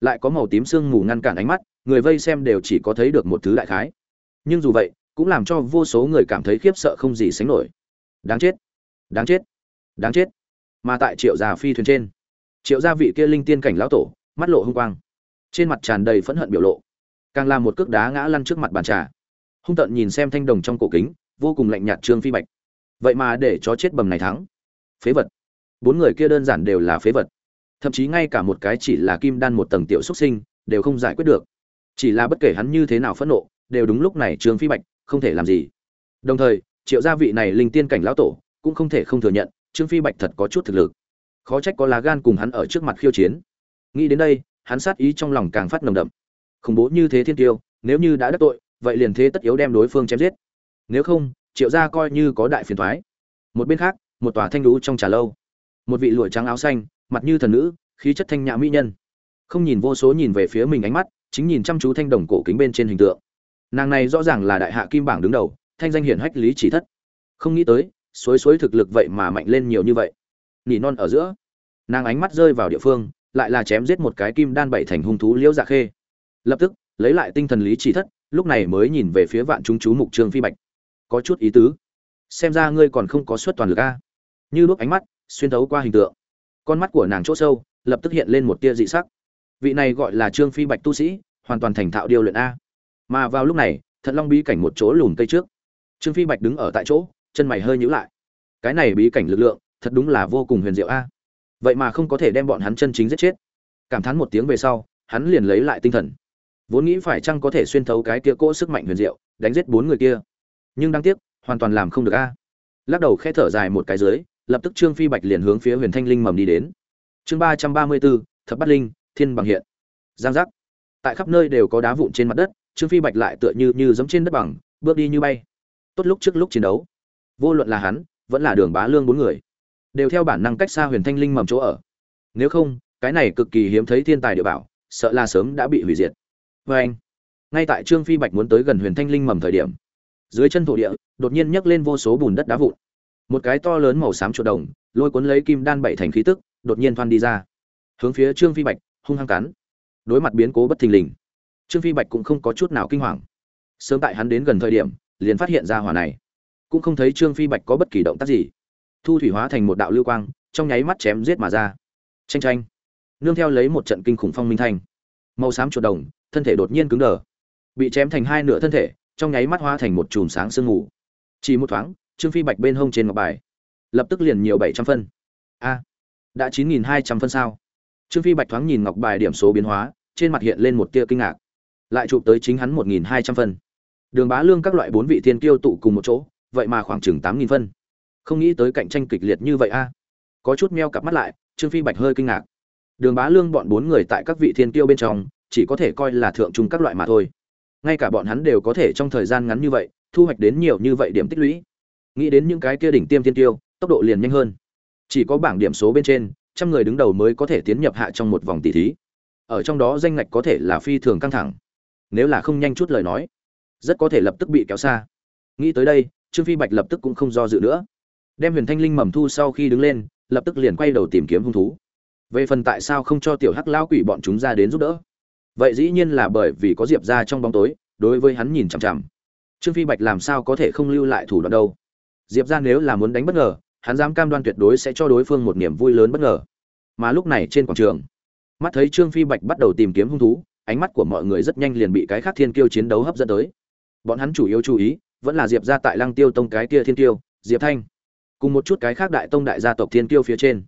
lại có màu tím sương mù ngăn cản ánh mắt, người vây xem đều chỉ có thấy được một thứ đại khái. Nhưng dù vậy, cũng làm cho vô số người cảm thấy khiếp sợ không gì sánh nổi. Đáng chết! Đáng chết! Đáng chết! Mà tại triệu gia phi thuyền trên, triệu gia vị kia linh tiên cảnh lão tổ, mắt lộ hung quang. Trên mặt tràn đầy phẫn hận biểu lộ. Càng làm một cước đá ngã lăn trước mặt bàn trà. Hung tận nhìn xem thanh đồng trong cổ kính, vô cùng lạnh nhạt trương phi bạch. Vậy mà để chó chết bầm này thắng. Phế vật. Bốn người kia đơn giản đều là phế vật thậm chí ngay cả một cái chỉ là kim đan một tầng tiểu xuất sinh, đều không giải quyết được. Chỉ là bất kể hắn như thế nào phẫn nộ, đều đúng lúc này trương phi bạch không thể làm gì. Đồng thời, triệu gia vị này linh tiên cảnh lão tổ cũng không thể không thừa nhận, trương phi bạch thật có chút thực lực. Khó trách có lá gan cùng hắn ở trước mặt khiêu chiến. Nghĩ đến đây, hắn sát ý trong lòng càng phát nồng đậm. Khủng bố như thế thiên tiêu, nếu như đã đắc tội, vậy liền thế tất yếu đem đối phương chém giết. Nếu không, triệu gia coi như có đại phiền thoái. Một bên khác, một tòa thanh lũ trong trà lâu. Một vị lụa trắng áo xanh mặt như thần nữ, khí chất thanh nhã mỹ nhân. Không nhìn vô số nhìn về phía mình ánh mắt, chính nhìn chăm chú thanh đồng cổ kính bên trên hình tượng. Nàng này rõ ràng là đại hạ kim bảng đứng đầu, thanh danh hiển hách lý chỉ thất. Không nghĩ tới, suối suối thực lực vậy mà mạnh lên nhiều như vậy. Nỉ non ở giữa. Nàng ánh mắt rơi vào địa phương, lại là chém giết một cái kim đan bảy thành hung thú liễu dạ khê. Lập tức, lấy lại tinh thần lý chỉ thất, lúc này mới nhìn về phía vạn chúng chú mục trương phi bạch. Có chút ý tứ. Xem ra ngươi còn không có suất toàn lực a. Như lúc ánh mắt, xuyên thấu qua hình tượng con mắt của nàng chỗ sâu, lập tức hiện lên một tia dị sắc. Vị này gọi là trương phi bạch tu sĩ, hoàn toàn thành thạo điều luyện a. Mà vào lúc này, thận long bí cảnh một chỗ lùm cây trước. Trương phi bạch đứng ở tại chỗ, chân mày hơi nhíu lại. Cái này bí cảnh lực lượng, thật đúng là vô cùng huyền diệu a. Vậy mà không có thể đem bọn hắn chân chính giết chết. Cảm thán một tiếng về sau, hắn liền lấy lại tinh thần. Vốn nghĩ phải chăng có thể xuyên thấu cái kia cỗ sức mạnh huyền diệu, đánh giết bốn người kia. Nhưng đáng tiếc, hoàn toàn làm không được a. Lắc đầu khe thở dài một cái dưới lập tức trương phi bạch liền hướng phía huyền thanh linh mầm đi đến. Chương ba trăm ba mươi bốn, thập bát linh, thiên bằng hiện. Giang giác. Tại khắp nơi đều có đá vụn trên mặt đất, trương phi bạch lại tựa như như giống trên đất bằng, bước đi như bay. Tốt lúc trước lúc chiến đấu. Vô luận là hắn, vẫn là đường bá lương bốn người, đều theo bản năng cách xa huyền thanh linh mầm chỗ ở. Nếu không, cái này cực kỳ hiếm thấy thiên tài địa bảo, sợ là sớm đã bị hủy diệt. Vê anh, ngay tại trương phi bạch muốn tới gần huyền thanh linh mầm thời điểm, dưới chân thổ địa, đột nhiên nhấc lên vô số bùn đất đá vụn một cái to lớn màu xám chuột đồng, lôi cuốn lấy kim đan bảy thành khí tức, đột nhiên thoăn đi ra. Hướng phía trương phi bạch, hung hăng cắn. Đối mặt biến cố bất thình lình, trương phi bạch cũng không có chút nào kinh hoàng. Sớm tại hắn đến gần thời điểm, liền phát hiện ra hỏa này. Cũng không thấy trương phi bạch có bất kỳ động tác gì. Thu thủy hóa thành một đạo lưu quang, trong nháy mắt chém giết mà ra. Tranh tranh nương theo lấy một trận kinh khủng phong minh thanh. Màu xám chuột đồng, thân thể đột nhiên cứng đờ. Bị chém thành hai nửa thân thể, trong nháy mắt hóa thành một chùm sáng sương mù. Chỉ một thoáng trương phi bạch bên hông trên ngọc bài. Lập tức liền nhiều bảy trăm phân. A, đã chín nghìn hai trăm phân sao? Trương phi bạch thoáng nhìn ngọc bài điểm số biến hóa, trên mặt hiện lên một tia kinh ngạc. Lại chụp tới chính hắn một nghìn hai trăm phân. Đường bá lương các loại bốn vị thiên kiêu tụ cùng một chỗ, vậy mà khoảng chừng tám nghìn phân. Không nghĩ tới cạnh tranh kịch liệt như vậy a. Có chút meo cặp mắt lại, trương phi bạch hơi kinh ngạc. Đường bá lương bọn bốn người tại các vị thiên kiêu bên trong, chỉ có thể coi là thượng trung các loại mà thôi. Ngay cả bọn hắn đều có thể trong thời gian ngắn như vậy, thu hoạch đến nhiều như vậy điểm tích lũy nghĩ đến những cái kia đỉnh tiêm thiên tiêu, tốc độ liền nhanh hơn. Chỉ có bảng điểm số bên trên, trăm người đứng đầu mới có thể tiến nhập hạ trong một vòng tỷ thí. Ở trong đó danh ngạch có thể là phi thường căng thẳng. Nếu là không nhanh chút lời nói, rất có thể lập tức bị kéo xa. Nghĩ tới đây, trương phi bạch lập tức cũng không do dự nữa. Đem huyền thanh linh mầm thu sau khi đứng lên, lập tức liền quay đầu tìm kiếm hung thú. Về phần tại sao không cho tiểu hắc lao quỷ bọn chúng ra đến giúp đỡ? Vậy dĩ nhiên là bởi vì có diệp ra trong bóng tối, đối với hắn nhìn chằm chằm. Trương phi bạch làm sao có thể không lưu lại thủ đoạn đâu? Diệp ra nếu là muốn đánh bất ngờ, hắn dám cam đoan tuyệt đối sẽ cho đối phương một niềm vui lớn bất ngờ. Mà lúc này trên quảng trường, mắt thấy trương phi bạch bắt đầu tìm kiếm hung thú, ánh mắt của mọi người rất nhanh liền bị cái khác thiên kiêu chiến đấu hấp dẫn tới. Bọn hắn chủ yếu chú ý, vẫn là diệp ra tại lăng tiêu tông cái kia thiên kiêu, diệp thanh. Cùng một chút cái khác đại tông đại gia tộc thiên kiêu phía trên.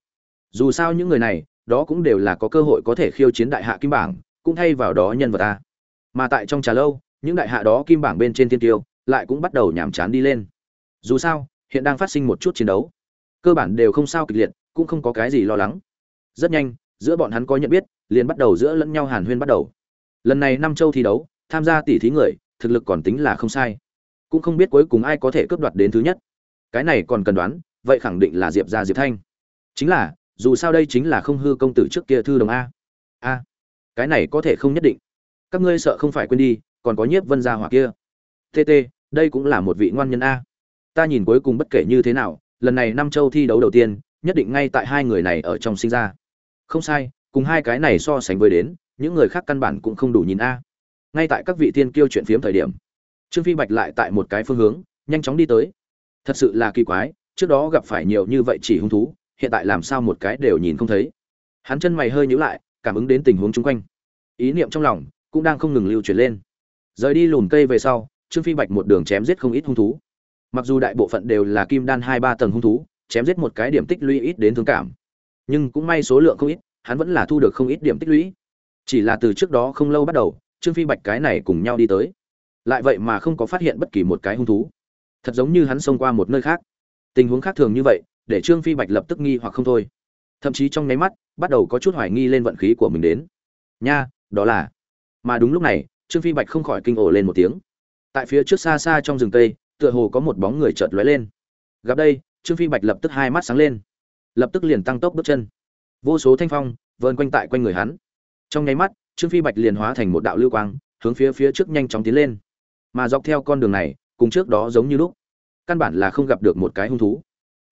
Dù sao những người này, đó cũng đều là có cơ hội có thể khiêu chiến đại hạ kim bảng, cũng thay vào đó nhân vật ta mà tại trong trà lâu, những đại hạ đó kim bảng bên trên thiên tiêu lại cũng bắt đầu nhàm chán đi lên. Dù sao hiện đang phát sinh một chút chiến đấu. Cơ bản đều không sao kịch liệt, cũng không có cái gì lo lắng. Rất nhanh, giữa bọn hắn có nhận biết, liền bắt đầu giữa lẫn nhau hàn huyên bắt đầu. Lần này năm châu thi đấu, tham gia tỷ thí người, thực lực còn tính là không sai. Cũng không biết cuối cùng ai có thể cướp đoạt đến thứ nhất. Cái này còn cần đoán, vậy khẳng định là diệp gia diệp thanh. Chính là, dù sao đây chính là không hư công tử trước kia thư đồng a. A, cái này có thể không nhất định. Các ngươi sợ không phải quên đi, còn có nhiếp vân gia hỏa kia. Tt đây cũng là một vị ngoan nhân a ta nhìn cuối cùng bất kể như thế nào, lần này năm châu thi đấu đầu tiên, nhất định ngay tại hai người này ở trong sinh ra. Không sai, cùng hai cái này so sánh với đến, những người khác căn bản cũng không đủ nhìn a. Ngay tại các vị tiên kiêu chuyện phiếm thời điểm, trương phi bạch lại tại một cái phương hướng, nhanh chóng đi tới. Thật sự là kỳ quái, trước đó gặp phải nhiều như vậy chỉ hung thú, hiện tại làm sao một cái đều nhìn không thấy. Hắn chân mày hơi nhíu lại, cảm ứng đến tình huống chung quanh. Ý niệm trong lòng cũng đang không ngừng lưu chuyển lên. Rời đi lùm cây về sau, trương phi bạch một đường chém giết không ít hung thú mặc dù đại bộ phận đều là kim đan hai ba tầng hung thú, chém giết một cái điểm tích lũy ít đến thương cảm, nhưng cũng may số lượng không ít, hắn vẫn là thu được không ít điểm tích lũy. Chỉ là từ trước đó không lâu bắt đầu, trương phi bạch cái này cùng nhau đi tới. Lại vậy mà không có phát hiện bất kỳ một cái hung thú. Thật giống như hắn xông qua một nơi khác. Tình huống khác thường như vậy, để trương phi bạch lập tức nghi hoặc không thôi. Thậm chí trong nháy mắt, bắt đầu có chút hoài nghi lên vận khí của mình đến. Nha, đó là. Mà đúng lúc này, trương phi bạch không khỏi kinh ổ lên một tiếng. Tại phía trước xa xa trong rừng tây tựa hồ có một bóng người chợt lóe lên. Gặp đây, trương phi bạch lập tức hai mắt sáng lên. Lập tức liền tăng tốc bước chân. Vô số thanh phong vờn quanh tại quanh người hắn. Trong nháy mắt, trương phi bạch liền hóa thành một đạo lưu quang, hướng phía phía trước nhanh chóng tiến lên. Mà dọc theo con đường này, cùng trước đó giống như lúc, căn bản là không gặp được một cái hung thú.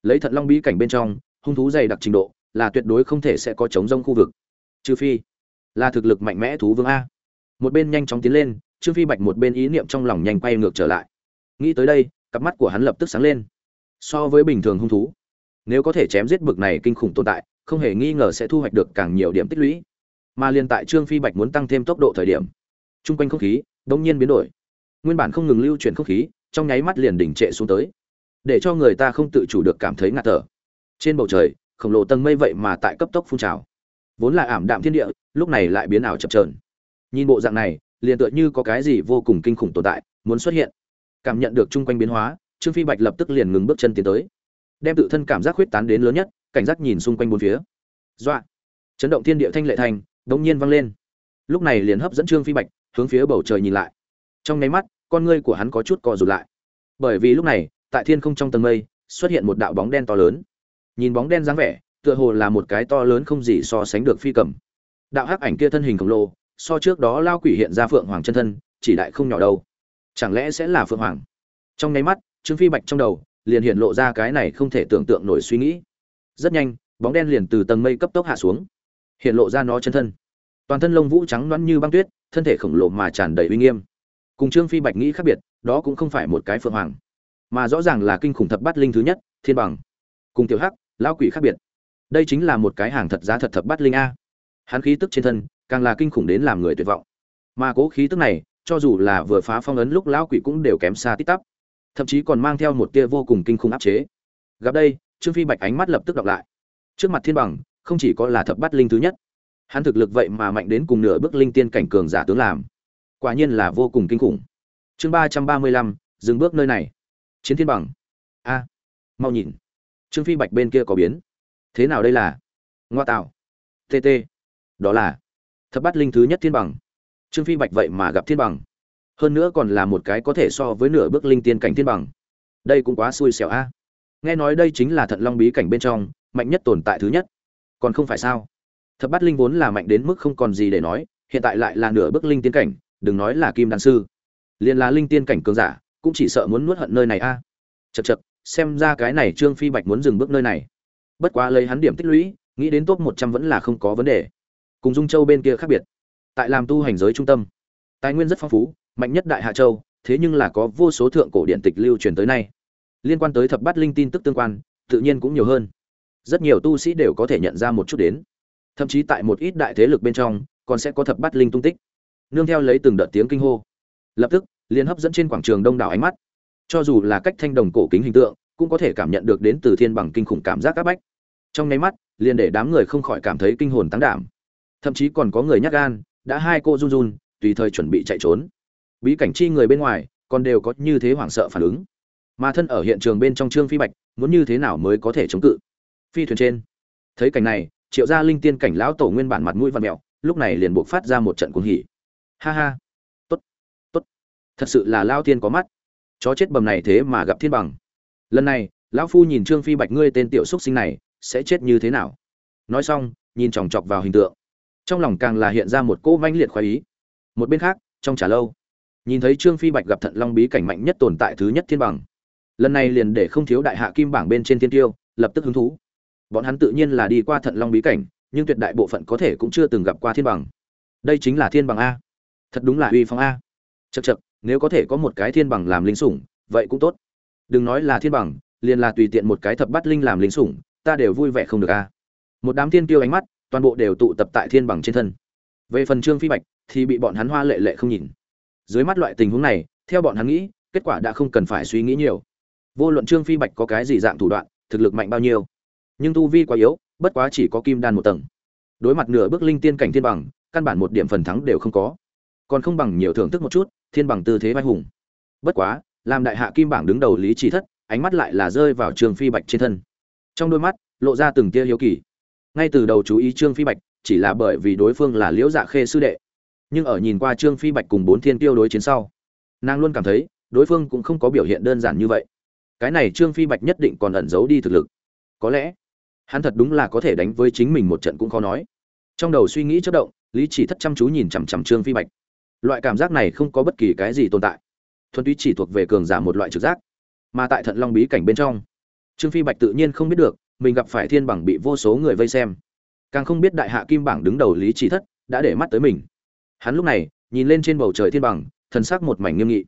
Lấy thận long bí cảnh bên trong, hung thú dày đặc trình độ, là tuyệt đối không thể sẽ có chống rông khu vực. Trừ phi, là thực lực mạnh mẽ thú vương a. Một bên nhanh chóng tiến lên, trương phi bạch một bên ý niệm trong lòng nhanh quay ngược trở lại nghĩ tới đây, cặp mắt của hắn lập tức sáng lên. So với bình thường hung thú, nếu có thể chém giết bực này kinh khủng tồn tại, không hề nghi ngờ sẽ thu hoạch được càng nhiều điểm tích lũy. Mà liên tại trương phi bạch muốn tăng thêm tốc độ thời điểm, chung quanh không khí đông nhiên biến đổi. Nguyên bản không ngừng lưu chuyển không khí, trong nháy mắt liền đỉnh trệ xuống tới. Để cho người ta không tự chủ được cảm thấy ngạt thở. Trên bầu trời, khổng lồ tầng mây vậy mà tại cấp tốc phun trào. Vốn là ảm đạm thiên địa, lúc này lại biến ảo chập trờn nhìn bộ dạng này, liền tựa như có cái gì vô cùng kinh khủng tồn tại muốn xuất hiện cảm nhận được chung quanh biến hóa, trương phi bạch lập tức liền ngừng bước chân tiến tới. Đem tự thân cảm giác khuyết tán đến lớn nhất, cảnh giác nhìn xung quanh bốn phía. Dọa! Chấn động thiên địa thanh lệ thành, đống nhiên vang lên. Lúc này liền hấp dẫn trương phi bạch, hướng phía bầu trời nhìn lại. Trong nháy mắt, con ngươi của hắn có chút co rụt lại. Bởi vì lúc này, tại thiên không trong tầng mây, xuất hiện một đạo bóng đen to lớn. Nhìn bóng đen dáng vẻ, tựa hồ là một cái to lớn không gì so sánh được phi cầm. Đạo hắc ảnh kia thân hình khổng lồ, so trước đó lao quỷ hiện ra phượng hoàng chân thân, chỉ đại không nhỏ đâu chẳng lẽ sẽ là phượng hoàng? Trong nháy mắt, trương phi bạch trong đầu liền hiện lộ ra cái này không thể tưởng tượng nổi suy nghĩ. Rất nhanh, bóng đen liền từ tầng mây cấp tốc hạ xuống, hiện lộ ra nó chân thân. Toàn thân lông vũ trắng loãng như băng tuyết, thân thể khổng lồ mà tràn đầy uy nghiêm. Cùng trương phi bạch nghĩ khác biệt, đó cũng không phải một cái phượng hoàng, mà rõ ràng là kinh khủng thập bát linh thứ nhất, thiên bằng. Cùng tiểu hắc, lão quỷ khác biệt. Đây chính là một cái hàng thật giá thật thập bát linh a. Hắn khí tức trên thân càng là kinh khủng đến làm người tuyệt vọng. Mà cố khí tức này cho dù là vừa phá phong ấn lúc lão quỷ cũng đều kém xa tít tắp, thậm chí còn mang theo một tia vô cùng kinh khủng áp chế. Gặp đây, trương phi bạch ánh mắt lập tức đọc lại. Trước mặt thiên bằng, không chỉ có là thập bát linh thứ nhất, hắn thực lực vậy mà mạnh đến cùng nửa bước linh tiên cảnh cường giả tướng làm. Quả nhiên là vô cùng kinh khủng. Chương ba trăm ba mươi lăm, dừng bước nơi này. Chiến thiên bằng. A, mau nhìn. Trương phi bạch bên kia có biến. Thế nào đây là? Ngoa tạo. Tt đó là thập bát linh thứ nhất thiên bằng trương phi bạch vậy mà gặp thiên bằng. Hơn nữa còn là một cái có thể so với nửa bước linh tiên cảnh thiên bằng. Đây cũng quá xui xẻo a. Nghe nói đây chính là thận long bí cảnh bên trong, mạnh nhất tồn tại thứ nhất. Còn không phải sao? Thập bát linh vốn là mạnh đến mức không còn gì để nói, hiện tại lại là nửa bước linh tiên cảnh, đừng nói là kim đan sư. Liền là linh tiên cảnh cường giả, cũng chỉ sợ muốn nuốt hận nơi này a. Chật chật xem ra cái này trương phi bạch muốn dừng bước nơi này. Bất quá lấy hắn điểm tích lũy, nghĩ đến top một trăm vẫn là không có vấn đề. Cùng dung châu bên kia khác biệt tại làm tu hành giới trung tâm. Tài nguyên rất phong phú, mạnh nhất đại hạ châu, thế nhưng là có vô số thượng cổ điện tịch lưu truyền tới nay. Liên quan tới thập bát linh tin tức tương quan, tự nhiên cũng nhiều hơn. Rất nhiều tu sĩ đều có thể nhận ra một chút đến. Thậm chí tại một ít đại thế lực bên trong, còn sẽ có thập bát linh tung tích. Nương theo lấy từng đợt tiếng kinh hô. Lập tức liên hấp dẫn trên quảng trường đông đảo ánh mắt. Cho dù là cách thanh đồng cổ kính hình tượng, cũng có thể cảm nhận được đến từ thiên bằng kinh khủng cảm giác áp bách. Trong nháy mắt, liền để đám người không khỏi cảm thấy kinh hồn tăng đảm. Thậm chí còn có người nhắc gan đã hai cô run run, tùy thời chuẩn bị chạy trốn. Bí cảnh chi người bên ngoài, còn đều có như thế hoảng sợ phản ứng. Mà thân ở hiện trường bên trong trương phi bạch, muốn như thế nào mới có thể chống cự? Phi thuyền trên. Thấy cảnh này, triệu gia linh tiên cảnh lão tổ nguyên bản mặt mũi văn mẹo lúc này liền buộc phát ra một trận cuồng hỉ. Ha ha. Tốt. Tốt. Thật sự là lao tiên có mắt. Chó chết bầm này thế mà gặp thiên bằng. Lần này, lão phu nhìn trương phi bạch ngươi tên tiểu xúc sinh này, sẽ chết như thế nào? Nói xong, nhìn chòng chọc vào hình tượng trong lòng càng là hiện ra một cỗ manh liệt khoái ý. Một bên khác, trong trả lâu, nhìn thấy trương phi bạch gặp thận long bí cảnh mạnh nhất tồn tại thứ nhất thiên bằng. Lần này liền để không thiếu đại hạ kim bảng bên trên thiên tiêu, lập tức hứng thú. Bọn hắn tự nhiên là đi qua thận long bí cảnh, nhưng tuyệt đại bộ phận có thể cũng chưa từng gặp qua thiên bằng. Đây chính là thiên bằng a. Thật đúng là uy phong a. Chật chật nếu có thể có một cái thiên bằng làm linh sủng, vậy cũng tốt. Đừng nói là thiên bằng, liền là tùy tiện một cái thập bắt linh làm linh sủng, ta đều vui vẻ không được a. Một đám thiên tiêu ánh mắt toàn bộ đều tụ tập tại thiên bằng trên thân. Về phần trương phi bạch, thì bị bọn hắn hoa lệ lệ không nhìn. Dưới mắt loại tình huống này, theo bọn hắn nghĩ, kết quả đã không cần phải suy nghĩ nhiều. Vô luận trương phi bạch có cái gì dạng thủ đoạn, thực lực mạnh bao nhiêu, nhưng tu vi quá yếu, bất quá chỉ có kim đan một tầng. Đối mặt nửa bước linh tiên cảnh thiên bằng, căn bản một điểm phần thắng đều không có. Còn không bằng nhiều thưởng thức một chút, thiên bằng tư thế vai hùng. Bất quá, làm đại hạ kim bảng đứng đầu lý chỉ thất, ánh mắt lại là rơi vào trương phi bạch trên thân. Trong đôi mắt, lộ ra từng tia hiếu kỳ ngay từ đầu chú ý trương phi bạch, chỉ là bởi vì đối phương là liễu dạ khê sư đệ. Nhưng ở nhìn qua trương phi bạch cùng bốn thiên tiêu đối chiến sau, nàng luôn cảm thấy đối phương cũng không có biểu hiện đơn giản như vậy. Cái này trương phi bạch nhất định còn ẩn giấu đi thực lực. Có lẽ, hắn thật đúng là có thể đánh với chính mình một trận cũng khó nói. Trong đầu suy nghĩ chất động, lý chỉ thất chăm chú nhìn chằm chằm trương phi bạch. Loại cảm giác này không có bất kỳ cái gì tồn tại. Thuần túy chỉ thuộc về cường giả một loại trực giác, mà tại thận long bí cảnh bên trong, trương phi bạch tự nhiên không biết được mình gặp phải thiên bằng bị vô số người vây xem. Càng không biết đại hạ kim bảng đứng đầu lý trí thất đã để mắt tới mình. Hắn lúc này, nhìn lên trên bầu trời thiên bằng thần sắc một mảnh nghiêm nghị.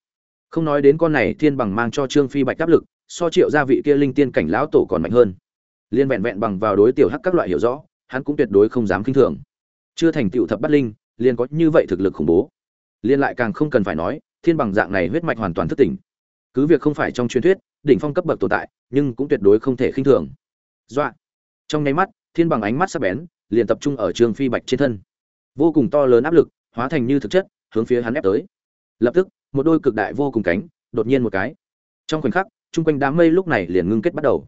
Không nói đến con này, thiên bằng mang cho trương phi bạch áp lực, so triệu gia vị kia linh tiên cảnh lão tổ còn mạnh hơn. Liên vẹn vẹn bằng vào đối tiểu hắc các loại hiểu rõ, hắn cũng tuyệt đối không dám kinh thường. Chưa thành tựu thập bắt linh, liền có như vậy thực lực khủng bố. Liên lại càng không cần phải nói, thiên bằng dạng này huyết mạch hoàn toàn thất tỉnh. Cứ việc không phải trong truyền thuyết, đỉnh phong cấp bậc tồn tại, nhưng cũng tuyệt đối không thể khinh thường dọa. Trong nháy mắt, thiên bằng ánh mắt sắc bén, liền tập trung ở trương phi bạch trên thân. Vô cùng to lớn áp lực, hóa thành như thực chất, hướng phía hắn ép tới. Lập tức, một đôi cực đại vô cùng cánh, đột nhiên một cái. Trong khoảnh khắc, chung quanh đám mây lúc này liền ngưng kết bắt đầu.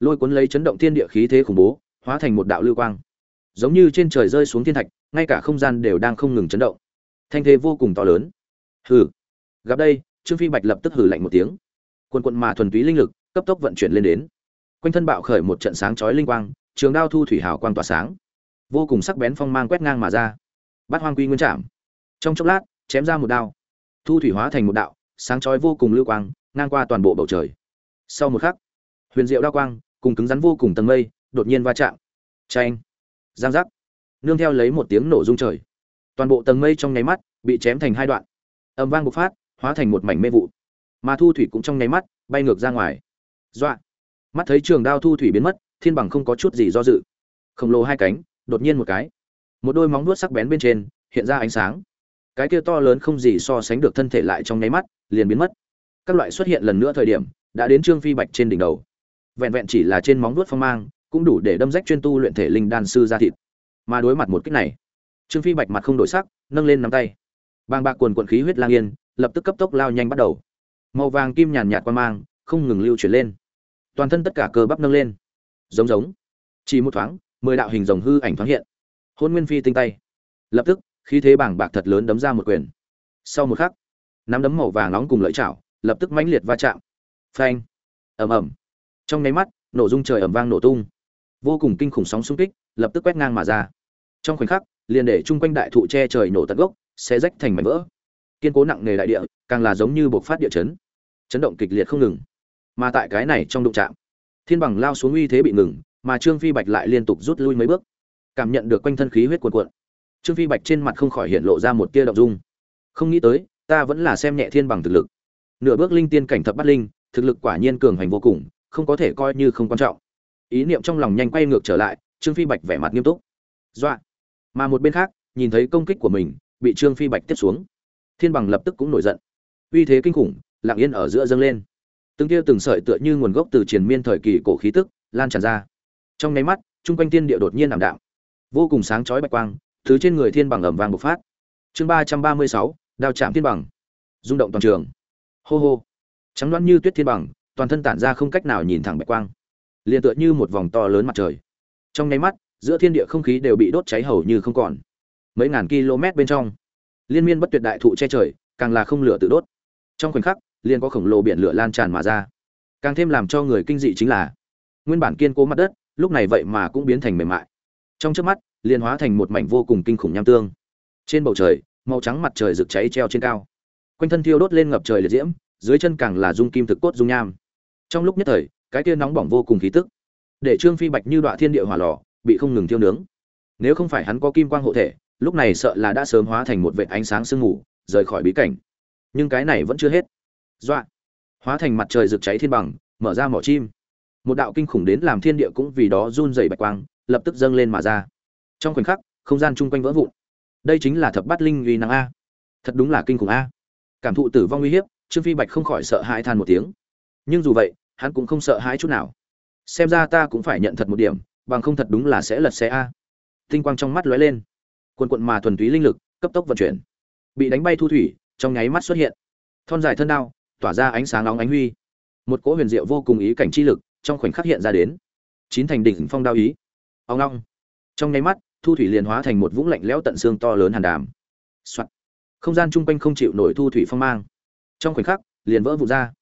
Lôi cuốn lấy chấn động thiên địa khí thế khủng bố, hóa thành một đạo lưu quang. Giống như trên trời rơi xuống thiên thạch, ngay cả không gian đều đang không ngừng chấn động. Thanh thế vô cùng to lớn. Hừ. Gặp đây, trương phi bạch lập tức hừ lạnh một tiếng. Quần quận mà thuần túy linh lực, cấp tốc vận chuyển lên đến quanh thân bạo khởi một trận sáng chói linh quang, trường đao thu thủy hào quang tỏa sáng. Vô cùng sắc bén phong mang quét ngang mà ra. Bát hoang quy nguyên chạm trong chốc lát, chém ra một đao. Thu thủy hóa thành một đạo, sáng chói vô cùng lưu quang, ngang qua toàn bộ bầu trời. Sau một khắc, huyền diệu đao quang, cùng cứng rắn vô cùng tầng mây, đột nhiên va chạm. Tranh giang giác. Nương theo lấy một tiếng nổ rung trời. Toàn bộ tầng mây trong nháy mắt, bị chém thành hai đoạn. Âm vang bộc phát, hóa thành một mảnh mê vụ. Mà thu thủy cũng trong nháy mắt, bay ngược ra ngoài. Dọa mắt thấy trường đao thu thủy biến mất, thiên bằng không có chút gì do dự. Khổng lồ hai cánh, đột nhiên một cái. Một đôi móng vuốt sắc bén bên trên, hiện ra ánh sáng. Cái kia to lớn không gì so sánh được thân thể lại trong nháy mắt, liền biến mất. Các loại xuất hiện lần nữa thời điểm, đã đến trương phi bạch trên đỉnh đầu. Vẹn vẹn chỉ là trên móng vuốt phong mang, cũng đủ để đâm rách chuyên tu luyện thể linh đan sư ra thịt. Mà đối mặt một kích này, trương phi bạch mặt không đổi sắc, nâng lên nắm tay. Bàng bạc quần quận khí huyết lang yên, lập tức cấp tốc lao nhanh bắt đầu. Màu vàng kim nhàn nhạt qua mang, không ngừng lưu chuyển lên toàn thân tất cả cơ bắp nâng lên. Giống giống. Chỉ một thoáng, mười đạo hình rồng hư ảnh thoáng hiện. Hôn nguyên phi tinh tay. Lập tức, khí thế bảng bạc thật lớn đấm ra một quyền. Sau một khắc, nắm đấm màu vàng nóng cùng lợi chảo, lập tức mãnh liệt va chạm. Phanh. Ầm ầm. Trong nháy mắt, nổ dung trời ầm vang nổ tung. Vô cùng kinh khủng sóng xung kích, lập tức quét ngang mà ra. Trong khoảnh khắc, liền để chung quanh đại thụ che trời nổ tận gốc sẽ rách thành mảnh vỡ. Kiên cố nặng nề đại địa, càng là giống như bộc phát địa chấn. Chấn động kịch liệt không ngừng mà tại cái này trong đụng trạm thiên bằng lao xuống uy thế bị ngừng, mà trương phi bạch lại liên tục rút lui mấy bước. Cảm nhận được quanh thân khí huyết cuồn cuộn, trương phi bạch trên mặt không khỏi hiện lộ ra một tia động dung. Không nghĩ tới, ta vẫn là xem nhẹ thiên bằng thực lực. Nửa bước linh tiên cảnh thập bắt linh, thực lực quả nhiên cường hành vô cùng, không có thể coi như không quan trọng. Ý niệm trong lòng nhanh quay ngược trở lại, trương phi bạch vẻ mặt nghiêm túc. Dọa. Mà một bên khác, nhìn thấy công kích của mình, bị trương phi bạch tiếp xuống. Thiên bằng lập tức cũng nổi giận. Uy thế kinh khủng, lặng yên ở giữa dâng lên từng tia từng sợi tựa như nguồn gốc từ triền miên thời kỳ cổ khí tức, lan tràn ra. Trong nháy mắt, chung quanh thiên địa đột nhiên ảm đạm. Vô cùng sáng chói bạch quang, thứ trên người thiên bằng ẩm vàng bộc phát. Chương ba trăm ba mươi sáu, đao chạm thiên bằng. Rung động toàn trường. Hô hô. Trắng loãng như tuyết thiên bằng, toàn thân tản ra không cách nào nhìn thẳng bạch quang. Liền tựa như một vòng to lớn mặt trời. Trong nháy mắt, giữa thiên địa không khí đều bị đốt cháy hầu như không còn. Mấy ngàn km bên trong, liên miên bất tuyệt đại thụ che trời, càng là không lửa tự đốt. Trong khoảnh khắc liền có khổng lồ biển lửa lan tràn mà ra. Càng thêm làm cho người kinh dị chính là, nguyên bản kiên cố mặt đất, lúc này vậy mà cũng biến thành mềm mại. Trong trước mắt, liền hóa thành một mảnh vô cùng kinh khủng nham tương. Trên bầu trời, màu trắng mặt trời rực cháy treo trên cao. Quanh thân thiêu đốt lên ngập trời liệt diễm, dưới chân càng là dung kim thực cốt dung nham. Trong lúc nhất thời, cái kia nóng bỏng vô cùng khí tức, để trương phi bạch như đoạn thiên địa hỏa lò, bị không ngừng thiêu nướng. Nếu không phải hắn có kim quang hộ thể, lúc này sợ là đã sớm hóa thành một vệt ánh sáng sương mù, rời khỏi bí cảnh. Nhưng cái này vẫn chưa hết dọa. Hóa thành mặt trời rực cháy thiên bằng, mở ra mỏ chim. Một đạo kinh khủng đến làm thiên địa cũng vì đó run rẩy bạch quang, lập tức dâng lên mà ra. Trong khoảnh khắc, không gian chung quanh vỡ vụn. Đây chính là thập bát linh uy năng a. Thật đúng là kinh khủng a. Cảm thụ tử vong uy hiếp, trương phi bạch không khỏi sợ hãi than một tiếng. Nhưng dù vậy, hắn cũng không sợ hãi chút nào. Xem ra ta cũng phải nhận thật một điểm, bằng không thật đúng là sẽ lật xe a. Tinh quang trong mắt lóe lên. Quần quận mà thuần túy linh lực, cấp tốc vận chuyển. Bị đánh bay thu thủy, trong nháy mắt xuất hiện. Thon dài thân đao tỏa ra ánh sáng nóng ánh huy. Một cỗ huyền diệu vô cùng ý cảnh chi lực trong khoảnh khắc hiện ra đến. Chín thành đỉnh phong đao ý. Ông long trong nháy mắt, thu thủy liền hóa thành một vũng lạnh lẽo tận xương to lớn hàn đàm、Soạn. không gian chung quanh không chịu nổi thu thủy phong mang. Trong khoảnh khắc, liền vỡ vụt ra.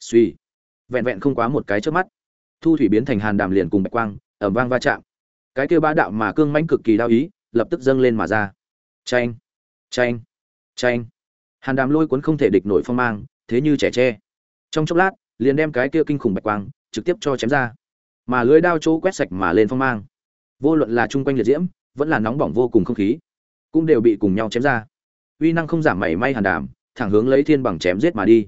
Suy vẹn vẹn không quá một cái trước mắt, thu thủy biến thành hàn đàm liền cùng bạch quang ẩm vang va chạm. Cái kêu ba đạo mà cương mãnh cực kỳ đao ý, lập tức dâng lên mà ra. Tranh tranh tranh hàn đàm lôi cuốn không thể địch nổi phong mang thế như trẻ tre. Trong chốc lát, liền đem cái kia kinh khủng bạch quang trực tiếp cho chém ra. Mà lưới đao chỗ quét sạch mà lên phong mang. Vô luận là chung quanh liệt diễm, vẫn là nóng bỏng vô cùng không khí, cũng đều bị cùng nhau chém ra. Uy năng không giảm mảy may hàn đảm, thẳng hướng lấy thiên bằng chém giết mà đi.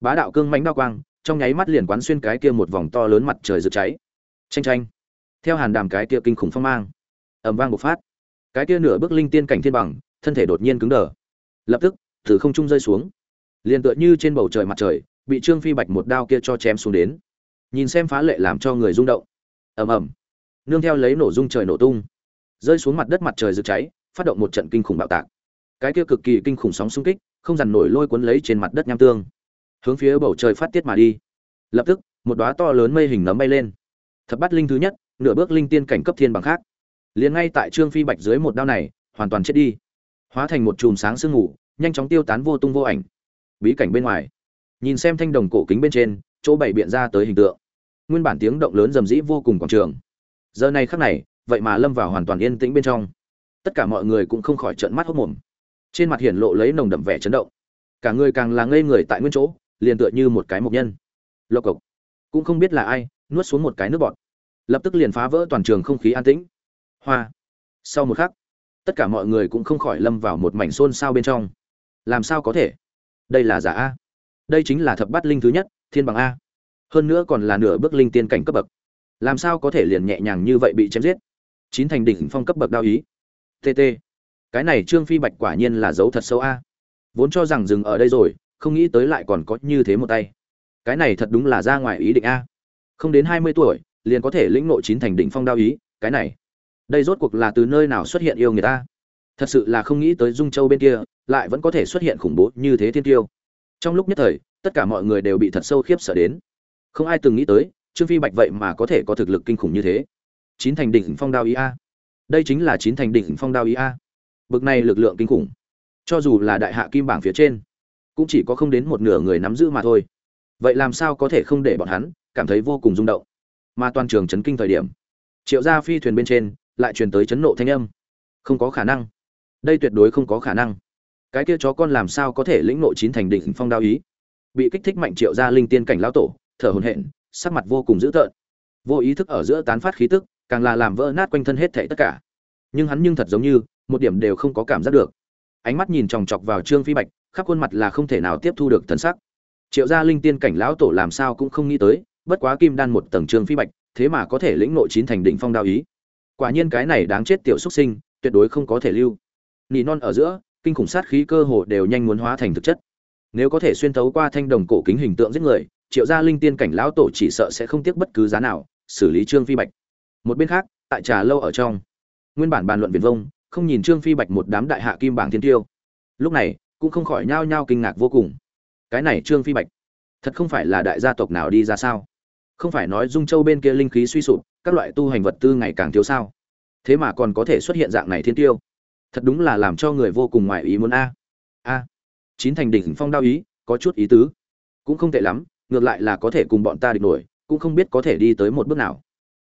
Bá đạo cương mãnh đao quang, trong nháy mắt liền quán xuyên cái kia một vòng to lớn mặt trời rực cháy. Tranh tranh theo hàn đàm cái kia kinh khủng phong mang, ầm vang bộc phát. Cái kia nửa bước linh tiên cảnh thiên bằng, thân thể đột nhiên cứng đờ. Lập tức, từ không trung rơi xuống liền tựa như trên bầu trời mặt trời, bị trương phi bạch một đao kia cho chém xuống đến. Nhìn xem phá lệ làm cho người rung động. Ầm ầm. Nương theo lấy nổ rung trời nổ tung. Rơi xuống mặt đất mặt trời rực cháy, phát động một trận kinh khủng bạo tạc. Cái kia cực kỳ kinh khủng sóng xung kích, không dằn nổi lôi cuốn lấy trên mặt đất nham tương. Hướng phía bầu trời phát tiết mà đi. Lập tức, một đóa to lớn mây hình nấm bay lên. Thập bát linh thứ nhất, nửa bước linh tiên cảnh cấp thiên bằng khác. Liền ngay tại trương phi bạch dưới một đao này, hoàn toàn chết đi. Hóa thành một chùm sáng sương ngủ nhanh chóng tiêu tán vô tung vô ảnh bí cảnh bên ngoài. Nhìn xem thanh đồng cổ kính bên trên, chỗ bảy biện ra tới hình tượng. Nguyên bản tiếng động lớn rầm rĩ vô cùng quảng trường. Giờ này khắc này, vậy mà lâm vào hoàn toàn yên tĩnh bên trong. Tất cả mọi người cũng không khỏi trợn mắt hốt mồm. Trên mặt hiển lộ lấy nồng đậm vẻ chấn động. Cả người càng là ngây người tại nguyên chỗ, liền tựa như một cái mục nhân. Lộc cộc. Cũng không biết là ai, nuốt xuống một cái nước bọt. Lập tức liền phá vỡ toàn trường không khí an tĩnh. Hoa. Sau một khắc, tất cả mọi người cũng không khỏi lâm vào một mảnh xôn xao bên trong. Làm sao có thể? Đây là giả a. Đây chính là thập bát linh thứ nhất, thiên bằng a. Hơn nữa còn là nửa bước linh tiên cảnh cấp bậc. Làm sao có thể liền nhẹ nhàng như vậy bị chém giết? Chín thành đỉnh phong cấp bậc đao ý. Tt cái này trương phi bạch quả nhiên là dấu thật sâu a. Vốn cho rằng dừng ở đây rồi, không nghĩ tới lại còn có như thế một tay. Cái này thật đúng là ra ngoài ý định a. Không đến hai mươi tuổi, liền có thể lĩnh nội chín thành đỉnh phong đao ý, cái này. Đây rốt cuộc là từ nơi nào xuất hiện yêu người ta thật sự là không nghĩ tới dung châu bên kia, lại vẫn có thể xuất hiện khủng bố như thế thiên tiêu. Trong lúc nhất thời, tất cả mọi người đều bị thật sâu khiếp sợ đến. Không ai từng nghĩ tới, trương phi bạch vậy mà có thể có thực lực kinh khủng như thế. Chín thành đỉnh phong đao ý a. Đây chính là chín thành đỉnh phong đao ý a. Bực này lực lượng kinh khủng. Cho dù là đại hạ kim bảng phía trên, cũng chỉ có không đến một nửa người nắm giữ mà thôi. Vậy làm sao có thể không để bọn hắn cảm thấy vô cùng rung động? Mà toàn trường chấn kinh thời điểm, triệu gia phi thuyền bên trên lại truyền tới chấn nộ thanh âm. Không có khả năng đây tuyệt đối không có khả năng. Cái kia chó con làm sao có thể lĩnh nội chín thành đỉnh phong đao ý? Bị kích thích mạnh triệu gia linh tiên cảnh lão tổ, thở hổn hển, sắc mặt vô cùng dữ tợn. Vô ý thức ở giữa tán phát khí tức, càng là làm vỡ nát quanh thân hết thảy tất cả. Nhưng hắn nhưng thật giống như, một điểm đều không có cảm giác được. Ánh mắt nhìn chòng chọc vào trương phi bạch, khắp khuôn mặt là không thể nào tiếp thu được thần sắc. Triệu gia linh tiên cảnh lão tổ làm sao cũng không nghĩ tới, bất quá kim đan một tầng trương phi bạch, thế mà có thể lĩnh nội chín thành đỉnh phong đao ý. Quả nhiên cái này đáng chết tiểu xuất sinh, tuyệt đối không có thể lưu nỉ non ở giữa, kinh khủng sát khí cơ hồ đều nhanh muốn hóa thành thực chất. Nếu có thể xuyên thấu qua thanh đồng cổ kính hình tượng giết người, triệu gia linh tiên cảnh lão tổ chỉ sợ sẽ không tiếc bất cứ giá nào, xử lý trương phi bạch. Một bên khác, tại trà lâu ở trong, nguyên bản bàn luận viền vông, không nhìn trương phi bạch một đám đại hạ kim bảng thiên tiêu. Lúc này, cũng không khỏi nhao nhao kinh ngạc vô cùng. Cái này trương phi bạch, thật không phải là đại gia tộc nào đi ra sao? Không phải nói dung châu bên kia linh khí suy sụp, các loại tu hành vật tư ngày càng thiếu sao? Thế mà còn có thể xuất hiện dạng này thiên tiêu thật đúng là làm cho người vô cùng ngoài ý muốn a. A, chín thành đỉnh phong đao ý, có chút ý tứ. Cũng không tệ lắm, ngược lại là có thể cùng bọn ta địch nổi, cũng không biết có thể đi tới một bước nào.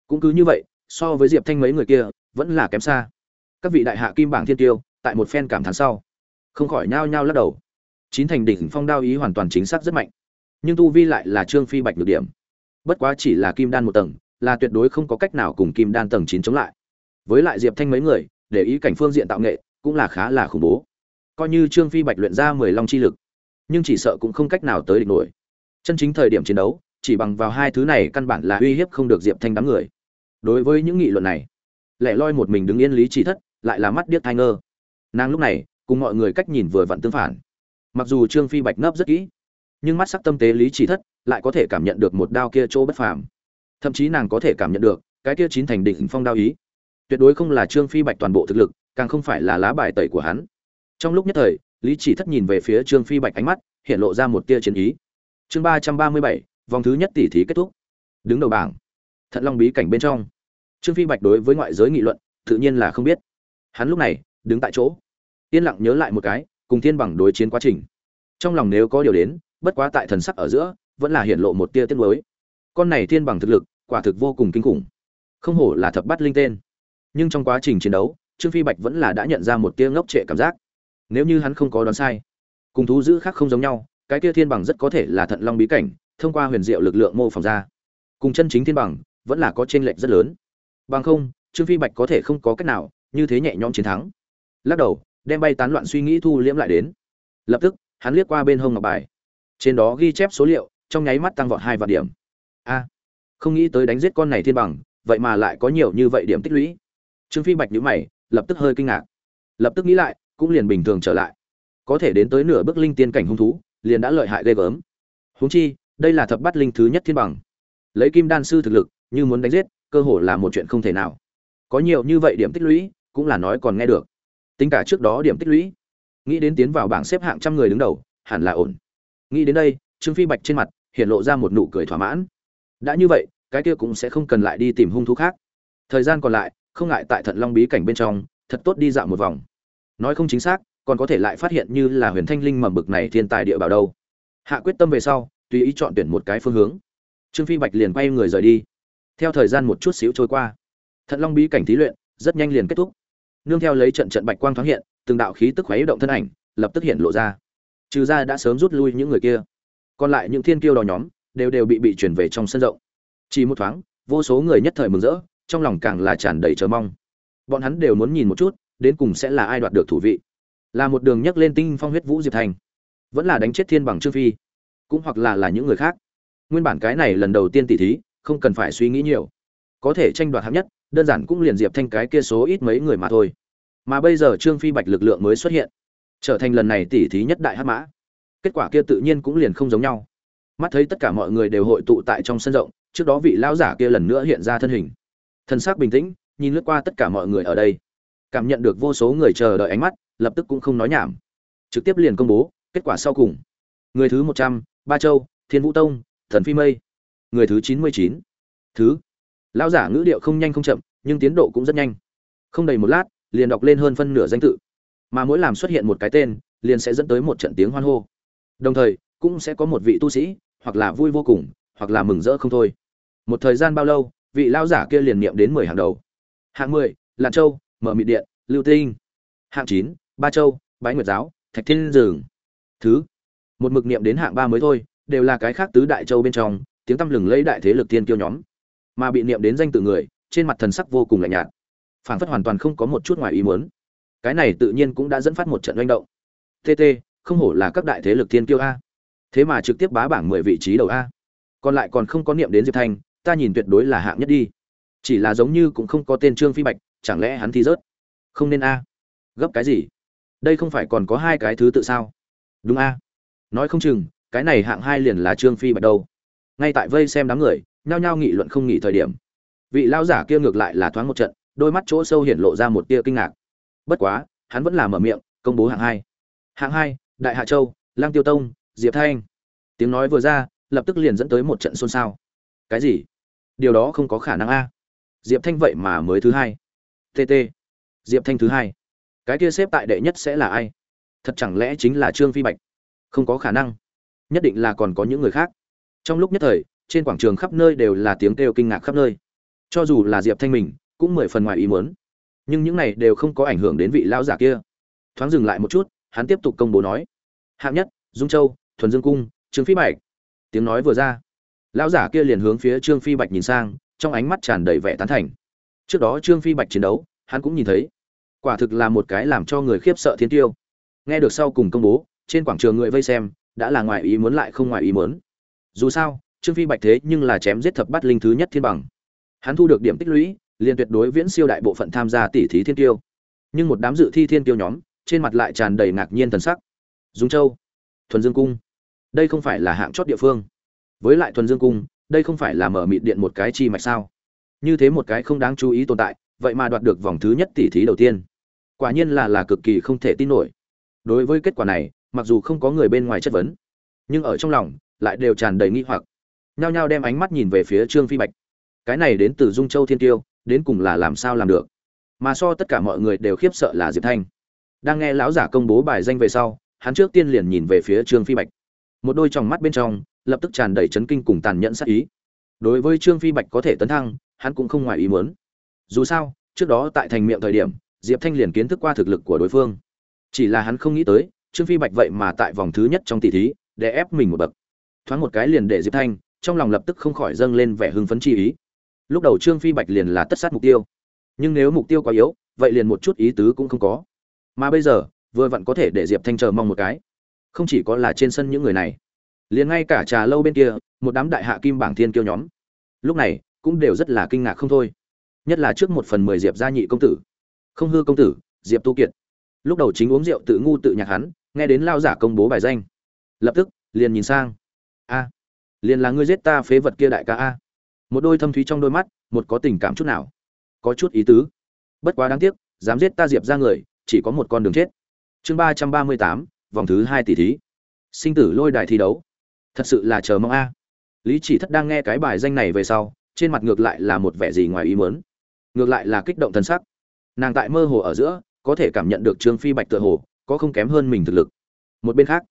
Cũng cứ như vậy, so với diệp thanh mấy người kia, vẫn là kém xa. Các vị đại hạ kim bảng thiên tiêu, tại một phen cảm thán sau, không khỏi nhao nhao lắc đầu. Chín thành đỉnh phong đao ý hoàn toàn chính xác rất mạnh, nhưng tu vi lại là trương phi bạch được điểm. Bất quá chỉ là kim đan một tầng, là tuyệt đối không có cách nào cùng kim đan tầng chín chống lại. Với lại diệp thanh mấy người để ý cảnh phương diện tạo nghệ, cũng là khá là khủng bố. Coi như trương phi bạch luyện ra mười long chi lực, nhưng chỉ sợ cũng không cách nào tới địch nổi. Chân chính thời điểm chiến đấu, chỉ bằng vào hai thứ này căn bản là uy hiếp không được diệp thanh đám người. Đối với những nghị luận này, lẻ loi một mình đứng yên lý trí thất, lại là mắt điếc thai ngơ. Nàng lúc này, cùng mọi người cách nhìn vừa vặn tương phản. Mặc dù trương phi bạch ngấp rất kỹ, nhưng mắt sắc tâm tế lý trí thất lại có thể cảm nhận được một đao kia chỗ bất phàm. Thậm chí nàng có thể cảm nhận được, cái kia chín thành đỉnh phong đao ý tuyệt đối không là trương phi bạch toàn bộ thực lực, càng không phải là lá bài tẩy của hắn. Trong lúc nhất thời, lý chỉ thất nhìn về phía trương phi bạch ánh mắt, hiện lộ ra một tia chiến ý. Chương ba trăm ba mươi bảy, vòng thứ nhất tỷ thí kết thúc. Đứng đầu bảng. Thận long bí cảnh bên trong. Trương phi bạch đối với ngoại giới nghị luận, tự nhiên là không biết. Hắn lúc này, đứng tại chỗ. Yên lặng nhớ lại một cái, cùng thiên bằng đối chiến quá trình. Trong lòng nếu có điều đến, bất quá tại thần sắc ở giữa, vẫn là hiện lộ một tia tiết mới con này thiên bằng thực lực, quả thực vô cùng kinh khủng. Không hổ là thập bắt linh tên nhưng trong quá trình chiến đấu, trương phi bạch vẫn là đã nhận ra một tia ngốc trệ cảm giác. Nếu như hắn không có đoán sai, cùng thú dữ khác không giống nhau, cái tia thiên bằng rất có thể là thận long bí cảnh, thông qua huyền diệu lực lượng mô phỏng ra. Cùng chân chính thiên bằng, vẫn là có chênh lệch rất lớn. Bằng không, trương phi bạch có thể không có cách nào, như thế nhẹ nhõm chiến thắng. Lắc đầu, đem bay tán loạn suy nghĩ thu liễm lại đến. Lập tức, hắn liếc qua bên hông ngọc bài. Trên đó ghi chép số liệu, trong nháy mắt tăng vọt hai vạn điểm. A, không nghĩ tới đánh giết con này thiên bằng, vậy mà lại có nhiều như vậy điểm tích lũy trương phi bạch nhíu mày, lập tức hơi kinh ngạc. Lập tức nghĩ lại, cũng liền bình thường trở lại. Có thể đến tới nửa bước linh tiên cảnh hung thú, liền đã lợi hại ghê gớm. Huống chi, đây là thập bát linh thứ nhất thiên bằng. Lấy kim đan sư thực lực, như muốn đánh giết, cơ hồ là một chuyện không thể nào. Có nhiều như vậy điểm tích lũy, cũng là nói còn nghe được. Tính cả trước đó điểm tích lũy, nghĩ đến tiến vào bảng xếp hạng trăm người đứng đầu, hẳn là ổn. Nghĩ đến đây, trương phi bạch trên mặt, hiện lộ ra một nụ cười thỏa mãn. Đã như vậy, cái kia cũng sẽ không cần lại đi tìm hung thú khác. Thời gian còn lại không ngại tại thận long bí cảnh bên trong, thật tốt đi dạo một vòng. Nói không chính xác, còn có thể lại phát hiện như là huyền thanh linh mầm bực này thiên tài địa bảo đâu. Hạ quyết tâm về sau, tùy ý chọn tuyển một cái phương hướng. Trương phi bạch liền quay người rời đi. Theo thời gian một chút xíu trôi qua, thận long bí cảnh thí luyện rất nhanh liền kết thúc. Nương theo lấy trận trận bạch quang thoáng hiện, từng đạo khí tức khuấy động thân ảnh, lập tức hiện lộ ra. Trừ ra đã sớm rút lui những người kia, còn lại những thiên kiêu đò nhóm đều đều bị bị chuyển về trong sân rộng. Chỉ một thoáng, vô số người nhất thời mừng rỡ trong lòng càng là tràn đầy chờ mong. Bọn hắn đều muốn nhìn một chút, đến cùng sẽ là ai đoạt được thủ vị. Là một đường nhấc lên tinh phong huyết vũ diệp thành, vẫn là đánh chết thiên bằng trương phi, cũng hoặc là là những người khác. Nguyên bản cái này lần đầu tiên tỷ thí, không cần phải suy nghĩ nhiều. Có thể tranh đoạt hạng nhất, đơn giản cũng liền diệp thanh cái kia số ít mấy người mà thôi. Mà bây giờ trương phi bạch lực lượng mới xuất hiện, trở thành lần này tỷ thí nhất đại hắc mã. Kết quả kia tự nhiên cũng liền không giống nhau. Mắt thấy tất cả mọi người đều hội tụ tại trong sân rộng, trước đó vị lão giả kia lần nữa hiện ra thân hình thân xác bình tĩnh, nhìn lướt qua tất cả mọi người ở đây. Cảm nhận được vô số người chờ đợi ánh mắt, lập tức cũng không nói nhảm. Trực tiếp liền công bố, kết quả sau cùng. Người thứ một trăm, ba châu, thiên vũ tông, thần phi mây. Người thứ chín mươi chín. Thứ. Lão giả ngữ điệu không nhanh không chậm, nhưng tiến độ cũng rất nhanh. Không đầy một lát, liền đọc lên hơn phân nửa danh tự. Mà mỗi làm xuất hiện một cái tên, liền sẽ dẫn tới một trận tiếng hoan hô. Đồng thời, cũng sẽ có một vị tu sĩ, hoặc là vui vô cùng, hoặc là mừng rỡ không thôi. Một thời gian bao lâu vị lao giả kia liền niệm đến mười hàng đầu. Hạng mười, lạn châu, mở mịt điện, lưu tinh. Hạng chín, ba châu, bái nguyệt giáo, thạch thiên dường thứ, một mực niệm đến hạng ba mới thôi, đều là cái khác tứ đại châu bên trong, tiếng tăm lừng lấy đại thế lực tiên kiêu nhóm. Mà bị niệm đến danh tự người, trên mặt thần sắc vô cùng lạnh nhạt. Phản phất hoàn toàn không có một chút ngoài ý muốn. Cái này tự nhiên cũng đã dẫn phát một trận manh động. Tt không hổ là các đại thế lực thiên kiêu a. Thế mà trực tiếp bá bảng mười vị trí đầu a. Còn lại còn không có niệm đến diệp thanh ta nhìn tuyệt đối là hạng nhất đi. Chỉ là giống như cũng không có tên trương phi bạch, chẳng lẽ hắn thi rớt? Không nên a. À. Gấp cái gì? Đây không phải còn có hai cái thứ tự sao? Đúng a. À. Nói không chừng, cái này hạng hai liền là trương phi bạch đâu. Ngay tại vây xem đám người, nhao nhao nghị luận không nghỉ thời điểm. Vị lao giả kia ngược lại là thoáng một trận, đôi mắt chỗ sâu hiện lộ ra một tia kinh ngạc. Bất quá, hắn vẫn là mở miệng, công bố hạng hai. Hạng hai, đại hạ châu, lang tiêu tông, diệp thanh. Tiếng nói vừa ra, lập tức liền dẫn tới một trận xôn xao. Cái gì? Điều đó không có khả năng a. Diệp thanh vậy mà mới thứ hai. Tt diệp thanh thứ hai. Cái kia xếp tại đệ nhất sẽ là ai? Thật chẳng lẽ chính là trương phi bạch? Không có khả năng. Nhất định là còn có những người khác. Trong lúc nhất thời, trên quảng trường khắp nơi đều là tiếng kêu kinh ngạc khắp nơi. Cho dù là diệp thanh mình, cũng mười phần ngoài ý muốn. Nhưng những này đều không có ảnh hưởng đến vị lão giả kia. Thoáng dừng lại một chút, hắn tiếp tục công bố nói. Hạng nhất, dung châu, thuần dương cung, trương phi bạch. Tiếng nói vừa ra lão giả kia liền hướng phía trương phi bạch nhìn sang, trong ánh mắt tràn đầy vẻ tán thành. Trước đó trương phi bạch chiến đấu, hắn cũng nhìn thấy. Quả thực là một cái làm cho người khiếp sợ thiên tiêu. Nghe được sau cùng công bố, trên quảng trường người vây xem, đã là ngoài ý muốn lại không ngoài ý muốn. Dù sao, trương phi bạch thế nhưng là chém giết thập bắt linh thứ nhất thiên bằng. Hắn thu được điểm tích lũy, liền tuyệt đối viễn siêu đại bộ phận tham gia tỷ thí thiên tiêu. Nhưng một đám dự thi thiên tiêu nhóm, trên mặt lại tràn đầy ngạc nhiên thần sắc. Dung châu, thuần dương cung. Đây không phải là hạng chót địa phương với lại thuần dương cung, đây không phải là mở mịt điện một cái chi mạch sao? Như thế một cái không đáng chú ý tồn tại, vậy mà đoạt được vòng thứ nhất tỷ thí đầu tiên. Quả nhiên là là cực kỳ không thể tin nổi. Đối với kết quả này, mặc dù không có người bên ngoài chất vấn, nhưng ở trong lòng, lại đều tràn đầy nghi hoặc. Nhao nhao đem ánh mắt nhìn về phía trương phi bạch. Cái này đến từ dung châu thiên tiêu, đến cùng là làm sao làm được? Mà so tất cả mọi người đều khiếp sợ là diệp thanh. Đang nghe lão giả công bố bài danh về sau, hắn trước tiên liền nhìn về phía trương phi bạch. Một đôi tròng mắt bên trong lập tức tràn đầy chấn kinh cùng tàn nhẫn sát ý. Đối với trương phi bạch có thể tấn thăng, hắn cũng không ngoài ý muốn. Dù sao, trước đó tại thành miệng thời điểm, diệp thanh liền kiến thức qua thực lực của đối phương. Chỉ là hắn không nghĩ tới, trương phi bạch vậy mà tại vòng thứ nhất trong tỷ thí, để ép mình một bậc. Thoáng một cái liền để diệp thanh, trong lòng lập tức không khỏi dâng lên vẻ hưng phấn chi ý. Lúc đầu trương phi bạch liền là tất sát mục tiêu. Nhưng nếu mục tiêu quá yếu, vậy liền một chút ý tứ cũng không có. Mà bây giờ, vừa vặn có thể để diệp thanh chờ mong một cái. Không chỉ có là trên sân những người này liền ngay cả trà lâu bên kia, một đám đại hạ kim bảng thiên kiêu nhóm. Lúc này, cũng đều rất là kinh ngạc không thôi. Nhất là trước một phần mười diệp gia nhị công tử. Không hư công tử, diệp tu kiệt. Lúc đầu chính uống rượu tự ngu tự nhạc hắn, nghe đến lao giả công bố bài danh. Lập tức, liền nhìn sang. A, liền là ngươi giết ta phế vật kia đại ca a. Một đôi thâm thúy trong đôi mắt, một có tình cảm chút nào. Có chút ý tứ. Bất quá đáng tiếc, dám giết ta diệp ra người, chỉ có một con đường chết. Chương ba trăm ba mươi tám, vòng thứ hai tỷ thí. Sinh tử lôi đài thi đấu thật sự là chờ mong a. Lý chỉ thất đang nghe cái bài danh này về sau, trên mặt ngược lại là một vẻ gì ngoài ý mớn ngược lại là kích động thân sắc. Nàng tại mơ hồ ở giữa, có thể cảm nhận được trương phi bạch tựa hồ, có không kém hơn mình thực lực. Một bên khác,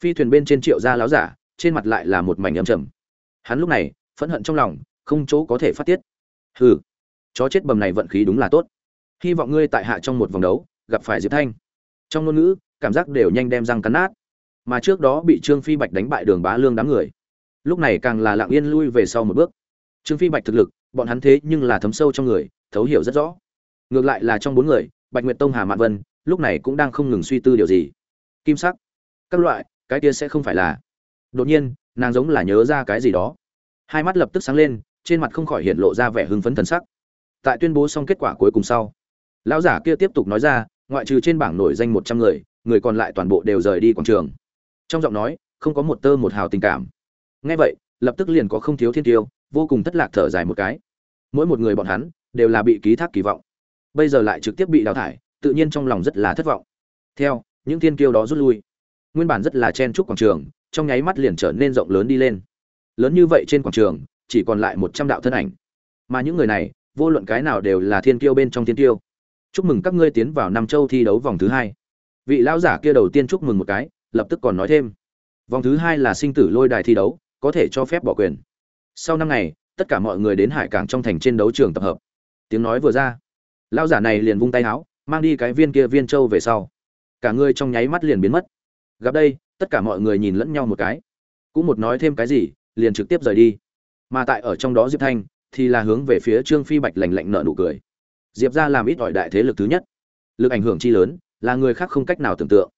phi thuyền bên trên triệu gia láo giả, trên mặt lại là một mảnh âm trầm. Hắn lúc này, phẫn hận trong lòng, không chỗ có thể phát tiết. Hừ, chó chết bầm này vận khí đúng là tốt. Hy vọng ngươi tại hạ trong một vòng đấu, gặp phải diệp thanh. Trong ngôn ngữ, cảm giác đều nhanh đem răng cắn nát mà trước đó bị trương phi bạch đánh bại đường bá lương đám người. Lúc này càng là lặng yên lui về sau một bước. Trương phi bạch thực lực, bọn hắn thế nhưng là thấm sâu trong người, thấu hiểu rất rõ. Ngược lại là trong bốn người, bạch nguyệt tông, hà mạn vân, lúc này cũng đang không ngừng suy tư điều gì. Kim sắc, các loại, cái kia sẽ không phải là. Đột nhiên, nàng giống là nhớ ra cái gì đó. Hai mắt lập tức sáng lên, trên mặt không khỏi hiện lộ ra vẻ hưng phấn thần sắc. Tại tuyên bố xong kết quả cuối cùng sau, lão giả kia tiếp tục nói ra, ngoại trừ trên bảng nổi danh một trăm người người còn lại toàn bộ đều rời đi quảng trường trong giọng nói, không có một tơ một hào tình cảm. Nghe vậy, lập tức liền có không thiếu thiên tiêu, vô cùng thất lạc thở dài một cái. Mỗi một người bọn hắn, đều là bị ký thác kỳ vọng. Bây giờ lại trực tiếp bị đào thải, tự nhiên trong lòng rất là thất vọng. Theo, những thiên kiêu đó rút lui. Nguyên bản rất là chen chúc quảng trường, trong nháy mắt liền trở nên rộng lớn đi lên. Lớn như vậy trên quảng trường, chỉ còn lại một trăm đạo thân ảnh. Mà những người này, vô luận cái nào đều là thiên kiêu bên trong thiên kiêu. Chúc mừng các ngươi tiến vào nam châu thi đấu vòng thứ hai. Vị lão giả kia đầu tiên chúc mừng một cái lập tức còn nói thêm. Vòng thứ hai là sinh tử lôi đài thi đấu, có thể cho phép bỏ quyền. Sau năm ngày, tất cả mọi người đến hải cảng trong thành trên đấu trường tập hợp. Tiếng nói vừa ra, lão giả này liền vung tay áo mang đi cái viên kia viên châu về sau. Cả người trong nháy mắt liền biến mất. Gặp đây, tất cả mọi người nhìn lẫn nhau một cái. Cũng một nói thêm cái gì, liền trực tiếp rời đi. Mà tại ở trong đó diệp thanh, thì là hướng về phía trương phi bạch lành lạnh nợ nụ cười. Diệp ra làm ít ỏi đại thế lực thứ nhất. Lực ảnh hưởng chi lớn, là người khác không cách nào tưởng tượng.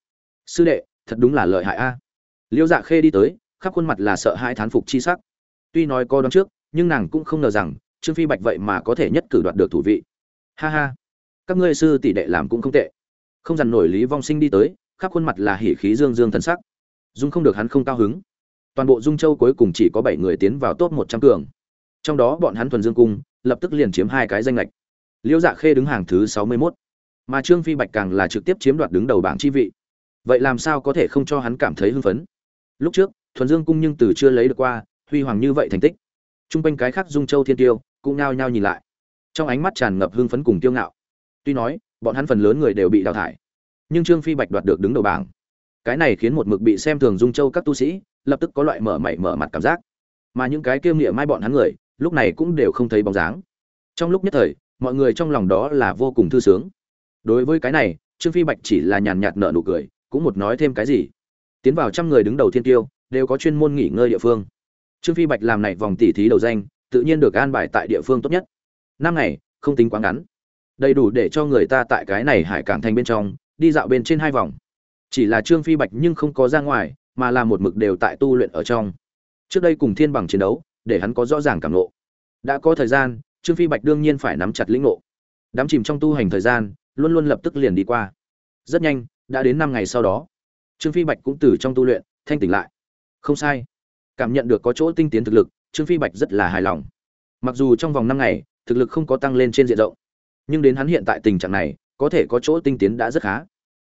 Sư đệ thật đúng là lợi hại a. Liêu dạ khê đi tới, khắp khuôn mặt là sợ hai thán phục chi sắc. Tuy nói có đón trước, nhưng nàng cũng không ngờ rằng, trương phi bạch vậy mà có thể nhất cử đoạt được thủ vị. Ha ha, các ngươi sư tỷ đệ làm cũng không tệ. Không dằn nổi lý vong sinh đi tới, khắp khuôn mặt là hỉ khí dương dương thần sắc. Dung không được hắn không cao hứng. Toàn bộ dung châu cuối cùng chỉ có bảy người tiến vào top một trăm cường. Trong đó bọn hắn thuần dương cung, lập tức liền chiếm hai cái danh lệch liễu dạ khê đứng hàng thứ sáu mươi mốt. Mà trương phi bạch càng là trực tiếp chiếm đoạt đứng đầu bảng chi vị vậy làm sao có thể không cho hắn cảm thấy hưng phấn? Lúc trước, thuần dương cung nhưng từ chưa lấy được qua, huy hoàng như vậy thành tích. T r u n g quanh cái khác dung châu thiên tiêu cũng nao nhao nhìn lại. Trong ánh mắt tràn ngập hưng phấn cùng tiêu ngạo. Tuy nói, bọn hắn phần lớn người đều bị đào thải, nhưng trương phi bạch đoạt được đứng đầu bảng. Cái này khiến một mực bị xem thường dung châu các tu sĩ, lập tức có loại mở mày mở mặt cảm giác. Mà những cái kiêm nghĩa mai bọn hắn người, lúc này cũng đều không thấy bóng dáng. Trong lúc nhất thời, mọi người trong lòng đó là vô cùng thư sướng. Đối với cái này, trương phi bạch chỉ là nhàn nhạt nợ nụ cười cũng một nói thêm cái gì. Tiến vào trăm người đứng đầu thiên tiêu, đều có chuyên môn nghỉ ngơi địa phương. Trương phi bạch làm này vòng tỷ thí đầu danh, tự nhiên được an bài tại địa phương tốt nhất. Năm ngày, không tính quá ngắn. Đầy đủ để cho người ta tại cái này hải cảng thành bên trong, đi dạo bên trên hai vòng. Chỉ là trương phi bạch nhưng không có ra ngoài, mà là một mực đều tại tu luyện ở trong. Trước đây cùng thiên bằng chiến đấu, để hắn có rõ ràng cảm ngộ. đã có thời gian, trương phi bạch đương nhiên phải nắm chặt lĩnh ngộ. đám chìm trong tu hành thời gian, luôn luôn lập tức liền đi qua. Rất nhanh đã đến năm ngày sau đó. Trương phi bạch cũng từ trong tu luyện, thanh tỉnh lại. Không sai. Cảm nhận được có chỗ tinh tiến thực lực, trương phi bạch rất là hài lòng. Mặc dù trong vòng năm ngày, thực lực không có tăng lên trên diện rộng, nhưng đến hắn hiện tại tình trạng này, có thể có chỗ tinh tiến đã rất khá.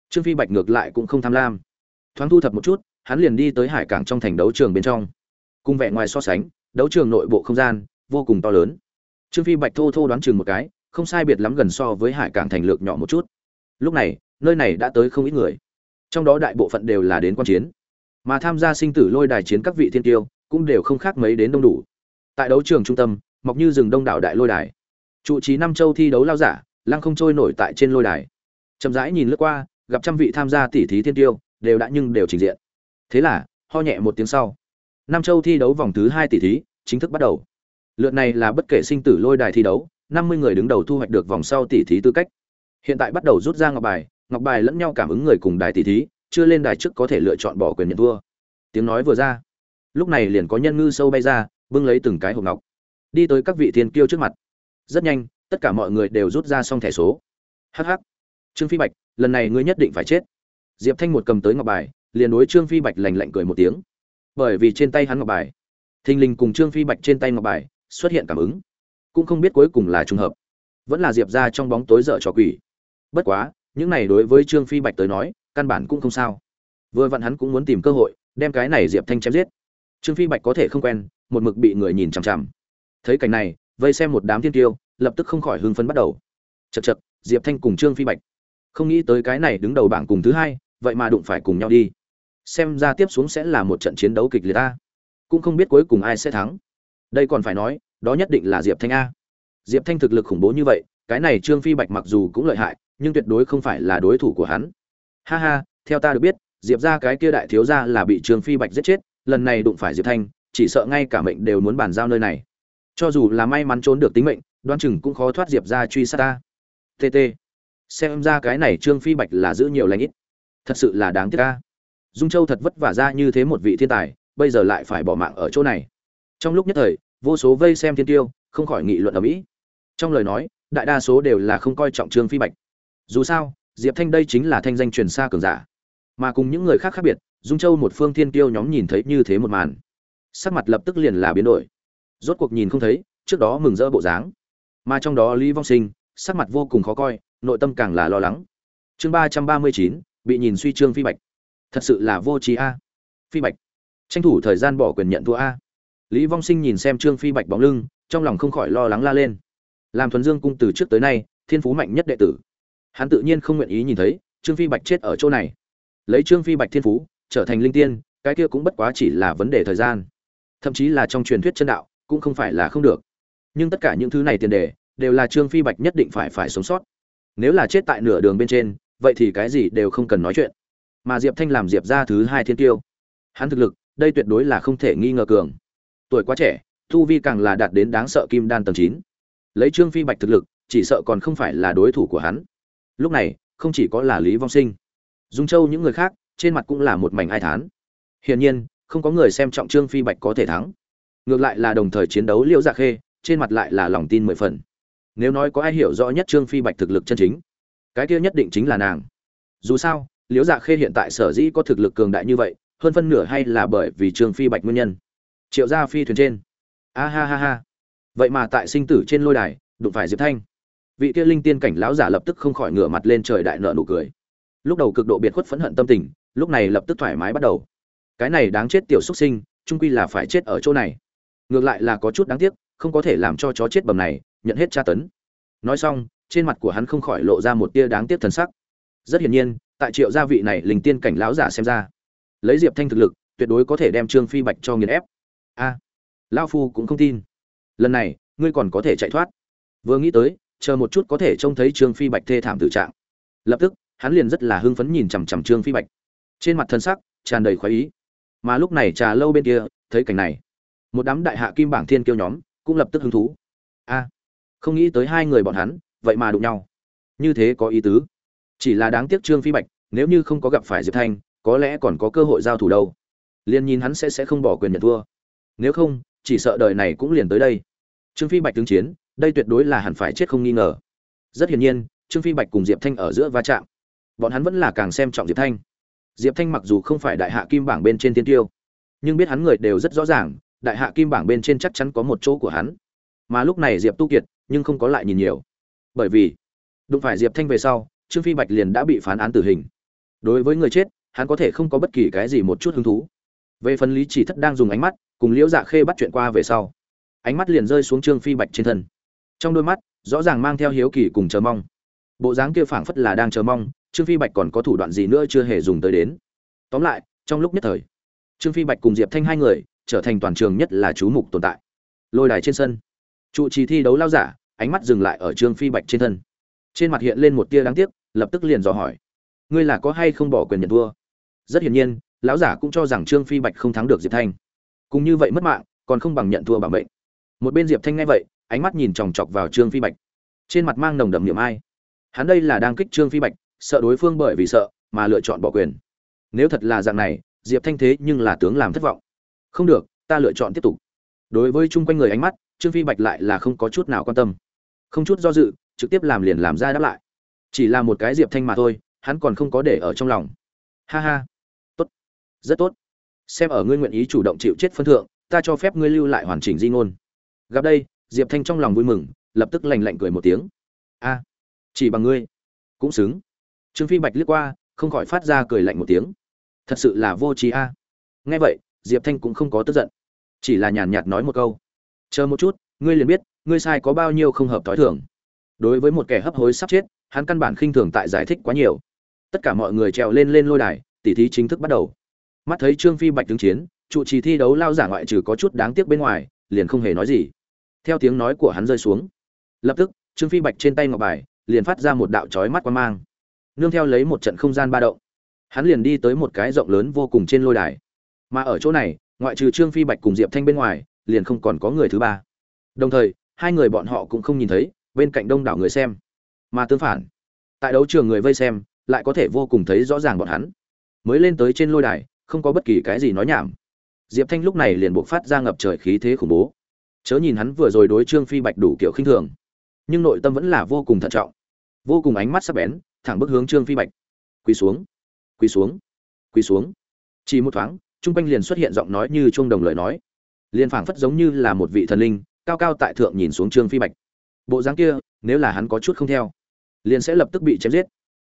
Trương phi bạch ngược lại cũng không tham lam. Thoáng thu thập một chút, hắn liền đi tới hải cảng trong thành đấu trường bên trong. Cùng vẻ ngoài so sánh, đấu trường nội bộ không gian, vô cùng to lớn. Trương phi bạch thô thô đoán chừng một cái, không sai biệt lắm gần so với hải cảng thành lược nhỏ một chút. Lúc này nơi này đã tới không ít người. Trong đó đại bộ phận đều là đến quan chiến. Mà tham gia sinh tử lôi đài chiến các vị thiên tiêu cũng đều không khác mấy đến đông đủ. Tại đấu trường trung tâm, mọc như rừng đông đảo đại lôi đài. Trụ trí năm châu thi đấu lao giả, lăng không trôi nổi tại trên lôi đài. Chậm rãi nhìn lướt qua, gặp trăm vị tham gia tỷ thí thiên tiêu, đều đã nhưng đều trình diện. Thế là, ho nhẹ một tiếng sau. Nam châu thi đấu vòng thứ hai tỷ thí, chính thức bắt đầu. Lượt này là bất kể sinh tử lôi đài thi đấu, năm mươi người đứng đầu thu hoạch được vòng sau tỷ thí tư cách. Hiện tại bắt đầu rút ra ngọc bài ngọc bài lẫn nhau cảm ứng người cùng đài tỷ thí, chưa lên đài trước có thể lựa chọn bỏ quyền nhận thua. Tiếng nói vừa ra, lúc này liền có nhân ngư sâu bay ra, bưng lấy từng cái hộp ngọc, đi tới các vị thiên kiêu trước mặt. Rất nhanh, tất cả mọi người đều rút ra xong thẻ số. Hh trương phi bạch, lần này ngươi nhất định phải chết. Diệp thanh một cầm tới ngọc bài, liền đối trương phi bạch lành lạnh cười một tiếng. Bởi vì trên tay hắn ngọc bài, thình lình cùng trương phi bạch trên tay ngọc bài xuất hiện cảm ứng. Cũng không biết cuối cùng là trùng hợp, vẫn là diệp ra trong bóng tối dở trò quỷ. Bất quá những này đối với trương phi bạch tới nói, căn bản cũng không sao. Vừa vặn hắn cũng muốn tìm cơ hội, đem cái này diệp thanh chém giết. Trương phi bạch có thể không quen, một mực bị người nhìn chằm chằm. Thấy cảnh này, vây xem một đám thiên tiêu, lập tức không khỏi hưng phấn bắt đầu. Chật chật diệp thanh cùng trương phi bạch. Không nghĩ tới cái này đứng đầu bảng cùng thứ hai, vậy mà đụng phải cùng nhau đi. Xem ra tiếp xuống sẽ là một trận chiến đấu kịch liệt ta cũng không biết cuối cùng ai sẽ thắng. Đây còn phải nói, đó nhất định là diệp thanh a. Diệp thanh thực lực khủng bố như vậy, cái này trương phi bạch mặc dù cũng lợi hại nhưng tuyệt đối không phải là đối thủ của hắn. Ha ha, theo ta được biết, diệp ra cái kia đại thiếu ra là bị trương phi bạch giết chết, lần này đụng phải diệp thanh, chỉ sợ ngay cả mệnh đều muốn bàn giao nơi này. Cho dù là may mắn trốn được tính mệnh đoan chừng cũng khó thoát diệp ra truy sát ta. Tt xem ra cái này trương phi bạch là giữ nhiều lãnh ít. Thật sự là đáng tiếc ca dung châu thật vất vả ra như thế một vị thiên tài, bây giờ lại phải bỏ mạng ở chỗ này. Trong lúc nhất thời, vô số vây xem thiên tiêu, không khỏi nghị luận ở mỹ. Trong lời nói, đại đa số đều là không coi trọng trương phi bạch dù sao, diệp thanh đây chính là thanh danh truyền xa cường giả. Mà cùng những người khác khác biệt, dung châu một phương thiên tiêu nhóm nhìn thấy như thế một màn, sắc mặt lập tức liền là biến đổi. Rốt cuộc nhìn không thấy, trước đó mừng rỡ bộ dáng. Mà trong đó lý vong sinh, sắc mặt vô cùng khó coi, nội tâm càng là lo lắng. Chương ba trăm ba mươi chín, bị nhìn suy trương phi bạch. Thật sự là vô trí a. Phi bạch. Tranh thủ thời gian bỏ quyền nhận thua a. Lý vong sinh nhìn xem trương phi bạch bóng lưng, trong lòng không khỏi lo lắng la lên. Làm thuần dương cung từ trước tới nay, thiên phú mạnh nhất đệ tử hắn tự nhiên không nguyện ý nhìn thấy trương phi bạch chết ở chỗ này. Lấy trương phi bạch thiên phú, trở thành linh tiên, cái kia cũng bất quá chỉ là vấn đề thời gian. Thậm chí là trong truyền thuyết chân đạo, cũng không phải là không được. Nhưng tất cả những thứ này tiền đề, đều là trương phi bạch nhất định phải phải sống sót. Nếu là chết tại nửa đường bên trên, vậy thì cái gì đều không cần nói chuyện. Mà diệp thanh làm diệp ra thứ hai thiên tiêu. Hắn thực lực, đây tuyệt đối là không thể nghi ngờ cường. Tuổi quá trẻ, thu vi càng là đạt đến đáng sợ kim đan tầng chín. Lấy trương phi bạch thực lực, chỉ sợ còn không phải là đối thủ của hắn lúc này, không chỉ có là lý vong sinh, dung châu những người khác, trên mặt cũng là một mảnh ai thán. Hiển nhiên, không có người xem trọng trương phi bạch có thể thắng. Ngược lại là đồng thời chiến đấu liễu dạ khê, trên mặt lại là lòng tin mười phần. Nếu nói có ai hiểu rõ nhất trương phi bạch thực lực chân chính, cái kia nhất định chính là nàng. Dù sao, liễu dạ khê hiện tại sở dĩ có thực lực cường đại như vậy, hơn phân nửa hay là bởi vì trương phi bạch nguyên nhân. Triệu gia phi thuyền trên. A ha ha ha. Vậy mà tại sinh tử trên lôi đài, đụng phải diệp thanh vị kia linh tiên cảnh lão giả lập tức không khỏi ngửa mặt lên trời đại nợ nụ cười. Lúc đầu cực độ biệt khuất phẫn hận tâm tình lúc này lập tức thoải mái bắt đầu. Cái này đáng chết tiểu xuất sinh trung quy là phải chết ở chỗ này. Ngược lại là có chút đáng tiếc không có thể làm cho chó chết bầm này nhận hết tra tấn. Nói xong trên mặt của hắn không khỏi lộ ra một tia đáng tiếc thần sắc. Rất hiển nhiên tại triệu gia vị này linh tiên cảnh lão giả xem ra lấy diệp thanh thực lực tuyệt đối có thể đem trương phi bạch cho nghiền ép. A à, lão phu cũng không tin. Lần này ngươi còn có thể chạy thoát. Vừa nghĩ tới chờ một chút có thể trông thấy trương phi bạch thê thảm tử trạng. Lập tức, hắn liền rất là hưng phấn nhìn chằm chằm trương phi bạch. Trên mặt thân sắc, tràn đầy khoái ý. Mà lúc này trà lâu bên kia, thấy cảnh này. Một đám đại hạ kim bảng thiên kiêu nhóm, cũng lập tức hứng thú. A, không nghĩ tới hai người bọn hắn, vậy mà đụng nhau. Như thế có ý tứ. Chỉ là đáng tiếc trương phi bạch, nếu như không có gặp phải diệp thanh, có lẽ còn có cơ hội giao thủ đâu. Liền nhìn hắn sẽ sẽ không bỏ quyền nhận thua. Nếu không, chỉ sợ đời này cũng liền tới đây. Trương phi bạch tướng chiến đây tuyệt đối là hẳn phải chết không nghi ngờ. Rất hiển nhiên, trương phi bạch cùng diệp thanh ở giữa va chạm. Bọn hắn vẫn là càng xem trọng diệp thanh. Diệp thanh mặc dù không phải đại hạ kim bảng bên trên tiên tiêu, nhưng biết hắn người đều rất rõ ràng, đại hạ kim bảng bên trên chắc chắn có một chỗ của hắn. Mà lúc này diệp tu kiệt, nhưng không có lại nhìn nhiều. Bởi vì, đụng phải diệp thanh về sau, trương phi bạch liền đã bị phán án tử hình. Đối với người chết, hắn có thể không có bất kỳ cái gì một chút hứng thú. Về phần lý chỉ thất đang dùng ánh mắt, cùng liễu dạ khê bắt chuyện qua về sau, ánh mắt liền rơi xuống trương phi bạch trên thân trong đôi mắt, rõ ràng mang theo hiếu kỳ cùng chờ mong. Bộ dáng kia phảng phất là đang chờ mong, trương phi bạch còn có thủ đoạn gì nữa chưa hề dùng tới đến. Tóm lại, trong lúc nhất thời, trương phi bạch cùng diệp thanh hai người trở thành toàn trường nhất là chú mục tồn tại. Lôi đài trên sân, trụ trì thi đấu lao giả, ánh mắt dừng lại ở trương phi bạch trên thân. Trên mặt hiện lên một tia đáng tiếc, lập tức liền dò hỏi, ngươi là có hay không bỏ quyền nhận thua? Rất hiển nhiên, lão giả cũng cho rằng trương phi bạch không thắng được diệp thanh. Cùng như vậy mất mạng, còn không bằng nhận thua bằng bệnh một bên diệp thanh nghe vậy ánh mắt nhìn chòng chọc vào trương phi bạch. Trên mặt mang nồng đậm niệm ai. Hắn đây là đang kích trương phi bạch, sợ đối phương bởi vì sợ, mà lựa chọn bỏ quyền. Nếu thật là dạng này, diệp thanh thế nhưng là tướng làm thất vọng. Không được, ta lựa chọn tiếp tục. Đối với chung quanh người ánh mắt, trương phi bạch lại là không có chút nào quan tâm. Không chút do dự, trực tiếp làm liền làm ra đáp lại. Chỉ là một cái diệp thanh mà thôi, hắn còn không có để ở trong lòng. Ha ha. Tốt. Rất tốt. Xem ở ngươi nguyện ý chủ động chịu chết phân thượng, ta cho phép ngươi lưu lại hoàn chỉnh di ngôn. Gặp đây diệp thanh trong lòng vui mừng, lập tức lành lạnh cười một tiếng. A, chỉ bằng ngươi. Cũng xứng. Trương phi bạch liếc qua, không khỏi phát ra cười lạnh một tiếng. Thật sự là vô trí a. Nghe vậy, diệp thanh cũng không có tức giận, chỉ là nhàn nhạt nói một câu. Chờ một chút, ngươi liền biết, ngươi sai có bao nhiêu không hợp t h o i thường. Đối với một kẻ hấp hối sắp chết, hắn căn bản khinh thường tại giải thích quá nhiều. Tất cả mọi người trèo lên lên lôi đài, tỉ thí chính thức bắt đầu. Mắt thấy trương phi bạch đứng chiến, trụ trì thi đấu lao giả ngoại trừ có chút đáng tiếc bên ngoài, liền không hề nói gì theo tiếng nói của hắn rơi xuống. Lập tức, trương phi bạch trên tay ngọc bài, liền phát ra một đạo trói mắt quan mang. Nương theo lấy một trận không gian ba động, hắn liền đi tới một cái rộng lớn vô cùng trên lôi đài. Mà ở chỗ này, ngoại trừ trương phi bạch cùng diệp thanh bên ngoài, liền không còn có người thứ ba. Đồng thời, hai người bọn họ cũng không nhìn thấy, bên cạnh đông đảo người xem. Mà tương phản, tại đấu trường người vây xem, lại có thể vô cùng thấy rõ ràng bọn hắn. Mới lên tới trên lôi đài, không có bất kỳ cái gì nói nhảm. Diệp thanh lúc này liền buộc phát ra ngập trời khí thế khủng bố chớ nhìn hắn vừa rồi đối trương phi bạch đủ kiểu khinh thường, nhưng nội tâm vẫn là vô cùng thận trọng, vô cùng ánh mắt sắc bén, thẳng bức hướng trương phi bạch. Quỳ xuống quỳ xuống quỳ xuống. Chỉ một thoáng trung quanh liền xuất hiện giọng nói như chuông đồng lời nói. Liền phảng phất giống như là một vị thần linh, cao cao tại thượng nhìn xuống trương phi bạch. Bộ dáng kia, nếu là hắn có chút không theo, liền sẽ lập tức bị chém giết.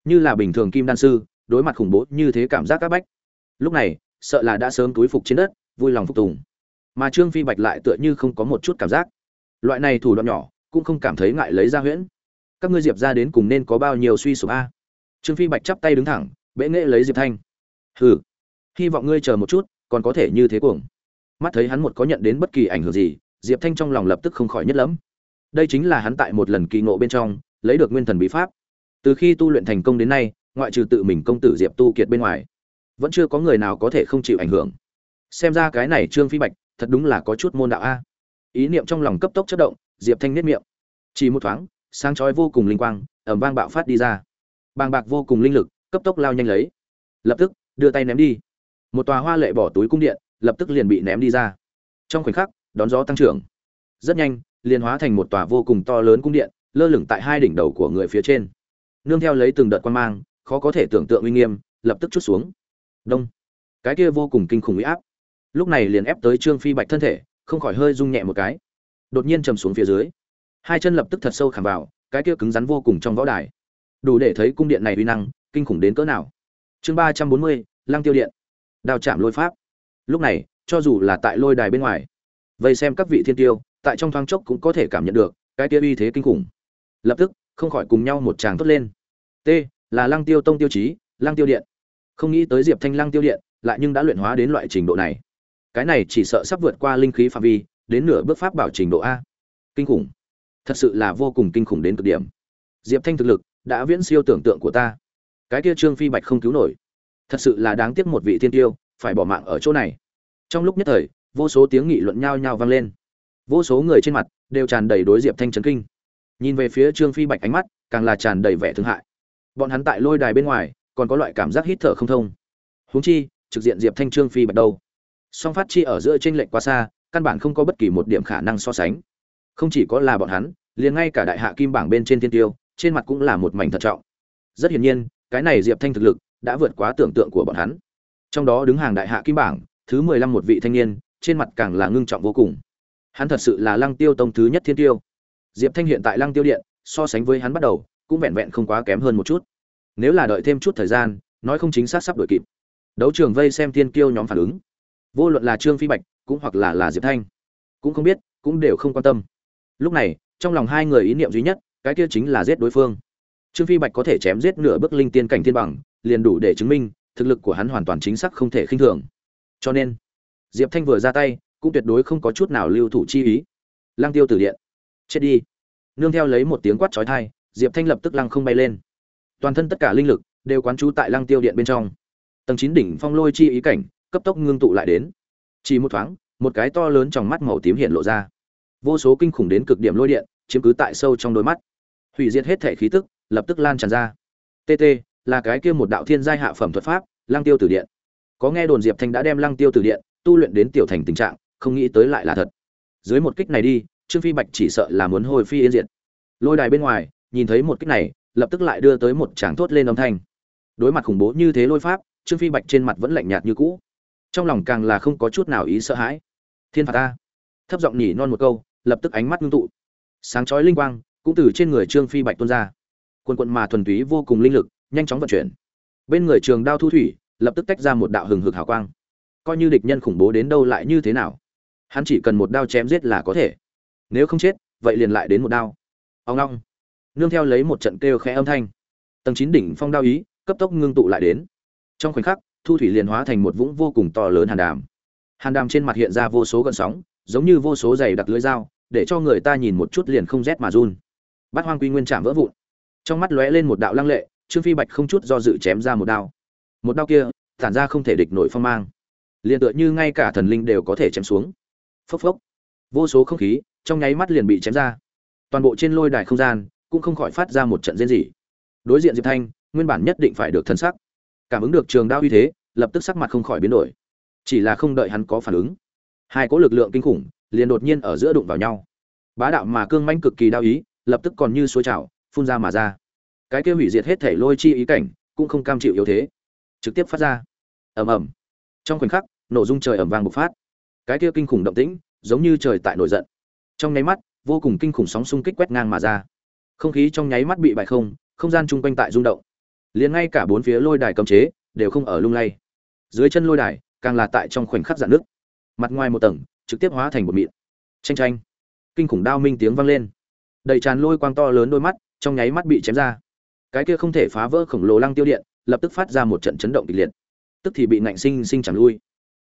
Như là bình thường kim đan sư, đối mặt khủng bố như thế cảm giác các bách. Lúc này, sợ là đã sớm túi phục trên đất, vui lòng phục tùng mà trương phi bạch lại tựa như không có một chút cảm giác. Loại này thủ đoạn nhỏ, cũng không cảm thấy ngại lấy ra huyễn. Các ngươi diệp ra đến cùng nên có bao nhiêu suy sụp a? Trương phi bạch chắp tay đứng thẳng, bệ nghệ lấy diệp thanh. Hừ, hy vọng ngươi chờ một chút, còn có thể như thế cuồng. Mắt thấy hắn một có nhận đến bất kỳ ảnh hưởng gì, diệp thanh trong lòng lập tức không khỏi nhất lắm đây chính là hắn tại một lần kỳ ngộ bên trong, lấy được nguyên thần bí pháp. Từ khi tu luyện thành công đến nay, ngoại trừ tự mình công tử diệp tu kiệt bên ngoài, vẫn chưa có người nào có thể không chịu ảnh hưởng. Xem ra cái này trương phi bạch thật đúng là có chút môn đạo a. Ý niệm trong lòng cấp tốc chất động, diệp thanh nết miệng. Chỉ một thoáng, sáng chói vô cùng linh quang ẩm vang bạo phát đi ra. Bàng bạc vô cùng linh lực, cấp tốc lao nhanh lấy. Lập tức, đưa tay ném đi. Một tòa hoa lệ bỏ túi cung điện, lập tức liền bị ném đi ra. Trong khoảnh khắc, đón gió tăng trưởng. Rất nhanh, liền hóa thành một tòa vô cùng to lớn cung điện, lơ lửng tại hai đỉnh đầu của người phía trên. Nương theo lấy từng đợt quan mang, khó có thể tưởng tượng uy nghiêm, lập tức chút xuống. Đông. Cái kia vô cùng kinh khủng uy áp lúc này liền ép tới trương phi bạch thân thể, không khỏi hơi rung nhẹ một cái. Đột nhiên trầm xuống phía dưới, hai chân lập tức thật sâu khảm vào, cái kia cứng rắn vô cùng trong võ đài. Đủ để thấy cung điện này uy năng, kinh khủng đến cỡ nào. Chương ba trăm bốn mươi, lăng tiêu điện. Đao chạm lôi pháp. Lúc này, cho dù là tại lôi đài bên ngoài, vây xem các vị thiên tiêu, tại trong thoáng chốc cũng có thể cảm nhận được, cái kia uy thế kinh khủng. Lập tức, không khỏi cùng nhau một tràng thốt lên. T, là lăng tiêu tông tiêu chí, lăng tiêu điện. Không nghĩ tới diệp thanh lăng tiêu điện, lại nhưng đã luyện hóa đến loại trình độ này cái này chỉ sợ sắp vượt qua linh khí phạm vi, đến nửa bước pháp bảo trình độ a. Kinh khủng. Thật sự là vô cùng kinh khủng đến cực điểm. Diệp thanh thực lực đã viễn siêu tưởng tượng của ta. Cái kia trương phi bạch không cứu nổi. Thật sự là đáng tiếc một vị thiên tiêu, phải bỏ mạng ở chỗ này. Trong lúc nhất thời, vô số tiếng nghị luận nhao nhao vang lên. Vô số người trên mặt đều tràn đầy đối diệp thanh trấn kinh. Nhìn về phía trương phi bạch ánh mắt, càng là tràn đầy vẻ thương hại. Bọn hắn tại lôi đài bên ngoài, còn có loại cảm giác hít thở không thông. Huống chi, trực diện diệp thanh trương phi bạch đâu? Song phát chi ở giữa t r ê n lệch quá xa, căn bản không có bất kỳ một điểm khả năng so sánh. Không chỉ có là bọn hắn, liền ngay cả đại hạ kim bảng bên trên thiên tiêu, trên mặt cũng là một mảnh thận trọng. Rất hiển nhiên, cái này diệp thanh thực lực đã vượt quá tưởng tượng của bọn hắn. Trong đó đứng hàng đại hạ kim bảng, thứ mười lăm một vị thanh niên, trên mặt càng là ngưng trọng vô cùng. Hắn thật sự là lăng tiêu tông thứ nhất thiên tiêu. Diệp thanh hiện tại lăng tiêu điện, so sánh với hắn bắt đầu, cũng vẹn vẹn không quá kém hơn một chút. Nếu là đợi thêm chút thời gian, nói không chính xác sắp đổi kịp. Đấu trường vây xem tiên kiêu nhóm phản ứng vô luận là trương phi bạch cũng hoặc là là diệp thanh cũng không biết, cũng đều không quan tâm. Lúc này, trong lòng hai người ý niệm duy nhất, cái kia chính là giết đối phương. Trương phi bạch có thể chém giết nửa bức linh tiên cảnh thiên bằng, liền đủ để chứng minh, thực lực của hắn hoàn toàn chính xác không thể khinh thường. Cho nên, diệp thanh vừa ra tay, cũng tuyệt đối không có chút nào lưu thủ chi ý. Lang tiêu tử điện, chết đi. Nương theo lấy một tiếng quát chói tai, diệp thanh lập tức lăng không bay lên. Toàn thân tất cả linh lực đều quán trú tại lăng tiêu điện bên trong. Tầng chín đỉnh phong lôi chi ý cảnh cấp tốc ngưng tụ lại đến. Chỉ một thoáng, một cái to lớn trong mắt màu tím hiện lộ ra. Vô số kinh khủng đến cực điểm lôi điện, chiếm cứ tại sâu trong đôi mắt. Hủy diệt hết thể khí tức, lập tức lan tràn ra. Tt là cái kia một đạo thiên giai hạ phẩm thuật pháp, lăng tiêu tử điện. Có nghe đồn diệp thanh đã đem lăng tiêu tử điện tu luyện đến tiểu thành tình trạng, không nghĩ tới lại là thật. Dưới một kích này đi, trương phi bạch chỉ sợ là muốn hồi phi yên diệt. Lôi đài bên ngoài, nhìn thấy một kích này, lập tức lại đưa tới một tràng thốt lên âm thanh. Đối mặt khủng bố như thế lôi pháp, trương phi bạch trên mặt vẫn lạnh nhạt như cũ trong lòng càng là không có chút nào ý sợ hãi. Thiên phạt ta. Thấp giọng nhỉ non một câu, lập tức ánh mắt ngưng tụ. Sáng chói linh quang cũng từ trên người trương phi bạch tuôn ra. Quần quận mà thuần túy vô cùng linh lực, nhanh chóng vận chuyển. Bên người trường đao thu thủy, lập tức tách ra một đạo hừng hực hào quang. Coi như địch nhân khủng bố đến đâu lại như thế nào? Hắn chỉ cần một đao chém giết là có thể. Nếu không chết, vậy liền lại đến một đao. Ông long. Nương theo lấy một trận kêu khẽ âm thanh. Tầng chín đỉnh phong đao ý, cấp tốc ngưng tụ lại đến. Trong khoảnh khắc thu thủy liền hóa thành một vũng vô cùng to lớn hàn đàm. Hàn đàm trên mặt hiện ra vô số gợn sóng, giống như vô số giày đặc lưới dao, để cho người ta nhìn một chút liền không rét mà run. Bát hoang quy nguyên chạm vỡ vụn. Trong mắt lóe lên một đạo lăng lệ, trương phi bạch không chút do dự chém ra một đao. Một đao kia tản ra không thể địch nổi phong mang. Liền tựa như ngay cả thần linh đều có thể chém xuống. Phốc phốc. Vô số không khí, trong nháy mắt liền bị chém ra. Toàn bộ trên lôi đài không gian, cũng không khỏi phát ra một trận diễn dị đối diện diệp thanh, nguyên bản nhất định phải được thân sắc cảm ứng được trường đao uy thế, lập tức sắc mặt không khỏi biến đổi. Chỉ là không đợi hắn có phản ứng, hai cỗ lực lượng kinh khủng liền đột nhiên ở giữa đụng vào nhau. Bá đạo mà cương mãnh cực kỳ đao ý, lập tức còn như suối trào, phun ra mà ra. Cái kia hủy diệt hết thể lôi chi ý cảnh cũng không cam chịu yếu thế, trực tiếp phát ra. Ầm ầm. Trong khoảnh khắc, nổ dung trời ầm vang bộc phát. Cái kia kinh khủng động tĩnh giống như trời tại nổi giận. Trong nháy mắt, vô cùng kinh khủng sóng xung kích quét ngang mà ra. Không khí trong nháy mắt bị bại không không gian chung quanh tại rung động liền ngay cả bốn phía lôi đài cấm chế đều không ở lung lay. Dưới chân lôi đài, càng là tại trong khoảnh khắc dạn nước. Mặt ngoài một tầng, trực tiếp hóa thành một mịn. Tranh tranh kinh khủng đao minh tiếng vang lên. Đầy tràn lôi quang to lớn đôi mắt, trong nháy mắt bị chém ra. Cái kia không thể phá vỡ khổng lồ lăng tiêu điện, lập tức phát ra một trận chấn động kịch liệt. Tức thì bị ngạnh sinh sinh chẳng lui.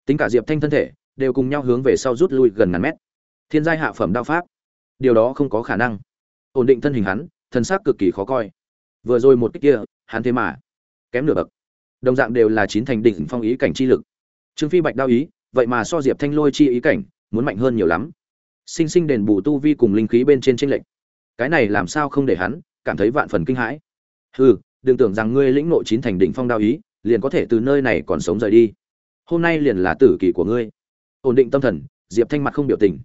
Tính cả diệp thanh thân thể, đều cùng nhau hướng về sau rút lui gần ngàn mét. Thiên giai hạ phẩm đao pháp. Điều đó không có khả năng. Ổn định thân hình hắn thân xác cực kỳ khó coi vừa rồi một cách kia, hắn thế mà kém nửa bậc. Đồng dạng đều là chín thành đỉnh phong ý cảnh chi lực. Trương phi bạch đao ý, vậy mà so diệp thanh lôi chi ý cảnh muốn mạnh hơn nhiều lắm. Sinh sinh đền bù tu vi cùng linh khí bên trên tranh lệch. Cái này làm sao không để hắn cảm thấy vạn phần kinh hãi? Hừ, đừng tưởng rằng ngươi lĩnh nội chín thành đỉnh phong đao ý, liền có thể từ nơi này còn sống rời đi. Hôm nay liền là tử kỳ của ngươi. Ổn định tâm thần, diệp thanh mặt không biểu tình.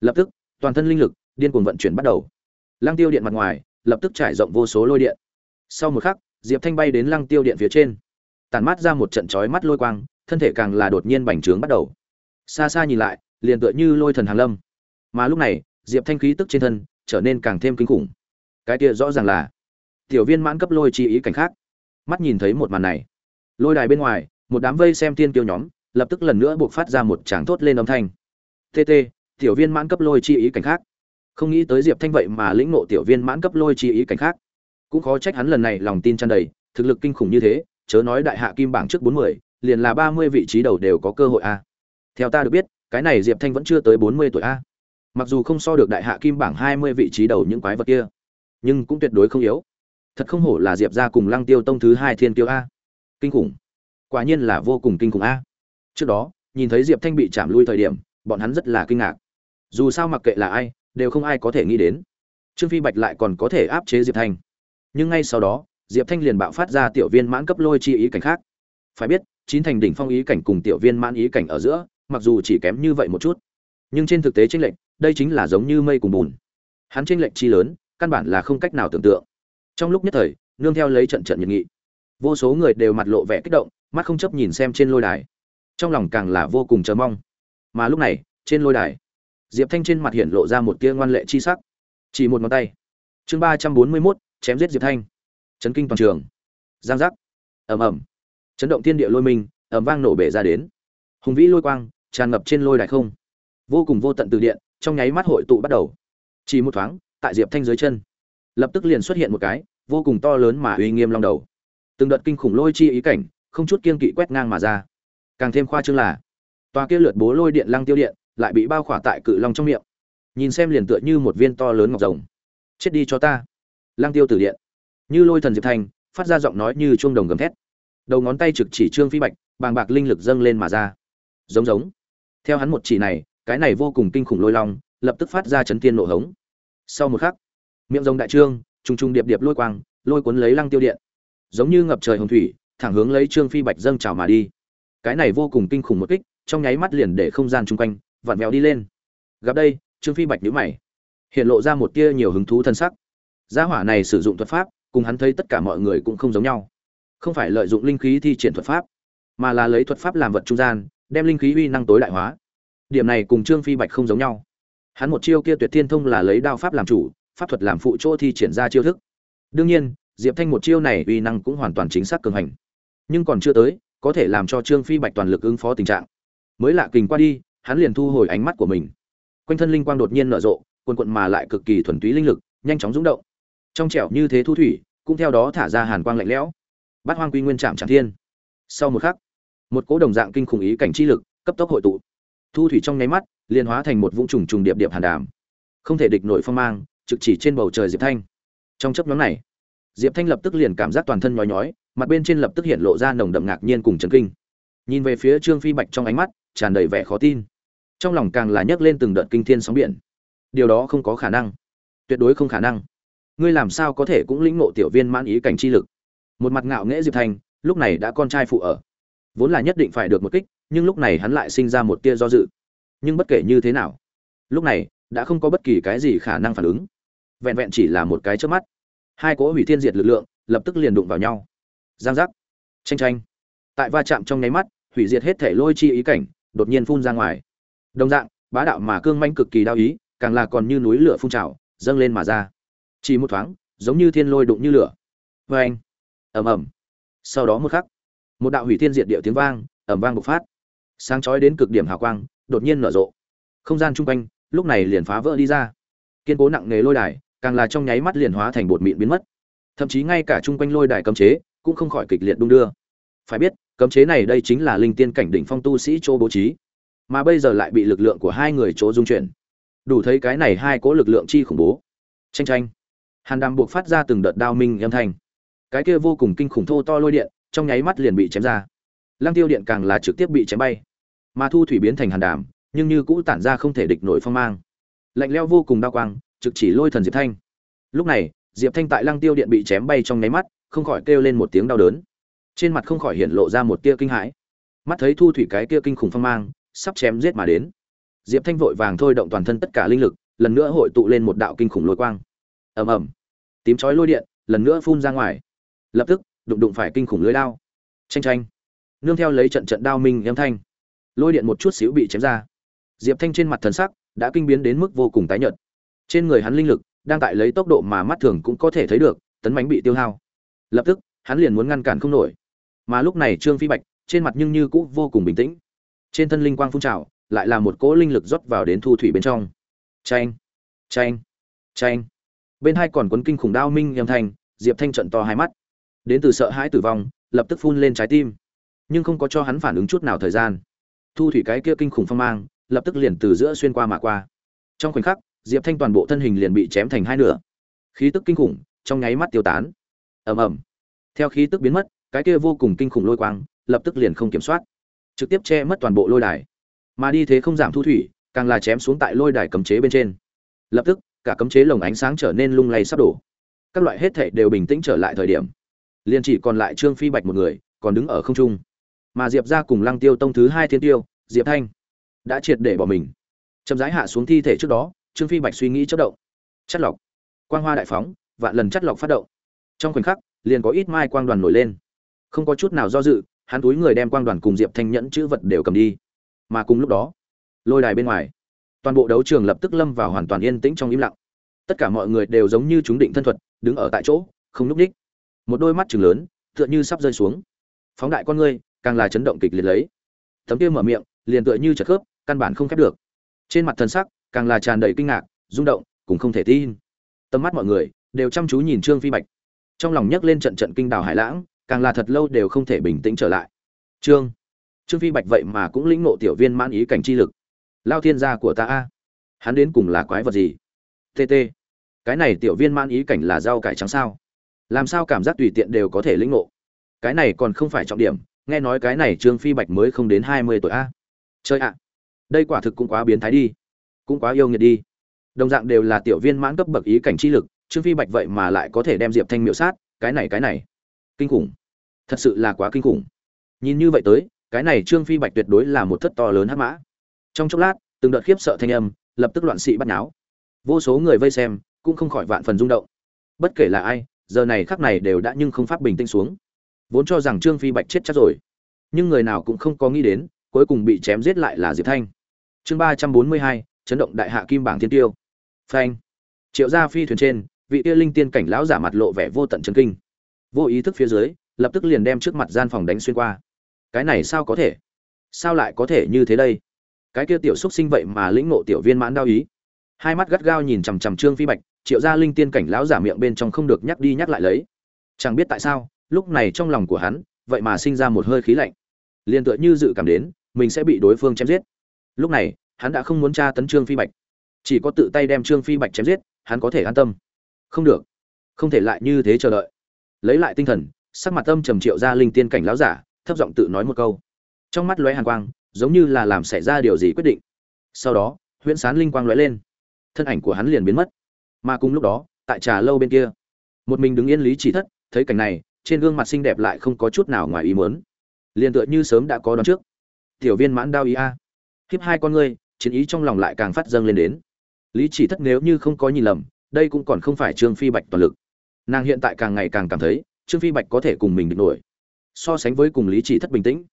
Lập tức, toàn thân linh lực điên cuồng vận chuyển bắt đầu. Lang tiêu điện mặt ngoài, lập tức trải rộng vô số lôi điện sau một khắc, diệp thanh bay đến lăng tiêu điện phía trên. Tàn mát ra một trận chói mắt lôi quang, thân thể càng là đột nhiên bành trướng bắt đầu. Xa xa nhìn lại, liền tựa như lôi thần hàng lâm. Mà lúc này, diệp thanh khí tức trên thân trở nên càng thêm kinh khủng. Cái kia rõ ràng là tiểu viên mãn cấp lôi chi ý cảnh khác. Mắt nhìn thấy một màn này, lôi đài bên ngoài, một đám vây xem tiên tiêu nhóm lập tức lần nữa buộc phát ra một tràng thốt lên âm thanh. Tt tiểu viên mãn cấp lôi chi ý cảnh khác. Không nghĩ tới diệp thanh vậy mà lĩnh ngộ tiểu viên mãn cấp lôi chi ý cảnh khác cũng khó trách hắn lần này lòng tin tràn đầy, thực lực kinh khủng như thế, chớ nói đại hạ kim bảng trước bốn mươi, liền là ba mươi vị trí đầu đều có cơ hội a. Theo ta được biết, cái này diệp thanh vẫn chưa tới bốn mươi tuổi a. Mặc dù không so được đại hạ kim bảng hai mươi vị trí đầu những quái vật kia, nhưng cũng tuyệt đối không yếu. Thật không hổ là diệp ra cùng lăng tiêu tông thứ hai thiên tiêu a. Kinh khủng. Quả nhiên là vô cùng kinh khủng a. Trước đó, nhìn thấy diệp thanh bị chạm lui thời điểm, bọn hắn rất là kinh ngạc. Dù sao mặc kệ là ai, đều không ai có thể nghĩ đến. Trương phi bạch lại còn có thể áp chế diệp thanh nhưng ngay sau đó, diệp thanh liền bạo phát ra tiểu viên mãn cấp lôi chi ý cảnh khác. Phải biết, chín thành đỉnh phong ý cảnh cùng tiểu viên mãn ý cảnh ở giữa, mặc dù chỉ kém như vậy một chút, nhưng trên thực tế tranh lệch, đây chính là giống như mây cùng bùn. Hắn tranh lệch chi lớn, căn bản là không cách nào tưởng tượng. Trong lúc nhất thời, nương theo lấy trận trận nhiệt nghị, vô số người đều mặt lộ vẻ kích động, mắt không chấp nhìn xem trên lôi đài. Trong lòng càng là vô cùng chờ mong. Mà lúc này, trên lôi đài, diệp thanh trên mặt hiện lộ ra một tia ngoan lệ chi sắc. Chỉ một ngón tay. Chương ba trăm bốn mươi mốt chém giết diệp thanh. Chấn kinh toàn trường. Giang giác. Ầm ầm. Chấn động thiên địa lôi minh, ầm vang nổ bể ra đến. Hùng vĩ lôi quang, tràn ngập trên lôi đài không. Vô cùng vô tận từ điện, trong nháy mắt hội tụ bắt đầu. Chỉ một thoáng, tại diệp thanh dưới chân, lập tức liền xuất hiện một cái, vô cùng to lớn mà uy nghiêm long đầu. Từng đợt kinh khủng lôi chi ý cảnh, không chút kiên kỵ quét ngang mà ra. Càng thêm khoa trương là, tòa kia lượt bố lôi điện lăng tiêu điện lại bị bao khỏa tại cự long trong miệng. Nhìn xem liền tựa như một viên to lớn ngọc rồng. Chết đi cho ta. Lang tiêu tử điện. Như lôi thần diệp thanh phát ra giọng nói như chuông đồng gầm thét. Đầu ngón tay trực chỉ trương phi bạch, bàng bạc linh lực dâng lên mà ra. Giống giống. Theo hắn một chỉ này, cái này vô cùng kinh khủng lôi long, lập tức phát ra chấn tiên nổ hống. Sau một khắc, miệng rồng đại trương, trùng trùng điệp điệp lôi quang, lôi cuốn lấy lăng tiêu điện. Giống như ngập trời hồng thủy, thẳng hướng lấy trương phi bạch dâng trào mà đi. Cái này vô cùng kinh khủng một kích, trong nháy mắt liền để không gian chung quanh, vặn vẹo đi lên. Gặp đây, trương phi bạch nhíu mày, hiện lộ ra một tia nhiều hứng thú thân sắc gia hỏa này sử dụng thuật pháp, cùng hắn thấy tất cả mọi người cũng không giống nhau. Không phải lợi dụng linh khí thi triển thuật pháp, mà là lấy thuật pháp làm vật trung gian, đem linh khí uy năng tối đại hóa. Điểm này cùng trương phi bạch không giống nhau. Hắn một chiêu kia tuyệt thiên thông là lấy đao pháp làm chủ, pháp thuật làm phụ chỗ thi triển ra chiêu thức. Đương nhiên, diệp thanh một chiêu này uy năng cũng hoàn toàn chính xác cường hành. Nhưng còn chưa tới, có thể làm cho trương phi bạch toàn lực ứng phó tình trạng. Mới lạ kình qua đi, hắn liền thu hồi ánh mắt của mình. Quanh thân linh quang đột nhiên nở rộ quần quận mà lại cực kỳ thuần túy linh lực, nhanh chóng rúng động trong trẻo như thế thu thủy, cũng theo đó thả ra hàn quang lạnh lẽo. Bát hoang quy nguyên trạm trạm thiên. Sau một khắc, một cỗ đồng dạng kinh khủng ý cảnh chi lực cấp tốc hội tụ. Thu thủy trong nháy mắt, liền hóa thành một vũng trùng trùng điệp điệp hàn đàm. Không thể địch nổi phong mang, trực chỉ trên bầu trời diệp thanh. Trong chấp nhóm này, diệp thanh lập tức liền cảm giác toàn thân nhói nhói, mặt bên trên lập tức hiện lộ ra nồng đậm ngạc nhiên cùng chấn kinh. Nhìn về phía trương phi bạch trong ánh mắt, tràn đầy vẻ khó tin. Trong lòng càng là nhấc lên từng đợt kinh thiên sóng biển. Điều đó không có khả năng. Tuyệt đối không khả năng ngươi làm sao có thể cũng lĩnh ngộ tiểu viên mãn ý cảnh chi lực? Một mặt ngạo nghễ diệp thanh lúc này đã con trai phụ ở. Vốn là nhất định phải được một kích, nhưng lúc này hắn lại sinh ra một tia do dự. Nhưng bất kể như thế nào, lúc này đã không có bất kỳ cái gì khả năng phản ứng. Vẹn vẹn chỉ là một cái trước mắt. Hai cỗ hủy thiên diệt lực lượng lập tức liền đụng vào nhau. Giang giác. Tranh tranh tại va chạm trong nháy mắt, hủy diệt hết thể lôi chi ý cảnh, đột nhiên phun ra ngoài. Đồng dạng, bá đạo mà cương manh cực kỳ đau ý, càng là còn như núi lửa phun trào, dâng lên mà ra chỉ một thoáng, giống như thiên lôi đụng như lửa. Vê anh, ầm ầm. Sau đó một khắc, một đạo hủy thiên diệt địa tiếng vang, ầm vang bộc phát. Sáng chói đến cực điểm hào quang, đột nhiên nở rộ. Không gian chung quanh, lúc này liền phá vỡ đi ra. Kiên cố nặng nề lôi đài, càng là trong nháy mắt liền hóa thành bột mịn biến mất. Thậm chí ngay cả chung quanh lôi đài cấm chế, cũng không khỏi kịch liệt đung đưa. Phải biết, cấm chế này đây chính là linh tiên cảnh đỉnh phong tu sĩ chỗ bố trí. Mà bây giờ lại bị lực lượng của hai người chỗ dung chuyển. Đủ thấy cái này hai cố lực lượng chi khủng bố. Tranh tranh hàn đàm buộc phát ra từng đợt đao minh âm thanh. Cái kia vô cùng kinh khủng thô to lôi điện, trong nháy mắt liền bị chém ra. Lăng tiêu điện càng là trực tiếp bị chém bay. Mà thu thủy biến thành hàn đàm, nhưng như cũ tản ra không thể địch nổi phong mang. Lạnh leo vô cùng đau quang, trực chỉ lôi thần diệp thanh. Lúc này, diệp thanh tại lăng tiêu điện bị chém bay trong nháy mắt, không khỏi kêu lên một tiếng đau đớn. Trên mặt không khỏi hiện lộ ra một tia kinh hãi. Mắt thấy thu thủy cái kia kinh khủng phong mang, sắp chém giết mà đến. Diệp thanh vội vàng thôi động toàn thân tất cả linh lực, lần nữa hội tụ lên một đạo kinh khủng lôi quang. Ầm ầm tím chói lôi điện, lần nữa phun ra ngoài. Lập tức, đụng đụng phải kinh khủng lưới đao. Tranh tranh nương theo lấy trận trận đao minh âm thanh, lôi điện một chút xíu bị chém ra. Diệp thanh trên mặt thần sắc đã kinh biến đến mức vô cùng tái nhợt. Trên người hắn linh lực đang tại lấy tốc độ mà mắt thường cũng có thể thấy được, tấn bánh bị tiêu hao. Lập tức, hắn liền muốn ngăn cản không nổi. Mà lúc này trương phi bạch, trên mặt nhưng như cũ vô cùng bình tĩnh. Trên thân linh quang phun trào, lại là một cỗ linh lực rót vào đến thu thủy bên trong. Tranh tranh tranh bên hai còn quấn kinh khủng đao minh âm thanh, diệp thanh trận to hai mắt. Đến từ sợ hãi tử vong, lập tức phun lên trái tim. Nhưng không có cho hắn phản ứng chút nào thời gian. Thu thủy cái kia kinh khủng phong mang, lập tức liền từ giữa xuyên qua mà qua. Trong khoảnh khắc, diệp thanh toàn bộ thân hình liền bị chém thành hai nửa. Khí tức kinh khủng, trong nháy mắt tiêu tán. Ầm ầm. Theo khí tức biến mất, cái kia vô cùng kinh khủng lôi quang, lập tức liền không kiểm soát. Trực tiếp che mất toàn bộ lôi đài. Mà đi thế không giảm thu thủy, càng là chém xuống tại lôi đài cấm chế bên trên. Lập tức cả cấm chế lồng ánh sáng trở nên lung lay sắp đổ. Các loại hết thảy đều bình tĩnh trở lại thời điểm. Liền chỉ còn lại trương phi bạch một người, còn đứng ở không trung. Mà diệp ra cùng lăng tiêu tông thứ hai thiên tiêu, diệp thanh, đã triệt để bỏ mình. Chậm rãi hạ xuống thi thể trước đó, trương phi bạch suy nghĩ chất động. Chất lọc. Quang hoa đại phóng, vạn lần chất lọc phát động. Trong khoảnh khắc, liền có ít mai quang đoàn nổi lên. Không có chút nào do dự, hắn túi người đem quang đoàn cùng diệp thanh nhẫn chữ vật đều cầm đi. Mà cùng lúc đó, lôi đài bên ngoài, toàn bộ đấu trường lập tức lâm vào hoàn toàn yên tĩnh trong im lặng tất cả mọi người đều giống như chúng định thân thuật, đứng ở tại chỗ, không núp ních một đôi mắt chừng lớn, tựa như sắp rơi xuống. Phóng đại con ngươi, càng là chấn động kịch liệt lấy. Tấm kia mở miệng, liền tựa như chật khớp, căn bản không khép được. Trên mặt thân sắc, càng là tràn đầy kinh ngạc, rung động, cũng không thể tin. Tầm mắt mọi người, đều chăm chú nhìn trương phi bạch. Trong lòng nhấc lên trận trận kinh đào hải lãng, càng là thật lâu đều không thể bình tĩnh trở lại. Trương trương phi bạch vậy mà cũng lĩnh ngộ tiểu viên mãn ý cảnh chi lực. Lao thiên gia của ta a, hắn đến cùng là quái vật gì? Tt cái này tiểu viên mãn ý cảnh là rau cải trắng sao? Làm sao cảm giác tùy tiện đều có thể lĩnh ngộ? Cái này còn không phải trọng điểm, nghe nói cái này trương phi bạch mới không đến hai mươi tuổi a. Chơi ạ, đây quả thực cũng quá biến thái đi, cũng quá yêu nghiệt đi. Đồng dạng đều là tiểu viên mãn cấp bậc ý cảnh chi lực, trương phi bạch vậy mà lại có thể đem diệp thanh miệu sát, cái này cái này. Kinh khủng, thật sự là quá kinh khủng. Nhìn như vậy tới, cái này trương phi bạch tuyệt đối là một thất to lớn hắc mã. Trong chốc lát, từng đợt khiếp sợ thanh âm lập tức loạn sĩ bắt náo vô số người vây xem cũng không khỏi vạn phần rung động. Bất kể là ai, giờ này khắc này đều đã nhưng không pháp bình tĩnh xuống. Vốn cho rằng trương phi bạch chết chắc rồi, nhưng người nào cũng không có nghĩ đến, cuối cùng bị chém giết lại là diệp thanh. Chương ba trăm bốn mươi hai, chấn động đại hạ kim bảng thiên tiêu. Phanh. Triệu gia phi thuyền trên, vị kia linh tiên cảnh lão giả mặt lộ vẻ vô tận chấn kinh. Vô ý thức phía dưới, lập tức liền đem trước mặt gian phòng đánh xuyên qua. Cái này sao có thể? Sao lại có thể như thế đây? Cái kia tiểu xúc sinh vậy mà lĩnh ngộ tiểu viên mãn đao ý hai mắt gắt gao nhìn chằm chằm trương phi bạch, triệu gia linh tiên cảnh lão giả miệng bên trong không được nhắc đi nhắc lại lấy. Chẳng biết tại sao, lúc này trong lòng của hắn, vậy mà sinh ra một hơi khí lạnh. Liền tựa như dự cảm đến, mình sẽ bị đối phương chém giết. Lúc này, hắn đã không muốn tra tấn trương phi bạch. Chỉ có tự tay đem trương phi bạch chém giết, hắn có thể an tâm. Không được. Không thể lại như thế chờ đợi. Lấy lại tinh thần, sắc mặt tâm trầm triệu ra linh tiên cảnh lão giả, thấp giọng tự nói một câu. Trong mắt lóe hàn quang, giống như là làm xảy ra điều gì quyết định. Sau đó, huyễn sán linh quang lóe lên thân ảnh của hắn liền biến mất. Mà cùng lúc đó, tại trà lâu bên kia, một mình đứng yên lý chỉ thất, thấy cảnh này, trên gương mặt xinh đẹp lại không có chút nào ngoài ý muốn. Liền tựa như sớm đã có đón trước. Tiểu viên mãn đao ý a. Khiếp hai con ngươi, chiến ý trong lòng lại càng phát dâng lên đến. Lý chỉ thất nếu như không có nhìn lầm, đây cũng còn không phải trương phi bạch toàn lực. Nàng hiện tại càng ngày càng cảm thấy, trương phi bạch có thể cùng mình địch nổi. So sánh với cùng lý chỉ thất bình tĩnh,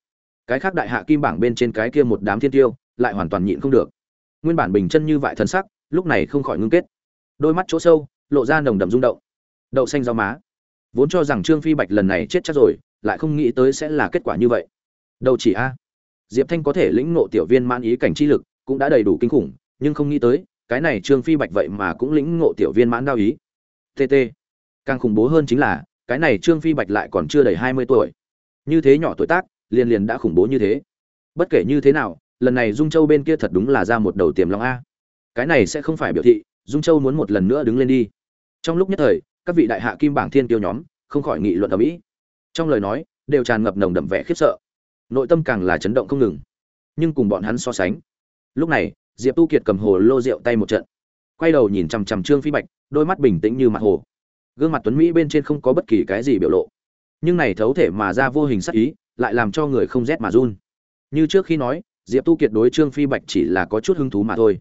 cái khác đại hạ kim bảng bên trên cái kia một đám thiên tiêu, lại hoàn toàn nhịn không được. Nguyên bản bình chân như vại thân sắc lúc này không khỏi ngưng kết. Đôi mắt chỗ sâu, lộ ra nồng đậm rung động. Đậu xanh rau má. Vốn cho rằng trương phi bạch lần này chết chắc rồi, lại không nghĩ tới sẽ là kết quả như vậy. Đâu chỉ a. Diệp thanh có thể lĩnh ngộ tiểu viên mãn ý cảnh chi lực, cũng đã đầy đủ kinh khủng, nhưng không nghĩ tới, cái này trương phi bạch vậy mà cũng lĩnh ngộ tiểu viên mãn đao ý. Tt càng khủng bố hơn chính là, cái này trương phi bạch lại còn chưa đầy hai mươi tuổi. Như thế nhỏ tuổi tác, liền liền đã khủng bố như thế. Bất kể như thế nào, lần này dung châu bên kia thật đúng là ra một đầu tiềm long a cái này sẽ không phải biểu thị, dung châu muốn một lần nữa đứng lên đi. Trong lúc nhất thời, các vị đại hạ kim bảng thiên tiêu nhóm, không khỏi nghị luận ở mỹ. Trong lời nói, đều tràn ngập nồng đậm vẻ khiếp sợ. Nội tâm càng là chấn động không ngừng. Nhưng cùng bọn hắn so sánh, lúc này, diệp tu kiệt cầm hồ lô rượu tay một trận. Quay đầu nhìn chằm chằm trương phi bạch, đôi mắt bình tĩnh như mặt hồ. Gương mặt tuấn mỹ bên trên không có bất kỳ cái gì biểu lộ. Nhưng này thấu thể mà ra vô hình sắc ý, lại làm cho người không rét mà run. Như trước khi nói, diệp tu kiệt đối trương phi bạch chỉ là có chút hứng thú mà thôi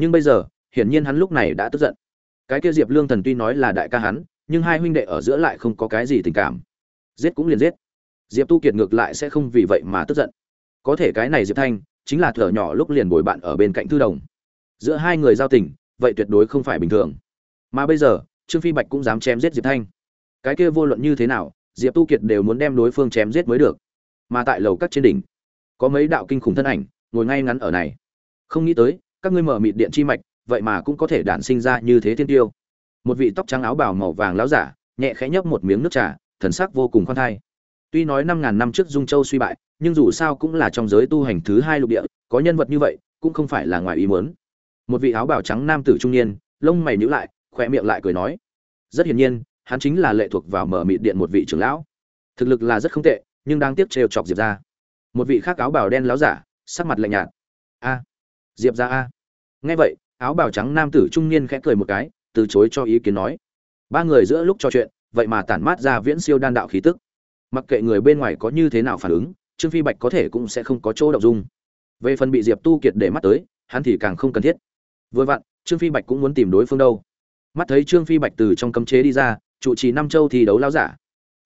nhưng bây giờ, hiển nhiên hắn lúc này đã tức giận. Cái kia diệp lương thần tuy nói là đại ca hắn, nhưng hai huynh đệ ở giữa lại không có cái gì tình cảm. Giết cũng liền giết. Diệp tu kiệt ngược lại sẽ không vì vậy mà tức giận. Có thể cái này diệp thanh, chính là thở nhỏ lúc liền bồi bạn ở bên cạnh thư đồng. Giữa hai người giao tình, vậy tuyệt đối không phải bình thường. Mà bây giờ, trương phi bạch cũng dám chém giết diệp thanh. Cái kia vô luận như thế nào, diệp tu kiệt đều muốn đem đối phương chém giết mới được. Mà tại lầu các trên đỉnh, có mấy đạo kinh khủng thân ảnh ngồi ngay ngắn ở này. Không nghĩ tới các ngươi mở mịt điện chi mạch, vậy mà cũng có thể đản sinh ra như thế thiên tiêu. Một vị tóc trắng áo bào màu vàng láo giả, nhẹ khẽ nhấp một miếng nước trà, thần sắc vô cùng khoan thai. Tuy nói năm ngàn năm trước dung châu suy bại, nhưng dù sao cũng là trong giới tu hành thứ hai lục địa, có nhân vật như vậy, cũng không phải là ngoài ý muốn. Một vị áo bào trắng nam tử trung niên, lông mày nhíu lại, khỏe miệng lại cười nói, rất hiển nhiên, hắn chính là lệ thuộc vào mở mịt điện một vị trưởng lão. Thực lực là rất không tệ, nhưng đang tiếc trêu chọc diệp gia. Một vị khác áo bào đen láo giả, sắc mặt lạnh nhạt diệp ra a. Nghe vậy, áo bào trắng nam tử trung niên khẽ cười một cái, từ chối cho ý kiến nói. Ba người giữa lúc trò chuyện, vậy mà tản mát ra viễn siêu đan đạo khí tức. Mặc kệ người bên ngoài có như thế nào phản ứng, trương phi bạch có thể cũng sẽ không có chỗ động dung. Về phần bị diệp tu kiệt để mắt tới, hắn thì càng không cần thiết. Vừa vặn, trương phi bạch cũng muốn tìm đối phương đâu. Mắt thấy trương phi bạch từ trong cấm chế đi ra, trụ trì năm châu thì đấu lao giả.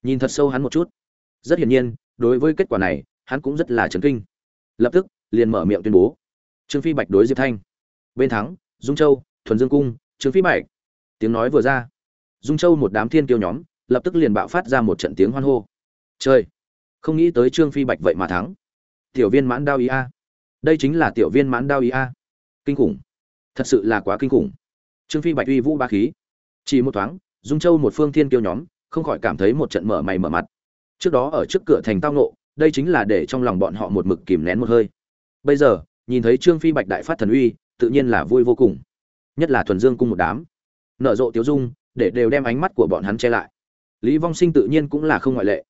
Nhìn thật sâu hắn một chút. Rất hiển nhiên, đối với kết quả này, hắn cũng rất là chấn kinh. Lập tức, liền mở miệng tuyên bố trương phi bạch đối diệp thanh. Bên thắng, dung châu, thuần dương cung, trương phi bạch. Tiếng nói vừa ra, dung châu một đám thiên kiêu nhóm lập tức liền bạo phát ra một trận tiếng hoan hô. Chơi không nghĩ tới trương phi bạch vậy mà thắng. Tiểu viên mãn đao ý a. Đây chính là tiểu viên mãn đao ý a. Kinh khủng. Thật sự là quá kinh khủng. Trương phi bạch uy vũ ba khí. Chỉ một thoáng, dung châu một phương thiên kiêu nhóm không khỏi cảm thấy một trận mở mày mở mặt. Trước đó ở trước cửa thành tao nộ đây chính là để trong lòng bọn họ một mực kìm nén một hơi. Bây giờ nhìn thấy trương phi bạch đại phát thần uy, tự nhiên là vui vô cùng. Nhất là thuần dương cung một đám. Nở rộ tiếu dung, để đều đem ánh mắt của bọn hắn che lại. Lý vong sinh tự nhiên cũng là không ngoại lệ.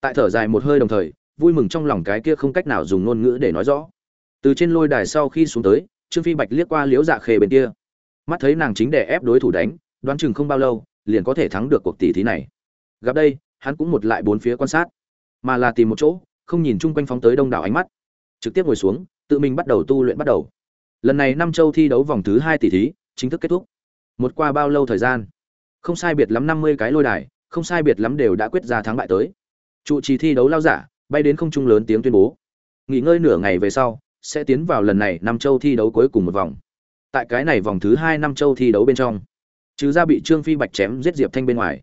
Tại thở dài một hơi đồng thời, vui mừng trong lòng cái kia không cách nào dùng ngôn ngữ để nói rõ. Từ trên lôi đài sau khi xuống tới, trương phi bạch liếc qua liễu dạ khê bên kia. Mắt thấy nàng chính để ép đối thủ đánh, đoán chừng không bao lâu, liền có thể thắng được cuộc tỷ thí này. Gặp đây, hắn cũng một lại bốn phía quan sát. Mà là tìm một chỗ, không nhìn chung quanh phóng tới đông đảo ánh mắt. Trực tiếp ngồi xuống tự mình bắt đầu tu luyện bắt đầu. Lần này năm châu thi đấu vòng thứ hai tỷ thí, chính thức kết thúc. Một qua bao lâu thời gian? Không sai biệt lắm năm mươi cái lôi đài, không sai biệt lắm đều đã quyết ra thắng bại tới. Trụ trì thi đấu lao giả, bay đến không trung lớn tiếng tuyên bố. Nghỉ ngơi nửa ngày về sau, sẽ tiến vào lần này năm châu thi đấu cuối cùng một vòng. Tại cái này vòng thứ hai năm châu thi đấu bên trong, trừ ra bị trương phi bạch chém giết diệp thanh bên ngoài,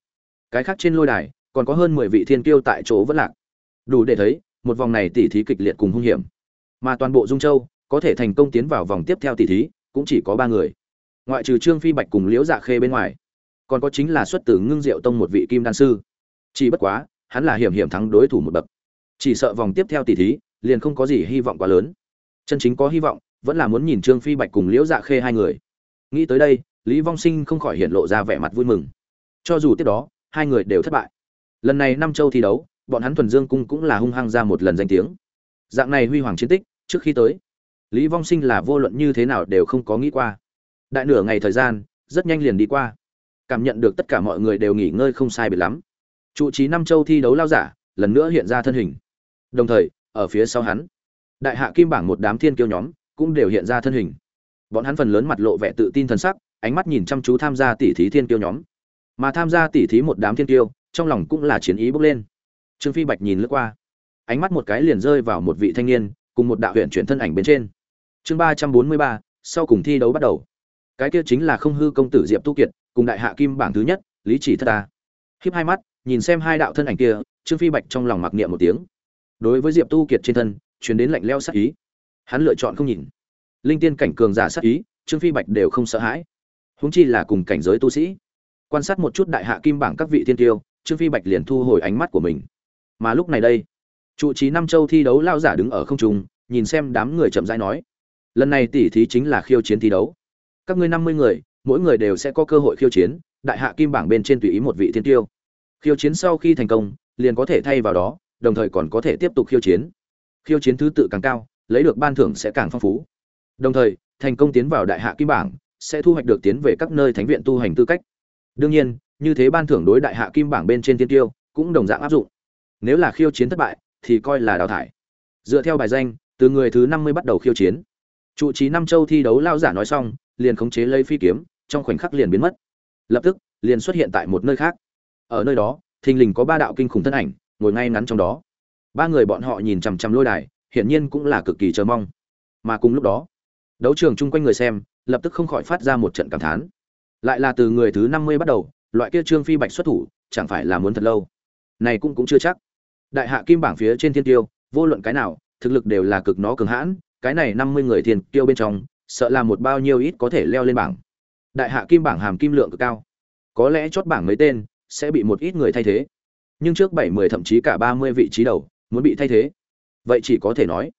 cái khác trên lôi đài còn có hơn mười vị thiên kiêu tại chỗ vẫn lạc. Đủ để thấy, một vòng này tỉ thí kịch liệt cùng hung hiểm mà toàn bộ dung châu có thể thành công tiến vào vòng tiếp theo tỷ thí, cũng chỉ có ba người. Ngoại trừ trương phi bạch cùng liễu dạ khê bên ngoài, còn có chính là xuất từ ngưng diệu tông một vị kim đan sư. Chỉ bất quá, hắn là hiểm hiểm thắng đối thủ một bậc. Chỉ sợ vòng tiếp theo tỷ thí liền không có gì hy vọng quá lớn. Chân chính có hy vọng vẫn là muốn nhìn trương phi bạch cùng liễu dạ khê hai người. Nghĩ tới đây, lý vong sinh không khỏi hiện lộ ra vẻ mặt vui mừng. Cho dù tiếp đó, hai người đều thất bại. Lần này năm châu thi đấu, bọn hắn thuần dương cung cũng là hung hăng ra một lần danh tiếng dạng này huy hoàng chiến tích, trước khi tới, lý vong sinh là vô luận như thế nào đều không có nghĩ qua. Đại nửa ngày thời gian, rất nhanh liền đi qua. Cảm nhận được tất cả mọi người đều nghỉ ngơi không sai biệt lắm. Trụ trí năm châu thi đấu lao giả, lần nữa hiện ra thân hình. Đồng thời, ở phía sau hắn, đại hạ kim bảng một đám thiên kiêu nhóm cũng đều hiện ra thân hình. Bọn hắn phần lớn mặt lộ vẻ tự tin thần sắc, ánh mắt nhìn chăm chú tham gia tỉ thí thiên kiêu nhóm. Mà tham gia tỉ thí một đám thiên kiêu, trong lòng cũng là chiến ý bốc lên. Trương phi bạch nhìn lướt qua ánh mắt một cái liền rơi vào một vị thanh niên, cùng một đạo huyện chuyển thân ảnh bên trên. Chương ba trăm bốn mươi ba, sau cùng thi đấu bắt đầu. Cái kia chính là không hư công tử diệp tu kiệt, cùng đại hạ kim bảng thứ nhất, lý chỉ thất ta khiếp hai mắt, nhìn xem hai đạo thân ảnh kia, trương phi bạch trong lòng mặc niệm một tiếng. Đối với diệp tu kiệt trên thân chuyển đến lạnh leo sát ý. Hắn lựa chọn không nhìn. Linh tiên cảnh cường giả sát ý, trương phi bạch đều không sợ hãi. Húng chi là cùng cảnh giới tu sĩ. Quan sát một chút đại hạ kim bảng các vị thiên tiêu, trương phi bạch liền thu hồi ánh mắt của mình. Mà lúc này đây trụ trí năm châu thi đấu lao giả đứng ở không trung, nhìn xem đám người chậm rãi nói, lần này tỉ thí chính là khiêu chiến thi đấu. Các ngươi năm mươi người, mỗi người đều sẽ có cơ hội khiêu chiến, đại hạ kim bảng bên trên tùy ý một vị thiên tiêu. Khiêu chiến sau khi thành công, liền có thể thay vào đó, đồng thời còn có thể tiếp tục khiêu chiến. Khiêu chiến thứ tự càng cao, lấy được ban thưởng sẽ càng phong phú. Đồng thời, thành công tiến vào đại hạ kim bảng, sẽ thu hoạch được tiến về các nơi thánh viện tu hành tư cách. Đương nhiên, như thế ban thưởng đối đại hạ kim bảng bên trên thiên tiêu cũng đồng dạng áp dụng. Nếu là khiêu chiến thất bại thì coi là đào thải. Dựa theo bài danh, từ người thứ năm mươi bắt đầu khiêu chiến. Trụ trí năm châu thi đấu lao giả nói xong, liền khống chế lấy phi kiếm, trong khoảnh khắc liền biến mất. Lập tức, liền xuất hiện tại một nơi khác. Ở nơi đó, thình lình có ba đạo kinh khủng thân ảnh, ngồi ngay ngắn trong đó. Ba người bọn họ nhìn chằm chằm lôi đài, hiển nhiên cũng là cực kỳ chờ mong. Mà cùng lúc đó, đấu trường chung quanh người xem, lập tức không khỏi phát ra một trận cảm thán. Lại là từ người thứ năm mươi bắt đầu, loại kia trương phi bạch xuất thủ, chẳng phải là muốn thật lâu. Này cũng cũng chưa chắc đại hạ kim bảng phía trên thiên tiêu, vô luận cái nào, thực lực đều là cực nó cường hãn, cái này năm mươi người thiên tiêu bên trong, sợ là một bao nhiêu ít có thể leo lên bảng. Đại hạ kim bảng hàm kim lượng cực cao. Có lẽ chót bảng mấy tên sẽ bị một ít người thay thế. Nhưng trước bảy mươi thậm chí cả ba mươi vị trí đầu muốn bị thay thế. Vậy chỉ có thể nói,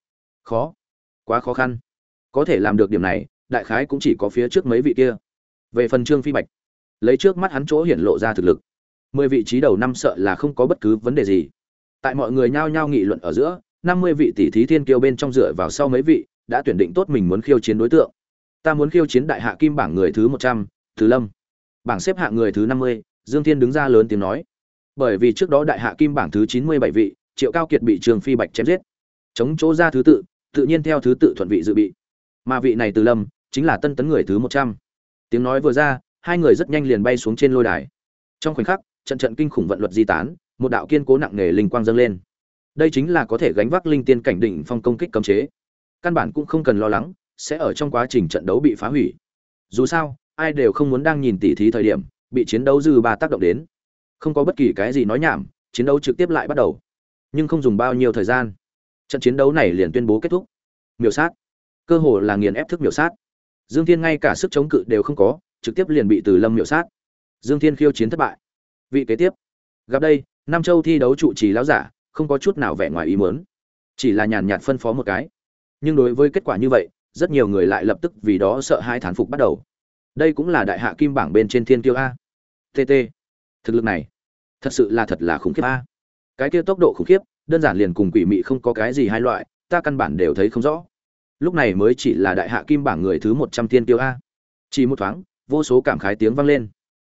khó, quá khó khăn. Có thể làm được điểm này, đại khái cũng chỉ có phía trước mấy vị kia. Về phần trương phi bạch, lấy trước mắt hắn chỗ hiển lộ ra thực lực, mười vị trí đầu năm sợ là không có bất cứ vấn đề gì tại mọi người nhao nhao nghị luận ở giữa, năm mươi vị tỷ thí thiên kiêu bên trong dựa vào sau mấy vị, đã tuyển định tốt mình muốn khiêu chiến đối tượng. Ta muốn khiêu chiến đại hạ kim bảng người thứ một trăm thứ lâm. Bảng xếp hạng người thứ năm mươi, dương thiên đứng ra lớn tiếng nói. Bởi vì trước đó đại hạ kim bảng thứ chín mươi bảy vị, triệu cao kiệt bị trường phi bạch chém giết. Chống chỗ ra thứ tự tự nhiên theo thứ tự thuận vị dự bị. Mà vị này từ lâm, chính là tân tấn người thứ một trăm. Tiếng nói vừa ra, hai người rất nhanh liền bay xuống trên lôi đài. Trong khoảnh khắc, trận trận kinh khủng vận luật di tán một đạo kiên cố nặng nề linh quang dâng lên. Đây chính là có thể gánh vác linh tiên cảnh đỉnh phong công kích cấm chế. Căn bản cũng không cần lo lắng, sẽ ở trong quá trình trận đấu bị phá hủy. Dù sao, ai đều không muốn đang nhìn tỉ thí thời điểm, bị chiến đấu dư ba tác động đến. Không có bất kỳ cái gì nói nhảm, chiến đấu trực tiếp lại bắt đầu. Nhưng không dùng bao nhiêu thời gian. Trận chiến đấu này liền tuyên bố kết thúc. Miểu sát. Cơ hồ là nghiền ép thức miểu sát. Dương thiên ngay cả sức chống cự đều không có, trực tiếp liền bị từ lâm miểu sát. Dương thiên khiêu chiến thất bại. Vị kế tiếp. Gặp đây nam châu thi đấu trụ trì lão giả, không có chút nào vẻ ngoài ý muốn. Chỉ là nhàn nhạt phân phó một cái. Nhưng đối với kết quả như vậy, rất nhiều người lại lập tức vì đó sợ hãi thán phục bắt đầu. Đây cũng là đại hạ kim bảng bên trên thiên tiêu a. Tt thực lực này, thật sự là thật là khủng khiếp a. Cái kia tốc độ khủng khiếp, đơn giản liền cùng quỷ mị không có cái gì hai loại, ta căn bản đều thấy không rõ. Lúc này mới chỉ là đại hạ kim bảng người thứ một trăm thiên tiêu a. Chỉ một thoáng, vô số cảm khái tiếng vang lên.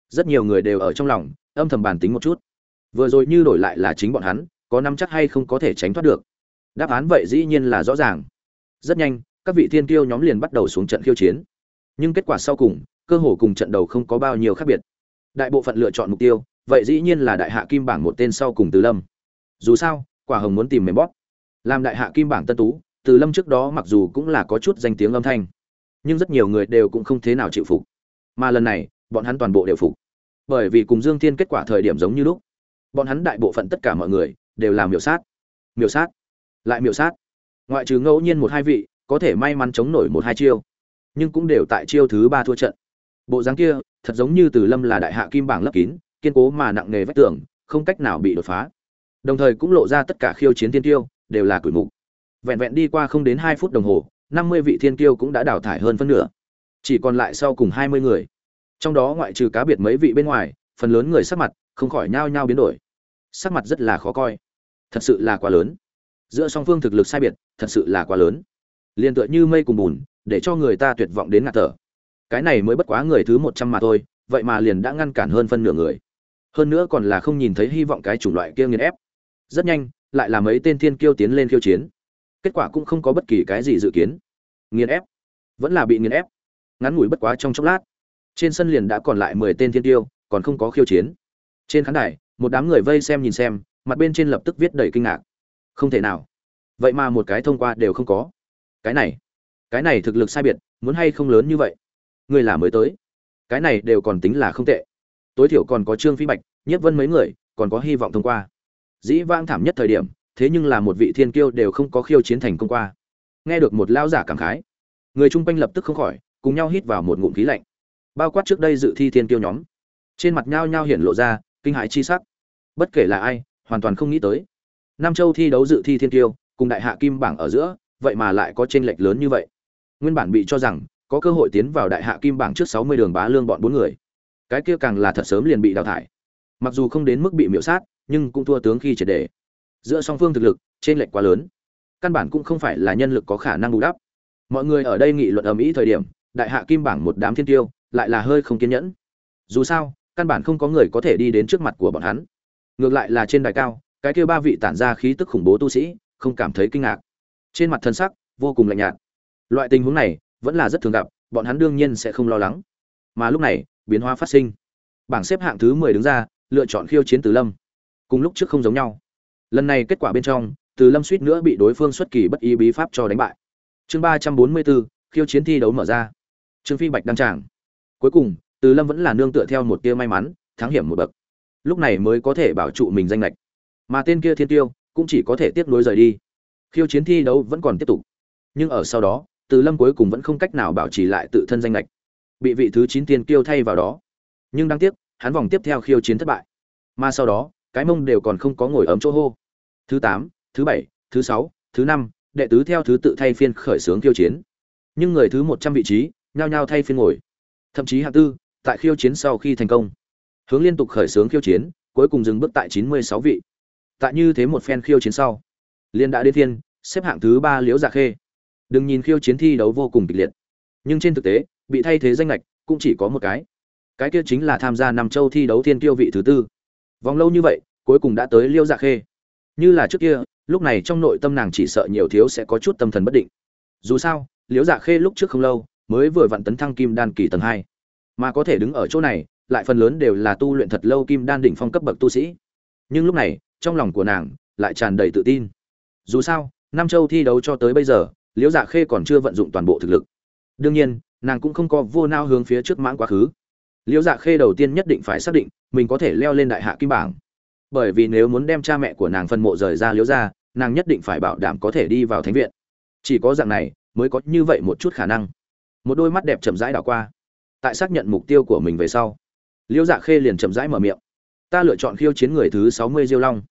Rất nhiều người đều ở trong lòng, âm thầm bàn tính một chút vừa rồi như đổi lại là chính bọn hắn, có nắm chắc hay không có thể tránh thoát được? Đáp án vậy dĩ nhiên là rõ ràng. Rất nhanh, các vị thiên tiêu nhóm liền bắt đầu xuống trận khiêu chiến. Nhưng kết quả sau cùng, cơ hồ cùng trận đầu không có bao nhiêu khác biệt. Đại bộ phận lựa chọn mục tiêu, vậy dĩ nhiên là đại hạ kim bảng một tên sau cùng từ lâm. Dù sao, quả hồng muốn tìm mềm bóp. Làm đại hạ kim bảng tân tú, từ lâm trước đó mặc dù cũng là có chút danh tiếng âm thanh, nhưng rất nhiều người đều cũng không thế nào chịu phục. Mà lần này, bọn hắn toàn bộ đều phục. Bởi vì cùng dương thiên kết quả thời điểm giống như lúc bọn hắn đại bộ phận tất cả mọi người đều là miểu sát. Miểu sát. Lại miểu sát. Ngoại trừ ngẫu nhiên một hai vị, có thể may mắn chống nổi một hai chiêu, nhưng cũng đều tại chiêu thứ ba thua trận. Bộ dáng kia, thật giống như từ lâm là đại hạ kim bảng lấp kín, kiên cố mà nặng nề vách tường, không cách nào bị đột phá. Đồng thời cũng lộ ra tất cả khiêu chiến thiên tiêu, đều là cửi mục. Vẹn vẹn đi qua không đến hai phút đồng hồ, năm mươi vị thiên tiêu cũng đã đào thải hơn phân nửa. Chỉ còn lại sau cùng hai mươi người. Trong đó ngoại trừ cá biệt mấy vị bên ngoài, phần lớn người sắc mặt không khỏi nhao nhao biến đổi. Sắc mặt rất là khó coi. Thật sự là quá lớn. Giữa song phương thực lực sai biệt, thật sự là quá lớn. Liền tựa như mây cùng bùn, để cho người ta tuyệt vọng đến ngạt thở. Cái này mới bất quá người thứ một trăm mà thôi, vậy mà liền đã ngăn cản hơn phân nửa người. Hơn nữa còn là không nhìn thấy hy vọng cái chủng loại kia nghiền ép. Rất nhanh, lại là mấy tên thiên kiêu tiến lên khiêu chiến. Kết quả cũng không có bất kỳ cái gì dự kiến. Nghiền ép. Vẫn là bị nghiền ép. Ngắn ngủi bất quá trong chốc lát. Trên sân liền đã còn lại mười tên thiên tiêu còn không có khiêu chiến trên khán đài, một đám người vây xem nhìn xem, mặt bên trên lập tức viết đầy kinh ngạc. Không thể nào. Vậy mà một cái thông qua đều không có. Cái này cái này thực lực sai biệt, muốn hay không lớn như vậy? Người là mới tới. Cái này đều còn tính là không tệ. Tối thiểu còn có trương phi bạch, nhất vân mấy người, còn có hy vọng thông qua. Dĩ vang thảm nhất thời điểm, thế nhưng là một vị thiên kiêu đều không có khiêu chiến thành công qua. Nghe được một lao giả cảm khái, người chung quanh lập tức không khỏi, cùng nhau hít vào một ngụm khí lạnh. Bao quát trước đây dự thi thiên kiêu nhóm, trên mặt nhao nhao hiển lộ ra kinh hãi chi sắc. Bất kể là ai, hoàn toàn không nghĩ tới. Nam châu thi đấu dự thi thiên kiêu, cùng đại hạ kim bảng ở giữa, vậy mà lại có chênh lệch lớn như vậy. Nguyên bản bị cho rằng, có cơ hội tiến vào đại hạ kim bảng trước sáu mươi đường bá lương bọn bốn người. Cái kia càng là thật sớm liền bị đào thải. Mặc dù không đến mức bị miểu sát, nhưng cũng thua tướng khi triệt đề giữa song phương thực lực trên lệch quá lớn. Căn bản cũng không phải là nhân lực có khả năng bù đắp. Mọi người ở đây nghị luận ầm ĩ thời điểm, đại hạ kim bảng một đám thiên tiêu lại là hơi không kiên nhẫn. Dù sao căn bản không có người có thể đi đến trước mặt của bọn hắn. Ngược lại là trên đài cao, cái kia ba vị tản ra khí tức khủng bố tu sĩ, không cảm thấy kinh ngạc. Trên mặt thân sắc, vô cùng lạnh nhạt. Loại tình huống này, vẫn là rất thường gặp, bọn hắn đương nhiên sẽ không lo lắng. Mà lúc này, biến hóa phát sinh. Bảng xếp hạng thứ mười đứng ra, lựa chọn khiêu chiến từ lâm. Cùng lúc trước không giống nhau. Lần này kết quả bên trong, từ lâm suýt nữa bị đối phương xuất kỳ bất ý bí pháp cho đánh bại. Chương ba trăm bốn mươi bốn, khiêu chiến thi đấu mở ra. Trương phi bạch đăng tràng. Cuối cùng từ lâm vẫn là nương tựa theo một tia may mắn, thắng hiểm một bậc. Lúc này mới có thể bảo trụ mình danh lệch. Mà tên kia thiên tiêu cũng chỉ có thể tiếp nối rời đi. Khiêu chiến thi đấu vẫn còn tiếp tục. Nhưng ở sau đó, từ lâm cuối cùng vẫn không cách nào bảo trì lại tự thân danh lệch. Bị vị thứ chín tiên kiêu thay vào đó. Nhưng đáng tiếc, hắn vòng tiếp theo khiêu chiến thất bại. Mà sau đó, cái mông đều còn không có ngồi ấm chỗ hô. Thứ tám, thứ bảy, thứ sáu, thứ năm, đệ tứ theo thứ tự thay phiên khởi xướng khiêu chiến. Nhưng người thứ một trăm vị trí, nhao nhao thay phiên ngồi. Thậm chí hạng tư tại khiêu chiến sau khi thành công. Hướng liên tục khởi xướng khiêu chiến, cuối cùng dừng bước tại chín mươi sáu vị. Tại như thế một phen khiêu chiến sau, liên đã đến thiên xếp hạng thứ ba liễu dạ khê. Đừng nhìn khiêu chiến thi đấu vô cùng kịch liệt, nhưng trên thực tế, bị thay thế danh lệch cũng chỉ có một cái. Cái kia chính là tham gia năm châu thi đấu thiên tiêu vị thứ tư. Vòng lâu như vậy, cuối cùng đã tới liêu dạ khê. Như là trước kia, lúc này trong nội tâm nàng chỉ sợ nhiều thiếu sẽ có chút tâm thần bất định. Dù sao, liễu dạ khê lúc trước không lâu, mới vừa vặn tấn thăng kim đan kỳ tầng hai mà có thể đứng ở chỗ này, lại phần lớn đều là tu luyện thật lâu kim đan đỉnh phong cấp bậc tu sĩ. Nhưng lúc này, trong lòng của nàng lại tràn đầy tự tin. Dù sao nam châu thi đấu cho tới bây giờ, liễu dạ khê còn chưa vận dụng toàn bộ thực lực. Đương nhiên, nàng cũng không có vô nao hướng phía trước mãng quá khứ. Liễu dạ khê đầu tiên nhất định phải xác định, mình có thể leo lên đại hạ kim bảng. Bởi vì nếu muốn đem cha mẹ của nàng phân mộ rời ra liễu ra nàng nhất định phải bảo đảm có thể đi vào thánh viện. Chỉ có dạng này, mới có như vậy một chút khả năng. Một đôi mắt đẹp chậm rãi đảo qua tại xác nhận mục tiêu của mình về sau. Liễu dạ khê liền chậm rãi mở miệng. Ta lựa chọn khiêu chiến người thứ sáu mươi diêu long.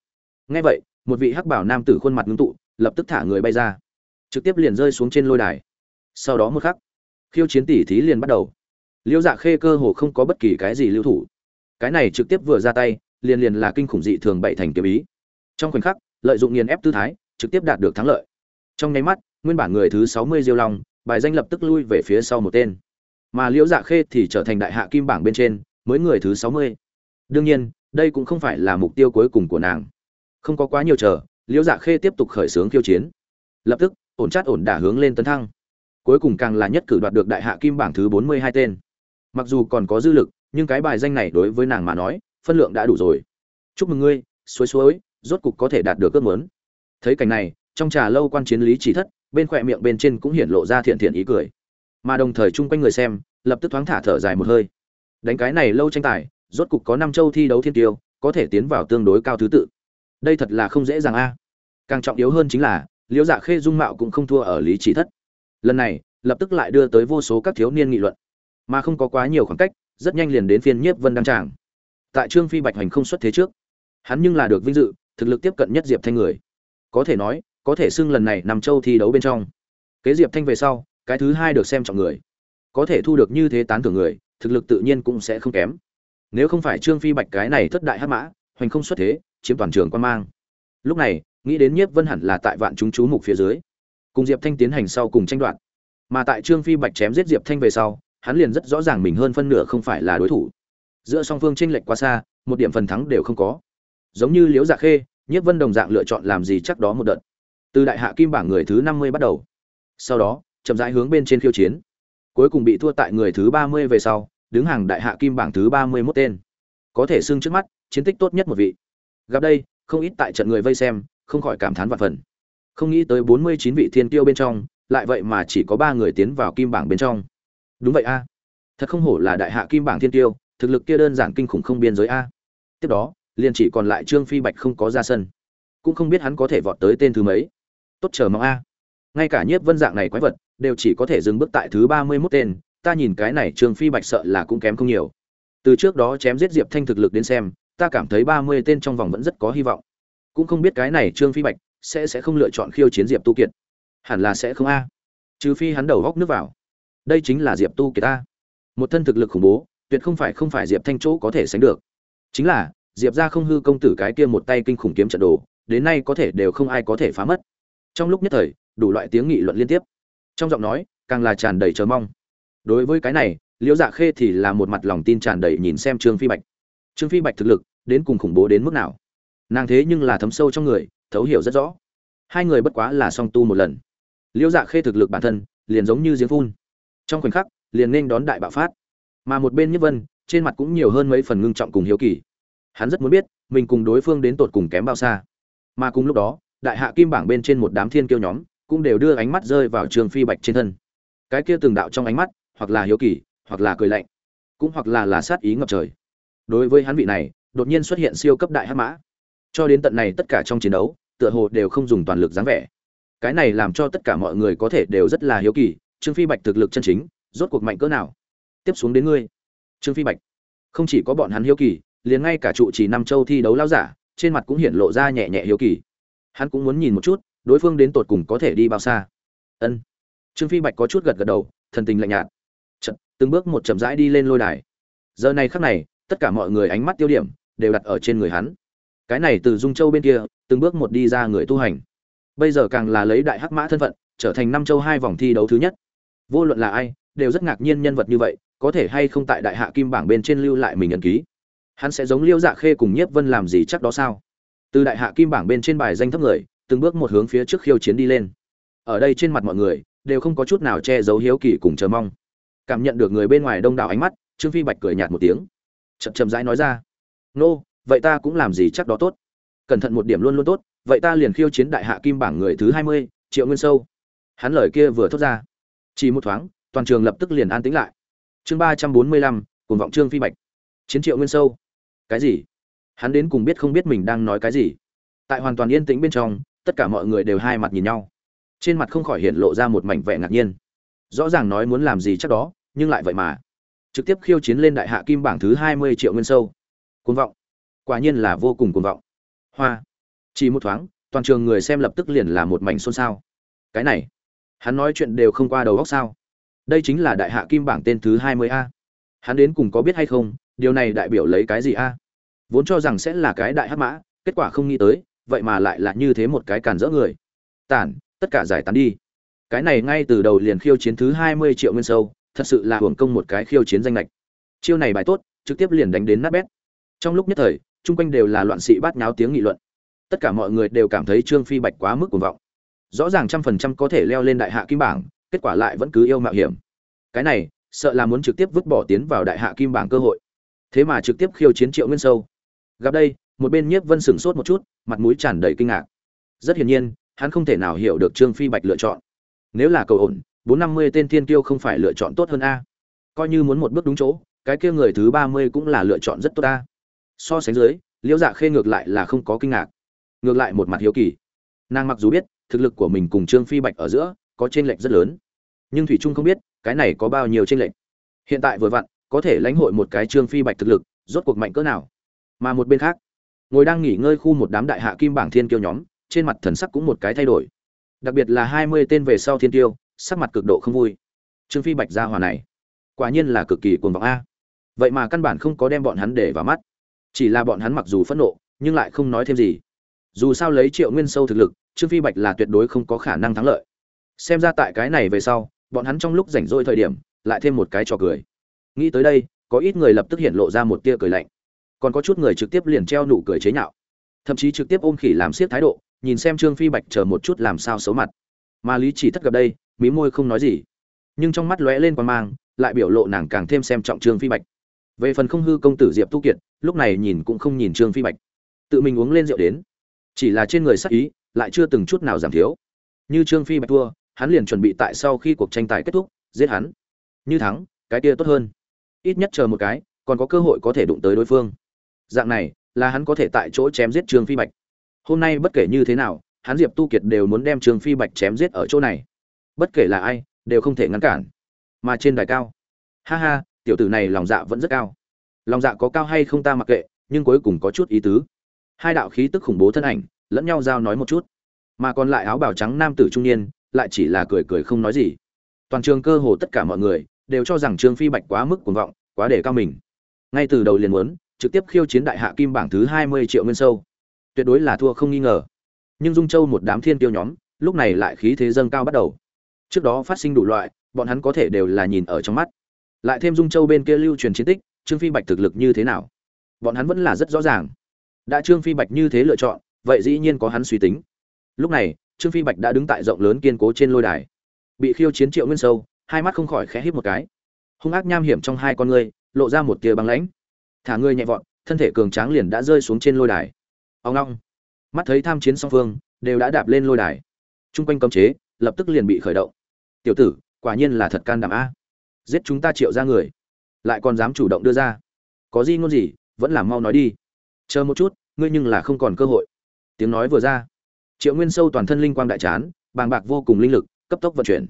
Ngay vậy, một vị hắc bảo nam tử khuôn mặt ngưng tụ, lập tức thả người bay ra. Trực tiếp liền rơi xuống trên lôi đài. Sau đó một khắc, khiêu chiến tỷ thí liền bắt đầu. Liễu dạ khê cơ hồ không có bất kỳ cái gì lưu thủ. Cái này trực tiếp vừa ra tay, liền liền là kinh khủng dị thường bảy thành kiếm ý. Trong khoảnh khắc, lợi dụng nghiền ép tư thái, trực tiếp đạt được thắng lợi. Trong nháy mắt, nguyên bản người thứ sáu mươi diêu long, bài danh lập tức lui về phía sau một tên mà liễu dạ khê thì trở thành đại hạ kim bảng bên trên, mới người thứ sáu mươi. Đương nhiên, đây cũng không phải là mục tiêu cuối cùng của nàng. Không có quá nhiều chờ, liễu dạ khê tiếp tục khởi xướng khiêu chiến. Lập tức, ổn chát ổn đả hướng lên tấn thăng. Cuối cùng càng là nhất cử đoạt được đại hạ kim bảng thứ bốn mươi hai tên. Mặc dù còn có dư lực, nhưng cái bài danh này đối với nàng mà nói, phân lượng đã đủ rồi. Chúc mừng ngươi, suối suối, rốt cục có thể đạt được ước muốn. Thấy cảnh này, trong trà lâu quan chiến lý chỉ thất, bên khỏe miệng bên trên cũng hiện lộ ra thiện thiện ý cười mà đồng thời chung quanh người xem, lập tức thoáng thả thở dài một hơi. Đánh cái này lâu tranh tài, rốt cục có năm châu thi đấu thiên tiêu, có thể tiến vào tương đối cao thứ tự. Đây thật là không dễ dàng a. Càng trọng yếu hơn chính là, liễu dạ khê dung mạo cũng không thua ở lý trí thất. Lần này, lập tức lại đưa tới vô số các thiếu niên nghị luận. Mà không có quá nhiều khoảng cách, rất nhanh liền đến phiên nhiếp vân đăng tràng. Tại trương phi bạch hành không xuất thế trước, hắn nhưng là được vinh dự, thực lực tiếp cận nhất diệp thanh người. Có thể nói, có thể xưng lần này nằm châu thi đấu bên trong. Kế diệp thanh về sau cái thứ hai được xem trọng người. Có thể thu được như thế tán thưởng người, thực lực tự nhiên cũng sẽ không kém. Nếu không phải trương phi bạch cái này thất đại hát mã, hoành không xuất thế, chiếm toàn trường quan mang. Lúc này, nghĩ đến nhiếp vân hẳn là tại vạn chúng chú mục phía dưới. Cùng diệp thanh tiến hành sau cùng tranh đoạt. Mà tại trương phi bạch chém giết diệp thanh về sau, hắn liền rất rõ ràng mình hơn phân nửa không phải là đối thủ. Giữa song phương tranh lệch quá xa, một điểm phần thắng đều không có. Giống như liễu dạ khê, nhiếp vân đồng dạng lựa chọn làm gì chắc đó một đợt. Từ đại hạ kim bảng người thứ năm mươi bắt đầu. Sau đó chậm rãi hướng bên trên khiêu chiến. Cuối cùng bị thua tại người thứ ba mươi về sau, đứng hàng đại hạ kim bảng thứ ba mươi 31 tên. Có thể xưng trước mắt, chiến tích tốt nhất một vị. Gặp đây, không ít tại trận người vây xem, không khỏi cảm thán vạn phần. Không nghĩ tới bốn mươi chín vị thiên tiêu bên trong, lại vậy mà chỉ có ba người tiến vào kim bảng bên trong. Đúng vậy a. Thật không hổ là đại hạ kim bảng thiên tiêu, thực lực kia đơn giản kinh khủng không biên giới a. Tiếp đó, liền chỉ còn lại trương phi bạch không có ra sân. Cũng không biết hắn có thể vọt tới tên thứ mấy. Tốt chờ mong a. Ngay cả nhiếp vân dạng này quái vật đều chỉ có thể dừng bước tại thứ ba mươi mốt tên, ta nhìn cái này trương phi bạch sợ là cũng kém không nhiều. Từ trước đó chém giết diệp thanh thực lực đến xem, ta cảm thấy ba mươi tên trong vòng vẫn rất có hy vọng. Cũng không biết cái này trương phi bạch sẽ sẽ không lựa chọn khiêu chiến diệp tu kiệt. Hẳn là sẽ không a. Trừ phi hắn đầu góc nước vào. Đây chính là diệp tu kiệt ta. Một thân thực lực khủng bố, tuyệt không phải không phải diệp thanh chỗ có thể sánh được. Chính là, diệp gia không hư công tử cái kia một tay kinh khủng kiếm trận đồ, đến nay có thể đều không ai có thể phá mất. Trong lúc nhất thời, đủ loại tiếng nghị luận liên tiếp trong giọng nói, càng là tràn đầy chờ mong. Đối với cái này, liễu dạ khê thì là một mặt lòng tin tràn đầy nhìn xem trương phi bạch. Trương phi bạch thực lực, đến cùng khủng bố đến mức nào? Nàng thế nhưng là thấm sâu trong người, thấu hiểu rất rõ. Hai người bất quá là song tu một lần. Liễu dạ khê thực lực bản thân, liền giống như giếng phun. Trong khoảnh khắc, liền nên đón đại bạo phát. Mà một bên nhất vân, trên mặt cũng nhiều hơn mấy phần ngưng trọng cùng hiếu kỳ. Hắn rất muốn biết, mình cùng đối phương đến tột cùng kém bao xa. Mà cùng lúc đó, đại hạ kim bảng bên trên một đám thiên kiêu nhóm cũng đều đưa ánh mắt rơi vào trương phi bạch trên thân. Cái kia từng đạo trong ánh mắt, hoặc là hiếu kỳ, hoặc là cười lạnh, cũng hoặc là là sát ý ngập trời. Đối với hắn vị này, đột nhiên xuất hiện siêu cấp đại hắc mã. Cho đến tận này tất cả trong chiến đấu, tựa hồ đều không dùng toàn lực dáng vẻ. Cái này làm cho tất cả mọi người có thể đều rất là hiếu kỳ, trương phi bạch thực lực chân chính, rốt cuộc mạnh cỡ nào? Tiếp xuống đến ngươi. Trương phi bạch. Không chỉ có bọn hắn hiếu kỳ, liền ngay cả trụ trì nam châu thi đấu lao giả, trên mặt cũng hiện lộ ra nhẹ nhẹ hiếu kỳ. Hắn cũng muốn nhìn một chút đối phương đến tột cùng có thể đi bao xa? Ân. Trương phi bạch có chút gật gật đầu thần tình lạnh nhạt. Chật, từng bước một chậm rãi đi lên lôi đài. Giờ này khắc này tất cả mọi người ánh mắt tiêu điểm đều đặt ở trên người hắn. Cái này từ dung châu bên kia từng bước một đi ra người tu hành. Bây giờ càng là lấy đại hắc mã thân phận trở thành năm châu hai vòng thi đấu thứ nhất. Vô luận là ai đều rất ngạc nhiên nhân vật như vậy có thể hay không tại đại hạ kim bảng bên trên lưu lại mình ấn ký? Hắn sẽ giống liêu dạ khê cùng nhiếp vân làm gì chắc đó sao? Từ đại hạ kim bảng bên trên bài danh thấp người từng bước một hướng phía trước khiêu chiến đi lên. Ở đây trên mặt mọi người đều không có chút nào che giấu hiếu kỳ cùng chờ mong. Cảm nhận được người bên ngoài đông đảo ánh mắt, trương phi bạch cười nhạt một tiếng. Chậm chậm rãi nói ra, nô, vậy ta cũng làm gì chắc đó tốt? Cẩn thận một điểm luôn luôn tốt, vậy ta liền khiêu chiến đại hạ kim bảng người thứ hai mươi, triệu nguyên sâu. Hắn lời kia vừa thốt ra, chỉ một thoáng, toàn trường lập tức liền an tĩnh lại. Chương ba trăm bốn mươi lăm cùng vọng trương phi bạch. Chiến triệu nguyên sâu. Cái gì? Hắn đến cùng biết không biết mình đang nói cái gì? Tại hoàn toàn yên tĩnh bên trong tất cả mọi người đều hai mặt nhìn nhau. Trên mặt không khỏi hiện lộ ra một mảnh vẻ ngạc nhiên. Rõ ràng nói muốn làm gì chắc đó, nhưng lại vậy mà. Trực tiếp khiêu chiến lên đại hạ kim bảng thứ hai mươi triệu nguyên sâu. Cuồng vọng. Quả nhiên là vô cùng cuồng vọng. Hoa. Chỉ một thoáng, toàn trường người xem lập tức liền là một mảnh xôn xao. Cái này, hắn nói chuyện đều không qua đầu góc sao? Đây chính là đại hạ kim bảng tên thứ hai mươi a. Hắn đến cùng có biết hay không, điều này đại biểu lấy cái gì a? Vốn cho rằng sẽ là cái đại hắc mã, kết quả không nghĩ tới vậy mà lại là như thế một cái cản rỡ người. Tản, tất cả giải tán đi. Cái này ngay từ đầu liền khiêu chiến thứ hai mươi triệu nguyên sâu, thật sự là hưởng công một cái khiêu chiến danh lệch. Chiêu này bài tốt, trực tiếp liền đánh đến nát bét. Trong lúc nhất thời, chung quanh đều là loạn sĩ bát nháo tiếng nghị luận. Tất cả mọi người đều cảm thấy trương phi bạch quá mức cuồng vọng. Rõ ràng trăm phần trăm có thể leo lên đại hạ kim bảng, kết quả lại vẫn cứ yêu mạo hiểm. Cái này, sợ là muốn trực tiếp vứt bỏ tiến vào đại hạ kim bảng cơ hội. Thế mà trực tiếp khiêu chiến triệu nguyên sâu. Gặp đây một bên nhiếp vân sửng sốt một chút, mặt mũi tràn đầy kinh ngạc. Rất hiển nhiên, hắn không thể nào hiểu được trương phi bạch lựa chọn. Nếu là cầu ổn, bốn năm mươi tên thiên tiêu không phải lựa chọn tốt hơn a. Coi như muốn một bước đúng chỗ, cái kia người thứ ba mươi cũng là lựa chọn rất tốt a. So sánh dưới, liễu dạ khê ngược lại là không có kinh ngạc. Ngược lại một mặt hiếu kỳ. Nàng mặc dù biết, thực lực của mình cùng trương phi bạch ở giữa, có t r ê n lệch rất lớn. Nhưng thủy trung không biết, cái này có bao nhiêu t r ê n lệch. Hiện tại vừa vặn, có thể lãnh hội một cái trương phi bạch thực lực, rốt cuộc mạnh cỡ nào. Mà một bên khác ngồi đang nghỉ ngơi khu một đám đại hạ kim bảng thiên kiêu nhóm, trên mặt thần sắc cũng một cái thay đổi. Đặc biệt là hai mươi tên về sau thiên tiêu sắc mặt cực độ không vui. Trương phi bạch gia hòa này, quả nhiên là cực kỳ cuồng vọng a. Vậy mà căn bản không có đem bọn hắn để vào mắt. Chỉ là bọn hắn mặc dù phẫn nộ, nhưng lại không nói thêm gì. Dù sao lấy triệu nguyên sâu thực lực, trương phi bạch là tuyệt đối không có khả năng thắng lợi. Xem ra tại cái này về sau, bọn hắn trong lúc rảnh rỗi thời điểm, lại thêm một cái trò cười. Nghĩ tới đây, có ít người lập tức hiện lộ ra một tia cười lạnh còn có chút người trực tiếp liền treo nụ cười chế nhạo. Thậm chí trực tiếp ôm khỉ làm siết thái độ, nhìn xem trương phi bạch chờ một chút làm sao xấu mặt. Mà lý chỉ thất gặp đây, mí môi không nói gì. Nhưng trong mắt lóe lên quan mang, lại biểu lộ nàng càng thêm xem trọng trương phi bạch. Về phần không hư công tử diệp tu kiệt, lúc này nhìn cũng không nhìn trương phi bạch. Tự mình uống lên rượu đến. Chỉ là trên người sắc ý, lại chưa từng chút nào giảm thiếu. Như trương phi bạch thua, hắn liền chuẩn bị tại sau khi cuộc tranh tài kết thúc, giết hắn. Như thắng, cái kia tốt hơn. Ít nhất chờ một cái, còn có cơ hội có thể đụng tới đối phương dạng này, là hắn có thể tại chỗ chém giết trương phi bạch. Hôm nay bất kể như thế nào, hắn diệp tu kiệt đều muốn đem trương phi bạch chém giết ở chỗ này. Bất kể là ai, đều không thể ngăn cản. Mà trên đài cao, ha ha, tiểu tử này lòng dạ vẫn rất cao. Lòng dạ có cao hay không ta mặc kệ, nhưng cuối cùng có chút ý tứ. Hai đạo khí tức khủng bố thân ảnh, lẫn nhau giao nói một chút. Mà còn lại áo bào trắng nam tử trung niên, lại chỉ là cười cười không nói gì. Toàn trường cơ hồ tất cả mọi người, đều cho rằng trương phi bạch quá mức cuồng vọng, quá để cao mình. Ngay từ đầu liền muốn trực tiếp khiêu chiến đại hạ kim bảng thứ hai mươi triệu nguyên sâu. Tuyệt đối là thua không nghi ngờ. Nhưng dung châu một đám thiên tiêu nhóm, lúc này lại khí thế dâng cao bắt đầu. Trước đó phát sinh đủ loại, bọn hắn có thể đều là nhìn ở trong mắt. Lại thêm dung châu bên kia lưu truyền chiến tích, trương phi bạch thực lực như thế nào? Bọn hắn vẫn là rất rõ ràng. Đã trương phi bạch như thế lựa chọn, vậy dĩ nhiên có hắn suy tính. Lúc này, trương phi bạch đã đứng tại rộng lớn kiên cố trên lôi đài. Bị khiêu chiến triệu nguyên sâu, hai mắt không khỏi khẽ hít một cái. Hung ác nham hiểm trong hai con ngươi lộ ra một tia băng lãnh thả người nhẹ vọt, thân thể cường tráng liền đã rơi xuống trên lôi đài. Ông long mắt thấy tham chiến song phương, đều đã đạp lên lôi đài. Chung quanh cấm chế, lập tức liền bị khởi động. Tiểu tử, quả nhiên là thật can đảm a. Giết chúng ta triệu ra người. Lại còn dám chủ động đưa ra. Có gì ngôn gì, vẫn là mau nói đi. Chờ một chút, ngươi nhưng là không còn cơ hội. Tiếng nói vừa ra. Triệu nguyên sâu toàn thân linh quang đại chán, bàng bạc vô cùng linh lực, cấp tốc vận chuyển.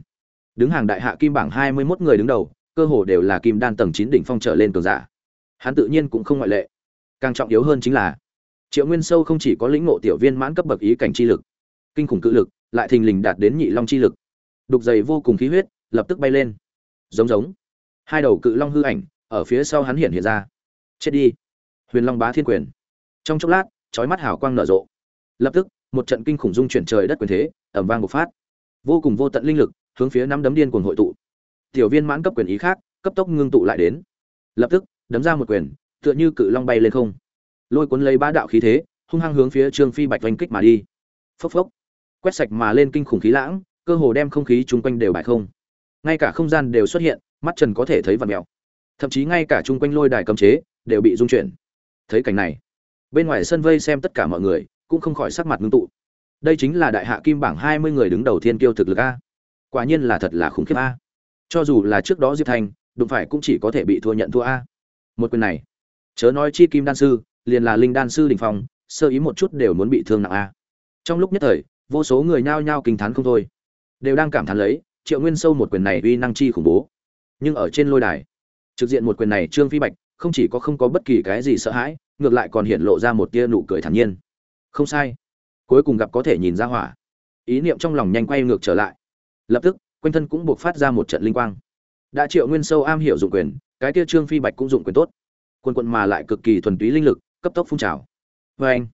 Đứng hàng đại hạ kim bảng hai mươi mốt người đứng đầu, cơ hồ đều là kim đan tầng chín đỉnh phong trở lên cường giả hắn tự nhiên cũng không ngoại lệ. Càng trọng yếu hơn chính là, triệu nguyên sâu không chỉ có lĩnh ngộ tiểu viên mãn cấp bậc ý cảnh chi lực, kinh khủng cự lực, lại thình lình đạt đến nhị long chi lực. Đục dày vô cùng khí huyết, lập tức bay lên. Giống giống. Hai đầu cự long hư ảnh, ở phía sau hắn hiện hiện ra. Chết đi. Huyền long bá thiên quyền. Trong chốc lát, chói mắt hào quang nở rộ. Lập tức, một trận kinh khủng dung chuyển trời đất quyền thế ẩm vang bộc phát. Vô cùng vô tận linh lực, hướng phía năm đấm điên cuồng hội tụ. Tiểu viên mãn cấp quyền ý khác, cấp tốc ngưng tụ lại đến. Lập tức đấm ra một quyền tựa như cự long bay lên không. Lôi cuốn lấy ba đạo khí thế hung hăng hướng phía trương phi bạch oanh kích mà đi. Phốc phốc. Quét sạch mà lên kinh khủng khí lãng cơ hồ đem không khí chung quanh đều bại không. Ngay cả không gian đều xuất hiện mắt trần có thể thấy vật mèo. Thậm chí ngay cả chung quanh lôi đài cấm chế đều bị rung chuyển. Thấy cảnh này bên ngoài sân vây xem tất cả mọi người cũng không khỏi sắc mặt ngưng tụ. Đây chính là đại hạ kim bảng hai mươi người đứng đầu thiên kiêu thực lực a. Quả nhiên là thật là khủng khiếp a. Cho dù là trước đó diệp thành, đụng phải cũng chỉ có thể bị thua nhận thua a một quyền này. Chớ nói chi kim đan sư, liền là linh đan sư đình phong, sơ ý một chút đều muốn bị thương nặng a. Trong lúc nhất thời, vô số người nhao nhao kinh thán không thôi. Đều đang cảm thán lấy, triệu nguyên sâu một quyền này uy năng chi khủng bố. Nhưng ở trên lôi đài, trực diện một quyền này trương phi bạch, không chỉ có không có bất kỳ cái gì sợ hãi, ngược lại còn hiện lộ ra một tia nụ cười thản nhiên. Không sai. Cuối cùng gặp có thể nhìn ra hỏa. Ý niệm trong lòng nhanh quay ngược trở lại. Lập tức, quanh thân cũng buộc phát ra một trận linh quang. Đã triệu nguyên sâu am hiểu dụng quyền cái kia trương phi bạch cũng dụng quyền tốt. Quân quận mà lại cực kỳ thuần túy linh lực, cấp tốc phun trào. Vê anh,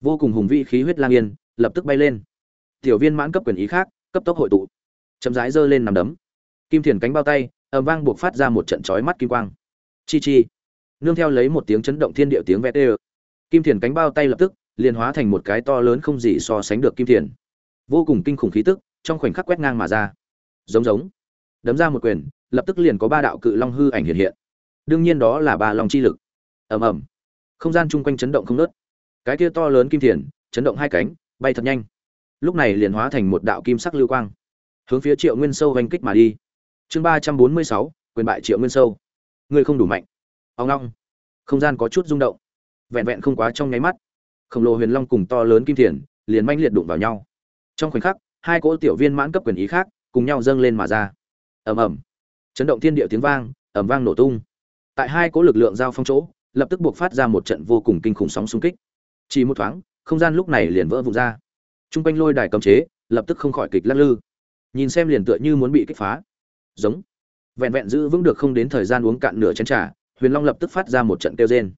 vô cùng hùng vĩ khí huyết lang yên, lập tức bay lên. Tiểu viên mãn cấp quyền ý khác, cấp tốc hội tụ. Chậm rãi giơ lên nằm đấm. Kim thiền cánh bao tay, ầm vang buộc phát ra một trận chói mắt kim quang. Chi chi. Nương theo lấy một tiếng chấn động thiên địa tiếng vẽ tê kim thiền cánh bao tay lập tức, liền hóa thành một cái to lớn không gì so sánh được kim thiền. Vô cùng kinh khủng khí tức, trong khoảnh khắc quét ngang mà ra. Giống giống. Đấm ra một quyền lập tức liền có ba đạo cự long hư ảnh hiện hiện. Đương nhiên đó là ba long chi lực. Ầm ầm. Không gian chung quanh chấn động không nớt cái kia to lớn kim thiền, chấn động hai cánh, bay thật nhanh. Lúc này liền hóa thành một đạo kim sắc lưu quang, hướng phía triệu nguyên sâu oanh kích mà đi. Chương ba trăm bốn mươi sáu, quyền bại triệu nguyên sâu. Ngươi không đủ mạnh. Ông long không gian có chút rung động. Vẹn vẹn không quá trong nháy mắt, khổng lồ huyền long cùng to lớn kim thiền liền manh liệt đụng vào nhau. Trong khoảnh khắc, hai cỗ tiểu viên mãn cấp quyền ý khác cùng nhau dâng lên mà ra. Ầm ầm chấn động thiên địa tiếng vang, ầm vang nổ tung. Tại hai cỗ lực lượng giao phong chỗ, lập tức buộc phát ra một trận vô cùng kinh khủng sóng xung kích. Chỉ một thoáng, không gian lúc này liền vỡ vụn ra. T quanh lôi đài cầm chế, lập tức không khỏi kịch lắc lư. Nhìn xem liền tựa như muốn bị kích phá. Giống. Vẹn vẹn giữ vững được không đến thời gian uống cạn nửa chén trà, huyền long lập tức phát ra một trận kêu rên.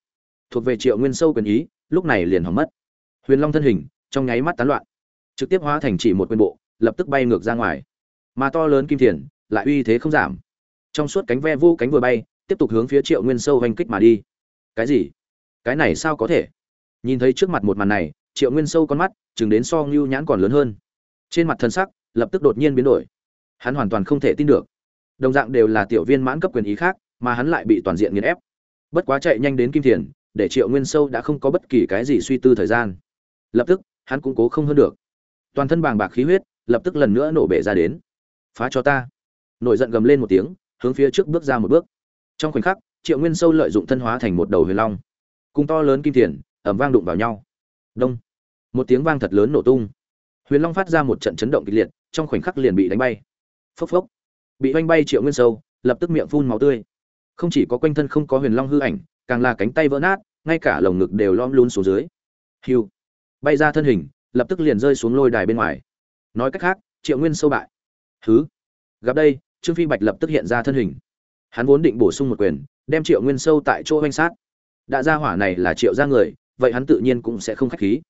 Thuộc về triệu nguyên sâu quyền ý, lúc này liền hỏng mất. Huyền long thân hình, trong nháy mắt tán loạn. Trực tiếp hóa thành chỉ một quyền bộ, lập tức bay ngược ra ngoài. Mà to lớn kim thiền, lại uy thế không giảm trong suốt cánh ve vô cánh vừa bay, tiếp tục hướng phía triệu nguyên sâu hành kích mà đi. Cái gì? Cái này sao có thể? Nhìn thấy trước mặt một màn này, triệu nguyên sâu con mắt chừng đến so ngưu nhãn còn lớn hơn. Trên mặt thân sắc lập tức đột nhiên biến đổi. Hắn hoàn toàn không thể tin được. Đồng dạng đều là tiểu viên mãn cấp quyền ý khác, mà hắn lại bị toàn diện nghiền ép. Bất quá chạy nhanh đến kim thiền, để triệu nguyên sâu đã không có bất kỳ cái gì suy tư thời gian. Lập tức, hắn cũng cố không hơn được. Toàn thân bàng bạc khí huyết lập tức lần nữa nổ bể ra đến. Phá cho ta. Nổi giận gầm lên một tiếng hướng phía trước bước ra một bước. Trong khoảnh khắc, triệu nguyên sâu lợi dụng thân hóa thành một đầu huyền long, cùng to lớn kim thiền ẩm vang đụng vào nhau. Đông. Một tiếng vang thật lớn nổ tung. Huyền long phát ra một trận chấn động kịch liệt, trong khoảnh khắc liền bị đánh bay. Phốc phốc. Bị oanh bay triệu nguyên sâu, lập tức miệng phun máu tươi. Không chỉ có quanh thân không có huyền long hư ảnh, càng là cánh tay vỡ nát, ngay cả lồng ngực đều lom luôn xuống dưới. Hiu bay ra thân hình, lập tức liền rơi xuống lôi đài bên ngoài. Nói cách khác, triệu nguyên sâu bại. Thứ gặp đây trương phi bạch lập tức hiện ra thân hình. Hắn vốn định bổ sung một quyền, đem triệu nguyên sâu tại chỗ oanh sát. Đã ra hỏa này là triệu ra người, vậy hắn tự nhiên cũng sẽ không khách khí.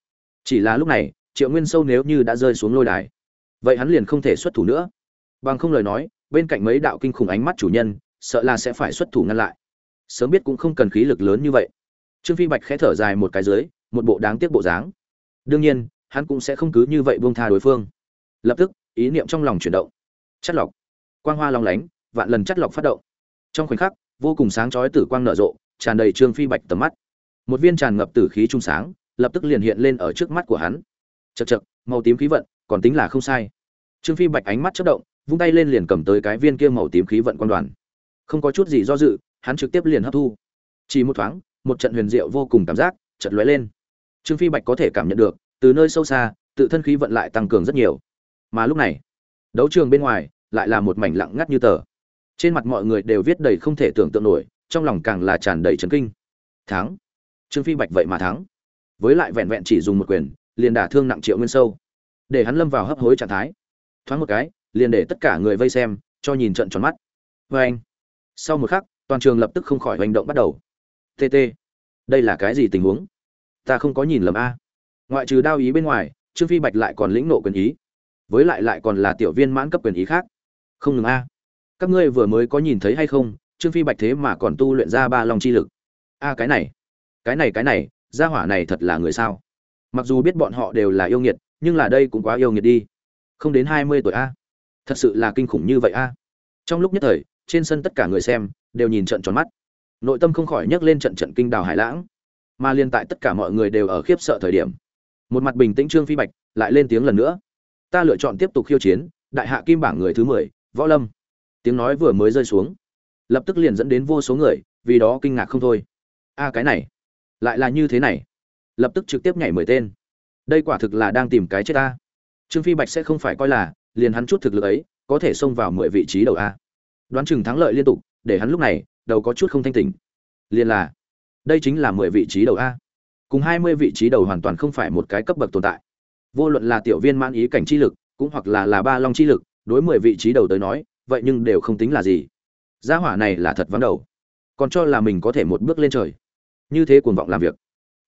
Chỉ là lúc này, triệu nguyên sâu nếu như đã rơi xuống lôi đài, vậy hắn liền không thể xuất thủ nữa. Bằng không lời nói, bên cạnh mấy đạo kinh khủng ánh mắt chủ nhân, sợ là sẽ phải xuất thủ ngăn lại. Sớm biết cũng không cần khí lực lớn như vậy. Trương phi bạch khẽ thở dài một cái dưới, một bộ đáng tiếc bộ dáng. Đương nhiên, hắn cũng sẽ không cứ như vậy buông tha đối phương. Lập tức, ý niệm trong lòng chuyển động. Chất lọc quang hoa long lánh, vạn lần chất lọc phát động. Trong khoảnh khắc, vô cùng sáng chói tử quang nở rộ, tràn đầy trương phi bạch tầm mắt. Một viên tràn ngập tử khí trung sáng, lập tức liền hiện lên ở trước mắt của hắn. Chật chật màu tím khí vận, còn tính là không sai. Trương phi bạch ánh mắt chất động, vung tay lên liền cầm tới cái viên kia màu tím khí vận quan đoàn. Không có chút gì do dự, hắn trực tiếp liền hấp thu. Chỉ một thoáng, một trận huyền diệu vô cùng cảm giác chợt lóe lên. Trương phi bạch có thể cảm nhận được, từ nơi sâu xa, tự thân khí vận lại tăng cường rất nhiều. Mà lúc này, đấu trường bên ngoài lại là một mảnh lặng ngắt như tờ. Trên mặt mọi người đều viết đầy không thể tưởng tượng nổi, trong lòng càng là tràn đầy trấn kinh. Thắng. Trương phi bạch vậy mà thắng. Với lại vẹn vẹn chỉ dùng một quyền, liền đả thương nặng triệu nguyên sâu. Để hắn lâm vào hấp hối trạng thái. Thoáng một cái, liền để tất cả người vây xem, cho nhìn trận tròn mắt. Vê anh. Sau một khắc, toàn trường lập tức không khỏi hành động bắt đầu. Tt đây là cái gì tình huống? Ta không có nhìn lầm a. Ngoại trừ đao ý bên ngoài, trương phi bạch lại còn lĩnh nộ quyền ý. Với lại lại còn là tiểu viên mãn cấp quyền ý khác không ngừng a. Các ngươi vừa mới có nhìn thấy hay không? Trương phi bạch thế mà còn tu luyện ra ba long chi lực. A, cái này cái này cái này, gia hỏa này thật là người sao? Mặc dù biết bọn họ đều là yêu nghiệt, nhưng là đây cũng quá yêu nghiệt đi. Không đến hai mươi tuổi a. Thật sự là kinh khủng như vậy a. Trong lúc nhất thời, trên sân tất cả người xem đều nhìn trận tròn mắt. Nội tâm không khỏi nhấc lên trận trận kinh đào hải lãng. Mà liên tại tất cả mọi người đều ở khiếp sợ thời điểm, một mặt bình tĩnh trương phi bạch lại lên tiếng lần nữa. Ta lựa chọn tiếp tục khiêu chiến, đại hạ kim bảng người thứ mười võ lâm. Tiếng nói vừa mới rơi xuống, lập tức liền dẫn đến vô số người, vì đó kinh ngạc không thôi. A, cái này, lại là như thế này. Lập tức trực tiếp nhảy mười tên. Đây quả thực là đang tìm cái chết ta. Trương phi bạch sẽ không phải coi là, liền hắn chút thực lực ấy, có thể xông vào mười vị trí đầu a. Đoán chừng thắng lợi liên tục, để hắn lúc này, đầu có chút không thanh tỉnh. Liền là, đây chính là mười vị trí đầu a. Cùng hai mươi vị trí đầu hoàn toàn không phải một cái cấp bậc tồn tại. Vô luận là tiểu viên mãn ý cảnh chi lực, cũng hoặc là là ba long chi lực đối mười vị trí đầu tới nói, vậy nhưng đều không tính là gì. Gia hỏa này là thật vắng đầu. Còn cho là mình có thể một bước lên trời. Như thế cuồng vọng làm việc.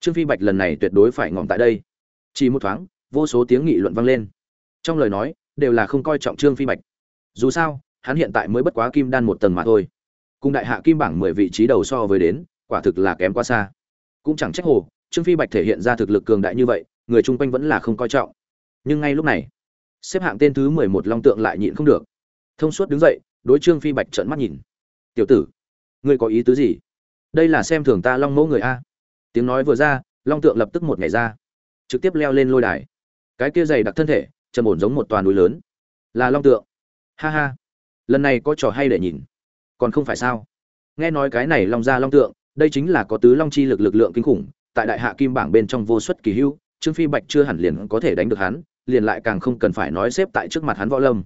Trương phi bạch lần này tuyệt đối phải ngỏm tại đây. Chỉ một thoáng, vô số tiếng nghị luận vang lên. Trong lời nói, đều là không coi trọng trương phi bạch. Dù sao, hắn hiện tại mới bất quá kim đan một tầng mà thôi. Cùng đại hạ kim bảng mười vị trí đầu so với đến, quả thực là kém quá xa. Cũng chẳng trách hồ, trương phi bạch thể hiện ra thực lực cường đại như vậy, người chung quanh vẫn là không coi trọng. Nhưng ngay lúc này xếp hạng tên thứ mười một long tượng lại nhịn không được. Thông suốt đứng dậy, đối trương phi bạch trợn mắt nhìn. Tiểu tử, ngươi có ý tứ gì? Đây là xem thường ta long mẫu người a. Tiếng nói vừa ra, long tượng lập tức một ngày ra, trực tiếp leo lên lôi đài. Cái kia dày đặc thân thể, trầm ổn giống một toàn núi lớn. Là long tượng. Ha ha, lần này có trò hay để nhìn. Còn không phải sao? Nghe nói cái này long ra long tượng, đây chính là có tứ long chi lực lực lượng kinh khủng, tại đại hạ kim bảng bên trong vô suất kỳ hưu trương phi bạch chưa hẳn liền có thể đánh được hắn liền lại càng không cần phải nói xếp tại trước mặt hắn võ lâm.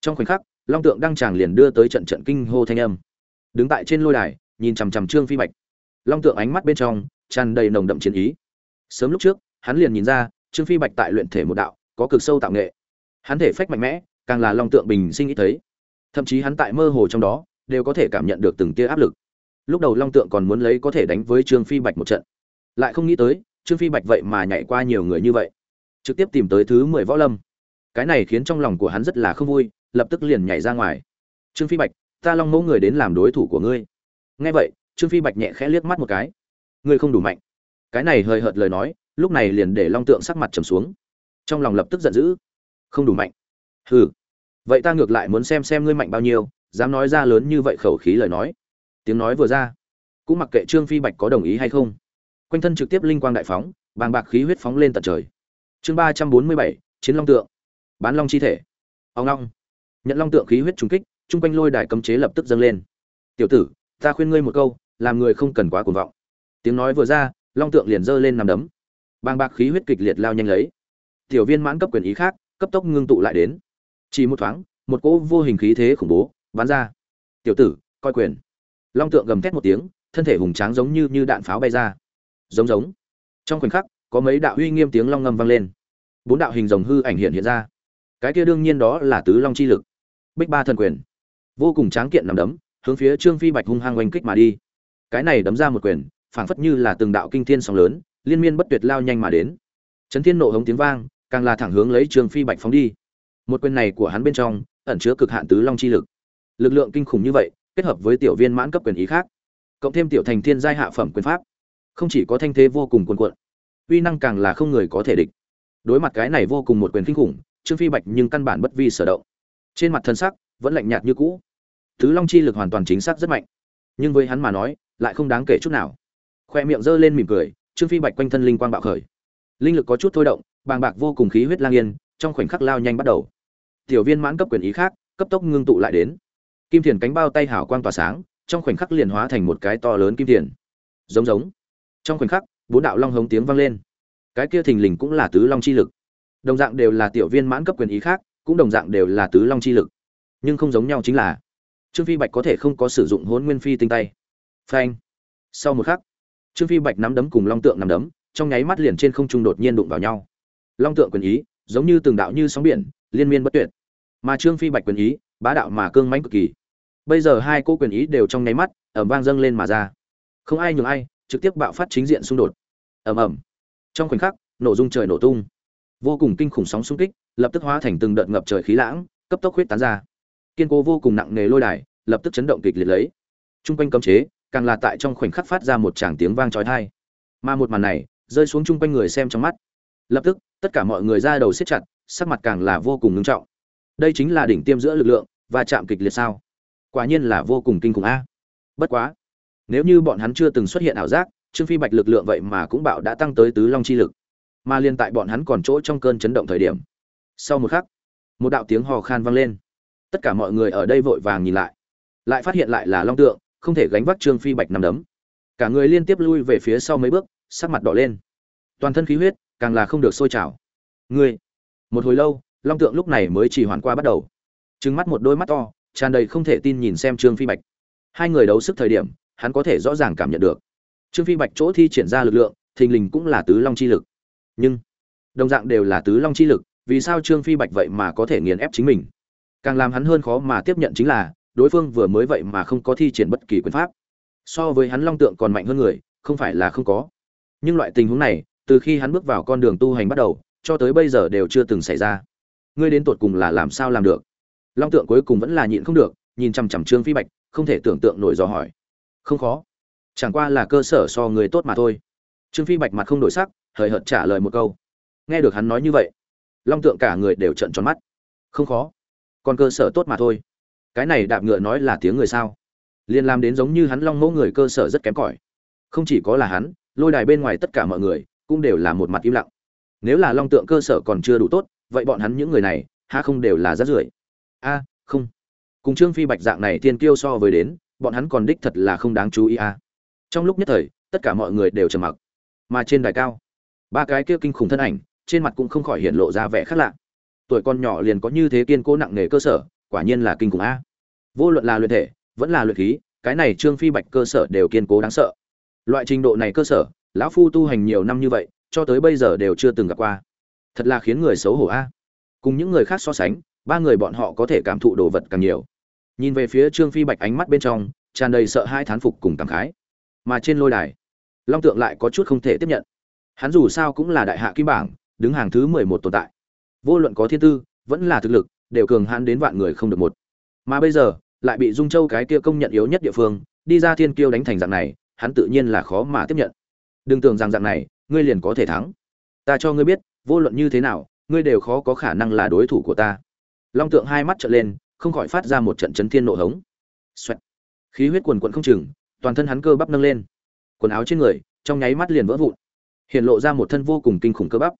Trong khoảnh khắc, long tượng đăng tràng liền đưa tới trận trận kinh hô thanh âm. Đứng tại trên lôi đài, nhìn chằm chằm trương phi bạch. Long tượng ánh mắt bên trong, tràn đầy nồng đậm chiến ý. Sớm lúc trước, hắn liền nhìn ra, trương phi bạch tại luyện thể một đạo, có cực sâu tạo nghệ. Hắn thể phách mạnh mẽ, càng là long tượng bình sinh ít thấy. Thậm chí hắn tại mơ hồ trong đó, đều có thể cảm nhận được từng tia áp lực. Lúc đầu long tượng còn muốn lấy có thể đánh với trương phi bạch một trận. Lại không nghĩ tới, trương phi bạch vậy mà nhảy qua nhiều người như vậy trực tiếp tìm tới thứ mười võ lâm. Cái này khiến trong lòng của hắn rất là không vui, lập tức liền nhảy ra ngoài. Trương phi bạch, ta long mẫu người đến làm đối thủ của ngươi. Nghe vậy, trương phi bạch nhẹ khẽ liếc mắt một cái. Ngươi không đủ mạnh. Cái này hơi hợt lời nói, lúc này liền để long tượng sắc mặt trầm xuống. Trong lòng lập tức giận dữ. Không đủ mạnh. Hừ. Vậy ta ngược lại muốn xem xem ngươi mạnh bao nhiêu, dám nói ra lớn như vậy khẩu khí lời nói. Tiếng nói vừa ra, cũng mặc kệ trương phi bạch có đồng ý hay không. Quanh thân trực tiếp linh quang đại phóng, bàng bạc khí huyết phóng lên tận trời chương ba trăm bốn mươi bảy, chiến long tượng. Bán long chi thể. Ông long. Nhận long tượng khí huyết trùng kích, chung quanh lôi đài cấm chế lập tức dâng lên. Tiểu tử, ta khuyên ngươi một câu, làm người không cần quá cuồng vọng. Tiếng nói vừa ra, long tượng liền giơ lên nằm đấm. Bàng bạc khí huyết kịch liệt lao nhanh lấy. Tiểu viên mãn cấp quyền ý khác, cấp tốc ngưng tụ lại đến. Chỉ một thoáng, một cỗ vô hình khí thế khủng bố bắn ra. Tiểu tử, coi quyền. Long tượng gầm thét một tiếng, thân thể hùng tráng giống như như đạn pháo bay ra. Giống giống. Trong khoảnh khắc, có mấy đạo uy nghiêm tiếng long ngâm vang lên bốn đạo hình rồng hư ảnh hiện hiện ra. Cái kia đương nhiên đó là tứ long chi lực. Bích ba thần quyền. Vô cùng tráng kiện nằm đấm, hướng phía trương phi bạch hung hăng oanh kích mà đi. Cái này đấm ra một quyền, phảng phất như là từng đạo kinh thiên sóng lớn, liên miên bất tuyệt lao nhanh mà đến. Chấn thiên nộ hống tiếng vang, càng là thẳng hướng lấy trương phi bạch phóng đi. Một quyền này của hắn bên trong, ẩn chứa cực hạn tứ long chi lực. Lực lượng kinh khủng như vậy, kết hợp với tiểu viên mãn cấp quyền ý khác, cộng thêm tiểu thành thiên giai hạ phẩm quyền pháp, không chỉ có thanh thế vô cùng cuồn cuộn, uy năng càng là không người có thể địch đối mặt cái này vô cùng một quyền kinh khủng, trương phi bạch nhưng căn bản bất vi sở động. Trên mặt thân sắc vẫn lạnh nhạt như cũ. Tứ long chi lực hoàn toàn chính xác rất mạnh. Nhưng với hắn mà nói, lại không đáng kể chút nào. Khoe miệng giơ lên mỉm cười, trương phi bạch quanh thân linh quang bạo khởi. Linh lực có chút thôi động, bàng bạc vô cùng khí huyết lang yên, trong khoảnh khắc lao nhanh bắt đầu. Tiểu viên mãn cấp quyền ý khác, cấp tốc ngưng tụ lại đến. Kim thiền cánh bao tay hảo quang tỏa sáng, trong khoảnh khắc liền hóa thành một cái to lớn kim thiền. Giống giống. Trong khoảnh khắc, bốn đạo long hống tiếng vang lên cái kia thình lình cũng là tứ long chi lực. Đồng dạng đều là tiểu viên mãn cấp quyền ý khác, cũng đồng dạng đều là tứ long chi lực. Nhưng không giống nhau chính là, trương phi bạch có thể không có sử dụng hôn nguyên phi tinh tay. Phanh. Sau một khắc, trương phi bạch nắm đấm cùng long tượng nắm đấm, trong nháy mắt liền trên không trung đột nhiên đụng vào nhau. Long tượng quyền ý, giống như từng đạo như sóng biển, liên miên bất tuyệt. Mà trương phi bạch quyền ý, bá đạo mà cương mãnh cực kỳ. Bây giờ hai cô quyền ý đều trong nháy mắt ẩm vang dâng lên mà ra. Không ai nhường ai, trực tiếp bạo phát chính diện xung đột. Ầm ầm trong khoảnh khắc nổ dung trời nổ tung vô cùng kinh khủng sóng xung kích lập tức hóa thành từng đợt ngập trời khí lãng cấp tốc huyết tán ra kiên cố vô cùng nặng nề lôi đài lập tức chấn động kịch liệt lấy Trung quanh cấm chế, càng là tại trong khoảnh khắc phát ra một tràng tiếng vang chói tai. Mà một màn này, rơi xuống chung quanh người xem trong mắt. Lập tức, tất cả mọi người ra đầu siết chặt, sắc mặt càng là vô cùng nghiêm trọng. Đây chính là đỉnh tiêm giữa lực lượng, và chạm kịch liệt sao? Quả nhiên là vô cùng kinh khủng a. Bất quá, nếu như bọn hắn chưa từng xuất hiện ảo giác, Trương Phi Bạch lực lượng vậy mà cũng bạo đã tăng tới tứ long chi lực. Mà liên tại bọn hắn còn chỗ trong cơn chấn động thời điểm. Sau một khắc, một đạo tiếng hò khan vang lên. Tất cả mọi người ở đây vội vàng nhìn lại, lại phát hiện lại là long tượng, không thể gánh vác Trương Phi Bạch nằm đấm. Cả người liên tiếp lui về phía sau mấy bước, sắc mặt đỏ lên. Toàn thân khí huyết càng là không được sôi trào. Người, một hồi lâu, long tượng lúc này mới chỉ hoàn qua bắt đầu. Trừng mắt một đôi mắt to, tràn đầy không thể tin nhìn xem Trương Phi Bạch. Hai người đấu sức thời điểm, hắn có thể rõ ràng cảm nhận được. Trương Phi Bạch chỗ thi triển ra lực lượng, thình lình cũng là tứ long chi lực. Nhưng, đồng dạng đều là tứ long chi lực, vì sao Trương Phi Bạch vậy mà có thể nghiền ép chính mình? Càng làm hắn hơn khó mà tiếp nhận chính là, đối phương vừa mới vậy mà không có thi triển bất kỳ quyền pháp. So với hắn long tượng còn mạnh hơn người, không phải là không có. Nhưng loại tình huống này, từ khi hắn bước vào con đường tu hành bắt đầu, cho tới bây giờ đều chưa từng xảy ra. Ngươi đến tột cùng là làm sao làm được? Long tượng cuối cùng vẫn là nhịn không được, nhìn chằm chằm Trương Phi Bạch, không thể tưởng tượng nổi do hỏi. Không khó, chẳng qua là cơ sở so người tốt mà thôi. Trương Phi Bạch mặt không đổi sắc, hời hợt trả lời một câu. Nghe được hắn nói như vậy, Long tượng cả người đều trợn tròn mắt. Không khó, còn cơ sở tốt mà thôi. Cái này đạp ngựa nói là tiếng người sao? Liên làm đến giống như hắn Long mẫu người cơ sở rất kém cỏi. Không chỉ có là hắn, lôi đài bên ngoài tất cả mọi người cũng đều là một mặt im lặng. Nếu là Long tượng cơ sở còn chưa đủ tốt, vậy bọn hắn những người này, ha không đều là rát rưởi? A, không. Cùng Trương Phi Bạch dạng này tiên kiêu so với đến, bọn hắn còn đích thật là không đáng chú ý a. Trong lúc nhất thời, tất cả mọi người đều trầm mặc. Mà trên đài cao, ba cái kia kinh khủng thân ảnh, trên mặt cũng không khỏi hiện lộ ra vẻ khác lạ. Tuổi con nhỏ liền có như thế kiên cố nặng nề cơ sở, quả nhiên là kinh khủng a. Vô luận là luyện thể, vẫn là luyện khí, cái này Trương Phi Bạch cơ sở đều kiên cố đáng sợ. Loại trình độ này cơ sở, lão phu tu hành nhiều năm như vậy, cho tới bây giờ đều chưa từng gặp qua. Thật là khiến người xấu hổ a. Cùng những người khác so sánh, ba người bọn họ có thể cảm thụ đồ vật càng nhiều nhìn về phía trương phi bạch ánh mắt bên trong tràn đầy sợ hai thán phục cùng cảm khái mà trên lôi đài, long tượng lại có chút không thể tiếp nhận. Hắn dù sao cũng là đại hạ kim bảng, đứng hàng thứ mười một tồn tại. Vô luận có thiên tư, vẫn là thực lực, đều cường hãn đến vạn người không được một. Mà bây giờ, lại bị dung châu cái kia công nhận yếu nhất địa phương, đi ra thiên kiêu đánh thành dạng này, hắn tự nhiên là khó mà tiếp nhận. Đừng tưởng rằng dạng này, ngươi liền có thể thắng. Ta cho ngươi biết, vô luận như thế nào, ngươi đều khó có khả năng là đối thủ của ta. Long tượng hai mắt trợn lên, không khỏi phát ra một trận chấn thiên nộ hống. Xoẹt. khí huyết quần quận không chừng toàn thân hắn cơ bắp nâng lên. Quần áo trên người, trong nháy mắt liền vỡ vụn. Hiện lộ ra một thân vô cùng kinh khủng cơ bắp.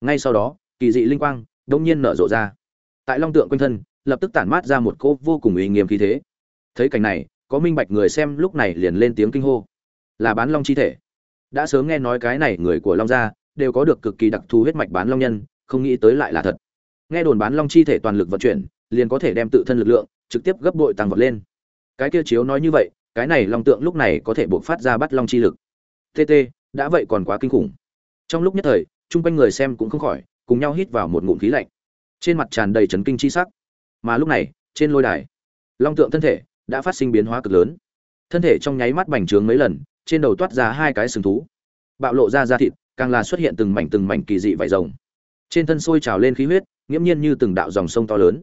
Ngay sau đó, kỳ dị linh quang đông nhiên nở rộ ra. Tại long tượng quanh thân, lập tức tản mát ra một cỗ vô cùng uy nghiêm khí thế. Thấy cảnh này, có minh bạch người xem lúc này liền lên tiếng kinh hô. Là bán long chi thể. Đã sớm nghe nói cái này người của long gia đều có được cực kỳ đặc thù huyết mạch bán long nhân, không nghĩ tới lại là thật. Nghe đồn bán long chi thể toàn lực vận chuyển, liền có thể đem tự thân lực lượng trực tiếp gấp bội tăng vọt lên. Cái kia chiếu nói như vậy cái này long tượng lúc này có thể buộc phát ra bắt long chi lực. Tt đã vậy còn quá kinh khủng. Trong lúc nhất thời, chung quanh người xem cũng không khỏi, cùng nhau hít vào một ngụm khí lạnh. Trên mặt tràn đầy chấn kinh chi sắc. Mà lúc này, trên lôi đài, long tượng thân thể đã phát sinh biến hóa cực lớn. Thân thể trong nháy mắt bành trướng mấy lần, trên đầu toát ra hai cái sừng thú. Bạo lộ ra da thịt, càng là xuất hiện từng mảnh từng mảnh kỳ dị vải rồng. Trên thân sôi trào lên khí huyết, nghiễm nhiên như từng đạo dòng sông to lớn.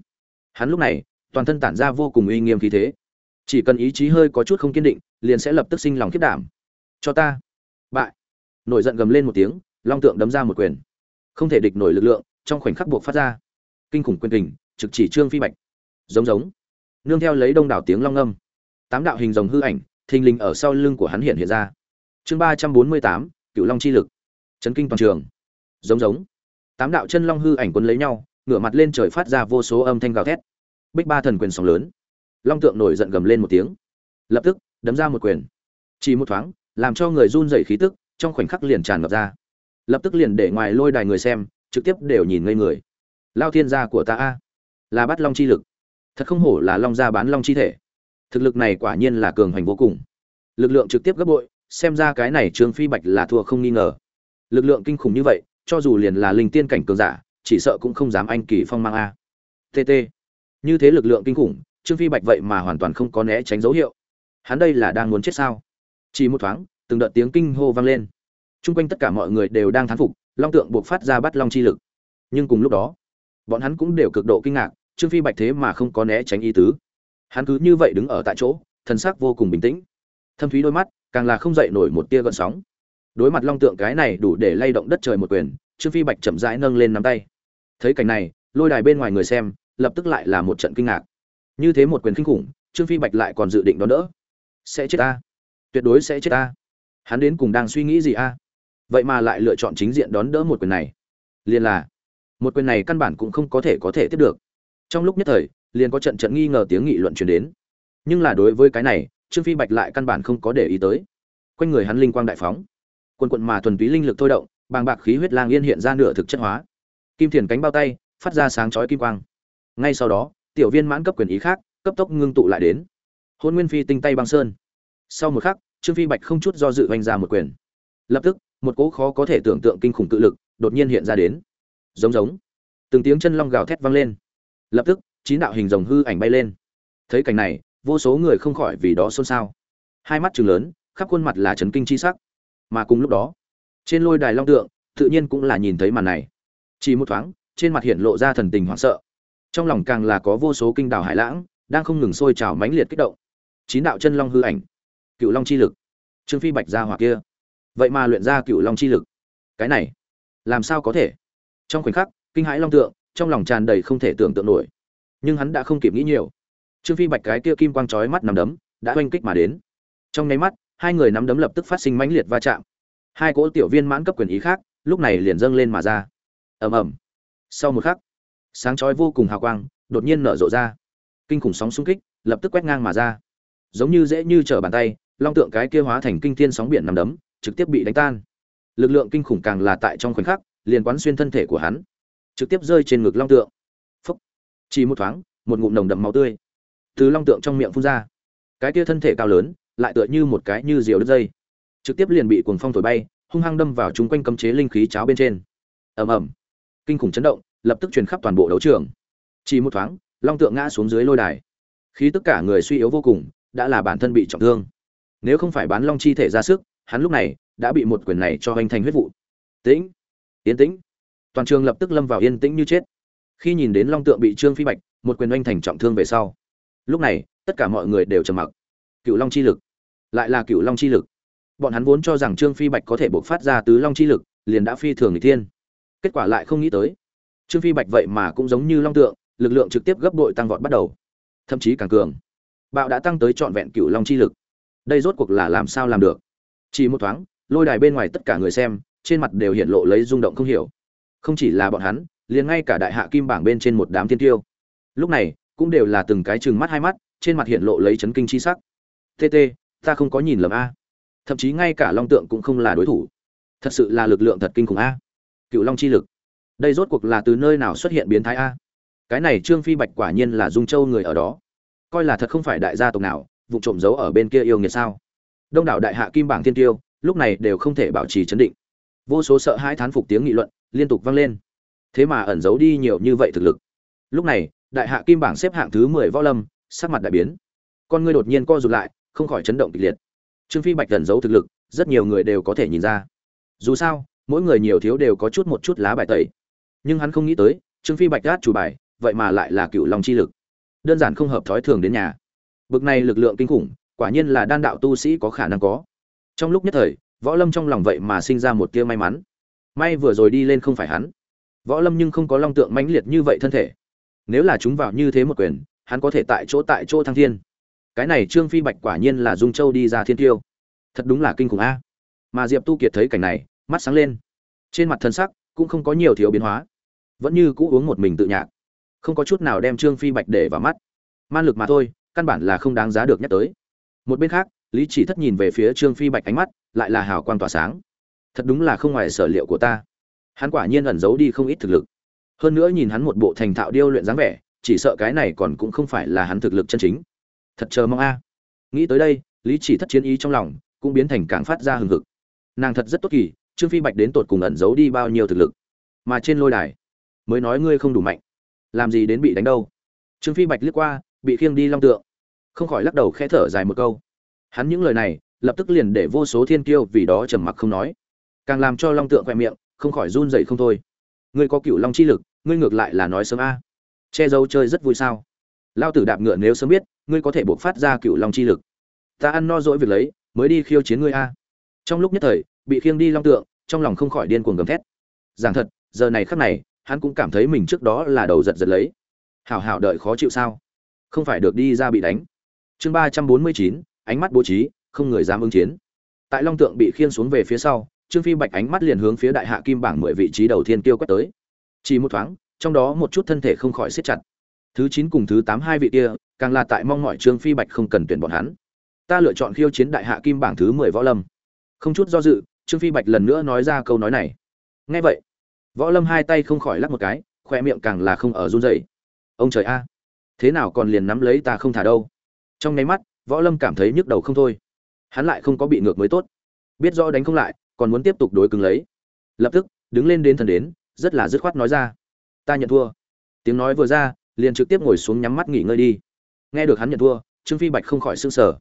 Hắn lúc này, toàn thân tản ra vô cùng uy nghiêm khí thế chỉ cần ý chí hơi có chút không kiên định, liền sẽ lập tức sinh lòng khiết đảm. Cho ta. Bại. Nổi giận gầm lên một tiếng, long tượng đấm ra một quyền. Không thể địch nổi lực lượng, trong khoảnh khắc buộc phát ra. Kinh khủng quyền kình, trực chỉ trương phi bạch. Giống giống. Nương theo lấy đông đảo tiếng long âm tám đạo hình rồng hư ảnh, thình lình ở sau lưng của hắn hiện hiện ra. Chương ba trăm bốn mươi tám cựu long chi lực. Chấn kinh toàn trường. Giống giống. Tám đạo chân long hư ảnh quấn lấy nhau, ngửa mặt lên trời phát ra vô số âm thanh gào thét. Bích ba thần quyền sóng lớn long tượng nổi giận gầm lên một tiếng. Lập tức, đấm ra một quyền. Chỉ một thoáng, làm cho người run rẩy khí tức, trong khoảnh khắc liền tràn ngập ra. Lập tức liền để ngoài lôi đài người xem, trực tiếp đều nhìn ngây người. Lao thiên gia của ta a, là bắt long chi lực. Thật không hổ là long gia bán long chi thể. Thực lực này quả nhiên là cường hành vô cùng. Lực lượng trực tiếp gấp bội, xem ra cái này trương phi bạch là thua không nghi ngờ. Lực lượng kinh khủng như vậy, cho dù liền là linh tiên cảnh cường giả, chỉ sợ cũng không dám anh kỳ phong mang a. Tt như thế lực lượng kinh khủng trương phi bạch vậy mà hoàn toàn không có né tránh dấu hiệu. Hắn đây là đang muốn chết sao? Chỉ một thoáng, từng đợt tiếng kinh hô vang lên. Chung quanh tất cả mọi người đều đang thán phục, long tượng buộc phát ra bắt long chi lực. Nhưng cùng lúc đó, bọn hắn cũng đều cực độ kinh ngạc, trương phi bạch thế mà không có né tránh ý tứ. Hắn cứ như vậy đứng ở tại chỗ thân xác vô cùng bình tĩnh. Thâm thúy đôi mắt, càng là không dậy nổi một tia gợn sóng. Đối mặt long tượng cái này đủ để lay động đất trời một quyền, trương phi bạch chậm rãi nâng lên nắm tay. Thấy cảnh này, lôi đài bên ngoài người xem, lập tức lại là một trận kinh ngạc như thế một quyền kinh khủng, trương phi bạch lại còn dự định đón đỡ. Sẽ chết ta. Tuyệt đối sẽ chết ta. Hắn đến cùng đang suy nghĩ gì a? Vậy mà lại lựa chọn chính diện đón đỡ một quyền này. Liền là, một quyền này căn bản cũng không có thể có thể tiếp được. Trong lúc nhất thời, liền có trận trận nghi ngờ tiếng nghị luận truyền đến. Nhưng là đối với cái này, trương phi bạch lại căn bản không có để ý tới. Quanh người hắn linh quang đại phóng. Quần quận mà thuần túy linh lực thôi động, bàng bạc khí huyết lang yên hiện ra nửa thực chất hóa. Kim thiền cánh bao tay, phát ra sáng chói kim quang. Ngay sau đó tiểu viên mãn cấp quyền ý khác, cấp tốc ngưng tụ lại đến. Hôn nguyên phi tinh tay băng sơn. Sau một khắc, trương phi bạch không chút do dự oanh ra một quyền. Lập tức, một cỗ khó có thể tưởng tượng kinh khủng tự lực đột nhiên hiện ra đến. Giống giống. Từng tiếng chân long gào thét vang lên. Lập tức, chín đạo hình rồng hư ảnh bay lên. Thấy cảnh này, vô số người không khỏi vì đó xôn xao. Hai mắt trừng lớn, khắp khuôn mặt là trấn kinh chi sắc. Mà cùng lúc đó, trên lôi đài long tượng, tự nhiên cũng là nhìn thấy màn này. Chỉ một thoáng, trên mặt hiện lộ ra thần tình hoảng sợ trong lòng càng là có vô số kinh đảo hải lãng, đang không ngừng sôi trào mãnh liệt kích động. Chín đạo chân long hư ảnh. Cựu long chi lực. Trương phi bạch ra hỏa kia. Vậy mà luyện ra cựu long chi lực. Cái này, làm sao có thể? Trong khoảnh khắc, kinh hãi long tượng, trong lòng tràn đầy không thể tưởng tượng nổi. Nhưng hắn đã không kịp nghĩ nhiều. Trương phi bạch cái kia kim quang chói mắt nằm đấm, đã oanh kích mà đến. Trong nháy mắt, hai người nắm đấm lập tức phát sinh mãnh liệt va chạm. Hai cỗ tiểu viên mãn cấp quyền ý khác, lúc này liền dâng lên mà ra. Ầm ầm. Sau một khắc sáng chói vô cùng hào quang, đột nhiên nở rộ ra. Kinh khủng sóng xung kích, lập tức quét ngang mà ra. Giống như dễ như trở bàn tay, long tượng cái kia hóa thành kinh thiên sóng biển nằm đấm, trực tiếp bị đánh tan. Lực lượng kinh khủng càng là tại trong khoảnh khắc, liền quán xuyên thân thể của hắn, trực tiếp rơi trên ngực long tượng. Phúc. Chỉ một thoáng, một ngụm nồng đậm máu tươi từ long tượng trong miệng phun ra. Cái kia thân thể cao lớn, lại tựa như một cái như diều đứt dây. Trực tiếp liền bị cuồng phong thổi bay, hung hăng đâm vào chúng quanh cấm chế linh khí cháo bên trên. Ầm ầm. Kinh khủng chấn động lập tức truyền khắp toàn bộ đấu trường. Chỉ một thoáng, long tượng ngã xuống dưới lôi đài. Khi tất cả người suy yếu vô cùng, đã là bản thân bị trọng thương. Nếu không phải bán long chi thể ra sức, hắn lúc này đã bị một quyền này cho hoành thành huyết vụ. Tĩnh! Yên tĩnh! Toàn trường lập tức lâm vào yên tĩnh như chết. Khi nhìn đến long tượng bị trương phi bạch một quyền oanh thành trọng thương về sau, lúc này, tất cả mọi người đều trầm mặc. Cựu long chi lực. Lại là cựu long chi lực. Bọn hắn vốn cho rằng trương phi bạch có thể bộc phát ra tứ long chi lực, liền đã phi thường người thiên. Kết quả lại không nghĩ tới trương phi bạch vậy mà cũng giống như long tượng, lực lượng trực tiếp gấp bội tăng vọt bắt đầu. Thậm chí càng cường. Bạo đã tăng tới trọn vẹn cựu long chi lực. Đây rốt cuộc là làm sao làm được? Chỉ một thoáng, lôi đài bên ngoài tất cả người xem, trên mặt đều hiện lộ lấy rung động không hiểu. Không chỉ là bọn hắn, liền ngay cả đại hạ kim bảng bên trên một đám tiên tiêu. Lúc này, cũng đều là từng cái chừng mắt hai mắt, trên mặt hiện lộ lấy chấn kinh chi sắc. Tt ta không có nhìn lầm a. Thậm chí ngay cả long tượng cũng không là đối thủ. Thật sự là lực lượng thật kinh khủng a. Cựu long chi lực đây rốt cuộc là từ nơi nào xuất hiện biến thái a? Cái này trương phi bạch quả nhiên là dung châu người ở đó. Coi là thật không phải đại gia tộc nào, vụ trộm giấu ở bên kia yêu nghiệt sao? Đông đảo đại hạ kim bảng thiên tiêu, lúc này đều không thể bảo trì chấn định. Vô số sợ hãi thán phục tiếng nghị luận liên tục vang lên. Thế mà ẩn giấu đi nhiều như vậy thực lực. Lúc này, đại hạ kim bảng xếp hạng thứ mười võ lâm, sắc mặt đại biến. Con ngươi đột nhiên co rụt lại, không khỏi chấn động kịch liệt. Trương phi bạch ẩn giấu thực lực, rất nhiều người đều có thể nhìn ra. Dù sao, mỗi người nhiều thiếu đều có chút một chút lá bài tẩy nhưng hắn không nghĩ tới, trương phi bạch đát chủ bài, vậy mà lại là cựu long chi lực. Đơn giản không hợp thói thường đến nhà. Bực này lực lượng kinh khủng, quả nhiên là đan đạo tu sĩ có khả năng có. Trong lúc nhất thời, võ lâm trong lòng vậy mà sinh ra một tia may mắn. May vừa rồi đi lên không phải hắn. Võ lâm nhưng không có long tượng mãnh liệt như vậy thân thể. Nếu là chúng vào như thế một quyền, hắn có thể tại chỗ tại chỗ thăng thiên. Cái này trương phi bạch quả nhiên là dung châu đi ra thiên tiêu. Thật đúng là kinh khủng a. Mà diệp tu kiệt thấy cảnh này, mắt sáng lên. Trên mặt thân sắc cũng không có nhiều thiếu biến hóa vẫn như cũ uống một mình tự nhạc. Không có chút nào đem trương phi bạch để vào mắt. Man lực mà thôi, căn bản là không đáng giá được nhắc tới. Một bên khác, lý chỉ thất nhìn về phía trương phi bạch ánh mắt, lại là hào quang tỏa sáng. Thật đúng là không ngoài sở liệu của ta. Hắn quả nhiên ẩn giấu đi không ít thực lực. Hơn nữa nhìn hắn một bộ thành thạo điêu luyện dáng vẻ, chỉ sợ cái này còn cũng không phải là hắn thực lực chân chính. Thật chờ mong a. Nghĩ tới đây, lý chỉ thất chiến ý trong lòng cũng biến thành càng phát ra hừng hực. Nàng thật rất tốt kỳ, trương phi bạch đến tột cùng ẩn giấu đi bao nhiêu thực lực. Mà trên lôi đài mới nói ngươi không đủ mạnh. Làm gì đến bị đánh đâu? Trương phi bạch liếc qua, bị khiêng đi long tượng. Không khỏi lắc đầu khẽ thở dài một câu. Hắn những lời này, lập tức liền để vô số thiên kiêu vì đó trầm mặc không nói. Càng làm cho long tượng khoe miệng, không khỏi run dậy không thôi. Ngươi có cựu long chi lực, ngươi ngược lại là nói sớm a. Che giấu chơi rất vui sao? Lao tử đạp ngựa nếu sớm biết, ngươi có thể buộc phát ra cựu long chi lực. Ta ăn no dỗi việc lấy, mới đi khiêu chiến ngươi a. Trong lúc nhất thời, bị khiêng đi long tượng, trong lòng không khỏi điên cuồng gầm thét. Giảng thật, giờ này khắc này hắn cũng cảm thấy mình trước đó là đầu giật giật lấy. Hảo hảo đợi khó chịu sao? Không phải được đi ra bị đánh. Chương ba trăm bốn mươi chín, ánh mắt bố trí, không người dám ứng chiến. Tại long tượng bị khiên xuống về phía sau, trương phi bạch ánh mắt liền hướng phía đại hạ kim bảng mười vị trí đầu tiên tiêu quét tới. Chỉ một thoáng, trong đó một chút thân thể không khỏi siết chặt. Thứ chín cùng thứ tám hai vị kia, càng là tại mong mọi trương phi bạch không cần tuyển bọn hắn. Ta lựa chọn khiêu chiến đại hạ kim bảng thứ mười võ lâm. Không chút do dự, trương phi bạch lần nữa nói ra câu nói này. Nghe vậy võ lâm hai tay không khỏi lắc một cái, khoe miệng càng là không ở run rẩy. Ông trời a, thế nào còn liền nắm lấy ta không thả đâu. Trong nháy mắt, võ lâm cảm thấy nhức đầu không thôi. Hắn lại không có bị ngược mới tốt. Biết rõ đánh không lại, còn muốn tiếp tục đối cứng lấy. Lập tức, đứng lên đến thần đến, rất là dứt khoát nói ra. Ta nhận thua. Tiếng nói vừa ra, liền trực tiếp ngồi xuống nhắm mắt nghỉ ngơi đi. Nghe được hắn nhận thua, trương phi bạch không khỏi s ư n g sở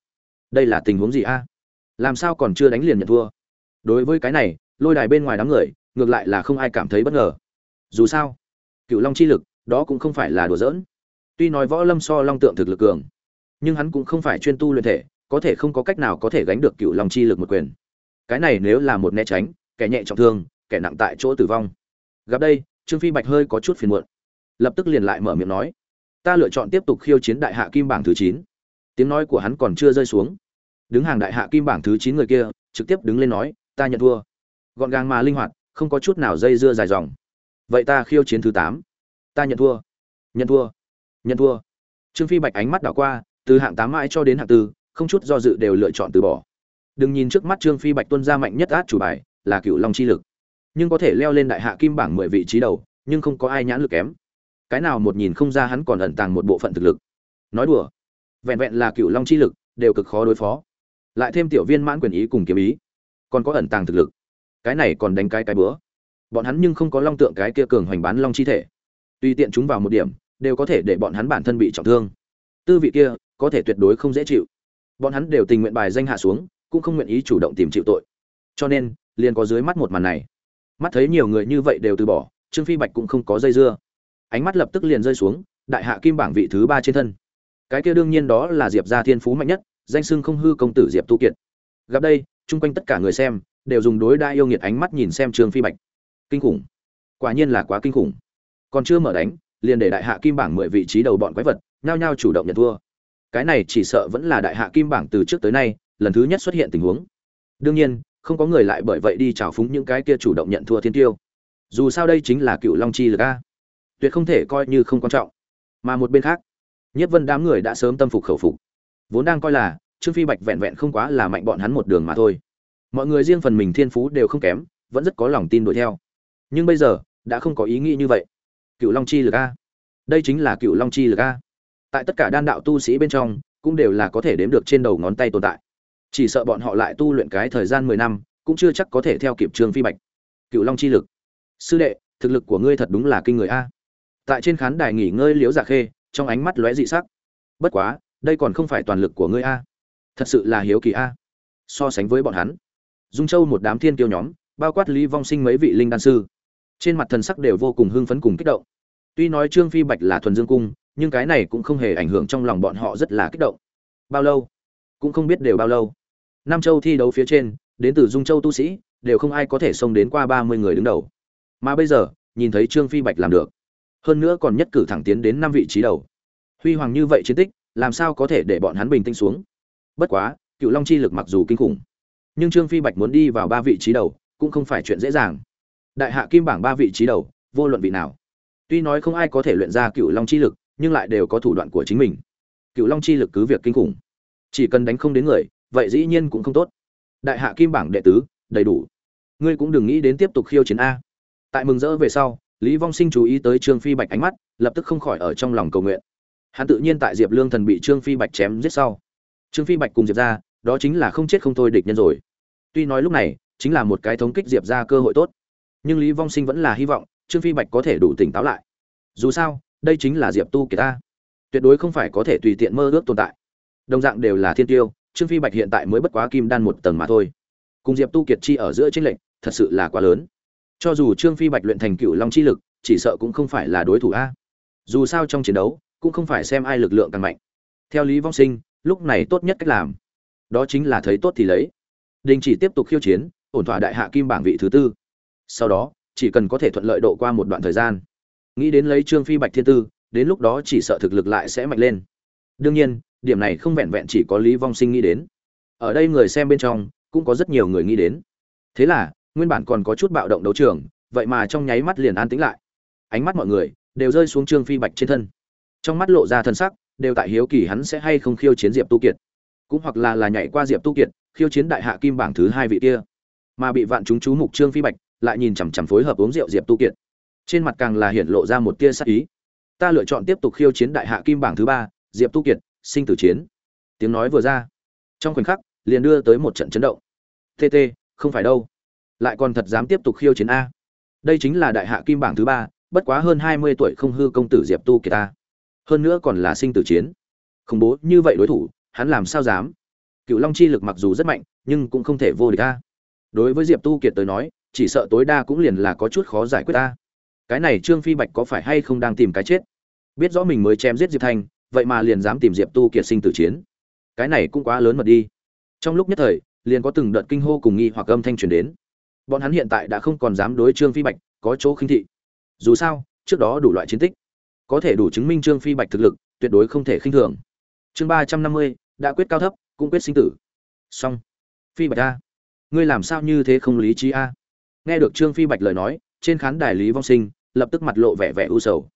đây là tình huống gì a? Làm sao còn chưa đánh liền nhận thua? Đối với cái này, lôi đài bên ngoài đám người ngược lại là không ai cảm thấy bất ngờ. Dù sao cựu long chi lực, đó cũng không phải là đùa giỡn. Tuy nói võ lâm so long tượng thực lực cường, nhưng hắn cũng không phải chuyên tu luyện thể, có thể không có cách nào có thể gánh được cựu long chi lực một quyền. Cái này nếu là một né tránh, kẻ nhẹ trọng thương, kẻ nặng tại chỗ tử vong. Gặp đây, trương phi bạch hơi có chút phiền muộn. Lập tức liền lại mở miệng nói, ta lựa chọn tiếp tục khiêu chiến đại hạ kim bảng thứ chín. Tiếng nói của hắn còn chưa rơi xuống. Đứng hàng đại hạ kim bảng thứ chín người kia, trực tiếp đứng lên nói, ta nhận thua. Gọn gàng mà linh hoạt không có chút nào dây dưa dài dòng. Vậy ta khiêu chiến thứ tám. Ta nhận thua. Nhận thua. Nhận thua. Trương phi bạch ánh mắt đảo qua, từ hạng tám mãi cho đến hạng tư, không chút do dự đều lựa chọn từ bỏ. Đừng nhìn trước mắt trương phi bạch tuân ra mạnh nhất át chủ bài, là cựu long chi lực. Nhưng có thể leo lên đại hạ kim bảng mười vị trí đầu, nhưng không có ai nhãn lực kém. Cái nào một nhìn không ra hắn còn ẩn tàng một bộ phận thực lực. Nói đùa. Vẹn vẹn là cựu long chi lực, đều cực khó đối phó. Lại thêm tiểu viên mãn quyền ý cùng kiếm ý, còn có ẩn tàng thực lực cái này còn đánh cái cái bữa. Bọn hắn nhưng không có long tượng cái kia cường hoành bán long chi thể. Tùy tiện chúng vào một điểm, đều có thể để bọn hắn bản thân bị trọng thương. Tư vị kia, có thể tuyệt đối không dễ chịu. Bọn hắn đều tình nguyện bài danh hạ xuống, cũng không nguyện ý chủ động tìm chịu tội. Cho nên, liền có dưới mắt một màn này. Mắt thấy nhiều người như vậy đều từ bỏ, trương phi bạch cũng không có dây dưa. Ánh mắt lập tức liền rơi xuống, đại hạ kim bảng vị thứ ba trên thân. Cái kia đương nhiên đó là diệp gia thiên phú mạnh nhất, danh sưng không hư công tử diệp tu kiệt. Gặp đây, chung quanh tất cả người xem đều dùng đối đa yêu nghiệt ánh mắt nhìn xem trương phi bạch. Kinh khủng. Quả nhiên là quá kinh khủng. Còn chưa mở đánh, liền để đại hạ kim bảng mười vị trí đầu bọn quái vật, nhao nhao chủ động nhận thua. Cái này chỉ sợ vẫn là đại hạ kim bảng từ trước tới nay, lần thứ nhất xuất hiện tình huống. Đương nhiên, không có người lại bởi vậy đi trào phúng những cái kia chủ động nhận thua thiên tiêu. Dù sao đây chính là cựu long chi lực a. Tuyệt không thể coi như không quan trọng. Mà một bên khác nhất vân đám người đã sớm tâm phục khẩu phục. Vốn đang coi là trương phi bạch vẹn vẹn không quá là mạnh bọn hắn một đường mà thôi mọi người riêng phần mình thiên phú đều không kém, vẫn rất có lòng tin đuổi theo. Nhưng bây giờ, đã không có ý nghĩ như vậy. Cựu long chi lực a. Đây chính là cựu long chi lực a. Tại tất cả đan đạo tu sĩ bên trong, cũng đều là có thể đếm được trên đầu ngón tay tồn tại. Chỉ sợ bọn họ lại tu luyện cái thời gian mười năm, cũng chưa chắc có thể theo kịp trường phi bạch. Cựu long chi lực. Sư đệ, thực lực của ngươi thật đúng là kinh người a. Tại trên khán đài nghỉ ngơi liễu giả khê, trong ánh mắt lóe dị sắc. Bất quá, đây còn không phải toàn lực của ngươi a. Thật sự là hiếu kỳ a. So sánh với bọn hắn dung châu một đám thiên kiêu nhóm, bao quát lý vong sinh mấy vị linh đan sư. Trên mặt thần sắc đều vô cùng hưng phấn cùng kích động. Tuy nói trương phi bạch là thuần dương cung, nhưng cái này cũng không hề ảnh hưởng trong lòng bọn họ rất là kích động. Bao lâu? Cũng không biết đều bao lâu. Nam châu thi đấu phía trên, đến từ dung châu tu sĩ, đều không ai có thể xông đến qua ba mươi người đứng đầu. Mà bây giờ, nhìn thấy trương phi bạch làm được. Hơn nữa còn nhất cử thẳng tiến đến năm vị trí đầu. Huy hoàng như vậy chiến tích, làm sao có thể để bọn hắn bình tĩnh xuống? Bất quá, cựu long chi lực mặc dù kinh khủng nhưng trương phi bạch muốn đi vào ba vị trí đầu cũng không phải chuyện dễ dàng. Đại hạ kim bảng ba vị trí đầu, vô luận vị nào. Tuy nói không ai có thể luyện ra cựu long chi lực, nhưng lại đều có thủ đoạn của chính mình. Cựu long chi lực cứ việc kinh khủng, chỉ cần đánh không đến người, vậy dĩ nhiên cũng không tốt. Đại hạ kim bảng đệ tứ, đầy đủ. Ngươi cũng đừng nghĩ đến tiếp tục khiêu chiến a. Tại mừng rỡ về sau, lý vong sinh chú ý tới trương phi bạch ánh mắt, lập tức không khỏi ở trong lòng cầu nguyện. Hắn tự nhiên tại diệp lương thần bị trương phi bạch chém giết sau. Trương phi bạch cùng diệp ra, đó chính là không chết không thôi địch nhân rồi tuy nói lúc này, chính là một cái thống kích diệp ra cơ hội tốt, nhưng lý vong sinh vẫn là hy vọng trương phi bạch có thể đủ tỉnh táo lại. Dù sao, đây chính là diệp tu kiệt ta. Tuyệt đối không phải có thể tùy tiện mơ ước tồn tại. Đồng dạng đều là thiên tiêu, trương phi bạch hiện tại mới bất quá kim đan một tầng mà thôi. Cùng diệp tu kiệt chi ở giữa tranh lệch, thật sự là quá lớn. Cho dù trương phi bạch luyện thành cựu long chi lực, chỉ sợ cũng không phải là đối thủ a. Dù sao trong chiến đấu, cũng không phải xem ai lực lượng càng mạnh. Theo lý vong sinh, lúc này tốt nhất cách làm, đó chính là thấy tốt thì lấy đình chỉ tiếp tục khiêu chiến, ổn thỏa đại hạ kim bảng vị thứ tư. Sau đó, chỉ cần có thể thuận lợi độ qua một đoạn thời gian. Nghĩ đến lấy trương phi bạch thiên tư, đến lúc đó chỉ sợ thực lực lại sẽ mạnh lên. Đương nhiên, điểm này không vẹn vẹn chỉ có lý vong sinh nghĩ đến. Ở đây người xem bên trong, cũng có rất nhiều người nghĩ đến. Thế là, nguyên bản còn có chút bạo động đấu trường, vậy mà trong nháy mắt liền an tĩnh lại. Ánh mắt mọi người đều rơi xuống trương phi bạch trên thân. Trong mắt lộ ra thân sắc, đều tại hiếu kỳ hắn sẽ hay không khiêu chiến diệp tu kiệt. Cũng hoặc là là nhảy qua diệp tu kiệt khiêu chiến đại hạ kim bảng thứ hai vị kia. Mà bị vạn chúng chú mục trương phi bạch lại nhìn chằm chằm phối hợp uống rượu diệp tu kiệt. Trên mặt càng là hiện lộ ra một tia sắc ý. Ta lựa chọn tiếp tục khiêu chiến đại hạ kim bảng thứ ba, diệp tu kiệt, sinh tử chiến. Tiếng nói vừa ra. Trong khoảnh khắc, liền đưa tới một trận chấn động. Tt không phải đâu. Lại còn thật dám tiếp tục khiêu chiến a. Đây chính là đại hạ kim bảng thứ ba, bất quá hơn hai mươi tuổi không hư công tử diệp tu kiệt ta hơn nữa còn là sinh tử chiến. Khủng bố như vậy đối thủ, hắn làm sao dám? Cựu long chi lực mặc dù rất mạnh, nhưng cũng không thể vô địch ta đối với diệp tu kiệt tới nói, chỉ sợ tối đa cũng liền là có chút khó giải quyết ta cái này trương phi bạch có phải hay không đang tìm cái chết? Biết rõ mình mới chém giết diệp thanh vậy mà liền dám tìm diệp tu kiệt sinh tử chiến. Cái này cũng quá lớn mật đi. Trong lúc nhất thời, liền có từng đợt kinh hô cùng nghi hoặc âm thanh truyền đến. Bọn hắn hiện tại đã không còn dám đối trương phi bạch có chỗ khinh thị. Dù sao, trước đó đủ loại chiến tích, có thể đủ chứng minh trương phi bạch thực lực, tuyệt đối không thể khinh thường. Chương ba trăm năm mươi, đã quyết cao thấp cũng quyết sinh tử. Song phi bạch a. Ngươi làm sao như thế không lý trí a? Nghe được trương phi bạch lời nói, trên khán đài lý vong sinh lập tức mặt lộ vẻ vẻ u sầu.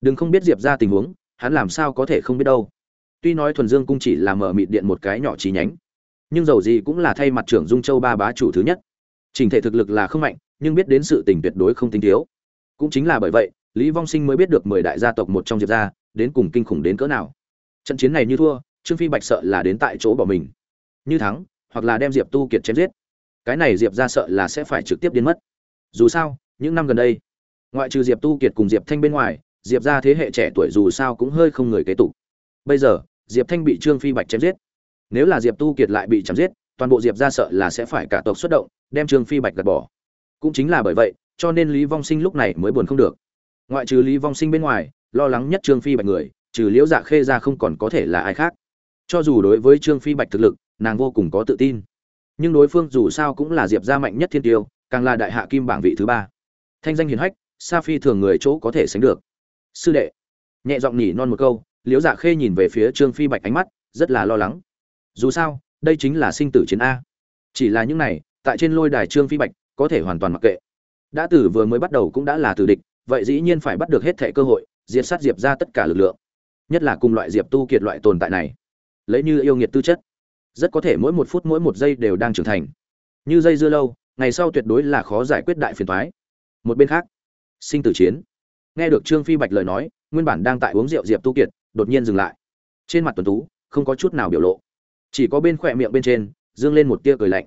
Đừng không biết diệp ra tình huống, hắn làm sao có thể không biết đâu. Tuy nói thuần dương cung chỉ là mở mịt điện một cái nhỏ trí nhánh, nhưng dầu gì cũng là thay mặt trưởng dung châu ba bá chủ thứ nhất. Trình thể thực lực là không mạnh, nhưng biết đến sự tình tuyệt đối không tinh thiếu. Cũng chính là bởi vậy, lý vong sinh mới biết được mười đại gia tộc một trong diệp gia đến cùng kinh khủng đến cỡ nào. Trận chiến này như thua trương phi bạch sợ là đến tại chỗ bỏ mình. Như thắng, hoặc là đem diệp tu kiệt chém giết. Cái này diệp ra sợ là sẽ phải trực tiếp biến mất. Dù sao, những năm gần đây, ngoại trừ diệp tu kiệt cùng diệp thanh bên ngoài, diệp ra thế hệ trẻ tuổi dù sao cũng hơi không người kế tục. Bây giờ, diệp thanh bị trương phi bạch chém giết. Nếu là diệp tu kiệt lại bị chém giết, toàn bộ diệp ra sợ là sẽ phải cả tộc xuất động, đem trương phi bạch gạt bỏ. Cũng chính là bởi vậy, cho nên lý vong sinh lúc này mới buồn không được. Ngoại trừ lý vong sinh bên ngoài, lo lắng nhất trương phi bạch người, trừ liễu dạ khê ra không còn có thể là ai khác cho dù đối với trương phi bạch thực lực, nàng vô cùng có tự tin. Nhưng đối phương dù sao cũng là diệp gia mạnh nhất thiên tiêu, càng là đại hạ kim bảng vị thứ ba. Thanh danh hiền hách, sa phi thường người chỗ có thể sánh được. Sư đệ. Nhẹ giọng nhỉ non một câu, liễu dạ khê nhìn về phía trương phi bạch ánh mắt, rất là lo lắng. Dù sao, đây chính là sinh tử chiến a. Chỉ là những này, tại trên lôi đài trương phi bạch, có thể hoàn toàn mặc kệ. Đã tử vừa mới bắt đầu cũng đã là tử địch, vậy dĩ nhiên phải bắt được hết thệ cơ hội, diệt sát diệp ra tất cả lực lượng. Nhất là cùng loại diệp tu kiệt loại tồn tại này lấy như yêu nghiệt tư chất. Rất có thể mỗi một phút mỗi một giây đều đang trưởng thành. Như dây dưa lâu, ngày sau tuyệt đối là khó giải quyết đại phiền thoái một bên khác, sinh tử chiến. Nghe được trương phi bạch lời nói, nguyên bản đang tại uống rượu diệp tu kiệt, đột nhiên dừng lại. Trên mặt tuần tú, không có chút nào biểu lộ. Chỉ có bên khỏe miệng bên trên, dương lên một tia cười lạnh.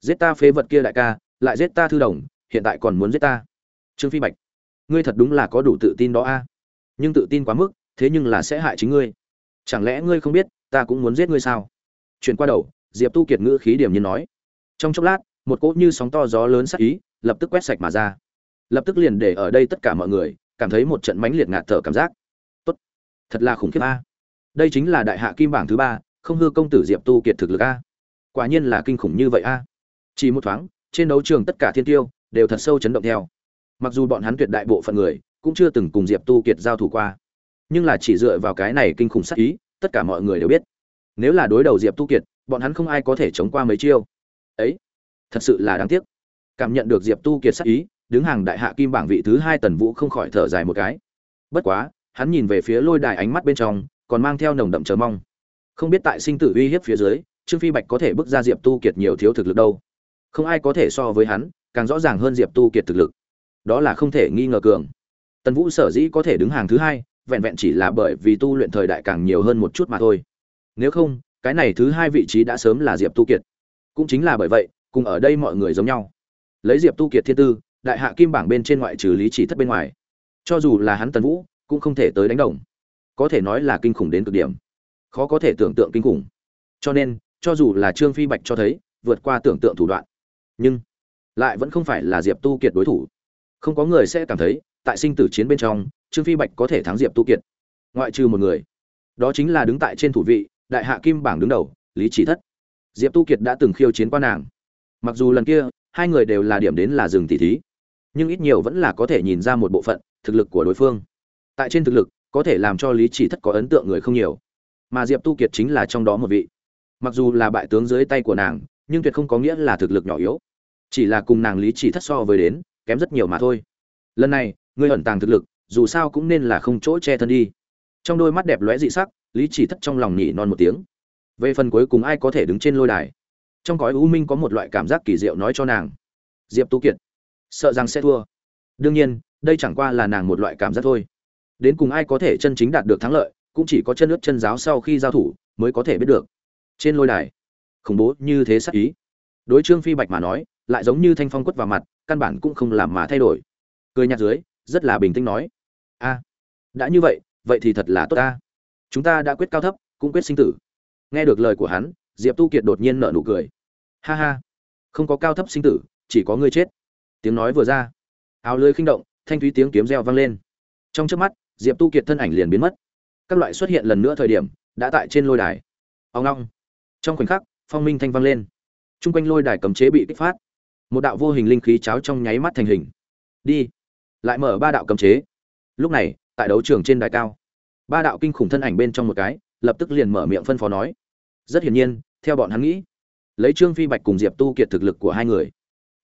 Giết ta phế vật kia đại ca, lại giết ta thư đồng, hiện tại còn muốn giết ta. Trương phi bạch, ngươi thật đúng là có đủ tự tin đó a. Nhưng tự tin quá mức, thế nhưng là sẽ hại chính ngươi. Chẳng lẽ ngươi không biết ta cũng muốn giết ngươi sao? Chuyển qua đầu, diệp tu kiệt ngữ khí điểm nhiên nói. Trong chốc lát, một cỗ như sóng to gió lớn sắc ý, lập tức quét sạch mà ra. Lập tức liền để ở đây tất cả mọi người cảm thấy một trận mãnh liệt ngạt thở cảm giác. Tốt. Thật là khủng khiếp a. Đây chính là đại hạ kim bảng thứ ba, không hư công tử diệp tu kiệt thực lực a. Quả nhiên là kinh khủng như vậy a. Chỉ một thoáng, trên đấu trường tất cả thiên tiêu đều thật sâu chấn động theo. Mặc dù bọn hắn tuyệt đại bộ phận người cũng chưa từng cùng diệp tu kiệt giao thủ qua, nhưng là chỉ dựa vào cái này kinh khủng sắc ý tất cả mọi người đều biết. Nếu là đối đầu diệp tu kiệt, bọn hắn không ai có thể chống qua mấy chiêu. Ấy, thật sự là đáng tiếc. Cảm nhận được diệp tu kiệt sắc ý, đứng hàng đại hạ kim bảng vị thứ hai tần vũ không khỏi thở dài một cái. Bất quá, hắn nhìn về phía lôi đài ánh mắt bên trong, còn mang theo nồng đậm chờ mong. Không biết tại sinh tử uy hiếp phía dưới, trương phi bạch có thể bước ra diệp tu kiệt nhiều thiếu thực lực đâu. Không ai có thể so với hắn, càng rõ ràng hơn diệp tu kiệt thực lực. Đó là không thể nghi ngờ cường. Tần vũ sở dĩ có thể đứng hàng thứ hai vẹn vẹn chỉ là bởi vì tu luyện thời đại càng nhiều hơn một chút mà thôi. Nếu không, cái này thứ hai vị trí đã sớm là diệp tu kiệt. Cũng chính là bởi vậy, cùng ở đây mọi người giống nhau. Lấy diệp tu kiệt thiên tư, đại hạ kim bảng bên trên ngoại trừ lý chỉ thất bên ngoài, cho dù là hắn tần vũ, cũng không thể tới đánh đồng. Có thể nói là kinh khủng đến cực điểm. Khó có thể tưởng tượng kinh khủng. Cho nên, cho dù là trương phi bạch cho thấy, vượt qua tưởng tượng thủ đoạn. Nhưng, lại vẫn không phải là diệp tu kiệt đối thủ. Không có người sẽ cảm thấy, tại sinh tử chiến bên trong trương phi bạch có thể thắng diệp tu kiệt. Ngoại trừ một người, đó chính là đứng tại trên thủ vị, đại hạ kim bảng đứng đầu, lý chỉ thất. Diệp tu kiệt đã từng khiêu chiến qua nàng. Mặc dù lần kia, hai người đều là điểm đến là rừng tỷ thí, nhưng ít nhiều vẫn là có thể nhìn ra một bộ phận thực lực của đối phương. Tại trên thực lực, có thể làm cho lý chỉ thất có ấn tượng người không nhiều, mà diệp tu kiệt chính là trong đó một vị. Mặc dù là bại tướng dưới tay của nàng, nhưng tuyệt không có nghĩa là thực lực nhỏ yếu. Chỉ là cùng nàng lý chỉ thất so với đến, kém rất nhiều mà thôi. Lần này, ngươi ẩn tàng thực lực dù sao cũng nên là không chỗ che thân đi. Trong đôi mắt đẹp lóe dị sắc, lý chỉ thất trong lòng nhỉ non một tiếng. Về phần cuối cùng ai có thể đứng trên lôi đài? Trong cõi u minh có một loại cảm giác kỳ diệu nói cho nàng. Diệp tu kiệt. Sợ rằng sẽ thua. Đương nhiên, đây chẳng qua là nàng một loại cảm giác thôi. Đến cùng ai có thể chân chính đạt được thắng lợi, cũng chỉ có chân ướt chân giáo sau khi giao thủ mới có thể biết được. Trên lôi đài, khủng bố như thế sắc ý. Đối trương phi bạch mà nói, lại giống như thanh phong quất vào mặt, căn bản cũng không làm mà thay đổi. Cười nhạt dưới rất là bình tĩnh nói. A, đã như vậy vậy thì thật là tốt ta. Chúng ta đã quyết cao thấp, cũng quyết sinh tử. Nghe được lời của hắn, diệp tu kiệt đột nhiên nở nụ cười. Ha ha, không có cao thấp sinh tử, chỉ có ngươi chết. Tiếng nói vừa ra, áo lưới khinh động, thanh thúy tiếng kiếm reo vang lên. Trong trước mắt, diệp tu kiệt thân ảnh liền biến mất. Các loại xuất hiện lần nữa thời điểm, đã tại trên lôi đài. Ông long trong khoảnh khắc, phong minh thanh vang lên. T r u n g quanh lôi đài cấm chế bị kích phát. Một đạo vô hình linh khí cháo trong nháy mắt thành hình. Đi lại mở ba đạo cấm chế. Lúc này, tại đấu trường trên đài cao, ba đạo kinh khủng thân ảnh bên trong một cái, lập tức liền mở miệng phân phó nói. Rất hiển nhiên, theo bọn hắn nghĩ, lấy trương phi bạch cùng diệp tu kiệt thực lực của hai người,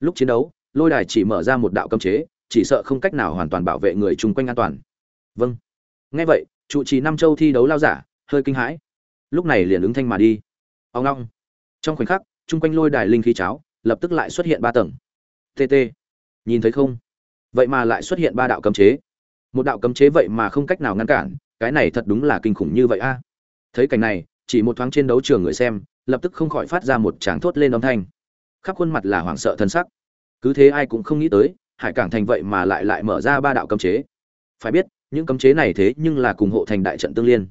lúc chiến đấu, lôi đài chỉ mở ra một đạo cấm chế, chỉ sợ không cách nào hoàn toàn bảo vệ người chung quanh an toàn. Vâng. Nghe vậy, trụ trì năm châu thi đấu lao giả, hơi kinh hãi. Lúc này liền ứng thanh mà đi. Ông long. Trong khoảnh khắc, chung quanh lôi đài linh khí cháo, lập tức lại xuất hiện ba tầng. Tt nhìn thấy không? Vậy mà lại xuất hiện ba đạo cấm chế. Một đạo cấm chế vậy mà không cách nào ngăn cản, cái này thật đúng là kinh khủng như vậy a. Thấy cảnh này, chỉ một thoáng trên đấu trường người xem, lập tức không khỏi phát ra một tràng thốt lên âm thanh. Khắp khuôn mặt là hoảng sợ thân sắc. Cứ thế ai cũng không nghĩ tới, hải cảng thành vậy mà lại lại mở ra ba đạo cấm chế. Phải biết, những cấm chế này thế nhưng là cùng hộ thành đại trận tương liên.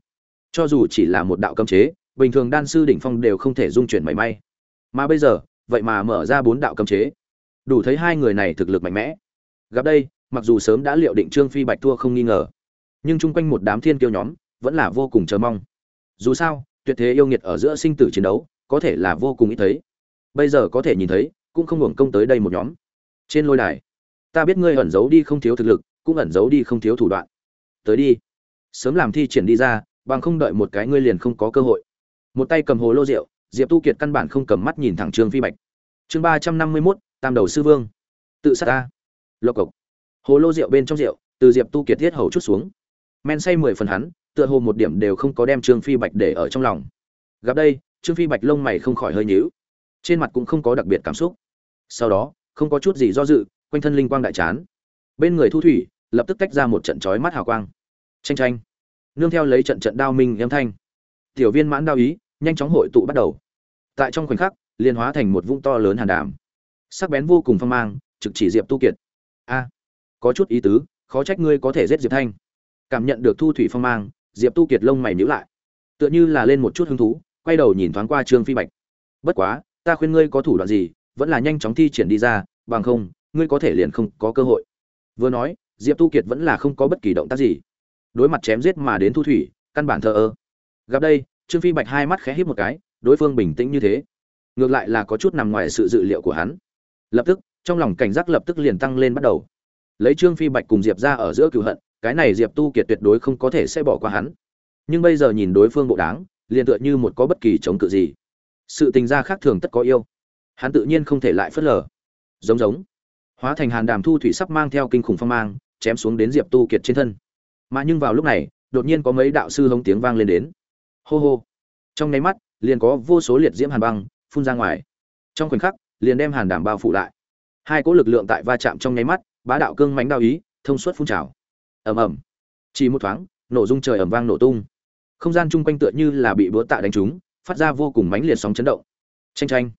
Cho dù chỉ là một đạo cấm chế, bình thường đan sư đỉnh phong đều không thể dung chuyển mảy may. Mà bây giờ, vậy mà mở ra bốn đạo cấm chế. Đủ thấy hai người này thực lực mạnh mẽ gặp đây, mặc dù sớm đã liệu định trương phi bạch thua không nghi ngờ, nhưng chung quanh một đám thiên kiêu nhóm vẫn là vô cùng chờ mong. Dù sao, tuyệt thế yêu nghiệt ở giữa sinh tử chiến đấu, có thể là vô cùng ít thấy. Bây giờ có thể nhìn thấy, cũng không hưởng công tới đây một nhóm. Trên lôi đài, ta biết ngươi ẩn giấu đi không thiếu thực lực, cũng ẩn giấu đi không thiếu thủ đoạn. Tới đi. Sớm làm thi triển đi ra, bằng không đợi một cái ngươi liền không có cơ hội. Một tay cầm hồ lô rượu, diệp tu kiệt căn bản không cầm mắt nhìn thẳng trương phi bạch. Chương ba trăm năm mươi mốt, tam đầu sư vương. Tự sát ta lộc cộc. Hồ lô rượu bên trong rượu, từ diệp tu kiệt thiết hầu chút xuống. Men say mười phần hắn, tựa hồ một điểm đều không có đem trương phi bạch để ở trong lòng. Gặp đây, trương phi bạch lông mày không khỏi hơi nhíu. Trên mặt cũng không có đặc biệt cảm xúc. Sau đó, không có chút gì do dự, quanh thân linh quang đại chán. Bên người thu thủy, lập tức tách ra một trận chói mắt hào quang. Tranh tranh nương theo lấy trận trận đao minh âm thanh. Tiểu viên mãn đao ý, nhanh chóng hội tụ bắt đầu. Tại trong khoảnh khắc liên hóa thành một vũng to lớn hàn đảm sắc bén vô cùng phong mang, trực chỉ diệp tu kiệt a, có chút ý tứ, khó trách ngươi có thể giết diệp thanh. Cảm nhận được thu thủy phong mang, diệp tu kiệt lông mày nhíu lại. Tựa như là lên một chút hứng thú, quay đầu nhìn thoáng qua trương phi bạch. Bất quá, ta khuyên ngươi có thủ đoạn gì, vẫn là nhanh chóng thi triển đi ra, bằng không, ngươi có thể liền không có cơ hội. Vừa nói, diệp tu kiệt vẫn là không có bất kỳ động tác gì. Đối mặt chém giết mà đến thu thủy, căn bản thờ ơ. Gặp đây, trương phi bạch hai mắt khẽ híp một cái, đối phương bình tĩnh như thế. Ngược lại là có chút nằm ngoài sự dự liệu của hắn. Lập tức trong lòng cảnh giác lập tức liền tăng lên bắt đầu. Lấy trương phi bạch cùng diệp ra ở giữa cựu hận, cái này diệp tu kiệt tuyệt đối không có thể sẽ bỏ qua hắn. Nhưng bây giờ nhìn đối phương bộ đáng liền tựa như một có bất kỳ chống cự gì. Sự tình gia khác thường tất có yêu. Hắn tự nhiên không thể lại phớt lờ. Giống giống. Hóa thành hàn đàm thu thủy sắp mang theo kinh khủng phong mang, chém xuống đến diệp tu kiệt trên thân. Mà nhưng vào lúc này, đột nhiên có mấy đạo sư hống tiếng vang lên đến. Hô hô. Trong nháy mắt, liền có vô số liệt diễm hàn băng phun ra ngoài. Trong khoảnh khắc, liền đem hàn đàm bao phủ lại hai cỗ lực lượng tại va chạm trong nháy mắt, bá đạo cương mánh đao ý, thông suốt phun trào. Ầm ầm. Chỉ một thoáng, nổ rung trời ầm vang nổ tung. Không gian chung quanh tựa như là bị búa tạ đánh trúng, phát ra vô cùng mãnh liệt sóng chấn động. Tranh tranh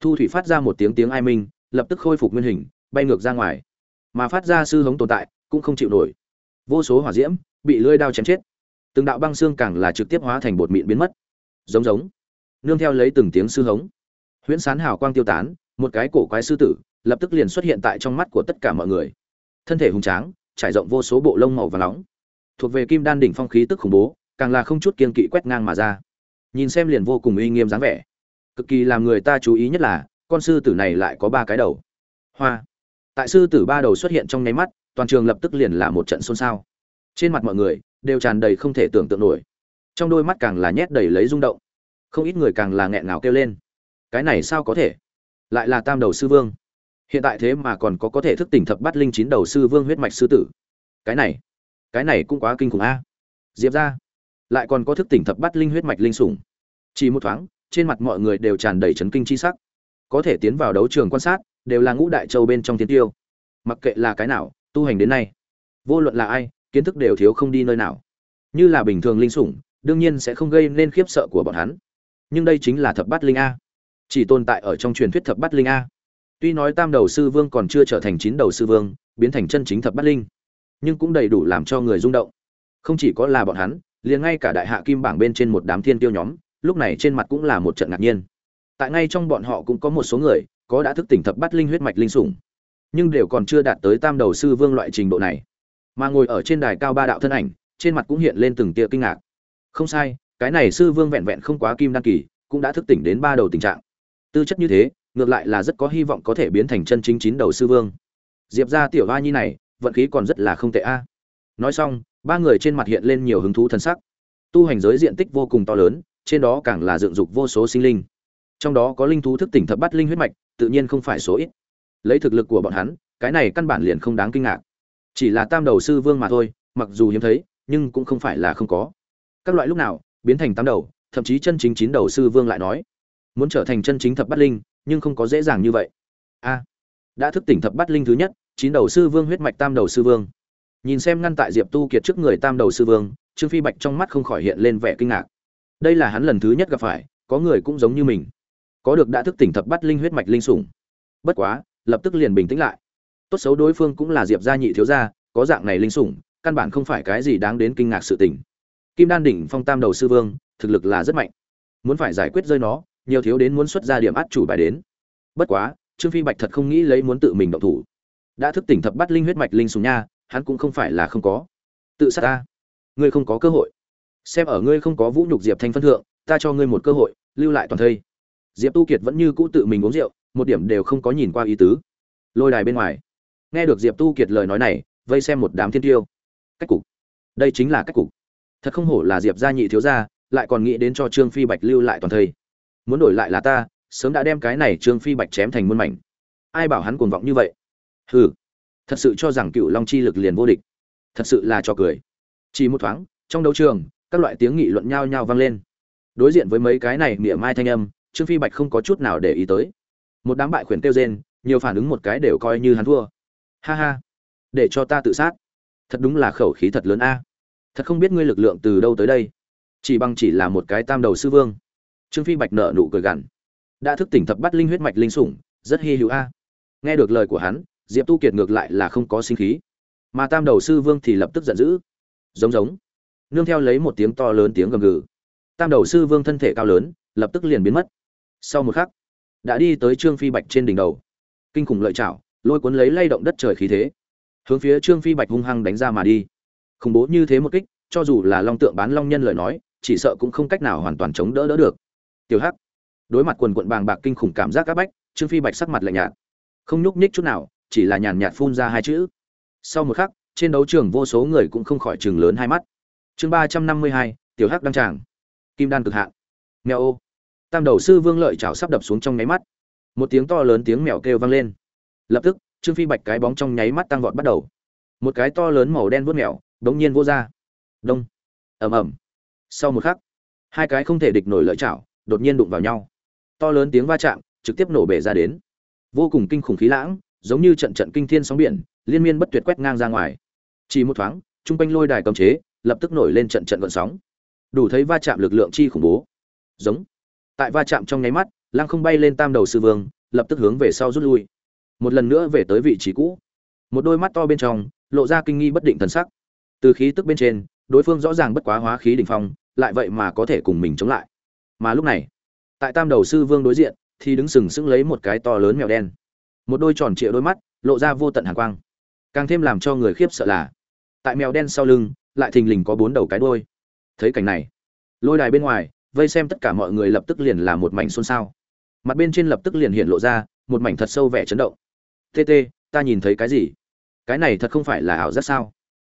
thu thủy phát ra một tiếng tiếng ai minh, lập tức khôi phục nguyên hình, bay ngược ra ngoài. Mà phát ra sư hống tồn tại, cũng không chịu nổi. Vô số hỏa diễm, bị lưỡi đao chém chết. Từng đạo băng xương càng là trực tiếp hóa thành bột mịn biến mất. Giống giống. Nương theo lấy từng tiếng sư hống. Huyễn sán hào quang tiêu tán, một cái cổ quái sư tử lập tức liền xuất hiện tại trong mắt của tất cả mọi người. Thân thể hùng tráng, trải rộng vô số bộ lông màu và nóng. Thuộc về kim đan đỉnh phong khí tức khủng bố, càng là không chút kiên kỵ quét ngang mà ra. Nhìn xem liền vô cùng uy nghiêm dáng vẻ. Cực kỳ làm người ta chú ý nhất là, con sư tử này lại có ba cái đầu. Hoa. Tại sư tử ba đầu xuất hiện trong nháy mắt, toàn trường lập tức liền là một trận xôn xao. Trên mặt mọi người, đều tràn đầy không thể tưởng tượng nổi. Trong đôi mắt càng là nhét đầy lấy rung động. Không ít người càng là nghẹn ngào kêu lên. Cái này sao có thể? Lại là tam đầu sư vương hiện tại thế mà còn có có thể thức tỉnh thập bát linh chín đầu sư vương huyết mạch sư tử. Cái này cái này cũng quá kinh khủng a. Diệp ra, lại còn có thức tỉnh thập bát linh huyết mạch linh sủng. Chỉ một thoáng, trên mặt mọi người đều tràn đầy chấn kinh chi sắc. Có thể tiến vào đấu trường quan sát, đều là ngũ đại châu bên trong tiến tiêu. Mặc kệ là cái nào, tu hành đến nay, vô luận là ai, kiến thức đều thiếu không đi nơi nào. Như là bình thường linh sủng, đương nhiên sẽ không gây nên khiếp sợ của bọn hắn. Nhưng đây chính là thập bát linh a. Chỉ tồn tại ở trong truyền thuyết thập bát linh a tuy nói tam đầu sư vương còn chưa trở thành chín đầu sư vương, biến thành chân chính thập bát linh, nhưng cũng đầy đủ làm cho người rung động. Không chỉ có là bọn hắn, liền ngay cả đại hạ kim bảng bên trên một đám thiên tiêu nhóm, lúc này trên mặt cũng là một trận ngạc nhiên. Tại ngay trong bọn họ cũng có một số người, có đã thức tỉnh thập bát linh huyết mạch linh sủng, nhưng đều còn chưa đạt tới tam đầu sư vương loại trình độ này. Mà ngồi ở trên đài cao ba đạo thân ảnh, trên mặt cũng hiện lên từng tia kinh ngạc. Không sai, cái này sư vương vẹn vẹn không quá kim đăng kỳ, cũng đã thức tỉnh đến ba đầu tình trạng. Tư chất như thế ngược lại là rất có hy vọng có thể biến thành chân chính chín đầu sư vương. Diệp ra tiểu a nhi này, vận khí còn rất là không tệ a. Nói xong, ba người trên mặt hiện lên nhiều hứng thú thân sắc. Tu hành giới diện tích vô cùng to lớn, trên đó càng là dựng dục vô số sinh linh. Trong đó có linh thú thức tỉnh thập bắt linh huyết mạch, tự nhiên không phải số ít. Lấy thực lực của bọn hắn, cái này căn bản liền không đáng kinh ngạc. Chỉ là tam đầu sư vương mà thôi, mặc dù hiếm thấy, nhưng cũng không phải là không có. Các loại lúc nào, biến thành tám đầu, thậm chí chân chính chín đầu sư vương lại nói. Muốn trở thành chân chính thập bát linh nhưng không có dễ dàng như vậy. A, đã thức tỉnh thập bát linh thứ nhất, chín đầu sư vương huyết mạch tam đầu sư vương. Nhìn xem ngăn tại diệp tu kiệt trước người tam đầu sư vương, trương phi bạch trong mắt không khỏi hiện lên vẻ kinh ngạc. Đây là hắn lần thứ nhất gặp phải, có người cũng giống như mình. Có được đã thức tỉnh thập bát linh huyết mạch linh sủng. Bất quá, lập tức liền bình tĩnh lại. Tốt xấu đối phương cũng là diệp gia nhị thiếu gia, có dạng này linh sủng, căn bản không phải cái gì đáng đến kinh ngạc sự tình. Kim đan đỉnh phong tam đầu sư vương, thực lực là rất mạnh. Muốn phải giải quyết rơi nó nhiều thiếu đến muốn xuất ra điểm át chủ bài đến. Bất quá, trương phi bạch thật không nghĩ lấy muốn tự mình động thủ. Đã thức tỉnh thập bắt linh huyết mạch linh sùng nha, hắn cũng không phải là không có. Tự sát ta. Ngươi không có cơ hội. Xem ở ngươi không có vũ nhục diệp thanh phân thượng, ta cho ngươi một cơ hội, lưu lại toàn thây. Diệp tu kiệt vẫn như cũ tự mình uống rượu, một điểm đều không có nhìn qua ý tứ. Lôi đài bên ngoài. Nghe được diệp tu kiệt lời nói này, vây xem một đám thiên tiêu. Cách cục. Đây chính là cách cục. Thật không hổ là diệp gia nhị thiếu gia, lại còn nghĩ đến cho trương phi bạch lưu lại toàn thây muốn đổi lại là ta, sớm đã đem cái này trương phi bạch chém thành muôn mảnh. Ai bảo hắn cuồng vọng như vậy? Hừ, thật sự cho rằng cựu long chi lực liền vô địch. Thật sự là cho cười. Chỉ một thoáng, trong đấu trường, các loại tiếng nghị luận nhao nhao vang lên. Đối diện với mấy cái này mỉa mai thanh âm, trương phi bạch không có chút nào để ý tới. Một đám bại khuyển tiêu rên, nhiều phản ứng một cái đều coi như hắn thua. Ha ha, để cho ta tự sát. Thật đúng là khẩu khí thật lớn a. Thật không biết ngươi lực lượng từ đâu tới đây. Chỉ bằng chỉ là một cái tam đầu sư vương trương phi bạch nở nụ cười gằn. Đã thức tỉnh thập bắt linh huyết mạch linh sủng, rất hy hữu a. Nghe được lời của hắn, diệp tu kiệt ngược lại là không có sinh khí. Mà tam đầu sư vương thì lập tức giận dữ. Giống giống. Nương theo lấy một tiếng to lớn tiếng gầm gừ. Tam đầu sư vương thân thể cao lớn, lập tức liền biến mất. Sau một khắc, đã đi tới trương phi bạch trên đỉnh đầu. Kinh khủng lợi chảo lôi cuốn lấy lay động đất trời khí thế. Hướng phía trương phi bạch hung hăng đánh ra mà đi. Khủng bố như thế một kích, cho dù là long tượng bán long nhân lời nói, chỉ sợ cũng không cách nào hoàn toàn chống đỡ đỡ được tiểu hắc. Đối mặt quần quận bàng bạc kinh khủng cảm giác áp bách, trương phi bạch sắc mặt lạnh nhạt. Không nhúc nhích chút nào, chỉ là nhàn nhạt phun ra hai chữ. Sau một khắc, trên đấu trường vô số người cũng không khỏi chừng lớn hai mắt. Chương ba trăm năm mươi hai, tiểu hắc đăng tràng. Kim đan cực hạn. Mèo ô. Tam đầu sư vương lợi chảo sắp đập xuống trong nháy mắt. Một tiếng to lớn tiếng mèo kêu vang lên. Lập tức, trương phi bạch cái bóng trong nháy mắt tăng vọt bắt đầu. Một cái to lớn màu đen vuốt mèo, đống nhiên vô ra. Đông. Ầm ầm. Sau một khắc, hai cái không thể địch nổi lợi chảo đột nhiên đụng vào nhau. To lớn tiếng va chạm trực tiếp nổ bể ra đến. Vô cùng kinh khủng khí lãng, giống như trận trận kinh thiên sóng biển, liên miên bất tuyệt quét ngang ra ngoài. Chỉ một thoáng, trung quanh lôi đài cầm chế lập tức nổi lên trận trận gợn sóng. Đủ thấy va chạm lực lượng chi khủng bố. Giống. Tại va chạm trong nháy mắt, lăng không bay lên tam đầu sư vương, lập tức hướng về sau rút lui. Một lần nữa về tới vị trí cũ. Một đôi mắt to bên trong, lộ ra kinh nghi bất định thần sắc. Từ khí tức bên trên, đối phương rõ ràng bất quá hóa khí đỉnh phong, lại vậy mà có thể cùng mình chống lại mà lúc này, tại tam đầu sư vương đối diện thì đứng sừng sững lấy một cái to lớn mèo đen. Một đôi tròn trịa đôi mắt lộ ra vô tận hàn quang, càng thêm làm cho người khiếp sợ là, tại mèo đen sau lưng lại thình lình có bốn đầu cái đôi thấy cảnh này, lôi đài bên ngoài vây xem tất cả mọi người lập tức liền là một mảnh xôn xao. Mặt bên trên lập tức liền hiện lộ ra một mảnh thật sâu vẻ chấn động. Tt ta nhìn thấy cái gì? Cái này thật không phải là ảo giác sao?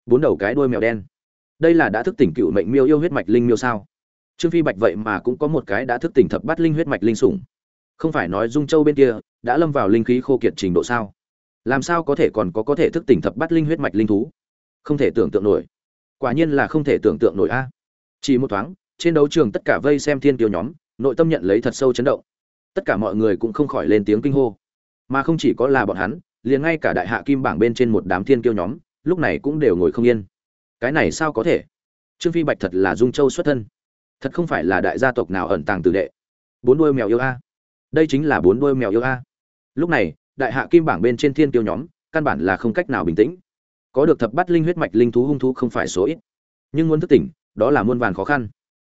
Bốn đầu cái đuôi mèo đen. Đây là đã thức tỉnh cựu mệnh miêu yêu huyết mạch linh miêu sao? Trương phi bạch vậy mà cũng có một cái đã thức tỉnh thập bát linh huyết mạch linh sủng. Không phải nói dung châu bên kia đã lâm vào linh khí khô kiệt trình độ sao? Làm sao có thể còn có có thể thức tỉnh thập bát linh huyết mạch linh thú? Không thể tưởng tượng nổi. Quả nhiên là không thể tưởng tượng nổi a. Chỉ một thoáng, trên đấu trường tất cả vây xem thiên kiêu nhóm, nội tâm nhận lấy thật sâu chấn động. Tất cả mọi người cũng không khỏi lên tiếng kinh hô. Mà không chỉ có là bọn hắn, liền ngay cả đại hạ kim bảng bên trên một đám thiên kiêu nhóm, lúc này cũng đều ngồi không yên. Cái này sao có thể? Trương phi bạch thật là dung châu xuất thân thật không phải là đại gia tộc nào ẩn tàng tử đệ. Bốn đuôi mèo yêu a. Đây chính là bốn đuôi mèo yêu a. Lúc này, đại hạ kim bảng bên trên thiên tiêu nhóm, căn bản là không cách nào bình tĩnh. Có được thập bát linh huyết mạch linh thú hung thú không phải số ít. Nhưng muốn thức tỉnh, đó là muôn vàn khó khăn.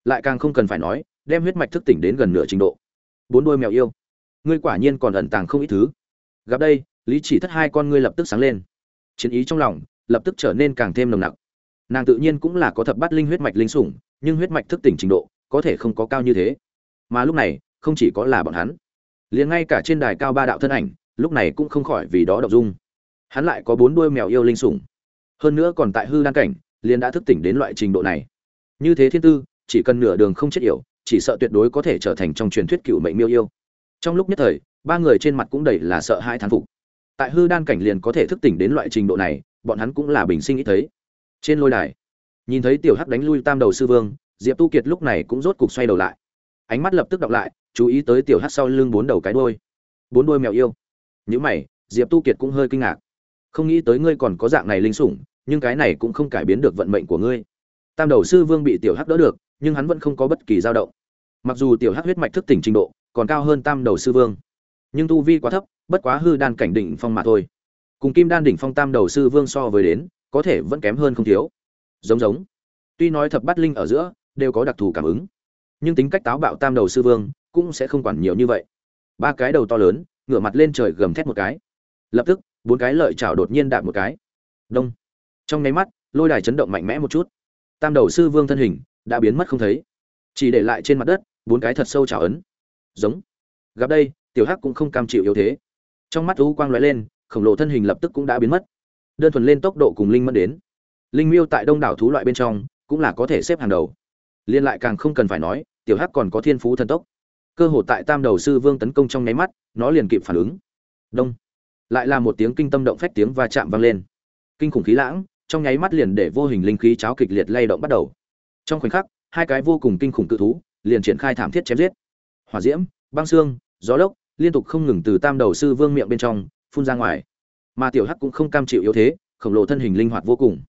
Lại càng không cần phải nói, đem huyết mạch thức tỉnh đến gần nửa trình độ. Bốn đôi mèo yêu. Ngươi quả nhiên còn ẩn tàng không ít thứ. Gặp đây, lý chỉ thất hai con ngươi lập tức sáng lên. Chiến ý trong lòng, lập tức trở nên càng thêm nồng nặc. Nàng tự nhiên cũng là có thập bát linh huyết mạch linh sủng nhưng huyết mạch thức tỉnh trình độ có thể không có cao như thế. Mà lúc này, không chỉ có là bọn hắn, liền ngay cả trên đài cao ba đạo thân ảnh, lúc này cũng không khỏi vì đó đọc dung. Hắn lại có bốn đuôi mèo yêu linh sủng. Hơn nữa còn tại hư đan cảnh, liền đã thức tỉnh đến loại trình độ này. Như thế thiên tư, chỉ cần nửa đường không chết yểu, chỉ sợ tuyệt đối có thể trở thành trong truyền thuyết cựu mệnh miêu yêu. Trong lúc nhất thời, ba người trên mặt cũng đầy là sợ hãi thán phục. Tại hư đan cảnh liền có thể thức tỉnh đến loại trình độ này, bọn hắn cũng là bình sinh ít thấy. Trên lôi đài nhìn thấy tiểu hắc đánh lui tam đầu sư vương, diệp tu kiệt lúc này cũng rốt cục xoay đầu lại. Ánh mắt lập tức đọc lại, chú ý tới tiểu hắc sau lưng bốn đầu cái đôi bốn đôi mèo yêu. Những mày, diệp tu kiệt cũng hơi kinh ngạc. Không nghĩ tới ngươi còn có dạng này linh sủng, nhưng cái này cũng không cải biến được vận mệnh của ngươi. Tam đầu sư vương bị tiểu hắc đỡ được, nhưng hắn vẫn không có bất kỳ dao động. Mặc dù tiểu hắc huyết mạch thức tỉnh trình độ, còn cao hơn tam đầu sư vương. Nhưng tu vi quá thấp, bất quá hư đan cảnh đỉnh phong mà thôi. Cùng kim đan đỉnh phong tam đầu sư vương so với đến, có thể vẫn kém hơn không thiếu giống giống. Tuy nói thập bát linh ở giữa đều có đặc thù cảm ứng, nhưng tính cách táo bạo tam đầu sư vương cũng sẽ không quản nhiều như vậy. Ba cái đầu to lớn, ngửa mặt lên trời gầm thét một cái. Lập tức, bốn cái lợi chảo đột nhiên đạp một cái. Đông. Trong nháy mắt, lôi đài chấn động mạnh mẽ một chút. Tam đầu sư vương thân hình đã biến mất không thấy. Chỉ để lại trên mặt đất, bốn cái thật sâu chảo ấn. Giống. Gặp đây, tiểu hắc cũng không cam chịu yếu thế. Trong mắt u quang lóe lên, khổng lồ thân hình lập tức cũng đã biến mất. Đơn thuần lên tốc độ cùng linh mất đến linh miêu tại đông đảo thú loại bên trong, cũng là có thể xếp hàng đầu. Liên lại càng không cần phải nói, tiểu hắc còn có thiên phú thần tốc. Cơ hồ tại tam đầu sư vương tấn công trong nháy mắt, nó liền kịp phản ứng. Đông. Lại là một tiếng kinh tâm động phách tiếng va chạm vang lên. Kinh khủng khí lãng, trong nháy mắt liền để vô hình linh khí cháo kịch liệt lay động bắt đầu. Trong khoảnh khắc, hai cái vô cùng kinh khủng cự thú liền triển khai thảm thiết chém giết. Hỏa diễm, băng xương, gió lốc liên tục không ngừng từ tam đầu sư vương miệng bên trong phun ra ngoài. Mà tiểu hắc cũng không cam chịu yếu thế, khổng lồ thân hình linh hoạt vô cùng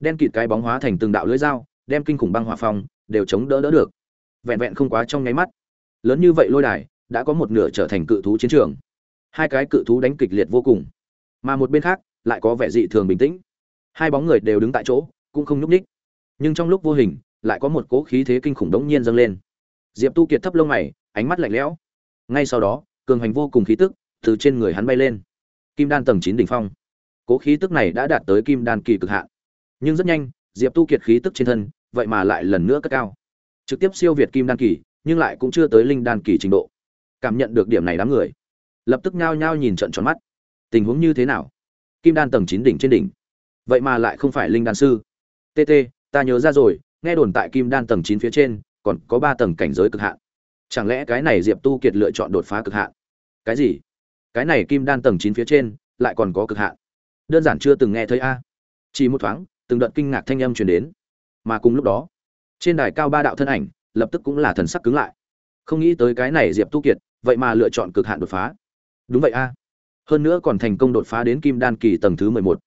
đen kịt cái bóng hóa thành từng đạo lưỡi dao, đem kinh khủng băng hỏa phong đều chống đỡ đỡ được. Vẹn vẹn không quá trong nháy mắt, lớn như vậy lôi đài đã có một nửa trở thành cự thú chiến trường. Hai cái cự thú đánh kịch liệt vô cùng, mà một bên khác lại có vẻ dị thường bình tĩnh. Hai bóng người đều đứng tại chỗ, cũng không nhúc ních nhưng trong lúc vô hình, lại có một cỗ khí thế kinh khủng đống nhiên dâng lên. Diệp tu kiệt thấp lông mày, ánh mắt lạnh lẽo. Ngay sau đó, cường hành vô cùng khí tức từ trên người hắn bay lên. Kim đan tầng chín đỉnh phong. Cố khí tức này đã đạt tới kim đan kỳ cực hạn nhưng rất nhanh, diệp tu kiệt khí tức trên thân, vậy mà lại lần nữa cất cao. Trực tiếp siêu việt kim đan kỳ, nhưng lại cũng chưa tới linh đan kỳ trình độ. Cảm nhận được điểm này đám người, lập tức nhao nhao nhìn trận tròn mắt. Tình huống như thế nào? Kim đan tầng chín đỉnh trên đỉnh. Vậy mà lại không phải linh đan sư. Tt ta nhớ ra rồi, nghe đồn tại kim đan tầng chín phía trên, còn có ba tầng cảnh giới cực hạn. Chẳng lẽ cái này diệp tu kiệt lựa chọn đột phá cực hạn? Cái gì? Cái này kim đan tầng chín phía trên, lại còn có cực hạn. Đơn giản chưa từng nghe thấy a. Chỉ một thoáng từng đợt kinh ngạc thanh âm truyền đến. Mà cùng lúc đó, trên đài cao ba đạo thân ảnh lập tức cũng là thần sắc cứng lại. Không nghĩ tới cái này diệp tu kiệt, vậy mà lựa chọn cực hạn đột phá. Đúng vậy a. Hơn nữa còn thành công đột phá đến kim đan kỳ tầng thứ mười một.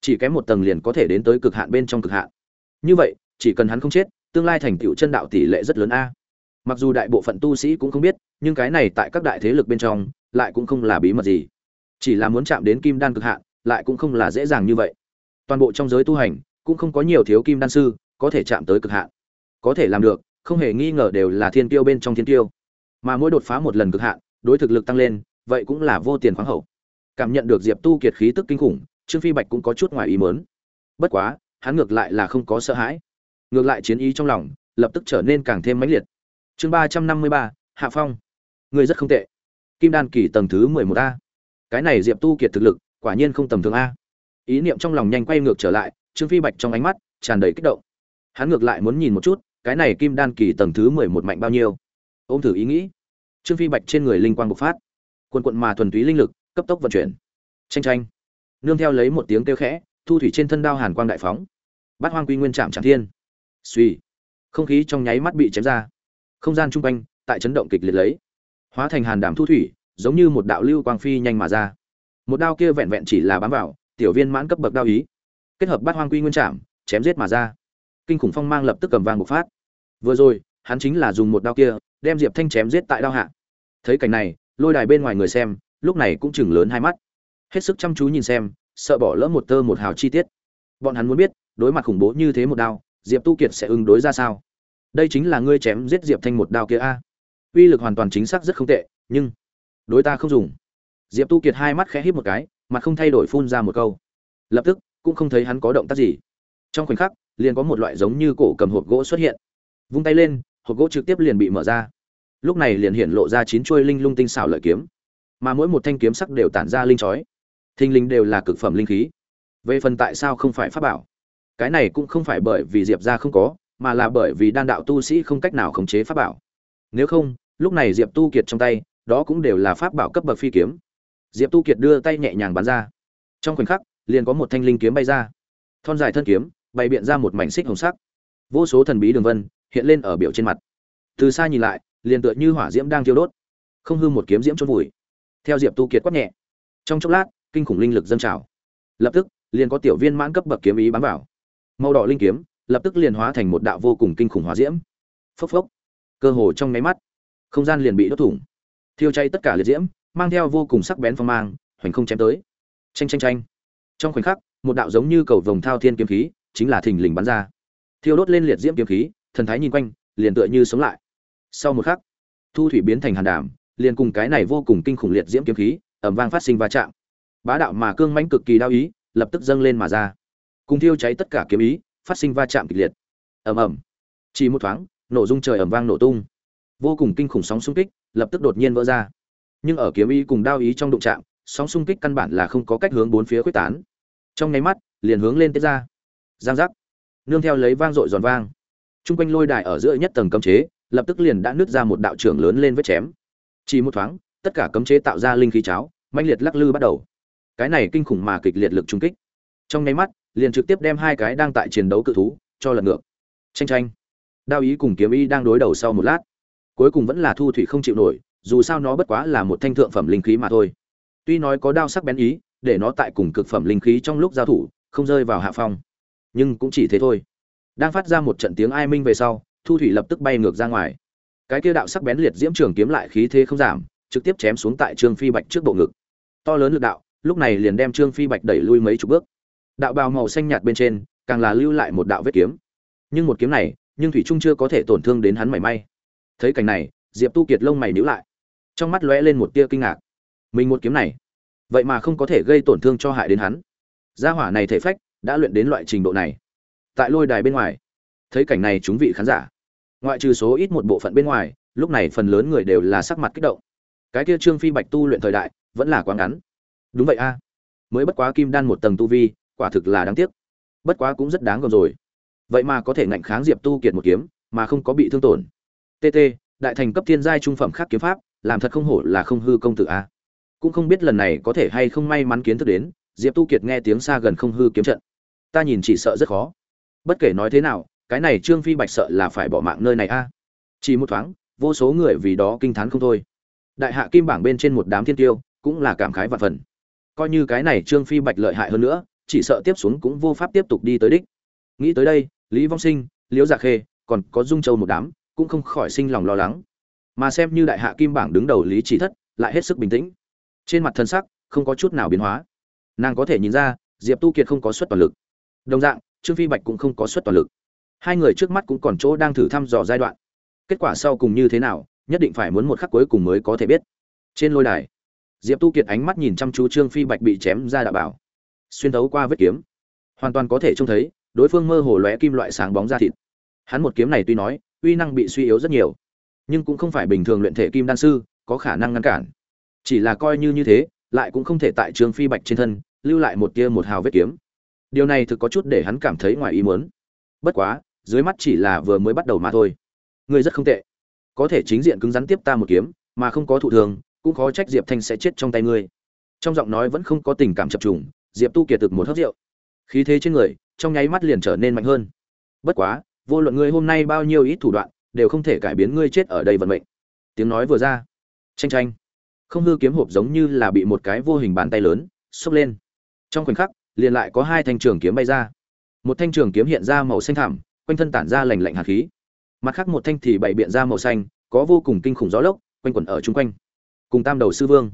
Chỉ kém một tầng liền có thể đến tới cực hạn bên trong cực hạn. Như vậy, chỉ cần hắn không chết, tương lai thành tựu chân đạo tỷ lệ rất lớn a. Mặc dù đại bộ phận tu sĩ cũng không biết, nhưng cái này tại các đại thế lực bên trong lại cũng không là bí mật gì. Chỉ là muốn chạm đến kim đan cực hạn, lại cũng không là dễ dàng như vậy. Toàn bộ trong giới tu hành cũng không có nhiều thiếu kim đan sư, có thể chạm tới cực hạn. Có thể làm được, không hề nghi ngờ đều là thiên tiêu bên trong thiên tiêu mà mỗi đột phá một lần cực hạn, đối thực lực tăng lên, vậy cũng là vô tiền khoáng hậu. Cảm nhận được diệp tu kiệt khí tức kinh khủng, trương phi bạch cũng có chút ngoài ý mớn bất quá, hắn ngược lại là không có sợ hãi. Ngược lại chiến ý trong lòng, lập tức trở nên càng thêm mãnh liệt. Chương ba trăm năm mươi ba, hạ phong. Người rất không tệ. Kim đan kỳ tầng thứ mười một a. Cái này diệp tu kiệt thực lực, quả nhiên không tầm thường a. Ý niệm trong lòng nhanh quay ngược trở lại trương phi bạch trong ánh mắt tràn đầy kích động. Hắn ngược lại muốn nhìn một chút, cái này kim đan kỳ tầng thứ mười một mạnh bao nhiêu. Ôm thử ý nghĩ. Trương phi bạch trên người linh quang bộc phát. Quần quận mà thuần túy linh lực, cấp tốc vận chuyển. Tranh tranh nương theo lấy một tiếng kêu khẽ, thu thủy trên thân đao hàn quang đại phóng. Bát hoang quy nguyên trạm trạm thiên. Suy không khí trong nháy mắt bị chém ra. Không gian chung quanh, tại chấn động kịch liệt lấy. Hóa thành hàn đảm thu thủy, giống như một đạo lưu quang phi nhanh mà ra. Một đao kia vẹn vẹn chỉ là bám vào, tiểu viên mãn cấp bậc đao ý kết hợp bát hoang quy nguyên trạm chém giết mà ra. Kinh khủng phong mang lập tức cầm vang một phát. Vừa rồi, hắn chính là dùng một đao kia, đem diệp thanh chém giết tại đao hạ. Thấy cảnh này, lôi đài bên ngoài người xem, lúc này cũng chừng lớn hai mắt. Hết sức chăm chú nhìn xem, sợ bỏ lỡ một tơ một hào chi tiết. Bọn hắn muốn biết, đối mặt khủng bố như thế một đao, diệp tu kiệt sẽ ứng đối ra sao? Đây chính là ngươi chém giết diệp thanh một đao kia a. Uy lực hoàn toàn chính xác rất không tệ, nhưng đối ta không dùng. Diệp tu kiệt hai mắt khẽ híp một cái, mặt không thay đổi phun ra một câu. Lập tức cũng không thấy hắn có động tác gì. Trong khoảnh khắc, liền có một loại giống như cổ cầm hộp gỗ xuất hiện. Vung tay lên, hộp gỗ trực tiếp liền bị mở ra. Lúc này liền hiện lộ ra chín chuôi linh lung tinh xảo lợi kiếm. Mà mỗi một thanh kiếm sắc đều tản ra linh chói. Thinh linh đều là cực phẩm linh khí. Về phần tại sao không phải pháp bảo? Cái này cũng không phải bởi vì diệp ra không có, mà là bởi vì đan đạo tu sĩ không cách nào khống chế pháp bảo. Nếu không, lúc này diệp tu kiệt trong tay, đó cũng đều là pháp bảo cấp bậc phi kiếm. Diệp tu kiệt đưa tay nhẹ nhàng bắn ra. Trong khoảnh khắc liền có một thanh linh kiếm bay ra. Thon dài thân kiếm, bày biện ra một mảnh xích hồng sắc. Vô số thần bí đường vân hiện lên ở biểu trên mặt. Từ xa nhìn lại, liền tựa như hỏa diễm đang thiêu đốt. Không hư một kiếm diễm chôn vùi. Theo diệp tu kiệt quát nhẹ. Trong chốc lát, kinh khủng linh lực dâng trào. Lập tức, liền có tiểu viên mãn cấp bậc kiếm ý bám vào. Màu đỏ linh kiếm, lập tức liền hóa thành một đạo vô cùng kinh khủng hỏa diễm. Phốc phốc. Cơ hồ trong nháy mắt, không gian liền bị đốt thủng. Thiêu cháy tất cả liệt diễm, mang theo vô cùng sắc bén phong mang, hoành không chém tới. Tranh tranh tranh trong khoảnh khắc, một đạo giống như cầu vồng thao thiên kiếm khí, chính là thình lình bắn ra. Thiêu đốt lên liệt diễm kiếm khí, thần thái nhìn quanh, liền tựa như sống lại. Sau một khắc, thu thủy biến thành hàn đảm liền cùng cái này vô cùng kinh khủng liệt diễm kiếm khí ẩm vang phát sinh va chạm. Bá đạo mà cương mãnh cực kỳ đau ý, lập tức dâng lên mà ra. Cùng thiêu cháy tất cả kiếm ý, phát sinh va chạm kịch liệt. Ầm ầm. Chỉ một thoáng, nổ dung trời ầm vang nổ tung. Vô cùng kinh khủng sóng xung kích, lập tức đột nhiên vỡ ra. Nhưng ở kiếm ý cùng đao ý trong đụng chạm sóng xung kích căn bản là không có cách hướng bốn phía quyết tán. Trong nháy mắt, liền hướng lên tiết ra. Giang giác. Nương theo lấy vang dội giòn vang. Chung quanh lôi đài ở giữa nhất tầng cấm chế, lập tức liền đã nứt ra một đạo trưởng lớn lên vết chém. Chỉ một thoáng, tất cả cấm chế tạo ra linh khí cháo, mãnh liệt lắc lư bắt đầu. Cái này kinh khủng mà kịch liệt lực trung kích. Trong nháy mắt, liền trực tiếp đem hai cái đang tại chiến đấu cự thú cho lật ngược. Tranh tranh đao ý cùng kiếm ý đang đối đầu sau một lát. Cuối cùng vẫn là thu thủy không chịu nổi, dù sao nó bất quá là một thanh thượng phẩm linh khí mà thôi tuy nói có đao sắc bén ý, để nó tại cùng cực phẩm linh khí trong lúc giao thủ, không rơi vào hạ phong. Nhưng cũng chỉ thế thôi. Đang phát ra một trận tiếng ai minh về sau, thu thủy lập tức bay ngược ra ngoài. Cái kia đạo sắc bén liệt diễm trường kiếm lại khí thế không giảm, trực tiếp chém xuống tại trương phi bạch trước bộ ngực. To lớn lực đạo, lúc này liền đem trương phi bạch đẩy lui mấy chục bước. Đạo bào màu xanh nhạt bên trên, càng là lưu lại một đạo vết kiếm. Nhưng một kiếm này, nhưng thủy trung chưa có thể tổn thương đến hắn mảy may. Thấy cảnh này, diệp tu kiệt lông mày nhíu lại. Trong mắt lóe lên một tia kinh ngạc mình một kiếm này, vậy mà không có thể gây tổn thương cho hại đến hắn. Gia hỏa này thể phách đã luyện đến loại trình độ này. Tại lôi đài bên ngoài, thấy cảnh này chúng vị khán giả, ngoại trừ số ít một bộ phận bên ngoài, lúc này phần lớn người đều là sắc mặt kích động. Cái kia trương phi bạch tu luyện thời đại, vẫn là quá ngắn. Đúng vậy a. À. Mới bất quá kim đan một tầng tu vi, quả thực là đáng tiếc. Bất quá cũng rất đáng gờm rồi. Vậy mà có thể ngạnh kháng diệp tu kiệt một kiếm, mà không có bị thương tổn. Tt đại thành cấp thiên giai trung phẩm khác kiếm pháp, làm thật không hổ là không hư công tử a. À cũng không biết lần này có thể hay không may mắn kiến thức đến, diệp tu kiệt nghe tiếng xa gần không hư kiếm trận. Ta nhìn chỉ sợ rất khó. Bất kể nói thế nào, cái này trương phi bạch sợ là phải bỏ mạng nơi này a. Chỉ một thoáng, vô số người vì đó kinh t h á n không thôi. Đại hạ kim bảng bên trên một đám thiên tiêu, cũng là cảm khái và phần. Coi như cái này trương phi bạch lợi hại hơn nữa, chỉ sợ tiếp xuống cũng vô pháp tiếp tục đi tới đích. Nghĩ tới đây, lý vong sinh, liễu dạ khê, còn có dung châu một đám, cũng không khỏi sinh lòng lo lắng. Mà xem như đại hạ kim bảng đứng đầu lý chỉ thất, lại hết sức bình tĩnh trên mặt thân sắc không có chút nào biến hóa. Nàng có thể nhìn ra, diệp tu kiệt không có suất toàn lực. Đồng dạng, trương phi bạch cũng không có suất toàn lực. Hai người trước mắt cũng còn chỗ đang thử thăm dò giai đoạn. Kết quả sau cùng như thế nào, nhất định phải muốn một khắc cuối cùng mới có thể biết. Trên lôi đài, diệp tu kiệt ánh mắt nhìn chăm chú trương phi bạch bị chém ra đạo bảo. Xuyên thấu qua vết kiếm, hoàn toàn có thể trông thấy, đối phương mơ hồ lóe kim loại sáng bóng ra thịt. Hắn một kiếm này tuy nói, uy năng bị suy yếu rất nhiều, nhưng cũng không phải bình thường luyện thể kim đan sư có khả năng ngăn cản chỉ là coi như như thế, lại cũng không thể tại trương phi bạch trên thân, lưu lại một tia một hào vết kiếm. Điều này thực có chút để hắn cảm thấy ngoài ý muốn. Bất quá, dưới mắt chỉ là vừa mới bắt đầu mà thôi. Ngươi rất không tệ. Có thể chính diện cứng rắn tiếp ta một kiếm, mà không có thụ thường, cũng khó trách diệp thanh sẽ chết trong tay ngươi. Trong giọng nói vẫn không có tình cảm chập trùng, diệp tu kiệt thực một hớt rượu. Khí thế trên người, trong nháy mắt liền trở nên mạnh hơn. Bất quá, vô luận ngươi hôm nay bao nhiêu ít thủ đoạn, đều không thể cải biến ngươi chết ở đây vận mệnh. Tiếng nói vừa ra. Tranh tranh không hư kiếm hộp giống như là bị một cái vô hình bàn tay lớn, xốc lên. Trong khoảnh khắc, liền lại có hai thanh trường kiếm bay ra. Một thanh trường kiếm hiện ra màu xanh thảm quanh thân tản ra lành lạnh hạt khí. Mặt khác một thanh thì bày biện ra màu xanh, có vô cùng kinh khủng gió lốc, quanh quẩn ở chung quanh. Cùng tam đầu sư vương.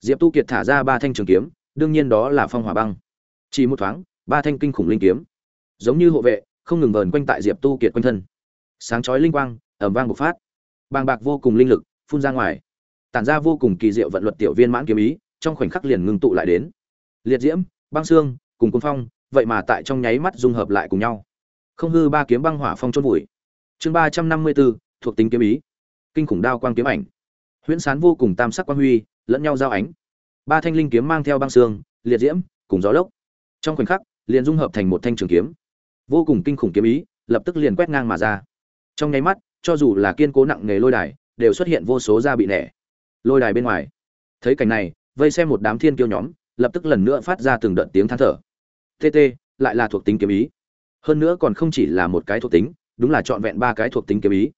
Diệp tu kiệt thả ra ba thanh trường kiếm, đương nhiên đó là phong hỏa băng. Chỉ một thoáng, ba thanh kinh khủng linh kiếm. Giống như hộ vệ, không ngừng vờn quanh tại diệp tu kiệt quanh thân. Sáng chói linh quang ẩm vang bộc phát. Bàng bạc vô cùng linh lực, phun ra ngoài tản ra vô cùng kỳ diệu vận luật tiểu viên mãn kiếm ý, trong khoảnh khắc liền ngưng tụ lại đến. Liệt diễm, băng xương, cùng quân phong, vậy mà tại trong nháy mắt dung hợp lại cùng nhau. Không hư ba kiếm băng hỏa phong chôn vùi. Chương ba trăm năm mươi bốn thuộc tính kiếm ý. Kinh khủng đao quang kiếm ảnh. Huyễn sán vô cùng tam sắc quang huy, lẫn nhau giao ánh. Ba thanh linh kiếm mang theo băng xương, liệt diễm, cùng gió lốc. Trong khoảnh khắc, liền dung hợp thành một thanh trường kiếm. Vô cùng kinh khủng kiếm ý, lập tức liền quét ngang mà ra. Trong nháy mắt, cho dù là kiên cố nặng nghề lôi đài, đều xuất hiện vô số da bị nẻ lôi đài bên ngoài. Thấy cảnh này, vây xem một đám thiên kiêu nhóm, lập tức lần nữa phát ra từng đợt tiếng than thở. Tt lại là thuộc tính kiếm ý. Hơn nữa còn không chỉ là một cái thuộc tính, đúng là trọn vẹn ba cái thuộc tính kiếm ý.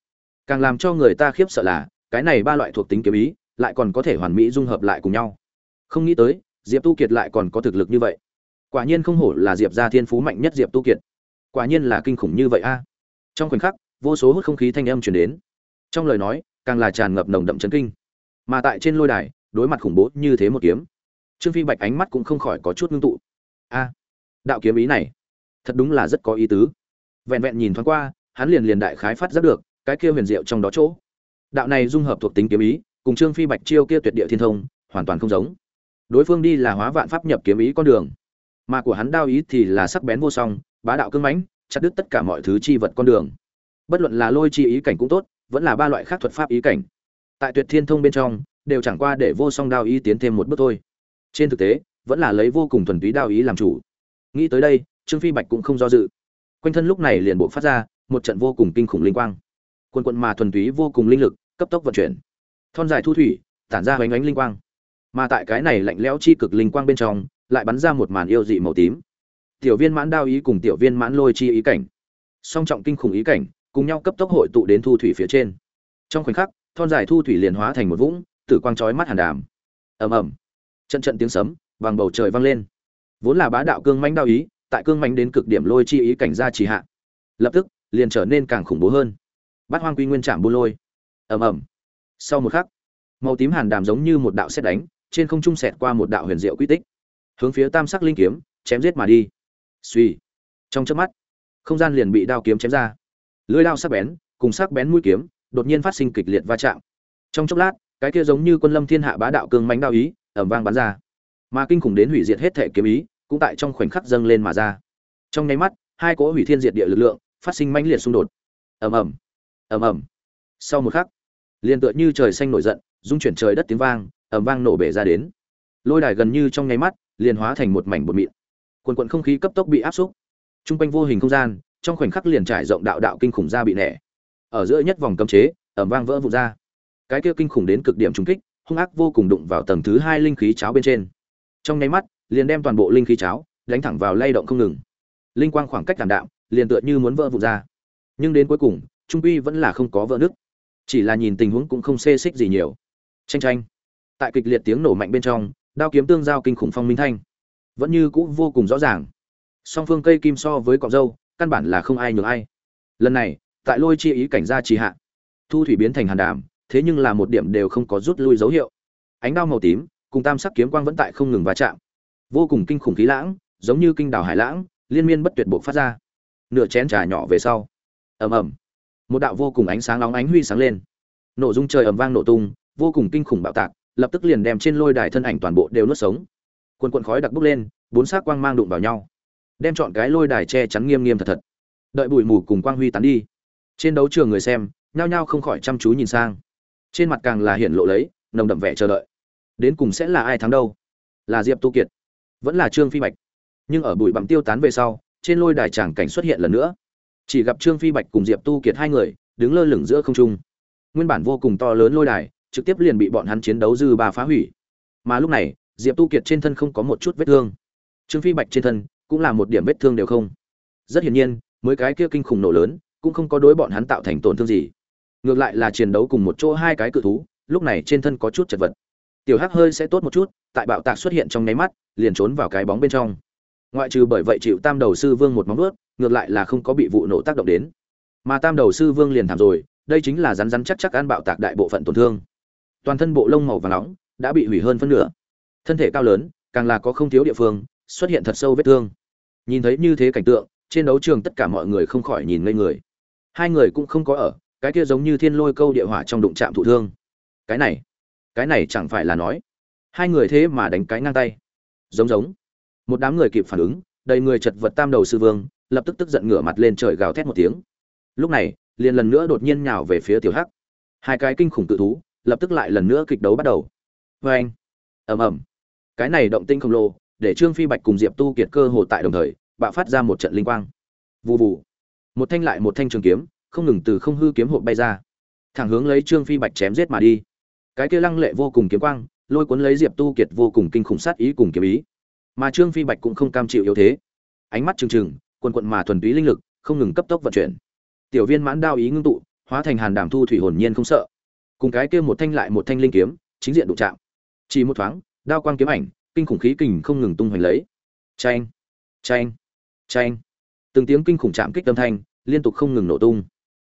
Càng làm cho người ta khiếp sợ là, cái này ba loại thuộc tính kiếm ý, lại còn có thể hoàn mỹ dung hợp lại cùng nhau. Không nghĩ tới, diệp tu kiệt lại còn có thực lực như vậy. Quả nhiên không hổ là diệp gia thiên phú mạnh nhất diệp tu kiệt. Quả nhiên là kinh khủng như vậy a. À. Trong khoảnh khắc, vô số hút không khí thanh âm truyền đến. Trong lời nói, càng là tràn ngập nồng đậm chấn kinh mà tại trên lôi đài, đối mặt khủng bố như thế một kiếm, trương phi bạch ánh mắt cũng không khỏi có chút ngưng tụ. A, đạo kiếm ý này, thật đúng là rất có ý tứ. Vẹn vẹn nhìn thoáng qua, hắn liền liền đại khái phát giác được, cái kia huyền diệu trong đó chỗ. Đạo này dung hợp thuộc tính kiếm ý, cùng trương phi bạch chiêu kia tuyệt địa thiên thông, hoàn toàn không giống. Đối phương đi là hóa vạn pháp nhập kiếm ý con đường, mà của hắn đao ý thì là sắc bén vô song, bá đạo cưng mãnh, chặt đứt tất cả mọi thứ chi vật con đường. Bất luận là lôi chi ý cảnh cũng tốt, vẫn là ba loại khác thuật pháp ý cảnh tại tuyệt thiên thông bên trong, đều chẳng qua để vô song đao ý tiến thêm một bước thôi. Trên thực tế, vẫn là lấy vô cùng thuần túy đao ý làm chủ. Nghĩ tới đây, trương phi bạch cũng không do dự. Quanh thân lúc này liền bộ phát ra một trận vô cùng kinh khủng linh quang. Quần quận mà thuần túy vô cùng linh lực, cấp tốc vận chuyển. Thon dài thu thủy, tản ra hoành ánh linh quang. Mà tại cái này lạnh lẽo chi cực linh quang bên trong, lại bắn ra một màn yêu dị màu tím. Tiểu viên mãn đao ý cùng tiểu viên mãn lôi chi ý cảnh. Song trọng kinh khủng ý cảnh, cùng nhau cấp tốc hội tụ đến thu thủy phía trên. Trong khoảnh khắc thon dài thu thủy liền hóa thành một vũng, tử quang chói mắt hàn đàm. Ầm ầm. Trận trận tiếng sấm, vàng bầu trời vang lên. Vốn là bá đạo cương mãnh đao ý, tại cương mãnh đến cực điểm lôi chi ý cảnh ra trì hạ. Lập tức, liền trở nên càng khủng bố hơn. Bát hoang quy nguyên trạm buôn lôi. Ầm ầm. Sau một khắc, màu tím hàn đàm giống như một đạo xét đánh, trên không trung xẹt qua một đạo huyền diệu quy tích. Hướng phía tam sắc linh kiếm, chém giết mà đi. Suy trong chớp mắt, không gian liền bị đao kiếm chém ra. Lưỡi đao sắc bén, cùng sắc bén mũi kiếm đột nhiên phát sinh kịch liệt va chạm. Trong chốc lát, cái kia giống như quân lâm thiên hạ bá đạo cương mãnh đao ý ẩm vang bắn ra. Mà kinh khủng đến hủy diệt hết thể kiếm ý, cũng tại trong khoảnh khắc dâng lên mà ra. Trong nháy mắt, hai cỗ hủy thiên diệt địa lực lượng phát sinh mãnh liệt xung đột. Ầm ầm ầm ầm. Sau một khắc, liền tựa như trời xanh nổi giận dung chuyển trời đất tiếng vang, ầm vang nổ bể ra đến. Lôi đài gần như trong nháy mắt, liền hóa thành một mảnh bột mịn. Quần quận không khí cấp tốc bị áp xúc. Trung quanh vô hình không gian, trong khoảnh khắc liền trải rộng đạo đạo kinh khủng ra bị nẻ ở giữa nhất vòng cấm chế, ẩm vang vỡ vụn ra. Cái kia kinh khủng đến cực điểm trung kích, hung ác vô cùng đụng vào tầng thứ hai linh khí cháo bên trên. Trong nháy mắt, liền đem toàn bộ linh khí cháo đánh thẳng vào lay động không ngừng. Linh quang khoảng cách cảm đạm, liền tựa như muốn vỡ vụn ra. Nhưng đến cuối cùng, trung quy vẫn là không có vỡ nứt. Chỉ là nhìn tình huống cũng không xê xích gì nhiều. Tranh tranh tại kịch liệt tiếng nổ mạnh bên trong, đao kiếm tương giao kinh khủng phong minh thanh. Vẫn như cũ vô cùng rõ ràng. Song phương cây kim so với cọc dâu, căn bản là không ai nhường ai. Lần này tại lôi chi ý cảnh gia trì hạ. Thu thủy biến thành hàn đàm, thế nhưng là một điểm đều không có rút lui dấu hiệu. Ánh đao màu tím, cùng tam sắc kiếm quang vẫn tại không ngừng va chạm. Vô cùng kinh khủng khí lãng, giống như kinh đảo hải lãng, liên miên bất tuyệt buộc phát ra. Nửa chén trà nhỏ về sau. Ầm ầm. Một đạo vô cùng ánh sáng nóng ánh huy sáng lên. Nổ dung trời ầm vang nổ tung, vô cùng kinh khủng bạo tạc, lập tức liền đem trên lôi đài thân ảnh toàn bộ đều nuốt sống. Quần quần khói đặc bốc lên, bốn xác quang mang đụng vào nhau. Đem chọn cái lôi đài che chắn nghiêm nghiêm thật thật. Đợi bụi mù cùng quang huy tán đi trên đấu trường người xem, nhao nhao không khỏi chăm chú nhìn sang. Trên mặt càng là hiện lộ lấy, nồng đậm vẻ chờ đợi. Đến cùng sẽ là ai thắng đâu? Là diệp tu kiệt, vẫn là trương phi bạch. Nhưng ở bụi bặm tiêu tán về sau, trên lôi đài tràng cảnh xuất hiện lần nữa. Chỉ gặp trương phi bạch cùng diệp tu kiệt hai người, đứng lơ lửng giữa không trung. Nguyên bản vô cùng to lớn lôi đài, trực tiếp liền bị bọn hắn chiến đấu dư ba phá hủy. Mà lúc này, diệp tu kiệt trên thân không có một chút vết thương. Trương phi bạch trên thân cũng là một điểm vết thương đều không. Rất hiển nhiên, mới cái kia kinh khủng nổ lớn cũng không có đối bọn hắn tạo thành tổn thương gì. Ngược lại là chiến đấu cùng một chỗ hai cái cự thú, lúc này trên thân có chút chật vật. Tiểu hắc hơi sẽ tốt một chút, tại bạo tạc xuất hiện trong nháy mắt, liền trốn vào cái bóng bên trong. Ngoại trừ bởi vậy chịu tam đầu sư vương một móng vuốt, ngược lại là không có bị vụ nổ tác động đến. Mà tam đầu sư vương liền thảm rồi, đây chính là rắn rắn chắc chắc ăn bạo tạc đại bộ phận tổn thương. Toàn thân bộ lông màu vàng nóng đã bị hủy hơn phân nửa. Thân thể cao lớn, càng là có không thiếu địa phương, xuất hiện thật sâu vết thương. Nhìn thấy như thế cảnh tượng, trên đấu trường tất cả mọi người không khỏi nhìn ngây người hai người cũng không có ở, cái kia giống như thiên lôi câu địa hỏa trong đụng chạm thụ thương. Cái này cái này chẳng phải là nói. Hai người thế mà đánh cái ngang tay. Giống giống. Một đám người kịp phản ứng, đầy người chật vật tam đầu sư vương, lập tức tức giận ngửa mặt lên trời gào thét một tiếng. Lúc này, liền lần nữa đột nhiên nhào về phía tiểu hắc. Hai cái kinh khủng tự thú, lập tức lại lần nữa kịch đấu bắt đầu. Vê anh. Ầm ầm. Cái này động tinh khổng lồ, để trương phi bạch cùng diệp tu kiệt cơ hồ tại đồng thời, bạo phát ra một trận linh quang. Vù vù một thanh lại một thanh trường kiếm, không ngừng từ không hư kiếm hộp bay ra. Thẳng hướng lấy trương phi bạch chém giết mà đi. Cái kia lăng lệ vô cùng kiếm quang, lôi cuốn lấy diệp tu kiệt vô cùng kinh khủng sát ý cùng kiếm ý. Mà trương phi bạch cũng không cam chịu yếu thế. Ánh mắt trừng trừng, quần quận mà thuần túy linh lực, không ngừng cấp tốc vận chuyển. Tiểu viên mãn đao ý ngưng tụ, hóa thành hàn đàm thu thủy hồn nhiên không sợ. Cùng cái kia một thanh lại một thanh linh kiếm, chính diện đụng chạm. Chỉ một thoáng, đao quang kiếm ảnh, kinh khủng khí kình không ngừng tung hoành lấy. Tranh tranh tranh từng tiếng kinh khủng chạm kích âm thanh liên tục không ngừng nổ tung.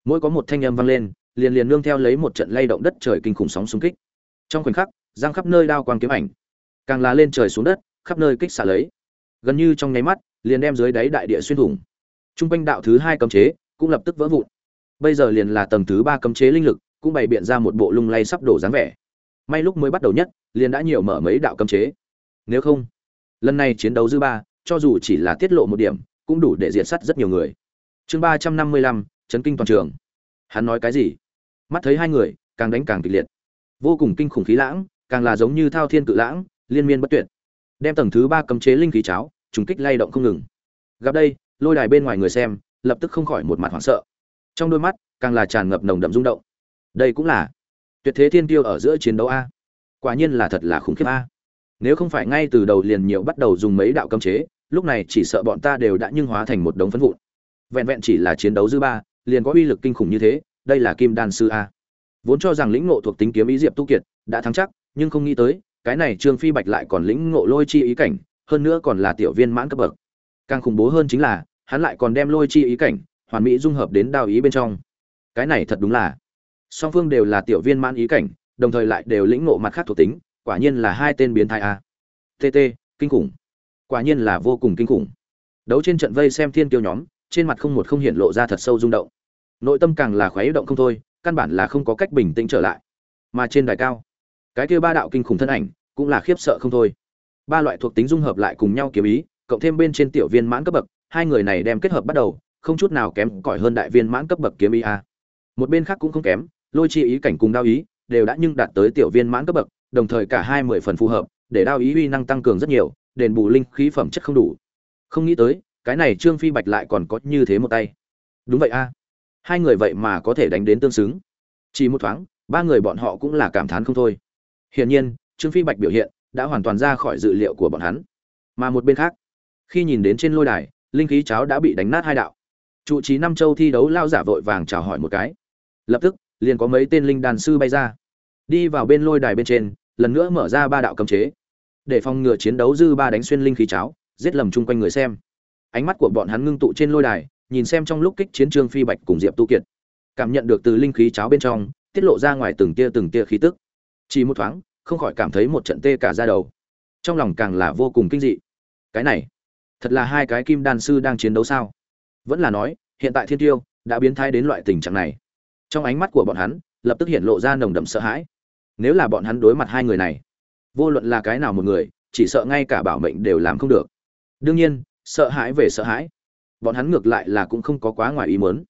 Mỗi có một thanh âm vang lên, liền liền nương theo lấy một trận lay động đất trời kinh khủng sóng xung kích. Trong khoảnh khắc, giang khắp nơi đao quang kiếm ảnh càng là lên trời xuống đất, khắp nơi kích xả lấy. Gần như trong nháy mắt, liền đem dưới đáy đại địa xuyên thủng. Trung quanh đạo thứ hai cấm chế cũng lập tức vỡ vụn. Bây giờ liền là tầng thứ ba cấm chế linh lực cũng bày biện ra một bộ lung lay sắp đổ dáng vẻ. May lúc mới bắt đầu nhất, liền đã nhiều mở mấy đạo cấm chế. Nếu không, lần này chiến đấu dư ba, cho dù chỉ là tiết lộ một điểm cũng đủ để diệt sát rất nhiều người. Chương ba trăm năm mươi lăm, chấn kinh toàn trường. Hắn nói cái gì? Mắt thấy hai người, càng đánh càng kịch liệt. Vô cùng kinh khủng khí lãng, càng là giống như thao thiên cự lãng, liên miên bất tuyệt. Đem tầng thứ ba cấm chế linh khí cháo, trùng kích lay động không ngừng. Gặp đây, lôi đài bên ngoài người xem, lập tức không khỏi một mặt hoảng sợ. Trong đôi mắt, càng là tràn ngập nồng đậm rung động. Đây cũng là tuyệt thế thiên tiêu ở giữa chiến đấu a. Quả nhiên là thật là khủng khiếp a. Nếu không phải ngay từ đầu liền nhiều bắt đầu dùng mấy đạo cấm chế lúc này chỉ sợ bọn ta đều đã nhưng hóa thành một đống phấn vụn. Vẹn vẹn chỉ là chiến đấu dư ba, liền có uy lực kinh khủng như thế, đây là kim đan sư a. Vốn cho rằng lĩnh ngộ thuộc tính kiếm ý diệp tu kiệt đã thắng chắc, nhưng không nghĩ tới, cái này trương phi bạch lại còn lĩnh ngộ lôi chi ý cảnh, hơn nữa còn là tiểu viên mãn cấp bậc. Càng khủng bố hơn chính là, hắn lại còn đem lôi chi ý cảnh, hoàn mỹ dung hợp đến đao ý bên trong. Cái này thật đúng là, song phương đều là tiểu viên mãn ý cảnh, đồng thời lại đều lĩnh ngộ mặt khác thuộc tính, quả nhiên là hai tên biến thái a. Tt kinh khủng quả nhiên là vô cùng kinh khủng. Đấu trên trận vây xem thiên kiêu nhóm, trên mặt không một không hiện lộ ra thật sâu rung động. Nội tâm càng là khoái động không thôi, căn bản là không có cách bình tĩnh trở lại. Mà trên đài cao, cái kia ba đạo kinh khủng thân ảnh cũng là khiếp sợ không thôi. Ba loại thuộc tính dung hợp lại cùng nhau kiếm ý, cộng thêm bên trên tiểu viên mãn cấp bậc, hai người này đem kết hợp bắt đầu, không chút nào kém cỏi hơn đại viên mãn cấp bậc kiếm ý a. Một bên khác cũng không kém, lôi chi ý cảnh cùng đao ý đều đã nhưng đạt tới tiểu viên mãn cấp bậc, đồng thời cả hai mười phần phù hợp, để đao ý uy năng tăng cường rất nhiều đền bù linh khí phẩm chất không đủ. Không nghĩ tới, cái này trương phi bạch lại còn có như thế một tay. Đúng vậy a. Hai người vậy mà có thể đánh đến tương xứng. Chỉ một thoáng, ba người bọn họ cũng là cảm thán không thôi. Hiển nhiên, trương phi bạch biểu hiện đã hoàn toàn ra khỏi dự liệu của bọn hắn. Mà một bên khác, khi nhìn đến trên lôi đài, linh khí cháo đã bị đánh nát hai đạo. Trụ trì năm châu thi đấu lao giả vội vàng chào hỏi một cái. Lập tức, liền có mấy tên linh đàn sư bay ra. Đi vào bên lôi đài bên trên, lần nữa mở ra ba đạo cấm chế để phòng ngừa chiến đấu dư ba đánh xuyên linh khí cháo, giết lầm chung quanh người xem. Ánh mắt của bọn hắn ngưng tụ trên lôi đài, nhìn xem trong lúc kích chiến trương phi bạch cùng diệp tu kiệt. Cảm nhận được từ linh khí cháo bên trong, tiết lộ ra ngoài từng tia từng tia khí tức. Chỉ một thoáng, không khỏi cảm thấy một trận tê cả ra đầu. Trong lòng càng là vô cùng kinh dị. Cái này, thật là hai cái kim đan sư đang chiến đấu sao? Vẫn là nói, hiện tại thiên tiêu đã biến thái đến loại tình trạng này. Trong ánh mắt của bọn hắn, lập tức hiện lộ ra nồng đậm sợ hãi. Nếu là bọn hắn đối mặt hai người này vô luận là cái nào một người, chỉ sợ ngay cả bảo mệnh đều làm không được. Đương nhiên, sợ hãi về sợ hãi. Bọn hắn ngược lại là cũng không có quá ngoài ý muốn.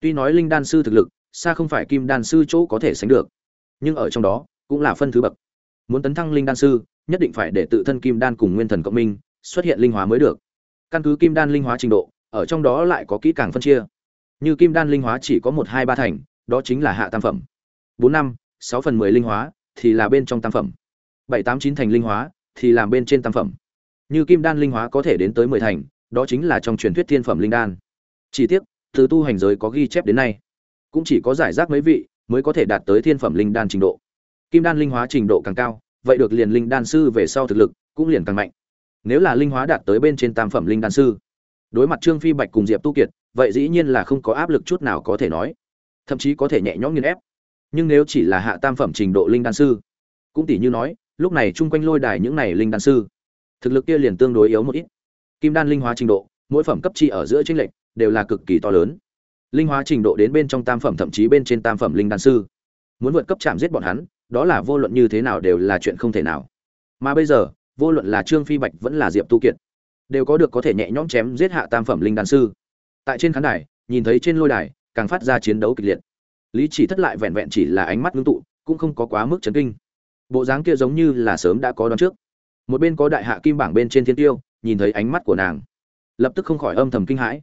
Tuy nói linh đan sư thực lực, xa không phải kim đan sư chỗ có thể sánh được. Nhưng ở trong đó, cũng là phân thứ bậc. Muốn tấn thăng linh đan sư, nhất định phải để tự thân kim đan cùng nguyên thần cộng minh, xuất hiện linh hóa mới được. Căn cứ kim đan linh hóa trình độ, ở trong đó lại có kỹ càng phân chia. Như kim đan linh hóa chỉ có một hai ba thành, đó chính là hạ tam phẩm. Bốn năm, sáu phần mười linh hóa, thì là bên trong tam phẩm bảy tám chín thành linh hóa, thì làm bên trên tam phẩm. Như kim đan linh hóa có thể đến tới mười thành, đó chính là trong truyền thuyết thiên phẩm linh đan. Chỉ tiếc, từ tu hành giới có ghi chép đến nay, cũng chỉ có giải rác mấy vị mới có thể đạt tới thiên phẩm linh đan trình độ. Kim đan linh hóa trình độ càng cao, vậy được liền linh đan sư về sau thực lực cũng liền càng mạnh. Nếu là linh hóa đạt tới bên trên tam phẩm linh đan sư, đối mặt trương phi bạch cùng diệp tu kiệt, vậy dĩ nhiên là không có áp lực chút nào có thể nói. Thậm chí có thể nhẹ nhõm nghiền ép. Nhưng nếu chỉ là hạ tam phẩm trình độ linh đan sư, cũng tỷ như nói lúc này chung quanh lôi đài những này linh đan sư, thực lực kia liền tương đối yếu một ít. Kim đan linh hóa trình độ, mỗi phẩm cấp chi ở giữa chính lệnh đều là cực kỳ to lớn. Linh hóa trình độ đến bên trong tam phẩm thậm chí bên trên tam phẩm linh đan sư. Muốn vượt cấp chạm giết bọn hắn, đó là vô luận như thế nào đều là chuyện không thể nào. Mà bây giờ, vô luận là trương phi bạch vẫn là diệp tu kiệt, đều có được có thể nhẹ nhõm chém giết hạ tam phẩm linh đan sư. Tại trên khán đài, nhìn thấy trên lôi đài, càng phát ra chiến đấu kịch liệt. Lý chỉ thất lại vẹn vẹn chỉ là ánh mắt ngưng tụ, cũng không có quá mức chấn kinh bộ dáng kia giống như là sớm đã có đón trước. Một bên có đại hạ kim bảng bên trên thiên tiêu, nhìn thấy ánh mắt của nàng, lập tức không khỏi âm thầm kinh hãi.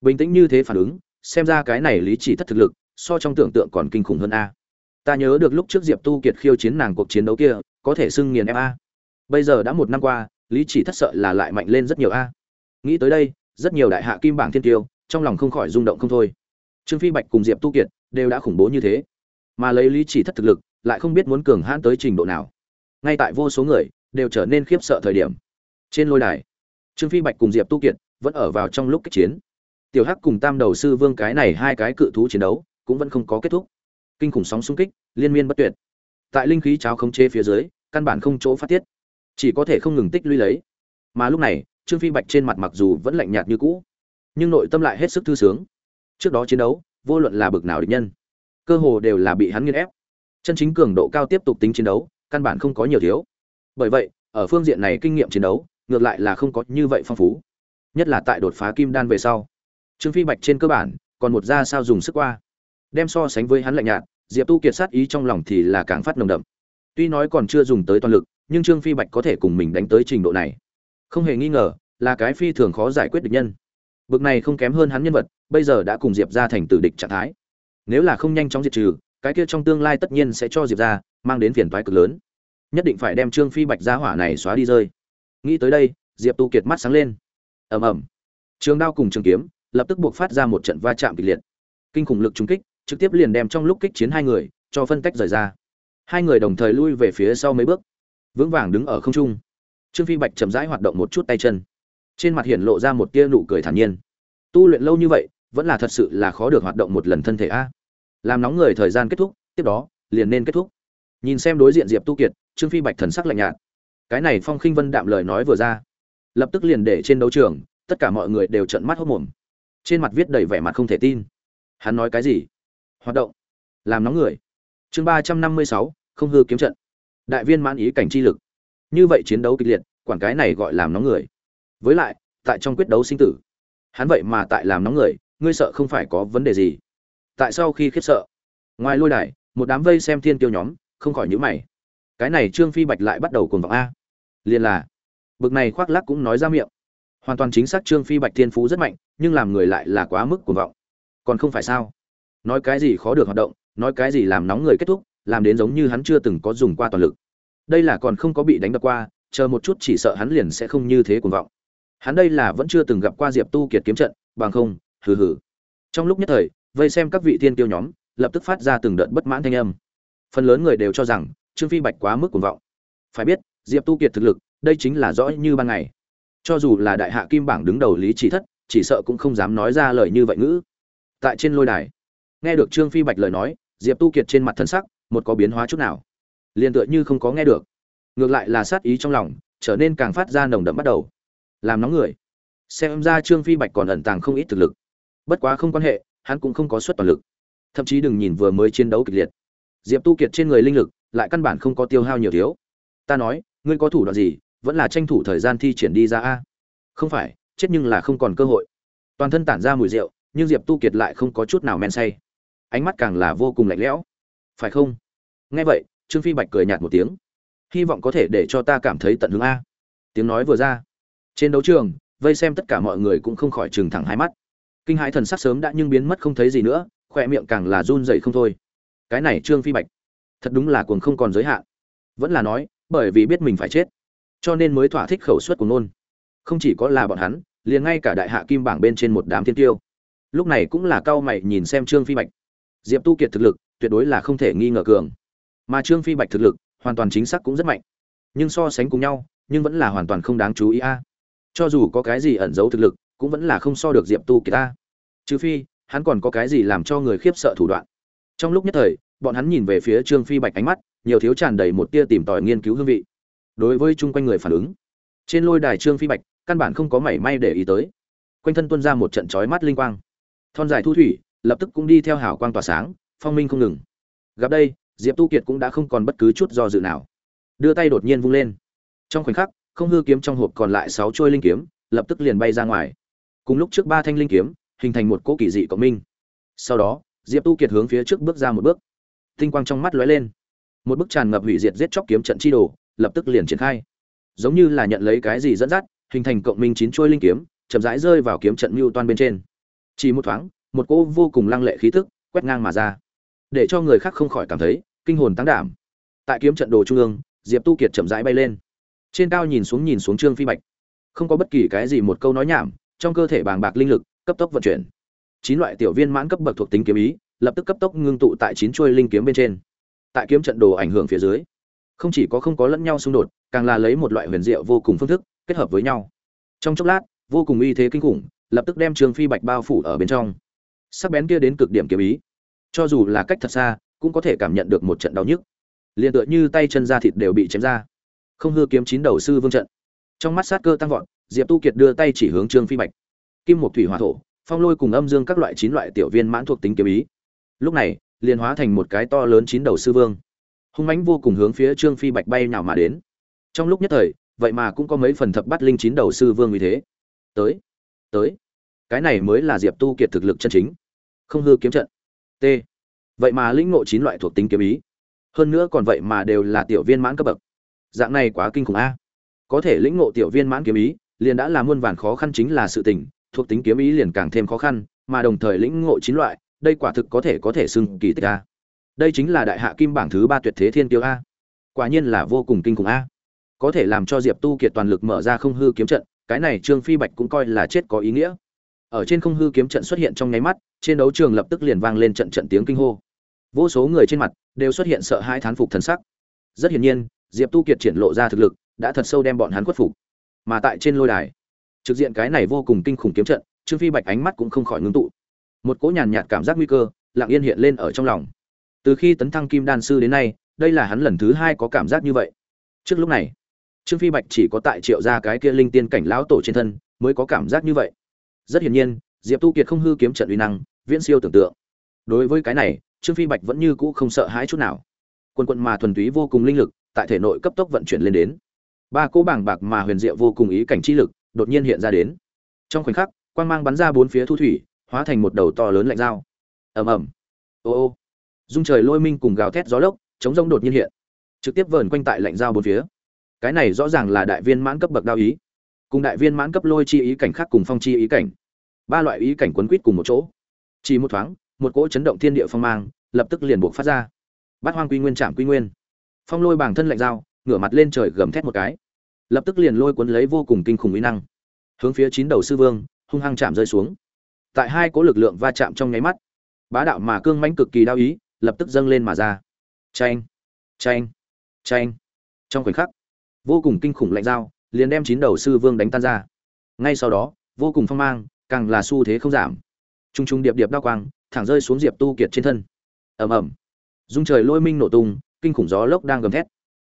Bình tĩnh như thế phản ứng, xem ra cái này lý chỉ thất thực lực, so trong tưởng tượng còn kinh khủng hơn a. Ta nhớ được lúc trước diệp tu kiệt khiêu chiến nàng cuộc chiến đấu kia, có thể xưng nghiền em a. Bây giờ đã một năm qua, lý chỉ thất sợ là lại mạnh lên rất nhiều a. Nghĩ tới đây, rất nhiều đại hạ kim bảng thiên tiêu, trong lòng không khỏi rung động không thôi. Trương phi bạch cùng diệp tu kiệt đều đã khủng bố như thế, mà lấy lý chỉ thất thực lực lại không biết muốn cường hãn tới trình độ nào. Ngay tại vô số người đều trở nên khiếp sợ thời điểm. Trên lôi đài, trương phi bạch cùng diệp tu kiệt vẫn ở vào trong lúc kích chiến. Tiểu hắc cùng tam đầu sư vương cái này hai cái cự thú chiến đấu cũng vẫn không có kết thúc. Kinh khủng sóng xung kích, liên miên bất tuyệt. Tại linh khí cháo khống chế phía dưới, căn bản không chỗ phát tiết, chỉ có thể không ngừng tích lũy lấy. Mà lúc này, trương phi bạch trên mặt mặc dù vẫn lạnh nhạt như cũ, nhưng nội tâm lại hết sức thư sướng. Trước đó chiến đấu, vô luận là bực nào địch nhân, cơ hồ đều là bị hắn nghiên ép chân chính cường độ cao tiếp tục tính chiến đấu, căn bản không có nhiều thiếu. Bởi vậy, ở phương diện này kinh nghiệm chiến đấu, ngược lại là không có như vậy phong phú. Nhất là tại đột phá kim đan về sau. Trương phi bạch trên cơ bản, còn một da sao dùng sức qua. Đem so sánh với hắn lạnh nhạt, diệp tu kiệt sát ý trong lòng thì là càng phát nồng đậm. Tuy nói còn chưa dùng tới toàn lực, nhưng trương phi bạch có thể cùng mình đánh tới trình độ này. Không hề nghi ngờ, là cái phi thường khó giải quyết được nhân. Bực này không kém hơn hắn nhân vật, bây giờ đã cùng diệp ra thành tử địch trạng thái. Nếu là không nhanh chóng diệt trừ cái kia trong tương lai tất nhiên sẽ cho diệp ra, mang đến phiền toái cực lớn. Nhất định phải đem trương phi bạch gia hỏa này xóa đi rơi. Nghĩ tới đây, diệp tu kiệt mắt sáng lên. Ầm ầm. Trường đao cùng trường kiếm lập tức buộc phát ra một trận va chạm kịch liệt. Kinh khủng lực trúng kích trực tiếp liền đem trong lúc kích chiến hai người cho phân tách rời ra. Hai người đồng thời lui về phía sau mấy bước, vững vàng đứng ở không trung. Trương phi bạch chậm rãi hoạt động một chút tay chân. Trên mặt hiện lộ ra một tia nụ cười thản nhiên. Tu luyện lâu như vậy, vẫn là thật sự là khó được hoạt động một lần thân thể a làm nóng người thời gian kết thúc, tiếp đó, liền nên kết thúc. Nhìn xem đối diện diệp tu kiệt, trương phi bạch thần sắc lạnh nhạt. Cái này phong khinh vân đạm lời nói vừa ra, lập tức liền để trên đấu trường, tất cả mọi người đều trợn mắt hốt mồm. Trên mặt viết đầy vẻ mặt không thể tin. Hắn nói cái gì? Hoạt động. Làm nóng người. Chương ba trăm năm mươi sáu, không hư kiếm trận. Đại viên mãn ý cảnh chi lực. Như vậy chiến đấu kịch liệt, quản cái này gọi làm nóng người. Với lại, tại trong quyết đấu sinh tử. Hắn vậy mà tại làm nóng người, ngươi sợ không phải có vấn đề gì tại sau khi khiếp sợ. Ngoài lôi đài, một đám vây xem thiên tiêu nhóm, không khỏi nhữ mày. Cái này trương phi bạch lại bắt đầu cuồng vọng a. Liền là, bực này khoác lắc cũng nói ra miệng. Hoàn toàn chính xác trương phi bạch thiên phú rất mạnh, nhưng làm người lại là quá mức cuồng vọng. Còn không phải sao? Nói cái gì khó được hoạt động, nói cái gì làm nóng người kết thúc, làm đến giống như hắn chưa từng có dùng qua toàn lực. Đây là còn không có bị đánh đập qua, chờ một chút chỉ sợ hắn liền sẽ không như thế cuồng vọng. Hắn đây là vẫn chưa từng gặp qua diệp tu kiệt kiếm trận, bằng không, hừ hừ. Trong lúc nhất thời vây xem các vị thiên tiêu nhóm, lập tức phát ra từng đợt bất mãn thanh âm. Phần lớn người đều cho rằng, trương phi bạch quá mức cuồng vọng. Phải biết, diệp tu kiệt thực lực, đây chính là rõ như ban ngày. Cho dù là đại hạ kim bảng đứng đầu lý chỉ thất, chỉ sợ cũng không dám nói ra lời như vậy ngữ. Tại trên lôi đài, nghe được trương phi bạch lời nói, diệp tu kiệt trên mặt thân sắc, một có biến hóa chút nào. Liền tựa như không có nghe được. Ngược lại là sát ý trong lòng, trở nên càng phát ra nồng đậm bắt đầu. Làm nóng người. Xem ra trương phi bạch còn ẩn tàng không ít thực lực. Bất quá không quan hệ hắn cũng không có suất toàn lực. Thậm chí đừng nhìn vừa mới chiến đấu kịch liệt. Diệp tu kiệt trên người linh lực lại căn bản không có tiêu hao nhiều thiếu. Ta nói, ngươi có thủ đoạn gì, vẫn là tranh thủ thời gian thi triển đi ra a? Không phải, chết nhưng là không còn cơ hội. Toàn thân tản ra mùi rượu, nhưng diệp tu kiệt lại không có chút nào men say. Ánh mắt càng là vô cùng lạnh lẽo. Phải không? Nghe vậy, trương phi bạch cười nhạt một tiếng. Hy vọng có thể để cho ta cảm thấy tận hướng a. Tiếng nói vừa ra. Trên đấu trường, vây xem tất cả mọi người cũng không khỏi trừng thẳng hai mắt kinh hãi thần sắc sớm đã nhưng biến mất không thấy gì nữa khoe miệng càng là run dậy không thôi. Cái này trương phi bạch, thật đúng là cuồng không còn giới hạn. Vẫn là nói, bởi vì biết mình phải chết, cho nên mới thỏa thích khẩu suất của nôn không chỉ có là bọn hắn, liền ngay cả đại hạ kim bảng bên trên một đám thiên tiêu. Lúc này cũng là cao mày nhìn xem trương phi bạch. Diệp tu kiệt thực lực, tuyệt đối là không thể nghi ngờ cường. Mà trương phi bạch thực lực, hoàn toàn chính xác cũng rất mạnh. Nhưng so sánh cùng nhau, nhưng vẫn là hoàn toàn không đáng chú ý a. Cho dù có cái gì ẩn giấu thực lực cũng vẫn là không so được diệp tu kiệt ta. Trừ phi, hắn còn có cái gì làm cho người khiếp sợ thủ đoạn. Trong lúc nhất thời, bọn hắn nhìn về phía trương phi bạch ánh mắt, nhiều thiếu tràn đầy một tia tìm tòi nghiên cứu hương vị. Đối với chung quanh người phản ứng, trên lôi đài trương phi bạch căn bản không có mảy may để ý tới. Quanh thân tuân ra một trận chói mắt linh quang. Thon dài thu thủy, lập tức cũng đi theo Hảo quang tỏa sáng, phong minh không ngừng. Gặp đây, diệp tu kiệt cũng đã không còn bất cứ chút do dự nào. Đưa tay đột nhiên vung lên. Trong khoảnh khắc, không hư kiếm trong hộp còn lại sáu trôi linh kiếm, lập tức liền bay ra ngoài cùng lúc trước ba thanh linh kiếm, hình thành một cỗ kỳ dị cộng minh. Sau đó, diệp tu kiệt hướng phía trước bước ra một bước. Tinh quang trong mắt lóe lên. Một bức tràn ngập hủy diệt giết chóc kiếm trận chi đồ, lập tức liền triển khai. Giống như là nhận lấy cái gì dẫn dắt, hình thành cộng minh chín chuôi linh kiếm, chậm rãi rơi vào kiếm trận mưu toan bên trên. Chỉ một thoáng, một cỗ vô cùng lăng lệ khí tức quét ngang mà ra. Để cho người khác không khỏi cảm thấy kinh hồn tăng đảm. Tại kiếm trận đồ trung ương, diệp tu kiệt chậm rãi bay lên. Trên cao nhìn xuống nhìn xuống trương phi bạch. Không có bất kỳ cái gì một câu nói nhảm trong cơ thể bàng bạc linh lực, cấp tốc vận chuyển. Chín loại tiểu viên mãn cấp bậc thuộc tính kiếm ý, lập tức cấp tốc ngưng tụ tại chín chuôi linh kiếm bên trên. Tại kiếm trận đồ ảnh hưởng phía dưới, không chỉ có không có lẫn nhau xung đột, càng là lấy một loại huyền diệu vô cùng phương thức kết hợp với nhau. Trong chốc lát, vô cùng uy thế kinh khủng, lập tức đem trương phi bạch bao phủ ở bên trong. Sắc bén kia đến cực điểm kiếm ý, cho dù là cách thật xa, cũng có thể cảm nhận được một trận đau nhức. Liền tựa như tay chân da thịt đều bị chém ra. Không hư kiếm chín đầu sư vương trận. Trong mắt sát cơ tăng vọt diệp tu kiệt đưa tay chỉ hướng trương phi bạch. Kim một thủy hỏa thổ, phong lôi cùng âm dương các loại chín loại tiểu viên mãn thuộc tính kiếm ý. Lúc này, liền hóa thành một cái to lớn chín đầu sư vương. Hung mãnh vô cùng hướng phía trương phi bạch bay nào mà đến. Trong lúc nhất thời, vậy mà cũng có mấy phần thập bắt linh chín đầu sư vương như thế. Tới tới. Cái này mới là diệp tu kiệt thực lực chân chính. Không hư kiếm trận. T. Vậy mà lĩnh ngộ chín loại thuộc tính kiếm ý. Hơn nữa còn vậy mà đều là tiểu viên mãn cấp bậc. Dạng này quá kinh khủng a. Có thể lĩnh ngộ tiểu viên mãn kiếm ý liền đã là muôn vàn khó khăn chính là sự tình, thuộc tính kiếm ý liền càng thêm khó khăn, mà đồng thời lĩnh ngộ chín loại, đây quả thực có thể có thể xưng kỳ tích a. Đây chính là đại hạ kim bảng thứ ba tuyệt thế thiên tiêu a. Quả nhiên là vô cùng kinh khủng a. Có thể làm cho diệp tu kiệt toàn lực mở ra không hư kiếm trận, cái này trương phi bạch cũng coi là chết có ý nghĩa. Ở trên không hư kiếm trận xuất hiện trong nháy mắt, trên đấu trường lập tức liền vang lên trận trận tiếng kinh hô. Vô số người trên mặt đều xuất hiện sợ hãi thán phục thần sắc. Rất hiển nhiên, diệp tu kiệt triển lộ ra thực lực, đã thật sâu đem bọn hắn khuất phục mà tại trên lôi đài. Trực diện cái này vô cùng kinh khủng kiếm trận, trương phi bạch ánh mắt cũng không khỏi ngưng tụ. Một cỗ nhàn nhạt cảm giác nguy cơ, lặng yên hiện lên ở trong lòng. Từ khi tấn thăng kim đan sư đến nay, đây là hắn lần thứ hai có cảm giác như vậy. Trước lúc này, trương phi bạch chỉ có tại triệu ra cái kia linh tiên cảnh lão tổ trên thân mới có cảm giác như vậy. Rất hiển nhiên, diệp tu kiệt không hư kiếm trận uy năng, viễn siêu tưởng tượng. Đối với cái này, trương phi bạch vẫn như cũ không sợ hãi chút nào. Quân quận mà thuần túy vô cùng linh lực, tại thể nội cấp tốc vận chuyển lên đến ba cỗ bảng bạc mà huyền diệu vô cùng ý cảnh chi lực đột nhiên hiện ra đến. Trong khoảnh khắc, quang mang bắn ra bốn phía thu thủy, hóa thành một đầu to lớn lạnh dao. Ầm ầm. Ô ô. Dung trời lôi minh cùng gào thét gió lốc, chống rông đột nhiên hiện. Trực tiếp vờn quanh tại lạnh dao bốn phía. Cái này rõ ràng là đại viên mãn cấp bậc đao ý. Cùng đại viên mãn cấp lôi chi ý cảnh khác cùng phong chi ý cảnh. Ba loại ý cảnh quấn quýt cùng một chỗ. Chỉ một thoáng, một cỗ chấn động thiên địa phong mang lập tức liền buộc phát ra. Bát hoang quy nguyên chạm quy nguyên. Phong lôi bảng thân lạnh dao ngửa mặt lên trời gầm thét một cái. Lập tức liền lôi cuốn lấy vô cùng kinh khủng uy năng. Hướng phía chín đầu sư vương, hung hăng chạm rơi xuống. Tại hai cỗ lực lượng va chạm trong nháy mắt, bá đạo mà cương mãnh cực kỳ đau ý, lập tức dâng lên mà ra. Tranh tranh tranh trong khoảnh khắc, vô cùng kinh khủng lạnh dao liền đem chín đầu sư vương đánh tan ra. Ngay sau đó, vô cùng phong mang, càng là xu thế không giảm. T r u n g t r u n g điệp điệp đao quang, thẳng rơi xuống diệp tu kiệt trên thân. Ầm ầm. Dung trời lôi minh nổ tung, kinh khủng gió lốc đang gầm thét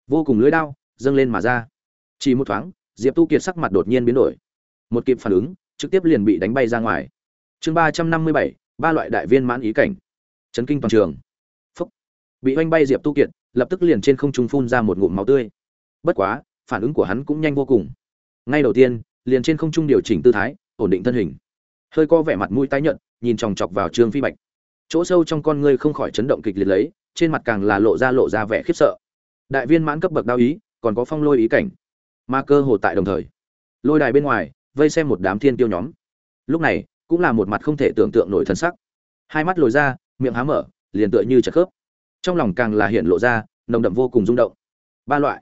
vô cùng lưỡi đao, dâng lên mà ra. Chỉ một thoáng, diệp tu kiệt sắc mặt đột nhiên biến đổi. Một kịp phản ứng, trực tiếp liền bị đánh bay ra ngoài. Chương ba trăm năm mươi bảy, ba loại đại viên mãn ý cảnh. Chấn kinh toàn trường. Phúc. Bị oanh bay diệp tu kiệt, lập tức liền trên không trung phun ra một ngụm máu tươi. Bất quá, phản ứng của hắn cũng nhanh vô cùng. Ngay đầu tiên, liền trên không trung điều chỉnh tư thái, ổn định thân hình. Hơi co vẻ mặt mũi tái nhợt, nhìn chòng chọc vào trương phi bạch. Chỗ sâu trong con ngươi không khỏi chấn động kịch liệt lấy, trên mặt càng là lộ ra lộ ra vẻ khiếp sợ đại viên mãn cấp bậc đao ý, còn có phong lôi ý cảnh, mà cơ hồ tại đồng thời, lôi đài bên ngoài, vây xem một đám thiên tiêu nhóm. Lúc này, cũng là một mặt không thể tưởng tượng nổi thân sắc. Hai mắt lồi ra, miệng há mở, liền tựa như chật khớp. Trong lòng càng là hiện lộ ra, nồng đậm vô cùng rung động. Ba loại.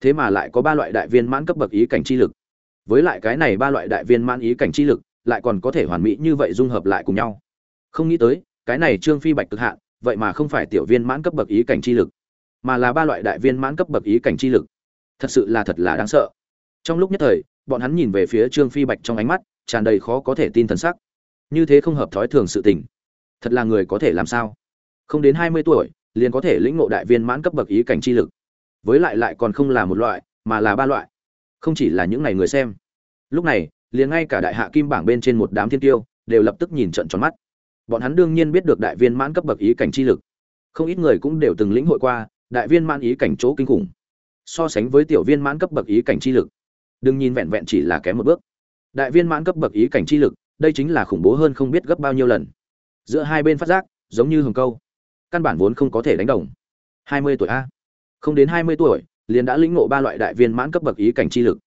Thế mà lại có ba loại đại viên mãn cấp bậc ý cảnh chi lực. Với lại cái này ba loại đại viên mãn ý cảnh chi lực, lại còn có thể hoàn mỹ như vậy dung hợp lại cùng nhau. Không nghĩ tới, cái này trương phi bạch cực hạn, vậy mà không phải tiểu viên mãn cấp bậc ý cảnh chi lực mà là ba loại đại viên mãn cấp bậc ý cảnh chi lực. Thật sự là thật là đáng sợ. Trong lúc nhất thời, bọn hắn nhìn về phía trương phi bạch trong ánh mắt, tràn đầy khó có thể tin thần sắc. Như thế không hợp thói thường sự tình. Thật là người có thể làm sao? Không đến hai mươi tuổi, liền có thể lĩnh ngộ đại viên mãn cấp bậc ý cảnh chi lực. Với lại lại còn không là một loại, mà là ba loại. Không chỉ là những ngày người xem. Lúc này, liền ngay cả đại hạ kim bảng bên trên một đám thiên tiêu, đều lập tức nhìn trận tròn mắt. Bọn hắn đương nhiên biết được đại viên mãn cấp bậc ý cảnh chi lực. Không ít người cũng đều từng lĩnh hội qua đại viên mãn ý cảnh chỗ kinh khủng. So sánh với tiểu viên mãn cấp bậc ý cảnh chi lực, đừng nhìn vẹn vẹn chỉ là kém một bước. Đại viên mãn cấp bậc ý cảnh chi lực, đây chính là khủng bố hơn không biết gấp bao nhiêu lần. Giữa hai bên phát giác, giống như hồng câu. Căn bản vốn không có thể đánh đồng. Hai mươi tuổi a. Không đến hai mươi tuổi, liền đã lĩnh ngộ ba loại đại viên mãn cấp bậc ý cảnh chi lực.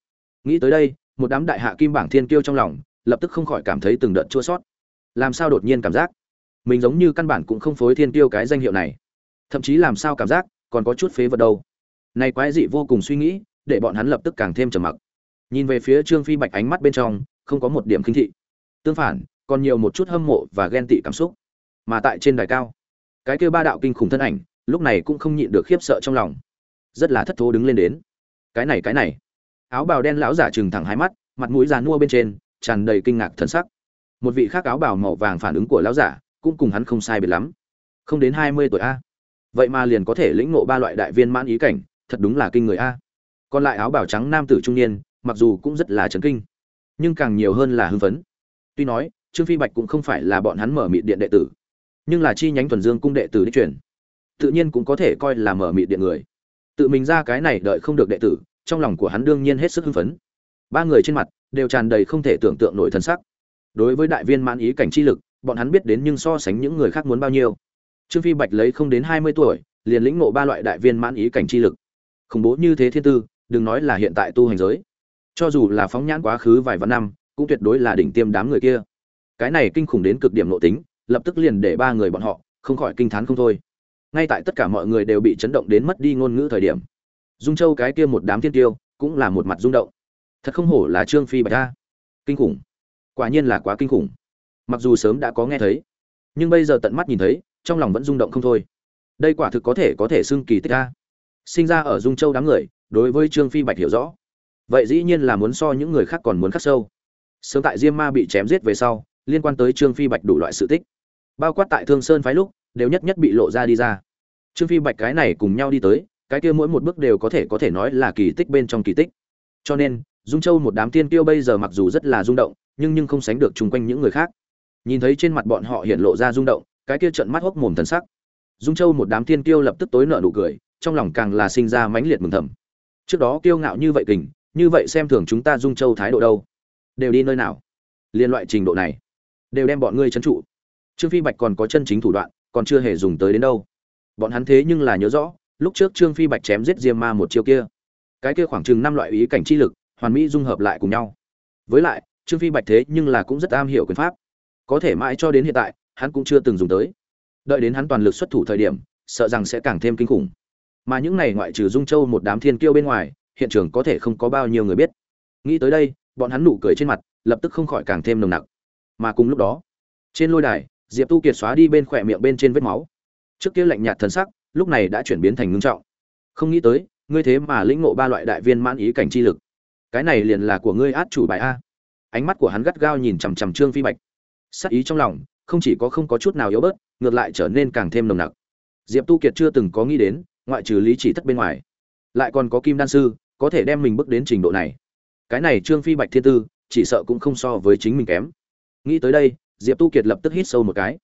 Nghĩ tới đây, một đám đại hạ kim bảng thiên kiêu trong lòng, lập tức không khỏi cảm thấy từng đợt chua sót làm sao đột nhiên cảm giác? Mình giống như căn bản cũng không phối thiên kiêu cái danh hiệu này. Thậm chí làm sao cảm giác còn có chút phế vật đâu. Này quái dị vô cùng suy nghĩ, để bọn hắn lập tức càng thêm trầm mặc. Nhìn về phía trương phi bạch ánh mắt bên trong, không có một điểm khinh thị. Tương phản, còn nhiều một chút hâm mộ và ghen tị cảm xúc. Mà tại trên đài cao, cái kêu ba đạo kinh khủng thân ảnh, lúc này cũng không nhịn được khiếp sợ trong lòng. Rất là thất thố đứng lên đến. Cái này cái này. Áo bào đen lão giả trừng thẳng hai mắt, mặt mũi già nua bên trên, tràn đầy kinh ngạc thần sắc. Một vị khác áo bào màu vàng phản ứng của lão giả, cũng cùng hắn không sai biệt lắm. Không đến hai mươi tuổi a vậy mà liền có thể lĩnh ngộ ba loại đại viên mãn ý cảnh, thật đúng là kinh người a. Còn lại áo bào trắng nam tử trung niên, mặc dù cũng rất là chấn kinh, nhưng càng nhiều hơn là hưng phấn. Tuy nói, trương phi bạch cũng không phải là bọn hắn mở mịt điện đệ tử, nhưng là chi nhánh thuần dương cung đệ tử đi chuyển tự nhiên cũng có thể coi là mở mịt điện người. Tự mình ra cái này đợi không được đệ tử, trong lòng của hắn đương nhiên hết sức hưng phấn. Ba người trên mặt đều tràn đầy không thể tưởng tượng nổi thân sắc. Đối với đại viên mãn ý cảnh chi lực, bọn hắn biết đến nhưng so sánh những người khác muốn bao nhiêu trương phi bạch lấy không đến hai mươi tuổi, liền lĩnh ngộ ba loại đại viên mãn ý cảnh chi lực. Khủng bố như thế thiên tư, đừng nói là hiện tại tu hành giới. Cho dù là phóng nhãn quá khứ vài vạn năm, cũng tuyệt đối là đỉnh tiêm đám người kia. Cái này kinh khủng đến cực điểm nội tính, lập tức liền để ba người bọn họ, không khỏi kinh thán không thôi. Ngay tại tất cả mọi người đều bị chấn động đến mất đi ngôn ngữ thời điểm, dung châu cái kia một đám thiên tiêu, cũng là một mặt rung động. Thật không hổ là trương phi bạch a. kinh khủng. Quả nhiên là quá kinh khủng. Mặc dù sớm đã có nghe thấy, nhưng bây giờ tận mắt nhìn thấy trong lòng vẫn rung động không thôi. Đây quả thực có thể có thể xưng kỳ tích a. Sinh ra ở dung châu đám người, đối với trương phi bạch hiểu rõ. Vậy dĩ nhiên là muốn so những người khác còn muốn khắc sâu. Sớm tại diêm ma bị chém giết về sau, liên quan tới trương phi bạch đủ loại sự tích. Bao quát tại thương sơn phái lúc, đều nhất nhất bị lộ ra đi ra. Trương phi bạch cái này cùng nhau đi tới, cái kia mỗi một bước đều có thể có thể nói là kỳ tích bên trong kỳ tích. Cho nên, dung châu một đám tiên tiêu bây giờ mặc dù rất là rung động, nhưng nhưng không sánh được chung quanh những người khác. Nhìn thấy trên mặt bọn họ hiện lộ ra rung động cái kia trận mắt hốc mồm thần sắc. Dung châu một đám thiên tiêu lập tức tối nợ nụ cười, trong lòng càng là sinh ra mãnh liệt mừng thầm. Trước đó kiêu ngạo như vậy kình, như vậy xem thường chúng ta dung châu thái độ đâu? Đều đi nơi nào? Liên loại trình độ này, đều đem bọn ngươi trấn trụ. Trương phi bạch còn có chân chính thủ đoạn, còn chưa hề dùng tới đến đâu. Bọn hắn thế nhưng là nhớ rõ, lúc trước trương phi bạch chém giết diêm ma một chiêu kia. Cái kia khoảng chừng năm loại ý cảnh chi lực, hoàn mỹ dung hợp lại cùng nhau. Với lại, trương phi bạch thế nhưng là cũng rất am hiểu quyền pháp. Có thể mãi cho đến hiện tại hắn cũng chưa từng dùng tới. Đợi đến hắn toàn lực xuất thủ thời điểm, sợ rằng sẽ càng thêm kinh khủng. Mà những này ngoại trừ dung châu một đám thiên kiêu bên ngoài, hiện trường có thể không có bao nhiêu người biết. Nghĩ tới đây, bọn hắn nụ cười trên mặt, lập tức không khỏi càng thêm nồng nặc. Mà cùng lúc đó, trên lôi đài, diệp tu kiệt xóa đi bên khỏe miệng bên trên vết máu. Trước kia lạnh nhạt thần sắc, lúc này đã chuyển biến thành ngưng trọng. Không nghĩ tới, ngươi thế mà lĩnh ngộ ba loại đại viên mãn ý cảnh chi lực. Cái này liền là của ngươi át chủ bài a. Ánh mắt của hắn gắt gao nhìn chằm chằm trương phi bạch. Sắc ý trong lòng không chỉ có không có chút nào yếu bớt, ngược lại trở nên càng thêm nồng nặc. Diệp tu kiệt chưa từng có nghĩ đến, ngoại trừ lý chỉ thất bên ngoài, lại còn có kim đan sư, có thể đem mình bước đến trình độ này. Cái này trương phi bạch thiên tư, chỉ sợ cũng không so với chính mình kém. Nghĩ tới đây, diệp tu kiệt lập tức hít sâu một cái.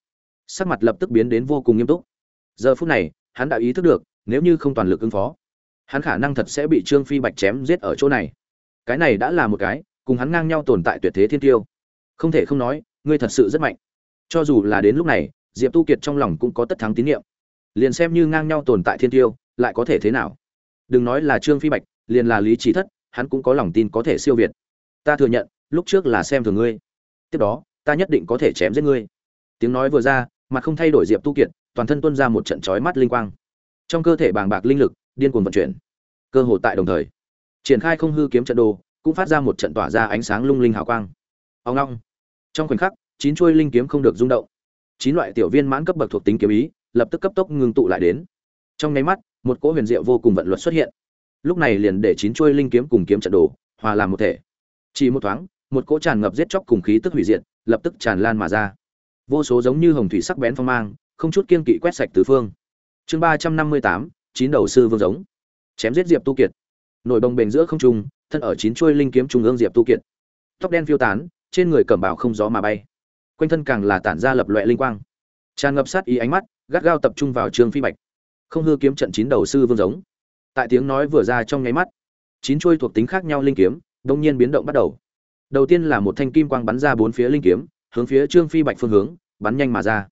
Sắc mặt lập tức biến đến vô cùng nghiêm túc. Giờ phút này, hắn đã ý thức được, nếu như không toàn lực ứng phó, hắn khả năng thật sẽ bị trương phi bạch chém giết ở chỗ này. Cái này đã là một cái, cùng hắn ngang nhau tồn tại tuyệt thế thiên tiêu. Không thể không nói, ngươi thật sự rất mạnh cho dù là đến lúc này, diệp tu kiệt trong lòng cũng có tất thắng tín nhiệm. Liền xem như ngang nhau tồn tại thiên tiêu, lại có thể thế nào? Đừng nói là trương phi bạch, liền là lý trí thất, hắn cũng có lòng tin có thể siêu việt. Ta thừa nhận, lúc trước là xem thường ngươi. Tiếp đó, ta nhất định có thể chém giết ngươi. Tiếng nói vừa ra, mặt không thay đổi diệp tu kiệt, toàn thân tuôn ra một trận chói mắt linh quang. Trong cơ thể bàng bạc linh lực, điên cuồng vận chuyển. Cơ hồ tại đồng thời, triển khai không hư kiếm trận đồ, cũng phát ra một trận tỏa ra ánh sáng lung linh hào quang. Ông long trong khoảnh khắc chín chuôi linh kiếm không được rung động. Chín loại tiểu viên mãn cấp bậc thuộc tính kiếm ý, lập tức cấp tốc ngưng tụ lại đến. Trong nháy mắt, một cỗ huyền diệu vô cùng vận luật xuất hiện. Lúc này liền để chín chuôi linh kiếm cùng kiếm trận đồ hòa làm một thể. Chỉ một thoáng, một cỗ tràn ngập giết chóc cùng khí tức hủy diệt, lập tức tràn lan mà ra. Vô số giống như hồng thủy sắc bén phong mang, không chút kiên kỵ quét sạch tứ phương. Chương ba trăm năm mươi tám, chín đầu sư vương giống. Chém giết diệp tu kiệt. Nổi bồng bềnh giữa không trung, thân ở chín chuôi linh kiếm trung ương diệp tu kiệt. Tóc đen phiêu tán, trên người cẩm bào không gió mà bay quanh thân càng là tản ra lập loại linh quang. Tràn ngập sát ý ánh mắt, gắt gao tập trung vào trương phi bạch. Không hư kiếm trận chín đầu sư vương giống. Tại tiếng nói vừa ra trong nháy mắt, chín chuôi thuộc tính khác nhau linh kiếm đông nhiên biến động bắt đầu. Đầu tiên là một thanh kim quang bắn ra bốn phía linh kiếm, hướng phía trương phi bạch phương hướng, bắn nhanh mà ra.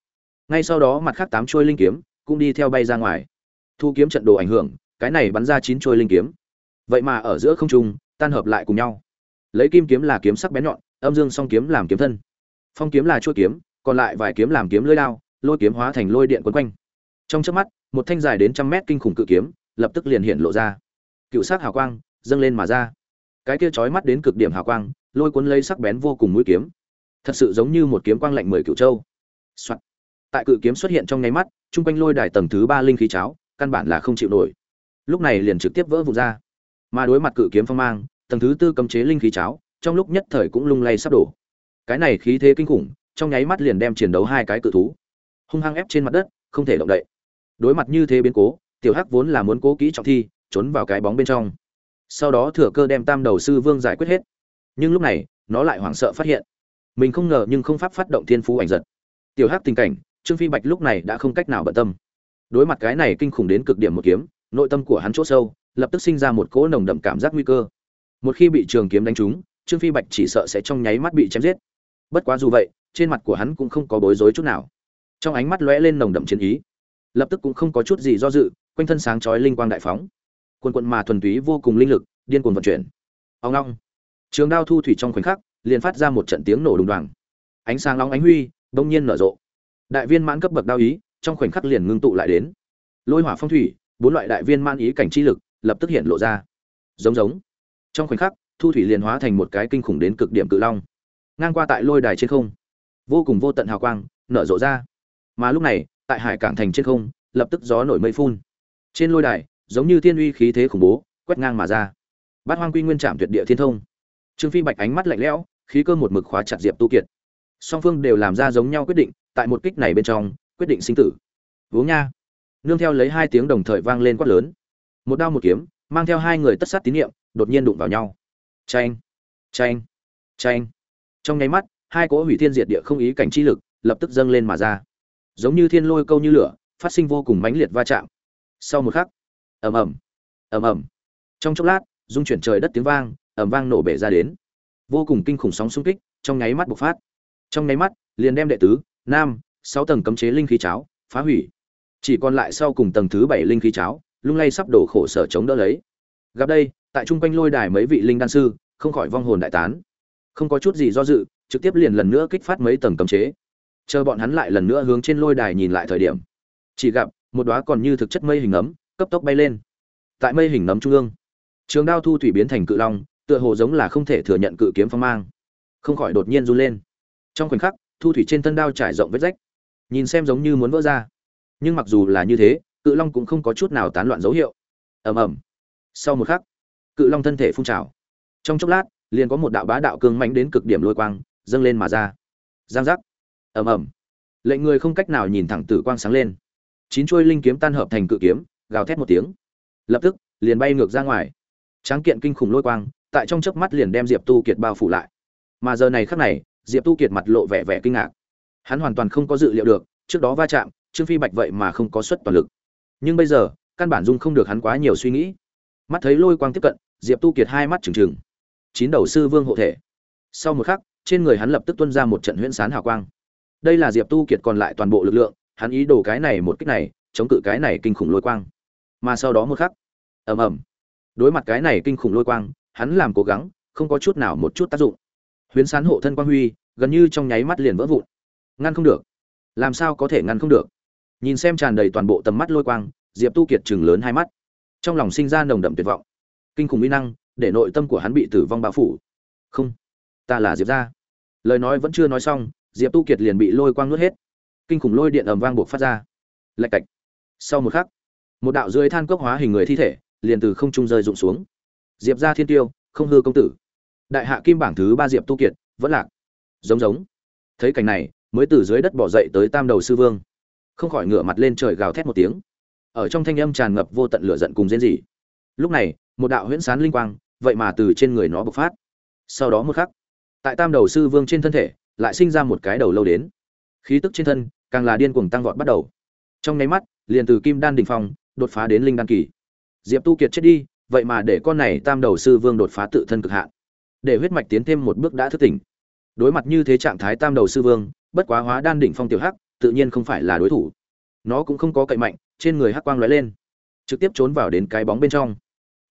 Ngay sau đó mặt khác tám chuôi linh kiếm cũng đi theo bay ra ngoài. Thu kiếm trận đồ ảnh hưởng, cái này bắn ra chín chuôi linh kiếm. Vậy mà ở giữa không trung, tan hợp lại cùng nhau. Lấy kim kiếm là kiếm sắc bén nhọn, âm dương song kiếm làm kiếm thân phong kiếm là chuôi kiếm, còn lại vài kiếm làm kiếm lưỡi lao lôi kiếm hóa thành lôi điện quấn quanh. Trong chớp mắt, một thanh dài đến trăm mét kinh khủng cự kiếm lập tức liền hiện lộ ra. Cựu sắc hào quang dâng lên mà ra. Cái kia chói mắt đến cực điểm hào quang, lôi cuốn lấy sắc bén vô cùng mũi kiếm. Thật sự giống như một kiếm quang lạnh mười cựu châu、Soạn. tại cự kiếm xuất hiện trong nháy mắt, chung quanh lôi đài tầng thứ ba linh khí cháo, căn bản là không chịu nổi. Lúc này liền trực tiếp vỡ vụn ra. Mà đối mặt cự kiếm phong mang, tầng thứ tư cấm chế linh khí cháo, trong lúc nhất thời cũng lung lay sắp đổ cái này khí thế kinh khủng, trong nháy mắt liền đem chiến đấu hai cái cự thú hung hăng ép trên mặt đất, không thể động đậy. Đối mặt như thế biến cố, tiểu hắc vốn là muốn cố kỹ trọng thi, trốn vào cái bóng bên trong. Sau đó thừa cơ đem tam đầu sư vương giải quyết hết. Nhưng lúc này, nó lại hoảng sợ phát hiện. Mình không ngờ nhưng không pháp phát động thiên phú ảnh giật. Tiểu hắc tình cảnh, trương phi bạch lúc này đã không cách nào bận tâm. Đối mặt cái này kinh khủng đến cực điểm một kiếm, nội tâm của hắn chỗ sâu, lập tức sinh ra một cỗ nồng đậm cảm giác nguy cơ. Một khi bị trường kiếm đánh trúng, trương phi bạch chỉ sợ sẽ trong nháy mắt bị chém giết bất quá dù vậy, trên mặt của hắn cũng không có bối rối chút nào. Trong ánh mắt lóe lên nồng đậm chiến ý. Lập tức cũng không có chút gì do dự, quanh thân sáng chói linh quang đại phóng. Quần quận mà thuần túy vô cùng linh lực, điên cuồng vận chuyển. Ông long trường đao thu thủy trong khoảnh khắc, liền phát ra một trận tiếng nổ đùng đoàng. Ánh sáng long ánh huy đông nhiên nở rộ. Đại viên mãn cấp bậc đao ý, trong khoảnh khắc liền ngưng tụ lại đến. Lôi hỏa phong thủy, bốn loại đại viên mãn ý cảnh chi lực, lập tức hiện lộ ra. Giống giống. Trong khoảnh khắc, thu thủy liền hóa thành một cái kinh khủng đến cực điểm cự long ngang qua tại lôi đài trên không. Vô cùng vô tận hào quang, nở rộ ra. Mà lúc này, tại hải cảng thành trên không, lập tức gió nổi mây phun. Trên lôi đài, giống như thiên uy khí thế khủng bố, quét ngang mà ra. Bát hoang quy nguyên trạm tuyệt địa thiên thông. Trương phi bạch ánh mắt lạnh lẽo, khí cơ một mực khóa chặt diệp tu kiệt. Song phương đều làm ra giống nhau quyết định, tại một kích này bên trong, quyết định sinh tử. Vốn nha. Nương theo lấy hai tiếng đồng thời vang lên quát lớn. Một đao một kiếm, mang theo hai người tất sát tín nhiệm đột nhiên đụng vào nhau. Tranh tranh tranh trong nháy mắt, hai cỗ hủy thiên diệt địa không ý cảnh chi lực lập tức dâng lên mà ra. Giống như thiên lôi câu như lửa, phát sinh vô cùng mãnh liệt va chạm. Sau một khắc, ầm ầm ầm ầm. Trong chốc lát dung chuyển trời đất tiếng vang, ầm vang nổ bể ra đến. Vô cùng kinh khủng sóng xung kích trong nháy mắt bộc phát. Trong nháy mắt, liền đem đệ tứ, nam, sáu tầng cấm chế linh khí cháo phá hủy. Chỉ còn lại sau cùng tầng thứ bảy linh khí cháo, lung lay sắp đổ khổ sở chống đỡ lấy. Gặp đây, tại trung quanh lôi đài mấy vị linh đan sư, không khỏi vong hồn đại tán không có chút gì do dự, trực tiếp liền lần nữa kích phát mấy tầng cấm chế. Chờ bọn hắn lại lần nữa hướng trên lôi đài nhìn lại thời điểm, chỉ gặp một đóa còn như thực chất mây hình ấm, cấp tốc bay lên. Tại mây hình nấm trung ương, trường đao thu thủy biến thành cự long, tựa hồ giống là không thể thừa nhận cự kiếm phong mang. Không khỏi đột nhiên run lên. Trong khoảnh khắc, thu thủy trên thân đao trải rộng vết rách. Nhìn xem giống như muốn vỡ ra. Nhưng mặc dù là như thế, cự long cũng không có chút nào tán loạn dấu hiệu. Ầm ầm. Sau một khắc, cự long thân thể phun trào. Trong chốc lát liền có một đạo bá đạo cương mãnh đến cực điểm lôi quang, dâng lên mà ra. Giang giác. Ầm ầm. Lệnh người không cách nào nhìn thẳng tử quang sáng lên. Chín chuôi linh kiếm tan hợp thành cự kiếm, gào thét một tiếng. Lập tức, liền bay ngược ra ngoài. Tráng kiện kinh khủng lôi quang, tại trong chớp mắt liền đem diệp tu kiệt bao phủ lại. Mà giờ này khắc này, diệp tu kiệt mặt lộ vẻ vẻ kinh ngạc. Hắn hoàn toàn không có dự liệu được, trước đó va chạm, trương phi bạch vậy mà không có suất toàn lực. Nhưng bây giờ, căn bản dung không được hắn quá nhiều suy nghĩ. Mắt thấy lôi quang tiếp cận, diệp tu kiệt hai mắt trừng trừng chín đầu sư vương hộ thể. Sau một khắc, trên người hắn lập tức tuân ra một trận huyễn sán hào quang. Đây là diệp tu kiệt còn lại toàn bộ lực lượng, hắn ý đồ cái này một kích này, chống cự cái này kinh khủng lôi quang. Mà sau đó một khắc, ầm ầm. Đối mặt cái này kinh khủng lôi quang, hắn làm cố gắng, không có chút nào một chút tác dụng. Huyễn sán hộ thân quang huy, gần như trong nháy mắt liền vỡ vụn. Ngăn không được. Làm sao có thể ngăn không được? Nhìn xem tràn đầy toàn bộ tầm mắt lôi quang, diệp tu kiệt chừng lớn hai mắt. Trong lòng sinh ra nồng đậm tuyệt vọng. Kinh khủng mỹ năng để nội tâm của hắn bị tử vong bao phủ. Không, ta là diệp gia. Lời nói vẫn chưa nói xong, diệp tu kiệt liền bị lôi quang nuốt hết. Kinh khủng lôi điện ầm vang buộc phát ra. Lạch cạch. Sau một khắc, một đạo dưới than cốc hóa hình người thi thể liền từ không trung rơi rụng xuống. Diệp gia thiên tiêu, không hư công tử. Đại hạ kim bảng thứ ba diệp tu kiệt, vẫn lạc. Giống giống. Thấy cảnh này, mới từ dưới đất bỏ dậy tới tam đầu sư vương. Không khỏi ngửa mặt lên trời gào thét một tiếng. Ở trong thanh âm tràn ngập vô tận lửa giận cùng rên rỉ. Lúc này, một đạo huyễn sán linh quang vậy mà từ trên người nó bộc phát. Sau đó một khắc, tại tam đầu sư vương trên thân thể, lại sinh ra một cái đầu lâu đến. Khí tức trên thân càng là điên cuồng tăng vọt bắt đầu. Trong nháy mắt, liền từ kim đan đỉnh phong đột phá đến linh đan kỳ. Diệp tu kiệt chết đi, vậy mà để con này tam đầu sư vương đột phá tự thân cực hạn. Để huyết mạch tiến thêm một bước đã thức tỉnh. Đối mặt như thế trạng thái tam đầu sư vương, bất quá hóa đan đỉnh phong tiểu hắc, tự nhiên không phải là đối thủ. Nó cũng không có cậy mạnh, trên người hắc quang lóe lên, trực tiếp trốn vào đến cái bóng bên trong.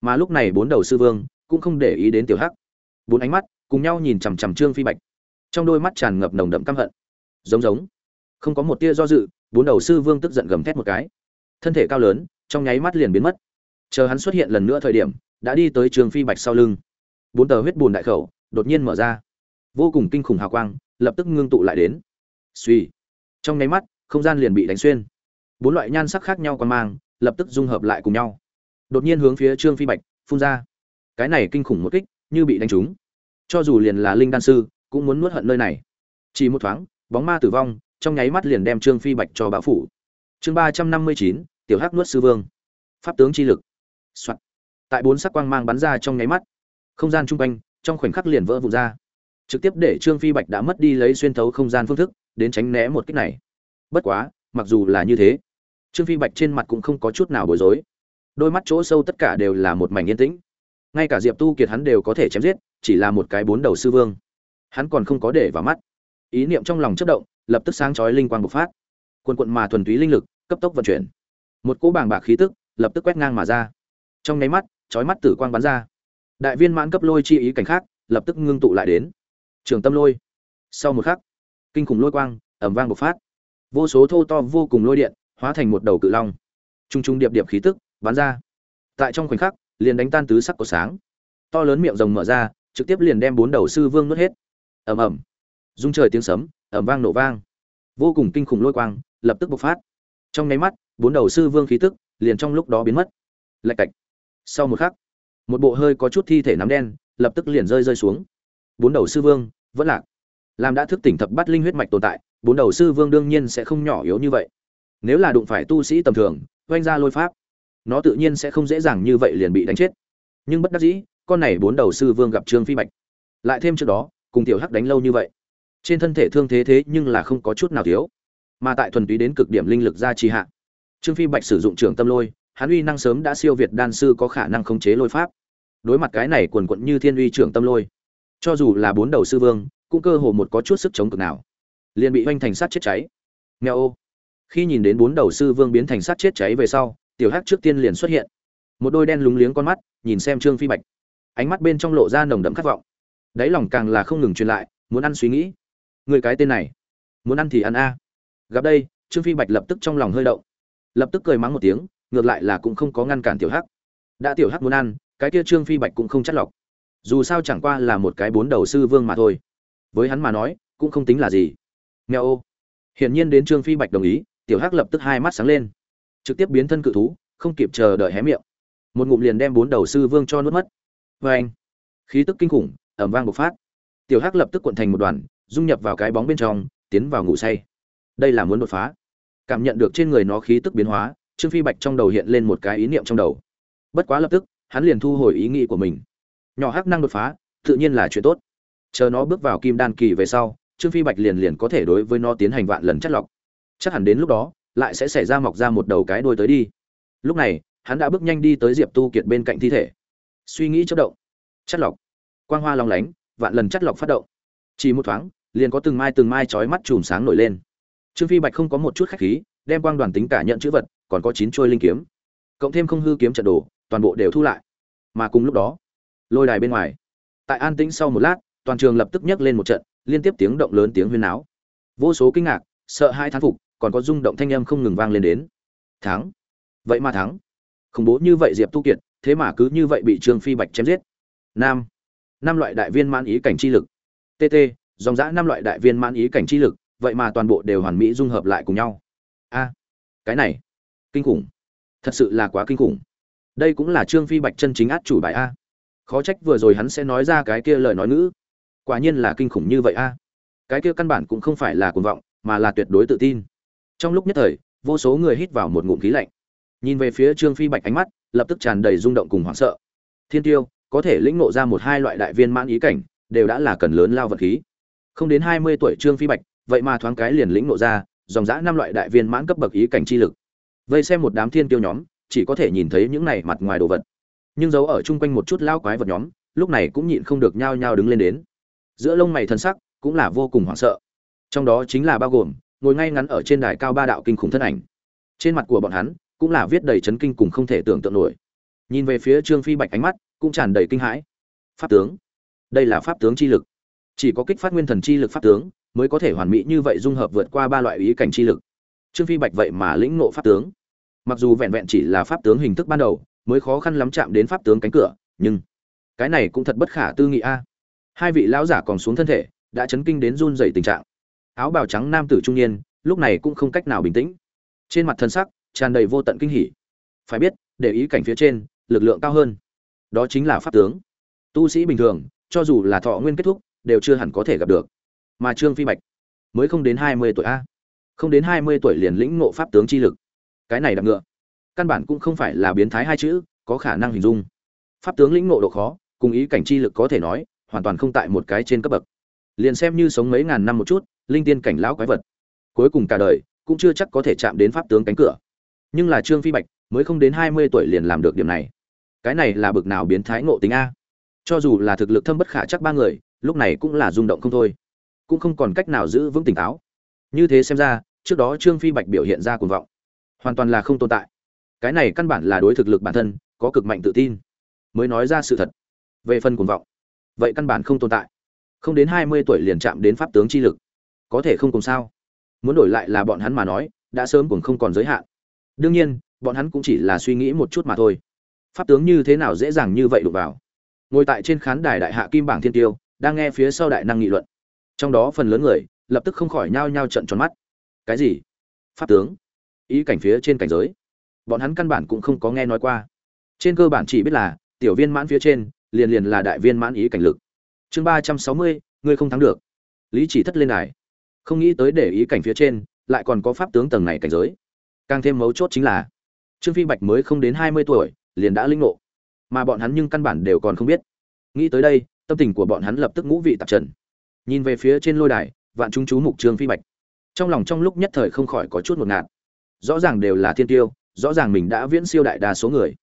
Mà lúc này bốn đầu sư vương cũng không để ý đến tiểu hắc. Bốn ánh mắt cùng nhau nhìn chằm chằm trương phi bạch. Trong đôi mắt tràn ngập nồng đậm căm hận. Giống giống. Không có một tia do dự, bốn đầu sư vương tức giận gầm thét một cái. Thân thể cao lớn, trong nháy mắt liền biến mất. Chờ hắn xuất hiện lần nữa thời điểm, đã đi tới trường phi bạch sau lưng. Bốn tờ huyết bùn đại khẩu đột nhiên mở ra. Vô cùng kinh khủng hào quang lập tức ngưng tụ lại đến. Suy. Trong nháy mắt, không gian liền bị đánh xuyên. Bốn loại nhan sắc khác nhau quan mang lập tức dung hợp lại cùng nhau. Đột nhiên hướng phía trương phi bạch phun ra cái này kinh khủng một kích, như bị đánh trúng. Cho dù liền là linh đan sư, cũng muốn nuốt hận nơi này. Chỉ một thoáng, bóng ma tử vong, trong nháy mắt liền đem trương phi bạch cho bão phủ. Chương ba trăm năm mươi chín, tiểu hắc nuốt sư vương. Pháp tướng chi lực、Soạn. tại bốn sắc quang mang bắn ra trong nháy mắt, không gian chung quanh, trong khoảnh khắc liền vỡ vụn ra. Trực tiếp để trương phi bạch đã mất đi lấy xuyên thấu không gian phương thức, đến tránh né một kích này. Bất quá, mặc dù là như thế, trương phi bạch trên mặt cũng không có chút nào bối rối. Đôi mắt chỗ sâu tất cả đều là một mảnh yên tĩnh ngay cả diệp tu kiệt hắn đều có thể chém giết, chỉ là một cái bốn đầu sư vương. Hắn còn không có để vào mắt. Ý niệm trong lòng chất động, lập tức sáng chói linh quang bộc phát. Quần quận mà thuần túy linh lực, cấp tốc vận chuyển. Một cỗ bàng bạc khí tức, lập tức quét ngang mà ra. Trong nháy mắt, chói mắt tử quang bắn ra. Đại viên mãn cấp lôi chi ý cảnh khác, lập tức ngưng tụ lại đến. Trường tâm lôi. Sau một khắc, kinh khủng lôi quang ẩm vang bộc phát. Vô số thô to vô cùng lôi điện, hóa thành một đầu cự long. Trung trung điệp điệp khí tức, bắn ra. Tại trong khoảnh khắc liền đánh tan tứ sắc của sáng. To lớn miệng rồng mở ra, trực tiếp liền đem bốn đầu sư vương nuốt hết. Ầm ầm. Rung trời tiếng sấm, ầm vang nổ vang. Vô cùng kinh khủng lôi quang, lập tức bộc phát. Trong nháy mắt, bốn đầu sư vương khí tức liền trong lúc đó biến mất. Lạch cạch. Sau một khắc, một bộ hơi có chút thi thể nắm đen lập tức liền rơi rơi xuống. Bốn đầu sư vương vẫn lạc. Làm đã thức tỉnh thập bắt linh huyết mạch tồn tại, bốn đầu sư vương đương nhiên sẽ không nhỏ yếu như vậy. Nếu là đụng phải tu sĩ tầm thường, oanh ra lôi pháp nó tự nhiên sẽ không dễ dàng như vậy liền bị đánh chết. Nhưng bất đắc dĩ, con này bốn đầu sư vương gặp trương phi bạch. Lại thêm trước đó, cùng tiểu hắc đánh lâu như vậy, trên thân thể thương thế thế nhưng là không có chút nào thiếu. Mà tại thuần túy đến cực điểm linh lực ra trì hạ, trương phi bạch sử dụng trường tâm lôi, hắn uy năng sớm đã siêu việt đan sư có khả năng khống chế lôi pháp. Đối mặt cái này quần quận như thiên uy trưởng tâm lôi, cho dù là bốn đầu sư vương, cũng cơ hồ một có chút sức chống cực nào. Liền bị hoành thành sát chết cháy. Nghèo ô. Khi nhìn đến bốn đầu sư vương biến thành sát chết cháy về sau tiểu hắc trước tiên liền xuất hiện. Một đôi đen lúng liếng con mắt, nhìn xem trương phi bạch. Ánh mắt bên trong lộ ra nồng đậm khát vọng. Đáy lòng càng là không ngừng truyền lại, muốn ăn suy nghĩ. Người cái tên này, muốn ăn thì ăn a. Gặp đây, trương phi bạch lập tức trong lòng hơi động. Lập tức cười mắng một tiếng, ngược lại là cũng không có ngăn cản tiểu hắc. Đã tiểu hắc muốn ăn, cái kia trương phi bạch cũng không chắt lọc. Dù sao chẳng qua là một cái bốn đầu sư vương mà thôi. Với hắn mà nói, cũng không tính là gì. Nghèo ô. Hiển nhiên đến trương phi bạch đồng ý, tiểu hắc lập tức hai mắt sáng lên trực tiếp biến thân cự thú, không kịp chờ đợi hé miệng. Một ngụm liền đem bốn đầu sư vương cho nuốt mất. Vê anh, khí tức kinh khủng ẩm vang bộc phát. Tiểu hắc lập tức cuộn thành một đoàn, dung nhập vào cái bóng bên trong, tiến vào ngủ say. Đây là muốn đột phá. Cảm nhận được trên người nó khí tức biến hóa, trương phi bạch trong đầu hiện lên một cái ý niệm trong đầu. Bất quá lập tức, hắn liền thu hồi ý nghĩ của mình. Nhỏ hắc năng đột phá, tự nhiên là chuyện tốt. Chờ nó bước vào kim đan kỳ về sau, trương phi bạch liền liền có thể đối với nó tiến hành vạn lần chất lọc. Chắc hẳn đến lúc đó lại sẽ xảy ra mọc ra một đầu cái đuôi tới đi. Lúc này, hắn đã bước nhanh đi tới diệp tu kiệt bên cạnh thi thể. Suy nghĩ chất động. Chất lọc. Quang hoa long lánh, vạn lần chất lọc phát động. Chỉ một thoáng, liền có từng mai từng mai chói mắt chùm sáng nổi lên. Trương phi bạch không có một chút khách khí, đem quang đoàn tính cả nhận chữ vật, còn có chín trôi linh kiếm. Cộng thêm không hư kiếm trận đồ, toàn bộ đều thu lại. Mà cùng lúc đó, lôi đài bên ngoài. Tại an tĩnh sau một lát, toàn trường lập tức nhấc lên một trận, liên tiếp tiếng động lớn tiếng huyên náo. Vô số kinh ngạc, sợ hai thán phục còn có rung động thanh âm không ngừng vang lên đến. Thắng. Vậy mà thắng. Khủng bố như vậy diệp tu kiệt, thế mà cứ như vậy bị trương phi bạch chém giết. Nam. Năm loại đại viên mãn ý cảnh chi lực. Tt dòng dã năm loại đại viên mãn ý cảnh chi lực, vậy mà toàn bộ đều hoàn mỹ dung hợp lại cùng nhau. A. Cái này. Kinh khủng. Thật sự là quá kinh khủng. Đây cũng là trương phi bạch chân chính át chủ bài a. Khó trách vừa rồi hắn sẽ nói ra cái kia lời nói ngữ. Quả nhiên là kinh khủng như vậy a. Cái kia căn bản cũng không phải là cuồng vọng, mà là tuyệt đối tự tin trong lúc nhất thời, vô số người hít vào một ngụm khí lạnh. Nhìn về phía trương phi bạch ánh mắt, lập tức tràn đầy rung động cùng hoảng sợ. Thiên tiêu, có thể lĩnh ngộ ra một hai loại đại viên mãn ý cảnh, đều đã là cần lớn lao vật khí. Không đến hai mươi tuổi trương phi bạch, vậy mà thoáng cái liền lĩnh ngộ ra, dòng dã năm loại đại viên mãn cấp bậc ý cảnh chi lực. Vây xem một đám thiên tiêu nhóm, chỉ có thể nhìn thấy những này mặt ngoài đồ vật. Nhưng giấu ở chung quanh một chút lao quái vật nhóm, lúc này cũng nhịn không được nhao nhao đứng lên đến. Giữa lông mày thân sắc cũng là vô cùng hoảng sợ. Trong đó chính là bao gồm ngồi ngay ngắn ở trên đài cao ba đạo kinh khủng thân ảnh. Trên mặt của bọn hắn cũng là viết đầy chấn kinh cùng không thể tưởng tượng nổi. Nhìn về phía trương phi bạch ánh mắt cũng tràn đầy kinh hãi. Pháp tướng, đây là pháp tướng chi lực. Chỉ có kích phát nguyên thần chi lực pháp tướng mới có thể hoàn mỹ như vậy dung hợp vượt qua ba loại ý cảnh chi lực. Trương phi bạch vậy mà lĩnh ngộ pháp tướng. Mặc dù vẹn vẹn chỉ là pháp tướng hình thức ban đầu mới khó khăn lắm chạm đến pháp tướng cánh cửa, nhưng cái này cũng thật bất khả tư nghị a. Hai vị lão giả còn xuống thân thể, đã chấn kinh đến run rẩy tình trạng áo bào trắng nam tử trung niên, lúc này cũng không cách nào bình tĩnh. Trên mặt thân sắc tràn đầy vô tận kinh hỉ. Phải biết, để ý cảnh phía trên, lực lượng cao hơn. Đó chính là pháp tướng. Tu sĩ bình thường, cho dù là thọ nguyên kết thúc, đều chưa hẳn có thể gặp được. Mà trương phi bạch mới không đến hai mươi tuổi a. Không đến hai mươi tuổi liền lĩnh ngộ pháp tướng chi lực. Cái này đạp ngựa. Căn bản cũng không phải là biến thái hai chữ, có khả năng hình dung. Pháp tướng lĩnh ngộ độ khó, cùng ý cảnh chi lực có thể nói, hoàn toàn không tại một cái trên cấp bậc. Liền xem như sống mấy ngàn năm một chút linh tiên cảnh lão quái vật. Cuối cùng cả đời, cũng chưa chắc có thể chạm đến pháp tướng cánh cửa. Nhưng là trương phi bạch mới không đến hai mươi tuổi liền làm được điểm này. Cái này là bực nào biến thái ngộ tính a? Cho dù là thực lực thâm bất khả chắc ba người, lúc này cũng là rung động không thôi. Cũng không còn cách nào giữ vững tỉnh táo. Như thế xem ra, trước đó trương phi bạch biểu hiện ra cuồng vọng. Hoàn toàn là không tồn tại. Cái này căn bản là đối thực lực bản thân, có cực mạnh tự tin. Mới nói ra sự thật. Về phần cuồng vọng, vậy căn bản không tồn tại. Không đến hai mươi tuổi liền chạm đến pháp tướng chi lực có thể không cùng sao? Muốn đổi lại là bọn hắn mà nói, đã sớm cũng không còn giới hạn. Đương nhiên, bọn hắn cũng chỉ là suy nghĩ một chút mà thôi. Pháp tướng như thế nào dễ dàng như vậy đụng vào? Ngồi tại trên khán đài đại hạ kim bảng thiên tiêu, đang nghe phía sau đại năng nghị luận. Trong đó phần lớn người, lập tức không khỏi nhao nhao trận tròn mắt. Cái gì? Pháp tướng? Ý cảnh phía trên cảnh giới. Bọn hắn căn bản cũng không có nghe nói qua. Trên cơ bản chỉ biết là, tiểu viên mãn phía trên, liền liền là đại viên mãn ý cảnh lực. Chương ba trăm sáu mươi, ngươi không thắng được. Lý chỉ thất lên đài không nghĩ tới để ý cảnh phía trên, lại còn có pháp tướng tầng này cảnh giới. Càng thêm mấu chốt chính là, trương phi bạch mới không đến hai mươi tuổi, liền đã linh ngộ. Mà bọn hắn nhưng căn bản đều còn không biết. Nghĩ tới đây, tâm tình của bọn hắn lập tức ngũ vị tạp trần. Nhìn về phía trên lôi đài, vạn chúng chú mục trương phi bạch. Trong lòng trong lúc nhất thời không khỏi có chút ngột ngạt. Rõ ràng đều là thiên tiêu, rõ ràng mình đã viễn siêu đại đa số người.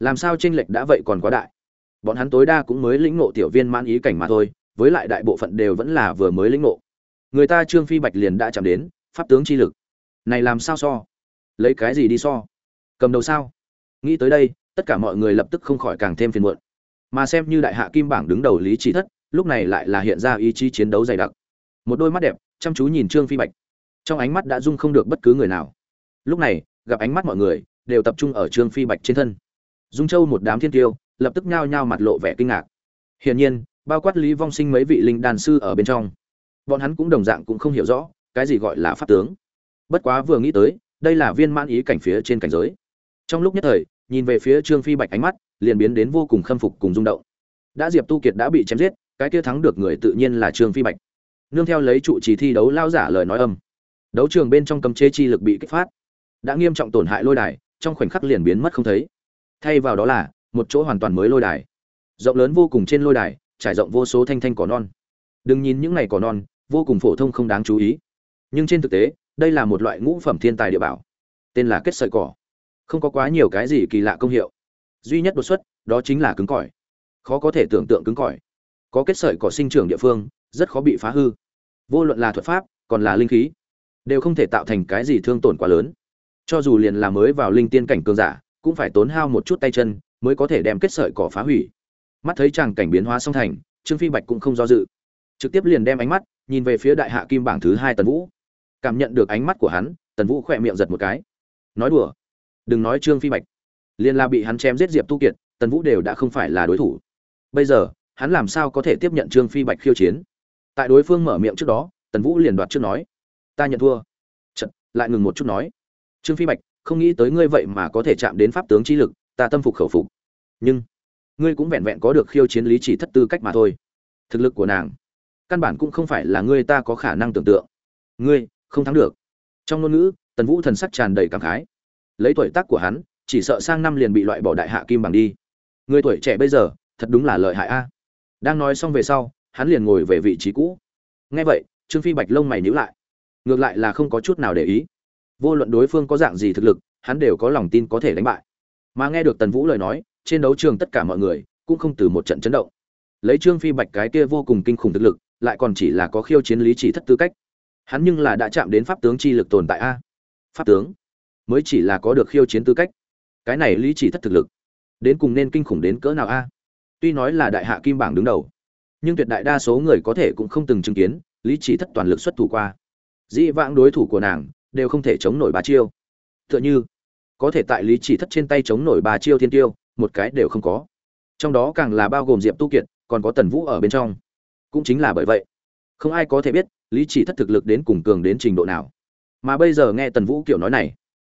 Làm sao tranh lệch đã vậy còn quá đại. Bọn hắn tối đa cũng mới lĩnh ngộ tiểu viên mãn ý cảnh mà thôi, với lại đại bộ phận đều vẫn là vừa mới lĩnh ngộ người ta trương phi bạch liền đã chạm đến, pháp tướng chi lực. Này làm sao so? Lấy cái gì đi so? Cầm đầu sao? Nghĩ tới đây, tất cả mọi người lập tức không khỏi càng thêm phiền muộn. Mà xem như đại hạ kim bảng đứng đầu lý trí thất, lúc này lại là hiện ra ý chí chiến đấu dày đặc. Một đôi mắt đẹp, chăm chú nhìn trương phi bạch. Trong ánh mắt đã dung không được bất cứ người nào. Lúc này, gặp ánh mắt mọi người, đều tập trung ở trương phi bạch trên thân. Dung châu một đám thiên tiêu, lập tức nhao nhao mặt lộ vẻ kinh ngạc. Hiển nhiên, bao quát lý vong sinh mấy vị linh đàn sư ở bên trong bọn hắn cũng đồng dạng cũng không hiểu rõ, cái gì gọi là pháp tướng. Bất quá vừa nghĩ tới, đây là viên mãn ý cảnh phía trên cảnh giới. Trong lúc nhất thời, nhìn về phía trương phi bạch ánh mắt, liền biến đến vô cùng khâm phục cùng rung động. Đã diệp tu kiệt đã bị chém giết, cái kia thắng được người tự nhiên là trương phi bạch. Nương theo lấy trụ trì thi đấu lao giả lời nói âm. Đấu trường bên trong cầm chế chi lực bị kích phát. Đã nghiêm trọng tổn hại lôi đài, trong khoảnh khắc liền biến mất không thấy. Thay vào đó là, một chỗ hoàn toàn mới lôi đài. Rộng lớn vô cùng trên lôi đài, trải rộng vô số thanh thanh cỏ non. Đừng nhìn những ngày cỏ non vô cùng phổ thông không đáng chú ý. Nhưng trên thực tế, đây là một loại ngũ phẩm thiên tài địa bảo. Tên là kết sợi cỏ. Không có quá nhiều cái gì kỳ lạ công hiệu. Duy nhất đột xuất, đó chính là cứng cỏi. Khó có thể tưởng tượng cứng cỏi. Có kết sợi cỏ sinh trưởng địa phương, rất khó bị phá hư. Vô luận là thuật pháp, còn là linh khí, đều không thể tạo thành cái gì thương tổn quá lớn. Cho dù liền là mới vào linh tiên cảnh cường giả, cũng phải tốn hao một chút tay chân mới có thể đem kết sợi cỏ phá hủy. Mắt thấy chàng cảnh biến hóa song thành, trương phi bạch cũng không do dự. Trực tiếp liền đem ánh mắt nhìn về phía đại hạ kim bảng thứ hai tần vũ. Cảm nhận được ánh mắt của hắn tần vũ khỏe miệng giật một cái. Nói đùa. Đừng nói trương phi bạch. Liền là bị hắn chém giết diệp tu kiệt tần vũ đều đã không phải là đối thủ. Bây giờ hắn làm sao có thể tiếp nhận trương phi bạch khiêu chiến? Tại đối phương mở miệng trước đó tần vũ liền đoạt trước nói. Ta nhận thua. Chật, lại ngừng một chút nói. Trương phi bạch không nghĩ tới ngươi vậy mà có thể chạm đến pháp tướng trí lực ta tâm phục khẩu phục. Nhưng ngươi cũng vẹn vẹn có được khiêu chiến lý chỉ thất tư cách mà thôi. Thực lực của nàng căn bản cũng không phải là ngươi ta có khả năng tưởng tượng. Ngươi, không thắng được. Trong ngôn ngữ, tần vũ thần sắc tràn đầy cảm khái. Lấy tuổi tác của hắn, chỉ sợ sang năm liền bị loại bỏ đại hạ kim bằng đi. Người tuổi trẻ bây giờ, thật đúng là lợi hại a. Đang nói xong về sau, hắn liền ngồi về vị trí cũ. Nghe vậy, trương phi bạch lông mày nhíu lại. Ngược lại là không có chút nào để ý. Vô luận đối phương có dạng gì thực lực, hắn đều có lòng tin có thể đánh bại. Mà nghe được tần vũ lời nói, trên đấu trường tất cả mọi người cũng không từ một trận chấn động. Lấy trương phi bạch cái kia vô cùng kinh khủng thực lực lại còn chỉ là có khiêu chiến lý chỉ thất tư cách. Hắn nhưng là đã chạm đến pháp tướng chi lực tồn tại a. Pháp tướng mới chỉ là có được khiêu chiến tư cách. Cái này lý chỉ thất thực lực, đến cùng nên kinh khủng đến cỡ nào a? Tuy nói là đại hạ kim bảng đứng đầu, nhưng tuyệt đại đa số người có thể cũng không từng chứng kiến lý chỉ thất toàn lực xuất thủ qua. Dĩ vãng đối thủ của nàng đều không thể chống nổi ba chiêu. Tựa như có thể tại lý chỉ thất trên tay chống nổi ba chiêu thiên tiêu, một cái đều không có. Trong đó càng là bao gồm diệp tu kiệt, còn có tần vũ ở bên trong cũng chính là bởi vậy. Không ai có thể biết, lý chỉ thất thực lực đến cùng cường đến trình độ nào. Mà bây giờ nghe tần vũ kiểu nói này,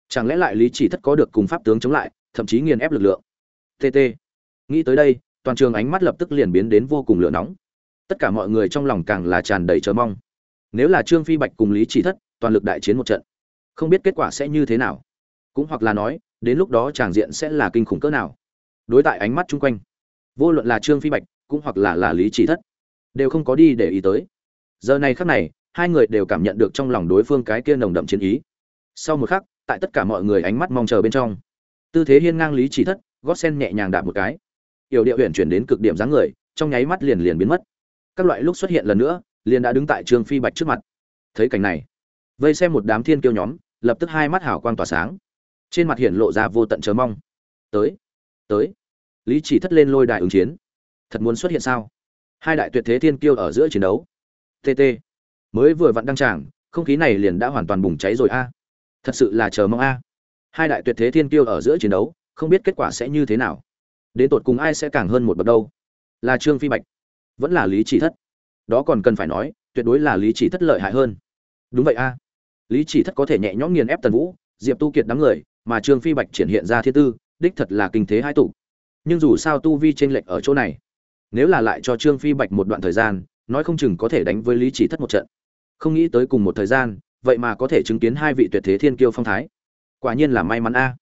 chẳng lẽ lại lý chỉ thất có được cùng pháp tướng chống lại, thậm chí nghiền ép lực lượng? Tt nghĩ tới đây, toàn trường ánh mắt lập tức liền biến đến vô cùng lửa nóng. Tất cả mọi người trong lòng càng là tràn đầy chờ mong. Nếu là trương phi bạch cùng lý chỉ thất, toàn lực đại chiến một trận, không biết kết quả sẽ như thế nào. Cũng hoặc là nói, đến lúc đó tràng diện sẽ là kinh khủng cỡ nào. Đối tại ánh mắt chung quanh, vô luận là trương phi bạch, cũng hoặc là là lý chỉ thất đều không có đi để ý tới. Giờ này khắc này, hai người đều cảm nhận được trong lòng đối phương cái kia nồng đậm chiến ý. Sau một khắc, tại tất cả mọi người ánh mắt mong chờ bên trong, tư thế hiên ngang lý chỉ thất gót sen nhẹ nhàng đạp một cái. Yểu điệu huyện chuyển đến cực điểm dáng người, trong nháy mắt liền liền biến mất. Các loại lúc xuất hiện lần nữa, liền đã đứng tại trương phi bạch trước mặt. Thấy cảnh này, vây xem một đám thiên kiêu nhóm, lập tức hai mắt hào quang tỏa sáng. Trên mặt hiện lộ ra vô tận chờ mong. Tới tới. Lý chỉ thất lên lôi đài ứng chiến. Thật muốn xuất hiện sao? Hai đại tuyệt thế thiên kiêu ở giữa chiến đấu. Tt mới vừa vặn đăng tràng, không khí này liền đã hoàn toàn bùng cháy rồi a. Thật sự là chờ mong a. Hai đại tuyệt thế thiên kiêu ở giữa chiến đấu, không biết kết quả sẽ như thế nào. Đến tột cùng ai sẽ càng hơn một bậc đâu? Là trương phi bạch, vẫn là lý chỉ thất. Đó còn cần phải nói, tuyệt đối là lý chỉ thất lợi hại hơn. Đúng vậy a. Lý chỉ thất có thể nhẹ nhõm nghiền ép tần vũ, diệp tu kiệt đám người, mà trương phi bạch triển hiện ra thiên tư, đích thật là kinh thế hai tụ. Nhưng dù sao tu vi chênh lệch ở chỗ này nếu là lại cho trương phi bạch một đoạn thời gian, nói không chừng có thể đánh với lý chỉ thất một trận. Không nghĩ tới cùng một thời gian, vậy mà có thể chứng kiến hai vị tuyệt thế thiên kiêu phong thái. Quả nhiên là may mắn a.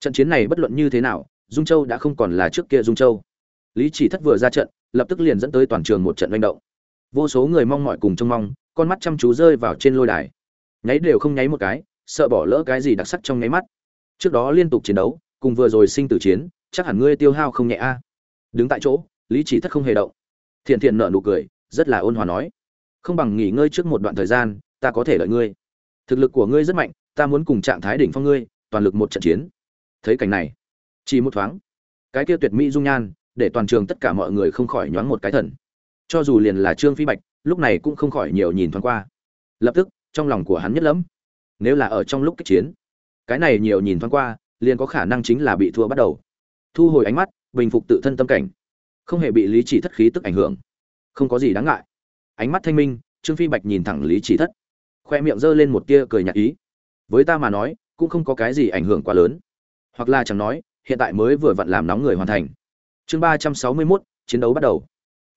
Trận chiến này bất luận như thế nào, dung châu đã không còn là trước kia dung châu. Lý chỉ thất vừa ra trận, lập tức liền dẫn tới toàn trường một trận manh động. Vô số người mong mọi cùng trông mong, con mắt chăm chú rơi vào trên lôi đài. Nháy đều không nháy một cái, sợ bỏ lỡ cái gì đặc sắc trong nháy mắt. Trước đó liên tục chiến đấu, cùng vừa rồi sinh tử chiến, chắc hẳn ngươi tiêu hao không nhẹ a. Đứng tại chỗ lý chỉ thất không hề động. Thiện thiện nở nụ cười, rất là ôn hòa nói, không bằng nghỉ ngơi trước một đoạn thời gian, ta có thể đợi ngươi. Thực lực của ngươi rất mạnh, ta muốn cùng trạng thái đỉnh phong ngươi, toàn lực một trận chiến. Thấy cảnh này, chỉ một thoáng, cái kia tuyệt mỹ dung nhan, để toàn trường tất cả mọi người không khỏi nhoáng một cái thần. Cho dù liền là trương phi bạch, lúc này cũng không khỏi nhiều nhìn thoáng qua. Lập tức, trong lòng của hắn nhất lắm nếu là ở trong lúc kích chiến, cái này nhiều nhìn thoáng qua, liền có khả năng chính là bị thua bắt đầu. Thu hồi ánh mắt, bình phục tự thân tâm cảnh không hề bị lý chỉ thất khí tức ảnh hưởng. Không có gì đáng ngại. Ánh mắt thanh minh, trương phi bạch nhìn thẳng lý chỉ thất. Khoe miệng g ơ lên một tia cười nhạt ý. Với ta mà nói, cũng không có cái gì ảnh hưởng quá lớn. Hoặc là chẳng nói, hiện tại mới vừa vặn làm nóng người hoàn thành. Chương ba trăm sáu mươi mốt, chiến đấu bắt đầu.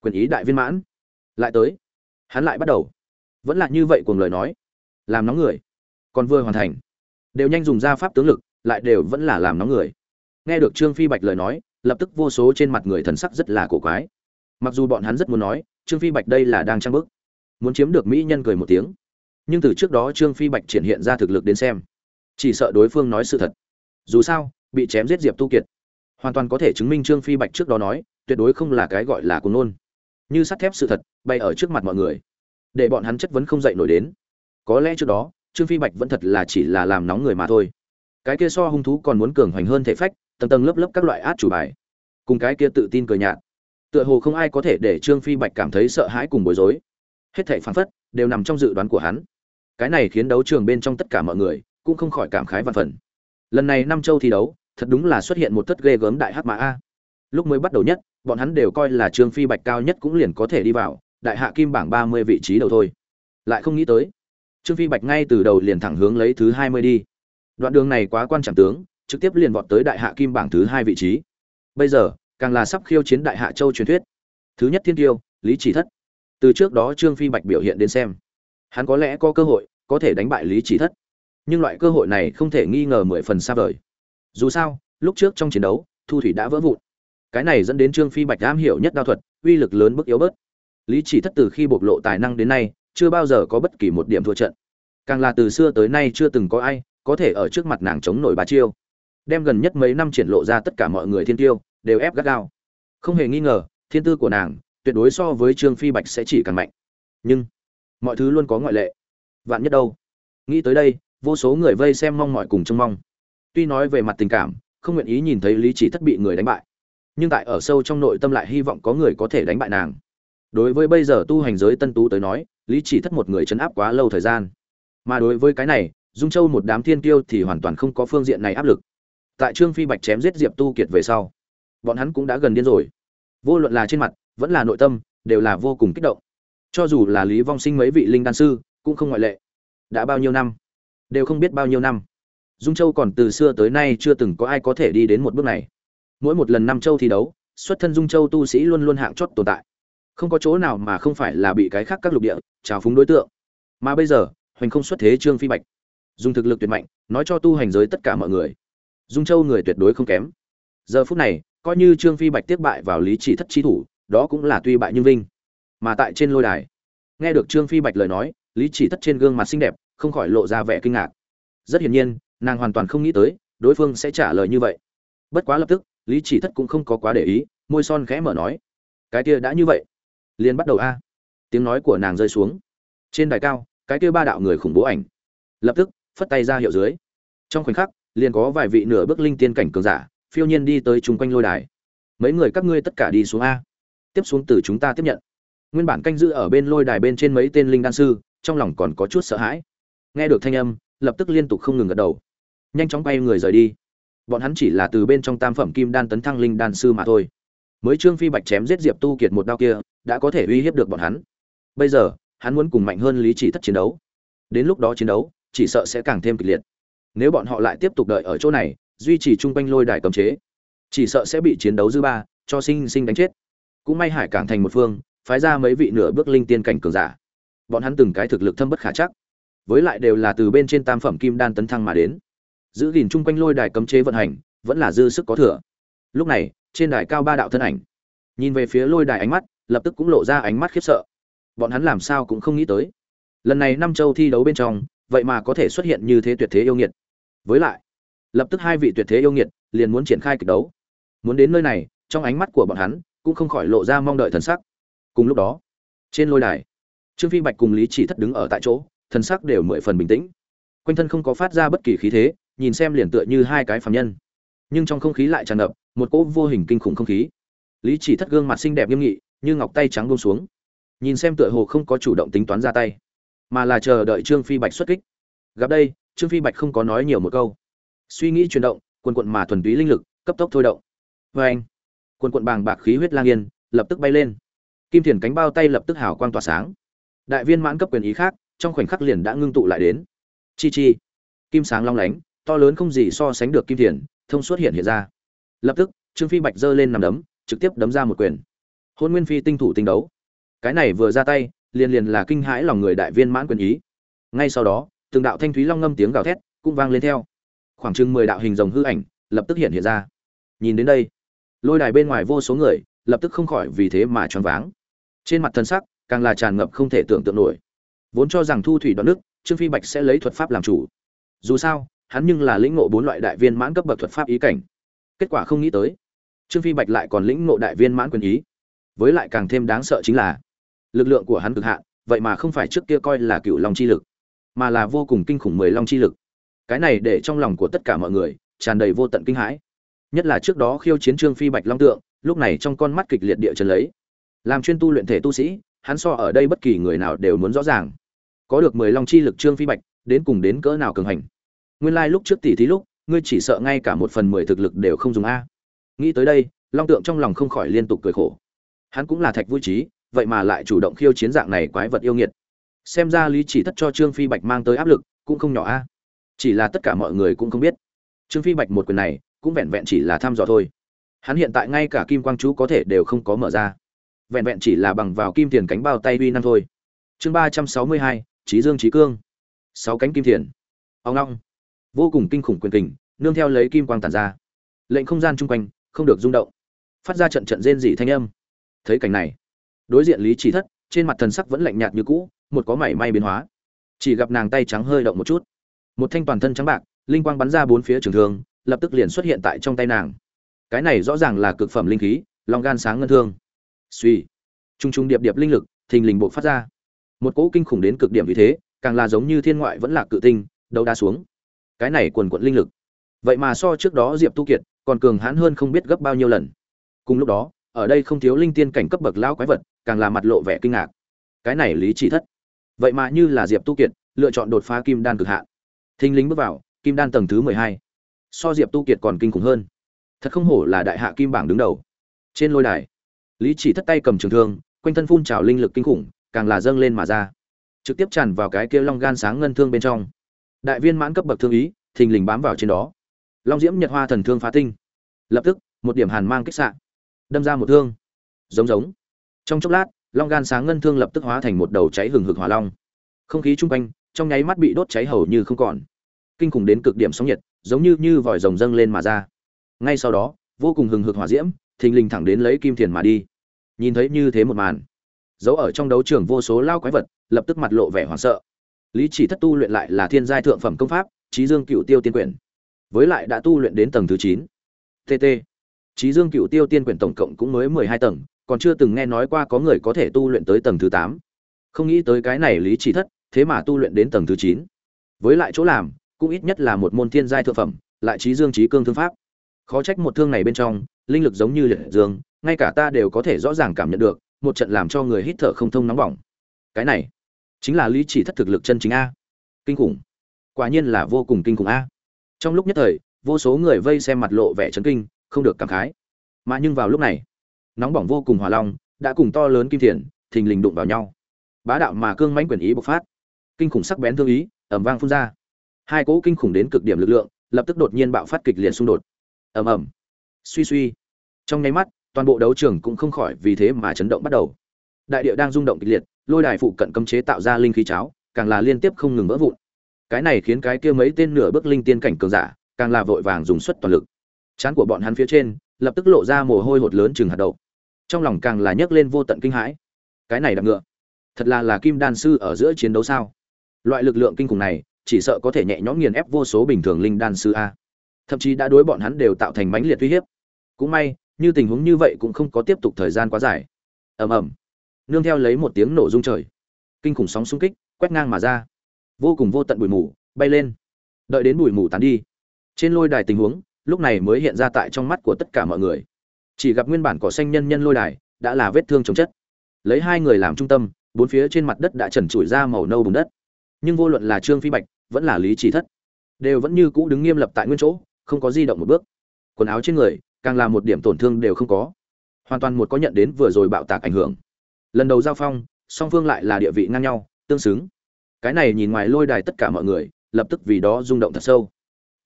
Quyền ý đại viên mãn. Lại tới. Hắn lại bắt đầu. Vẫn là như vậy cùng lời nói. Làm nóng người. Còn vừa hoàn thành. Đều nhanh dùng ra pháp tướng lực, lại đều vẫn là làm nóng người. Nghe được trương phi bạch lời nói lập tức vô số trên mặt người thần sắc rất là cổ quái. Mặc dù bọn hắn rất muốn nói, trương phi bạch đây là đang trang bức muốn chiếm được mỹ nhân cười một tiếng. Nhưng từ trước đó trương phi bạch triển hiện ra thực lực đến xem, chỉ sợ đối phương nói sự thật. Dù sao, bị chém giết diệp tu kiệt, hoàn toàn có thể chứng minh trương phi bạch trước đó nói, tuyệt đối không là cái gọi là cuồng nôn. Như sắt thép sự thật, bay ở trước mặt mọi người, để bọn hắn chất vấn không dậy nổi đến. Có lẽ trước đó, trương phi bạch vẫn thật là chỉ là làm nóng người mà thôi. Cái kia so hung thú còn muốn cường hoành hơn thể phách tầng tầng lớp lớp các loại át chủ bài, cùng cái kia tự tin cười nhạt. Tựa hồ không ai có thể để trương phi bạch cảm thấy sợ hãi cùng bối rối. Hết thảy phản phất đều nằm trong dự đoán của hắn. Cái này khiến đấu trường bên trong tất cả mọi người cũng không khỏi cảm khái văn phần. Lần này năm châu thi đấu, thật đúng là xuất hiện một tất ghê gớm đại hắc mã a. Lúc mới bắt đầu nhất, bọn hắn đều coi là trương phi bạch cao nhất cũng liền có thể đi vào, đại hạ kim bảng ba mươi vị trí đầu thôi. Lại không nghĩ tới, trương phi bạch ngay từ đầu liền thẳng hướng lấy thứ hai mươi đi. Đoạn đường này quá quan trọng tướng trực tiếp liền vọt tới đại hạ kim bảng thứ hai vị trí. Bây giờ, càng là sắp khiêu chiến đại hạ châu truyền thuyết. Thứ nhất thiên tiêu, lý chỉ thất. Từ trước đó trương phi bạch biểu hiện đến xem, hắn có lẽ có cơ hội, có thể đánh bại lý chỉ thất. Nhưng loại cơ hội này không thể nghi ngờ mười phần xa vời. Dù sao, lúc trước trong chiến đấu, thu thủy đã vỡ vụn. Cái này dẫn đến trương phi bạch am hiểu nhất đao thuật, uy lực lớn bức yếu bớt. Lý chỉ thất từ khi bộc lộ tài năng đến nay, chưa bao giờ có bất kỳ một điểm thua trận. Càng là từ xưa tới nay chưa từng có ai có thể ở trước mặt nàng chống nổi bà chiêu đem gần nhất mấy năm triển lộ ra tất cả mọi người thiên tiêu, đều ép gắt gao. Không hề nghi ngờ, thiên tư của nàng, tuyệt đối so với trương phi bạch sẽ chỉ càng mạnh. Nhưng, mọi thứ luôn có ngoại lệ. Vạn nhất đâu? Nghĩ tới đây, vô số người vây xem mong mọi cùng trông mong. Tuy nói về mặt tình cảm, không nguyện ý nhìn thấy lý chỉ thất bị người đánh bại. Nhưng tại ở sâu trong nội tâm lại hy vọng có người có thể đánh bại nàng. Đối với bây giờ tu hành giới tân tú tới nói, lý chỉ thất một người chấn áp quá lâu thời gian. Mà đối với cái này, dung châu một đám thiên tiêu thì hoàn toàn không có phương diện này áp lực tại trương phi bạch chém giết diệp tu kiệt về sau, bọn hắn cũng đã gần điên rồi. Vô luận là trên mặt, vẫn là nội tâm, đều là vô cùng kích động. Cho dù là lý vong sinh mấy vị linh đan sư, cũng không ngoại lệ. Đã bao nhiêu năm? Đều không biết bao nhiêu năm. Dung châu còn từ xưa tới nay chưa từng có ai có thể đi đến một bước này. Mỗi một lần năm châu thi đấu, xuất thân dung châu tu sĩ luôn luôn hạng chót tồn tại. Không có chỗ nào mà không phải là bị cái khác các lục địa trào phúng đối tượng. Mà bây giờ, hoành không xuất thế trương phi bạch. Dùng thực lực tuyệt mạnh, nói cho tu hành giới tất cả mọi người dung châu người tuyệt đối không kém. Giờ phút này, coi như trương phi bạch tiếp bại vào lý chỉ thất chi thủ, đó cũng là tuy bại nhưng vinh. Mà tại trên lôi đài, nghe được trương phi bạch lời nói, lý chỉ thất trên gương mặt xinh đẹp, không khỏi lộ ra vẻ kinh ngạc. Rất hiển nhiên, nàng hoàn toàn không nghĩ tới, đối phương sẽ trả lời như vậy. Bất quá lập tức, lý chỉ thất cũng không có quá để ý, môi son khẽ mở nói, cái kia đã như vậy, liền bắt đầu a. Tiếng nói của nàng rơi xuống. Trên đài cao, cái kia ba đạo người khủng bố ảnh, lập tức, phất tay ra hiệu dưới. Trong khoảnh khắc liền có vài vị nửa bước linh tiên cảnh cường giả, phiêu nhiên đi tới chung quanh lôi đài. Mấy người các ngươi tất cả đi xuống a. Tiếp xuống từ chúng ta tiếp nhận. Nguyên bản canh giữ ở bên lôi đài bên trên mấy tên linh đan sư, trong lòng còn có chút sợ hãi. Nghe được thanh âm, lập tức liên tục không ngừng gật đầu. Nhanh chóng bay người rời đi. Bọn hắn chỉ là từ bên trong tam phẩm kim đan tấn thăng linh đan sư mà thôi. Mới trương phi bạch chém giết diệp tu kiệt một đao kia, đã có thể uy hiếp được bọn hắn. Bây giờ, hắn muốn cùng mạnh hơn lý chỉ thất chiến đấu. Đến lúc đó chiến đấu, chỉ sợ sẽ càng thêm kịch liệt nếu bọn họ lại tiếp tục đợi ở chỗ này, duy trì chung quanh lôi đài cấm chế, chỉ sợ sẽ bị chiến đấu dư ba, cho sinh sinh đánh chết. Cũng may hải cảng thành một phương, phái ra mấy vị nửa bước linh tiên cảnh cường giả. Bọn hắn từng cái thực lực thâm bất khả chắc, với lại đều là từ bên trên tam phẩm kim đan tấn thăng mà đến. Giữ gìn chung quanh lôi đài cấm chế vận hành, vẫn là dư sức có thừa. Lúc này, trên đài cao ba đạo thân ảnh, nhìn về phía lôi đài ánh mắt, lập tức cũng lộ ra ánh mắt khiếp sợ. Bọn hắn làm sao cũng không nghĩ tới. Lần này năm châu thi đấu bên trong, vậy mà có thể xuất hiện như thế tuyệt thế yêu nghiệt với lại, lập tức hai vị tuyệt thế yêu nghiệt liền muốn triển khai kịch đấu. Muốn đến nơi này, trong ánh mắt của bọn hắn cũng không khỏi lộ ra mong đợi thần sắc. Cùng lúc đó, trên lôi đài, trương phi bạch cùng lý chỉ thất đứng ở tại chỗ, thần sắc đều mười phần bình tĩnh. Quanh thân không có phát ra bất kỳ khí thế, nhìn xem liền tựa như hai cái phạm nhân. Nhưng trong không khí lại tràn ngập một cỗ vô hình kinh khủng không khí. Lý chỉ thất gương mặt xinh đẹp nghiêm nghị, như ngọc tay trắng bông xuống. Nhìn xem tựa hồ không có chủ động tính toán ra tay, mà là chờ đợi trương phi bạch xuất kích. Gặp đây trương phi bạch không có nói nhiều một câu. Suy nghĩ chuyển động, quần quận mà thuần túy linh lực, cấp tốc thôi động. Vê anh, quần quận bàng bạc khí huyết lang yên, lập tức bay lên. Kim thiền cánh bao tay lập tức hào quang tỏa sáng. Đại viên mãn cấp quyền ý khác, trong khoảnh khắc liền đã ngưng tụ lại đến. Chi chi, kim sáng long lánh, to lớn không gì so sánh được kim thiền, thông suốt hiện hiện ra. Lập tức, trương phi bạch giơ lên nằm đấm, trực tiếp đấm ra một quyền. Hôn nguyên phi tinh thủ tinh đấu. Cái này vừa ra tay, liền liền là kinh hãi lòng người đại viên mãn quyền ý. Ngay sau đó từng đạo thanh thúy long ngâm tiếng gào thét cũng vang lên theo. Khoảng chừng mười đạo hình rồng hư ảnh lập tức hiện hiện ra. Nhìn đến đây, lôi đài bên ngoài vô số người lập tức không khỏi vì thế mà choáng váng. Trên mặt thân sắc càng là tràn ngập không thể tưởng tượng nổi. Vốn cho rằng thu thủy đoạn nước, trương phi bạch sẽ lấy thuật pháp làm chủ. Dù sao, hắn nhưng là lĩnh ngộ bốn loại đại viên mãn cấp bậc thuật pháp ý cảnh. Kết quả không nghĩ tới, trương phi bạch lại còn lĩnh ngộ đại viên mãn quyền ý. Với lại càng thêm đáng sợ chính là, lực lượng của hắn cực hạn, vậy mà không phải trước kia coi là cựu long chi lực mà là vô cùng kinh khủng mười long chi lực. Cái này để trong lòng của tất cả mọi người tràn đầy vô tận kinh hãi. Nhất là trước đó khiêu chiến trương phi bạch long tượng, lúc này trong con mắt kịch liệt địa chân lấy. Làm chuyên tu luyện thể tu sĩ, hắn so ở đây bất kỳ người nào đều muốn rõ ràng. Có được mười long chi lực trương phi bạch, đến cùng đến cỡ nào cường hành. Nguyên lai lúc trước tỷ thí lúc, ngươi chỉ sợ ngay cả một phần mười thực lực đều không dùng a. Nghĩ tới đây, long tượng trong lòng không khỏi liên tục cười khổ. Hắn cũng là thạch vui trí vậy mà lại chủ động khiêu chiến dạng này quái vật yêu nghiệt xem ra lý chỉ thất cho trương phi bạch mang tới áp lực, cũng không nhỏ a. Chỉ là tất cả mọi người cũng không biết. Trương phi bạch một quyền này, cũng vẹn vẹn chỉ là thăm dò thôi. Hắn hiện tại ngay cả kim quang chú có thể đều không có mở ra. Vẹn vẹn chỉ là bằng vào kim tiền cánh bao tay uy năng thôi. Chương ba trăm sáu mươi hai trí dương trí cương. Sáu cánh kim thiền ông long. Vô cùng kinh khủng quyền kình, nương theo lấy kim quang tản ra. Lệnh không gian chung quanh, không được rung động. Phát ra trận trận rên dị thanh âm. Thấy cảnh này, đối diện lý chỉ thất, trên mặt thần sắc vẫn lạnh nhạt như cũ một có mảy may biến hóa. Chỉ gặp nàng tay trắng hơi động một chút. Một thanh toàn thân trắng bạc, linh quang bắn ra bốn phía trường thương, lập tức liền xuất hiện tại trong tay nàng. Cái này rõ ràng là cực phẩm linh khí lòng gan sáng ngân thương. Suy. Trung trung điệp điệp linh lực, thình lình bộ phát ra. Một cỗ kinh khủng đến cực điểm vì thế, càng là giống như thiên ngoại vẫn là cự tinh đâu đa xuống. Cái này quần quận linh lực. Vậy mà so trước đó diệp tu kiệt còn cường hãn hơn không biết gấp bao nhiêu lần. Cùng lúc đó, ở đây không thiếu linh tiên cảnh cấp bậc lão quái vật, càng là mặt lộ vẻ kinh ngạc. Cái này lý chỉ thất vậy mà như là diệp tu kiệt, lựa chọn đột phá kim đan cực hạn. Thinh lính bước vào, kim đan tầng thứ mười hai. So diệp tu kiệt còn kinh khủng hơn. Thật không hổ là đại hạ kim bảng đứng đầu. Trên lôi đài, lý chỉ thất tay cầm trường thương, quanh thân phun trào linh lực kinh khủng, càng là dâng lên mà ra. Trực tiếp tràn vào cái kia long gan sáng ngân thương bên trong. Đại viên mãn cấp bậc thương ý, thình lình bám vào trên đó. Long diễm nhật hoa thần thương phá tinh. Lập tức, một điểm hàn mang kích xạ. Đâm ra một thương. Giống giống. Trong chốc lát long gan sáng ngân thương lập tức hóa thành một đầu cháy hừng hực hỏa long. Không khí chung quanh, trong nháy mắt bị đốt cháy hầu như không còn. Kinh khủng đến cực điểm sóng nhiệt, giống như như vòi rồng dâng lên mà ra. Ngay sau đó, vô cùng hừng hực hỏa diễm, thình lình thẳng đến lấy kim thiền mà đi. Nhìn thấy như thế một màn dấu ở trong đấu trường vô số lao quái vật, lập tức mặt lộ vẻ hoảng sợ. Lý chỉ thất tu luyện lại là thiên giai thượng phẩm công pháp trí dương cựu tiêu tiên quyển. Với lại đã tu luyện đến tầng thứ chín. Tt trí dương cựu tiêu tiên quyển tổng cộng cũng mới mười hai tầng còn chưa từng nghe nói qua có người có thể tu luyện tới tầng thứ tám. Không nghĩ tới cái này lý chỉ thất, thế mà tu luyện đến tầng thứ chín. Với lại chỗ làm, cũng ít nhất là một môn thiên giai thượng phẩm, lại trí dương trí cương thương pháp. Khó trách một thương này bên trong, linh lực giống như liệt dương, ngay cả ta đều có thể rõ ràng cảm nhận được, một trận làm cho người hít thở không thông nóng bỏng. Cái này, chính là lý chỉ thất thực lực chân chính a. Kinh khủng. Quả nhiên là vô cùng kinh khủng a. Trong lúc nhất thời, vô số người vây xem mặt lộ vẻ chấn kinh, không được cảm khái. Mà nhưng vào lúc này nóng bỏng vô cùng hỏa long, đã cùng to lớn kim thiền, thình lình đụng vào nhau. Bá đạo mà cương mãnh quyền ý bộc phát. Kinh khủng sắc bén thương ý ẩm vang phun ra. Hai cỗ kinh khủng đến cực điểm lực lượng, lập tức đột nhiên bạo phát kịch liệt xung đột. Ầm ầm. Suy suy. Trong nháy mắt, toàn bộ đấu trường cũng không khỏi vì thế mà chấn động bắt đầu. Đại địa đang rung động kịch liệt, lôi đài phụ cận cấm chế tạo ra linh khí cháo, càng là liên tiếp không ngừng vỡ vụn. Cái này khiến cái kia mấy tên nửa bước linh tiên cảnh cường giả, càng là vội vàng dùng suất toàn lực. Chán của bọn hắn phía trên, lập tức lộ ra mồ hôi hột lớn chừng hạt đậu trong lòng càng là nhấc lên vô tận kinh hãi. Cái này đạp ngựa, thật là là kim đan sư ở giữa chiến đấu sao? Loại lực lượng kinh khủng này, chỉ sợ có thể nhẹ nhõm nghiền ép vô số bình thường linh đan sư a. Thậm chí đã đối bọn hắn đều tạo thành mãnh liệt uy hiếp. Cũng may, như tình huống như vậy cũng không có tiếp tục thời gian quá dài. Ầm ầm. Nương theo lấy một tiếng nổ rung trời. Kinh khủng sóng xung kích, quét ngang mà ra. Vô cùng vô tận bụi mù, bay lên. Đợi đến bụi mù tán đi. Trên lôi đài tình huống, lúc này mới hiện ra tại trong mắt của tất cả mọi người chỉ gặp nguyên bản cỏ xanh nhân nhân lôi đài, đã là vết thương chống chất. Lấy hai người làm trung tâm, bốn phía trên mặt đất đã trần trụi ra màu nâu bùn đất. Nhưng vô luận là trương phi bạch, vẫn là lý chỉ thất, đều vẫn như cũ đứng nghiêm lập tại nguyên chỗ, không có di động một bước. Quần áo trên người, càng là một điểm tổn thương đều không có. Hoàn toàn một có nhận đến vừa rồi bạo tạc ảnh hưởng. Lần đầu giao phong, song phương lại là địa vị ngang nhau, tương xứng. Cái này nhìn ngoài lôi đài tất cả mọi người, lập tức vì đó rung động thật sâu.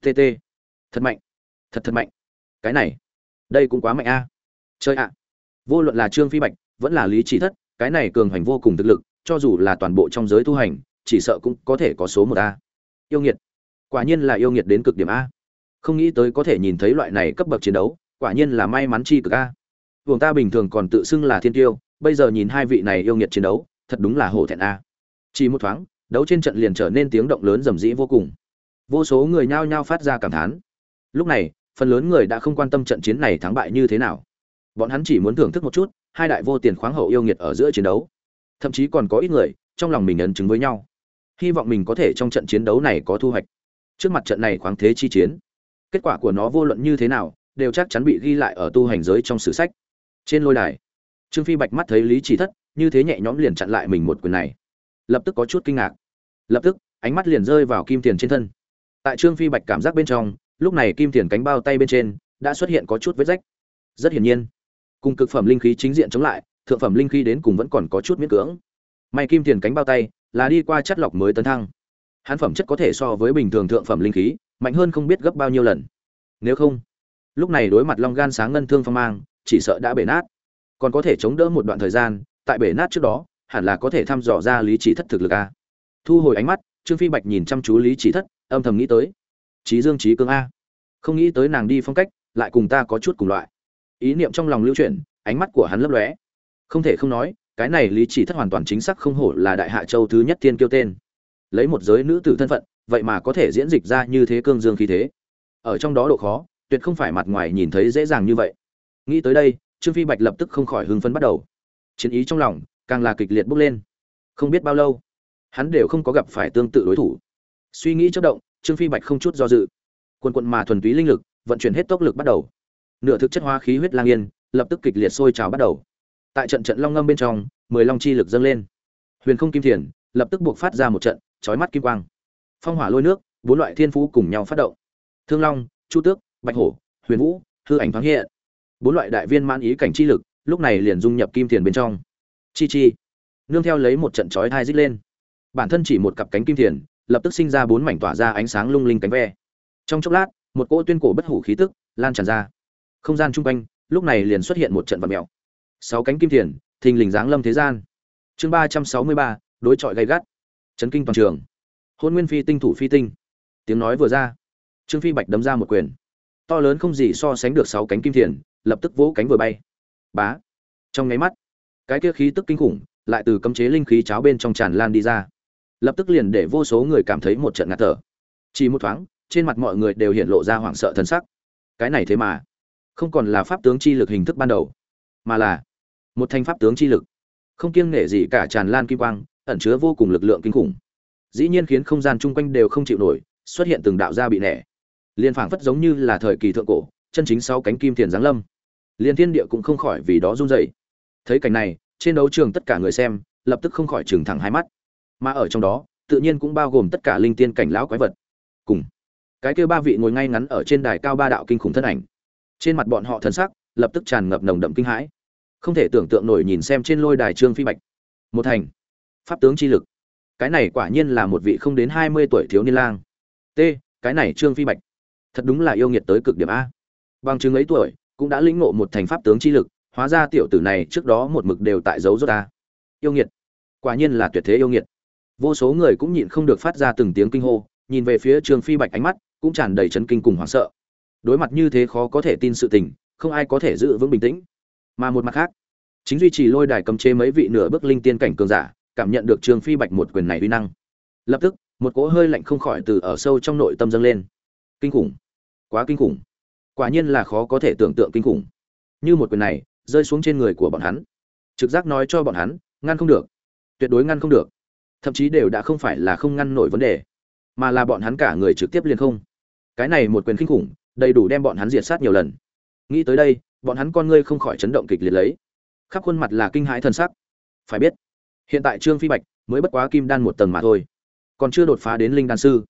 Tt thật mạnh. Thật thật mạnh. Cái này đây cũng quá mạnh a. Chơi ạ. Vô luận là trương phi bạch, vẫn là lý chỉ thất, cái này cường hành vô cùng thực lực, cho dù là toàn bộ trong giới tu hành, chỉ sợ cũng có thể có số một a. Yêu nghiệt. Quả nhiên là yêu nghiệt đến cực điểm a. Không nghĩ tới có thể nhìn thấy loại này cấp bậc chiến đấu, quả nhiên là may mắn chi cực a. Vùng ta bình thường còn tự xưng là thiên tiêu, bây giờ nhìn hai vị này yêu nghiệt chiến đấu, thật đúng là hổ thẹn a. Chỉ một thoáng, đấu trên trận liền trở nên tiếng động lớn rầm rĩ vô cùng. Vô số người nhao nhao phát ra cảm thán. Lúc này phần lớn người đã không quan tâm trận chiến này thắng bại như thế nào. Bọn hắn chỉ muốn thưởng thức một chút, hai đại vô tiền khoáng hậu yêu nghiệt ở giữa chiến đấu. Thậm chí còn có ít người, trong lòng mình ấn chứng với nhau. Hy vọng mình có thể trong trận chiến đấu này có thu hoạch. Trước mặt trận này khoáng thế chi chiến, kết quả của nó vô luận như thế nào, đều chắc chắn bị ghi lại ở tu hành giới trong sử sách. Trên lôi đài, trương phi bạch mắt thấy lý chỉ thất, như thế nhẹ nhõm liền chặn lại mình một quyền này. Lập tức có chút kinh ngạc. Lập tức, ánh mắt liền rơi vào kim tiền trên thân. Tại trương phi bạch cảm giác bên trong lúc này kim tiền cánh bao tay bên trên đã xuất hiện có chút vết rách. Rất hiển nhiên, cùng cực phẩm linh khí chính diện chống lại, thượng phẩm linh khí đến cùng vẫn còn có chút miễn cưỡng. May kim tiền cánh bao tay là đi qua chất lọc mới tấn thăng. Hắn phẩm chất có thể so với bình thường thượng phẩm linh khí mạnh hơn không biết gấp bao nhiêu lần. Nếu không, lúc này đối mặt long gan sáng ngân thương phong mang, chỉ sợ đã bể nát. Còn có thể chống đỡ một đoạn thời gian, tại bể nát trước đó, hẳn là có thể thăm dò ra lý chỉ thất thực lực a. Thu hồi ánh mắt, trương phi bạch nhìn chăm chú lý chỉ thất, âm thầm nghĩ tới trí dương trí cương a. Không nghĩ tới nàng đi phong cách, lại cùng ta có chút cùng loại. Ý niệm trong lòng lưu chuyển, ánh mắt của hắn lấp lóe. Không thể không nói, cái này lý chỉ thất hoàn toàn chính xác không hổ là đại hạ châu thứ nhất thiên kiêu tên. Lấy một giới nữ tử thân phận, vậy mà có thể diễn dịch ra như thế cương dương khí thế. Ở trong đó độ khó, tuyệt không phải mặt ngoài nhìn thấy dễ dàng như vậy. Nghĩ tới đây, trương phi bạch lập tức không khỏi hưng phấn bắt đầu. Chiến ý trong lòng, càng là kịch liệt bốc lên. Không biết bao lâu, hắn đều không có gặp phải tương tự đối thủ. Suy nghĩ chất động trương phi bạch không chút do dự. Quần quận mà thuần túy linh lực, vận chuyển hết tốc lực bắt đầu. Nửa thực chất hóa khí huyết lang yên, lập tức kịch liệt sôi trào bắt đầu. Tại trận trận long ngâm bên trong, mười long chi lực dâng lên. Huyền không kim thiền, lập tức buộc phát ra một trận chói mắt kim quang. Phong hỏa lôi nước, bốn loại thiên phú cùng nhau phát động. Thương long, chu tước, bạch hổ, huyền vũ, hư ảnh thoáng hiện. Bốn loại đại viên mãn ý cảnh chi lực, lúc này liền dung nhập kim thiền bên trong. Chi chi. Nương theo lấy một trận chói thai dích lên. Bản thân chỉ một cặp cánh kim thiền lập tức sinh ra bốn mảnh tỏa ra ánh sáng lung linh cánh ve. Trong chốc lát, một cỗ tuyên cổ bất hủ khí tức lan tràn ra. Không gian chung quanh, lúc này liền xuất hiện một trận vật mèo. Sáu cánh kim thiền, thình lình dáng lâm thế gian. Chương ba trăm sáu mươi ba, đối chọi gay gắt. Chấn kinh toàn trường. Hôn nguyên phi tinh thủ phi tinh. Tiếng nói vừa ra. Trương phi bạch đấm ra một quyền. To lớn không gì so sánh được sáu cánh kim thiền, lập tức vỗ cánh vừa bay. Bá. Trong nháy mắt, cái kia khí tức kinh khủng lại từ cấm chế linh khí cháo bên trong tràn lan đi ra lập tức liền để vô số người cảm thấy một trận ngạt thở. Chỉ một thoáng, trên mặt mọi người đều hiện lộ ra hoảng sợ thân sắc. Cái này thế mà, không còn là pháp tướng chi lực hình thức ban đầu, mà là một thanh pháp tướng chi lực. Không kiêng nể gì cả tràn lan kim quang, ẩn chứa vô cùng lực lượng kinh khủng. Dĩ nhiên khiến không gian chung quanh đều không chịu nổi, xuất hiện từng đạo gia bị nẻ. Liên phảng phất giống như là thời kỳ thượng cổ, chân chính sau cánh kim tiền giáng lâm. Liên thiên địa cũng không khỏi vì đó run rẩy. Thấy cảnh này, trên đấu trường tất cả người xem, lập tức không khỏi trừng thẳng hai mắt mà ở trong đó, tự nhiên cũng bao gồm tất cả linh tiên cảnh lão quái vật. Cùng cái kia ba vị ngồi ngay ngắn ở trên đài cao ba đạo kinh khủng thân ảnh. Trên mặt bọn họ thần sắc lập tức tràn ngập nồng đậm kinh hãi. Không thể tưởng tượng nổi nhìn xem trên lôi đài trương phi bạch. Một thành, pháp tướng chi lực. Cái này quả nhiên là một vị không đến hai mươi tuổi thiếu niên lang. T, cái này trương phi bạch. Thật đúng là yêu nghiệt tới cực điểm a. Bằng chứng ấy tuổi cũng đã lĩnh ngộ một thành pháp tướng chi lực, hóa ra tiểu tử này trước đó một mực đều tại dấu rốt ta yêu nghiệt. Quả nhiên là tuyệt thế yêu nghiệt vô số người cũng nhịn không được phát ra từng tiếng kinh hô, nhìn về phía trương phi bạch ánh mắt cũng tràn đầy chấn kinh cùng hoảng sợ. Đối mặt như thế khó có thể tin sự tình, không ai có thể giữ vững bình tĩnh. Mà một mặt khác, chính duy trì lôi đài cầm chế mấy vị nửa bước linh tiên cảnh cường giả, cảm nhận được trương phi bạch một quyền này uy năng. Lập tức, một cỗ hơi lạnh không khỏi từ ở sâu trong nội tâm dâng lên. Kinh khủng. Quá kinh khủng. Quả nhiên là khó có thể tưởng tượng kinh khủng. Như một quyền này, rơi xuống trên người của bọn hắn. Trực giác nói cho bọn hắn, ngăn không được. Tuyệt đối ngăn không được thậm chí đều đã không phải là không ngăn nổi vấn đề, mà là bọn hắn cả người trực tiếp liền không. Cái này một quyền kinh khủng, đầy đủ đem bọn hắn diệt sát nhiều lần. Nghĩ tới đây, bọn hắn con ngươi không khỏi chấn động kịch liệt lấy. Khắp khuôn mặt là kinh hãi thân sắc. Phải biết, hiện tại trương phi bạch mới bất quá kim đan một tầng mà thôi, còn chưa đột phá đến linh đan sư,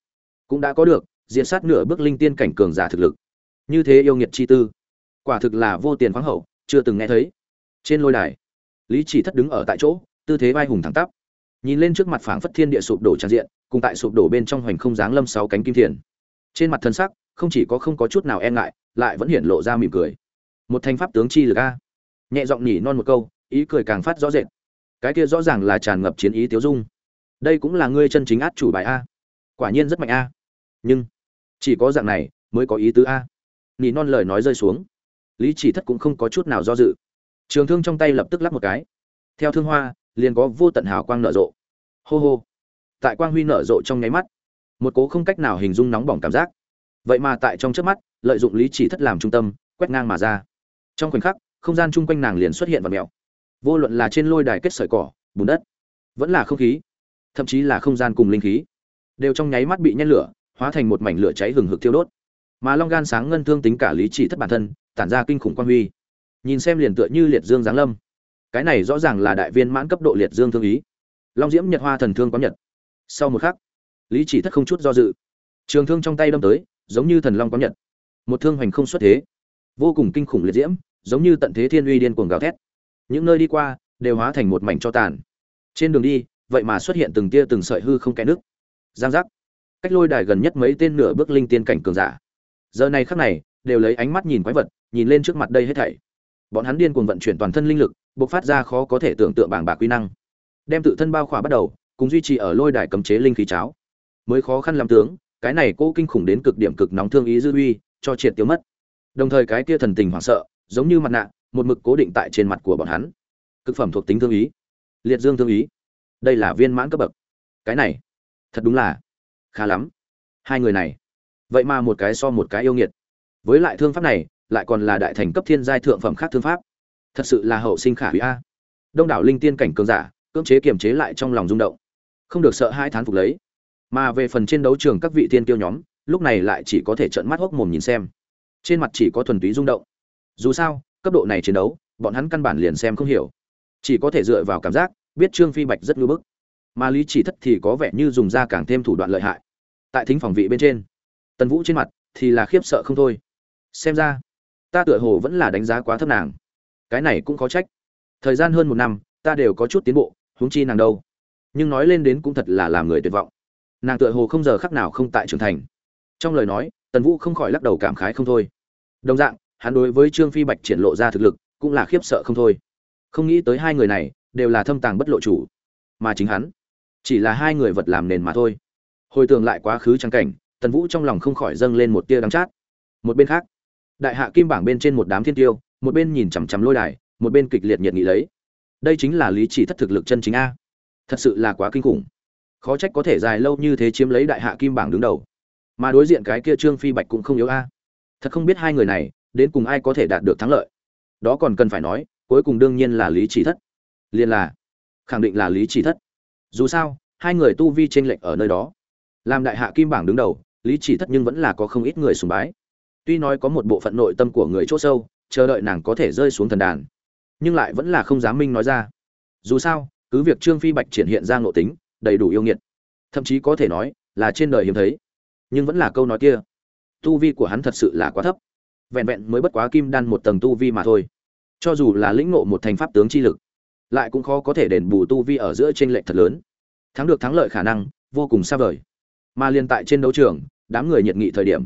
cũng đã có được diệt sát nửa bước linh tiên cảnh cường giả thực lực. Như thế yêu nghiệt chi tư, quả thực là vô tiền khoáng hậu, chưa từng nghe thấy. Trên lôi đài, lý chỉ thất đứng ở tại chỗ, tư thế vai hùng thẳng tắp nhìn lên trước mặt phảng phất thiên địa sụp đổ tràn diện, cùng tại sụp đổ bên trong hoành không dáng lâm sáu cánh kim thiền. Trên mặt thân sắc, không chỉ có không có chút nào e ngại, lại vẫn hiện lộ ra mỉm cười. Một thanh pháp tướng chi lực a. Nhẹ giọng nhỉ non một câu, ý cười càng phát rõ rệt. Cái kia rõ ràng là tràn ngập chiến ý tiếu dung. Đây cũng là ngươi chân chính át chủ bài a. Quả nhiên rất mạnh a. Nhưng, chỉ có dạng này mới có ý tứ a. Nhỉ non lời nói rơi xuống. Lý chỉ thất cũng không có chút nào do dự. Trường thương trong tay lập tức lắp một cái. Theo thương hoa liền có vô tận hào quang nở rộ. Hô hô. Tại quang huy nở rộ trong nháy mắt, một cố không cách nào hình dung nóng bỏng cảm giác. Vậy mà tại trong trước mắt, lợi dụng lý chỉ thất làm trung tâm, quét ngang mà ra. Trong khoảnh khắc, không gian chung quanh nàng liền xuất hiện vật mèo. Vô luận là trên lôi đài kết sợi cỏ, bùn đất, vẫn là không khí, thậm chí là không gian cùng linh khí, đều trong nháy mắt bị nhen lửa, hóa thành một mảnh lửa cháy hừng hực thiêu đốt. Mà long gan sáng ngân thương tính cả lý chỉ thất bản thân, tản ra kinh khủng quan huy. Nhìn xem liền tựa như liệt dương giáng lâm cái này rõ ràng là đại viên mãn cấp độ liệt dương thương ý. Long diễm nhật hoa thần thương có nhật. Sau một khắc, lý chỉ thất không chút do dự. Trường thương trong tay đâm tới, giống như thần long có nhật. Một thương hoành không xuất thế. Vô cùng kinh khủng liệt diễm, giống như tận thế thiên uy điên cuồng gào thét. Những nơi đi qua, đều hóa thành một mảnh cho tàn. Trên đường đi, vậy mà xuất hiện từng tia từng sợi hư không kẽ nước. Giang giác. Cách lôi đài gần nhất mấy tên nửa bước linh tiên cảnh cường giả. Giờ này khắc này, đều lấy ánh mắt nhìn quái vật, nhìn lên trước mặt đây hết thảy. Bọn hắn điên cuồng vận chuyển toàn thân linh lực bộc phát ra khó có thể tưởng tượng bảng bạc quy năng. Đem tự thân bao khỏa bắt đầu, cùng duy trì ở lôi đài cấm chế linh khí cháo. Mới khó khăn làm tướng, cái này cô kinh khủng đến cực điểm cực nóng thương ý dư uy, cho triệt tiêu mất. Đồng thời cái kia thần tình hoảng sợ, giống như mặt nạ, một mực cố định tại trên mặt của bọn hắn. Cực phẩm thuộc tính thương ý. Liệt dương thương ý. Đây là viên mãn cấp bậc. Cái này, thật đúng là khá lắm. Hai người này. Vậy mà một cái so một cái yêu nghiệt. Với lại thương pháp này, lại còn là đại thành cấp thiên giai thượng phẩm khác thương pháp thật sự là hậu sinh khả hủy a. Đông đảo linh tiên cảnh cường giả, cưỡng chế kiềm chế lại trong lòng rung động. Không được sợ hai thán phục lấy. Mà về phần trên đấu trường các vị tiên tiêu nhóm, lúc này lại chỉ có thể trợn mắt hốc mồm nhìn xem. Trên mặt chỉ có thuần túy rung động. Dù sao, cấp độ này chiến đấu, bọn hắn căn bản liền xem không hiểu. Chỉ có thể dựa vào cảm giác, biết trương phi bạch rất ngưỡng bức. Mà lý chỉ thất thì có vẻ như dùng ra càng thêm thủ đoạn lợi hại. Tại thính phòng vị bên trên, tần vũ trên mặt thì là khiếp sợ không thôi. Xem ra, ta tựa hồ vẫn là đánh giá quá thấp nàng cái này cũng có trách. Thời gian hơn một năm, ta đều có chút tiến bộ, huống chi nàng đâu. Nhưng nói lên đến cũng thật là làm người tuyệt vọng. Nàng tựa hồ không giờ khắc nào không tại trưởng thành. Trong lời nói, tần vũ không khỏi lắc đầu cảm khái không thôi. Đồng dạng, hắn đối với trương phi bạch triển lộ ra thực lực, cũng là khiếp sợ không thôi. Không nghĩ tới hai người này, đều là thâm tàng bất lộ chủ. Mà chính hắn, chỉ là hai người vật làm nền mà thôi. Hồi tưởng lại quá khứ trắng cảnh, tần vũ trong lòng không khỏi dâng lên một tia đắng chát. Một bên khác, đại hạ kim bảng bên trên một đám thiên tiêu một bên nhìn chằm chằm lôi đài, một bên kịch liệt nhiệt nghị lấy. Đây chính là lý chỉ thất thực lực chân chính a. Thật sự là quá kinh khủng. Khó trách có thể dài lâu như thế chiếm lấy đại hạ kim bảng đứng đầu. Mà đối diện cái kia trương phi bạch cũng không yếu a. Thật không biết hai người này, đến cùng ai có thể đạt được thắng lợi. Đó còn cần phải nói, cuối cùng đương nhiên là lý chỉ thất. Liền là, khẳng định là lý chỉ thất. Dù sao, hai người tu vi tranh lệch ở nơi đó. Làm đại hạ kim bảng đứng đầu, lý chỉ thất nhưng vẫn là có không ít người sùng bái. Tuy nói có một bộ phận nội tâm của người c h ỗ sâu chờ đợi nàng có thể rơi xuống thần đàn. Nhưng lại vẫn là không dám minh nói ra. Dù sao, cứ việc trương phi bạch triển hiện ra ngộ tính, đầy đủ yêu nghiệt. Thậm chí có thể nói là trên đời hiếm thấy. Nhưng vẫn là câu nói kia. Tu vi của hắn thật sự là quá thấp. Vẹn vẹn mới bất quá kim đan một tầng tu vi mà thôi. Cho dù là lĩnh ngộ một thành pháp tướng chi lực, lại cũng khó có thể đền bù tu vi ở giữa trên lệnh thật lớn. Thắng được thắng lợi khả năng, vô cùng xa vời. Mà liên tại trên đấu trường, đám người nhiệt nghị thời điểm,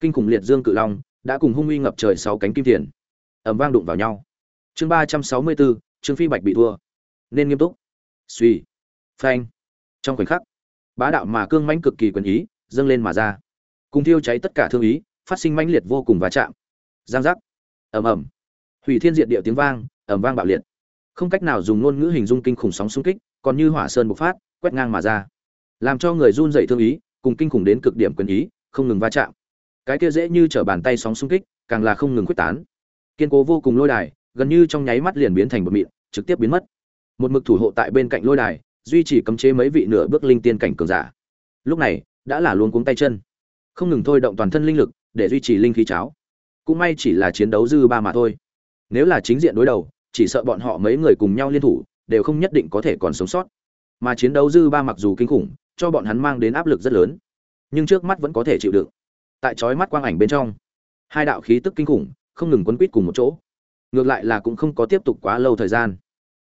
kinh khủng liệt dương cự long đã cùng hung uy ngập trời sáu cánh kim tiền ầm vang đụng vào nhau. Chương ba trăm sáu mươi bốn, trương phi bạch bị thua. Nên nghiêm túc. Suy phanh. Trong khoảnh khắc, bá đạo mà cương mãnh cực kỳ quyền ý, dâng lên mà ra. Cùng thiêu cháy tất cả thương ý, phát sinh mãnh liệt vô cùng va chạm. Giang giác. Ầm ầm. Hủy thiên diệt địa tiếng vang, ầm vang bạo liệt. Không cách nào dùng ngôn ngữ hình dung kinh khủng sóng xung kích, còn như hỏa sơn bộc phát, quét ngang mà ra. Làm cho người run dậy thương ý, cùng kinh khủng đến cực điểm quyền ý, không ngừng va chạm. Cái kia dễ như trở bàn tay sóng xung kích, càng là không ngừng quyết tán kiên cố vô cùng lôi đài, gần như trong nháy mắt liền biến thành bột mịn, trực tiếp biến mất. Một mực thủ hộ tại bên cạnh lôi đài, duy trì cấm chế mấy vị nửa bước linh tiên cảnh cường giả. Lúc này, đã là luôn cuống tay chân. Không ngừng thôi động toàn thân linh lực, để duy trì linh khí cháo. Cũng may chỉ là chiến đấu dư ba mà thôi. Nếu là chính diện đối đầu, chỉ sợ bọn họ mấy người cùng nhau liên thủ, đều không nhất định có thể còn sống sót. Mà chiến đấu dư ba mặc dù kinh khủng, cho bọn hắn mang đến áp lực rất lớn, nhưng trước mắt vẫn có thể chịu đựng. Tại chói mắt quang ảnh bên trong, hai đạo khí tức kinh khủng không ngừng quấn quýt cùng một chỗ. Ngược lại là cũng không có tiếp tục quá lâu thời gian.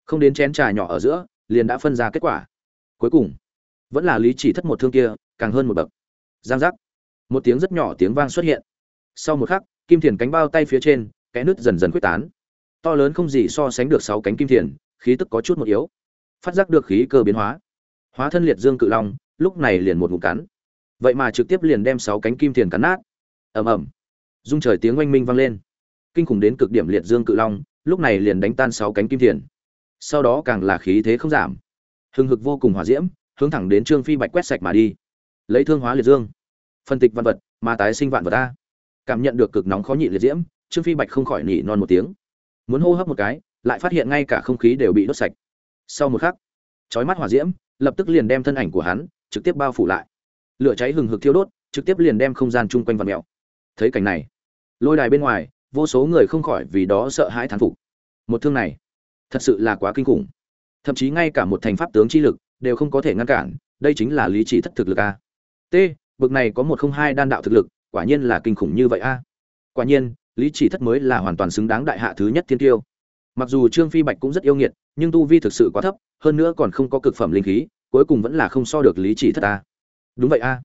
Không đến chén trà nhỏ ở giữa, liền đã phân ra kết quả. Cuối cùng, vẫn là lý chỉ thất một thương kia, càng hơn một bậc. Giang giác. Một tiếng rất nhỏ tiếng vang xuất hiện. Sau một khắc, kim thiền cánh bao tay phía trên cái nứt dần dần quyết tán. To lớn không gì so sánh được sáu cánh kim thiền, khí tức có chút một yếu. Phát giác được khí cơ biến hóa. Hóa thân liệt dương cự long, lúc này liền một ngụm cắn. Vậy mà trực tiếp liền đem sáu cánh kim thiền cắn nát. Ầm ầm. Dung trời tiếng oanh minh vang lên kinh khủng đến cực điểm liệt dương cự long, lúc này liền đánh tan sáu cánh kim thiền. Sau đó càng là khí thế không giảm. Hừng hực vô cùng hỏa diễm, hướng thẳng đến trương phi bạch quét sạch mà đi. Lấy thương hóa liệt dương. Phân tịch văn vật, mà tái sinh vạn vật ta cảm nhận được cực nóng khó nhịn liệt diễm, trương phi bạch không khỏi nỉ non một tiếng. Muốn hô hấp một cái, lại phát hiện ngay cả không khí đều bị đốt sạch. Sau một khắc, chói mắt hỏa diễm, lập tức liền đem thân ảnh của hắn trực tiếp bao phủ lại. Lửa cháy hừng hực thiêu đốt, trực tiếp liền đem không gian chung quanh vặn mèo. Thấy cảnh này, lôi đài bên ngoài vô số người không khỏi vì đó sợ hãi thán phục. Một thương này, thật sự là quá kinh khủng. Thậm chí ngay cả một thành pháp tướng chi lực đều không có thể ngăn cản, đây chính là lý chỉ thất thực lực a. T, bực này có một không hai đan đạo thực lực, quả nhiên là kinh khủng như vậy a. Quả nhiên, lý chỉ thất mới là hoàn toàn xứng đáng đại hạ thứ nhất thiên tiêu. Mặc dù trương phi bạch cũng rất yêu nghiệt, nhưng tu vi thực sự quá thấp, hơn nữa còn không có cực phẩm linh khí, cuối cùng vẫn là không so được lý chỉ thất ta đúng vậy a.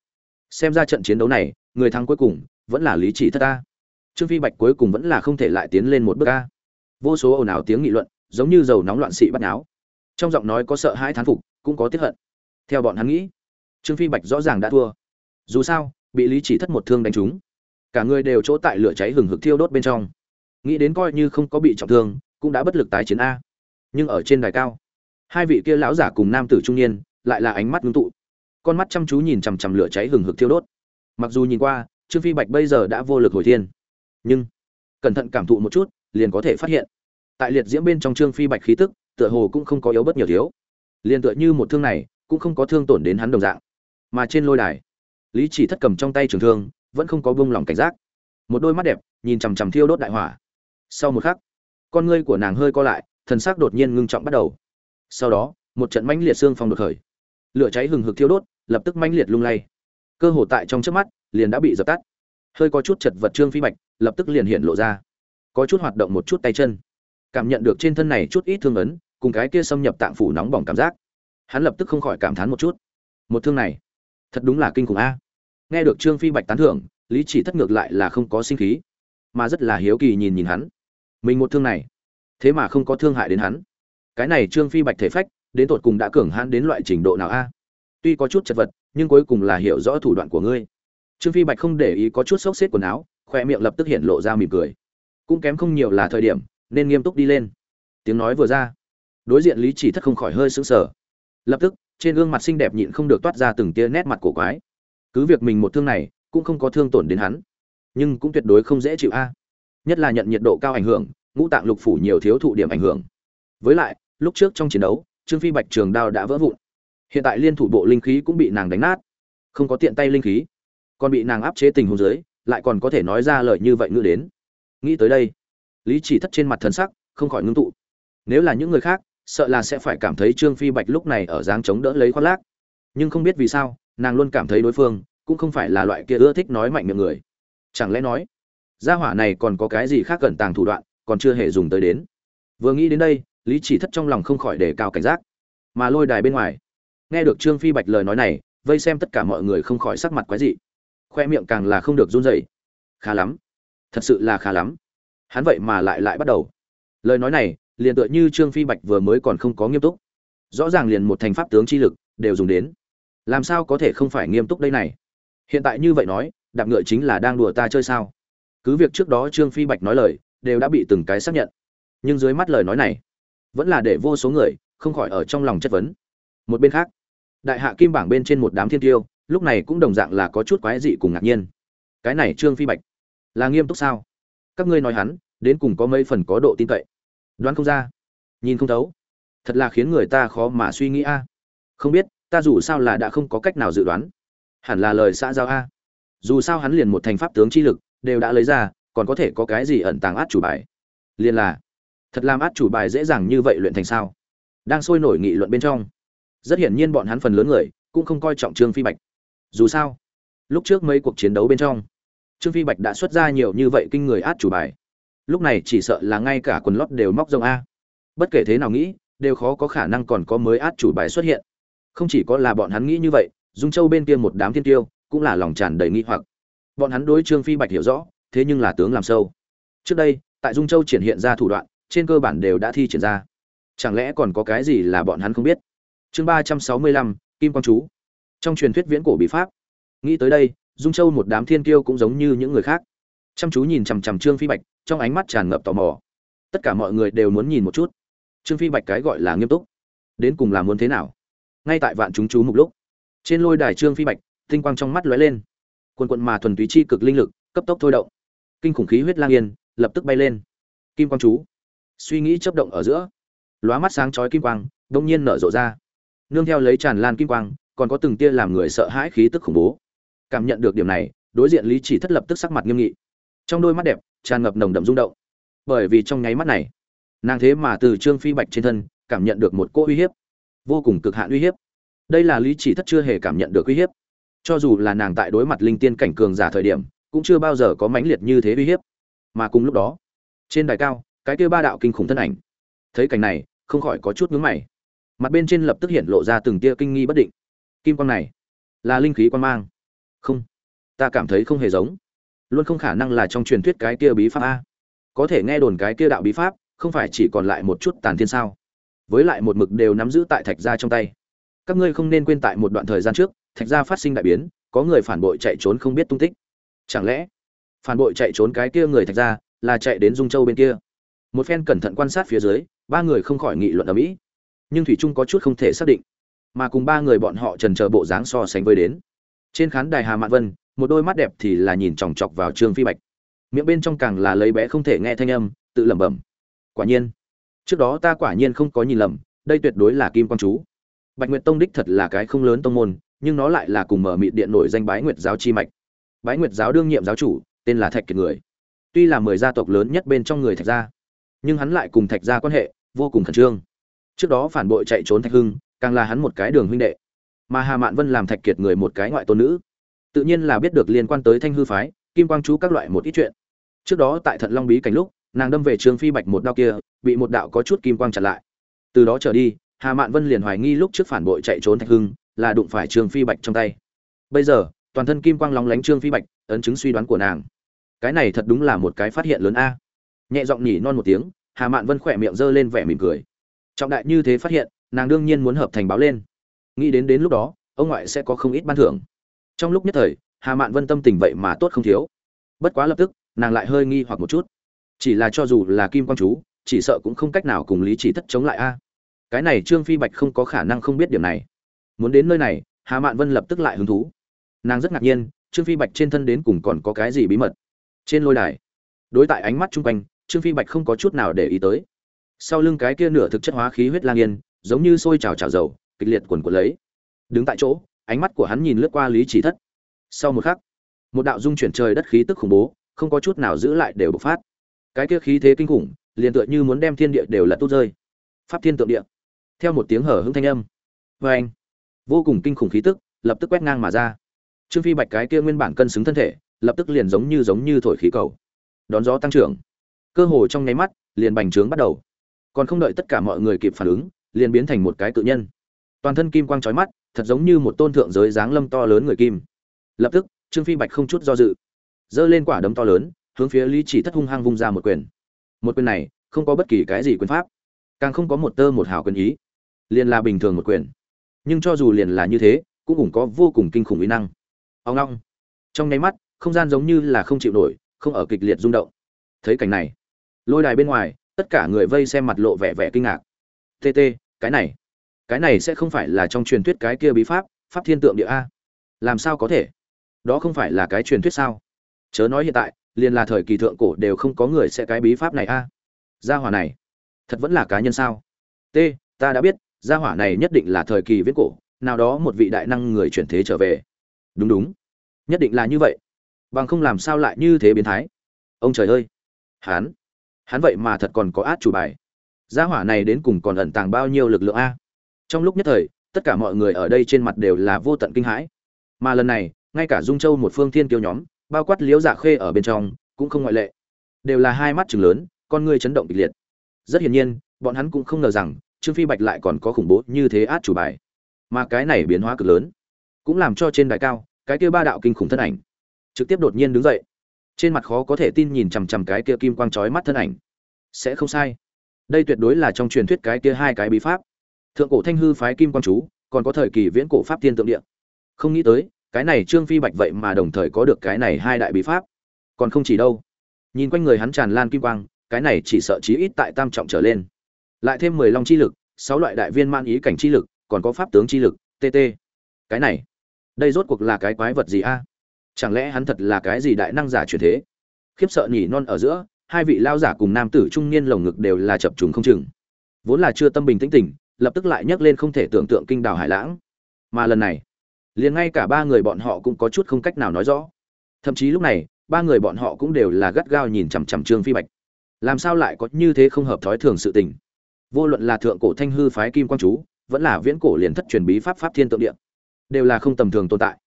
Xem ra trận chiến đấu này, người thắng cuối cùng vẫn là lý chỉ thất ta trương phi bạch cuối cùng vẫn là không thể lại tiến lên một bước ca. vô số ồn ào tiếng nghị luận, giống như dầu nóng loạn xị bắt náo trong giọng nói có sợ hãi thán phục, cũng có tiếp hận. Theo bọn hắn nghĩ, trương phi bạch rõ ràng đã thua. Dù sao, bị lý chỉ thất một thương đánh trúng, cả người đều chỗ tại lửa cháy hừng hực thiêu đốt bên trong. Nghĩ đến coi như không có bị trọng thương, cũng đã bất lực tái chiến a. Nhưng ở trên đài cao, hai vị kia lão giả cùng nam tử trung niên lại là ánh mắt ngưng tụ. Con mắt chăm chú nhìn chằm chằm lửa cháy hừng hực thiêu đốt. Mặc dù nhìn qua, trương phi bạch bây giờ đã vô lực hồi thiên nhưng cẩn thận cảm thụ một chút, liền có thể phát hiện. Tại liệt diễm bên trong trương phi bạch khí tức, tựa hồ cũng không có yếu bất nhiều thiếu. Liền tựa như một thương này, cũng không có thương tổn đến hắn đồng dạng. Mà trên lôi đài, lý chỉ thất cầm trong tay trường thương, vẫn không có buông lỏng cảnh giác. Một đôi mắt đẹp, nhìn chằm chằm thiêu đốt đại hỏa. Sau một khắc, con ngươi của nàng hơi co lại, thần sắc đột nhiên ngưng trọng bắt đầu. Sau đó, một trận mãnh liệt xương phong đột khởi. Lửa cháy hừng hực thiêu đốt, lập tức mãnh liệt lung lay. Cơ hồ tại trong trước mắt, liền đã bị dập tắt hơi có chút chật vật trương phi bạch lập tức liền hiện lộ ra có chút hoạt động một chút tay chân cảm nhận được trên thân này chút ít thương ấn cùng cái kia xâm nhập tạng phủ nóng bỏng cảm giác hắn lập tức không khỏi cảm thán một chút một thương này thật đúng là kinh khủng a à. nghe được trương phi bạch tán thưởng lý chỉ thất ngược lại là không có sinh khí mà rất là hiếu kỳ nhìn nhìn hắn mình một thương này thế mà không có thương hại đến hắn cái này trương phi bạch thể phách đến tột cùng đã cường hãn đến loại trình độ nào a à? tuy có chút chật vật nhưng cuối cùng là hiểu rõ thủ đoạn của ngươi trương phi bạch không để ý có chút xốc xếp quần áo khoe miệng lập tức hiện lộ ra mỉm cười. Cũng kém không nhiều là thời điểm, nên nghiêm túc đi lên. Tiếng nói vừa ra, đối diện lý chỉ thất không khỏi hơi sững sờ. Lập tức, trên gương mặt xinh đẹp nhịn không được toát ra từng tia nét mặt cổ quái. Cứ việc mình một thương này, cũng không có thương tổn đến hắn, nhưng cũng tuyệt đối không dễ chịu a. Nhất là nhận nhiệt độ cao ảnh hưởng, ngũ tạng lục phủ nhiều thiếu thụ điểm ảnh hưởng. Với lại, lúc trước trong chiến đấu, trương phi bạch trường đao đã vỡ vụn. Hiện tại liên thủ bộ linh khí cũng bị nàng đánh nát. Không có tiện tay linh khí còn bị nàng áp chế tình huống dưới, lại còn có thể nói ra lời như vậy ngữ đến. Nghĩ tới đây, lý chỉ thất trên mặt thần sắc không khỏi ngưng tụ. Nếu là những người khác, sợ là sẽ phải cảm thấy trương phi bạch lúc này ở dáng chống đỡ lấy khoác lác. Nhưng không biết vì sao, nàng luôn cảm thấy đối phương cũng không phải là loại kia ưa thích nói mạnh miệng người. Chẳng lẽ nói, gia hỏa này còn có cái gì khác cẩn tàng thủ đoạn, còn chưa hề dùng tới đến. Vừa nghĩ đến đây, lý chỉ thất trong lòng không khỏi đề cao cảnh giác. Mà lôi đài bên ngoài, nghe được trương phi bạch lời nói này, vây xem tất cả mọi người không khỏi sắc mặt quái dị khoe miệng càng là không được run rẩy. Khá lắm. Thật sự là khá lắm. Hắn vậy mà lại lại bắt đầu. Lời nói này, liền tựa như trương phi bạch vừa mới còn không có nghiêm túc. Rõ ràng liền một thành pháp tướng chi lực, đều dùng đến. Làm sao có thể không phải nghiêm túc đây này? Hiện tại như vậy nói, đạp ngựa chính là đang đùa ta chơi sao? Cứ việc trước đó trương phi bạch nói lời, đều đã bị từng cái xác nhận. Nhưng dưới mắt lời nói này, vẫn là để vô số người không khỏi ở trong lòng chất vấn. Một bên khác, đại hạ kim bảng bên trên một đám thiên tiêu lúc này cũng đồng dạng là có chút quái dị cùng ngạc nhiên. Cái này trương phi bạch là nghiêm túc sao? Các ngươi nói hắn, đến cùng có mấy phần có độ tin cậy? Đoán không ra. Nhìn không thấu. Thật là khiến người ta khó mà suy nghĩ a. Không biết, ta dù sao là đã không có cách nào dự đoán. Hẳn là lời xã giao a. Dù sao hắn liền một thành pháp tướng chi lực, đều đã lấy ra, còn có thể có cái gì ẩn tàng át chủ bài? Liền là, thật làm át chủ bài dễ dàng như vậy luyện thành sao? Đang sôi nổi nghị luận bên trong, rất hiển nhiên bọn hắn phần lớn người cũng không coi trọng trương phi bạch dù sao, lúc trước mấy cuộc chiến đấu bên trong, trương phi bạch đã xuất ra nhiều như vậy kinh người át chủ bài. Lúc này chỉ sợ là ngay cả quần lót đều móc rông a. Bất kể thế nào nghĩ, đều khó có khả năng còn có mới át chủ bài xuất hiện. Không chỉ có là bọn hắn nghĩ như vậy, dung châu bên kia một đám thiên tiêu cũng là lòng tràn đầy nghi hoặc. Bọn hắn đối trương phi bạch hiểu rõ, thế nhưng là tướng làm sâu. Trước đây, tại dung châu triển hiện ra thủ đoạn, trên cơ bản đều đã thi triển ra. Chẳng lẽ còn có cái gì là bọn hắn không biết? Chương ba trăm sáu mươi lăm, kim quang chú trong truyền thuyết viễn cổ bí pháp, nghĩ tới đây, dung châu một đám thiên kiêu cũng giống như những người khác. Chăm chú nhìn chằm chằm trương phi bạch, trong ánh mắt tràn ngập tò mò. Tất cả mọi người đều muốn nhìn một chút. Trương phi bạch cái gọi là nghiêm túc. Đến cùng là muốn thế nào? Ngay tại vạn chúng chú một lúc, trên lôi đài trương phi bạch, tinh quang trong mắt lóe lên. Quần quận mà thuần túy chi cực linh lực, cấp tốc thôi động. Kinh khủng khí huyết lang yên, lập tức bay lên. Kim quang chú, suy nghĩ chấp động ở giữa. Lóa mắt sáng chói kim quang đông nhiên nở rộ ra. Nương theo lấy tràn lan kim quang còn có từng tia làm người sợ hãi khí tức khủng bố. Cảm nhận được điểm này, đối diện lý chỉ thất lập tức sắc mặt nghiêm nghị. Trong đôi mắt đẹp, tràn ngập nồng đậm rung động. Bởi vì trong nháy mắt này, nàng thế mà từ trương phi bạch trên thân, cảm nhận được một cỗ uy hiếp. Vô cùng cực hạn uy hiếp. Đây là lý chỉ thất chưa hề cảm nhận được uy hiếp. Cho dù là nàng tại đối mặt linh tiên cảnh cường giả thời điểm, cũng chưa bao giờ có mãnh liệt như thế uy hiếp. Mà cùng lúc đó, trên đài cao, cái kia ba đạo kinh khủng thân ảnh. Thấy cảnh này, không khỏi có chút ngứa mày. Mặt bên trên lập tức hiện lộ ra từng tia kinh nghi bất định kim quang này là linh khí quan mang. Không, ta cảm thấy không hề giống. Luôn không khả năng là trong truyền thuyết cái kia bí pháp a. Có thể nghe đồn cái kia đạo bí pháp, không phải chỉ còn lại một chút tàn thiên sao. Với lại một mực đều nắm giữ tại thạch gia trong tay. Các ngươi không nên quên tại một đoạn thời gian trước, thạch gia phát sinh đại biến, có người phản bội chạy trốn không biết tung tích. Chẳng lẽ, phản bội chạy trốn cái kia người thạch gia là chạy đến dung châu bên kia? Một phen cẩn thận quan sát phía dưới, ba người không khỏi nghị luận ở mỹ. Nhưng thủy trung có chút không thể xác định mà cùng ba người bọn họ trần chờ bộ dáng so sánh với đến. Trên khán đài hà mạn vân, một đôi mắt đẹp thì là nhìn chòng chọc vào trương phi bạch. Miệng bên trong càng là lấy bé không thể nghe thanh âm, tự lẩm bẩm. Quả nhiên, trước đó ta quả nhiên không có nhìn lầm, đây tuyệt đối là kim quang chú. Bạch nguyệt tông đích thật là cái không lớn tông môn, nhưng nó lại là cùng mở mịt điện nổi danh bái nguyệt giáo chi mạch. Bái nguyệt giáo đương nhiệm giáo chủ, tên là thạch kiệt người. Tuy là mười gia tộc lớn nhất bên trong người thạch gia, nhưng hắn lại cùng thạch gia quan hệ vô cùng khẩn trương. Trước đó phản bội chạy trốn thạch hưng càng là hắn một cái đường huynh đệ. Mà hà mạn vân làm thạch kiệt người một cái ngoại tôn nữ. Tự nhiên là biết được liên quan tới thanh hư phái, kim quang chú các loại một ít chuyện. Trước đó tại thận long bí cảnh lúc, nàng đâm về trương phi bạch một đao kia, bị một đạo có chút kim quang chặn lại. Từ đó trở đi, hà mạn vân liền hoài nghi lúc trước phản bội chạy trốn thạch hưng, là đụng phải trương phi bạch trong tay. Bây giờ, toàn thân kim quang lóng lánh trương phi bạch, ấn chứng suy đoán của nàng. Cái này thật đúng là một cái phát hiện lớn a. Nhẹ giọng nhỉ non một tiếng, hà mạn vân khỏe miệng g lên vẻ mỉm cười. Trọng đại như thế phát hiện nàng đương nhiên muốn hợp thành báo lên. Nghĩ đến đến lúc đó, ông ngoại sẽ có không ít ban thưởng. Trong lúc nhất thời, hà mạn vân tâm tình vậy mà tốt không thiếu. Bất quá lập tức, nàng lại hơi nghi hoặc một chút. Chỉ là cho dù là kim quang chú, chỉ sợ cũng không cách nào cùng lý chỉ thất chống lại a. Cái này trương phi bạch không có khả năng không biết điểm này. Muốn đến nơi này, hà mạn vân lập tức lại hứng thú. Nàng rất ngạc nhiên, trương phi bạch trên thân đến cùng còn có cái gì bí mật. Trên lôi đài, đối tại ánh mắt chung quanh, trương phi bạch không có chút nào để ý tới. Sau lưng cái kia nửa thực chất hóa khí huyết lang yên giống như sôi trào trào dầu, kịch liệt quần quần lấy. Đứng tại chỗ, ánh mắt của hắn nhìn lướt qua lý chỉ thất. Sau một khắc, một đạo dung chuyển trời đất khí tức khủng bố, không có chút nào giữ lại đều bộc phát. Cái kia khí thế kinh khủng, liền tựa như muốn đem thiên địa đều là tốt rơi. Pháp thiên tượng địa. Theo một tiếng hở hững thanh âm. Vê anh, vô cùng kinh khủng khí tức, lập tức quét ngang mà ra. Trương phi bạch cái kia nguyên bản cân xứng thân thể, lập tức liền giống như giống như thổi khí cầu. Đón gió tăng trưởng. Cơ hồ trong nháy mắt, liền bành trướng bắt đầu. Còn không đợi tất cả mọi người kịp phản ứng liền biến thành một cái cự nhân. Toàn thân kim quang trói mắt, thật giống như một tôn thượng giới dáng lâm to lớn người kim. Lập tức, trương phi bạch không chút do dự, giơ lên quả đấm to lớn, hướng phía lý chỉ thất hung hăng vung ra một quyền. Một quyền này, không có bất kỳ cái gì quyền pháp, càng không có một tơ một hào quyền ý, liền là bình thường một quyền. Nhưng cho dù liền là như thế, cũng cũng có vô cùng kinh khủng ý năng. Ông long, trong nháy mắt, không gian giống như là không chịu nổi, không ở kịch liệt rung động. Thấy cảnh này, lôi đài bên ngoài, tất cả người vây xem mặt lộ vẻ vẻ kinh ngạc. Tt cái này cái này sẽ không phải là trong truyền thuyết cái kia bí pháp pháp thiên tượng địa a. Làm sao có thể? Đó không phải là cái truyền thuyết sao? Chớ nói hiện tại, liền là thời kỳ thượng cổ đều không có người sẽ cái bí pháp này a. Gia hỏa này, thật vẫn là cá nhân sao? T, ta đã biết, gia hỏa này nhất định là thời kỳ viễn cổ, nào đó một vị đại năng người chuyển thế trở về. Đúng đúng, nhất định là như vậy. Bằng không làm sao lại như thế biến thái? Ông trời ơi! Hắn hắn vậy mà thật còn có át chủ bài gia hỏa này đến cùng còn ẩn tàng bao nhiêu lực lượng a? Trong lúc nhất thời, tất cả mọi người ở đây trên mặt đều là vô tận kinh hãi. Mà lần này, ngay cả dung châu một phương thiên kiêu nhóm, bao quát liễu dạ khê ở bên trong, cũng không ngoại lệ. Đều là hai mắt chừng lớn, con ngươi chấn động kịch liệt. Rất hiển nhiên, bọn hắn cũng không ngờ rằng, trương phi bạch lại còn có khủng bố như thế át chủ bài. Mà cái này biến hóa cực lớn, cũng làm cho trên đài cao, cái kia ba đạo kinh khủng thân ảnh, trực tiếp đột nhiên đứng dậy. Trên mặt khó có thể tin nhìn chằm chằm cái kia kim quang chói mắt thân ảnh. Sẽ không sai đây tuyệt đối là trong truyền thuyết cái kia hai cái bí pháp. Thượng cổ thanh hư phái kim quang chú, còn có thời kỳ viễn cổ pháp thiên tượng địa. Không nghĩ tới, cái này trương phi bạch vậy mà đồng thời có được cái này hai đại bí pháp. Còn không chỉ đâu. Nhìn quanh người hắn tràn lan kim quang, cái này chỉ sợ chí ít tại tam trọng trở lên. Lại thêm mười long chi lực, sáu loại đại viên man ý cảnh chi lực, còn có pháp tướng chi lực tt cái này, đây rốt cuộc là cái quái vật gì a? Chẳng lẽ hắn thật là cái gì đại năng giả truyền thế? Khiếp sợ nhỉ non ở giữa hai vị lao giả cùng nam tử trung niên lồng ngực đều là chập trùng không chừng. Vốn là chưa tâm bình tĩnh tỉnh lập tức lại nhấc lên không thể tưởng tượng kinh đào hải lãng. Mà lần này, liền ngay cả ba người bọn họ cũng có chút không cách nào nói rõ. Thậm chí lúc này, ba người bọn họ cũng đều là gắt gao nhìn chằm chằm trương phi bạch. Làm sao lại có như thế không hợp thói thường sự tình? Vô luận là thượng cổ thanh hư phái kim quang chú, vẫn là viễn cổ liền thất truyền bí pháp pháp thiên tượng địa, đều là không tầm thường tồn tại.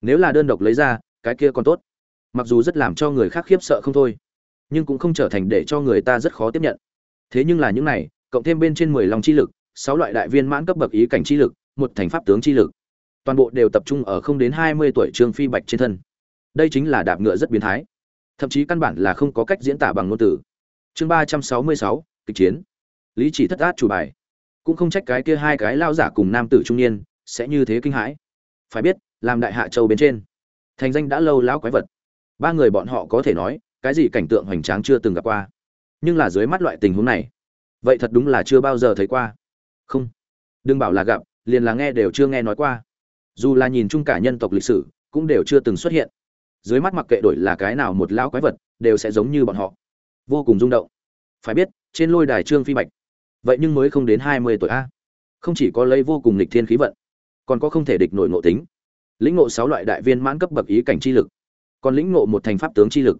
Nếu là đơn độc lấy ra, cái kia còn tốt. Mặc dù rất làm cho người khác khiếp sợ không thôi nhưng cũng không trở thành để cho người ta rất khó tiếp nhận. Thế nhưng là những này, cộng thêm bên trên mười lòng chi lực, sáu loại đại viên mãn cấp bậc ý cảnh chi lực, một thành pháp tướng chi lực. Toàn bộ đều tập trung ở không đến hai mươi tuổi trương phi bạch trên thân. Đây chính là đạp ngựa rất biến thái. Thậm chí căn bản là không có cách diễn tả bằng ngôn từ. Chương ba trăm sáu mươi sáu, kịch chiến. Lý chỉ thất át chủ bài. Cũng không trách cái kia hai cái lao giả cùng nam tử trung niên, sẽ như thế kinh hãi. Phải biết, làm đại hạ châu bên trên, thành danh đã lâu lão quái vật. Ba người bọn họ có thể nói cái gì cảnh tượng hoành tráng chưa từng gặp qua. Nhưng là dưới mắt loại tình huống này, vậy thật đúng là chưa bao giờ thấy qua. Không. Đừng bảo là gặp, liền là nghe đều chưa nghe nói qua. Dù là nhìn chung cả nhân tộc lịch sử, cũng đều chưa từng xuất hiện. Dưới mắt mặc kệ đổi là cái nào một lão quái vật, đều sẽ giống như bọn họ. Vô cùng rung động. Phải biết, trên lôi đài trương phi bạch, vậy nhưng mới không đến hai mươi tuổi a. Không chỉ có lấy vô cùng lịch thiên khí vận, còn có không thể địch nổi ngộ tính. Lĩnh ngộ sáu loại đại viên mãn cấp bậc ý cảnh chi lực, còn lĩnh ngộ một thành pháp tướng chi lực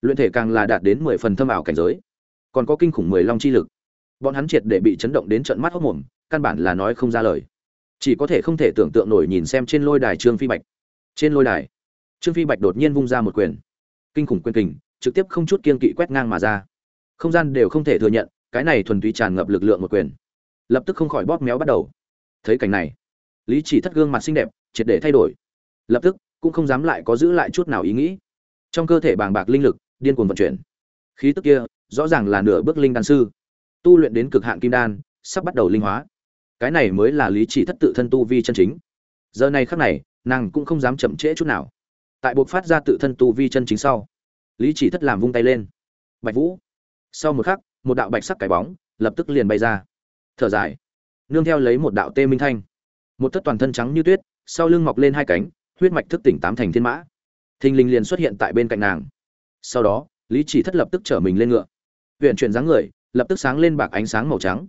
luyện thể càng là đạt đến mười phần thâm ảo cảnh giới, còn có kinh khủng mười long chi lực. Bọn hắn triệt để bị chấn động đến trận mắt hốc mồm, căn bản là nói không ra lời. Chỉ có thể không thể tưởng tượng nổi nhìn xem trên lôi đài trương phi bạch. Trên lôi đài, trương phi bạch đột nhiên vung ra một quyền. Kinh khủng quyền kình, trực tiếp không chút kiên kỵ quét ngang mà ra. Không gian đều không thể thừa nhận, cái này thuần túy tràn ngập lực lượng một quyền. Lập tức không khỏi bóp méo bắt đầu. Thấy cảnh này, lý chỉ thất gương mặt xinh đẹp, triệt để thay đổi. Lập tức, cũng không dám lại có giữ lại chút nào ý nghĩ. Trong cơ thể bàng bạc linh lực điên cuồng vận chuyển. Khí tức kia rõ ràng là nửa bước linh đan sư. Tu luyện đến cực hạn kim đan, sắp bắt đầu linh hóa. Cái này mới là lý chỉ thất tự thân tu vi chân chính. Giờ này khắc này, nàng cũng không dám chậm trễ chút nào. Tại buộc phát ra tự thân tu vi chân chính sau, lý chỉ thất làm vung tay lên. Bạch vũ. Sau một khắc, một đạo bạch sắc cái bóng lập tức liền bay ra. Thở dài. Nương theo lấy một đạo tê minh thanh. Một thất toàn thân trắng như tuyết, sau lưng mọc lên hai cánh, huyết mạch thức tỉnh tám thành thiên mã. Thình lình liền xuất hiện tại bên cạnh nàng sau đó, lý chỉ thất lập tức trở mình lên ngựa. Huyện chuyển dáng người, lập tức sáng lên bạc ánh sáng màu trắng.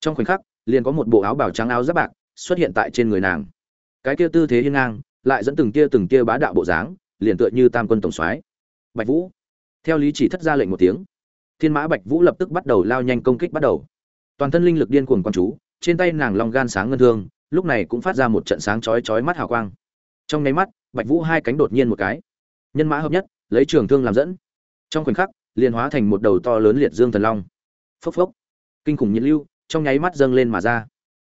Trong khoảnh khắc, liền có một bộ áo bào trắng áo giáp bạc xuất hiện tại trên người nàng. Cái kia tư thế hiên ngang, lại dẫn từng tia từng tia bá đạo bộ dáng, liền tựa như tam quân tổng soái. Bạch vũ. Theo lý chỉ thất ra lệnh một tiếng, thiên mã bạch vũ lập tức bắt đầu lao nhanh công kích bắt đầu. Toàn thân linh lực điên cuồng quan chú, trên tay nàng long gan sáng ngân thương, lúc này cũng phát ra một trận sáng chói chói mắt hào quang. Trong nháy mắt, bạch vũ hai cánh đột nhiên một cái. Nhân mã hợp nhất lấy trường thương làm dẫn. Trong khoảnh khắc, liền hóa thành một đầu to lớn liệt dương thần long. Phốc phốc. Kinh khủng nhiệt lưu trong nháy mắt dâng lên mà ra.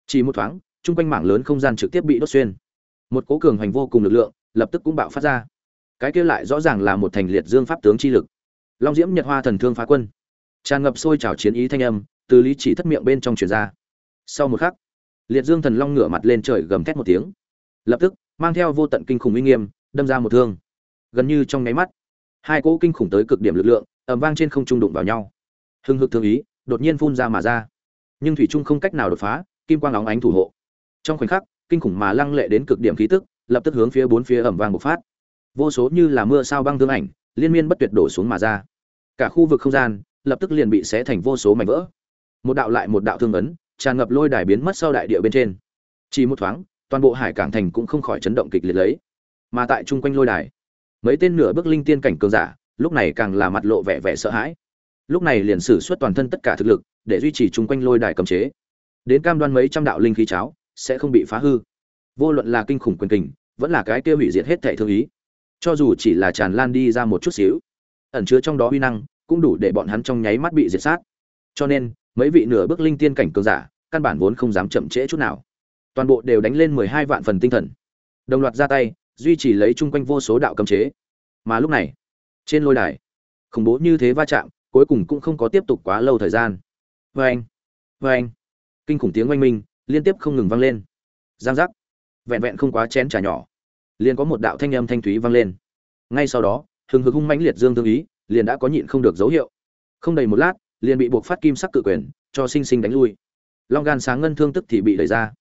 Chỉ một thoáng, chung quanh mảng lớn không gian trực tiếp bị đốt xuyên. Một cố cường hành vô cùng lực lượng lập tức cũng bạo phát ra. Cái kia lại rõ ràng là một thành liệt dương pháp tướng chi lực. Long diễm nhật hoa thần thương phá quân. Tràn ngập sôi trào chiến ý thanh âm từ lý chỉ thất miệng bên trong truyền ra. Sau một khắc, liệt dương thần long ngửa mặt lên trời gầm thét một tiếng. Lập tức, mang theo vô tận kinh khủng uy nghiêm, đâm ra một thương. Gần như trong nháy mắt hai cỗ kinh khủng tới cực điểm lực lượng, ầm vang trên không trung đụng vào nhau. Hưng hực thương ý, đột nhiên phun ra mà ra. Nhưng thủy trung không cách nào đột phá, kim quang óng ánh thủ hộ. Trong khoảnh khắc, kinh khủng mà lăng lệ đến cực điểm khí tức, lập tức hướng phía bốn phía ẩm vang bộc phát. Vô số như là mưa sao băng thương ảnh, liên miên bất tuyệt đổ xuống mà ra. Cả khu vực không gian, lập tức liền bị xé thành vô số mảnh vỡ. Một đạo lại một đạo thương ấn, tràn ngập lôi đài biến mất sau đại địa bên trên. Chỉ một thoáng, toàn bộ hải cảng thành cũng không khỏi chấn động kịch liệt lấy. Mà tại chung quanh lôi đài mấy tên nửa bước linh tiên cảnh cường giả, lúc này càng là mặt lộ vẻ vẻ sợ hãi. Lúc này liền sử xuất toàn thân tất cả thực lực, để duy trì chung quanh lôi đài cầm chế. Đến cam đoan mấy trăm đạo linh khí cháo, sẽ không bị phá hư. Vô luận là kinh khủng quyền kình, vẫn là cái kia hủy diệt hết thảy thương ý. Cho dù chỉ là tràn lan đi ra một chút xíu, ẩn chứa trong đó uy năng, cũng đủ để bọn hắn trong nháy mắt bị diệt sát. Cho nên, mấy vị nửa bước linh tiên cảnh cường giả, căn bản vốn không dám chậm trễ chút nào. Toàn bộ đều đánh lên mười hai vạn phần tinh thần. Đồng loạt ra tay duy trì lấy chung quanh vô số đạo cấm chế. Mà lúc này, trên lôi đài, khủng bố như thế va chạm, cuối cùng cũng không có tiếp tục quá lâu thời gian. Vê anh vê anh kinh khủng tiếng oanh minh liên tiếp không ngừng vang lên. Giang giác. Vẹn vẹn không quá chén trà nhỏ, liền có một đạo thanh âm thanh thúy vang lên. Ngay sau đó, hừng hực hung mãnh liệt dương tương ý liền đã có nhịn không được dấu hiệu. Không đầy một lát, liền bị buộc phát kim sắc cự quyền, cho sinh sinh đánh lui. Long gan sáng ngân thương tức thì bị đẩy ra.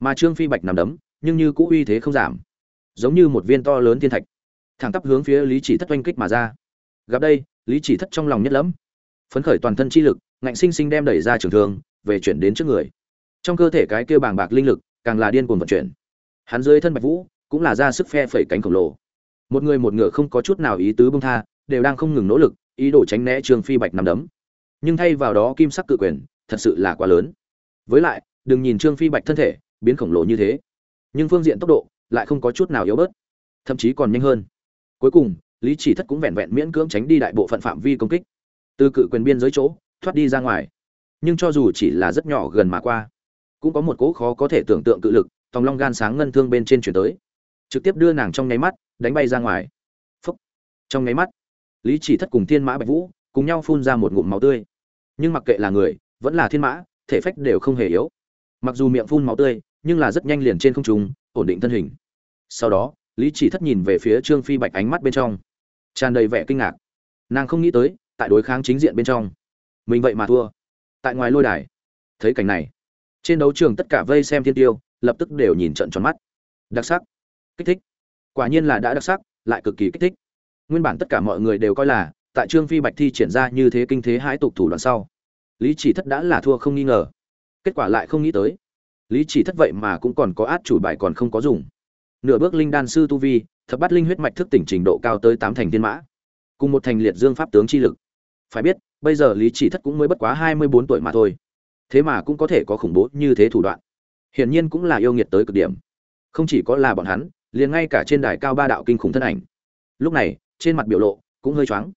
Mà trương phi bạch nằm đấm, nhưng như cũ uy thế không giảm giống như một viên to lớn thiên thạch. Thẳng tắp hướng phía lý chỉ thất oanh kích mà ra. Gặp đây, lý chỉ thất trong lòng nhất lẫm. Phấn khởi toàn thân chi lực, ngạnh sinh sinh đem đẩy ra trường thương, về chuyển đến trước người. Trong cơ thể cái kia bàng bạc linh lực, càng là điên cuồng vận chuyển. Hắn dưới thân bạch vũ, cũng là ra sức phe phẩy cánh khổng lồ. Một người một ngựa không có chút nào ý tứ bông tha, đều đang không ngừng nỗ lực, ý đồ tránh né trương phi bạch nằm đấm. Nhưng thay vào đó kim sắc cự quyền, thật sự là quá lớn. Với lại, đừng nhìn trương phi bạch thân thể, biến khổng lồ như thế. Nhưng phương diện tốc độ lại không có chút nào yếu bớt, thậm chí còn nhanh hơn. Cuối cùng, lý chỉ thất cũng vẹn vẹn miễn cưỡng tránh đi đại bộ phận phạm vi công kích. Từ cự quyền biên giới chỗ, thoát đi ra ngoài. Nhưng cho dù chỉ là rất nhỏ gần mà qua, cũng có một cỗ khó có thể tưởng tượng cự lực, tòng long gan sáng ngân thương bên trên chuyển tới. Trực tiếp đưa nàng trong nháy mắt, đánh bay ra ngoài. Phúc. Trong nháy mắt, lý chỉ thất cùng thiên mã bạch vũ cùng nhau phun ra một ngụm máu tươi. Nhưng mặc kệ là người, vẫn là thiên mã, thể phách đều không hề yếu. Mặc dù miệng phun máu tươi, nhưng là rất nhanh liền trên không trung ổn định thân hình. Sau đó, lý chỉ thất nhìn về phía trương phi bạch ánh mắt bên trong, tràn đầy vẻ kinh ngạc. Nàng không nghĩ tới, tại đối kháng chính diện bên trong, mình vậy mà thua. Tại ngoài lôi đài, thấy cảnh này, trên đấu trường tất cả vây xem thiên tiêu, lập tức đều nhìn trận tròn mắt. Đặc sắc, kích thích. Quả nhiên là đã đặc sắc, lại cực kỳ kích thích. Nguyên bản tất cả mọi người đều coi là, tại trương phi bạch thi triển ra như thế kinh thế hãi tục thủ đoạn sau, lý chỉ thất đã là thua không nghi ngờ. Kết quả lại không nghĩ tới lý chỉ thất vậy mà cũng còn có át chủ bài còn không có dùng. Nửa bước linh đan sư tu vi, thập bát linh huyết mạch thức tỉnh trình độ cao tới tám thành thiên mã, cùng một thành liệt dương pháp tướng chi lực. Phải biết, bây giờ lý chỉ thất cũng mới bất quá hai mươi bốn tuổi mà thôi. Thế mà cũng có thể có khủng bố như thế thủ đoạn. Hiển nhiên cũng là yêu nghiệt tới cực điểm. Không chỉ có là bọn hắn, liền ngay cả trên đài cao ba đạo kinh khủng thân ảnh. Lúc này, trên mặt biểu lộ cũng hơi choáng.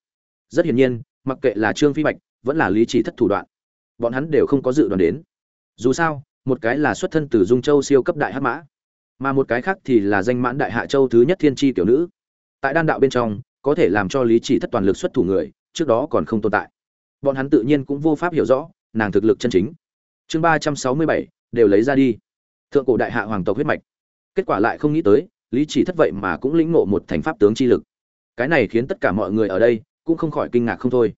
Rất hiển nhiên, mặc kệ là trương phi bạch, vẫn là lý chỉ thất thủ đoạn, bọn hắn đều không có dự đoán đến. Dù sao một cái là xuất thân từ dung châu siêu cấp đại hắc mã, mà một cái khác thì là danh mãn đại hạ châu thứ nhất thiên tri tiểu nữ. Tại đan đạo bên trong, có thể làm cho lý chỉ thất toàn lực xuất thủ người, trước đó còn không tồn tại. Bọn hắn tự nhiên cũng vô pháp hiểu rõ, nàng thực lực chân chính. Chương ba trăm sáu mươi bảy, đều lấy ra đi. Thượng cổ đại hạ hoàng tộc huyết mạch. Kết quả lại không nghĩ tới, lý chỉ thất vậy mà cũng lĩnh ngộ một thành pháp tướng chi lực. Cái này khiến tất cả mọi người ở đây cũng không khỏi kinh ngạc không thôi.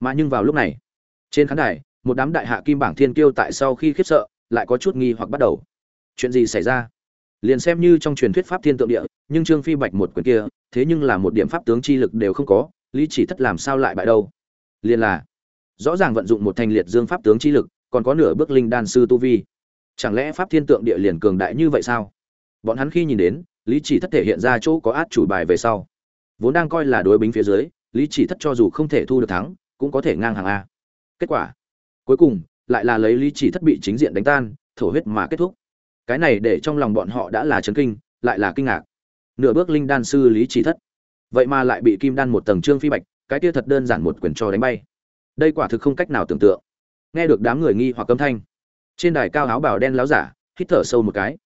Mà nhưng vào lúc này, trên khán đài, một đám đại hạ kim bảng thiên kiêu tại sau khi khiếp sợ lại có chút nghi hoặc bắt đầu. Chuyện gì xảy ra? Liền xem như trong truyền thuyết pháp thiên tượng địa, nhưng trương phi bạch một quyền kia, thế nhưng là một điểm pháp tướng chi lực đều không có, lý chỉ thất làm sao lại bại đâu? Liền là, rõ ràng vận dụng một thành liệt dương pháp tướng chi lực, còn có nửa bước linh đan sư tu vi. Chẳng lẽ pháp thiên tượng địa liền cường đại như vậy sao? Bọn hắn khi nhìn đến, lý chỉ thất thể hiện ra chỗ có át chủ bài về sau. Vốn đang coi là đối bính phía dưới, lý chỉ thất cho dù không thể thu được thắng, cũng có thể ngang hàng a. Kết quả, cuối cùng lại là lấy lý chỉ thất bị chính diện đánh tan, thổ huyết mà kết thúc. Cái này để trong lòng bọn họ đã là chấn kinh, lại là kinh ngạc. Nửa bước linh đan sư lý chỉ thất. Vậy mà lại bị kim đan một tầng trương phi bạch, cái kia thật đơn giản một quyền cho đánh bay. Đây quả thực không cách nào tưởng tượng. Nghe được đám người nghi hoặc âm thanh, trên đài cao áo bào đen láo giả, hít thở sâu một cái.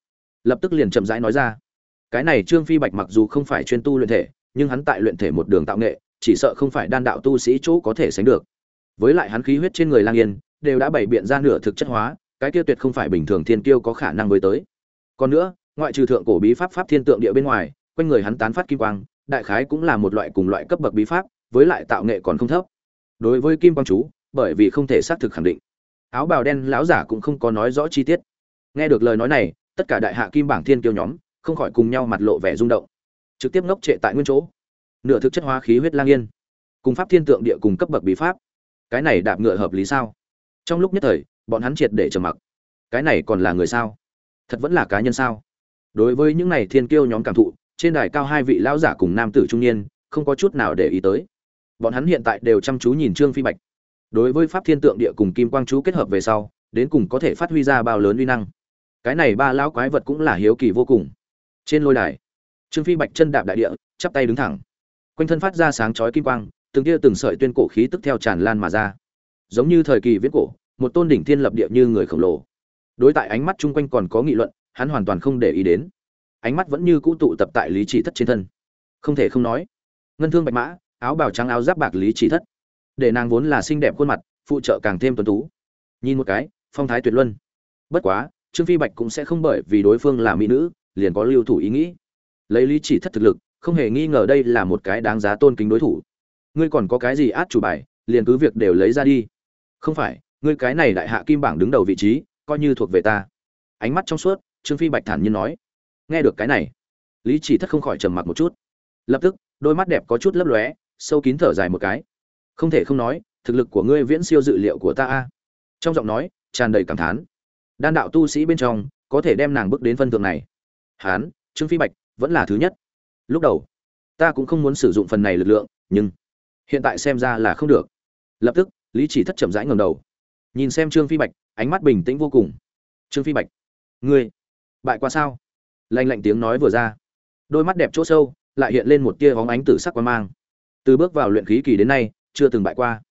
Lập tức liền chậm rãi nói ra. Cái này trương phi bạch mặc dù không phải chuyên tu luyện thể, nhưng hắn tại luyện thể một đường tạo nghệ, chỉ sợ không phải đan đạo tu sĩ chỗ có thể sánh được. Với lại hắn khí huyết trên người lang yên đều đã bày biện ra nửa thực chất hóa, cái kia tuyệt không phải bình thường thiên kiêu có khả năng với tới. Còn nữa, ngoại trừ thượng cổ bí pháp pháp thiên tượng địa bên ngoài, quanh người hắn tán phát kim quang, đại khái cũng là một loại cùng loại cấp bậc bí pháp, với lại tạo nghệ còn không thấp. Đối với kim quang chú, bởi vì không thể xác thực khẳng định. Áo bào đen lão giả cũng không có nói rõ chi tiết. Nghe được lời nói này, tất cả đại hạ kim bảng thiên kiêu nhóm, không khỏi cùng nhau mặt lộ vẻ rung động. Trực tiếp ngốc trệ tại nguyên chỗ. Nửa thực chất hóa khí huyết lang yên. Cùng pháp thiên tượng địa cùng cấp bậc bí pháp. Cái này đạp ngựa hợp lý sao? Trong lúc nhất thời, bọn hắn triệt để trầm mặc. Cái này còn là người sao? Thật vẫn là cá nhân sao? Đối với những này thiên kiêu nhóm cảm thụ, trên đài cao hai vị lão giả cùng nam tử trung niên, không có chút nào để ý tới. Bọn hắn hiện tại đều chăm chú nhìn trương phi bạch. Đối với pháp thiên tượng địa cùng kim quang chú kết hợp về sau, đến cùng có thể phát huy ra bao lớn uy năng. Cái này ba lão quái vật cũng là hiếu kỳ vô cùng. Trên lôi đài, trương phi bạch chân đạp đại địa, chắp tay đứng thẳng. Quanh thân phát ra sáng chói kim quang, từng tia từng sợi tuyên cổ khí tức theo tràn lan mà ra giống như thời kỳ viễn cổ, một tôn đỉnh thiên lập địa như người khổng lồ. Đối tại ánh mắt chung quanh còn có nghị luận, hắn hoàn toàn không để ý đến. Ánh mắt vẫn như cũ tụ tập tại lý chỉ thất trên thân. Không thể không nói, ngân thương bạch mã, áo bào trắng áo giáp bạc lý chỉ thất. Để nàng vốn là xinh đẹp khuôn mặt, phụ trợ càng thêm tuấn tú. Nhìn một cái, phong thái tuyệt luân. Bất quá, trương phi bạch cũng sẽ không bởi vì đối phương là mỹ nữ, liền có lưu thủ ý nghĩ. Lấy lý chỉ thất thực lực, không hề nghi ngờ đây là một cái đáng giá tôn kính đối thủ. Ngươi còn có cái gì át chủ bài, liền cứ việc đều lấy ra đi không phải, ngươi cái này đại hạ kim bảng đứng đầu vị trí, coi như thuộc về ta. Ánh mắt trong suốt, trương phi bạch thản nhiên nói. Nghe được cái này, lý chỉ thất không khỏi trầm mặc một chút. Lập tức, đôi mắt đẹp có chút lấp lóe, sâu kín thở dài một cái. Không thể không nói, thực lực của ngươi viễn siêu dự liệu của ta a. Trong giọng nói, tràn đầy cảm thán. Đan đạo tu sĩ bên trong, có thể đem nàng bước đến phân thượng này. Hán, trương phi bạch, vẫn là thứ nhất. Lúc đầu, ta cũng không muốn sử dụng phần này lực lượng, nhưng hiện tại xem ra là không được. Lập tức lý chỉ thất chậm rãi ngầm đầu. Nhìn xem trương phi bạch, ánh mắt bình tĩnh vô cùng. Trương phi bạch, ngươi, bại qua sao? Lanh lạnh tiếng nói vừa ra. Đôi mắt đẹp chỗ sâu, lại hiện lên một tia hóng ánh tử sắc quan mang. Từ bước vào luyện khí kỳ đến nay, chưa từng bại qua.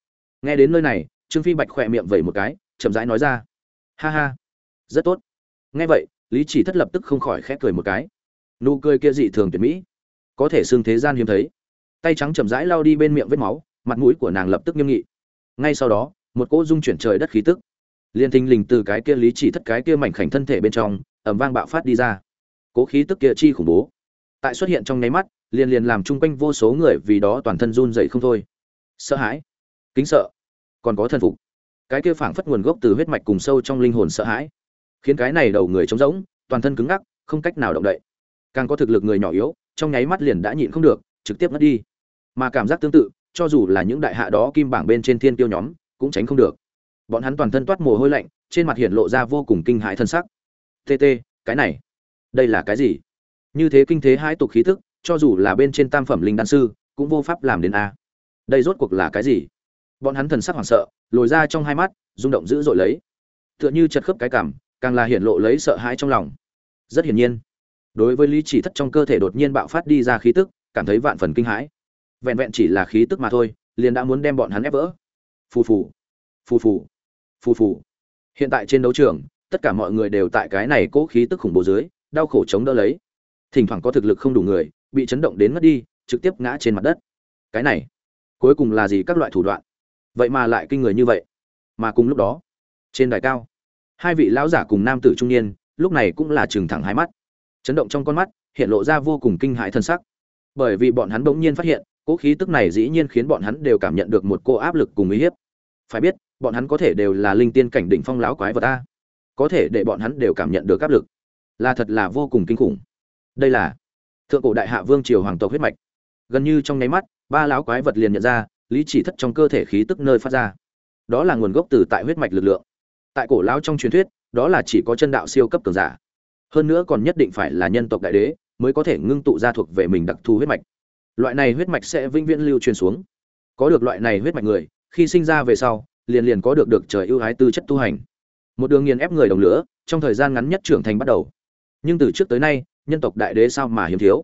Nghe đến nơi này, trương phi bạch khỏe miệng vẩy một cái, chậm rãi nói ra. Ha ha, rất tốt. Nghe vậy, lý chỉ thất lập tức không khỏi khẽ cười một cái. Nụ cười kia dị thường tuyệt mỹ. Có thể xương thế gian hiếm thấy. Tay trắng chậm rãi lao đi bên miệng vết máu, mặt mũi của nàng lập tức nghiêm nghị ngay sau đó, một cỗ dung chuyển trời đất khí tức, liên thình lình từ cái kia lý chỉ thất cái kia mảnh khảnh thân thể bên trong ẩm vang bạo phát đi ra. Cố khí tức kia chi khủng bố, tại xuất hiện trong nháy mắt, liền liền làm chung quanh vô số người vì đó toàn thân run dậy không thôi. Sợ hãi, kính sợ, còn có thân phục. Cái kia phảng phất nguồn gốc từ huyết mạch cùng sâu trong linh hồn sợ hãi, khiến cái này đầu người trống rỗng, toàn thân cứng ngắc, không cách nào động đậy. Càng có thực lực người nhỏ yếu, trong nháy mắt liền đã nhịn không được, trực tiếp mất đi. Mà cảm giác tương tự cho dù là những đại hạ đó kim bảng bên trên thiên tiêu nhóm, cũng tránh không được. Bọn hắn toàn thân toát mồ hôi lạnh, trên mặt hiện lộ ra vô cùng kinh hãi thân sắc. Tt cái này, đây là cái gì? Như thế kinh thế hai tục khí thức cho dù là bên trên tam phẩm linh đan sư, cũng vô pháp làm đến a. Đây rốt cuộc là cái gì? Bọn hắn thần sắc hoảng sợ, lồi ra trong hai mắt, rung động dữ dội lấy. Tựa như chật khớp cái cảm, càng là hiện lộ lấy sợ hãi trong lòng. Rất hiển nhiên, đối với lý chỉ thất trong cơ thể đột nhiên bạo phát đi ra khí tức, cảm thấy vạn phần kinh hãi vẹn vẹn chỉ là khí tức mà thôi, liền đã muốn đem bọn hắn ép vỡ. Phù phù phù phù phù phù. Hiện tại trên đấu trường, tất cả mọi người đều tại cái này cố khí tức khủng bố dưới, đau khổ chống đỡ lấy. Thỉnh thoảng có thực lực không đủ người, bị chấn động đến mất đi, trực tiếp ngã trên mặt đất. Cái này, cuối cùng là gì các loại thủ đoạn? Vậy mà lại kinh người như vậy. Mà cùng lúc đó, trên đài cao, hai vị lão giả cùng nam tử trung niên, lúc này cũng là trừng thẳng hai mắt. Chấn động trong con mắt, hiện lộ ra vô cùng kinh hãi thân sắc. Bởi vì bọn hắn bỗng nhiên phát hiện cỗ khí tức này dĩ nhiên khiến bọn hắn đều cảm nhận được một cô áp lực cùng uy hiếp. Phải biết, bọn hắn có thể đều là linh tiên cảnh đỉnh phong láo quái vật ta có thể để bọn hắn đều cảm nhận được áp lực. Là thật là vô cùng kinh khủng. Đây là thượng cổ đại hạ vương triều hoàng tộc huyết mạch. Gần như trong nháy mắt, ba láo quái vật liền nhận ra, lý chỉ thất trong cơ thể khí tức nơi phát ra. Đó là nguồn gốc từ tại huyết mạch lực lượng. Tại cổ lão trong truyền thuyết, đó là chỉ có chân đạo siêu cấp cường giả. Hơn nữa còn nhất định phải là nhân tộc đại đế, mới có thể ngưng tụ ra thuộc về mình đặc thù huyết mạch loại này huyết mạch sẽ vĩnh viễn lưu truyền xuống. Có được loại này huyết mạch người, khi sinh ra về sau, liền liền có được được trời ưu ái tư chất tu hành. Một đường nghiền ép người đồng lửa, trong thời gian ngắn nhất trưởng thành bắt đầu. Nhưng từ trước tới nay, nhân tộc đại đế sao mà hiếm thiếu?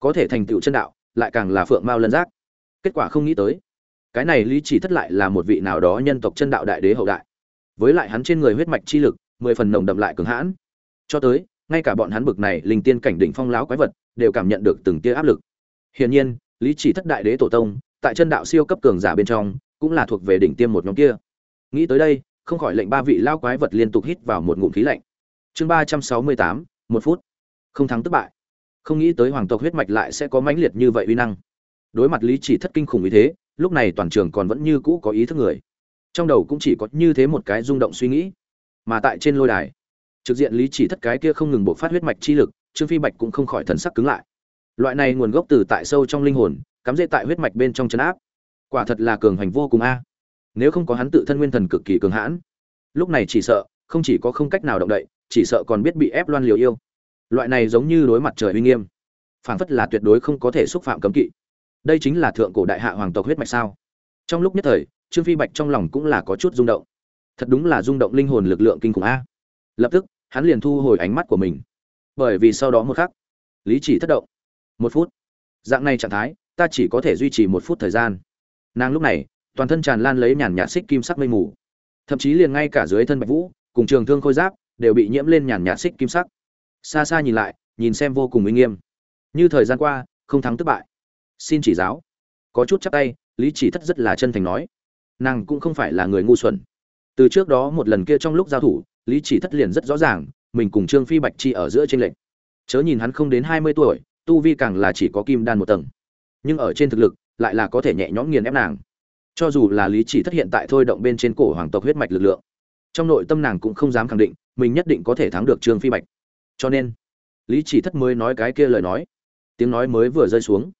Có thể thành tựu chân đạo, lại càng là phượng mao lân giác. Kết quả không nghĩ tới. Cái này lý chỉ thất lại là một vị nào đó nhân tộc chân đạo đại đế hậu đại. Với lại hắn trên người huyết mạch chi lực, mười phần nồng đậm lại cường hãn. Cho tới, ngay cả bọn hắn bực này linh tiên cảnh đỉnh phong láo quái vật, đều cảm nhận được từng tia áp lực hiển nhiên, lý chỉ thất đại đế tổ tông, tại chân đạo siêu cấp cường giả bên trong, cũng là thuộc về đỉnh tiêm một nhóm kia. Nghĩ tới đây, không khỏi lệnh ba vị lao quái vật liên tục hít vào một ngụm khí lạnh. Chương ba trăm sáu mươi tám, một phút. Không thắng tức bại. Không nghĩ tới hoàng tộc huyết mạch lại sẽ có mãnh liệt như vậy uy năng. Đối mặt lý chỉ thất kinh khủng như thế, lúc này toàn trường còn vẫn như cũ có ý thức người. Trong đầu cũng chỉ có như thế một cái rung động suy nghĩ. Mà tại trên lôi đài, trực diện lý chỉ thất cái kia không ngừng bộc phát huyết mạch chi lực, trương phi bạch cũng không khỏi thần sắc cứng lại loại này nguồn gốc từ tại sâu trong linh hồn, cắm rễ tại huyết mạch bên trong chấn áp. Quả thật là cường hành vô cùng a. Nếu không có hắn tự thân nguyên thần cực kỳ cường hãn, lúc này chỉ sợ, không chỉ có không cách nào động đậy, chỉ sợ còn biết bị ép loan liều yêu. Loại này giống như đối mặt trời uy nghiêm, phảng phất là tuyệt đối không có thể xúc phạm cấm kỵ. Đây chính là thượng cổ đại hạ hoàng tộc huyết mạch sao? Trong lúc nhất thời, trương phi bạch trong lòng cũng là có chút rung động. Thật đúng là rung động linh hồn lực lượng kinh khủng a. Lập tức, hắn liền thu hồi ánh mắt của mình. Bởi vì sau đó một khắc, lý chỉ thất động một phút. Dạng này trạng thái, ta chỉ có thể duy trì một phút thời gian. Nàng lúc này, toàn thân tràn lan lấy nhàn nhạt xích kim sắc mây mù. Thậm chí liền ngay cả dưới thân bạch vũ, cùng trường thương khôi giáp, đều bị nhiễm lên nhàn nhạt xích kim sắc. Xa xa nhìn lại, nhìn xem vô cùng uy nghiêm. Như thời gian qua, không thắng thất bại. Xin chỉ giáo. Có chút chắc tay, lý chỉ thất rất là chân thành nói. Nàng cũng không phải là người ngu xuẩn. Từ trước đó một lần kia trong lúc giao thủ, lý chỉ thất liền rất rõ ràng, mình cùng trương phi bạch chi ở giữa tranh lệch. Chớ nhìn hắn không đến hai mươi tuổi tu vi càng là chỉ có kim đan một tầng. Nhưng ở trên thực lực, lại là có thể nhẹ nhõm nghiền ép nàng. Cho dù là lý chỉ thất hiện tại thôi động bên trên cổ hoàng tộc huyết mạch lực lượng, trong nội tâm nàng cũng không dám khẳng định, mình nhất định có thể thắng được trương phi bạch. Cho nên, lý chỉ thất mới nói cái kia lời nói. Tiếng nói mới vừa rơi xuống,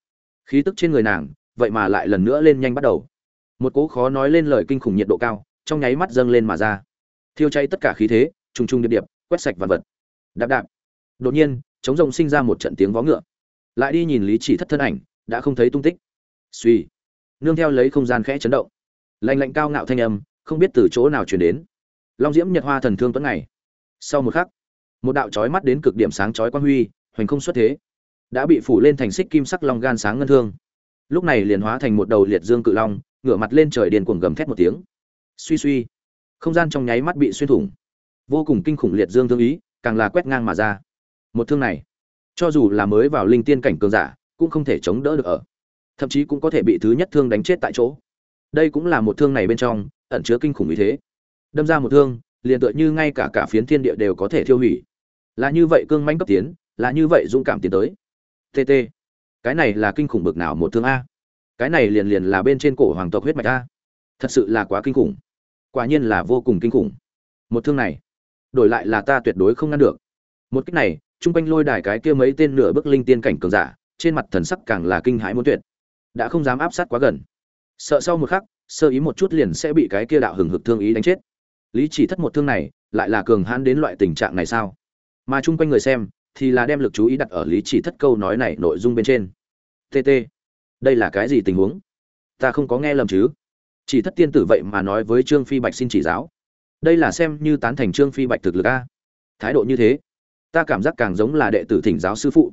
khí tức trên người nàng, vậy mà lại lần nữa lên nhanh bắt đầu. Một cỗ khó nói lên lời kinh khủng nhiệt độ cao, trong nháy mắt dâng lên mà ra. Thiêu cháy tất cả khí thế, trùng trùng điệp điệp, quét sạch vạn vật. Đạp đạp. Đột nhiên, chống rồng sinh ra một trận tiếng vó ngựa lại đi nhìn lý chỉ thất thân ảnh đã không thấy tung tích. Suy nương theo lấy không gian khẽ chấn động. Lạnh lạnh cao ngạo thanh âm không biết từ chỗ nào truyền đến. Long diễm nhật hoa thần thương tuấn này, sau một khắc một đạo chói mắt đến cực điểm sáng chói quan huy hoành không xuất thế đã bị phủ lên thành xích kim sắc long gan sáng ngân thương. Lúc này liền hóa thành một đầu liệt dương cự long ngửa mặt lên trời điền cuồng gầm thét một tiếng. Suy suy không gian trong nháy mắt bị xuyên thủng. Vô cùng kinh khủng liệt dương thương ý càng là quét ngang mà ra. Một thương này cho dù là mới vào linh tiên cảnh cường giả, cũng không thể chống đỡ được ở. Thậm chí cũng có thể bị thứ nhất thương đánh chết tại chỗ. Đây cũng là một thương này bên trong, ẩn chứa kinh khủng ý thế. Đâm ra một thương, liền tựa như ngay cả cả phiến thiên địa đều có thể thiêu hủy. Là như vậy cương manh cấp tiến, là như vậy dũng cảm tiến tới. Tt cái này là kinh khủng bực nào một thương a? Cái này liền liền là bên trên cổ hoàng tộc huyết mạch a. Thật sự là quá kinh khủng. Quả nhiên là vô cùng kinh khủng. Một thương này, đổi lại là ta tuyệt đối không ngăn được một cách này, chung quanh lôi đài cái kia mấy tên nửa bước linh tiên cảnh cường giả, trên mặt thần sắc càng là kinh hãi muốn tuyệt. Đã không dám áp sát quá gần. Sợ sau một khắc, sơ ý một chút liền sẽ bị cái kia đạo hừng hực thương ý đánh chết. Lý chỉ thất một thương này, lại là cường hãn đến loại tình trạng này sao? Mà chung quanh người xem, thì là đem lực chú ý đặt ở lý chỉ thất câu nói này nội dung bên trên. Tt đây là cái gì tình huống? Ta không có nghe lầm chứ? Chỉ thất tiên tử vậy mà nói với trương phi bạch xin chỉ giáo. Đây là xem như tán thành trương phi bạch thực lực a. Thái độ như thế ta cảm giác càng giống là đệ tử thỉnh giáo sư phụ.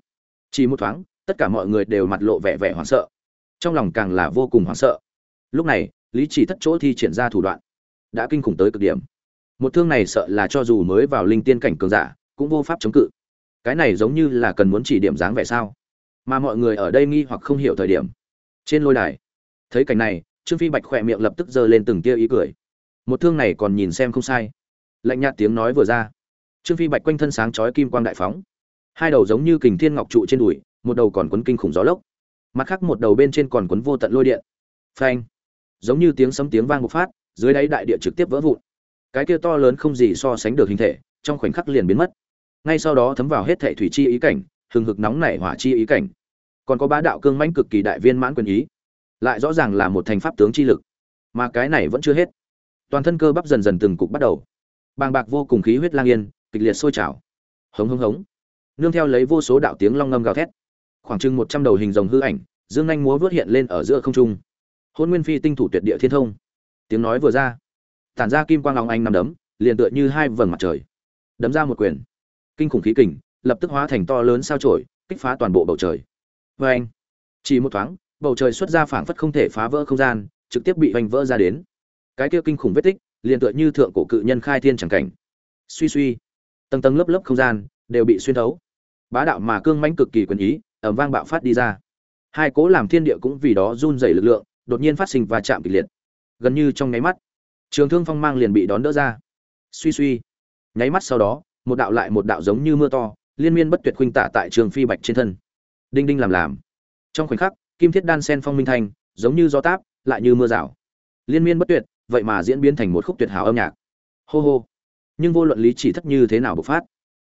Chỉ một thoáng, tất cả mọi người đều mặt lộ vẻ vẻ hoảng sợ. Trong lòng càng là vô cùng hoảng sợ. Lúc này, lý chỉ thất chỗ thi triển ra thủ đoạn. Đã kinh khủng tới cực điểm. Một thương này sợ là cho dù mới vào linh tiên cảnh cường giả, cũng vô pháp chống cự. Cái này giống như là cần muốn chỉ điểm dáng vẻ sao? Mà mọi người ở đây nghi hoặc không hiểu thời điểm. Trên lôi đài, thấy cảnh này, trương phi bạch khỏe miệng lập tức giơ lên từng tia ý cười. Một thương này còn nhìn xem không sai. Lạnh nhạt tiếng nói vừa ra trương phi bạch quanh thân sáng chói kim quang đại phóng. Hai đầu giống như kình thiên ngọc trụ trên đùi, một đầu còn quấn kinh khủng gió lốc. Mặt khác một đầu bên trên còn quấn vô tận lôi điện. Phanh! Giống như tiếng sấm tiếng vang bộc phát, dưới đáy đại địa trực tiếp vỡ vụn. Cái kia to lớn không gì so sánh được hình thể, trong khoảnh khắc liền biến mất. Ngay sau đó thấm vào hết thệ thủy chi ý cảnh, hừng hực nóng nảy hỏa chi ý cảnh. Còn có bá đạo cương mãnh cực kỳ đại viên mãn quyền ý. Lại rõ ràng là một thành pháp tướng chi lực. Mà cái này vẫn chưa hết. Toàn thân cơ bắp dần dần từng cục bắt đầu. Bàng bạc vô cùng khí huyết lang yên kịch liệt sôi trào. Hống hống hống. Nương theo lấy vô số đạo tiếng long ngâm gào thét. Khoảng chừng một trăm đầu hình rồng hư ảnh, dương nhanh múa vớt hiện lên ở giữa không trung. Hôn nguyên phi tinh thủ tuyệt địa thiên thông. Tiếng nói vừa ra, tản ra kim quang long anh nằm đấm, liền tựa như hai vầng mặt trời. Đấm ra một quyền. Kinh khủng khí kình, lập tức hóa thành to lớn sao trổi kích phá toàn bộ bầu trời. Vê anh chỉ một thoáng, bầu trời xuất ra phảng phất không thể phá vỡ không gian, trực tiếp bị hoành vỡ ra đến. Cái kia kinh khủng vết tích, liền tựa như thượng cổ cự nhân khai thiên chẳng cảnh. Suy suy tầng tầng lớp lớp không gian, đều bị xuyên thấu. Bá đạo mà cương mãnh cực kỳ quyền ý ẩm vang bạo phát đi ra. Hai cố làm thiên địa cũng vì đó run rẩy lực lượng, đột nhiên phát sinh và chạm kịch liệt. Gần như trong nháy mắt, trường thương phong mang liền bị đón đỡ ra. Suy suy, nháy mắt sau đó, một đạo lại một đạo giống như mưa to, liên miên bất tuyệt khuynh tạ tại trường phi bạch trên thân. Đinh đinh làm làm. Trong khoảnh khắc, kim thiết đan sen phong minh thanh, giống như gió táp, lại như mưa rào. Liên miên bất tuyệt, vậy mà diễn biến thành một khúc tuyệt hảo âm nhạc. Hô hô nhưng vô luận lý chỉ thất như thế nào bộc phát,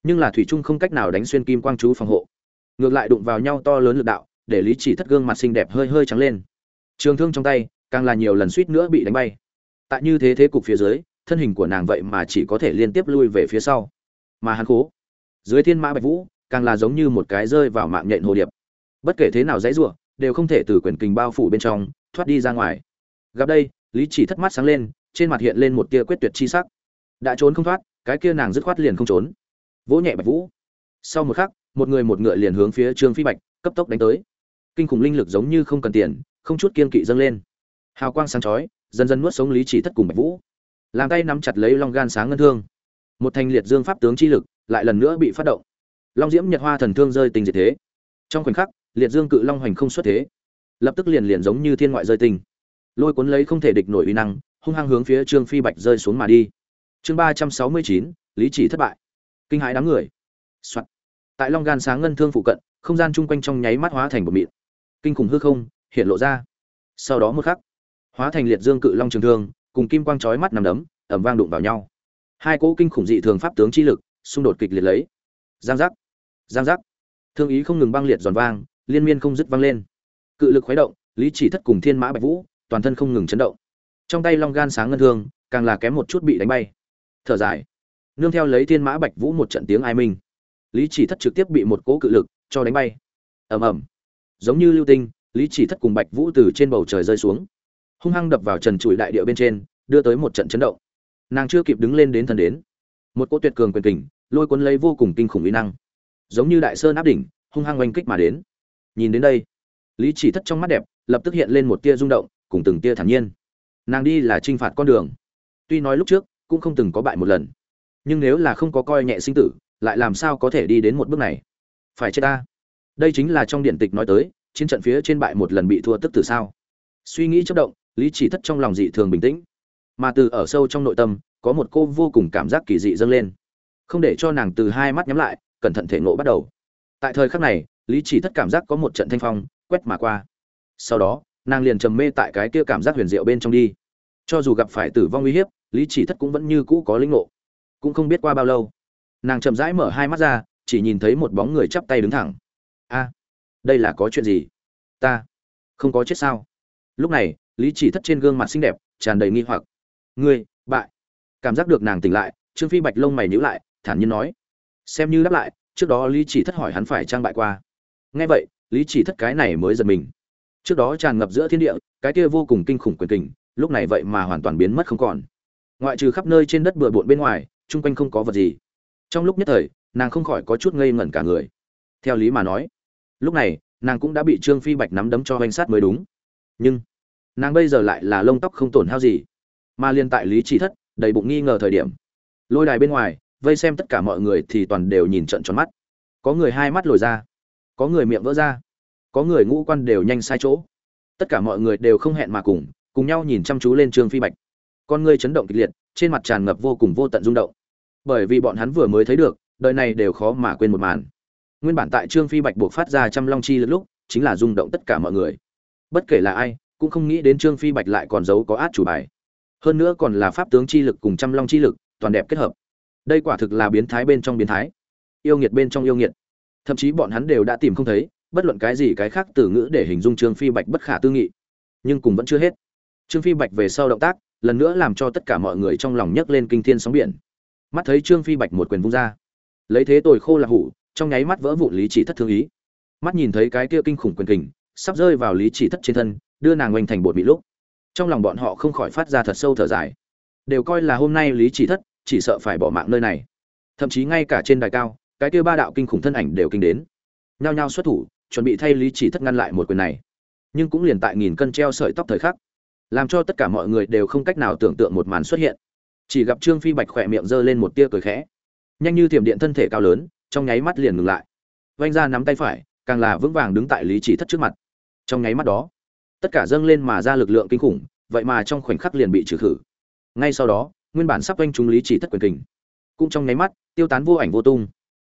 nhưng là thủy trung không cách nào đánh xuyên kim quang chú phòng hộ. Ngược lại đụng vào nhau to lớn lực đạo, để lý chỉ thất gương mặt xinh đẹp hơi hơi trắng lên. Trường thương trong tay, càng là nhiều lần suýt nữa bị đánh bay. Tại như thế thế cục phía dưới, thân hình của nàng vậy mà chỉ có thể liên tiếp lui về phía sau. Mà hắn cố, dưới thiên mã bạch vũ, càng là giống như một cái rơi vào mạng nhện hồ điệp. Bất kể thế nào dãy rủa, đều không thể từ quyền kình bao phủ bên trong, thoát đi ra ngoài. Gặp đây, lý chỉ thất mắt sáng lên, trên mặt hiện lên một tia quyết tuyệt chi sắc đã trốn không thoát, cái kia nàng dứt khoát liền không trốn. Vỗ nhẹ bạch vũ. Sau một khắc, một người một ngựa liền hướng phía trương phi bạch, cấp tốc đánh tới. Kinh khủng linh lực giống như không cần tiền, không chút kiên kỵ dâng lên. Hào quang sáng chói, dần dần nuốt sống lý chỉ thất cùng bạch vũ. Làm tay nắm chặt lấy long gan sáng ngân thương. Một thành liệt dương pháp tướng chi lực lại lần nữa bị phát động. Long diễm nhật hoa thần thương rơi tình diệt thế. Trong khoảnh khắc, liệt dương cự long hoành không xuất thế. Lập tức liền liền giống như thiên ngoại rơi tình. Lôi cuốn lấy không thể địch nổi uy năng, hung hăng hướng phía trương phi bạch rơi xuống mà đi chương ba trăm sáu mươi chín, lý chỉ thất bại. Kinh hãi đám người、Soạn. tại long gan sáng ngân thương phụ cận, không gian chung quanh trong nháy mắt hóa thành một mịn. Kinh khủng hư không hiện lộ ra. Sau đó một khắc, hóa thành liệt dương cự long trường thương, cùng kim quang chói mắt nằm đấm ẩm vang đụng vào nhau. Hai cỗ kinh khủng dị thường pháp tướng chi lực xung đột kịch liệt lấy. Giang giác. Giang giác. Thương ý không ngừng băng liệt giòn vang, liên miên không dứt vang lên. Cự lực khuấy động, lý chỉ thất cùng thiên mã bạch vũ, toàn thân không ngừng chấn động. Trong tay long gan sáng ngân thương, càng là kém một chút bị đánh bay thở dài. Nương theo lấy thiên mã bạch vũ một trận tiếng ai minh. Lý chỉ thất trực tiếp bị một cỗ cự lực cho đánh bay. Ầm ầm. Giống như lưu tinh, lý chỉ thất cùng bạch vũ từ trên bầu trời rơi xuống. Hung hăng đập vào trần trụi đại địa bên trên, đưa tới một trận chấn động. Nàng chưa kịp đứng lên đến thần đến. Một cỗ tuyệt cường quyền kình, lôi cuốn lấy vô cùng kinh khủng uy năng. Giống như đại sơn áp đỉnh, hung hăng oanh kích mà đến. Nhìn đến đây, lý chỉ thất trong mắt đẹp, lập tức hiện lên một tia rung động, cùng từng tia thản nhiên. Nàng đi là t r i n h phạt con đường. Tuy nói lúc trước cũng không từng có bại một lần. Nhưng nếu là không có coi nhẹ sinh tử, lại làm sao có thể đi đến một bước này? Phải chết ta. Đây chính là trong điện tịch nói tới, chiến trận phía trên bại một lần bị thua tức từ sao? Suy nghĩ chất động, lý chỉ thất trong lòng dị thường bình tĩnh. Mà từ ở sâu trong nội tâm, có một cô vô cùng cảm giác kỳ dị dâng lên. Không để cho nàng từ hai mắt nhắm lại, cẩn thận thể ngộ bắt đầu. Tại thời khắc này, lý chỉ thất cảm giác có một trận thanh phong, quét mà qua. Sau đó, nàng liền trầm mê tại cái kia cảm giác huyền diệu bên trong đi. Cho dù gặp phải tử vong uy hiếp lý chỉ thất cũng vẫn như cũ có linh ngộ. Cũng không biết qua bao lâu, nàng chậm rãi mở hai mắt ra, chỉ nhìn thấy một bóng người chắp tay đứng thẳng. A, đây là có chuyện gì? Ta không có chết sao? Lúc này, lý chỉ thất trên gương mặt xinh đẹp, tràn đầy nghi hoặc. Ngươi, bại. Cảm giác được nàng tỉnh lại, trương phi bạch lông mày nhíu lại, thản nhiên nói. Xem như đáp lại, trước đó lý chỉ thất hỏi hắn phải trang bại qua. Nghe vậy, lý chỉ thất cái này mới giật mình. Trước đó tràn ngập giữa thiên địa, cái kia vô cùng kinh khủng quyền kình, lúc này vậy mà hoàn toàn biến mất không còn ngoại trừ khắp nơi trên đất bừa bộn bên ngoài, chung quanh không có vật gì. Trong lúc nhất thời, nàng không khỏi có chút ngây ngẩn cả người. Theo lý mà nói, lúc này, nàng cũng đã bị trương phi bạch nắm đấm cho hoành sát mới đúng. Nhưng, nàng bây giờ lại là lông tóc không tổn hao gì, mà liên tại lý chỉ thất, đầy bụng nghi ngờ thời điểm. Lôi đài bên ngoài, vây xem tất cả mọi người thì toàn đều nhìn trận tròn mắt. Có người hai mắt lồi ra, có người miệng vỡ ra, có người ngũ quan đều nhanh sai chỗ. Tất cả mọi người đều không hẹn mà cùng cùng nhau nhìn chăm chú lên trương phi bạch con người chấn động kịch liệt, trên mặt tràn ngập vô cùng vô tận rung động. Bởi vì bọn hắn vừa mới thấy được, đời này đều khó mà quên một màn. Nguyên bản tại trương phi bạch buộc phát ra trăm long chi lẫn lúc, chính là rung động tất cả mọi người. Bất kể là ai, cũng không nghĩ đến trương phi bạch lại còn giấu có át chủ bài. Hơn nữa còn là pháp tướng chi lực cùng trăm long chi lực, toàn đẹp kết hợp. Đây quả thực là biến thái bên trong biến thái. Yêu nghiệt bên trong yêu nghiệt. Thậm chí bọn hắn đều đã tìm không thấy, bất luận cái gì cái khác từ ngữ để hình dung trương phi bạch bất khả tư nghị. Nhưng cùng vẫn chưa hết. Trương phi bạch về sau động tác lần nữa làm cho tất cả mọi người trong lòng nhấc lên kinh thiên sóng biển. Mắt thấy trương phi bạch một quyền vung ra. Lấy thế tồi khô là hủ, trong nháy mắt vỡ vụn lý chỉ thất thương ý. Mắt nhìn thấy cái kia kinh khủng quyền kình, sắp rơi vào lý chỉ thất trên thân, đưa nàng oanh thành bột bị lúc. Trong lòng bọn họ không khỏi phát ra thật sâu thở dài. Đều coi là hôm nay lý chỉ thất, chỉ sợ phải bỏ mạng nơi này. Thậm chí ngay cả trên đài cao, cái kia ba đạo kinh khủng thân ảnh đều kinh đến. Nhao nhao xuất thủ, chuẩn bị thay lý chỉ thất ngăn lại một quyền này. Nhưng cũng liền tại nghìn cân treo sợi tóc thời khắc làm cho tất cả mọi người đều không cách nào tưởng tượng một màn xuất hiện. Chỉ gặp trương phi bạch khỏe miệng giơ lên một tia cười khẽ. Nhanh như thiểm điện thân thể cao lớn, trong nháy mắt liền ngừng lại. Vanh ra nắm tay phải, càng là vững vàng đứng tại lý chỉ thất trước mặt. Trong nháy mắt đó, tất cả dâng lên mà ra lực lượng kinh khủng, vậy mà trong khoảnh khắc liền bị trừ khử. Ngay sau đó, nguyên bản sắp quanh chúng lý chỉ thất quyền kình, cũng trong nháy mắt tiêu tán vô ảnh vô tung.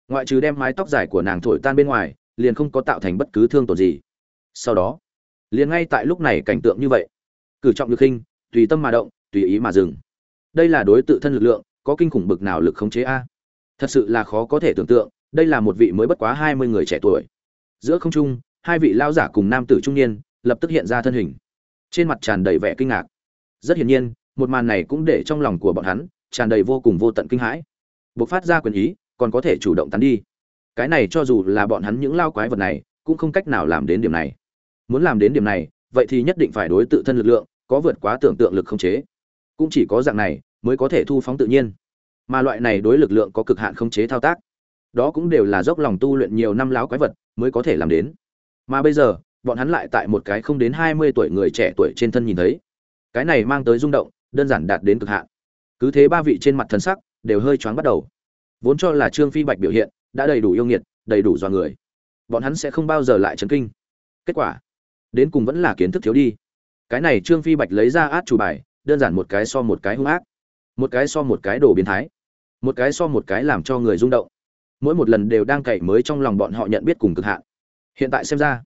Ngoại trừ đem mái tóc dài của nàng thổi tan bên ngoài, liền không có tạo thành bất cứ thương tổn gì. Sau đó, liền ngay tại lúc này cảnh tượng như vậy cử trọng lực khinh tùy tâm mà động, tùy ý mà dừng. Đây là đối tự thân lực lượng, có kinh khủng bực nào lực khống chế a? Thật sự là khó có thể tưởng tượng, đây là một vị mới bất quá hai mươi người trẻ tuổi. Giữa không trung, hai vị lao giả cùng nam tử trung niên lập tức hiện ra thân hình. Trên mặt tràn đầy vẻ kinh ngạc. Rất hiển nhiên, một màn này cũng để trong lòng của bọn hắn tràn đầy vô cùng vô tận kinh hãi. Buộc phát ra quyền ý, còn có thể chủ động tán đi. Cái này cho dù là bọn hắn những lao quái vật này, cũng không cách nào làm đến điểm này. Muốn làm đến điểm này vậy thì nhất định phải đối tự thân lực lượng có vượt quá tưởng tượng lực không chế. Cũng chỉ có dạng này mới có thể thu phóng tự nhiên. Mà loại này đối lực lượng có cực hạn không chế thao tác, đó cũng đều là dốc lòng tu luyện nhiều năm láo quái vật mới có thể làm đến. Mà bây giờ, bọn hắn lại tại một cái không đến hai mươi tuổi người trẻ tuổi trên thân nhìn thấy. Cái này mang tới rung động, đơn giản đạt đến cực hạn. Cứ thế ba vị trên mặt thần sắc đều hơi choáng bắt đầu. Vốn cho là trương phi bạch biểu hiện đã đầy đủ yêu nghiệt, đầy đủ do người. Bọn hắn sẽ không bao giờ lại chấn kinh. Kết quả đến cùng vẫn là kiến thức thiếu đi. Cái này trương phi bạch lấy ra át chủ bài, đơn giản một cái so một cái hung ác, một cái so một cái đồ biến thái, một cái so một cái làm cho người rung động. Mỗi một lần đều đang cậy mới trong lòng bọn họ nhận biết cùng cực hạn. Hiện tại xem ra,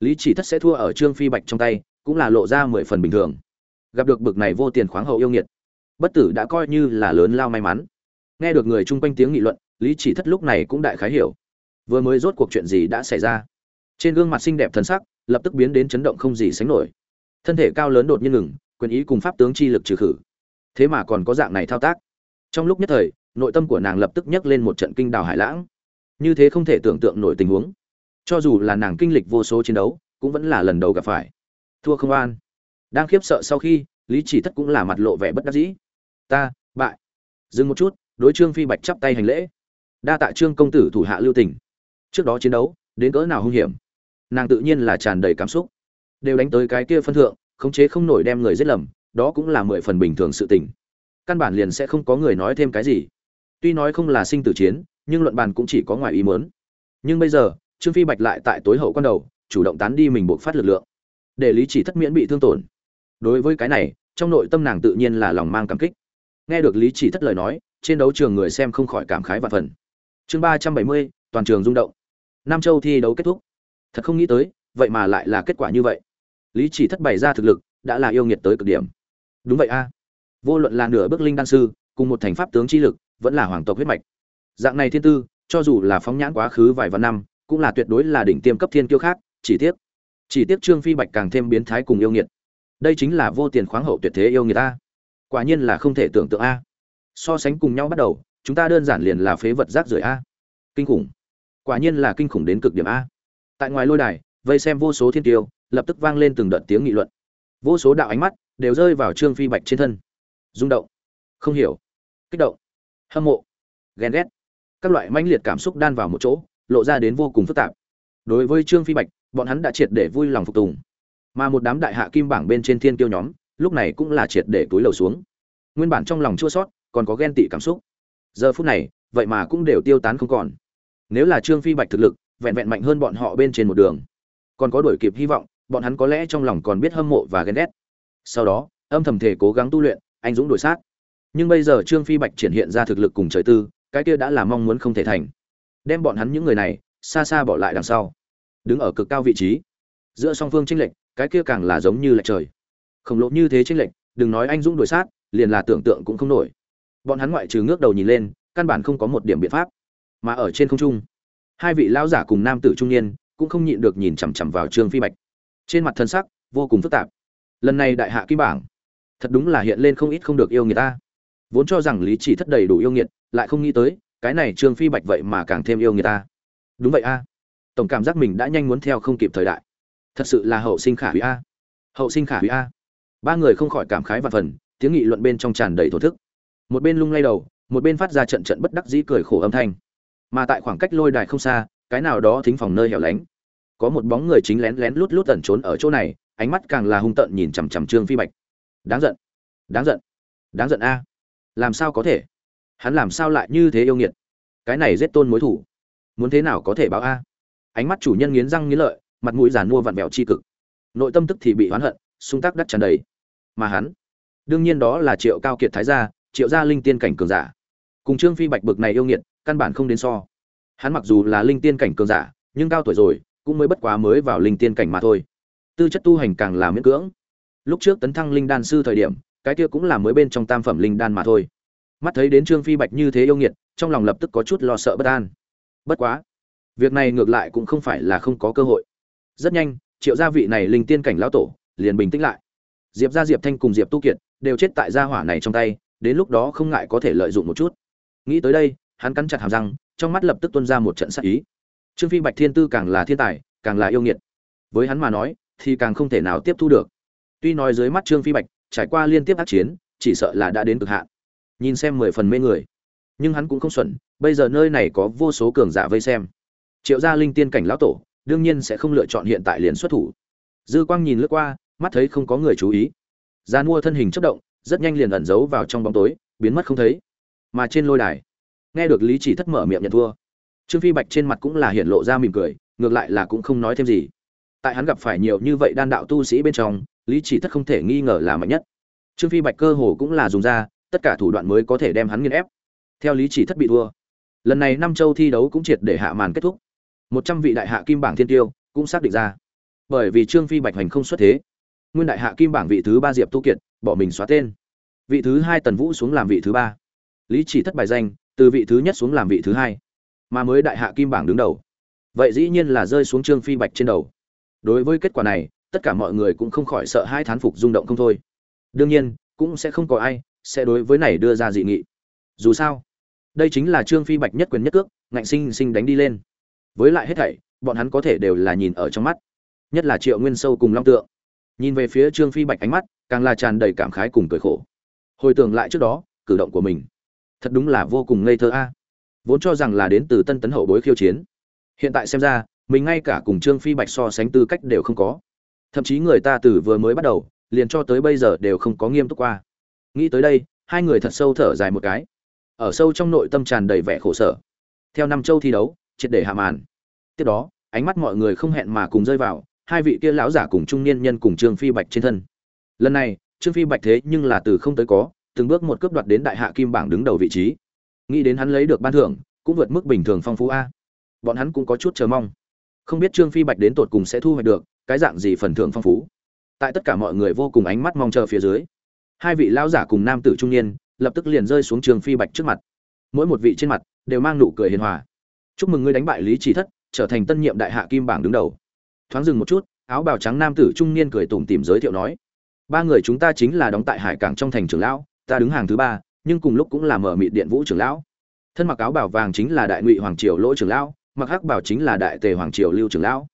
lý chỉ thất sẽ thua ở trương phi bạch trong tay, cũng là lộ ra mười phần bình thường. Gặp được bực này vô tiền khoáng hậu yêu nghiệt, bất tử đã coi như là lớn lao may mắn. Nghe được người chung quanh tiếng nghị luận, lý chỉ thất lúc này cũng đại khái hiểu. Vừa mới rốt cuộc chuyện gì đã xảy ra? Trên gương mặt xinh đẹp thần sắc lập tức biến đến chấn động không gì sánh nổi. Thân thể cao lớn đột nhiên ngừng, quyền ý cùng pháp tướng chi lực trừ khử. Thế mà còn có dạng này thao tác. Trong lúc nhất thời, nội tâm của nàng lập tức nhấc lên một trận kinh đào hải lãng. Như thế không thể tưởng tượng nổi tình huống. Cho dù là nàng kinh lịch vô số chiến đấu, cũng vẫn là lần đầu gặp phải. Thua không an. Đang khiếp sợ sau khi, lý chỉ thất cũng là mặt lộ vẻ bất đắc dĩ. Ta, bại. Dừng một chút, đối trương phi bạch chắp tay hành lễ. Đa tạ trương công tử thủ hạ lưu tình. Trước đó chiến đấu, đến cỡ nào hung hiểm nàng tự nhiên là tràn đầy cảm xúc. Đều đánh tới cái kia phân thượng, khống chế không nổi đem người giết lầm, đó cũng là mười phần bình thường sự tình. Căn bản liền sẽ không có người nói thêm cái gì. Tuy nói không là sinh tử chiến, nhưng luận bàn cũng chỉ có ngoài ý muốn. Nhưng bây giờ, trương phi bạch lại tại tối hậu quan đầu, chủ động tán đi mình buộc phát lực lượng. Để lý chỉ thất miễn bị thương tổn. Đối với cái này, trong nội tâm nàng tự nhiên là lòng mang cảm kích. Nghe được lý chỉ thất lời nói, trên đấu trường người xem không khỏi cảm khái và phần. Chương ba trăm bảy mươi, toàn trường rung động. Nam châu thi đấu kết thúc thật không nghĩ tới, vậy mà lại là kết quả như vậy. Lý chỉ thất bày ra thực lực, đã là yêu nghiệt tới cực điểm. Đúng vậy a. Vô luận là nửa bước linh đan sư, cùng một thành pháp tướng chi lực, vẫn là hoàng tộc huyết mạch. Dạng này thiên tư, cho dù là phóng nhãn quá khứ vài vạn năm, cũng là tuyệt đối là đỉnh tiêm cấp thiên kiêu khác, chỉ tiếc. Chỉ tiếc trương phi bạch càng thêm biến thái cùng yêu nghiệt. Đây chính là vô tiền khoáng hậu tuyệt thế yêu nghiệt a. Quả nhiên là không thể tưởng tượng a. So sánh cùng nhau bắt đầu, chúng ta đơn giản liền là phế vật rác rưởi a. Kinh khủng. Quả nhiên là kinh khủng đến cực điểm a tại ngoài lôi đài, vây xem vô số thiên tiêu, lập tức vang lên từng đợt tiếng nghị luận. Vô số đạo ánh mắt đều rơi vào trương phi bạch trên thân. Rung động, không hiểu, kích động, hâm mộ, ghen ghét. Các loại mãnh liệt cảm xúc đan vào một chỗ, lộ ra đến vô cùng phức tạp. Đối với trương phi bạch, bọn hắn đã triệt để vui lòng phục tùng. Mà một đám đại hạ kim bảng bên trên thiên tiêu nhóm, lúc này cũng là triệt để túi lầu xuống. Nguyên bản trong lòng chua sót còn có ghen tị cảm xúc. Giờ phút này, vậy mà cũng đều tiêu tán không còn. Nếu là trương phi bạch thực lực vẹn vẹn mạnh hơn bọn họ bên trên một đường. Còn có đổi kịp hy vọng, bọn hắn có lẽ trong lòng còn biết hâm mộ và ghen ghét. Sau đó, âm thầm thể cố gắng tu luyện, anh dũng đổi sát. Nhưng bây giờ trương phi bạch triển hiện ra thực lực cùng trời tư, cái kia đã là mong muốn không thể thành. Đem bọn hắn những người này, xa xa bỏ lại đằng sau. Đứng ở cực cao vị trí. Giữa song phương tranh lệch, cái kia càng là giống như lệch trời. Khổng lồ như thế tranh lệch, đừng nói anh dũng đổi sát, liền là tưởng tượng cũng không nổi. Bọn hắn ngoại trừ ngước đầu nhìn lên, căn bản không có một điểm biện pháp. Mà ở trên không trung hai vị lão giả cùng nam tử trung niên cũng không nhịn được nhìn chằm chằm vào trương phi bạch. Trên mặt thân sắc vô cùng phức tạp. Lần này đại hạ kim bảng, thật đúng là hiện lên không ít không được yêu người ta. Vốn cho rằng lý chỉ thất đầy đủ yêu nghiệt, lại không nghĩ tới, cái này trương phi bạch vậy mà càng thêm yêu người ta. Đúng vậy a. Tổng cảm giác mình đã nhanh muốn theo không kịp thời đại. Thật sự là hậu sinh khả hủy a. Hậu sinh khả hủy a. Ba người không khỏi cảm khái và phần, tiếng nghị luận bên trong tràn đầy thổ thức. Một bên lung lay đầu, một bên phát ra trận trận bất đắc dĩ cười khổ âm thanh mà tại khoảng cách lôi đài không xa, cái nào đó thính phòng nơi hẻo lánh. Có một bóng người chính lén lén lút lút tẩn trốn ở chỗ này, ánh mắt càng là hung tợn nhìn chằm chằm trương phi bạch. Đáng giận đáng giận đáng giận a. Làm sao có thể? Hắn làm sao lại như thế yêu nghiệt? Cái này giết tôn mối thủ. Muốn thế nào có thể báo a? Ánh mắt chủ nhân nghiến răng nghiến lợi, mặt mũi giàn mua vặn vẹo chi cực. Nội tâm tức thì bị oán hận, xung tác đắt tràn đầy. Mà hắn, đương nhiên đó là triệu cao kiệt thái gia, triệu gia linh tiên cảnh cường giả. Cùng trương phi bạch bực này yêu nghiệt căn bản không đến so. Hắn mặc dù là linh tiên cảnh cường giả, nhưng cao tuổi rồi, cũng mới bất quá mới vào linh tiên cảnh mà thôi. Tư chất tu hành càng là miễn cưỡng. Lúc trước tấn thăng linh đan sư thời điểm, cái kia cũng là mới bên trong tam phẩm linh đan mà thôi. Mắt thấy đến trương phi bạch như thế yêu nghiệt, trong lòng lập tức có chút lo sợ bất an. Bất quá, việc này ngược lại cũng không phải là không có cơ hội. Rất nhanh, triệu gia vị này linh tiên cảnh lão tổ, liền bình tĩnh lại. Diệp gia diệp thanh cùng diệp tu kiệt đều chết tại gia hỏa này trong tay, đến lúc đó không ngại có thể lợi dụng một chút. Nghĩ tới đây hắn cắn chặt hàm răng, trong mắt lập tức tuôn ra một trận sắc ý. Trương phi bạch thiên tư càng là thiên tài, càng là yêu nghiệt. Với hắn mà nói, thì càng không thể nào tiếp thu được. Tuy nói dưới mắt trương phi bạch trải qua liên tiếp ác chiến, chỉ sợ là đã đến cực hạn. Nhìn xem mười phần mê người. Nhưng hắn cũng không xuẩn, bây giờ nơi này có vô số cường giả vây xem. Triệu gia linh tiên cảnh lão tổ, đương nhiên sẽ không lựa chọn hiện tại liền xuất thủ. Dư quang nhìn lướt qua, mắt thấy không có người chú ý. Gian mua thân hình chất động, rất nhanh liền ẩn giấu vào trong bóng tối, biến mất không thấy. Mà trên lôi đài nghe được lý chỉ thất mở miệng nhận thua, trương phi bạch trên mặt cũng là hiện lộ ra mỉm cười, ngược lại là cũng không nói thêm gì. Tại hắn gặp phải nhiều như vậy đan đạo tu sĩ bên trong, lý chỉ thất không thể nghi ngờ là mạnh nhất. Trương phi bạch cơ hồ cũng là dùng ra, tất cả thủ đoạn mới có thể đem hắn nghiên ép. Theo lý chỉ thất bị thua, lần này năm châu thi đấu cũng triệt để hạ màn kết thúc. Một trăm vị đại hạ kim bảng thiên tiêu cũng xác định ra. Bởi vì trương phi bạch hành không xuất thế, nguyên đại hạ kim bảng vị thứ ba diệp tu kiệt bỏ mình xóa tên. Vị thứ hai tần vũ xuống làm vị thứ ba. Lý chỉ thất bài danh từ vị thứ nhất xuống làm vị thứ hai, mà mới đại hạ kim bảng đứng đầu. Vậy dĩ nhiên là rơi xuống trương phi bạch trên đầu. Đối với kết quả này, tất cả mọi người cũng không khỏi sợ hai thán phục rung động không thôi. Đương nhiên, cũng sẽ không có ai sẽ đối với này đưa ra dị nghị. Dù sao, đây chính là trương phi bạch nhất quyền nhất cước, ngạnh sinh sinh đánh đi lên. Với lại hết thảy, bọn hắn có thể đều là nhìn ở trong mắt, nhất là triệu nguyên sâu cùng long tượng. Nhìn về phía trương phi bạch ánh mắt, càng là tràn đầy cảm khái cùng cười khổ. Hồi tưởng lại trước đó, cử động của mình thật đúng là vô cùng ngây thơ a. Vốn cho rằng là đến từ tân tấn hậu bối khiêu chiến. Hiện tại xem ra, mình ngay cả cùng trương phi bạch so sánh tư cách đều không có. Thậm chí người ta từ vừa mới bắt đầu, liền cho tới bây giờ đều không có nghiêm túc qua. Nghĩ tới đây, hai người thật sâu thở dài một cái. Ở sâu trong nội tâm tràn đầy vẻ khổ sở. Theo năm châu thi đấu, triệt để hạ màn. Tiếp đó, ánh mắt mọi người không hẹn mà cùng rơi vào, hai vị kia lão giả cùng trung niên nhân cùng trương phi bạch trên thân. Lần này, trương phi bạch thế nhưng là từ không tới có từng bước một cướp đoạt đến đại hạ kim bảng đứng đầu vị trí. Nghĩ đến hắn lấy được ban thưởng, cũng vượt mức bình thường phong phú a. Bọn hắn cũng có chút chờ mong. Không biết trương phi bạch đến tột cùng sẽ thu hoạch được cái dạng gì phần thưởng phong phú. Tại tất cả mọi người vô cùng ánh mắt mong chờ phía dưới, hai vị lão giả cùng nam tử trung niên lập tức liền rơi xuống trương phi bạch trước mặt. Mỗi một vị trên mặt đều mang nụ cười hiền hòa. Chúc mừng ngươi đánh bại lý chỉ thất, trở thành tân nhiệm đại hạ kim bảng đứng đầu. Thoáng dừng một chút, áo bào trắng nam tử trung niên cười tủm tỉm giới thiệu nói, ba người chúng ta chính là đóng tại hải cảng trong thành trường lão ta đứng hàng thứ ba, nhưng cùng lúc cũng là mở mịt điện vũ trưởng lão. Thân mặc áo bảo vàng chính là đại ngụy hoàng triều lỗ trưởng lão, mặc hắc bảo chính là đại tề hoàng triều lưu trưởng lão.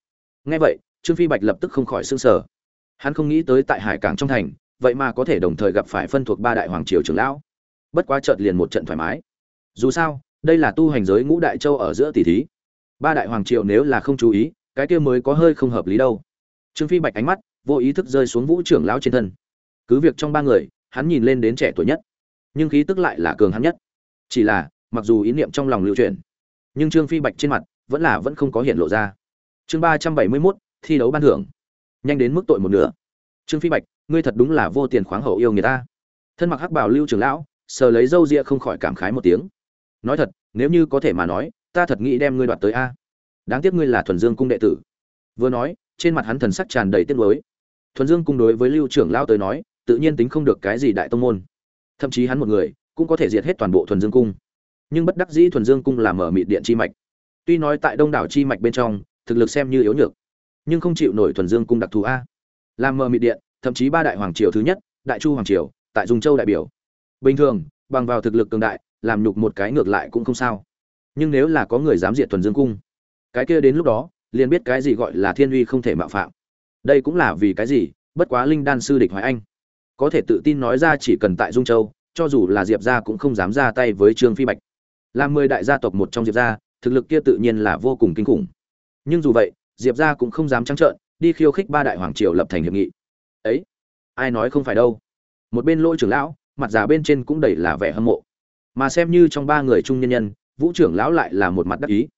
Nghe vậy, trương phi bạch lập tức không khỏi s ư n g sở hắn không nghĩ tới tại hải cảng trong thành, vậy mà có thể đồng thời gặp phải phân thuộc ba đại hoàng triều trưởng lão. Bất quá chợt liền một trận thoải mái. Dù sao, đây là tu hành giới ngũ đại châu ở giữa tỷ thí. Ba đại hoàng triều nếu là không chú ý, cái kia mới có hơi không hợp lý đâu. Trương phi bạch ánh mắt, vô ý thức rơi xuống vũ trưởng lão trên thân. Cứ việc trong ba người hắn nhìn lên đến trẻ tuổi nhất, nhưng khí tức lại là cường hắn nhất. Chỉ là, mặc dù ý niệm trong lòng lưu truyền nhưng trương phi bạch trên mặt vẫn là vẫn không có hiện lộ ra. Chương ba trăm bảy mươi mốt, thi đấu ban thưởng. Nhanh đến mức tội một nửa. Trương phi bạch, ngươi thật đúng là vô tiền khoáng hậu yêu người ta. Thân mặc hắc bảo lưu trưởng lão, sờ lấy râu ria không khỏi cảm khái một tiếng. Nói thật, nếu như có thể mà nói, ta thật nghĩ đem ngươi đoạt tới a. Đáng tiếc ngươi là thuần dương cung đệ tử. Vừa nói, trên mặt hắn thần sắc tràn đầy tiếc nuối. Thuần dương cung đối với lưu trưởng lão tới nói tự nhiên tính không được cái gì đại tông môn. Thậm chí hắn một người cũng có thể diệt hết toàn bộ thuần dương cung. Nhưng bất đắc dĩ thuần dương cung làm mở mịt điện chi mạch. Tuy nói tại đông đảo chi mạch bên trong, thực lực xem như yếu nhược, nhưng không chịu nổi thuần dương cung đặc thù a. Làm mở mịt điện, thậm chí ba đại hoàng triều thứ nhất, đại chu hoàng triều, tại dung châu đại biểu. Bình thường, bằng vào thực lực cường đại, làm nhục một cái ngược lại cũng không sao. Nhưng nếu là có người dám diệt thuần dương cung, cái kia đến lúc đó, liền biết cái gì gọi là thiên uy không thể mạo phạm. Đây cũng là vì cái gì, bất quá linh đan sư địch hoài anh có thể tự tin nói ra chỉ cần tại dung châu, cho dù là diệp gia cũng không dám ra tay với trương phi bạch. Là mười đại gia tộc một trong diệp gia, thực lực kia tự nhiên là vô cùng kinh khủng. Nhưng dù vậy, diệp gia cũng không dám trắng trợn, đi khiêu khích ba đại hoàng triều lập thành hiệp nghị. Ấy, ai nói không phải đâu. Một bên lôi trưởng lão, mặt già bên trên cũng đầy là vẻ hâm mộ. Mà xem như trong ba người trung nhân nhân, vũ trưởng lão lại là một mặt đắc ý.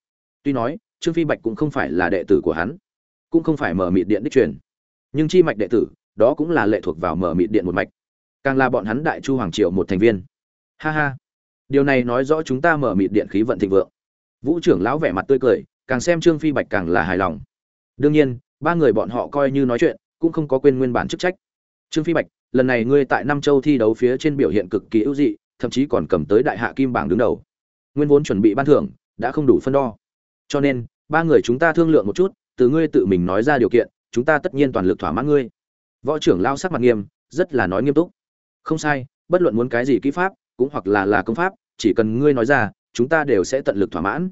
Tuy nói, trương phi bạch cũng không phải là đệ tử của hắn, cũng không phải mở mịt điện đích truyền. Nhưng chi mạch đệ tử đó cũng là lệ thuộc vào mở mịt điện một mạch. Càng là bọn hắn đại chu hoàng triều một thành viên. Ha ha. Điều này nói rõ chúng ta mở mịt điện khí vận thịnh vượng. Vũ trưởng lão vẻ mặt tươi cười, càng xem trương phi bạch càng là hài lòng. Đương nhiên, ba người bọn họ coi như nói chuyện, cũng không có quên nguyên bản chức trách. Trương phi bạch, lần này ngươi tại nam châu thi đấu phía trên biểu hiện cực kỳ ưu dị, thậm chí còn cầm tới đại hạ kim bảng đứng đầu. Nguyên vốn chuẩn bị ban thưởng, đã không đủ phân đo. Cho nên, ba người chúng ta thương lượng một chút, từ ngươi tự mình nói ra điều kiện, chúng ta tất nhiên toàn lực thỏa mãn ngươi võ trưởng lao sắc mặt nghiêm, rất là nói nghiêm túc. Không sai, bất luận muốn cái gì kỹ pháp, cũng hoặc là là công pháp, chỉ cần ngươi nói ra, chúng ta đều sẽ tận lực thỏa mãn.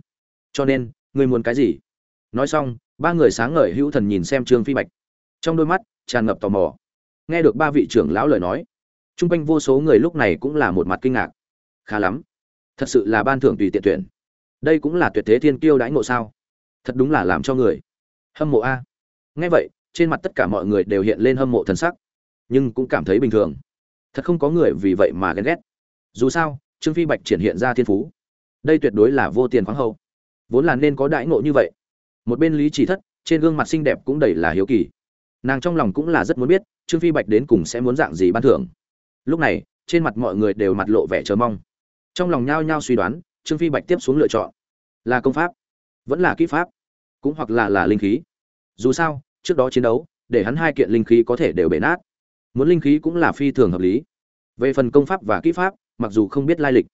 Cho nên, ngươi muốn cái gì? Nói xong, ba người sáng ngời hữu thần nhìn xem trương phi bạch. Trong đôi mắt, tràn ngập tò mò. Nghe được ba vị trưởng lão lời nói t r u n g quanh vô số người lúc này cũng là một mặt kinh ngạc. Khá lắm. Thật sự là ban thưởng tùy tiện tuyển. Đây cũng là tuyệt thế thiên kiêu đãi ngộ sao? Thật đúng là làm cho người hâm mộ a. Nghe vậy trên mặt tất cả mọi người đều hiện lên hâm mộ thần sắc, nhưng cũng cảm thấy bình thường. Thật không có người vì vậy mà ghen ghét. Dù sao, trương phi bạch triển hiện ra thiên phú. Đây tuyệt đối là vô tiền khoáng hậu vốn là nên có đãi ngộ như vậy. Một bên lý chỉ thất, trên gương mặt xinh đẹp cũng đầy là hiếu kỳ. Nàng trong lòng cũng là rất muốn biết, trương phi bạch đến cùng sẽ muốn dạng gì ban thưởng. Lúc này, trên mặt mọi người đều mặt lộ vẻ chờ mong. Trong lòng nhao nhao suy đoán, trương phi bạch tiếp xuống lựa chọn. Là công pháp, vẫn là kỹ pháp, cũng hoặc là là linh khí. Dù sao trước đó chiến đấu, để hắn hai kiện linh khí có thể đều bể nát. Muốn linh khí cũng là phi thường hợp lý. Về phần công pháp và kỹ pháp, mặc dù không biết lai lịch,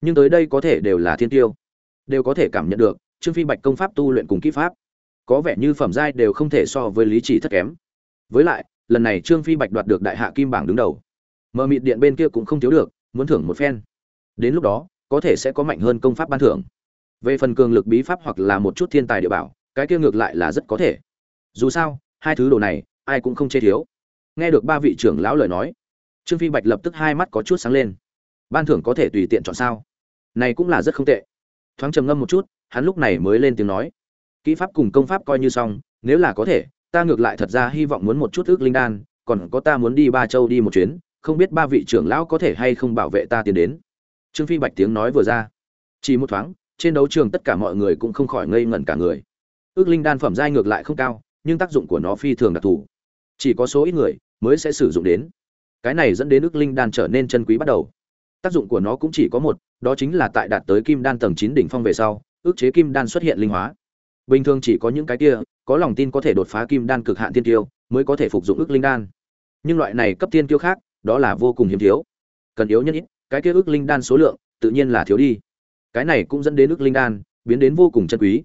nhưng tới đây có thể đều là thiên tiêu. Đều có thể cảm nhận được, trương phi bạch công pháp tu luyện cùng kỹ pháp, có vẻ như phẩm giai đều không thể so với lý chỉ thất kém. Với lại, lần này trương phi bạch đoạt được đại hạ kim bảng đứng đầu. Mờ mịt điện bên kia cũng không thiếu được, muốn thưởng một phen. Đến lúc đó, có thể sẽ có mạnh hơn công pháp ban thưởng. Về phần cường lực bí pháp hoặc là một chút thiên tài địa bảo, cái kia ngược lại là rất có thể dù sao, hai thứ đồ này, ai cũng không chê thiếu. Nghe được ba vị trưởng lão lời nói, trương phi bạch lập tức hai mắt có chút sáng lên. Ban thưởng có thể tùy tiện chọn sao? Này cũng là rất không tệ. Thoáng trầm ngâm một chút, hắn lúc này mới lên tiếng nói. Kỹ pháp cùng công pháp coi như xong, nếu là có thể, ta ngược lại thật ra hy vọng muốn một chút ước linh đan, còn có ta muốn đi ba châu đi một chuyến, không biết ba vị trưởng lão có thể hay không bảo vệ ta tiến đến. Trương phi bạch tiếng nói vừa ra. Chỉ một thoáng, trên đấu trường tất cả mọi người cũng không khỏi ngây ngẩn cả người. Ước linh đan phẩm giai ngược lại không cao nhưng tác dụng của nó phi thường đặc thù. Chỉ có số ít người mới sẽ sử dụng đến. Cái này dẫn đến ước linh đan trở nên chân quý bắt đầu. Tác dụng của nó cũng chỉ có một, đó chính là tại đạt tới kim đan tầng chín đỉnh phong về sau, ước chế kim đan xuất hiện linh hóa. Bình thường chỉ có những cái kia, có lòng tin có thể đột phá kim đan cực hạn tiên tiêu, mới có thể phục dụng ước linh đan. Nhưng loại này cấp tiên tiêu khác, đó là vô cùng hiếm thiếu. Cần yếu nhất ít, cái kia ước linh đan số lượng, tự nhiên là thiếu đi. Cái này cũng dẫn đến ước linh đan biến đến vô cùng chân quý.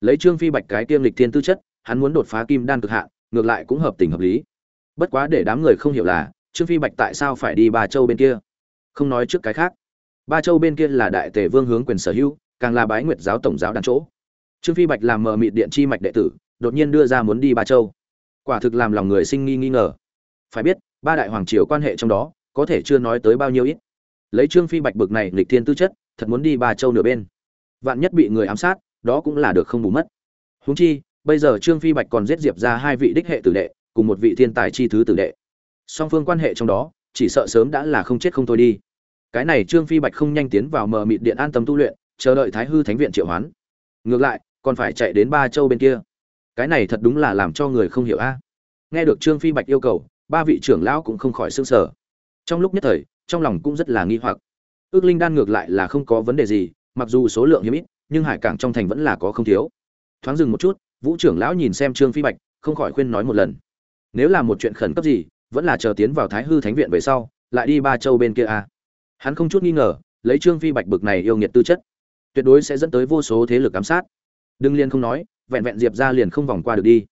Lấy trương phi bạch cái tiêm lịch thiên tư chất hắn muốn đột phá kim đan cực hạn, ngược lại cũng hợp tình hợp lý. Bất quá để đám người không hiểu là, trương phi bạch tại sao phải đi ba châu bên kia? Không nói trước cái khác. Ba châu bên kia là đại tề vương hướng quyền sở hữu, càng là bái nguyệt giáo tổng giáo đàn chỗ. Trương phi bạch làm mờ mịt điện chi mạch đệ tử, đột nhiên đưa ra muốn đi ba châu. Quả thực làm lòng người sinh nghi nghi ngờ. Phải biết, ba đại hoàng triều quan hệ trong đó, có thể chưa nói tới bao nhiêu ít. Lấy trương phi bạch bực này lịch thiên tư chất, thật muốn đi ba châu nửa bên. Vạn nhất bị người ám sát, đó cũng là được không bù mất. Huống chi bây giờ trương phi bạch còn giết diệp ra hai vị đích hệ tử đệ, cùng một vị thiên tài chi thứ tử đệ. Song phương quan hệ trong đó, chỉ sợ sớm đã là không chết không thôi đi. Cái này trương phi bạch không nhanh tiến vào mờ mịt điện an tâm tu luyện, chờ đợi thái hư thánh viện triệu hoán. Ngược lại, còn phải chạy đến ba châu bên kia. Cái này thật đúng là làm cho người không hiểu a. Nghe được trương phi bạch yêu cầu, ba vị trưởng lão cũng không khỏi s ư n g sở trong lúc nhất thời, trong lòng cũng rất là nghi hoặc. Ước linh đan ngược lại là không có vấn đề gì, mặc dù số lượng hiếm ít, nhưng hải cảng trong thành vẫn là có không thiếu. Thoáng dừng một chút vũ trưởng lão nhìn xem trương phi bạch, không khỏi khuyên nói một lần. Nếu là một chuyện khẩn cấp gì, vẫn là chờ tiến vào thái hư thánh viện về sau, lại đi ba châu bên kia à? hắn không chút nghi ngờ, lấy trương phi bạch bực này yêu nghiệt tư chất, tuyệt đối sẽ dẫn tới vô số thế lực ám sát. Đương liên không nói, vẹn vẹn diệp ra liền không vòng qua được đi.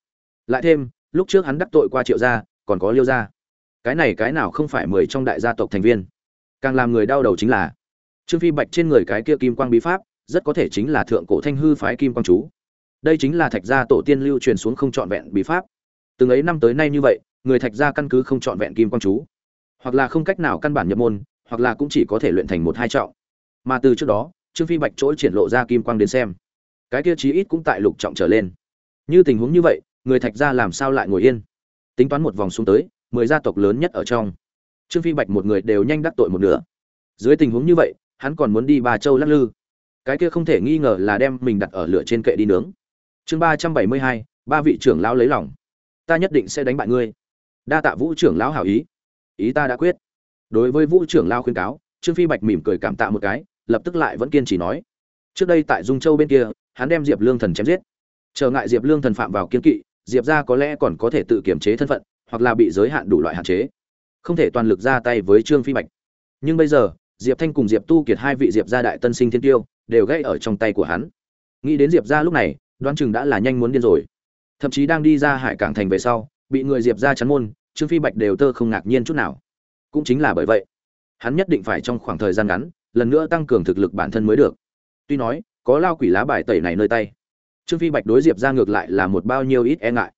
Lại thêm, lúc trước hắn đắc tội qua triệu gia, còn có liêu gia. Cái này cái nào không phải mười trong đại gia tộc thành viên. Càng làm người đau đầu chính là, trương phi bạch trên người cái kia kim quang bí pháp, rất có thể chính là thượng cổ thanh hư phái kim quang chú đây chính là thạch gia tổ tiên lưu truyền xuống không trọn vẹn bí pháp. Từng ấy năm tới nay như vậy, người thạch gia căn cứ không trọn vẹn kim quang chú. Hoặc là không cách nào căn bản nhập môn, hoặc là cũng chỉ có thể luyện thành một hai trọng. Mà từ trước đó, trương phi bạch chỗ triển lộ ra kim quang đến xem. Cái kia chí ít cũng tại lục trọng trở lên. Như tình huống như vậy, người thạch gia làm sao lại ngồi yên? Tính toán một vòng xuống tới, mười gia tộc lớn nhất ở trong. Trương phi bạch một người đều nhanh đắc tội một nửa. Dưới tình huống như vậy, hắn còn muốn đi ba châu lắc lư. Cái kia không thể nghi ngờ là đem mình đặt ở lửa trên kệ đi nướng chương ba trăm bảy mươi hai, ba vị trưởng lão lấy lòng. Ta nhất định sẽ đánh bại ngươi. Đa tạ vũ trưởng lão hảo ý. Ý ta đã quyết. Đối với vũ trưởng lão khuyên cáo, trương phi bạch mỉm cười cảm tạ một cái, lập tức lại vẫn kiên trì nói. Trước đây tại dung châu bên kia, hắn đem diệp lương thần chém giết. Trở ngại diệp lương thần phạm vào kiên kỵ, diệp ra có lẽ còn có thể tự kiểm chế thân phận, hoặc là bị giới hạn đủ loại hạn chế. Không thể toàn lực ra tay với trương phi bạch. Nhưng bây giờ, diệp thanh cùng diệp tu kiệt hai vị diệp gia đại tân sinh thiên tiêu, đều gây ở trong tay của hắn. Nghĩ đến diệp gia lúc này đoán chừng đã là nhanh muốn điên rồi. Thậm chí đang đi ra hải cảng thành về sau, bị người diệp ra chắn môn, trương phi bạch đều tơ không ngạc nhiên chút nào. Cũng chính là bởi vậy, hắn nhất định phải trong khoảng thời gian ngắn, lần nữa tăng cường thực lực bản thân mới được. Tuy nói, có lao quỷ lá bài tẩy này nơi tay, trương phi bạch đối diệp ra ngược lại là một bao nhiêu ít e ngại.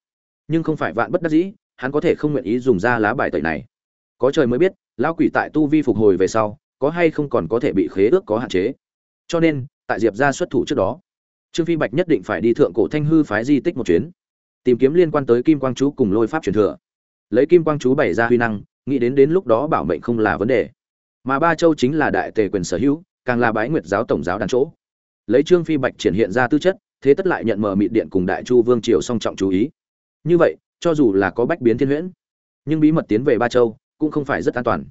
Nhưng không phải vạn bất đắc dĩ, hắn có thể không nguyện ý dùng ra lá bài tẩy này. Có trời mới biết, lao quỷ tại tu vi phục hồi về sau, có hay không còn có thể bị khế ước có hạn chế. Cho nên, tại diệp ra xuất thủ trước đó trương phi bạch nhất định phải đi thượng cổ thanh hư phái di tích một chuyến. Tìm kiếm liên quan tới kim quang chú cùng lôi pháp truyền thừa. Lấy kim quang chú bày ra huy năng, nghĩ đến đến lúc đó bảo mệnh không là vấn đề. Mà ba châu chính là đại tề quyền sở hữu, càng là bái nguyệt giáo tổng giáo đàn chỗ. Lấy trương phi bạch triển hiện ra tư chất, thế tất lại nhận mở mịt điện cùng đại chu vương triều song trọng chú ý. Như vậy, cho dù là có bách biến thiên huyễn, nhưng bí mật tiến về ba châu cũng không phải rất an toàn.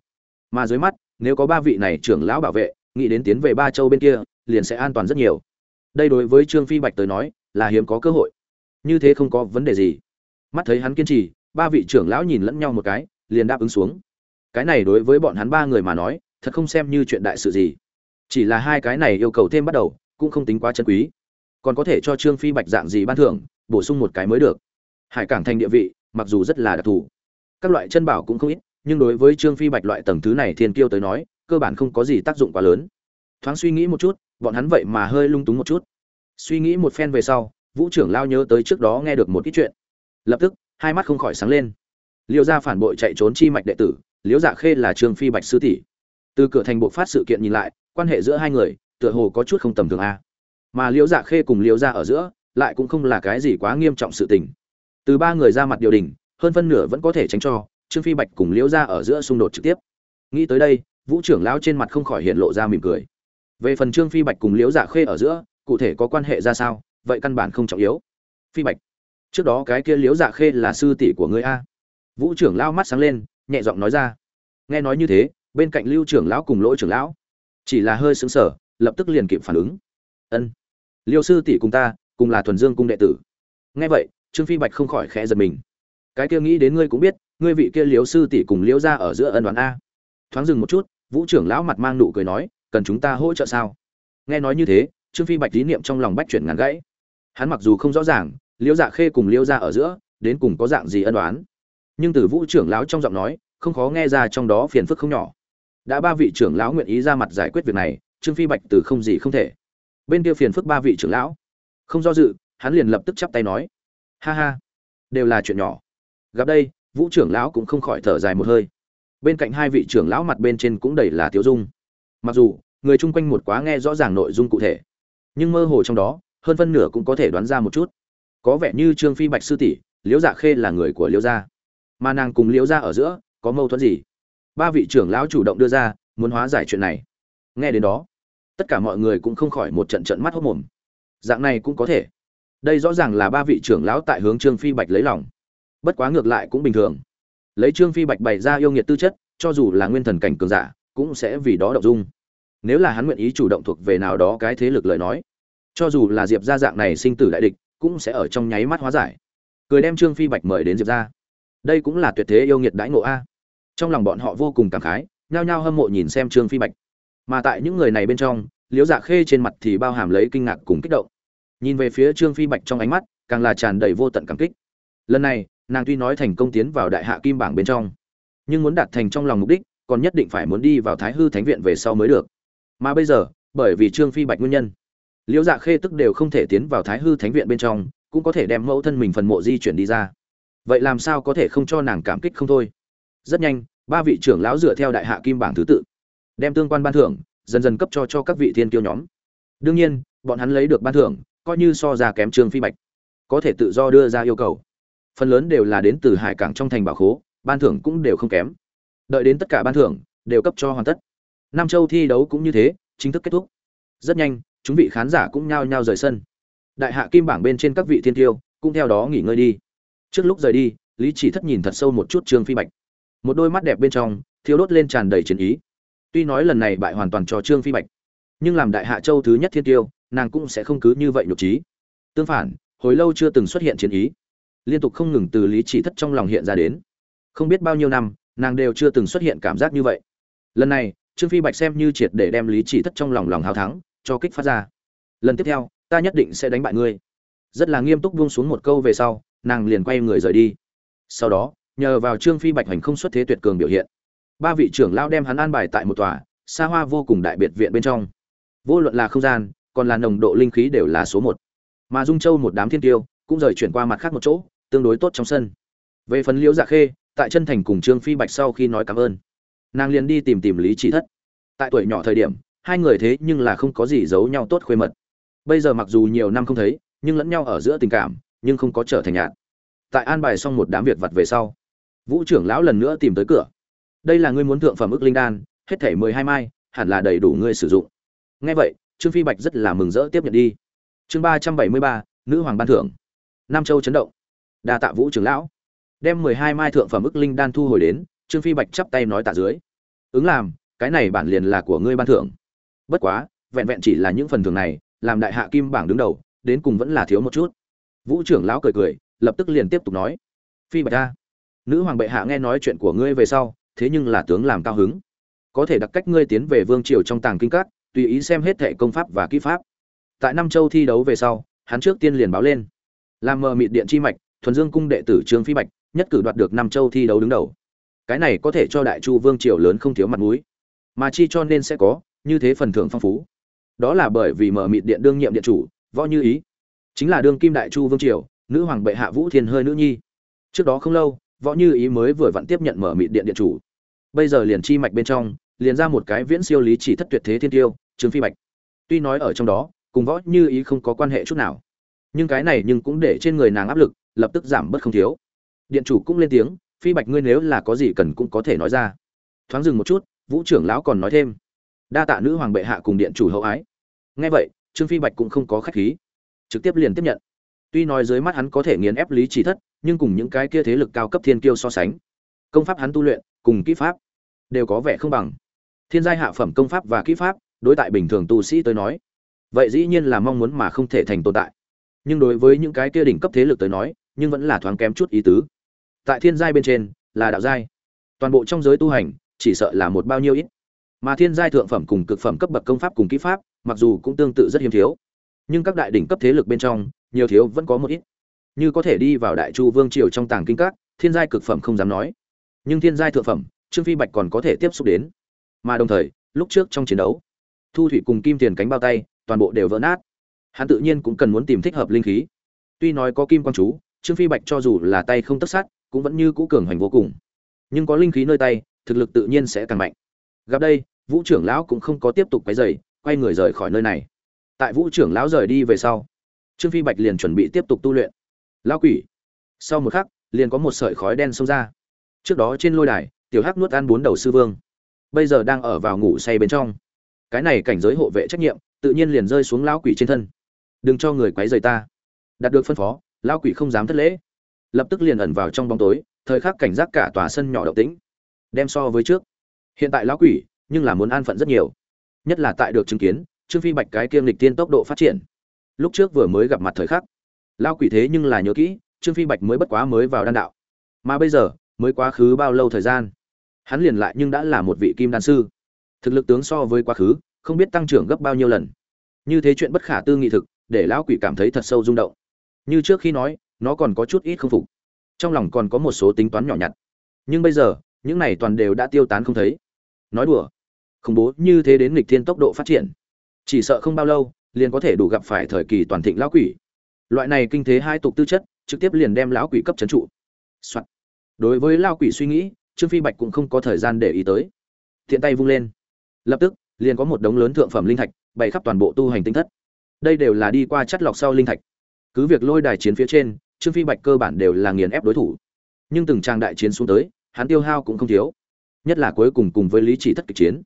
Mà dưới mắt, nếu có ba vị này trưởng lão bảo vệ, nghĩ đến tiến về ba châu bên kia, liền sẽ an toàn rất nhiều đây đối với trương phi bạch tới nói, là hiếm có cơ hội. Như thế không có vấn đề gì. Mắt thấy hắn kiên trì, ba vị trưởng lão nhìn lẫn nhau một cái, liền đáp ứng xuống. Cái này đối với bọn hắn ba người mà nói, thật không xem như chuyện đại sự gì. Chỉ là hai cái này yêu cầu thêm bắt đầu, cũng không tính quá chân quý. Còn có thể cho trương phi bạch dạng gì ban thưởng, bổ sung một cái mới được. Hải cảng thành địa vị, mặc dù rất là đặc thù, các loại chân bảo cũng không ít, nhưng đối với trương phi bạch loại tầng thứ này thiên kiêu tới nói, cơ bản không có gì tác dụng quá lớn thoáng suy nghĩ một chút, bọn hắn vậy mà hơi lung túng một chút. Suy nghĩ một phen về sau, vũ trưởng lao nhớ tới trước đó nghe được một ít chuyện. Lập tức, hai mắt không khỏi sáng lên. Liêu gia phản bội chạy trốn chi mạch đệ tử liễu dạ khê là trương phi bạch sư tỷ. Từ cửa thành bộ phát sự kiện nhìn lại, quan hệ giữa hai người, tựa hồ có chút không tầm thường a. Mà liễu dạ khê cùng liễu gia ở giữa, lại cũng không là cái gì quá nghiêm trọng sự tình. Từ ba người ra mặt điều đình, hơn phân nửa vẫn có thể tránh cho, trương phi bạch cùng liễu gia ở giữa xung đột trực tiếp. Nghĩ tới đây, vũ trưởng lão trên mặt không khỏi hiện lộ ra mỉm cười về phần trương phi bạch cùng liễu dạ khê ở giữa, cụ thể có quan hệ ra sao, vậy căn bản không trọng yếu. Phi bạch, trước đó cái kia liễu dạ khê là sư tỷ của ngươi a? Vũ trưởng lao mắt sáng lên, nhẹ giọng nói ra. Nghe nói như thế, bên cạnh lưu trưởng lão cùng lỗ trưởng lão, chỉ là hơi xứng sở lập tức liền kịp phản ứng. Ân, liêu sư tỷ cùng ta, cùng là thuần dương cung đệ tử. Nghe vậy, trương phi bạch không khỏi khẽ giật mình. Cái kia nghĩ đến ngươi cũng biết, ngươi vị kia liếu sư tỷ cùng liễu ra ở giữa ân đoán a. Thoáng dừng một chút, vũ trưởng lão mặt mang nụ cười nói cần chúng ta hỗ trợ sao? Nghe nói như thế, trương phi bạch lý niệm trong lòng bách chuyển ngắn gãy. Hắn mặc dù không rõ ràng, liễu dạ khê cùng liễu ra ở giữa, đến cùng có dạng gì ân đoán nhưng từ vũ trưởng lão trong giọng nói, không khó nghe ra trong đó phiền phức không nhỏ. Đã ba vị trưởng lão nguyện ý ra mặt giải quyết việc này, trương phi bạch từ không gì không thể. Bên kia phiền phức ba vị trưởng lão. Không do dự, hắn liền lập tức chắp tay nói. Ha ha, đều là chuyện nhỏ. Gặp đây, vũ trưởng lão cũng không khỏi thở dài một hơi. Bên cạnh hai vị trưởng lão mặt bên trên cũng đầy là tiếu dung. Mặc dù người chung quanh một quá nghe rõ ràng nội dung cụ thể. Nhưng mơ hồ trong đó, hơn phân nửa cũng có thể đoán ra một chút. Có vẻ như trương phi bạch sư tỷ, liễu dạ khê là người của liễu gia. Mà nàng cùng liễu gia ở giữa, có mâu thuẫn gì? Ba vị trưởng lão chủ động đưa ra, muốn hóa giải chuyện này. Nghe đến đó, tất cả mọi người cũng không khỏi một trận trận mắt hốc mồm. Dạng này cũng có thể. Đây rõ ràng là ba vị trưởng lão tại hướng trương phi bạch lấy lòng. Bất quá ngược lại cũng bình thường. Lấy trương phi bạch bày ra yêu nghiệt tư chất, cho dù là nguyên thần cảnh cường giả, cũng sẽ vì đó động dung nếu là hắn nguyện ý chủ động thuộc về nào đó cái thế lực lời nói, cho dù là diệp gia dạng này sinh tử đại địch, cũng sẽ ở trong nháy mắt hóa giải. Cười đem trương phi bạch mời đến diệp gia. Đây cũng là tuyệt thế yêu nghiệt đãi ngộ a. Trong lòng bọn họ vô cùng cảm khái, nhao nhao hâm mộ nhìn xem trương phi bạch. Mà tại những người này bên trong, liễu dạ khê trên mặt thì bao hàm lấy kinh ngạc cùng kích động. Nhìn về phía trương phi bạch trong ánh mắt, càng là tràn đầy vô tận cảm kích. Lần này, nàng tuy nói thành công tiến vào đại hạ kim bảng bên trong, nhưng muốn đạt thành trong lòng mục đích, còn nhất định phải muốn đi vào thái hư thánh viện về sau mới được mà bây giờ, bởi vì trương phi bạch nguyên nhân, liễu dạ khê tức đều không thể tiến vào thái hư thánh viện bên trong, cũng có thể đem mẫu thân mình phần mộ di chuyển đi ra. Vậy làm sao có thể không cho nàng cảm kích không thôi? Rất nhanh, ba vị trưởng lão dựa theo đại hạ kim bảng thứ tự, đem tương quan ban thưởng, dần dần cấp cho cho các vị thiên kiêu nhóm. Đương nhiên, bọn hắn lấy được ban thưởng, coi như so ra kém trương phi bạch, có thể tự do đưa ra yêu cầu. Phần lớn đều là đến từ hải cảng trong thành bảo khố, ban thưởng cũng đều không kém. Đợi đến tất cả ban thưởng, đều cấp cho hoàn tất nam châu thi đấu cũng như thế, chính thức kết thúc. Rất nhanh, chúng vị khán giả cũng nhao nhao rời sân. Đại hạ kim bảng bên trên các vị thiên tiêu cũng theo đó nghỉ ngơi đi. Trước lúc rời đi, lý chỉ thất nhìn thật sâu một chút trương phi bạch. Một đôi mắt đẹp bên trong thiếu đốt lên tràn đầy chiến ý. Tuy nói lần này bại hoàn toàn cho trương phi bạch, nhưng làm đại hạ châu thứ nhất thiên tiêu, nàng cũng sẽ không cứ như vậy nhục trí. Tương phản, hồi lâu chưa từng xuất hiện chiến ý. Liên tục không ngừng từ lý chỉ thất trong lòng hiện ra đến. Không biết bao nhiêu năm, nàng đều chưa từng xuất hiện cảm giác như vậy. Lần này trương phi bạch xem như triệt để đem lý chỉ thất trong lòng lòng hào thắng, cho kích phát ra. Lần tiếp theo, ta nhất định sẽ đánh bại ngươi. Rất là nghiêm túc buông xuống một câu về sau, nàng liền quay người rời đi. Sau đó, nhờ vào trương phi bạch hành không xuất thế tuyệt cường biểu hiện, ba vị trưởng lao đem hắn an bài tại một tòa, xa hoa vô cùng đại biệt viện bên trong. Vô luận là không gian, còn là nồng độ linh khí đều là số một. Mà dung châu một đám thiên tiêu cũng rời chuyển qua mặt khác một chỗ, tương đối tốt trong sân. Về phần liễu dạ khê, tại chân thành cùng trương phi bạch sau khi nói cảm ơn nàng liền đi tìm tìm lý chỉ thất. Tại tuổi nhỏ thời điểm, hai người thế nhưng là không có gì giấu nhau tốt khuê mật. Bây giờ mặc dù nhiều năm không thấy, nhưng lẫn nhau ở giữa tình cảm, nhưng không có trở thành nhạt. Tại an bài xong một đám việc vặt về sau, vũ trưởng lão lần nữa tìm tới cửa. Đây là ngươi muốn thượng phẩm ức linh đan, hết thể mười hai mai, hẳn là đầy đủ ngươi sử dụng. Nghe vậy, trương phi bạch rất là mừng rỡ tiếp nhận đi. Chương ba trăm bảy mươi ba, nữ hoàng ban thưởng. Nam châu chấn động. Đa tạ vũ trưởng lão. Đem mười hai mai thượng phẩm ức linh đan thu hồi đến trương phi bạch chắp tay nói tạ dưới. Ứng làm, cái này bản liền là của ngươi ban thưởng. Bất quá, vẹn vẹn chỉ là những phần thưởng này, làm đại hạ kim bảng đứng đầu, đến cùng vẫn là thiếu một chút. Vũ trưởng lão cười cười, lập tức liền tiếp tục nói. Phi bạch ta nữ hoàng bệ hạ nghe nói chuyện của ngươi về sau, thế nhưng là tướng làm cao hứng. Có thể đặc cách ngươi tiến về vương triều trong tàng kinh các, tùy ý xem hết thệ công pháp và kỹ pháp. Tại Nam châu thi đấu về sau, hắn trước tiên liền báo lên. Làm mờ mịt điện chi mạch, thuần dương cung đệ tử trương phi bạch, nhất cử đoạt được Nam châu thi đấu đứng đầu cái này có thể cho đại chu vương triều lớn không thiếu mặt mũi. Mà chi cho nên sẽ có, như thế phần thưởng phong phú. Đó là bởi vì mở mịt điện đương nhiệm điện chủ, võ như ý. Chính là đương kim đại chu vương triều, nữ hoàng bệ hạ vũ thiên hơi nữ nhi. Trước đó không lâu, võ như ý mới vừa vặn tiếp nhận mở mịt điện điện chủ. Bây giờ liền chi mạch bên trong, liền ra một cái viễn siêu lý chỉ thất tuyệt thế thiên tiêu, trương phi bạch. Tuy nói ở trong đó, cùng võ như ý không có quan hệ chút nào. Nhưng cái này nhưng cũng để trên người nàng áp lực, lập tức giảm bớt không thiếu. Điện chủ cũng lên tiếng phi bạch ngươi nếu là có gì cần cũng có thể nói ra. Thoáng dừng một chút, vũ trưởng lão còn nói thêm. Đa tạ nữ hoàng bệ hạ cùng điện chủ hậu ái. Nghe vậy, trương phi bạch cũng không có khách khí. Trực tiếp liền tiếp nhận. Tuy nói dưới mắt hắn có thể nghiền ép lý chỉ thất, nhưng cùng những cái kia thế lực cao cấp thiên kiêu so sánh, công pháp hắn tu luyện cùng kỹ pháp đều có vẻ không bằng. Thiên giai hạ phẩm công pháp và kỹ pháp, đối tại bình thường tu sĩ tới nói, vậy dĩ nhiên là mong muốn mà không thể thành tồn tại. Nhưng đối với những cái kia đỉnh cấp thế lực tới nói, nhưng vẫn là thoáng kém chút ý tứ tại thiên giai bên trên là đạo giai. Toàn bộ trong giới tu hành, chỉ sợ là một bao nhiêu ít. Mà thiên giai thượng phẩm cùng cực phẩm cấp bậc công pháp cùng kỹ pháp, mặc dù cũng tương tự rất hiếm thiếu. Nhưng các đại đỉnh cấp thế lực bên trong, nhiều thiếu vẫn có một ít. Như có thể đi vào đại chu vương triều trong tàng kinh các, thiên giai cực phẩm không dám nói. Nhưng thiên giai thượng phẩm, trương phi bạch còn có thể tiếp xúc đến. Mà đồng thời, lúc trước trong chiến đấu, thu thủy cùng kim tiền cánh bao tay, toàn bộ đều vỡ nát. Hắn tự nhiên cũng cần muốn tìm thích hợp linh khí. Tuy nói có kim quang chú, trương phi bạch cho dù là tay không tất sát cũng vẫn như cũ cường hành vô cùng. Nhưng có linh khí nơi tay, thực lực tự nhiên sẽ càng mạnh. Gặp đây, vũ trưởng lão cũng không có tiếp tục cái giày quay người rời khỏi nơi này. Tại vũ trưởng lão rời đi về sau, trương phi bạch liền chuẩn bị tiếp tục tu luyện. Lão quỷ! Sau một khắc, liền có một sợi khói đen xông ra. Trước đó trên lôi đài, tiểu hắc nuốt ăn bốn đầu sư vương. Bây giờ đang ở vào ngủ say bên trong. Cái này cảnh giới hộ vệ trách nhiệm, tự nhiên liền rơi xuống lão quỷ trên thân. Đừng cho người quấy rầy ta. Đạt được phân phó, lão quỷ không dám thất lễ lập tức liền ẩn vào trong bóng tối, thời khắc cảnh giác cả tòa sân nhỏ động tĩnh. Đem so với trước, hiện tại lão quỷ, nhưng là muốn an phận rất nhiều. Nhất là tại được chứng kiến, trương phi bạch cái kiêm lịch tiên tốc độ phát triển. Lúc trước vừa mới gặp mặt thời khắc, lão quỷ thế nhưng là nhớ kỹ, trương phi bạch mới bất quá mới vào đan đạo. Mà bây giờ, mới quá khứ bao lâu thời gian? Hắn liền lại nhưng đã là một vị kim đan sư. Thực lực tướng so với quá khứ, không biết tăng trưởng gấp bao nhiêu lần. Như thế chuyện bất khả tư nghị thực, để lão quỷ cảm thấy thật sâu rung động. Như trước khi nói nó còn có chút ít không phục. Trong lòng còn có một số tính toán nhỏ nhặt. Nhưng bây giờ, những này toàn đều đã tiêu tán không thấy. Nói đùa, khủng bố như thế đến nghịch thiên tốc độ phát triển. Chỉ sợ không bao lâu, liền có thể đủ gặp phải thời kỳ toàn thịnh lão quỷ. Loại này kinh thế hai tục tư chất, trực tiếp liền đem lão quỷ cấp trấn trụ、Soạn. Đối với lão quỷ suy nghĩ, trương phi bạch cũng không có thời gian để ý tới. Thiện tay vung lên. Lập tức, liền có một đống lớn thượng phẩm linh thạch bày khắp toàn bộ tu hành tinh thất. Đây đều là đi qua chất lọc sau linh thạch. Cứ việc lôi đài chiến phía trên trương phi bạch cơ bản đều là nghiền ép đối thủ. Nhưng từng trang đại chiến xuống tới, hắn tiêu hao cũng không thiếu. Nhất là cuối cùng cùng với lý chỉ thất kịch chiến.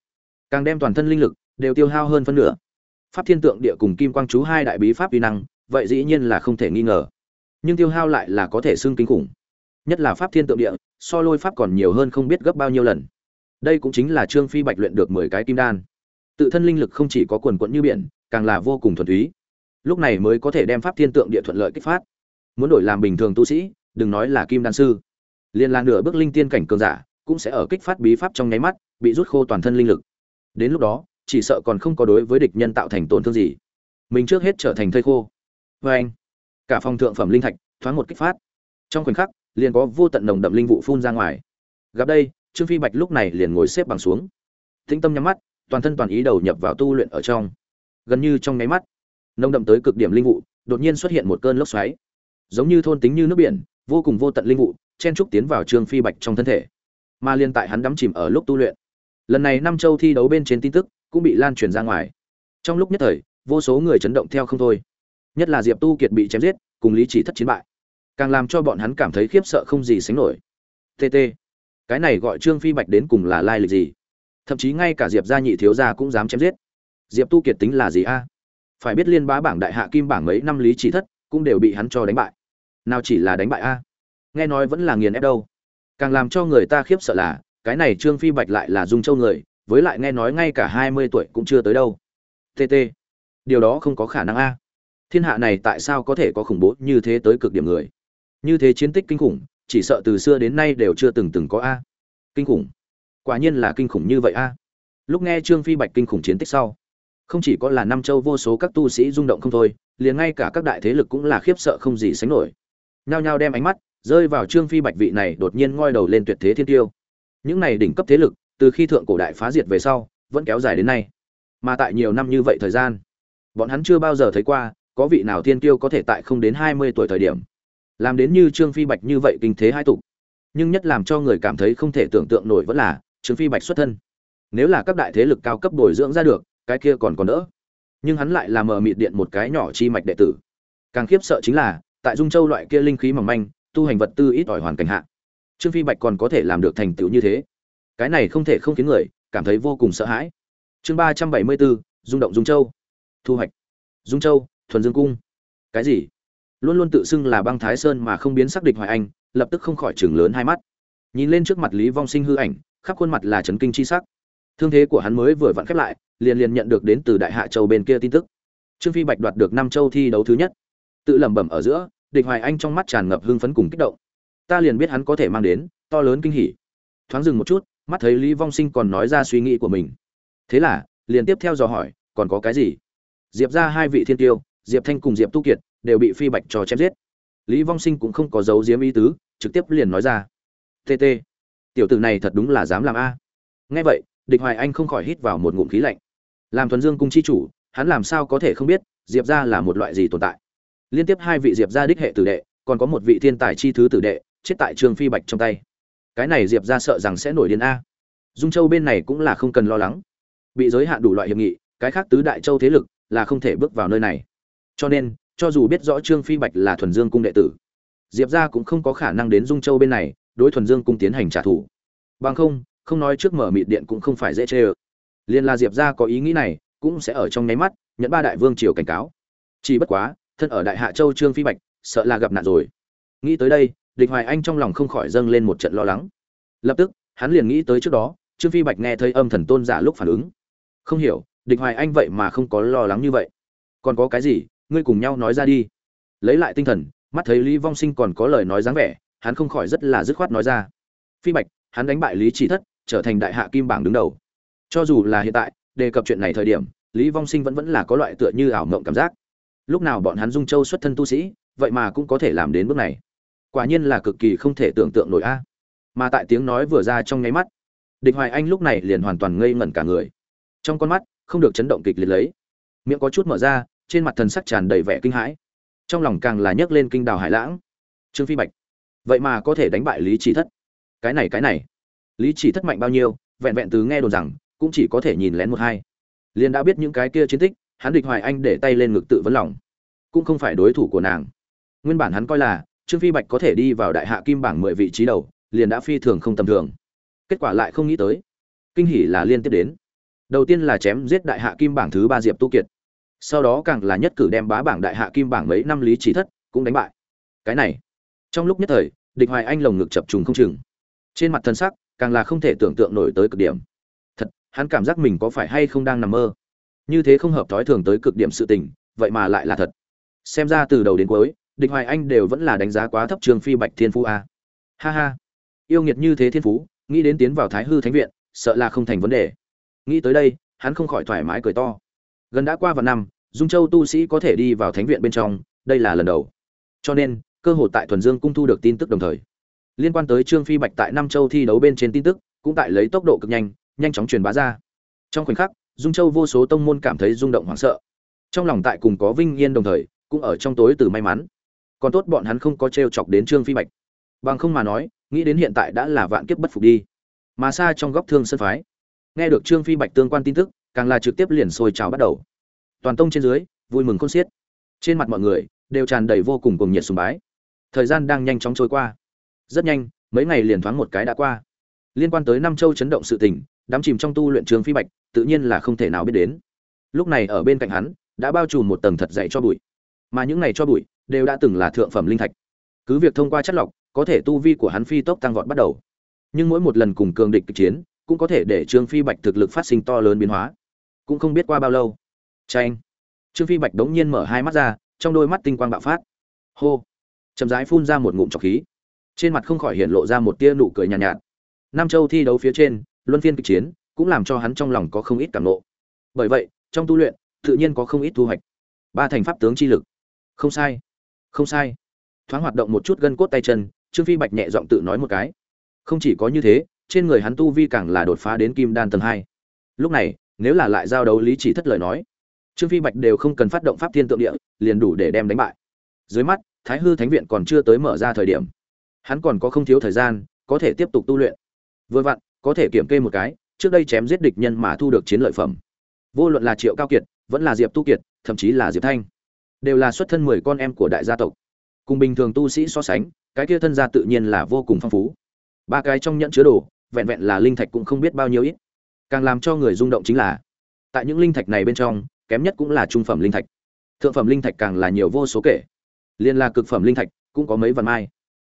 Càng đem toàn thân linh lực đều tiêu hao hơn phân nửa. Pháp thiên tượng địa cùng kim quang chú hai đại bí pháp vi năng, vậy dĩ nhiên là không thể nghi ngờ. Nhưng tiêu hao lại là có thể xưng kinh khủng. Nhất là pháp thiên tượng địa, so lôi pháp còn nhiều hơn không biết gấp bao nhiêu lần. Đây cũng chính là trương phi bạch luyện được mười cái kim đan. Tự thân linh lực không chỉ có quần quẫn như biển, càng là vô cùng thuần túy. Lúc này mới có thể đem pháp thiên tượng địa thuận lợi kích phát muốn đổi làm bình thường tu sĩ, đừng nói là kim đan sư. Liền là nửa bước linh tiên cảnh cường giả, cũng sẽ ở kích phát bí pháp trong nháy mắt, bị rút khô toàn thân linh lực. Đến lúc đó, chỉ sợ còn không có đối với địch nhân tạo thành tổn thương gì. Mình trước hết trở thành thây khô. Vê anh, cả phòng thượng phẩm linh thạch, thoáng một kích phát. Trong khoảnh khắc, liền có vô tận nồng đậm linh vụ phun ra ngoài. Gặp đây, trương phi bạch lúc này liền ngồi xếp bằng xuống. Tĩnh tâm nhắm mắt, toàn thân toàn ý đầu nhập vào tu luyện ở trong. Gần như trong nháy mắt, nồng đậm tới cực điểm linh vụ, đột nhiên xuất hiện một cơn lốc xoáy giống như thôn tính như nước biển, vô cùng vô tận linh vụ, chen trúc tiến vào trương phi bạch trong thân thể. Mà liên tại hắn đắm chìm ở lúc tu luyện, lần này năm châu thi đấu bên trên tin tức cũng bị lan truyền ra ngoài. Trong lúc nhất thời, vô số người chấn động theo không thôi. Nhất là diệp tu kiệt bị chém giết, cùng lý chỉ thất chiến bại. Càng làm cho bọn hắn cảm thấy khiếp sợ không gì sánh nổi. Tt cái này gọi trương phi bạch đến cùng là lai lịch gì? Thậm chí ngay cả diệp gia nhị thiếu gia cũng dám chém giết. Diệp tu kiệt tính là gì a? Phải biết liên bá bảng đại hạ kim bảng mấy năm lý chỉ thất cũng đều bị hắn cho đánh bại nào chỉ là đánh bại a? Nghe nói vẫn là nghiền ép đâu. Càng làm cho người ta khiếp sợ là, cái này trương phi bạch lại là dung châu người, với lại nghe nói ngay cả hai mươi tuổi cũng chưa tới đâu. Tt điều đó không có khả năng a. Thiên hạ này tại sao có thể có khủng bố như thế tới cực điểm người? Như thế chiến tích kinh khủng, chỉ sợ từ xưa đến nay đều chưa từng từng có a. Kinh khủng. Quả nhiên là kinh khủng như vậy a. Lúc nghe trương phi bạch kinh khủng chiến tích sau, không chỉ có là nam châu vô số các tu sĩ rung động không thôi, liền ngay cả các đại thế lực cũng là khiếp sợ không gì sánh nổi nhao nhao đem ánh mắt rơi vào trương phi bạch vị này đột nhiên ngoi đầu lên tuyệt thế thiên tiêu. Những này đỉnh cấp thế lực, từ khi thượng cổ đại phá diệt về sau, vẫn kéo dài đến nay. Mà tại nhiều năm như vậy thời gian, bọn hắn chưa bao giờ thấy qua có vị nào thiên tiêu có thể tại không đến hai mươi tuổi thời điểm, làm đến như trương phi bạch như vậy kinh thế hai tục. Nhưng nhất làm cho người cảm thấy không thể tưởng tượng nổi vẫn là trương phi bạch xuất thân. Nếu là các đại thế lực cao cấp bồi dưỡng ra được, cái kia còn còn đỡ. Nhưng hắn lại là mờ mịt điện một cái nhỏ chi mạch đệ tử. Càng khiếp sợ chính là tại dung châu loại kia linh khí mỏng manh, tu hành vật tư ít ỏi hoàn cảnh hạ, trương phi bạch còn có thể làm được thành tựu như thế. Cái này không thể không khiến người cảm thấy vô cùng sợ hãi. Chương ba trăm bảy mươi bốn, rung động dung châu. Thu hoạch. Dung châu, thuần dương cung. Cái gì? Luôn luôn tự xưng là băng thái sơn mà không biến sắc địch hoài anh, lập tức không khỏi trường lớn hai mắt. Nhìn lên trước mặt lý vong sinh hư ảnh, khắp khuôn mặt là trấn kinh chi sắc. Thương thế của hắn mới vừa vặn khép lại, liền liền nhận được đến từ đại hạ châu bên kia tin tức. Trương phi bạch đoạt được năm châu thi đấu thứ nhất tự lẩm bẩm ở giữa, địch hoài anh trong mắt tràn ngập hưng phấn cùng kích động. Ta liền biết hắn có thể mang đến, to lớn kinh hỉ. Thoáng dừng một chút, mắt thấy lý vong sinh còn nói ra suy nghĩ của mình. Thế là, liền tiếp theo dò hỏi, còn có cái gì? Diệp ra hai vị thiên tiêu, diệp thanh cùng diệp tu kiệt, đều bị phi bạch cho chém giết. Lý vong sinh cũng không có dấu diếm ý tứ, trực tiếp liền nói ra. Tt tiểu tử này thật đúng là dám làm a. Nghe vậy, địch hoài anh không khỏi hít vào một ngụm khí lạnh. Làm thuần dương cung chi chủ, hắn làm sao có thể không biết, diệp ra là một loại gì tồn tại? Liên tiếp hai vị diệp gia đích hệ tử đệ, còn có một vị thiên tài chi thứ tử đệ, chết tại trương phi bạch trong tay. Cái này diệp ra sợ rằng sẽ nổi điên a. Dung châu bên này cũng là không cần lo lắng. Bị giới hạn đủ loại hiệp nghị, cái khác tứ đại châu thế lực là không thể bước vào nơi này. Cho nên, cho dù biết rõ trương phi bạch là thuần dương cung đệ tử, diệp ra cũng không có khả năng đến dung châu bên này, đối thuần dương cung tiến hành trả thù. Bằng không không nói trước mở mịt điện cũng không phải dễ chê ơ. Liền là diệp ra có ý nghĩ này, cũng sẽ ở trong nháy mắt nhận ba đại vương triều cảnh cáo. Chỉ bất quá thân ở đại hạ châu trương phi bạch, sợ là gặp nạn rồi. Nghĩ tới đây, địch hoài anh trong lòng không khỏi dâng lên một trận lo lắng. Lập tức, hắn liền nghĩ tới trước đó, trương phi bạch nghe thấy âm thần tôn giả lúc phản ứng. Không hiểu, địch hoài anh vậy mà không có lo lắng như vậy. Còn có cái gì, ngươi cùng nhau nói ra đi. Lấy lại tinh thần, mắt thấy lý vong sinh còn có lời nói dáng vẻ, hắn không khỏi rất là dứt khoát nói ra. Phi bạch, hắn đánh bại lý chỉ thất, trở thành đại hạ kim bảng đứng đầu. Cho dù là hiện tại, đề cập chuyện này thời điểm, lý vong sinh vẫn vẫn là có loại tựa như ảo mộng cảm giác lúc nào bọn hắn dung châu xuất thân tu sĩ, vậy mà cũng có thể làm đến bước này. Quả nhiên là cực kỳ không thể tưởng tượng nổi a. Mà tại tiếng nói vừa ra trong nháy mắt, địch hoài anh lúc này liền hoàn toàn ngây ngẩn cả người. Trong con mắt, không được chấn động kịch liệt lấy. Miệng có chút mở ra, trên mặt thần sắc tràn đầy vẻ kinh hãi. Trong lòng càng là nhấc lên kinh đào hải lãng. Trương phi bạch, vậy mà có thể đánh bại lý chỉ thất? Cái này cái này. Lý chỉ thất mạnh bao nhiêu, vẹn vẹn từ nghe đồn rằng, cũng chỉ có thể nhìn lén một hai. Liền đã biết những cái kia chiến tích hắn địch hoài anh để tay lên ngực tự vấn lòng. Cũng không phải đối thủ của nàng. Nguyên bản hắn coi là, trương phi bạch có thể đi vào đại hạ kim bảng mười vị trí đầu, liền đã phi thường không tầm thường. Kết quả lại không nghĩ tới. Kinh hỉ là liên tiếp đến. Đầu tiên là chém giết đại hạ kim bảng thứ ba diệp tu kiệt. Sau đó càng là nhất cử đem bá bảng đại hạ kim bảng mấy năm lý chỉ thất, cũng đánh bại. Cái này, trong lúc nhất thời, địch hoài anh lồng ngực chập trùng không chừng. Trên mặt thân sắc, càng là không thể tưởng tượng nổi tới cực điểm. Thật, hắn cảm giác mình có phải hay không đang nằm mơ? Như thế không hợp thói thường tới cực điểm sự tình, vậy mà lại là thật. Xem ra từ đầu đến cuối, địch hoài anh đều vẫn là đánh giá quá thấp trường phi bạch thiên phú a. Ha ha. Yêu nghiệt như thế thiên phú, nghĩ đến tiến vào thái hư thánh viện, sợ là không thành vấn đề. Nghĩ tới đây, hắn không khỏi thoải mái cười to. Gần đã qua vài năm, dung châu tu sĩ có thể đi vào thánh viện bên trong, đây là lần đầu. Cho nên, cơ hội tại thuần dương cung thu được tin tức đồng thời. Liên quan tới trương phi bạch tại nam châu thi đấu bên trên tin tức, cũng tại lấy tốc độ cực nhanh nhanh chóng truyền bá ra. Trong khoảnh khắc dung châu vô số tông môn cảm thấy rung động hoảng sợ. Trong lòng tại cùng có vinh yên đồng thời, cũng ở trong tối từ may mắn. Còn tốt bọn hắn không có t chọc đến trương phi bạch. Bằng không mà nói, nghĩ đến hiện tại đã là vạn kiếp bất phục đi. Mà xa trong góc thương sân phái, nghe được trương phi bạch tương quan tin tức, càng là trực tiếp liền sôi trào bắt đầu. Toàn tông trên dưới, vui mừng khôn xiết. Trên mặt mọi người, đều tràn đầy vô cùng cuồng nhiệt sùng bái. Thời gian đang nhanh chóng trôi qua. Rất nhanh, mấy ngày liền thoáng một cái đã qua. Liên quan tới Nam châu chấn động sự tình đắm chìm trong tu luyện trường phi bạch tự nhiên là không thể nào biết đến. Lúc này ở bên cạnh hắn đã bao trùm một tầng thật dày cho bụi. Mà những này cho bụi đều đã từng là thượng phẩm linh thạch. Cứ việc thông qua chất lọc có thể tu vi của hắn phi tốc tăng vọt bắt đầu. Nhưng mỗi một lần cùng cường địch kịch chiến cũng có thể để trương phi bạch thực lực phát sinh to lớn biến hóa. Cũng không biết qua bao lâu. Tranh trương phi bạch đống nhiên mở hai mắt ra trong đôi mắt tinh quang bạo phát. Hô. Chậm rãi phun ra một ngụm trọc khí. Trên mặt không khỏi hiện lộ ra một tia nụ cười nhàn nhạt, nhạt. Nam châu thi đấu phía trên luân phiên kịch chiến, cũng làm cho hắn trong lòng có không ít cảm nộ. Bởi vậy, trong tu luyện, tự nhiên có không ít thu hoạch. Ba thành pháp tướng chi lực. Không sai. Không sai. Thoáng hoạt động một chút gân cốt tay chân, trương phi bạch nhẹ giọng tự nói một cái. Không chỉ có như thế, trên người hắn tu vi càng là đột phá đến kim đan tầng hai. Lúc này, nếu là lại giao đấu lý chỉ thất lời nói, trương phi bạch đều không cần phát động pháp thiên tượng địa, liền đủ để đem đánh bại. Dưới mắt, thái hư thánh viện còn chưa tới mở ra thời điểm. Hắn còn có không thiếu thời gian, có thể tiếp tục tu luyện. Vừa vặn có thể kiểm kê một cái, trước đây chém giết địch nhân mà thu được chiến lợi phẩm. Vô luận là triệu cao kiệt, vẫn là diệp tu kiệt, thậm chí là diệp thanh, đều là xuất thân mười con em của đại gia tộc. Cùng bình thường tu sĩ so sánh, cái kia thân gia tự nhiên là vô cùng phong phú. Ba cái trong nhẫn chứa đồ, vẹn vẹn là linh thạch cũng không biết bao nhiêu ít. Càng làm cho người rung động chính là, tại những linh thạch này bên trong, kém nhất cũng là trung phẩm linh thạch. Thượng phẩm linh thạch càng là nhiều vô số kể. Liên là cực phẩm linh thạch, cũng có mấy vạn mai.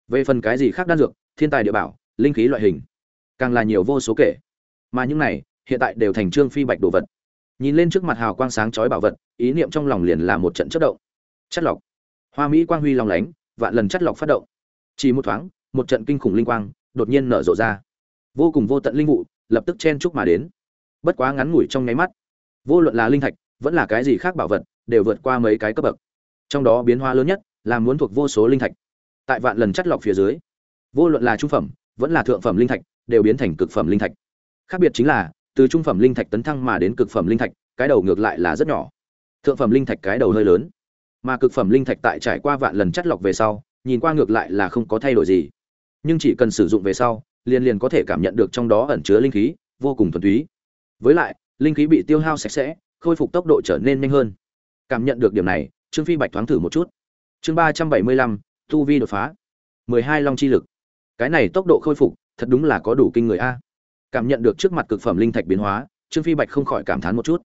Về phần cái gì khác đan dược, thiên tài địa bảo, linh khí loại hình càng là nhiều vô số kể. Mà những này, hiện tại đều thành trương phi bạch đồ vật. Nhìn lên trước mặt hào quang sáng chói bảo vật, ý niệm trong lòng liền là một trận chất động. Chất lọc. Hoa mỹ quang huy lòng lánh, vạn lần chất lọc phát động. Chỉ một thoáng, một trận kinh khủng linh quang đột nhiên nở rộ ra. Vô cùng vô tận linh vụ lập tức chen chúc mà đến. Bất quá ngắn ngủi trong nháy mắt, vô luận là linh thạch, vẫn là cái gì khác bảo vật, đều vượt qua mấy cái cấp bậc. Trong đó biến hóa lớn nhất là muốn thuộc vô số linh thạch. Tại vạn lần chất lọc phía dưới, vô luận là trung phẩm, vẫn là thượng phẩm linh thạch đều biến thành cực phẩm linh thạch. Khác biệt chính là, từ trung phẩm linh thạch tấn thăng mà đến cực phẩm linh thạch, cái đầu ngược lại là rất nhỏ. Thượng phẩm linh thạch cái đầu hơi lớn. Mà cực phẩm linh thạch tại trải qua vạn lần chất lọc về sau, nhìn qua ngược lại là không có thay đổi gì. Nhưng chỉ cần sử dụng về sau, liền liền có thể cảm nhận được trong đó ẩn chứa linh khí, vô cùng thuần túy. Với lại, linh khí bị tiêu hao sạch sẽ, khôi phục tốc độ trở nên nhanh hơn. Cảm nhận được điểm này, trương phi bạch thoáng thử một chút. Chương ba trăm bảy mươi lăm, tu vi đột phá. mười hai long chi lực. Cái này tốc độ khôi phục thật đúng là có đủ kinh người a. Cảm nhận được trước mặt cực phẩm linh thạch biến hóa, trương phi bạch không khỏi cảm thán một chút.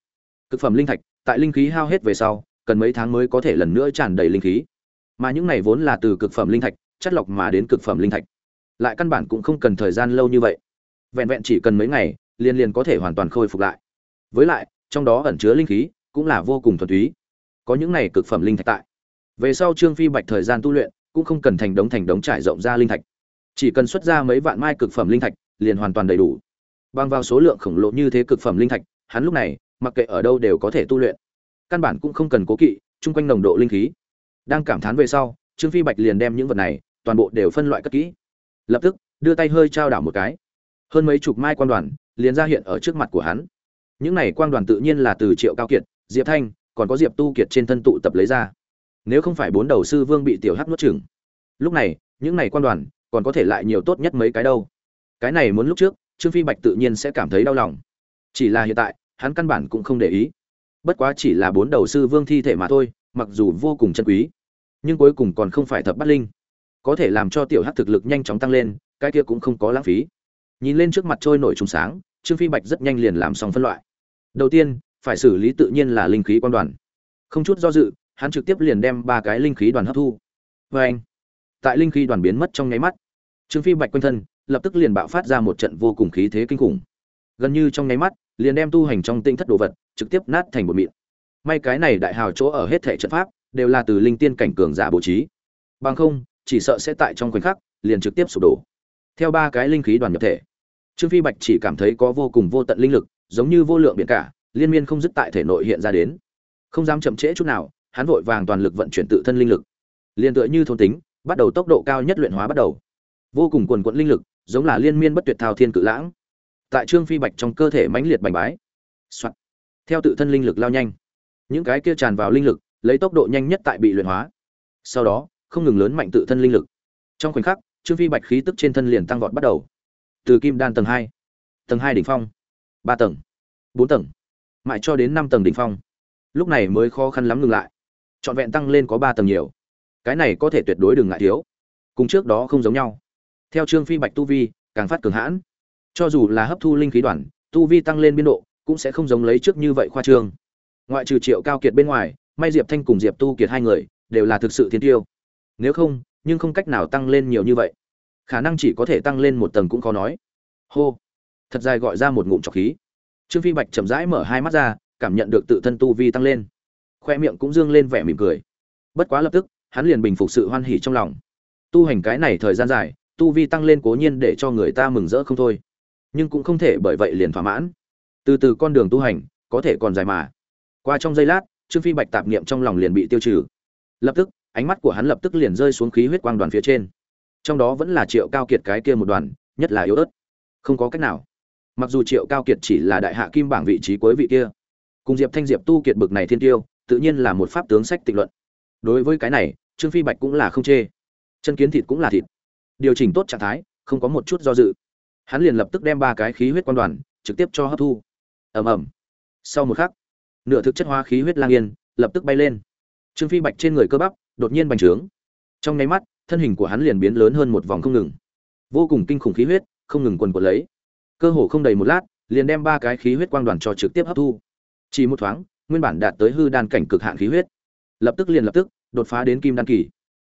Cực phẩm linh thạch, tại linh khí hao hết về sau, cần mấy tháng mới có thể lần nữa tràn đầy linh khí. Mà những này vốn là từ cực phẩm linh thạch, chất lọc mà đến cực phẩm linh thạch. Lại căn bản cũng không cần thời gian lâu như vậy. Vẹn vẹn chỉ cần mấy ngày, liền liền có thể hoàn toàn khôi phục lại. Với lại, trong đó ẩn chứa linh khí, cũng là vô cùng thuần túy. Có những này cực phẩm linh thạch tại. Về sau trương phi bạch thời gian tu luyện, cũng không cần thành đống thành đống trải rộng ra linh thạch chỉ cần xuất ra mấy vạn mai cực phẩm linh thạch, liền hoàn toàn đầy đủ. Bằng vào số lượng khổng lồ như thế cực phẩm linh thạch, hắn lúc này, mặc kệ ở đâu đều có thể tu luyện. Căn bản cũng không cần cố kỵ, chung quanh nồng độ linh khí. Đang cảm thán về sau, trương phi bạch liền đem những vật này, toàn bộ đều phân loại cất kỹ. Lập tức, đưa tay hơi trao đảo một cái. Hơn mấy chục mai quan đoàn, liền ra hiện ở trước mặt của hắn. Những này quan đoàn tự nhiên là từ triệu cao kiệt, diệp thanh, còn có diệp tu kiệt trên thân tụ tập lấy ra. Nếu không phải bốn đầu sư vương bị tiểu hắc nuốt chừng lúc này, những này quan đoàn còn có thể lại nhiều tốt nhất mấy cái đâu. Cái này muốn lúc trước, trương phi bạch tự nhiên sẽ cảm thấy đau lòng. Chỉ là hiện tại, hắn căn bản cũng không để ý. Bất quá chỉ là bốn đầu sư vương thi thể mà thôi, mặc dù vô cùng chân quý, nhưng cuối cùng còn không phải thập bắt linh. Có thể làm cho tiểu hắc thực lực nhanh chóng tăng lên, cái kia cũng không có lãng phí. Nhìn lên trước mặt trôi nổi trùng sáng, trương phi bạch rất nhanh liền làm xong phân loại. Đầu tiên, phải xử lý tự nhiên là linh khí quan đoàn. Không chút do dự, hắn trực tiếp liền đem ba cái linh khí đoàn hấp thu. Vê anh tại linh khí đoàn biến mất trong nháy mắt. Trương phi bạch quanh thân, lập tức liền bạo phát ra một trận vô cùng khí thế kinh khủng. Gần như trong nháy mắt, liền đem tu hành trong tinh thất đồ vật, trực tiếp nát thành một mịn. May cái này đại hào chỗ ở hết thể trận pháp, đều là từ linh tiên cảnh cường giả bố trí. Bằng không, chỉ sợ sẽ tại trong khoảnh khắc, liền trực tiếp sụp đổ. Theo ba cái linh khí đoàn nhập thể, trương phi bạch chỉ cảm thấy có vô cùng vô tận linh lực, giống như vô lượng biển cả, liên miên không dứt tại thể nội hiện ra đến. Không dám chậm trễ chút nào, hắn vội vàng toàn lực vận chuyển tự thân linh lực. Liên tựa như thôn tính bắt đầu tốc độ cao nhất luyện hóa bắt đầu. Vô cùng quần quận linh lực, giống là liên miên bất tuyệt thao thiên cự lãng. Tại trương phi bạch trong cơ thể mãnh liệt bành bái、Soạn. theo tự thân linh lực lao nhanh. Những cái kia tràn vào linh lực, lấy tốc độ nhanh nhất tại bị luyện hóa. Sau đó, không ngừng lớn mạnh tự thân linh lực. Trong khoảnh khắc, trương phi bạch khí tức trên thân liền tăng vọt bắt đầu. Từ kim đan tầng hai tầng hai đỉnh phong, ba tầng, bốn tầng, mãi cho đến năm tầng đỉnh phong. Lúc này mới khó khăn lắm ngừng lại. Trọn vẹn tăng lên có ba tầng nhiều cái này có thể tuyệt đối đừng ngại thiếu. Cùng trước đó không giống nhau. Theo trương phi bạch tu vi, càng phát cường hãn. Cho dù là hấp thu linh khí đoàn, tu vi tăng lên biên độ, cũng sẽ không giống lấy trước như vậy khoa trương. Ngoại trừ triệu cao kiệt bên ngoài, may diệp thanh cùng diệp tu kiệt hai người, đều là thực sự thiên tiêu. Nếu không, nhưng không cách nào tăng lên nhiều như vậy. Khả năng chỉ có thể tăng lên một tầng cũng khó nói. Hô. Thật dài gọi ra một ngụm trọc khí. Trương phi bạch chậm rãi mở hai mắt ra, cảm nhận được tự thân tu vi tăng lên. Khoe miệng cũng dương lên vẻ mỉm cười. Bất quá lập tức hắn liền bình phục sự hoan hỉ trong lòng. Tu hành cái này thời gian dài, tu vi tăng lên cố nhiên để cho người ta mừng rỡ không thôi. Nhưng cũng không thể bởi vậy liền thỏa mãn. Từ từ con đường tu hành, có thể còn dài mà. Qua trong giây lát, trương phi bạch tạp niệm trong lòng liền bị tiêu trừ. Lập tức, ánh mắt của hắn lập tức liền rơi xuống khí huyết quang đoàn phía trên. Trong đó vẫn là triệu cao kiệt cái kia một đoàn, nhất là yếu ớt. Không có cách nào. Mặc dù triệu cao kiệt chỉ là đại hạ kim bảng vị trí cuối vị kia, cùng diệp thanh diệp tu kiệt bực này thiên tiêu, tự nhiên là một pháp tướng sách tịch luận. Đối với cái này trương phi bạch cũng là không chê. Chân kiến thịt cũng là thịt. Điều chỉnh tốt trạng thái, không có một chút do dự. Hắn liền lập tức đem ba cái khí huyết quan đoàn, trực tiếp cho hấp thu. Ầm ầm. Sau một khắc, nửa thực chất hóa khí huyết lang yên, lập tức bay lên. Trương phi bạch trên người cơ bắp, đột nhiên bành trướng. Trong nháy mắt, thân hình của hắn liền biến lớn hơn một vòng không ngừng. Vô cùng kinh khủng khí huyết, không ngừng quần quật lấy. Cơ hồ không đầy một lát, liền đem ba cái khí huyết quang đoàn cho trực tiếp hấp thu. Chỉ một thoáng, nguyên bản đạt tới hư đan cảnh cực hạn khí huyết. Lập tức liền lập tức đột phá đến kim đan kỳ.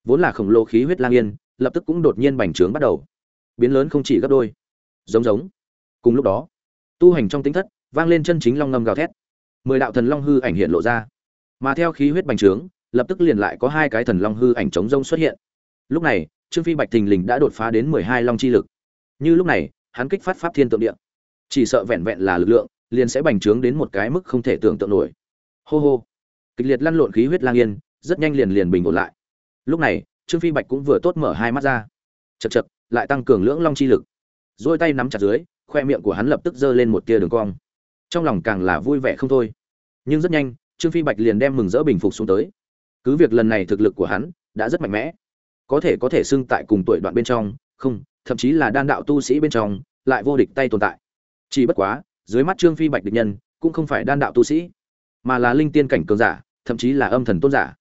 Vốn là khổng lồ khí huyết lang yên, lập tức cũng đột nhiên bành trướng bắt đầu. Biến lớn không chỉ gấp đôi. Giống giống. Cùng lúc đó, tu hành trong tính thất, vang lên chân chính long ngâm gào thét. Mười đạo thần long hư ảnh hiện lộ ra. Mà theo khí huyết bành trướng, lập tức liền lại có hai cái thần long hư ảnh chống rông xuất hiện. Lúc này, trương phi bạch thình lình đã đột phá đến mười hai long chi lực. Như lúc này, hắn kích phát pháp thiên tượng địa. Chỉ sợ vẹn vẹn là lực lượng, liền sẽ bành trướng đến một cái mức không thể tưởng tượng nổi. Hô hô. Kịch liệt lăn lộn khí huyết lang yên rất nhanh liền liền bình ổn lại. Lúc này, trương phi bạch cũng vừa tốt mở hai mắt ra. Chật chật lại tăng cường lưỡng long chi lực. Dôi tay nắm chặt dưới, khoe miệng của hắn lập tức giơ lên một tia đường cong. Trong lòng càng là vui vẻ không thôi. Nhưng rất nhanh, trương phi bạch liền đem mừng rỡ bình phục xuống tới. Cứ việc lần này thực lực của hắn đã rất mạnh mẽ, có thể có thể xưng tại cùng tuổi đoạn bên trong, không, thậm chí là đan đạo tu sĩ bên trong, lại vô địch tay tồn tại. Chỉ bất quá, dưới mắt trương phi bạch địch nhân cũng không phải đan đạo tu sĩ, mà là linh tiên cảnh cường giả, thậm chí là âm thần tôn giả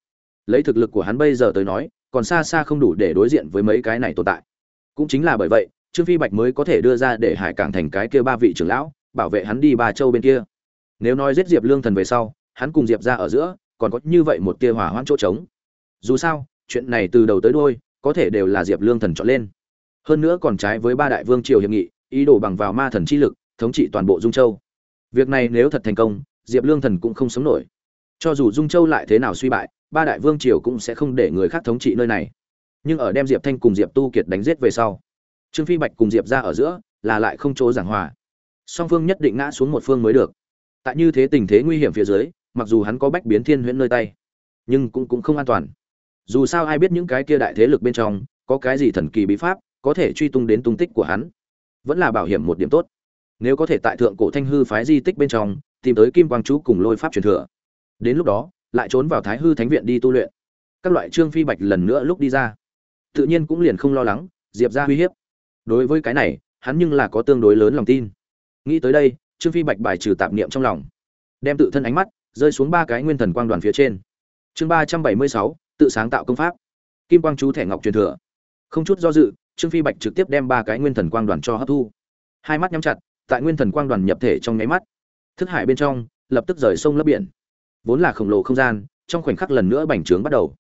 lấy thực lực của hắn bây giờ tới nói, còn xa xa không đủ để đối diện với mấy cái này tồn tại. Cũng chính là bởi vậy, trương phi bạch mới có thể đưa ra để hải cảng thành cái kia ba vị trưởng lão, bảo vệ hắn đi ba châu bên kia. Nếu nói giết diệp lương thần về sau, hắn cùng diệp ra ở giữa, còn có như vậy một tia hỏa hoãn chỗ trống. Dù sao, chuyện này từ đầu tới đôi có thể đều là diệp lương thần chọn lên. Hơn nữa còn trái với ba đại vương triều hiệp nghị, ý đồ bằng vào ma thần chi lực, thống trị toàn bộ dung châu. Việc này nếu thật thành công, diệp lương thần cũng không sống nổi cho dù dung châu lại thế nào suy bại, ba đại vương triều cũng sẽ không để người khác thống trị nơi này. Nhưng ở đem diệp thanh cùng diệp tu kiệt đánh giết về sau, trương phi bạch cùng diệp ra ở giữa là lại không chỗ giảng hòa. Song phương nhất định ngã xuống một phương mới được. Tại như thế tình thế nguy hiểm phía dưới, mặc dù hắn có bách biến thiên huyễn nơi tay, nhưng cũng cũng không an toàn. Dù sao ai biết những cái kia đại thế lực bên trong, có cái gì thần kỳ bí pháp, có thể truy tung đến tung tích của hắn. Vẫn là bảo hiểm một điểm tốt. Nếu có thể tại thượng cổ thanh hư phái di tích bên trong, tìm tới kim quang chú cùng lôi pháp truyền thừa đến lúc đó, lại trốn vào thái hư thánh viện đi tu luyện. Các loại trương phi bạch lần nữa lúc đi ra. Tự nhiên cũng liền không lo lắng, diệp ra uy hiếp. Đối với cái này, hắn nhưng là có tương đối lớn lòng tin. Nghĩ tới đây, trương phi bạch bài trừ tạp niệm trong lòng. Đem tự thân ánh mắt, rơi xuống ba cái nguyên thần quang đoàn phía trên. Chương ba trăm bảy mươi sáu, tự sáng tạo công pháp. Kim quang chú thẻ ngọc truyền thừa. Không chút do dự, trương phi bạch trực tiếp đem ba cái nguyên thần quang đoàn cho hấp thu. Hai mắt nhắm chặt, tại nguyên thần quang đoàn nhập thể trong nháy mắt, thức hải bên trong, lập tức rời sông lấp biển vốn là khổng lồ không gian, trong khoảnh khắc lần nữa bành trướng bắt đầu.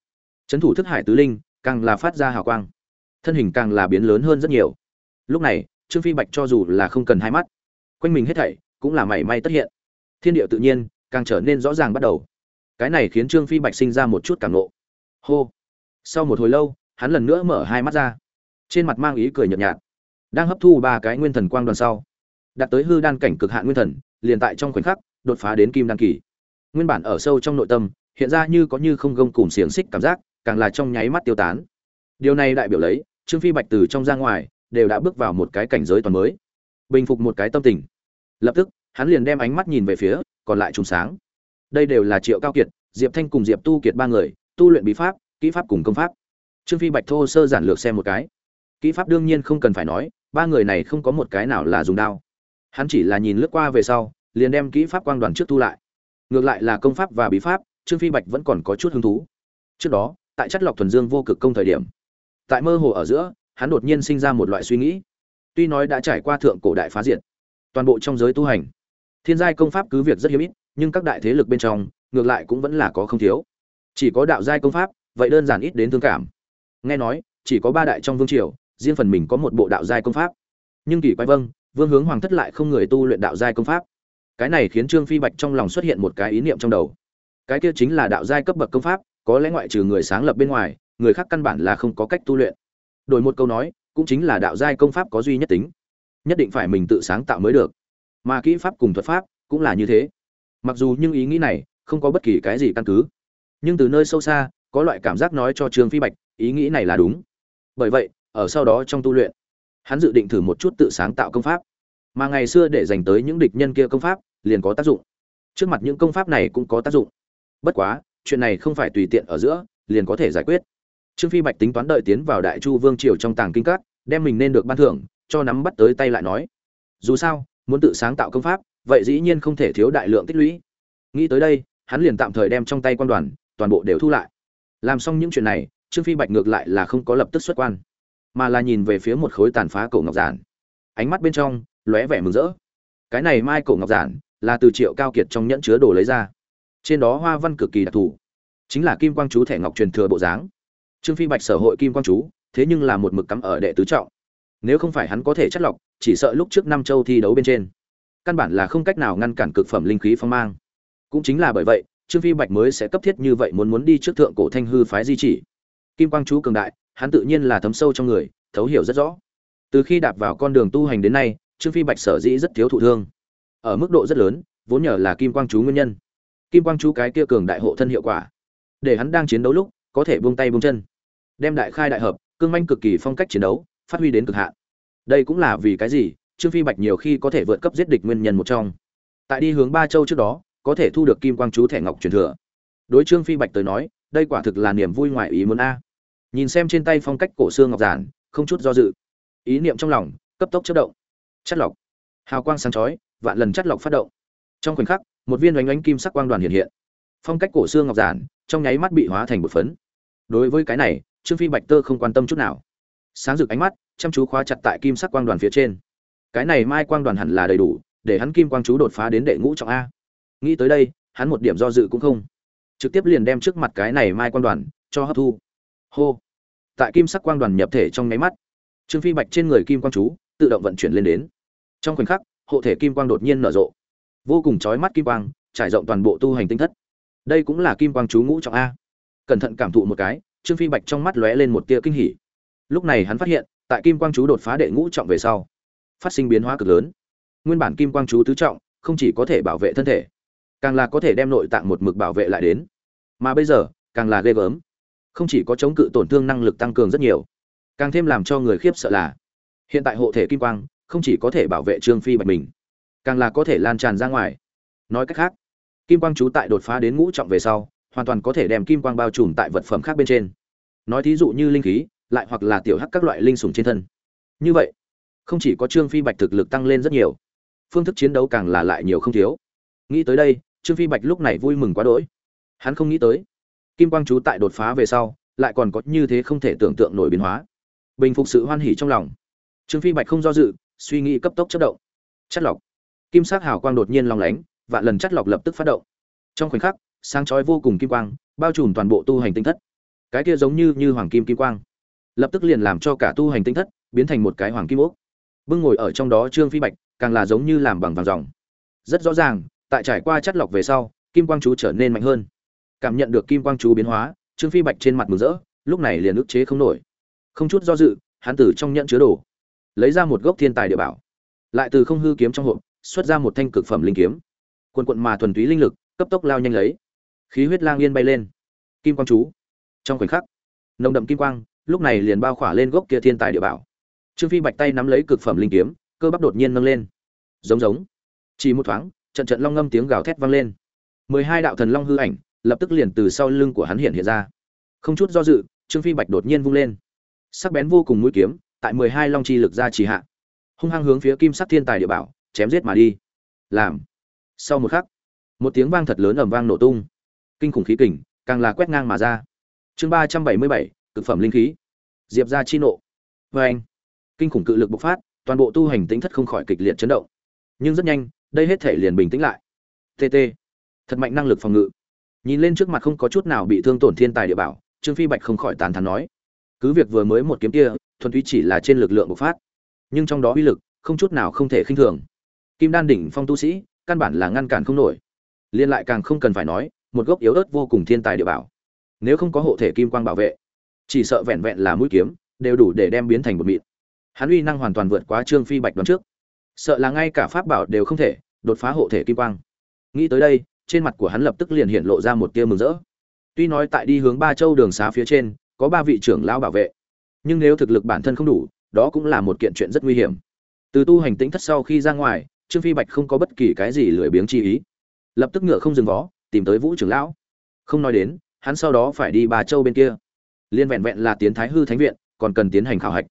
Trấn thủ thức hải tứ linh, càng là phát ra hào quang. Thân hình càng là biến lớn hơn rất nhiều. Lúc này, trương phi bạch cho dù là không cần hai mắt, quanh mình hết thảy cũng là mảy may tất hiện. Thiên địa tự nhiên càng trở nên rõ ràng bắt đầu. Cái này khiến trương phi bạch sinh ra một chút cảm nộ hô! Sau một hồi lâu, hắn lần nữa mở hai mắt ra. Trên mặt mang ý cười nhợt nhạt. Đang hấp thu ba cái nguyên thần quang đoàn sau, đạt tới hư đan cảnh cực hạn nguyên thần, liền tại trong khoảnh khắc đột phá đến kim đan kỳ nguyên bản ở sâu trong nội tâm, hiện ra như có như không gông cùng xiềng xích cảm giác, càng là trong nháy mắt tiêu tán. Điều này đại biểu lấy, trương phi bạch từ trong ra ngoài, đều đã bước vào một cái cảnh giới toàn mới. Bình phục một cái tâm tình. Lập tức, hắn liền đem ánh mắt nhìn về phía, còn lại trùng sáng. Đây đều là triệu cao kiệt, diệp thanh cùng diệp tu kiệt ba người, tu luyện bí pháp, kỹ pháp cùng công pháp. Trương phi bạch thô sơ giản lược xem một cái. Kỹ pháp đương nhiên không cần phải nói, ba người này không có một cái nào là dùng đao. Hắn chỉ là nhìn lướt qua về sau, liền đem kỹ pháp quang đoàn trước tu lại ngược lại là công pháp và bí pháp, trương phi bạch vẫn còn có chút hứng thú. Trước đó, tại chất lọc thuần dương vô cực công thời điểm, tại mơ hồ ở giữa, hắn đột nhiên sinh ra một loại suy nghĩ. Tuy nói đã trải qua thượng cổ đại phá diệt, toàn bộ trong giới tu hành, thiên giai công pháp cứ việc rất hiếm ít, nhưng các đại thế lực bên trong, ngược lại cũng vẫn là có không thiếu. Chỉ có đạo giai công pháp, vậy đơn giản ít đến thương cảm. Nghe nói, chỉ có ba đại trong vương triều, riêng phần mình có một bộ đạo giai công pháp. Nhưng kỳ quái vâng vương hướng hoàng thất lại không người tu luyện đạo giai công pháp cái này khiến trương phi bạch trong lòng xuất hiện một cái ý niệm trong đầu. Cái kia chính là đạo giai cấp bậc công pháp, có lẽ ngoại trừ người sáng lập bên ngoài, người khác căn bản là không có cách tu luyện. Đổi một câu nói, cũng chính là đạo giai công pháp có duy nhất tính. Nhất định phải mình tự sáng tạo mới được. Mà kỹ pháp cùng thuật pháp cũng là như thế. Mặc dù nhưng ý nghĩ này không có bất kỳ cái gì căn cứ. Nhưng từ nơi sâu xa, có loại cảm giác nói cho trương phi bạch, ý nghĩ này là đúng. Bởi vậy, ở sau đó trong tu luyện, hắn dự định thử một chút tự sáng tạo công pháp. Mà ngày xưa để dành tới những địch nhân kia công pháp liền có tác dụng. Trước mặt những công pháp này cũng có tác dụng. Bất quá, chuyện này không phải tùy tiện ở giữa, liền có thể giải quyết. Trương phi bạch tính toán đợi tiến vào đại chu vương triều trong tàng kinh các, đem mình nên được ban thưởng, cho nắm bắt tới tay lại nói. Dù sao, muốn tự sáng tạo công pháp, vậy dĩ nhiên không thể thiếu đại lượng tích lũy. Nghĩ tới đây, hắn liền tạm thời đem trong tay quan đoàn, toàn bộ đều thu lại. Làm xong những chuyện này, trương phi bạch ngược lại là không có lập tức xuất quan, mà là nhìn về phía một khối tàn phá cổ ngọc giản. Ánh mắt bên trong, lóe vẻ mừng rỡ. Cái này mai cổ ngọc giản là từ triệu cao kiệt trong nhẫn chứa đồ lấy ra. Trên đó hoa văn cực kỳ đặc thù. Chính là kim quang chú thẻ ngọc truyền thừa bộ dáng. Trương phi bạch sở hội kim quang chú, thế nhưng là một mực cắm ở đệ tứ trọng. Nếu không phải hắn có thể chất lọc, chỉ sợ lúc trước năm châu thi đấu bên trên, căn bản là không cách nào ngăn cản cực phẩm linh khí phong mang. Cũng chính là bởi vậy, trương phi bạch mới sẽ cấp thiết như vậy muốn muốn đi trước thượng cổ thanh hư phái di chỉ. Kim quang chú cường đại, hắn tự nhiên là thấm sâu trong người, thấu hiểu rất rõ. Từ khi đạp vào con đường tu hành đến nay, trương phi bạch sở dĩ rất thiếu thụ thương ở mức độ rất lớn, vốn nhờ là kim quang chú nguyên nhân. Kim quang chú cái kia cường đại hộ thân hiệu quả, để hắn đang chiến đấu lúc, có thể buông tay buông chân, đem đại khai đại hợp, cương manh cực kỳ phong cách chiến đấu, phát huy đến cực hạn. Đây cũng là vì cái gì? Trương phi bạch nhiều khi có thể vượt cấp giết địch nguyên nhân một trong. Tại đi hướng ba châu trước đó, có thể thu được kim quang chú thẻ ngọc truyền thừa. Đối trương phi bạch tới nói, đây quả thực là niềm vui ngoài ý muốn a. Nhìn xem trên tay phong cách cổ xương ngọc giản, không chút do dự. Ý niệm trong lòng, cấp tốc chất động. Chất lọc. Hào quang sáng chói vạn lần chất lọc phát động. Trong khoảnh khắc, một viên oánh oánh kim sắc quang đoàn hiện hiện. Phong cách cổ xương ngọc giản, trong nháy mắt bị hóa thành một phấn. Đối với cái này, trương phi bạch tơ không quan tâm chút nào. Sáng rực ánh mắt, chăm chú khóa chặt tại kim sắc quang đoàn phía trên. Cái này mai quang đoàn hẳn là đầy đủ, để hắn kim quang chú đột phá đến đệ ngũ trọng a. Nghĩ tới đây, hắn một điểm do dự cũng không. Trực tiếp liền đem trước mặt cái này mai quang đoàn, cho hấp thu. Hô. Tại kim sắc quang đoàn nhập thể trong nháy mắt, trương phi bạch trên người kim quang chú, tự động vận chuyển lên đến. Trong khoảnh khắc hộ thể kim quang đột nhiên nở rộ. Vô cùng chói mắt kim quang, trải rộng toàn bộ tu hành tinh thất. Đây cũng là kim quang chú ngũ trọng a. Cẩn thận cảm thụ một cái, trương phi bạch trong mắt lóe lên một tia kinh hỉ. Lúc này hắn phát hiện, tại kim quang chú đột phá đệ ngũ trọng về sau, phát sinh biến hóa cực lớn. Nguyên bản kim quang chú tứ trọng, không chỉ có thể bảo vệ thân thể, càng là có thể đem nội tạng một mực bảo vệ lại đến. Mà bây giờ, càng là ghê gớm. Không chỉ có chống cự tổn thương năng lực tăng cường rất nhiều, càng thêm làm cho người khiếp sợ là, hiện tại hộ thể kim quang không chỉ có thể bảo vệ trương phi bạch mình, càng là có thể lan tràn ra ngoài. Nói cách khác, kim quang chú tại đột phá đến ngũ trọng về sau, hoàn toàn có thể đem kim quang bao trùm tại vật phẩm khác bên trên. Nói thí dụ như linh khí, lại hoặc là tiểu hắc các loại linh sủng trên thân. Như vậy, không chỉ có trương phi bạch thực lực tăng lên rất nhiều, phương thức chiến đấu càng là lại nhiều không thiếu. Nghĩ tới đây, trương phi bạch lúc này vui mừng quá đỗi. Hắn không nghĩ tới, kim quang chú tại đột phá về sau, lại còn có như thế không thể tưởng tượng nổi biến hóa. Bình phục sự hoan hỉ trong lòng, trương phi bạch không do dự suy nghĩ cấp tốc chất động. Chất lọc. Kim sắc hào quang đột nhiên long lánh, vạn lần chất lọc lập tức phát động. Trong khoảnh khắc, sáng chói vô cùng kim quang, bao trùm toàn bộ tu hành tinh thất. Cái kia giống như như hoàng kim kim quang, lập tức liền làm cho cả tu hành tinh thất biến thành một cái hoàng kim ốc. Bưng ngồi ở trong đó trương phi bạch, càng là giống như làm bằng vàng ròng rất rõ ràng, tại trải qua chất lọc về sau, kim quang chú trở nên mạnh hơn. Cảm nhận được kim quang chú biến hóa, trương phi bạch trên mặt mừng rỡ, lúc này liền ức chế không nổi. Không chút do dự, hắn từ trong nhận chứa đồ lấy ra một gốc thiên tài địa bảo, lại từ không hư kiếm trong hộp, xuất ra một thanh cực phẩm linh kiếm. Quần quận mà thuần túy linh lực, cấp tốc lao nhanh lấy. Khí huyết lang yên bay lên. Kim quang chú. Trong khoảnh khắc, nồng đậm kim quang, lúc này liền bao khỏa lên gốc kia thiên tài địa bảo. Trương phi bạch tay nắm lấy cực phẩm linh kiếm, cơ bắp đột nhiên nâng lên. Giống giống. Chỉ một thoáng, trận trận long ngâm tiếng gào thét vang lên. Mười hai đạo thần long hư ảnh, lập tức liền từ sau lưng của hắn hiện hiện ra. Không chút do dự, trương phi bạch đột nhiên vung lên. Sắc bén vô cùng mũi kiếm tại mười hai long chi lực ra trì hạ. Hung hăng hướng phía kim sắc thiên tài địa bảo, chém giết mà đi. Làm. Sau một khắc, một tiếng vang thật lớn ầm vang nổ tung. Kinh khủng khí kình, càng là quét ngang mà ra. Chương ba trăm bảy mươi bảy, cực phẩm linh khí. Diệp ra chi nộ. Vê anh, kinh khủng cự lực bộc phát, toàn bộ tu hành tính thất không khỏi kịch liệt chấn động. Nhưng rất nhanh, đây hết thể liền bình tĩnh lại. Tt thật mạnh năng lực phòng ngự. Nhìn lên trước mặt không có chút nào bị thương tổn thiên tài địa bảo, trương phi bạch không khỏi tán thán nói cứ việc vừa mới một kiếm kia, thuần túy chỉ là trên lực lượng bộc phát. Nhưng trong đó uy lực, không chút nào không thể khinh thường. Kim đan đỉnh phong tu sĩ, căn bản là ngăn cản không nổi. Liên lại càng không cần phải nói, một gốc yếu ớt vô cùng thiên tài địa bảo. Nếu không có hộ thể kim quang bảo vệ, chỉ sợ vẹn vẹn là mũi kiếm, đều đủ để đem biến thành một mịn. Hắn uy năng hoàn toàn vượt quá trương phi bạch đoán trước. Sợ là ngay cả pháp bảo đều không thể đột phá hộ thể kim quang. Nghĩ tới đây, trên mặt của hắn lập tức liền hiện lộ ra một tia mừng rỡ. Tuy nói tại đi hướng ba châu đường xá phía trên có ba vị trưởng lão bảo vệ. Nhưng nếu thực lực bản thân không đủ, đó cũng là một kiện chuyện rất nguy hiểm. Từ tu hành tĩnh thất sau khi ra ngoài, trương phi bạch không có bất kỳ cái gì lười biếng chi ý. Lập tức ngựa không dừng vó, tìm tới vũ trưởng lão. Không nói đến, hắn sau đó phải đi ba châu bên kia. Liên vẹn vẹn là tiến thái hư thánh viện, còn cần tiến hành khảo hạch.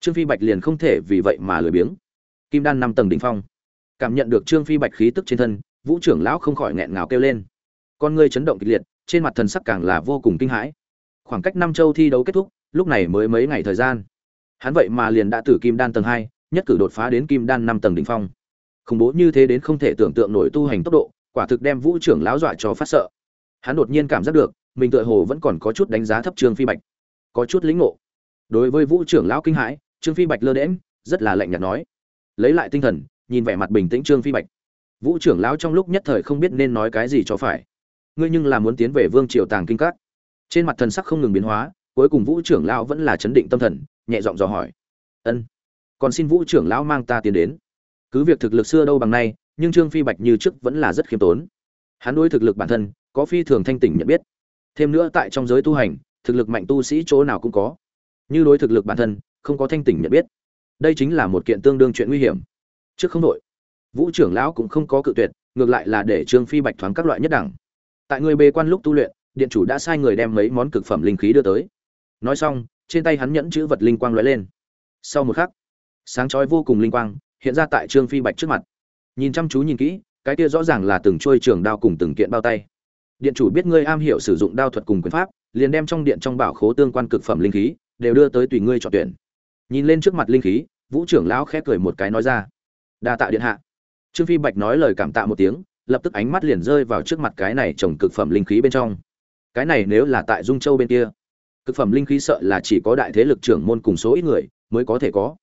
Trương phi bạch liền không thể vì vậy mà lười biếng. Kim đan năm tầng đỉnh phong. Cảm nhận được trương phi bạch khí tức trên thân, vũ trưởng lão không khỏi nghẹn ngào kêu lên. Con ngươi chấn động kịch liệt, trên mặt thần sắc càng là vô cùng kinh hãi khoảng cách năm châu thi đấu kết thúc, lúc này mới mấy ngày thời gian. Hắn vậy mà liền đã từ kim đan tầng hai, nhất cử đột phá đến kim đan năm tầng đỉnh phong. Khủng bố như thế đến không thể tưởng tượng nổi tu hành tốc độ, quả thực đem vũ trưởng lão dọa cho phát sợ. Hắn đột nhiên cảm giác được, mình tựa hồ vẫn còn có chút đánh giá thấp trương phi bạch. Có chút lĩnh ngộ. Đối với vũ trưởng lão kinh hãi, trương phi bạch lơ đễm rất là lạnh nhạt nói. Lấy lại tinh thần, nhìn vẻ mặt bình tĩnh trương phi bạch. Vũ trưởng lão trong lúc nhất thời không biết nên nói cái gì cho phải. Ngươi nhưng là muốn tiến về vương triều tàng kinh các trên mặt thần sắc không ngừng biến hóa, cuối cùng vũ trưởng lão vẫn là chấn định tâm thần, nhẹ giọng dò hỏi. Ân, còn xin vũ trưởng lão mang ta tiến đến. Cứ việc thực lực xưa đâu bằng nay, nhưng trương phi bạch như trước vẫn là rất khiêm tốn. Hắn đối thực lực bản thân, có phi thường thanh tỉnh nhận biết. Thêm nữa tại trong giới tu hành, thực lực mạnh tu sĩ chỗ nào cũng có. Như đối thực lực bản thân, không có thanh tỉnh nhận biết. Đây chính là một kiện tương đương chuyện nguy hiểm. Trước không đội vũ trưởng lão cũng không có cự tuyệt, ngược lại là để trương phi bạch thoáng các loại nhất đẳng. Tại người bề quan lúc tu luyện điện chủ đã sai người đem mấy món cực phẩm linh khí đưa tới. Nói xong, trên tay hắn nhẫn chữ vật linh quang lóe lên. Sau một khắc, sáng chói vô cùng linh quang hiện ra tại trương phi bạch trước mặt. Nhìn chăm chú nhìn kỹ, cái kia rõ ràng là từng trôi trường đao cùng từng kiện bao tay. Điện chủ biết ngươi am hiểu sử dụng đao thuật cùng quyền pháp, liền đem trong điện trong bảo khố tương quan cực phẩm linh khí đều đưa tới tùy ngươi chọn tuyển. Nhìn lên trước mặt linh khí, vũ trưởng lão khẽ cười một cái nói ra, đa tạ điện hạ. Trương phi bạch nói lời cảm tạ một tiếng, lập tức ánh mắt liền rơi vào trước mặt cái này trồng cực phẩm linh khí bên trong cái này nếu là tại dung châu bên kia cực phẩm linh khí sợ là chỉ có đại thế lực trưởng môn cùng số ít người mới có thể có.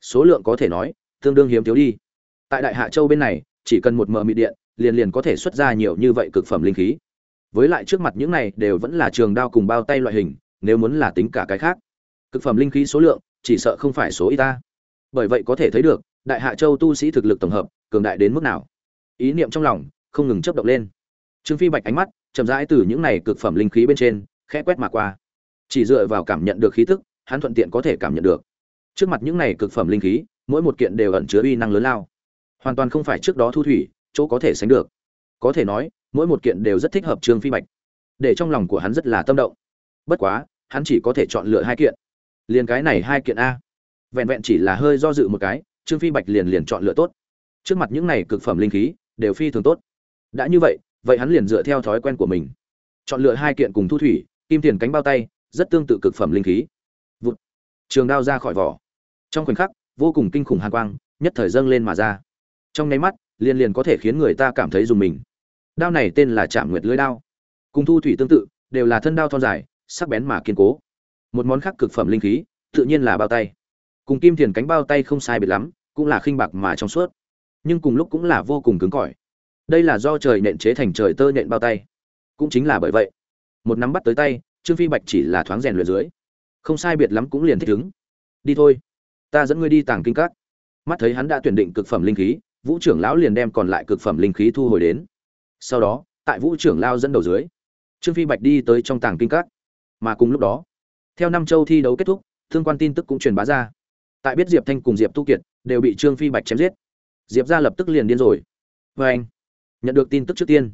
Số lượng có thể nói, tương đương hiếm thiếu đi. Tại đại hạ châu bên này, chỉ cần một mờ mị điện, liền liền có thể xuất ra nhiều như vậy cực phẩm linh khí. Với lại trước mặt những này đều vẫn là trường đao cùng bao tay loại hình, nếu muốn là tính cả cái khác, cực phẩm linh khí số lượng, chỉ sợ không phải số ít ta. Bởi vậy có thể thấy được, đại hạ châu tu sĩ thực lực tổng hợp, cường đại đến mức nào. Ý niệm trong lòng, không ngừng chấp động lên. Trương phi bạch ánh mắt chậm rãi từ những này cực phẩm linh khí bên trên, khẽ quét mà qua. Chỉ dựa vào cảm nhận được khí tức, hắn thuận tiện có thể cảm nhận được. Trước mặt những này cực phẩm linh khí, mỗi một kiện đều ẩn chứa uy năng lớn lao. Hoàn toàn không phải trước đó thu thủy, chỗ có thể sánh được. Có thể nói, mỗi một kiện đều rất thích hợp trương phi bạch. Để trong lòng của hắn rất là tâm động. Bất quá, hắn chỉ có thể chọn lựa hai kiện. Liền cái này hai kiện a. Vẹn vẹn chỉ là hơi do dự một cái, trương phi bạch liền liền chọn lựa tốt. Trước mặt những này cực phẩm linh khí, đều phi thường tốt. Đã như vậy vậy hắn liền dựa theo thói quen của mình. Chọn lựa hai kiện cùng thu thủy, kim tiền cánh bao tay, rất tương tự cực phẩm linh khí. Vụt. Trường đao ra khỏi vỏ. Trong khoảnh khắc, vô cùng kinh khủng hàn quang, nhất thời dâng lên mà ra. Trong nháy mắt, liền liền có thể khiến người ta cảm thấy dùng mình. Đao này tên là trạm nguyệt lưới đao. Cùng thu thủy tương tự, đều là thân đao thon dài, sắc bén mà kiên cố. Một món khác cực phẩm linh khí, tự nhiên là bao tay. Cùng kim tiền cánh bao tay không sai biệt lắm, cũng là khinh bạc mà trong suốt. Nhưng cùng lúc cũng là vô cùng cứng cỏi đây là do trời nện chế thành trời tơ nện bao tay. Cũng chính là bởi vậy, một nắm bắt tới tay, trương phi bạch chỉ là thoáng rèn luyện dưới. Không sai biệt lắm cũng liền thích ứng. Đi thôi, ta dẫn ngươi đi tàng kinh các. Mắt thấy hắn đã tuyển định cực phẩm linh khí, vũ trưởng lão liền đem còn lại cực phẩm linh khí thu hồi đến. Sau đó, tại vũ trưởng lao dẫn đầu dưới, trương phi bạch đi tới trong tàng kinh các. Mà cùng lúc đó, theo năm châu thi đấu kết thúc, thương quan tin tức cũng truyền bá ra. Tại biết diệp thanh cùng diệp tu kiệt đều bị trương phi bạch chém giết. Diệp ra lập tức liền điên rồi. Vê anh nhận được tin tức trước tiên.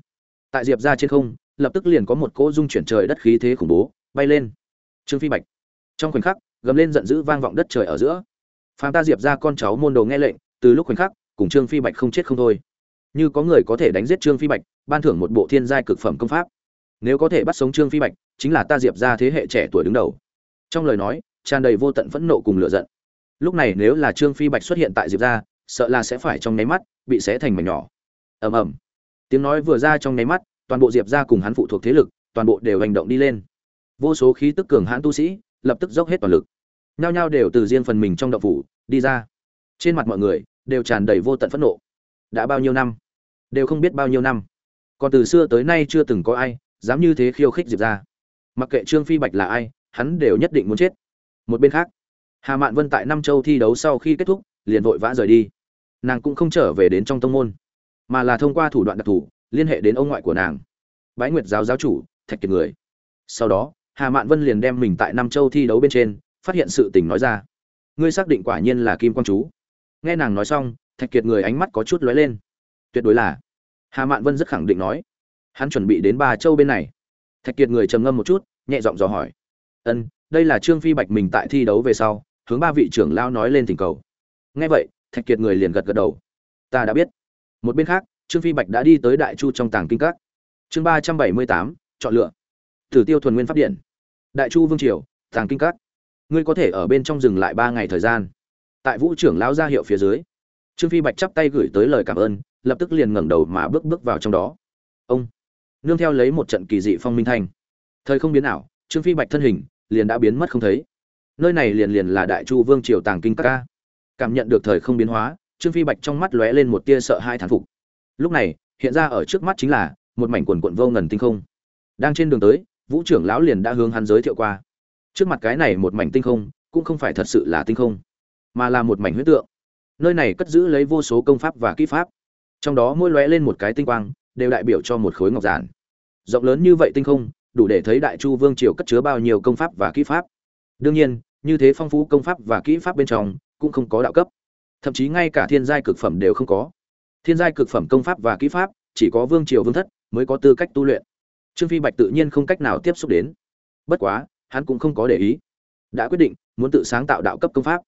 Tại diệp ra trên không, lập tức liền có một cỗ dung chuyển trời đất khí thế khủng bố bay lên. Trương phi bạch. Trong khoảnh khắc, gầm lên giận dữ vang vọng đất trời ở giữa. Phàm ta diệp ra con cháu môn đồ nghe lệnh, từ lúc khoảnh khắc, cùng trương phi bạch không chết không thôi. Như có người có thể đánh giết trương phi bạch, ban thưởng một bộ thiên giai cực phẩm công pháp. Nếu có thể bắt sống trương phi bạch, chính là ta diệp ra thế hệ trẻ tuổi đứng đầu. Trong lời nói, tràn đầy vô tận phẫn nộ cùng lửa giận. Lúc này nếu là trương phi bạch xuất hiện tại diệp ra, sợ là sẽ phải trong nháy mắt, bị xé thành mảnh nhỏ. Ầm ầm tiếng nói vừa ra trong nháy mắt, toàn bộ diệp ra cùng hắn phụ thuộc thế lực, toàn bộ đều hành động đi lên. Vô số khí tức cường hãn tu sĩ, lập tức dốc hết toàn lực. Nhao nhao đều từ riêng phần mình trong động phủ, đi ra. Trên mặt mọi người, đều tràn đầy vô tận phẫn nộ. Đã bao nhiêu năm? Đều không biết bao nhiêu năm. Còn từ xưa tới nay chưa từng có ai dám như thế khiêu khích diệp ra mặc kệ trương phi bạch là ai, hắn đều nhất định muốn chết. Một bên khác, hà mạn vân tại năm châu thi đấu sau khi kết thúc, liền vội vã rời đi. Nàng cũng không trở về đến trong tông môn mà là thông qua thủ đoạn đặc thù, liên hệ đến ông ngoại của nàng. Bái nguyệt giáo giáo chủ, thạch kiệt người. Sau đó, hà mạn vân liền đem mình tại Nam châu thi đấu bên trên, phát hiện sự tình nói ra. Ngươi xác định quả nhiên là kim quang chú. Nghe nàng nói xong, thạch kiệt người ánh mắt có chút lóe lên. Tuyệt đối là. Hà mạn vân rất khẳng định nói. Hắn chuẩn bị đến ba châu bên này. Thạch kiệt người trầm ngâm một chút, nhẹ giọng dò hỏi. Ân, đây là trương phi bạch mình tại thi đấu về sau, hướng ba vị trưởng lao nói lên tình cầu. Nghe vậy, thạch kiệt người liền gật gật đầu. Ta đã biết một bên khác, trương phi bạch đã đi tới đại chu trong tàng kinh các. Chương ba trăm bảy mươi tám, chọn lựa. Tử tiêu thuần nguyên pháp điện. Đại chu vương triều, tàng kinh các. Ngươi có thể ở bên trong dừng lại ba ngày thời gian. Tại vũ trưởng lão ra hiệu phía dưới, trương phi bạch chắp tay gửi tới lời cảm ơn, lập tức liền ngẩng đầu mà bước bước vào trong đó. Ông, nương theo lấy một trận kỳ dị phong minh thanh. Thời không biến ảo, trương phi bạch thân hình liền đã biến mất không thấy. Nơi này liền liền là đại chu vương triều tàng kinh các ca. Cảm nhận được thời không biến hóa trương phi bạch trong mắt lóe lên một tia sợ hai thán phục. Lúc này, hiện ra ở trước mắt chính là một mảnh quần quận vô ngần tinh không. Đang trên đường tới, vũ trưởng lão liền đã hướng hắn giới thiệu qua. Trước mặt cái này một mảnh tinh không, cũng không phải thật sự là tinh không, mà là một mảnh huyết tượng. Nơi này cất giữ lấy vô số công pháp và kỹ pháp. Trong đó mỗi lóe lên một cái tinh quang, đều đại biểu cho một khối ngọc giản. Rộng lớn như vậy tinh không, đủ để thấy đại chu vương triều cất chứa bao nhiêu công pháp và kỹ pháp. Đương nhiên, như thế phong phú công pháp và kỹ pháp bên trong, cũng không có đạo cấp thậm chí ngay cả thiên giai cực phẩm đều không có. Thiên giai cực phẩm công pháp và kỹ pháp, chỉ có vương triều vương thất mới có tư cách tu luyện. Trương phi bạch tự nhiên không cách nào tiếp xúc đến. Bất quá, hắn cũng không có để ý. Đã quyết định, muốn tự sáng tạo đạo cấp công pháp.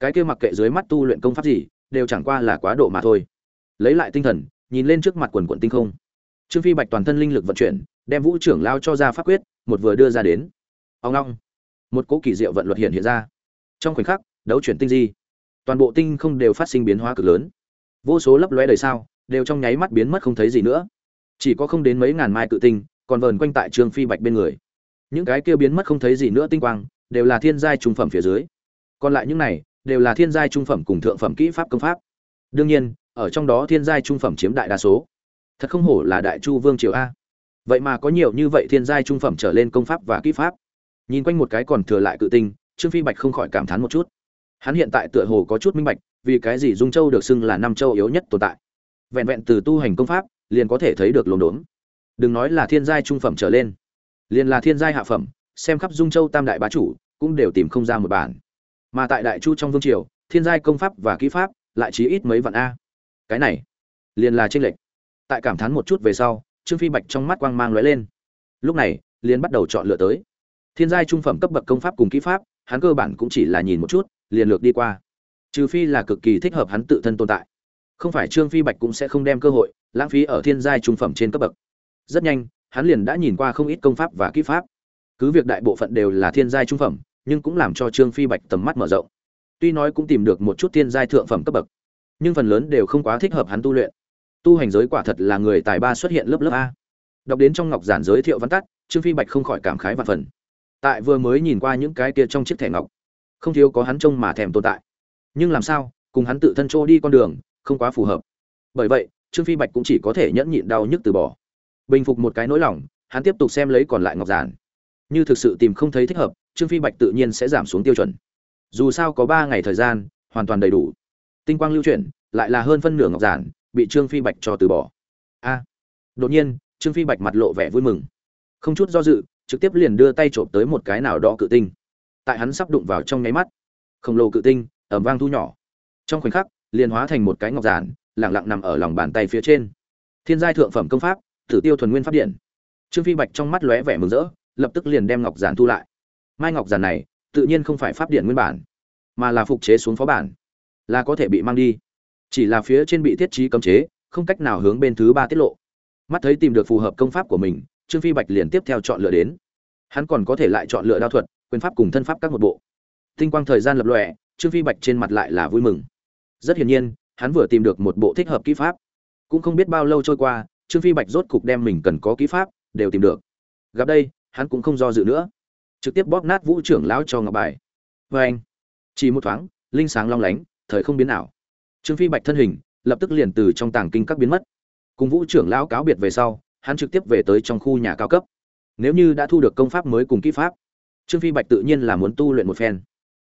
Cái kia mặc kệ dưới mắt tu luyện công pháp gì, đều chẳng qua là quá độ mà thôi. Lấy lại tinh thần, nhìn lên trước mặt quần quận tinh không. Trương phi bạch toàn thân linh lực vận chuyển, đem vũ trưởng lao cho ra pháp quyết, một vừa đưa ra đến. Ông long, một cỗ kỳ diệu vận luật hiện hiện ra. Trong khoảnh khắc, đấu chuyển tinh di toàn bộ tinh không đều phát sinh biến hóa cực lớn. Vô số lấp lóe đời sao, đều trong nháy mắt biến mất không thấy gì nữa. Chỉ có không đến mấy ngàn mai cự tinh, còn vờn quanh tại trương phi bạch bên người. Những cái kia biến mất không thấy gì nữa tinh quang, đều là thiên giai trung phẩm phía dưới. Còn lại những này, đều là thiên giai trung phẩm cùng thượng phẩm kỹ pháp công pháp. Đương nhiên, ở trong đó thiên giai trung phẩm chiếm đại đa số. Thật không hổ là đại chu vương triều a. Vậy mà có nhiều như vậy thiên giai trung phẩm trở lên công pháp và kỹ pháp. Nhìn quanh một cái còn thừa lại cự tinh, trương phi bạch không khỏi cảm thán một chút hắn hiện tại tựa hồ có chút minh bạch, vì cái gì dung châu được xưng là năm châu yếu nhất tồn tại. Vẹn vẹn từ tu hành công pháp, liền có thể thấy được lồn đốn. Đừng nói là thiên giai trung phẩm trở lên, liền là thiên giai hạ phẩm, xem khắp dung châu tam đại bá chủ, cũng đều tìm không ra một bản. Mà tại đại chu trong vương triều, thiên giai công pháp và kỹ pháp lại chỉ ít mấy vạn a. Cái này, liền là tranh lệch. Tại cảm thán một chút về sau, trương phi bạch trong mắt quang mang lóe lên. Lúc này, liền bắt đầu chọn lựa tới. Thiên giai trung phẩm cấp bậc công pháp cùng kỹ pháp, hắn cơ bản cũng chỉ là nhìn một chút liền lược đi qua. Trừ phi là cực kỳ thích hợp hắn tự thân tồn tại. Không phải trương phi bạch cũng sẽ không đem cơ hội lãng phí ở thiên giai trung phẩm trên cấp bậc. Rất nhanh, hắn liền đã nhìn qua không ít công pháp và kỹ pháp. Cứ việc đại bộ phận đều là thiên giai trung phẩm, nhưng cũng làm cho trương phi bạch tầm mắt mở rộng. Tuy nói cũng tìm được một chút thiên giai thượng phẩm cấp bậc, nhưng phần lớn đều không quá thích hợp hắn tu luyện. Tu hành giới quả thật là người tài ba xuất hiện lớp lớp a. Đọc đến trong ngọc giản giới thiệu văn tắt, trương phi bạch không khỏi cảm khái và phần. Tại vừa mới nhìn qua những cái kia trong chiếc thẻ ngọc không thiếu có hắn trông mà thèm tồn tại. Nhưng làm sao, cùng hắn tự thân trôi đi con đường, không quá phù hợp. Bởi vậy, trương phi bạch cũng chỉ có thể nhẫn nhịn đau nhức từ bỏ. Bình phục một cái nỗi lòng, hắn tiếp tục xem lấy còn lại ngọc giản. Như thực sự tìm không thấy thích hợp, trương phi bạch tự nhiên sẽ giảm xuống tiêu chuẩn. Dù sao có ba ngày thời gian, hoàn toàn đầy đủ. Tinh quang lưu chuyển, lại là hơn phân nửa ngọc giản, bị trương phi bạch cho từ bỏ. A! Đột nhiên, trương phi bạch mặt lộ vẻ vui mừng. Không chút do dự, trực tiếp liền đưa tay trộm tới một cái nào đó cự tinh tại hắn sắp đụng vào trong nháy mắt. Khổng lồ cự tinh ẩm vang thu nhỏ. Trong khoảnh khắc, liền hóa thành một cái ngọc giản lẳng lặng nằm ở lòng bàn tay phía trên. Thiên giai thượng phẩm công pháp thử tiêu thuần nguyên pháp điện. Trương phi bạch trong mắt lóe vẻ mừng rỡ, lập tức liền đem ngọc giản thu lại. Mai ngọc giản này, tự nhiên không phải pháp điện nguyên bản, mà là phục chế xuống phó bản, là có thể bị mang đi. Chỉ là phía trên bị thiết trí cấm chế, không cách nào hướng bên thứ ba tiết lộ. Mắt thấy tìm được phù hợp công pháp của mình, trương phi bạch liền tiếp theo chọn lựa đến. Hắn còn có thể lại chọn lựa đao thuật quyền pháp cùng thân pháp các một bộ. Tinh quang thời gian lập lòe, trương phi bạch trên mặt lại là vui mừng. Rất hiển nhiên, hắn vừa tìm được một bộ thích hợp kỹ pháp. Cũng không biết bao lâu trôi qua, trương phi bạch rốt cục đem mình cần có kỹ pháp, đều tìm được. Gặp đây, hắn cũng không do dự nữa. Trực tiếp bóp nát vũ trưởng lão cho ngọc bài. Vê anh, chỉ một thoáng, linh sáng long lánh, thời không biến ảo. Trương phi bạch thân hình, lập tức liền từ trong tàng kinh các biến mất. Cùng vũ trưởng lão cáo biệt về sau, hắn trực tiếp về tới trong khu nhà cao cấp. Nếu như đã thu được công pháp mới cùng kỹ pháp trương phi bạch tự nhiên là muốn tu luyện một phen.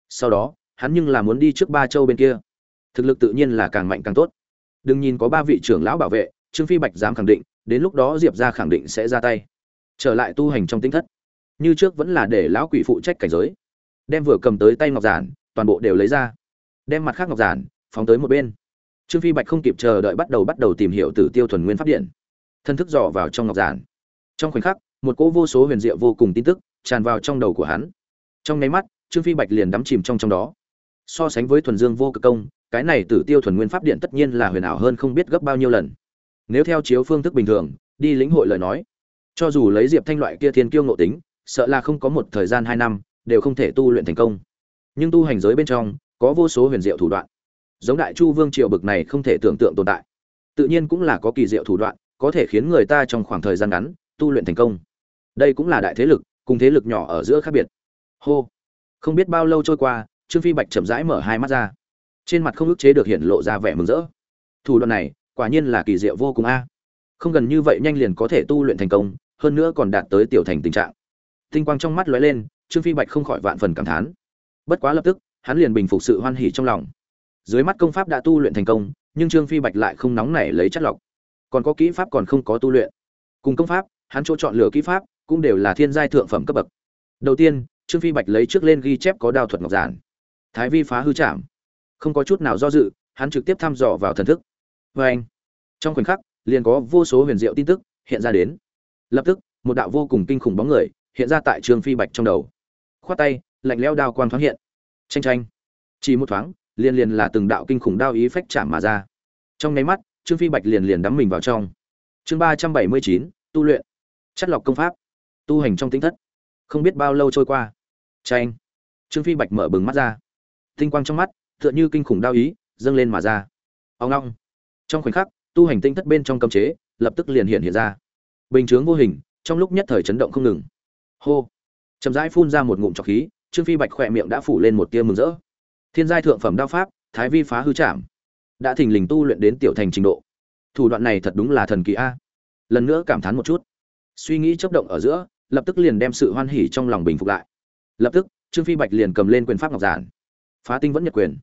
Sau đó, hắn nhưng là muốn đi trước ba châu bên kia. Thực lực tự nhiên là càng mạnh càng tốt. Đừng nhìn có ba vị trưởng lão bảo vệ, trương phi bạch dám khẳng định, đến lúc đó diệp ra khẳng định sẽ ra tay. Trở lại tu hành trong tinh thất. Như trước vẫn là để lão quỷ phụ trách cảnh giới. Đem vừa cầm tới tay ngọc giản, toàn bộ đều lấy ra. Đem mặt khác ngọc giản, phóng tới một bên. Trương phi bạch không kịp chờ đợi bắt đầu bắt đầu tìm hiểu từ tiêu thuần nguyên pháp điện. Thân thức dò vào trong ngọc giản. Trong khoảnh khắc, một cỗ vô số huyền diệu vô cùng tin tức tràn vào trong đầu của hắn. Trong nháy mắt, trương phi bạch liền đắm chìm trong trong đó. So sánh với thuần dương vô cực công, cái này tử tiêu thuần nguyên pháp điện tất nhiên là huyền ảo hơn không biết gấp bao nhiêu lần. Nếu theo chiếu phương thức bình thường, đi lĩnh hội lời nói, cho dù lấy diệp thanh loại kia thiên kiêu ngộ tính, sợ là không có một thời gian hai năm, đều không thể tu luyện thành công. Nhưng tu hành giới bên trong, có vô số huyền diệu thủ đoạn. Giống đại chu vương triều bực này không thể tưởng tượng tồn tại. Tự nhiên cũng là có kỳ diệu thủ đoạn, có thể khiến người ta trong khoảng thời gian ngắn, tu luyện thành công. Đây cũng là đại thế lực cùng thế lực nhỏ ở giữa khác biệt. Hô. Không biết bao lâu trôi qua, trương phi bạch chậm rãi mở hai mắt ra. Trên mặt không ức chế được hiện lộ ra vẻ mừng rỡ. Thủ đoạn này, quả nhiên là kỳ diệu vô cùng a. Không gần như vậy nhanh liền có thể tu luyện thành công, hơn nữa còn đạt tới tiểu thành tình trạng. Tinh quang trong mắt lóe lên, trương phi bạch không khỏi vạn phần cảm thán. Bất quá lập tức, hắn liền bình phục sự hoan hỉ trong lòng. Dưới mắt công pháp đã tu luyện thành công, nhưng trương phi bạch lại không nóng nảy lấy chất lọc. Còn có kỹ pháp còn không có tu luyện. Cùng công pháp, hắn chỗ chọn lựa kỹ pháp cũng đều là thiên giai thượng phẩm cấp bậc. Đầu tiên trương phi bạch lấy trước lên ghi chép có đao thuật ngọc giản. Thái vi phá hư trảm. không có chút nào do dự hắn trực tiếp thăm dò vào thần thức. Vê anh trong khoảnh khắc liền có vô số huyền diệu tin tức hiện ra đến. Lập tức một đạo vô cùng kinh khủng bóng người hiện ra tại trương phi bạch trong đầu. Khoát tay lạnh lẽo đao quang thoáng hiện. Chênh chênh, chỉ một thoáng liền liền là từng đạo kinh khủng đao ý phách chạm mà ra. Trong nháy mắt trương phi bạch liền liền đắm mình vào trong. Chương ba trăm bảy mươi chín tu luyện. Chất lọc công pháp tu hành trong tính thất. Không biết bao lâu trôi qua. Tranh trương phi bạch mở bừng mắt ra. Tinh quang trong mắt, tựa như kinh khủng đao ý, dâng lên mà ra. Ông long trong khoảnh khắc, tu hành tinh thất bên trong cấm chế, lập tức liền hiện hiện ra. Bình chướng vô hình, trong lúc nhất thời chấn động không ngừng. Hô. Chậm rãi phun ra một ngụm trọc khí, trương phi bạch khỏe miệng đã phủ lên một tia mừng rỡ. Thiên giai thượng phẩm đao pháp, thái vi phá hư chạm đã thình lình tu luyện đến tiểu thành trình độ. Thủ đoạn này thật đúng là thần kỳ a. Lần nữa cảm thán một chút suy nghĩ chớp động ở giữa, lập tức liền đem sự hoan hỉ trong lòng bình phục lại. Lập tức, trương phi bạch liền cầm lên quyền pháp ngọc giản. Phá tinh vẫn nhật quyền.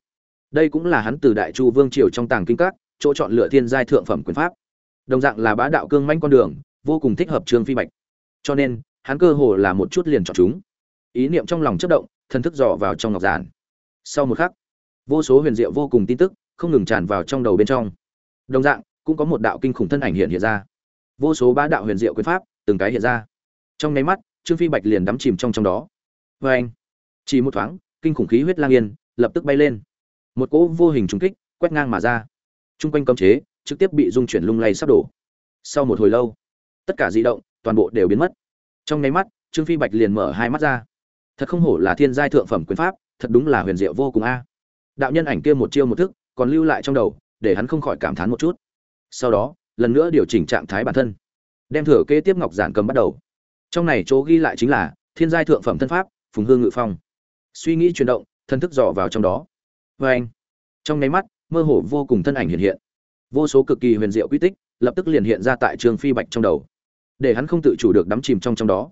Đây cũng là hắn từ đại chu vương triều trong tàng kinh các, chỗ chọn lựa thiên giai thượng phẩm quyền pháp. Đồng dạng là bá đạo cương manh con đường, vô cùng thích hợp trương phi bạch. Cho nên, hắn cơ hồ là một chút liền chọn chúng. Ý niệm trong lòng chất động, thần thức dò vào trong ngọc giản. Sau một khắc, vô số huyền diệu vô cùng tin tức không ngừng tràn vào trong đầu bên trong. Đồng dạng, cũng có một đạo kinh khủng thân ảnh hiện hiện ra. Vô số bá đạo huyền diệu quyền pháp từng cái hiện ra. Trong nháy mắt, trương phi bạch liền đắm chìm trong trong đó. Vê anh, chỉ một thoáng, kinh khủng khí huyết lang yên lập tức bay lên. Một cỗ vô hình trùng kích quét ngang mà ra. Chung quanh cấm chế trực tiếp bị dung chuyển lung lay sắp đổ. Sau một hồi lâu, tất cả di động, toàn bộ đều biến mất. Trong nháy mắt, trương phi bạch liền mở hai mắt ra. Thật không hổ là thiên giai thượng phẩm quyền pháp, thật đúng là huyền diệu vô cùng a. Đạo nhân ảnh kia một chiêu một thức, còn lưu lại trong đầu, để hắn không khỏi cảm thán một chút. Sau đó, lần nữa điều chỉnh trạng thái bản thân đem thừa kế tiếp ngọc giản cầm bắt đầu. Trong này chỗ ghi lại chính là thiên giai thượng phẩm thân pháp, phùng hương ngự phong. Suy nghĩ chuyển động thân thức dò vào trong đó. Vê anh trong nháy mắt, mơ hồ vô cùng thân ảnh hiện hiện. Vô số cực kỳ huyền diệu quy tích, lập tức liền hiện ra tại trường phi bạch trong đầu. Để hắn không tự chủ được đắm chìm trong trong đó.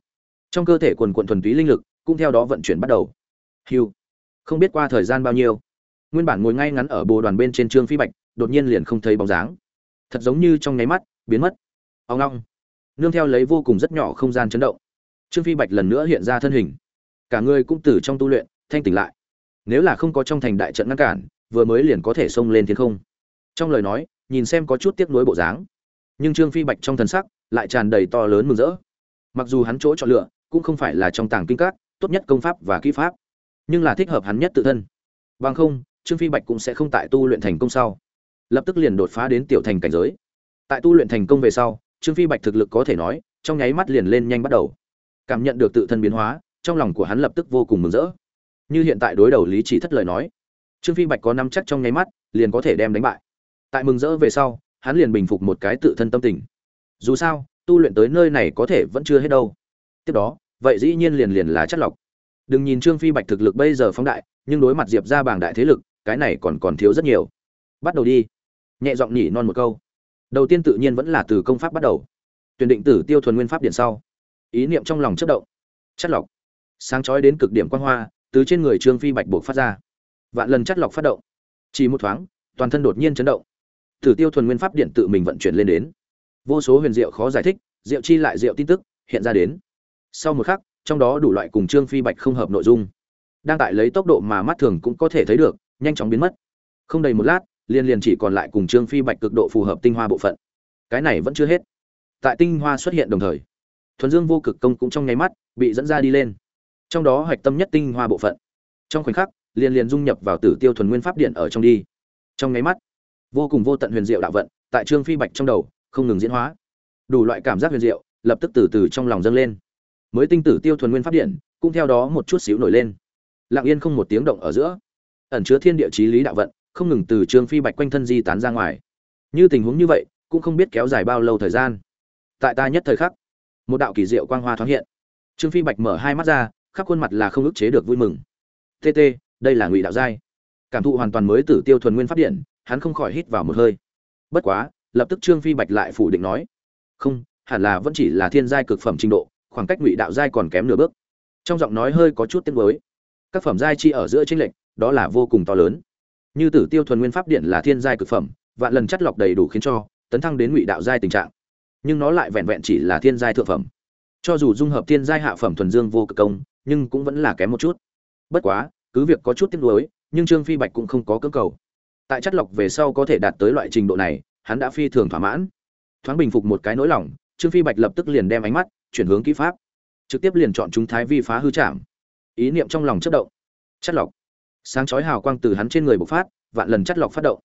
Trong cơ thể quần quận thuần túy linh lực, cũng theo đó vận chuyển bắt đầu. Hiu. Không biết qua thời gian bao nhiêu. Nguyên bản ngồi ngay ngắn ở bồ đoàn bên trên trương phi bạch, đột nhiên liền không thấy bóng dáng. Thật giống như trong nháy mắt, biến mất. Ông long nương theo lấy vô cùng rất nhỏ không gian chấn động. Trương phi bạch lần nữa hiện ra thân hình. Cả người cũng từ trong tu luyện, thanh tỉnh lại. Nếu là không có trong thành đại trận ngăn cản, vừa mới liền có thể xông lên thiên không. Trong lời nói, nhìn xem có chút tiếc nuối bộ dáng. Nhưng trương phi bạch trong thần sắc lại tràn đầy to lớn mừng rỡ. Mặc dù hắn chỗ chọn lựa cũng không phải là trong tàng kinh các, tốt nhất công pháp và kỹ pháp, nhưng là thích hợp hắn nhất tự thân. Bằng không, trương phi bạch cũng sẽ không tại tu luyện thành công sau. Lập tức liền đột phá đến tiểu thành cảnh giới. Tại tu luyện thành công về sau trương phi bạch thực lực có thể nói, trong nháy mắt liền lên nhanh bắt đầu. Cảm nhận được tự thân biến hóa, trong lòng của hắn lập tức vô cùng mừng rỡ. Như hiện tại đối đầu lý chỉ thất lời nói, trương phi bạch có năm chắc trong nháy mắt, liền có thể đem đánh bại. Tại mừng rỡ về sau, hắn liền bình phục một cái tự thân tâm tình. Dù sao, tu luyện tới nơi này có thể vẫn chưa hết đâu. Tiếp đó, vậy dĩ nhiên liền liền là chất lọc. Đừng nhìn trương phi bạch thực lực bây giờ phóng đại, nhưng đối mặt diệp ra bảng đại thế lực, cái này còn còn thiếu rất nhiều. Bắt đầu đi. Nhẹ giọng nhỉ non một câu đầu tiên tự nhiên vẫn là từ công pháp bắt đầu. Tuyển định tử tiêu thuần nguyên pháp điện sau. Ý niệm trong lòng chất động. Chất lọc. Sáng chói đến cực điểm quan hoa, từ trên người trương phi bạch buộc phát ra. Vạn lần chất lọc phát động. Chỉ một thoáng, toàn thân đột nhiên chấn động. Tử tiêu thuần nguyên pháp điện tự mình vận chuyển lên đến. Vô số huyền diệu khó giải thích, diệu chi lại diệu tin tức, hiện ra đến. Sau một khắc, trong đó đủ loại cùng trương phi bạch không hợp nội dung. Đang tại lấy tốc độ mà mắt thường cũng có thể thấy được, nhanh chóng biến mất. Không đầy một lát liên liền chỉ còn lại cùng trương phi bạch cực độ phù hợp tinh hoa bộ phận. Cái này vẫn chưa hết. Tại tinh hoa xuất hiện đồng thời, thuần dương vô cực công cũng trong nháy mắt bị dẫn ra đi lên. Trong đó hạch tâm nhất tinh hoa bộ phận. Trong khoảnh khắc liên liền dung nhập vào tử tiêu thuần nguyên pháp điện ở trong đi. Trong nháy mắt, vô cùng vô tận huyền diệu đạo vận tại trương phi bạch trong đầu không ngừng diễn hóa. Đủ loại cảm giác huyền diệu lập tức từ từ trong lòng dâng lên. Mới tinh tử tiêu thuần nguyên pháp điện cũng theo đó một chút xíu nổi lên. Lặng yên không một tiếng động ở giữa, ẩn chứa thiên địa chí lý đạo vận không ngừng từ trương phi bạch quanh thân di tán ra ngoài. Như tình huống như vậy, cũng không biết kéo dài bao lâu thời gian. Tại ta nhất thời khắc, một đạo kỳ diệu quang hoa thoáng hiện. Trương phi bạch mở hai mắt ra, khắp khuôn mặt là không ức chế được vui mừng. Tt đây là ngụy đạo giai. Cảm thụ hoàn toàn mới tử tiêu thuần nguyên phát điện, hắn không khỏi hít vào một hơi. Bất quá, lập tức trương phi bạch lại phủ định nói, không, hẳn là vẫn chỉ là thiên giai cực phẩm trình độ, khoảng cách ngụy đạo giai còn kém nửa bước. Trong giọng nói hơi có chút tiếc nuối. Các phẩm giai chi ở giữa tranh lệch, đó là vô cùng to lớn như tử tiêu thuần nguyên pháp điện là thiên giai cực phẩm, vạn lần chất lọc đầy đủ khiến cho, tấn thăng đến ngụy đạo giai tình trạng. Nhưng nó lại vẹn vẹn chỉ là thiên giai thượng phẩm. Cho dù dung hợp thiên giai hạ phẩm thuần dương vô cực công, nhưng cũng vẫn là kém một chút. Bất quá, cứ việc có chút tiếc nuối, nhưng trương phi bạch cũng không có cưỡng cầu. Tại chất lọc về sau có thể đạt tới loại trình độ này, hắn đã phi thường thỏa mãn. Thoáng bình phục một cái nỗi lòng, trương phi bạch lập tức liền đem ánh mắt chuyển hướng kỹ pháp. Trực tiếp liền chọn chúng thái vi phá hư chạm ý niệm trong lòng chất động. Chất lọc sáng chói hào quang từ hắn trên người bộc phát, vạn lần chất lọc phát động.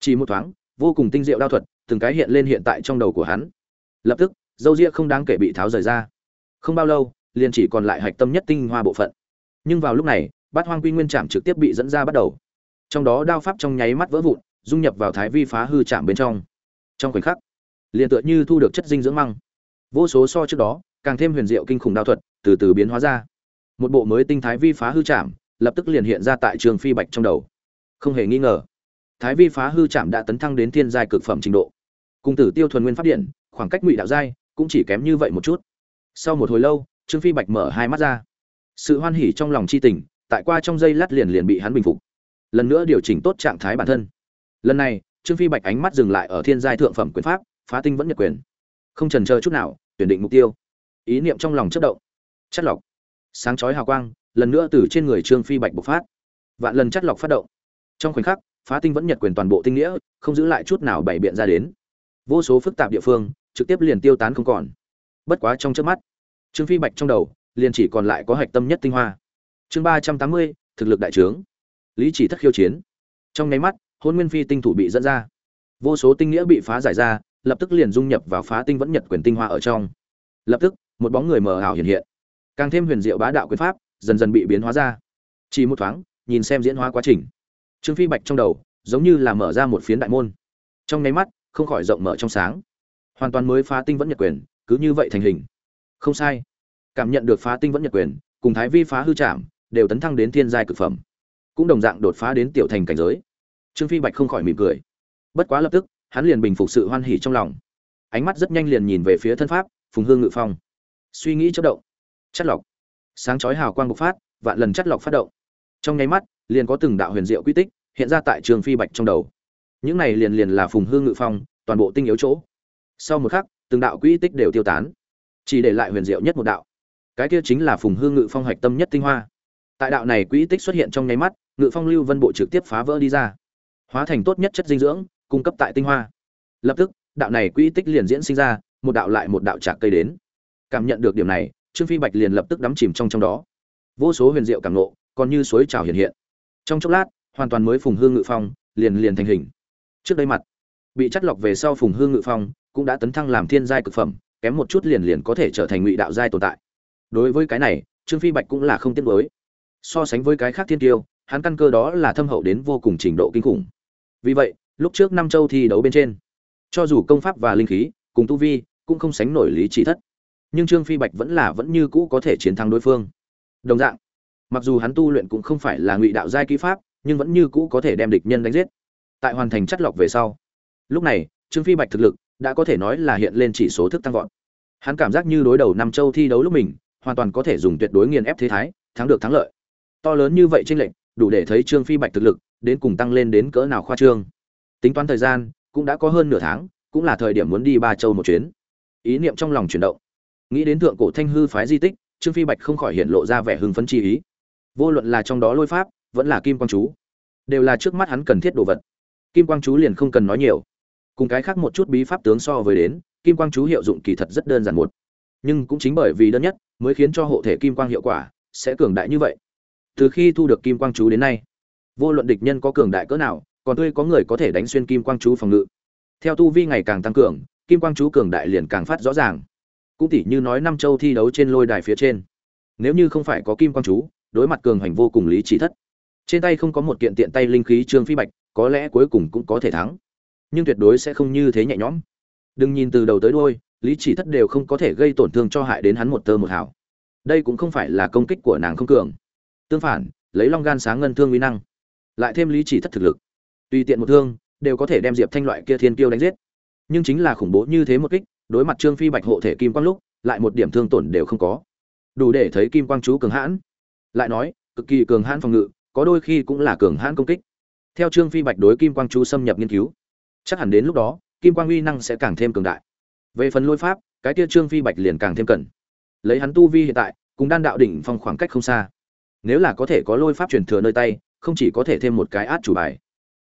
Chỉ một thoáng, vô cùng tinh diệu đao thuật, từng cái hiện lên hiện tại trong đầu của hắn. Lập tức, dâu ria không đáng kể bị tháo rời ra. Không bao lâu, liền chỉ còn lại hạch tâm nhất tinh hoa bộ phận. Nhưng vào lúc này, bát hoang quy nguyên trạm trực tiếp bị dẫn ra bắt đầu. Trong đó đao pháp trong nháy mắt vỡ vụn, dung nhập vào thái vi phá hư chạm bên trong. Trong khoảnh khắc, liền tựa như thu được chất dinh dưỡng măng. Vô số so trước đó, càng thêm huyền diệu kinh khủng đao thuật từ từ biến hóa ra. Một bộ mới tinh thái vi phá hư chạm lập tức liền hiện ra tại trường phi bạch trong đầu. Không hề nghi ngờ, thái vi phá hư chạm đã tấn thăng đến thiên giai cực phẩm trình độ. Cung tử tiêu thuần nguyên phát điện, khoảng cách ngụy đạo giai cũng chỉ kém như vậy một chút. Sau một hồi lâu, trương phi bạch mở hai mắt ra. Sự hoan hỉ trong lòng c h i tình, tại qua trong giây lát liền liền bị hắn bình phục. Lần nữa điều chỉnh tốt trạng thái bản thân. Lần này, trương phi bạch ánh mắt dừng lại ở thiên giai thượng phẩm quyền pháp, phá tinh vẫn nhật quyền. Không trần chờ chút nào, tuyển định mục tiêu. Ý niệm trong lòng chất động. Chất lọc. Sáng chói hào quang lần nữa từ trên người trương phi bạch bộc phát. Vạn lần chất lọc phát động. Trong khoảnh khắc, phá tinh vẫn nhật quyền toàn bộ tinh nghĩa, không giữ lại chút nào bày biện ra đến. Vô số phức tạp địa phương, trực tiếp liền tiêu tán không còn. Bất quá trong trước mắt, trương phi bạch trong đầu, liền chỉ còn lại có hạch tâm nhất tinh hoa. Chương ba trăm tám mươi, thực lực đại trướng. Lý chỉ thất khiêu chiến. Trong nháy mắt hôn nguyên phi tinh thủ bị dẫn ra. Vô số tinh nghĩa bị phá giải ra, lập tức liền dung nhập vào phá tinh vẫn nhật quyền tinh hoa ở trong. Lập tức, một bóng người mờ ảo hiện hiện. Càng thêm huyền diệu bá đạo quyền pháp dần dần bị biến hóa ra. Chỉ một thoáng, nhìn xem diễn hóa quá trình. Trương phi bạch trong đầu, giống như là mở ra một phiến đại môn. Trong nháy mắt, không khỏi rộng mở trong sáng. Hoàn toàn mới phá tinh vẫn nhật quyền, cứ như vậy thành hình. Không sai. Cảm nhận được phá tinh vẫn nhật quyền, cùng thái vi phá hư trảm, đều tấn thăng đến thiên giai cực phẩm. Cũng đồng dạng đột phá đến tiểu thành cảnh giới. Trương phi bạch không khỏi mỉm cười. Bất quá lập tức, hắn liền bình phục sự hoan hỉ trong lòng. Ánh mắt rất nhanh liền nhìn về phía thân pháp, phùng hương ngự phong. Suy nghĩ chất động. Chất lọc sáng chói hào quang bộc phát, vạn lần chất lọc phát động. Trong nháy mắt, liền có từng đạo huyền diệu quy tích hiện ra tại trường phi bạch trong đầu. Những này liền liền là phùng hương ngự phong, toàn bộ tinh yếu chỗ. Sau một khắc, từng đạo quy tích đều tiêu tán. Chỉ để lại huyền diệu nhất một đạo. Cái kia chính là phùng hương ngự phong hoạch tâm nhất tinh hoa. Tại đạo này quy tích xuất hiện trong nháy mắt, ngự phong lưu vân bộ trực tiếp phá vỡ đi ra. Hóa thành tốt nhất chất dinh dưỡng, cung cấp tại tinh hoa. Lập tức, đạo này quy tích liền diễn sinh ra, một đạo lại một đạo trạc cây đến. Cảm nhận được điểm này trương phi bạch liền lập tức đắm chìm trong trong đó. Vô số huyền diệu cảm nộ còn như suối trào hiện hiện. Trong chốc lát, hoàn toàn mới phùng hương ngự phong, liền liền thành hình. Trước đây mặt, bị chắt lọc về sau phùng hương ngự phong, cũng đã tấn thăng làm thiên giai cực phẩm, kém một chút liền liền có thể trở thành ngụy đạo giai tồn tại. Đối với cái này, trương phi bạch cũng là không tiếc mới so sánh với cái khác thiên tiêu, hắn căn cơ đó là thâm hậu đến vô cùng trình độ kinh khủng. Vì vậy, lúc trước năm châu thi đấu bên trên, cho dù công pháp và linh khí, cùng tu vi, cũng không sánh nổi lý chỉ thất nhưng trương phi bạch vẫn là vẫn như cũ có thể chiến thắng đối phương. Đồng dạng, mặc dù hắn tu luyện cũng không phải là ngụy đạo giai kỹ pháp, nhưng vẫn như cũ có thể đem địch nhân đánh giết. Tại hoàn thành chất lọc về sau, lúc này, trương phi bạch thực lực đã có thể nói là hiện lên chỉ số thức tăng vọt. Hắn cảm giác như đối đầu năm châu thi đấu lúc mình, hoàn toàn có thể dùng tuyệt đối nghiền ép thế thái, thắng được thắng lợi. To lớn như vậy tranh lệch, đủ để thấy trương phi bạch thực lực đến cùng tăng lên đến cỡ nào khoa trương. Tính toán thời gian cũng đã có hơn nửa tháng, cũng là thời điểm muốn đi ba châu một chuyến. Ý niệm trong lòng chuyển động nghĩ đến thượng cổ thanh hư phái di tích, trương phi bạch không khỏi hiện lộ ra vẻ hưng phấn chi ý. Vô luận là trong đó lôi pháp, vẫn là kim quang chú, đều là trước mắt hắn cần thiết đồ vật. Kim quang chú liền không cần nói nhiều. Cùng cái khác một chút bí pháp tướng so với đến, kim quang chú hiệu dụng kỳ thật rất đơn giản một. Nhưng cũng chính bởi vì đơn nhất, mới khiến cho hộ thể kim quang hiệu quả sẽ cường đại như vậy. Từ khi thu được kim quang chú đến nay, vô luận địch nhân có cường đại cỡ nào, còn tươi có người có thể đánh xuyên kim quang chú phòng ngự. Theo tu vi ngày càng tăng cường, kim quang chú cường đại liền càng phát rõ ràng cũng tỉ như nói năm châu thi đấu trên lôi đài phía trên. Nếu như không phải có kim quang chú, đối mặt cường hành vô cùng lý chỉ thất. Trên tay không có một kiện tiện tay linh khí trương phi bạch, có lẽ cuối cùng cũng có thể thắng. Nhưng tuyệt đối sẽ không như thế nhẹ nhõm. Đừng nhìn từ đầu tới đôi lý chỉ thất đều không có thể gây tổn thương cho hại đến hắn một tơ một hảo đây cũng không phải là công kích của nàng không cường. Tương phản, lấy long gan sáng ngân thương uy năng, lại thêm lý chỉ thất thực lực. Tùy tiện một thương, đều có thể đem diệp thanh loại kia thiên kiêu đánh giết. Nhưng chính là khủng bố như thế một kích đối mặt trương phi bạch hộ thể kim quang lúc, lại một điểm thương tổn đều không có. Đủ để thấy kim quang chú cường hãn. Lại nói, cực kỳ cường hãn phòng ngự, có đôi khi cũng là cường hãn công kích. Theo trương phi bạch đối kim quang chú xâm nhập nghiên cứu, chắc hẳn đến lúc đó, kim quang uy năng sẽ càng thêm cường đại. Về phần lôi pháp, cái tia trương phi bạch liền càng thêm cần. Lấy hắn tu vi hiện tại, cùng đan đạo đỉnh phong khoảng cách không xa. Nếu là có thể có lôi pháp truyền thừa nơi tay, không chỉ có thể thêm một cái át chủ bài.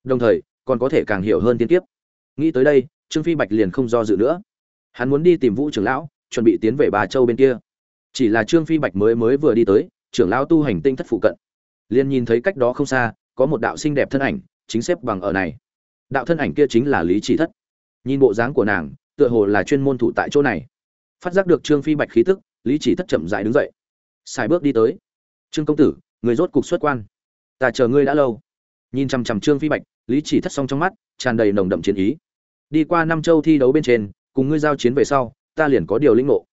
Đồng thời, còn có thể càng hiểu hơn tiên tiếp nghĩ tới đây, trương phi bạch liền không do dự nữa hắn muốn đi tìm vũ trưởng lão, chuẩn bị tiến về bà châu bên kia. Chỉ là trương phi bạch mới mới vừa đi tới, trưởng lão tu hành tinh thất phụ cận. Liền nhìn thấy cách đó không xa, có một đạo xinh đẹp thân ảnh, chính xếp bằng ở này. Đạo thân ảnh kia chính là lý chỉ thất. Nhìn bộ dáng của nàng, tựa hồ là chuyên môn thủ tại chỗ này. Phát giác được trương phi bạch khí tức, lý chỉ thất chậm dại đứng dậy. Xài bước đi tới. Trương công tử, người rốt cục xuất quan. Ta chờ ngươi đã lâu. Nhìn chằm chằm trương phi bạch, lý chỉ thất xong trong mắt, tràn đầy nồng đậm chiến ý. Đi qua năm châu thi đấu bên trên cùng ngươi giao chiến về sau, ta liền có điều lĩnh ngộ.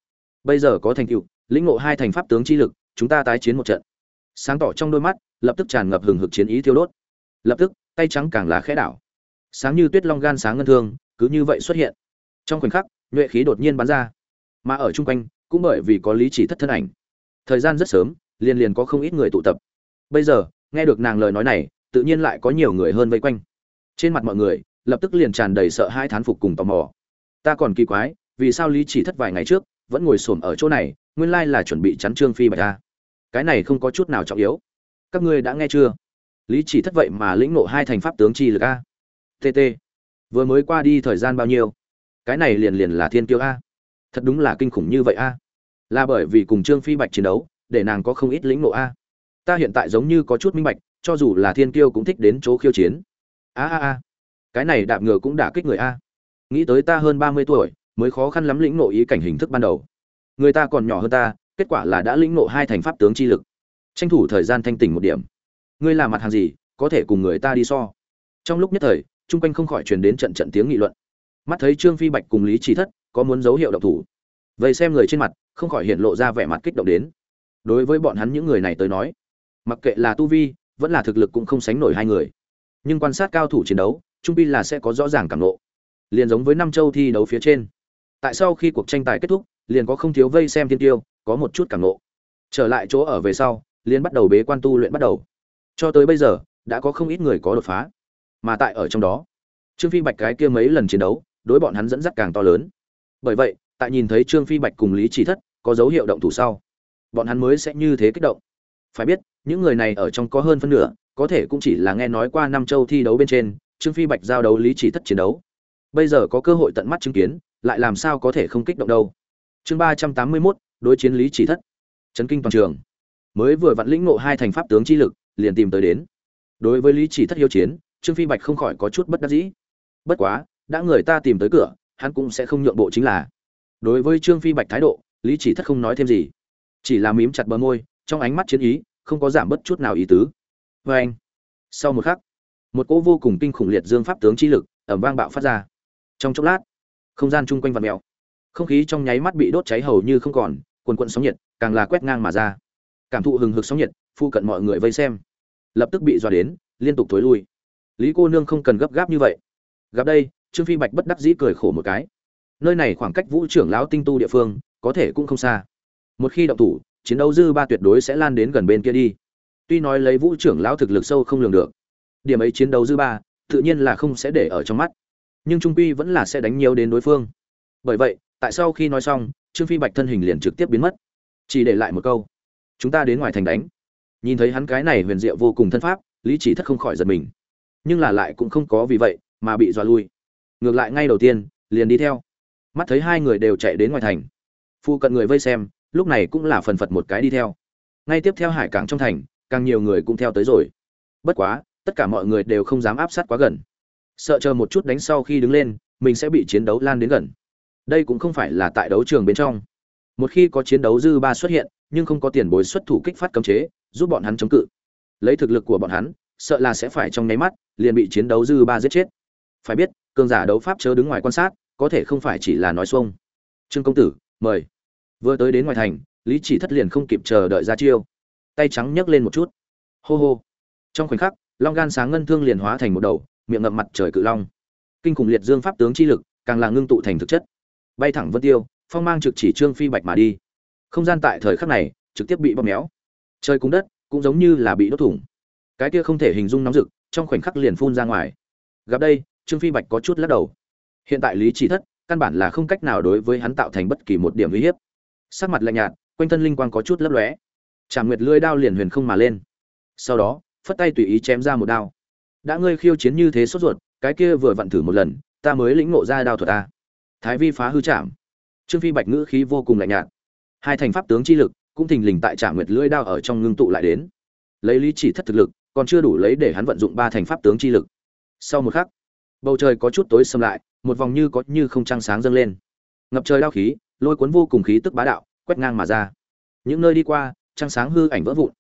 Bây giờ có thành tựu, lĩnh ngộ hai thành pháp tướng chi lực, chúng ta tái chiến một trận. Sáng tỏ trong đôi mắt, lập tức tràn ngập hừng hực chiến ý thiêu đốt. Lập tức, tay trắng càng là khẽ đảo. Sáng như tuyết long gan sáng ngân thương, cứ như vậy xuất hiện. Trong khoảnh khắc, nhuệ khí đột nhiên bắn ra. Mà ở chung quanh, cũng bởi vì có lý chỉ thất thân ảnh. Thời gian rất sớm, liền liền có không ít người tụ tập. Bây giờ, nghe được nàng lời nói này, tự nhiên lại có nhiều người hơn vây quanh. Trên mặt mọi người, lập tức liền tràn đầy sợ hãi thán phục cùng tò mò ta còn kỳ quái, vì sao lý chỉ thất vài ngày trước vẫn ngồi xổm ở chỗ này, nguyên lai là chuẩn bị chắn trương phi bạch ta cái này không có chút nào trọng yếu. Các ngươi đã nghe chưa? Lý chỉ thất vậy mà lĩnh nộ hai thành pháp tướng chi lực a. Tt vừa mới qua đi thời gian bao nhiêu? Cái này liền liền là thiên kiêu a. Thật đúng là kinh khủng như vậy a. Là bởi vì cùng trương phi bạch chiến đấu, để nàng có không ít lĩnh nộ a. Ta hiện tại giống như có chút minh bạch, cho dù là thiên kiêu cũng thích đến chỗ khiêu chiến. A a a. Cái này đạp ngựa cũng đả kích người a nghĩ tới ta hơn ba mươi tuổi, mới khó khăn lắm lĩnh ngộ ý cảnh hình thức ban đầu. Người ta còn nhỏ hơn ta, kết quả là đã lĩnh ngộ hai thành pháp tướng chi lực. Tranh thủ thời gian thanh tỉnh một điểm. Ngươi làm mặt hàng gì, có thể cùng người ta đi so. Trong lúc nhất thời, chung quanh không khỏi truyền đến trận trận tiếng nghị luận. Mắt thấy trương phi bạch cùng lý chỉ thất có muốn dấu hiệu độc thủ. Vậy xem người trên mặt, không khỏi hiện lộ ra vẻ mặt kích động đến. Đối với bọn hắn những người này tới nói, mặc kệ là tu vi, vẫn là thực lực cũng không sánh nổi hai người. Nhưng quan sát cao thủ chiến đấu, trung pi là sẽ có rõ ràng cảm nộ liền giống với năm châu thi đấu phía trên. Tại sau khi cuộc tranh tài kết thúc, liền có không thiếu vây xem thiên tiêu, có một chút cảm nộ trở lại chỗ ở về sau, liền bắt đầu bế quan tu luyện bắt đầu. Cho tới bây giờ, đã có không ít người có đột phá. Mà tại ở trong đó, trương phi bạch cái kia mấy lần chiến đấu, đối bọn hắn dẫn dắt càng to lớn. Bởi vậy, tại nhìn thấy trương phi bạch cùng lý chỉ thất có dấu hiệu động thủ sau, bọn hắn mới sẽ như thế kích động. Phải biết, những người này ở trong có hơn phân nửa, có thể cũng chỉ là nghe nói qua năm châu thi đấu bên trên, trương phi bạch giao đấu lý chỉ thất chiến đấu bây giờ có cơ hội tận mắt chứng kiến, lại làm sao có thể không kích động đâu. Chương ba trăm tám mươi mốt, đối chiến lý chỉ thất. Chấn kinh toàn trường. Mới vừa vặn lĩnh ngộ hai thành pháp tướng chi lực, liền tìm tới đến. Đối với lý chỉ thất hiếu chiến, trương phi bạch không khỏi có chút bất đắc dĩ. Bất quá, đã người ta tìm tới cửa, hắn cũng sẽ không nhượng bộ chính là. Đối với trương phi bạch thái độ, lý chỉ thất không nói thêm gì. Chỉ là mím chặt bờ môi, trong ánh mắt chiến ý, không có giảm bất chút nào ý tứ. Vê anh sau một khắc, một cỗ vô cùng kinh khủng liệt dương pháp tướng chi lực ẩm vang bạo phát ra trong chốc lát, không gian chung quanh vạt mèo. Không khí trong nháy mắt bị đốt cháy hầu như không còn, quần quận sóng nhiệt, càng là quét ngang mà ra. Cảm thụ hừng hực sóng nhiệt, phu cận mọi người vây xem. Lập tức bị dọa đến, liên tục thối lui. Lý cô nương không cần gấp gáp như vậy. Gặp đây, trương phi bạch bất đắc dĩ cười khổ một cái. Nơi này khoảng cách vũ trưởng lão tinh tu địa phương, có thể cũng không xa. Một khi động thủ, chiến đấu dư ba tuyệt đối sẽ lan đến gần bên kia đi. Tuy nói lấy vũ trưởng lão thực lực sâu không lường được, điểm ấy chiến đấu dư ba, tự nhiên là không sẽ để ở trong mắt nhưng trung quy vẫn là sẽ đánh nhiều đến đối phương. Bởi vậy, tại sau khi nói xong, trương phi bạch thân hình liền trực tiếp biến mất. Chỉ để lại một câu, chúng ta đến ngoài thành đánh. Nhìn thấy hắn cái này huyền diệu vô cùng thân pháp, lý chỉ thất không khỏi giật mình. Nhưng là lại cũng không có vì vậy mà bị dọa lui. Ngược lại ngay đầu tiên, liền đi theo. Mắt thấy hai người đều chạy đến ngoài thành. Phu cận người vây xem, lúc này cũng là phần phật một cái đi theo. Ngay tiếp theo hải cảng trong thành, càng nhiều người cũng theo tới rồi. Bất quá, tất cả mọi người đều không dám áp sát quá gần sợ chờ một chút đánh sau khi đứng lên, mình sẽ bị chiến đấu lan đến gần. Đây cũng không phải là tại đấu trường bên trong. Một khi có chiến đấu dư ba xuất hiện, nhưng không có tiền bối xuất thủ kích phát cấm chế, giúp bọn hắn chống cự. Lấy thực lực của bọn hắn, sợ là sẽ phải trong nháy mắt, liền bị chiến đấu dư ba giết chết. Phải biết, cường giả đấu pháp chớ đứng ngoài quan sát, có thể không phải chỉ là nói xuông. Trương công tử, mời. Vừa tới đến ngoài thành, lý chỉ thất liền không kịp chờ đợi ra chiêu. Tay trắng nhấc lên một chút. Hô hô. Trong khoảnh khắc, long gan sáng ngân thương liền hóa thành một đầu miệng ngậm mặt trời cự long. Kinh khủng liệt dương pháp tướng chi lực, càng là ngưng tụ thành thực chất. Bay thẳng vân tiêu, phong mang trực chỉ trương phi bạch mà đi. Không gian tại thời khắc này, trực tiếp bị bóp méo. Trời cung đất, cũng giống như là bị đốt thủng. Cái kia không thể hình dung nóng rực, trong khoảnh khắc liền phun ra ngoài. Gặp đây, trương phi bạch có chút lắc đầu. Hiện tại lý chỉ thất, căn bản là không cách nào đối với hắn tạo thành bất kỳ một điểm uy hiếp. Sắc mặt lạnh nhạt, quanh thân linh quang có chút lấp lóe. Trảm nguyệt lưỡi đao liền huyền không mà lên. Sau đó, phất tay tùy ý chém ra một đao đã ngươi khiêu chiến như thế sốt ruột, cái kia vừa vặn thử một lần, ta mới lĩnh ngộ ra đao thuật ta. Thái vi phá hư chạm trương phi bạch ngữ khí vô cùng lạnh nhạt. Hai thành pháp tướng chi lực cũng thình lình tại trả nguyệt lưỡi đao ở trong ngưng tụ lại đến. Lấy lý chỉ thất thực lực, còn chưa đủ lấy để hắn vận dụng ba thành pháp tướng chi lực. Sau một khắc, bầu trời có chút tối xâm lại, một vòng như có như không trăng sáng dâng lên. Ngập trời đao khí, lôi cuốn vô cùng khí tức bá đạo, quét ngang mà ra. Những nơi đi qua, trăng sáng hư ảnh vỡ vụn.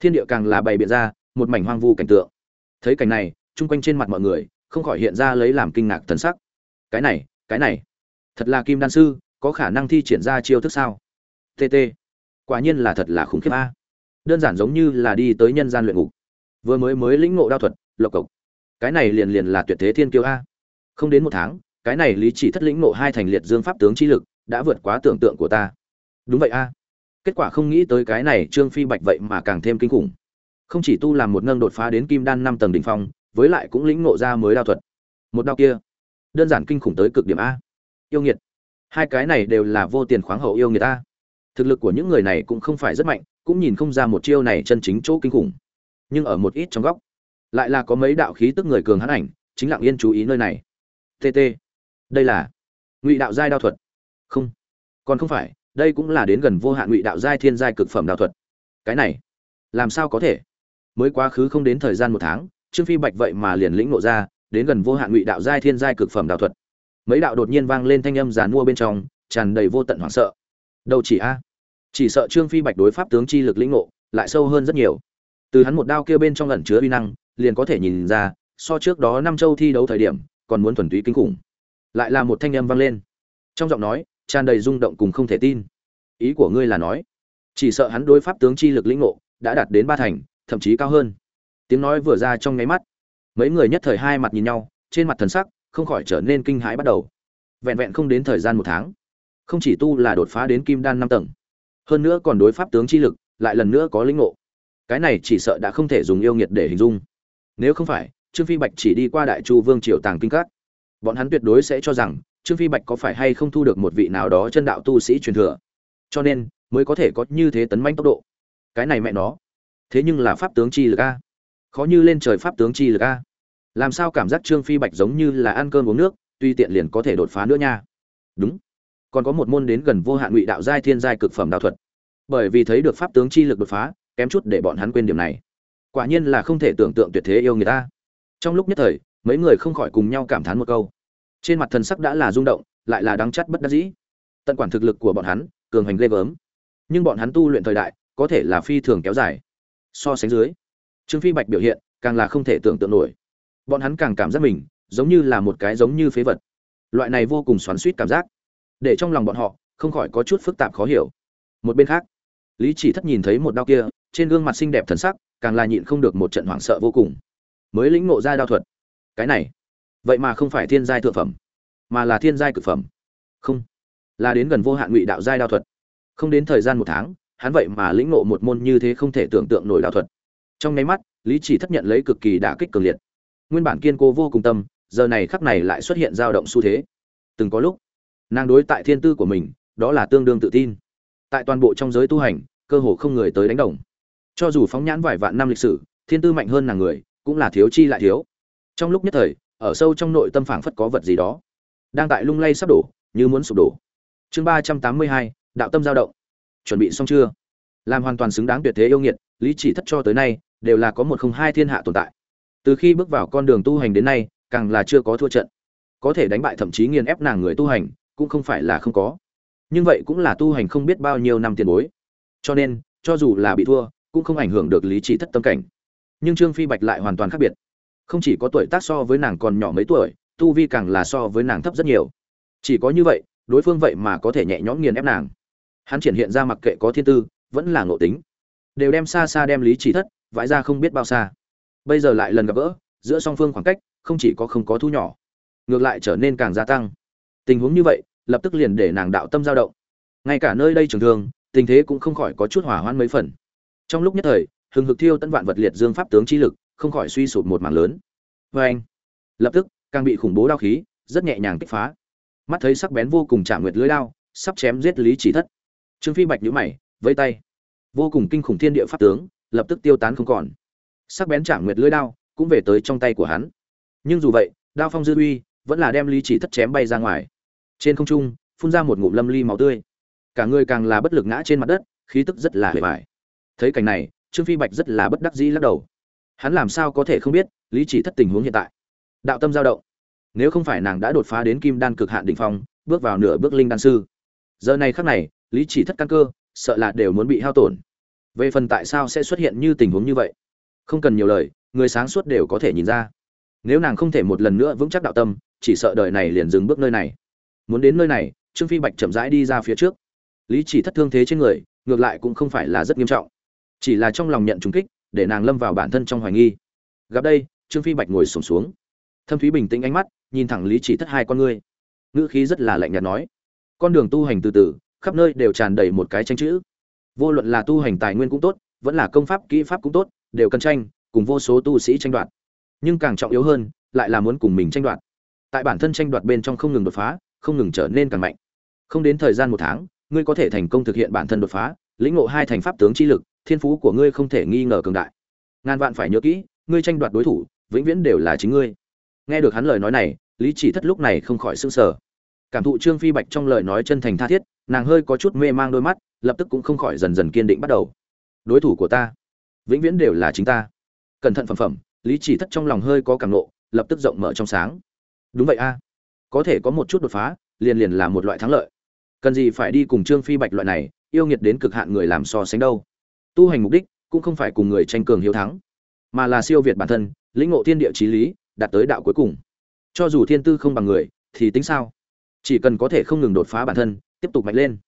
Thiên địa càng là bày biện ra một mảnh hoang vu cảnh tượng thấy cảnh này, chung quanh trên mặt mọi người, không khỏi hiện ra lấy làm kinh ngạc thần sắc. Cái này cái này, thật là kim đan sư, có khả năng thi triển ra chiêu thức sao? Tt quả nhiên là thật là khủng khiếp a. Đơn giản giống như là đi tới nhân gian luyện ngục. Vừa mới mới lĩnh ngộ đao thuật, lộc cộc. Cái này liền liền là tuyệt thế thiên kiêu a. Không đến một tháng, cái này lý chỉ thất lĩnh ngộ hai thành liệt dương pháp tướng chi lực đã vượt quá tưởng tượng của ta. Đúng vậy a. Kết quả không nghĩ tới cái này trương phi bạch vậy mà càng thêm kinh khủng không chỉ tu làm một nâng đột phá đến kim đan năm tầng đỉnh phong, với lại cũng lĩnh ngộ ra mới đao thuật. Một đao kia, đơn giản kinh khủng tới cực điểm a. Yêu nghiệt. Hai cái này đều là vô tiền khoáng hậu yêu nghiệt a. Thực lực của những người này cũng không phải rất mạnh, cũng nhìn không ra một chiêu này chân chính chỗ kinh khủng. Nhưng ở một ít trong góc, lại là có mấy đạo khí tức người cường hãn ảnh, chính lặng yên chú ý nơi này. Tt đây là ngụy đạo giai đao thuật. Không. Còn không phải, đây cũng là đến gần vô hạn ngụy đạo giai thiên giai cực phẩm đao thuật. Cái này, làm sao có thể? Mới quá khứ không đến thời gian một tháng, trương phi bạch vậy mà liền lĩnh nộ ra, đến gần vô hạn ngụy đạo giai thiên giai cực phẩm đạo thuật. Mấy đạo đột nhiên vang lên thanh âm giàn mua bên trong, tràn đầy vô tận hoảng sợ. Đâu chỉ a? Chỉ sợ trương phi bạch đối pháp tướng chi lực lĩnh ngộ lại sâu hơn rất nhiều. Từ hắn một đao kia bên trong lẩn chứa uy năng, liền có thể nhìn ra, so trước đó năm châu thi đấu thời điểm, còn muốn thuần túy kinh khủng. Lại là một thanh âm vang lên. Trong giọng nói, tràn đầy rung động cùng không thể tin. Ý của ngươi là nói, chỉ sợ hắn đối pháp tướng chi lực lĩnh ngộ đã đạt đến ba thành thậm chí cao hơn. Tiếng nói vừa ra trong nháy mắt, mấy người nhất thời hai mặt nhìn nhau, trên mặt thần sắc không khỏi trở nên kinh hãi bắt đầu. Vẹn vẹn không đến thời gian một tháng, không chỉ tu là đột phá đến kim đan năm tầng, hơn nữa còn đối pháp tướng chi lực, lại lần nữa có lĩnh ngộ. Cái này chỉ sợ đã không thể dùng yêu nghiệt để hình dung. Nếu không phải, trương phi bạch chỉ đi qua đại chu vương triều tàng kinh các. Bọn hắn tuyệt đối sẽ cho rằng, trương phi bạch có phải hay không thu được một vị nào đó chân đạo tu sĩ truyền thừa. Cho nên, mới có thể có như thế tấn manh tốc độ. Cái này mẹ nó thế nhưng là pháp tướng chi lực a. Khó như lên trời pháp tướng chi lực a. Làm sao cảm giác trương phi bạch giống như là ăn cơm uống nước, tuy tiện liền có thể đột phá nữa nha. Đúng. Còn có một môn đến gần vô hạn ngụy đạo giai thiên giai cực phẩm đạo thuật. Bởi vì thấy được pháp tướng chi lực đột phá, kém chút để bọn hắn quên điểm này. Quả nhiên là không thể tưởng tượng tuyệt thế yêu người ta. Trong lúc nhất thời, mấy người không khỏi cùng nhau cảm thán một câu. Trên mặt thần sắc đã là rung động, lại là đắng chắt bất đắc dĩ. Tận quản thực lực của bọn hắn, cường hành ghê gớm. Nhưng bọn hắn tu luyện thời đại, có thể là phi thường kéo dài so sánh dưới. Trương phi bạch biểu hiện càng là không thể tưởng tượng nổi. Bọn hắn càng cảm giác mình giống như là một cái giống như phế vật. Loại này vô cùng xoắn suýt cảm giác, để trong lòng bọn họ không khỏi có chút phức tạp khó hiểu. Một bên khác, lý chỉ thất nhìn thấy một đao kia, trên gương mặt xinh đẹp thần sắc càng là nhịn không được một trận hoảng sợ vô cùng. Mới lĩnh ngộ ra đao thuật. Cái này, vậy mà không phải thiên giai thượng phẩm, mà là thiên giai cực phẩm. Không, là đến gần vô hạn ngụy đạo giai đao thuật. Không đến thời gian một tháng hắn vậy mà lĩnh ngộ một môn như thế không thể tưởng tượng nổi đạo thuật. Trong nháy mắt, lý chỉ thất nhận lấy cực kỳ đả kích cường liệt. Nguyên bản kiên cố vô cùng tâm, giờ này khắc này lại xuất hiện dao động xu thế. Từng có lúc, nàng đối tại thiên tư của mình, đó là tương đương tự tin. Tại toàn bộ trong giới tu hành, cơ hồ không người tới đánh đồng. Cho dù phóng nhãn vài vạn năm lịch sử, thiên tư mạnh hơn nàng người, cũng là thiếu chi lại thiếu. Trong lúc nhất thời, ở sâu trong nội tâm phảng phất có vật gì đó, đang tại lung lay sắp đổ, như muốn sụp đổ. Chương ba trăm tám mươi hai, đạo tâm dao động chuẩn bị xong chưa? Làm hoàn toàn xứng đáng tuyệt thế yêu nghiệt, lý chỉ thất cho tới nay, đều là có một không hai thiên hạ tồn tại. Từ khi bước vào con đường tu hành đến nay, càng là chưa có thua trận. Có thể đánh bại thậm chí nghiền ép nàng người tu hành, cũng không phải là không có. Nhưng vậy cũng là tu hành không biết bao nhiêu năm tiền bối. Cho nên, cho dù là bị thua, cũng không ảnh hưởng được lý chỉ thất tâm cảnh. Nhưng trương phi bạch lại hoàn toàn khác biệt. Không chỉ có tuổi tác so với nàng còn nhỏ mấy tuổi, tu vi càng là so với nàng thấp rất nhiều. Chỉ có như vậy, đối phương vậy mà có thể nhẹ nhõm nghiền ép nàng hắn triển hiện ra mặc kệ có thiên tư, vẫn là ngộ tính. Đều đem xa xa đem lý chỉ thất, vãi ra không biết bao xa. Bây giờ lại lần gặp gỡ, giữa song phương khoảng cách, không chỉ có không có thu nhỏ, ngược lại trở nên càng gia tăng. Tình huống như vậy, lập tức liền để nàng đạo tâm dao động. Ngay cả nơi đây trường thương, tình thế cũng không khỏi có chút hỏa hoãn mấy phần. Trong lúc nhất thời, hừng hực thiêu tân vạn vật liệt dương pháp tướng chi lực, không khỏi suy sụp một mảng lớn. Vê anh, lập tức, càng bị khủng bố đao khí, rất nhẹ nhàng kích phá. Mắt thấy sắc bén vô cùng trả nguyệt lưới đao, sắp chém giết lý chỉ thất trương phi bạch nhíu mày, vẫy tay. Vô cùng kinh khủng thiên địa pháp tướng, lập tức tiêu tán không còn. Sắc bén trả nguyệt lưỡi đao cũng về tới trong tay của hắn. Nhưng dù vậy, đao phong dư uy vẫn là đem lý chỉ thất chém bay ra ngoài. Trên không trung, phun ra một ngụm lâm ly máu tươi. Cả người càng là bất lực ngã trên mặt đất, khí tức rất là hề vải thấy cảnh này, trương phi bạch rất là bất đắc dĩ lắc đầu. Hắn làm sao có thể không biết lý chỉ thất tình huống hiện tại? Đạo tâm giao động. Nếu không phải nàng đã đột phá đến kim đan cực hạn đỉnh phong, bước vào nửa bước linh đan sư. Giờ này khắc này lý chỉ thất căn cơ, sợ là đều muốn bị hao tổn. Về phần tại sao sẽ xuất hiện như tình huống như vậy? Không cần nhiều lời, người sáng suốt đều có thể nhìn ra. Nếu nàng không thể một lần nữa vững chắc đạo tâm, chỉ sợ đời này liền dừng bước nơi này. Muốn đến nơi này, trương phi bạch chậm rãi đi ra phía trước. Lý chỉ thất thương thế trên người, ngược lại cũng không phải là rất nghiêm trọng. Chỉ là trong lòng nhận trùng kích, để nàng lâm vào bản thân trong hoài nghi. Gặp đây, trương phi bạch ngồi sổm xuống. Thâm thúy bình tĩnh ánh mắt, nhìn thẳng lý chỉ thất hai con ngươi. Ngữ khí rất là lạnh nhạt nói. Con đường tu hành từ từ khắp nơi đều tràn đầy một cái tranh chữ. Vô luận là tu hành tài nguyên cũng tốt, vẫn là công pháp, kỹ pháp cũng tốt, đều cần tranh, cùng vô số tu sĩ tranh đoạt. Nhưng càng trọng yếu hơn, lại là muốn cùng mình tranh đoạt. Tại bản thân tranh đoạt bên trong không ngừng đột phá, không ngừng trở nên càng mạnh. Không đến thời gian một tháng, ngươi có thể thành công thực hiện bản thân đột phá, lĩnh ngộ hai thành pháp tướng chi lực, thiên phú của ngươi không thể nghi ngờ cường đại. Ngàn vạn phải nhớ kỹ, ngươi tranh đoạt đối thủ, vĩnh viễn đều là chính ngươi. Nghe được hắn lời nói này, lý chỉ thất lúc này không khỏi sững sờ. Cảm thụ trương phi bạch trong lời nói chân thành tha thiết nàng hơi có chút mê mang đôi mắt, lập tức cũng không khỏi dần dần kiên định bắt đầu. Đối thủ của ta, vĩnh viễn đều là chính ta. Cẩn thận phẩm phẩm, lý chỉ thất trong lòng hơi có cảm nộ, lập tức rộng mở trong sáng. Đúng vậy a, có thể có một chút đột phá, liền liền là một loại thắng lợi. Cần gì phải đi cùng trương phi bạch loại này, yêu nghiệt đến cực hạn người làm so sánh đâu. Tu hành mục đích, cũng không phải cùng người tranh cường hiếu thắng, mà là siêu việt bản thân, lĩnh ngộ thiên địa trí lý, đạt tới đạo cuối cùng. Cho dù thiên tư không bằng người, thì tính sao? Chỉ cần có thể không ngừng đột phá bản thân tiếp tục mạnh lên.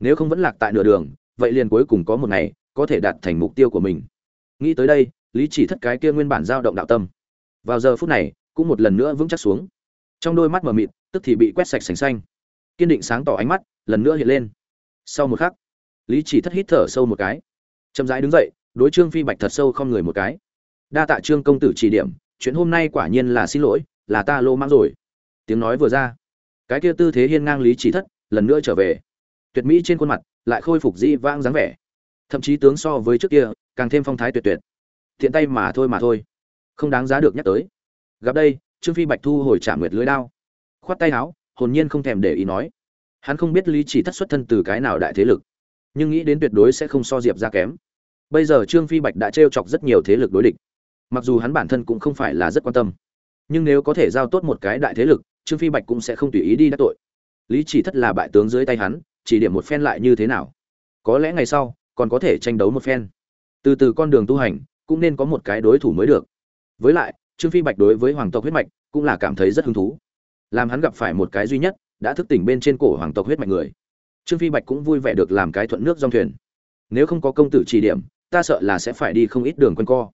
Nếu không vẫn lạc tại nửa đường, vậy liền cuối cùng có một ngày, có thể đạt thành mục tiêu của mình. Nghĩ tới đây, lý chỉ thất cái kia nguyên bản dao động đạo tâm. Vào giờ phút này, cũng một lần nữa vững chắc xuống. Trong đôi mắt mờ mịt, tức thì bị quét sạch sành xanh. Kiên định sáng tỏ ánh mắt, lần nữa hiện lên. Sau một khắc, lý chỉ thất hít thở sâu một cái. Chậm rãi đứng dậy, đối trương phi bạch thật sâu không người một cái. Đa tạ trương công tử chỉ điểm, chuyện hôm nay quả nhiên là xin lỗi, là ta lô mang rồi. Tiếng nói vừa ra, cái kia tư thế hiên ngang lý chỉ thất lần nữa trở về. Tuyệt mỹ trên khuôn mặt lại khôi phục dĩ vãng dáng vẻ. Thậm chí tướng so với trước kia, càng thêm phong thái tuyệt tuyệt. Thiện tay mà thôi mà thôi. Không đáng giá được nhắc tới. Gặp đây, trương phi bạch thu hồi trả nguyệt lưới đao. Khoát tay áo, hồn nhiên không thèm để ý nói. Hắn không biết lý chỉ thất xuất thân từ cái nào đại thế lực, nhưng nghĩ đến tuyệt đối sẽ không so diệp ra kém. Bây giờ trương phi bạch đã t chọc rất nhiều thế lực đối địch. Mặc dù hắn bản thân cũng không phải là rất quan tâm, nhưng nếu có thể giao tốt một cái đại thế lực, trương phi bạch cũng sẽ không tùy ý đi đắc tội lý chỉ thất là bại tướng dưới tay hắn, chỉ điểm một phen lại như thế nào? Có lẽ ngày sau, còn có thể tranh đấu một phen. Từ từ con đường tu hành, cũng nên có một cái đối thủ mới được. Với lại, trương phi bạch đối với hoàng tộc huyết mạch cũng là cảm thấy rất hứng thú. Làm hắn gặp phải một cái duy nhất, đã thức tỉnh bên trên cổ hoàng tộc huyết mạch người. Trương phi bạch cũng vui vẻ được làm cái thuận nước dòng thuyền. Nếu không có công tử chỉ điểm, ta sợ là sẽ phải đi không ít đường quanh co.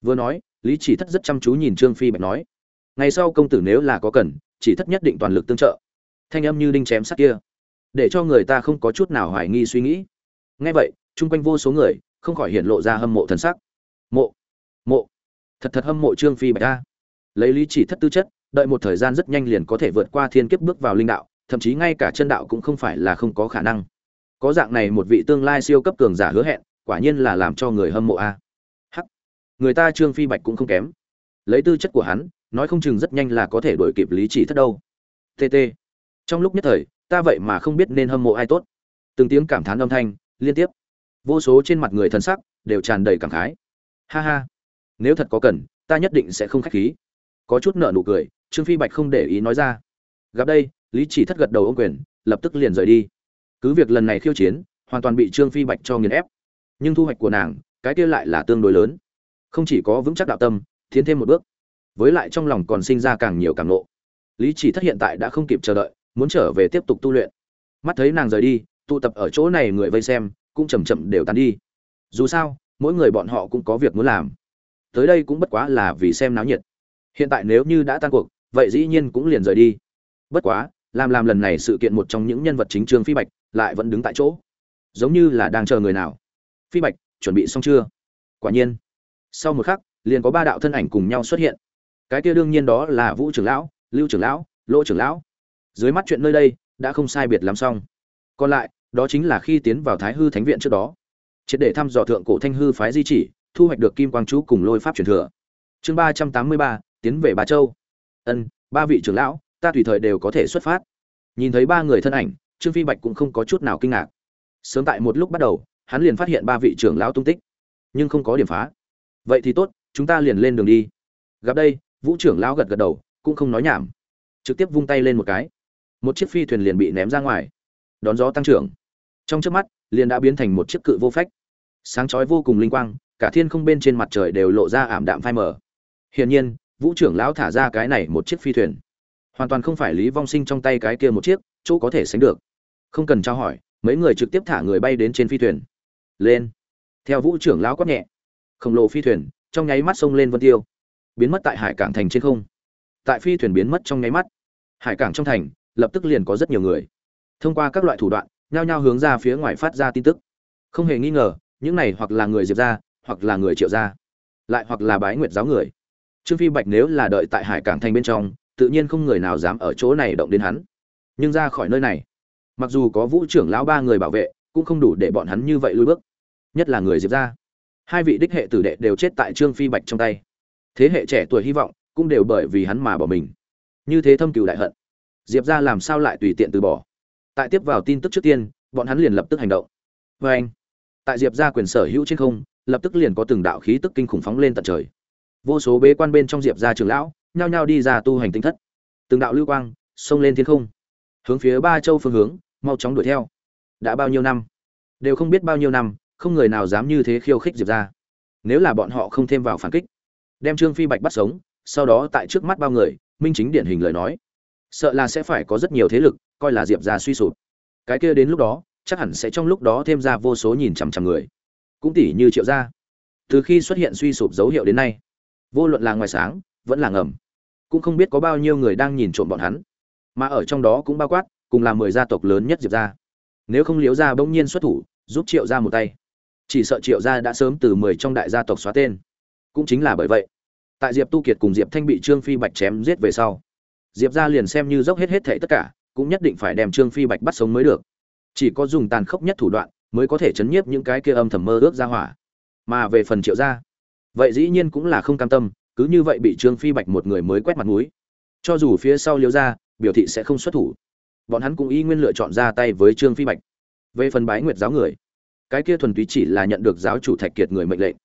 Vừa nói, lý chỉ thất rất chăm chú nhìn trương phi bạch nói, ngày sau công tử nếu là có cần, chỉ thất nhất định toàn lực tương trợ thanh âm như đinh chém sắt kia, để cho người ta không có chút nào hoài nghi suy nghĩ. Ngay vậy, chung quanh vô số người không khỏi hiện lộ ra hâm mộ thần sắc. Mộ mộ, thật thật hâm mộ trương phi bạch ta lấy lý chỉ thất tư chất, đợi một thời gian rất nhanh liền có thể vượt qua thiên kiếp bước vào linh đạo, thậm chí ngay cả chân đạo cũng không phải là không có khả năng. Có dạng này một vị tương lai siêu cấp cường giả hứa hẹn, quả nhiên là làm cho người hâm mộ a. Hắc, người ta trương phi bạch cũng không kém. Lấy tư chất của hắn, nói không chừng rất nhanh là có thể đổi kịp lý chỉ thất đâu. Tt trong lúc nhất thời, ta vậy mà không biết nên hâm mộ ai tốt. Từng tiếng cảm thán âm thanh, liên tiếp. Vô số trên mặt người thân sắc đều tràn đầy cảm khái. Ha ha, nếu thật có cần, ta nhất định sẽ không khách khí. Có chút nợ nụ cười, trương phi bạch không để ý nói ra. Gặp đây, lý chỉ thất gật đầu ô quyền, lập tức liền rời đi. Cứ việc lần này khiêu chiến, hoàn toàn bị trương phi bạch cho nghiền ép. Nhưng thu hoạch của nàng, cái kia lại là tương đối lớn. Không chỉ có vững chắc đạo tâm, tiến thêm một bước. Với lại trong lòng còn sinh ra càng nhiều càng nộ lý chỉ thất hiện tại đã không kịp chờ đợi muốn trở về tiếp tục tu luyện. Mắt thấy nàng rời đi, tụ tập ở chỗ này người vây xem, cũng chầm chậm đều tan đi. Dù sao, mỗi người bọn họ cũng có việc muốn làm. Tới đây cũng bất quá là vì xem náo nhiệt. Hiện tại nếu như đã tan cuộc, vậy dĩ nhiên cũng liền rời đi. Bất quá, làm làm lần này sự kiện một trong những nhân vật chính trương phi bạch lại vẫn đứng tại chỗ. Giống như là đang chờ người nào. Phi bạch, chuẩn bị xong chưa? Quả nhiên. Sau một khắc, liền có ba đạo thân ảnh cùng nhau xuất hiện. Cái kia đương nhiên đó là vũ trưởng lão, lưu trưởng lão, lỗ trưởng lão dưới mắt chuyện nơi đây đã không sai biệt lắm xong. Còn lại, đó chính là khi tiến vào thái hư thánh viện trước đó. Triệt để thăm dò thượng cổ thanh hư phái di chỉ, thu hoạch được kim quang chú cùng lôi pháp truyền thừa. Chương ba trăm tám mươi ba, tiến về ba châu. Ân, ba vị trưởng lão, ta tùy thời đều có thể xuất phát. Nhìn thấy ba người thân ảnh, trương phi bạch cũng không có chút nào kinh ngạc. Sớm tại một lúc bắt đầu, hắn liền phát hiện ba vị trưởng lão tung tích, nhưng không có điểm phá. Vậy thì tốt, chúng ta liền lên đường đi. Gặp đây, vũ trưởng lão gật gật đầu, cũng không nói nhảm. Trực tiếp vung tay lên một cái một chiếc phi thuyền liền bị ném ra ngoài. Đón gió tăng trưởng. Trong trước mắt, liền đã biến thành một chiếc cự vô phách. Sáng chói vô cùng linh quang, cả thiên không bên trên mặt trời đều lộ ra ảm đạm phai mờ. Hiển nhiên, vũ trưởng lão thả ra cái này một chiếc phi thuyền. Hoàn toàn không phải lý vong sinh trong tay cái kia một chiếc, chỗ có thể sánh được. Không cần trao hỏi, mấy người trực tiếp thả người bay đến trên phi thuyền. Lên. Theo vũ trưởng lão quát nhẹ. Khổng lồ phi thuyền, trong nháy mắt xông lên vân tiêu. Biến mất tại hải cảng thành trên không. Tại phi thuyền biến mất trong nháy mắt. Hải cảng trong thành lập tức liền có rất nhiều người. Thông qua các loại thủ đoạn, nhao nhao hướng ra phía ngoài phát ra tin tức. Không hề nghi ngờ, những này hoặc là người diệp gia, hoặc là người triệu gia, lại hoặc là bái nguyệt giáo người. Trương phi bạch nếu là đợi tại hải cảng thành bên trong, tự nhiên không người nào dám ở chỗ này động đến hắn. Nhưng ra khỏi nơi này, mặc dù có vũ trưởng lão ba người bảo vệ, cũng không đủ để bọn hắn như vậy lui bước. Nhất là người diệp gia. Hai vị đích hệ tử đệ đều chết tại trương phi bạch trong tay. Thế hệ trẻ tuổi hy vọng cũng đều bởi vì hắn mà bỏ mình. Như thế thâm cừu đại hận diệp gia làm sao lại tùy tiện từ bỏ? Tại tiếp vào tin tức trước tiên, bọn hắn liền lập tức hành động. Vê anh, tại diệp gia quyền sở hữu trên không, lập tức liền có từng đạo khí tức kinh khủng phóng lên tận trời. Vô số bế quan bên trong diệp gia trường lão, nhao nhao đi ra tu hành tinh thất. Từng đạo lưu quang, xông lên thiên không. Hướng phía ba châu phương hướng, mau chóng đuổi theo. Đã bao nhiêu năm? Đều không biết bao nhiêu năm, không người nào dám như thế khiêu khích diệp ra. Nếu là bọn họ không thêm vào phản kích, đem trương phi bạch bắt sống, sau đó tại trước mắt bao người, minh chính điển hình lời nói sợ là sẽ phải có rất nhiều thế lực, coi là diệp ra suy sụp. Cái kia đến lúc đó, chắc hẳn sẽ trong lúc đó thêm ra vô số nhìn chằm chằm người. Cũng tỷ như triệu gia. Từ khi xuất hiện suy sụp dấu hiệu đến nay, vô luận là ngoài sáng, vẫn là ngầm, cũng không biết có bao nhiêu người đang nhìn trộm bọn hắn. Mà ở trong đó cũng bao quát, cùng là mười gia tộc lớn nhất diệp gia. Nếu không liếu gia bỗng nhiên xuất thủ, giúp triệu gia một tay. Chỉ sợ triệu gia đã sớm từ mười trong đại gia tộc xóa tên. Cũng chính là bởi vậy, tại diệp tu kiệt cùng diệp thanh bị trương phi bạch chém giết về sau diệp gia liền xem như dốc hết hết thệ tất cả, cũng nhất định phải đem trương phi bạch bắt sống mới được. Chỉ có dùng tàn khốc nhất thủ đoạn, mới có thể chấn nhiếp những cái kia âm thầm mơ ước ra hỏa. Mà về phần triệu gia, vậy dĩ nhiên cũng là không cam tâm, cứ như vậy bị trương phi bạch một người mới quét mặt mũi. Cho dù phía sau liêu gia, biểu thị sẽ không xuất thủ. Bọn hắn cũng y nguyên lựa chọn ra tay với trương phi bạch. Về phần bái nguyệt giáo người, cái kia thuần túy chỉ là nhận được giáo chủ thạch kiệt người mệnh lệnh.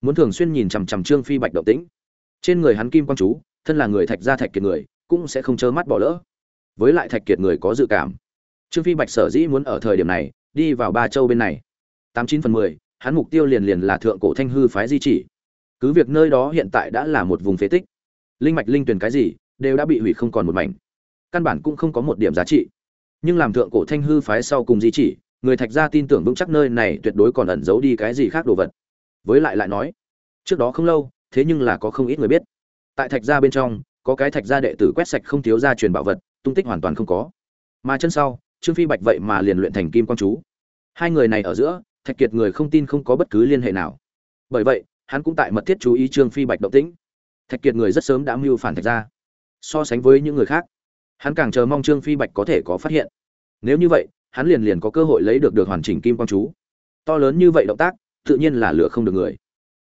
Muốn thường xuyên nhìn chằm chằm trương phi bạch động tĩnh. Trên người hắn kim quang chú, thân là người thạch gia thạch kiệt người cũng sẽ không trơ mắt bỏ lỡ. Với lại thạch kiệt người có dự cảm. Trương phi bạch sở dĩ muốn ở thời điểm này, đi vào ba châu bên này. Tám chín phần mười, hắn mục tiêu liền liền là thượng cổ thanh hư phái di chỉ. Cứ việc nơi đó hiện tại đã là một vùng phế tích, linh mạch linh tuyển cái gì, đều đã bị hủy không còn một mảnh. Căn bản cũng không có một điểm giá trị. Nhưng làm thượng cổ thanh hư phái sau cùng di chỉ, người thạch gia tin tưởng vững chắc nơi này tuyệt đối còn ẩn giấu đi cái gì khác đồ vật. Với lại lại nói, trước đó không lâu, thế nhưng là có không ít người biết. Tại thạch gia bên trong có cái thạch gia đệ tử quét sạch không thiếu gia truyền bảo vật, tung tích hoàn toàn không có. Mà chân sau, trương phi bạch vậy mà liền luyện thành kim quang chú. Hai người này ở giữa, thạch kiệt người không tin không có bất cứ liên hệ nào. Bởi vậy, hắn cũng tại mật thiết chú ý trương phi bạch động tĩnh. Thạch kiệt người rất sớm đã mưu phản thạch gia. So sánh với những người khác, hắn càng chờ mong trương phi bạch có thể có phát hiện. Nếu như vậy, hắn liền liền có cơ hội lấy được được hoàn chỉnh kim quang chú. To lớn như vậy động tác, tự nhiên là lựa không được người.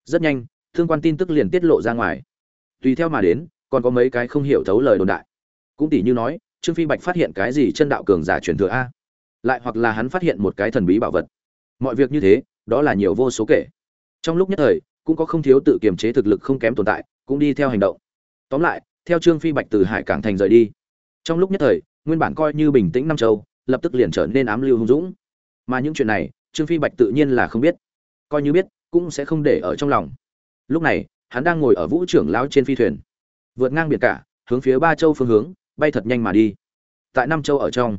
Rất nhanh, thương quan tin tức liền tiết lộ ra ngoài. Tùy theo mà đến còn có mấy cái không hiểu thấu lời đồn đại. Cũng tỷ như nói, trương phi bạch phát hiện cái gì chân đạo cường giả truyền thừa a? Lại hoặc là hắn phát hiện một cái thần bí bảo vật. Mọi việc như thế, đó là nhiều vô số kể. Trong lúc nhất thời, cũng có không thiếu tự kiềm chế thực lực không kém tồn tại, cũng đi theo hành động. Tóm lại, theo trương phi bạch từ hải cảng thành rời đi, trong lúc nhất thời, nguyên bản coi như bình tĩnh nam châu, lập tức liền trở nên ám lưu hung dũng. Mà những chuyện này, trương phi bạch tự nhiên là không biết, coi như biết, cũng sẽ không để ở trong lòng. Lúc này, hắn đang ngồi ở vũ trưởng lão trên phi thuyền vượt ngang biển cả, hướng phía ba châu phương hướng, bay thật nhanh mà đi. Tại năm châu ở trong,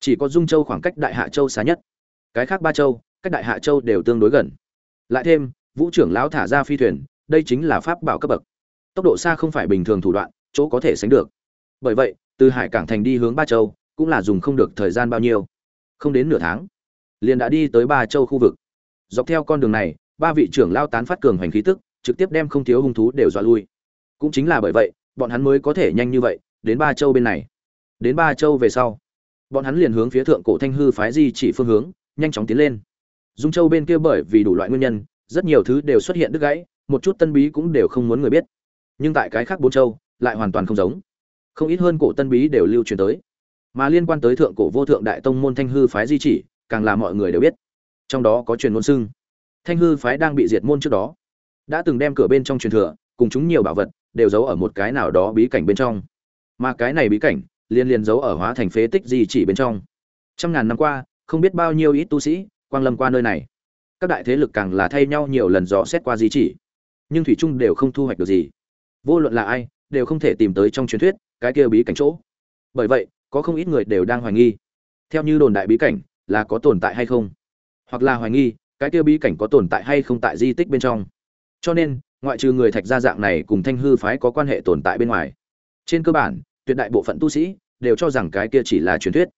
chỉ có dung châu khoảng cách đại hạ châu xa nhất. Cái khác ba châu, cách đại hạ châu đều tương đối gần. Lại thêm, vũ trưởng lão thả ra phi thuyền, đây chính là pháp bảo cấp bậc. Tốc độ xa không phải bình thường thủ đoạn, chỗ có thể sánh được. Bởi vậy, từ hải cảng thành đi hướng ba châu, cũng là dùng không được thời gian bao nhiêu. Không đến nửa tháng, liền đã đi tới ba châu khu vực. Dọc theo con đường này, ba vị trưởng lao tán phát cường hành khí tức, trực tiếp đem không thiếu hung thú đều dọa lui cũng chính là bởi vậy, bọn hắn mới có thể nhanh như vậy đến ba châu bên này. Đến ba châu về sau, bọn hắn liền hướng phía thượng cổ thanh hư phái di chỉ phương hướng, nhanh chóng tiến lên. Dung châu bên kia bởi vì đủ loại nguyên nhân, rất nhiều thứ đều xuất hiện đứt gãy, một chút tân bí cũng đều không muốn người biết. Nhưng tại cái khác bốn châu, lại hoàn toàn không giống. Không ít hơn cổ tân bí đều lưu truyền tới. Mà liên quan tới thượng cổ vô thượng đại tông môn thanh hư phái di chỉ, càng là mọi người đều biết. Trong đó có truyền ngôn xưng. Thanh hư phái đang bị diệt môn trước đó. Đã từng đem cửa bên trong truyền thừa, cùng chúng nhiều bảo vật đều giấu ở một cái nào đó bí cảnh bên trong. Mà cái này bí cảnh, liên liên giấu ở hóa thành phế tích di chỉ bên trong. Trăm ngàn năm qua, không biết bao nhiêu ít tu sĩ, quang lâm qua nơi này. Các đại thế lực càng là thay nhau nhiều lần dò xét qua di chỉ. Nhưng thủy trung đều không thu hoạch được gì. Vô luận là ai, đều không thể tìm tới trong truyền thuyết, cái kia bí cảnh chỗ. Bởi vậy, có không ít người đều đang hoài nghi. Theo như đồn đại bí cảnh, là có tồn tại hay không? Hoặc là hoài nghi, cái kia bí cảnh có tồn tại hay không tại di tích bên trong? Cho nên ngoại trừ người thạch gia dạng này cùng thanh hư phái có quan hệ tồn tại bên ngoài. Trên cơ bản, tuyệt đại bộ phận tu sĩ đều cho rằng cái kia chỉ là truyền thuyết.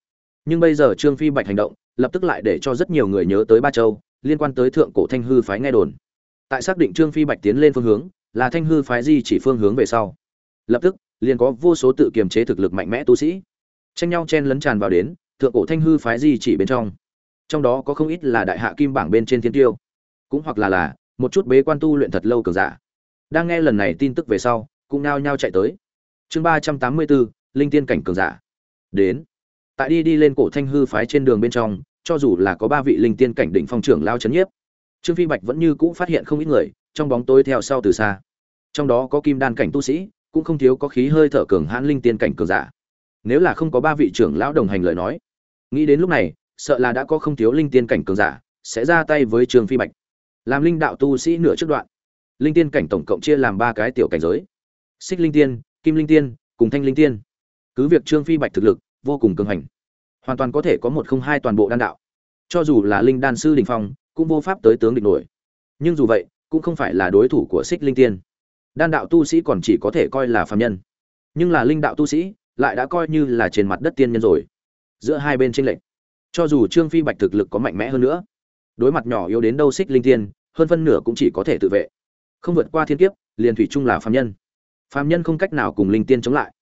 Nhưng bây giờ trương phi bạch hành động, lập tức lại để cho rất nhiều người nhớ tới ba châu, liên quan tới thượng cổ thanh hư phái nghe đồn. Tại xác định trương phi bạch tiến lên phương hướng, là thanh hư phái di chỉ phương hướng về sau. Lập tức, liền có vô số tự kiềm chế thực lực mạnh mẽ tu sĩ. Tranh nhau chen lấn tràn vào đến, thượng cổ thanh hư phái di chỉ bên trong. Trong đó có không ít là đại hạ kim bảng bên trên thiên tiêu. Cũng hoặc là là một chút bế quan tu luyện thật lâu cường giả. Đang nghe lần này tin tức về sau, cũng nao nhao chạy tới. Chương ba trăm tám mươi bốn, linh tiên cảnh cường giả. Đến. Tại đi đi lên cổ thanh hư phái trên đường bên trong, cho dù là có ba vị linh tiên cảnh đỉnh phong trưởng lao chấn nhiếp, trương phi bạch vẫn như cũ phát hiện không ít người, trong bóng tối theo sau từ xa. Trong đó có kim đan cảnh tu sĩ, cũng không thiếu có khí hơi thở cường hãn linh tiên cảnh cường giả. Nếu là không có ba vị trưởng lão đồng hành lời nói, nghĩ đến lúc này, sợ là đã có không thiếu linh tiên cảnh cường giả, sẽ ra tay với trương phi bạch làm linh đạo tu sĩ nửa trước đoạn. Linh tiên cảnh tổng cộng chia làm ba cái tiểu cảnh giới. Xích linh tiên, kim linh tiên, cùng thanh linh tiên. Cứ việc trương phi bạch thực lực vô cùng cường hành, hoàn toàn có thể có một không hai toàn bộ đan đạo. Cho dù là linh đan sư đình phong, cũng vô pháp tới tướng địch nổi. Nhưng dù vậy, cũng không phải là đối thủ của xích linh tiên. Đan đạo tu sĩ còn chỉ có thể coi là phạm nhân. Nhưng là linh đạo tu sĩ lại đã coi như là trên mặt đất tiên nhân rồi. Giữa hai bên tranh lệch. Cho dù trương phi bạch thực lực có mạnh mẽ hơn nữa, đối mặt nhỏ yếu đến đâu xích linh tiên hơn phân nửa cũng chỉ có thể tự vệ. Không vượt qua thiên kiếp, liền thủy chung là phạm nhân. Phạm nhân không cách nào cùng linh tiên chống lại.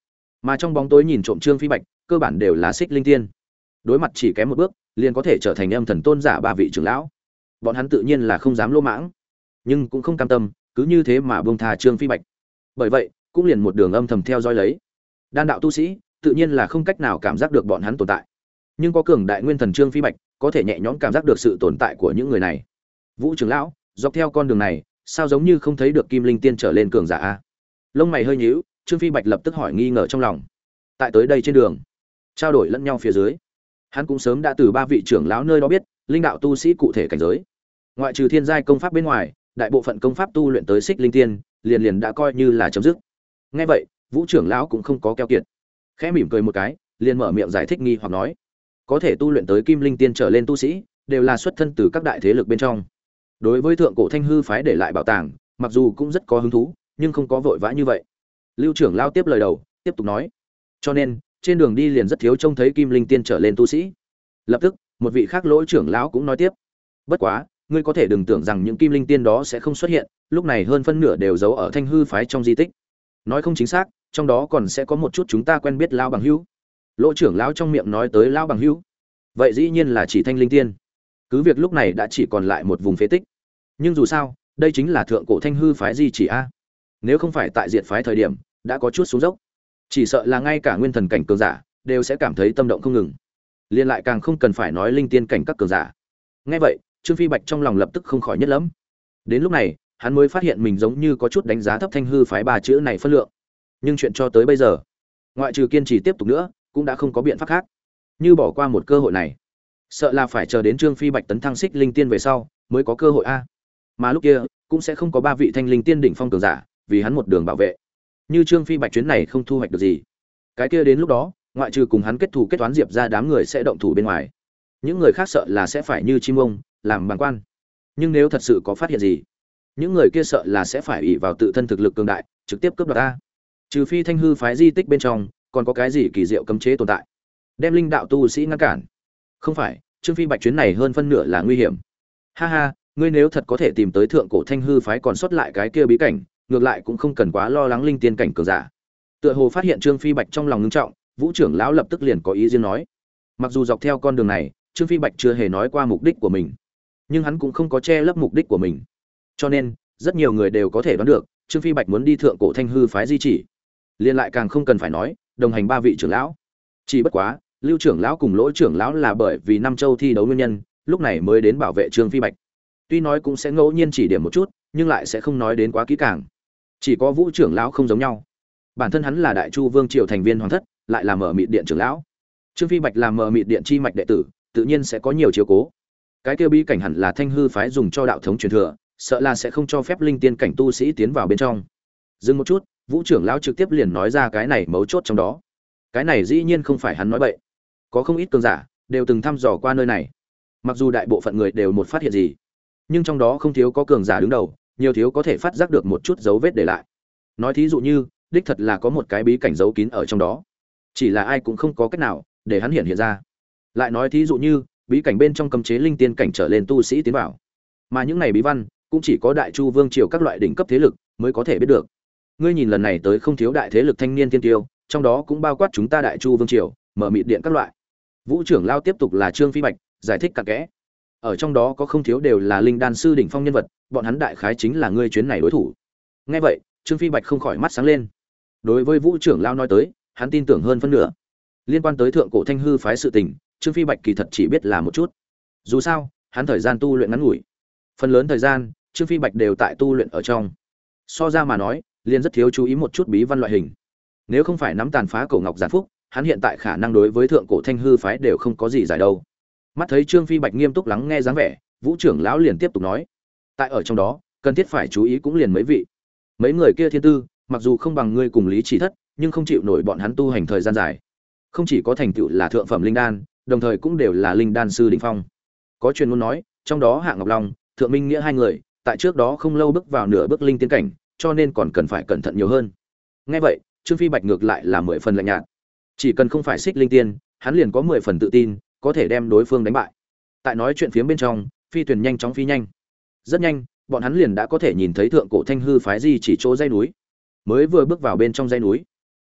Mà trong bóng tối nhìn trộm trương phi bạch, cơ bản đều là xích linh tiên. Đối mặt chỉ kém một bước, liền có thể trở thành âm thần tôn giả ba vị trưởng lão. Bọn hắn tự nhiên là không dám lô mãng, nhưng cũng không cam tâm, cứ như thế mà buông thà trương phi bạch. Bởi vậy, cũng liền một đường âm thầm theo dõi lấy. Đan đạo tu sĩ, tự nhiên là không cách nào cảm giác được bọn hắn tồn tại. Nhưng có cường đại nguyên thần trương phi bạch, có thể nhẹ nhõm cảm giác được sự tồn tại của những người này. Vũ trưởng lão dọc theo con đường này, sao giống như không thấy được kim linh tiên trở lên cường giả a? Lông mày hơi nhíu, trương phi bạch lập tức hỏi nghi ngờ trong lòng. Tại tới đây trên đường, trao đổi lẫn nhau phía dưới, hắn cũng sớm đã từ ba vị trưởng lão nơi đó biết, linh đạo tu sĩ cụ thể cảnh giới. Ngoại trừ thiên giai công pháp bên ngoài, đại bộ phận công pháp tu luyện tới xích linh tiên, liền liền đã coi như là chấm dứt. Ngay vậy, vũ trưởng lão cũng không có keo kiệt. Khẽ mỉm cười một cái, liền mở miệng giải thích nghi hoặc nói, có thể tu luyện tới kim linh tiên trở lên tu sĩ, đều là xuất thân từ các đại thế lực bên trong đối với thượng cổ thanh hư phái để lại bảo tàng, mặc dù cũng rất có hứng thú, nhưng không có vội vã như vậy. Lưu trưởng lao tiếp lời đầu, tiếp tục nói. Cho nên, trên đường đi liền rất thiếu trông thấy kim linh tiên trở lên tu sĩ. Lập tức, một vị khác lỗi trưởng lão cũng nói tiếp. Bất quá, ngươi có thể đừng tưởng rằng những kim linh tiên đó sẽ không xuất hiện, lúc này hơn phân nửa đều giấu ở thanh hư phái trong di tích. Nói không chính xác, trong đó còn sẽ có một chút chúng ta quen biết lao bằng hữu. Lỗ trưởng lão trong miệng nói tới lao bằng hữu. Vậy dĩ nhiên là chỉ thanh linh tiên cứ việc lúc này đã chỉ còn lại một vùng phế tích. Nhưng dù sao, đây chính là thượng cổ thanh hư phái di chỉ a. Nếu không phải tại diện phái thời điểm, đã có chút xuống dốc. Chỉ sợ là ngay cả nguyên thần cảnh cường giả đều sẽ cảm thấy tâm động không ngừng. Liên lại càng không cần phải nói linh tiên cảnh các cường giả. Ngay vậy, trương phi bạch trong lòng lập tức không khỏi nhất lẫm. Đến lúc này, hắn mới phát hiện mình giống như có chút đánh giá thấp thanh hư phái ba chữ này phân lượng. Nhưng chuyện cho tới bây giờ, ngoại trừ kiên trì tiếp tục nữa, cũng đã không có biện pháp khác. Như bỏ qua một cơ hội này sợ là phải chờ đến trương phi bạch tấn thăng xích linh tiên về sau, mới có cơ hội a. Mà lúc kia, cũng sẽ không có ba vị thanh linh tiên đỉnh phong cường giả, vì hắn một đường bảo vệ. Như trương phi bạch chuyến này không thu hoạch được gì. Cái kia đến lúc đó, ngoại trừ cùng hắn kết thù kết toán diệp ra đám người sẽ động thủ bên ngoài, những người khác sợ là sẽ phải như chim ông, làm bằng quan. Nhưng nếu thật sự có phát hiện gì, những người kia sợ là sẽ phải ỉ vào tự thân thực lực cường đại, trực tiếp cướp đoạt ta trừ phi thanh hư phái di tích bên trong, còn có cái gì kỳ diệu cấm chế tồn tại, đem linh đạo tu sĩ ngăn cản không phải, trương phi bạch chuyến này hơn phân nửa là nguy hiểm. Ha ha, ngươi nếu thật có thể tìm tới thượng cổ thanh hư phái còn sót lại cái kia bí cảnh, ngược lại cũng không cần quá lo lắng linh tiên cảnh cường giả. Tựa hồ phát hiện trương phi bạch trong lòng ngưng trọng, vũ trưởng lão lập tức liền có ý riêng nói. Mặc dù dọc theo con đường này, trương phi bạch chưa hề nói qua mục đích của mình, nhưng hắn cũng không có che lấp mục đích của mình. Cho nên, rất nhiều người đều có thể đoán được, trương phi bạch muốn đi thượng cổ thanh hư phái di chỉ. Liên lại càng không cần phải nói, đồng hành ba vị trưởng lão. Chỉ bất quá lưu trưởng lão cùng lỗ trưởng lão là bởi vì năm châu thi đấu nguyên nhân, lúc này mới đến bảo vệ trương phi bạch. Tuy nói cũng sẽ ngẫu nhiên chỉ điểm một chút, nhưng lại sẽ không nói đến quá kỹ càng. Chỉ có vũ trưởng lão không giống nhau. Bản thân hắn là đại chu vương triều thành viên hoàng thất, lại là mở mịt điện trưởng lão. Trương phi bạch là mở mịt điện chi mạch đệ tử, tự nhiên sẽ có nhiều chiếu cố. Cái kia bi cảnh hẳn là thanh hư phái dùng cho đạo thống truyền thừa, sợ là sẽ không cho phép linh tiên cảnh tu sĩ tiến vào bên trong. Dừng một chút, vũ trưởng lão trực tiếp liền nói ra cái này mấu chốt trong đó. Cái này dĩ nhiên không phải hắn nói bậy có không ít cường giả, đều từng thăm dò qua nơi này. Mặc dù đại bộ phận người đều một phát hiện gì, nhưng trong đó không thiếu có cường giả đứng đầu, nhiều thiếu có thể phát giác được một chút dấu vết để lại. Nói thí dụ như, đích thật là có một cái bí cảnh giấu kín ở trong đó. Chỉ là ai cũng không có cách nào để hắn hiện hiện ra. Lại nói thí dụ như, bí cảnh bên trong cấm chế linh tiên cảnh trở lên tu sĩ tiến vào. Mà những này bí văn cũng chỉ có đại chu vương triều các loại đỉnh cấp thế lực mới có thể biết được. Ngươi nhìn lần này tới không thiếu đại thế lực thanh niên tiên tiêu, trong đó cũng bao quát chúng ta đại chu vương triều, mở mịt điện các loại vũ trưởng lao tiếp tục là trương phi bạch, giải thích cặn kẽ. Ở trong đó có không thiếu đều là linh đan sư đỉnh phong nhân vật, bọn hắn đại khái chính là ngươi chuyến này đối thủ. Nghe vậy, trương phi bạch không khỏi mắt sáng lên. Đối với vũ trưởng lao nói tới, hắn tin tưởng hơn phân nửa. Liên quan tới thượng cổ thanh hư phái sự tình, trương phi bạch kỳ thật chỉ biết là một chút. Dù sao, hắn thời gian tu luyện ngắn ngủi. Phần lớn thời gian, trương phi bạch đều tại tu luyện ở trong. So ra mà nói, liền rất thiếu chú ý một chút bí văn loại hình. Nếu không phải nắm tàn phá cổ ngọc giản phúc hắn hiện tại khả năng đối với thượng cổ thanh hư phái đều không có gì giải đâu. Mắt thấy trương phi bạch nghiêm túc lắng nghe dáng vẻ, vũ trưởng lão liền tiếp tục nói, tại ở trong đó, cần thiết phải chú ý cũng liền mấy vị. Mấy người kia thiên tư, mặc dù không bằng ngươi cùng lý chỉ thất, nhưng không chịu nổi bọn hắn tu hành thời gian dài. Không chỉ có thành tựu là thượng phẩm linh đan, đồng thời cũng đều là linh đan sư đỉnh phong. Có truyền ngôn nói, trong đó hạ ngọc long, thượng minh nghĩa hai người, tại trước đó không lâu bước vào nửa bước linh tiến cảnh, cho nên còn cần phải cẩn thận nhiều hơn. Nghe vậy, trương phi bạch ngược lại là mười phần lạnh nhạt chỉ cần không phải xích linh tiên, hắn liền có mười phần tự tin, có thể đem đối phương đánh bại. Tại nói chuyện phía bên trong, phi thuyền nhanh chóng phi nhanh. Rất nhanh, bọn hắn liền đã có thể nhìn thấy thượng cổ thanh hư phái di chỉ chỗ dây núi. Mới vừa bước vào bên trong dây núi,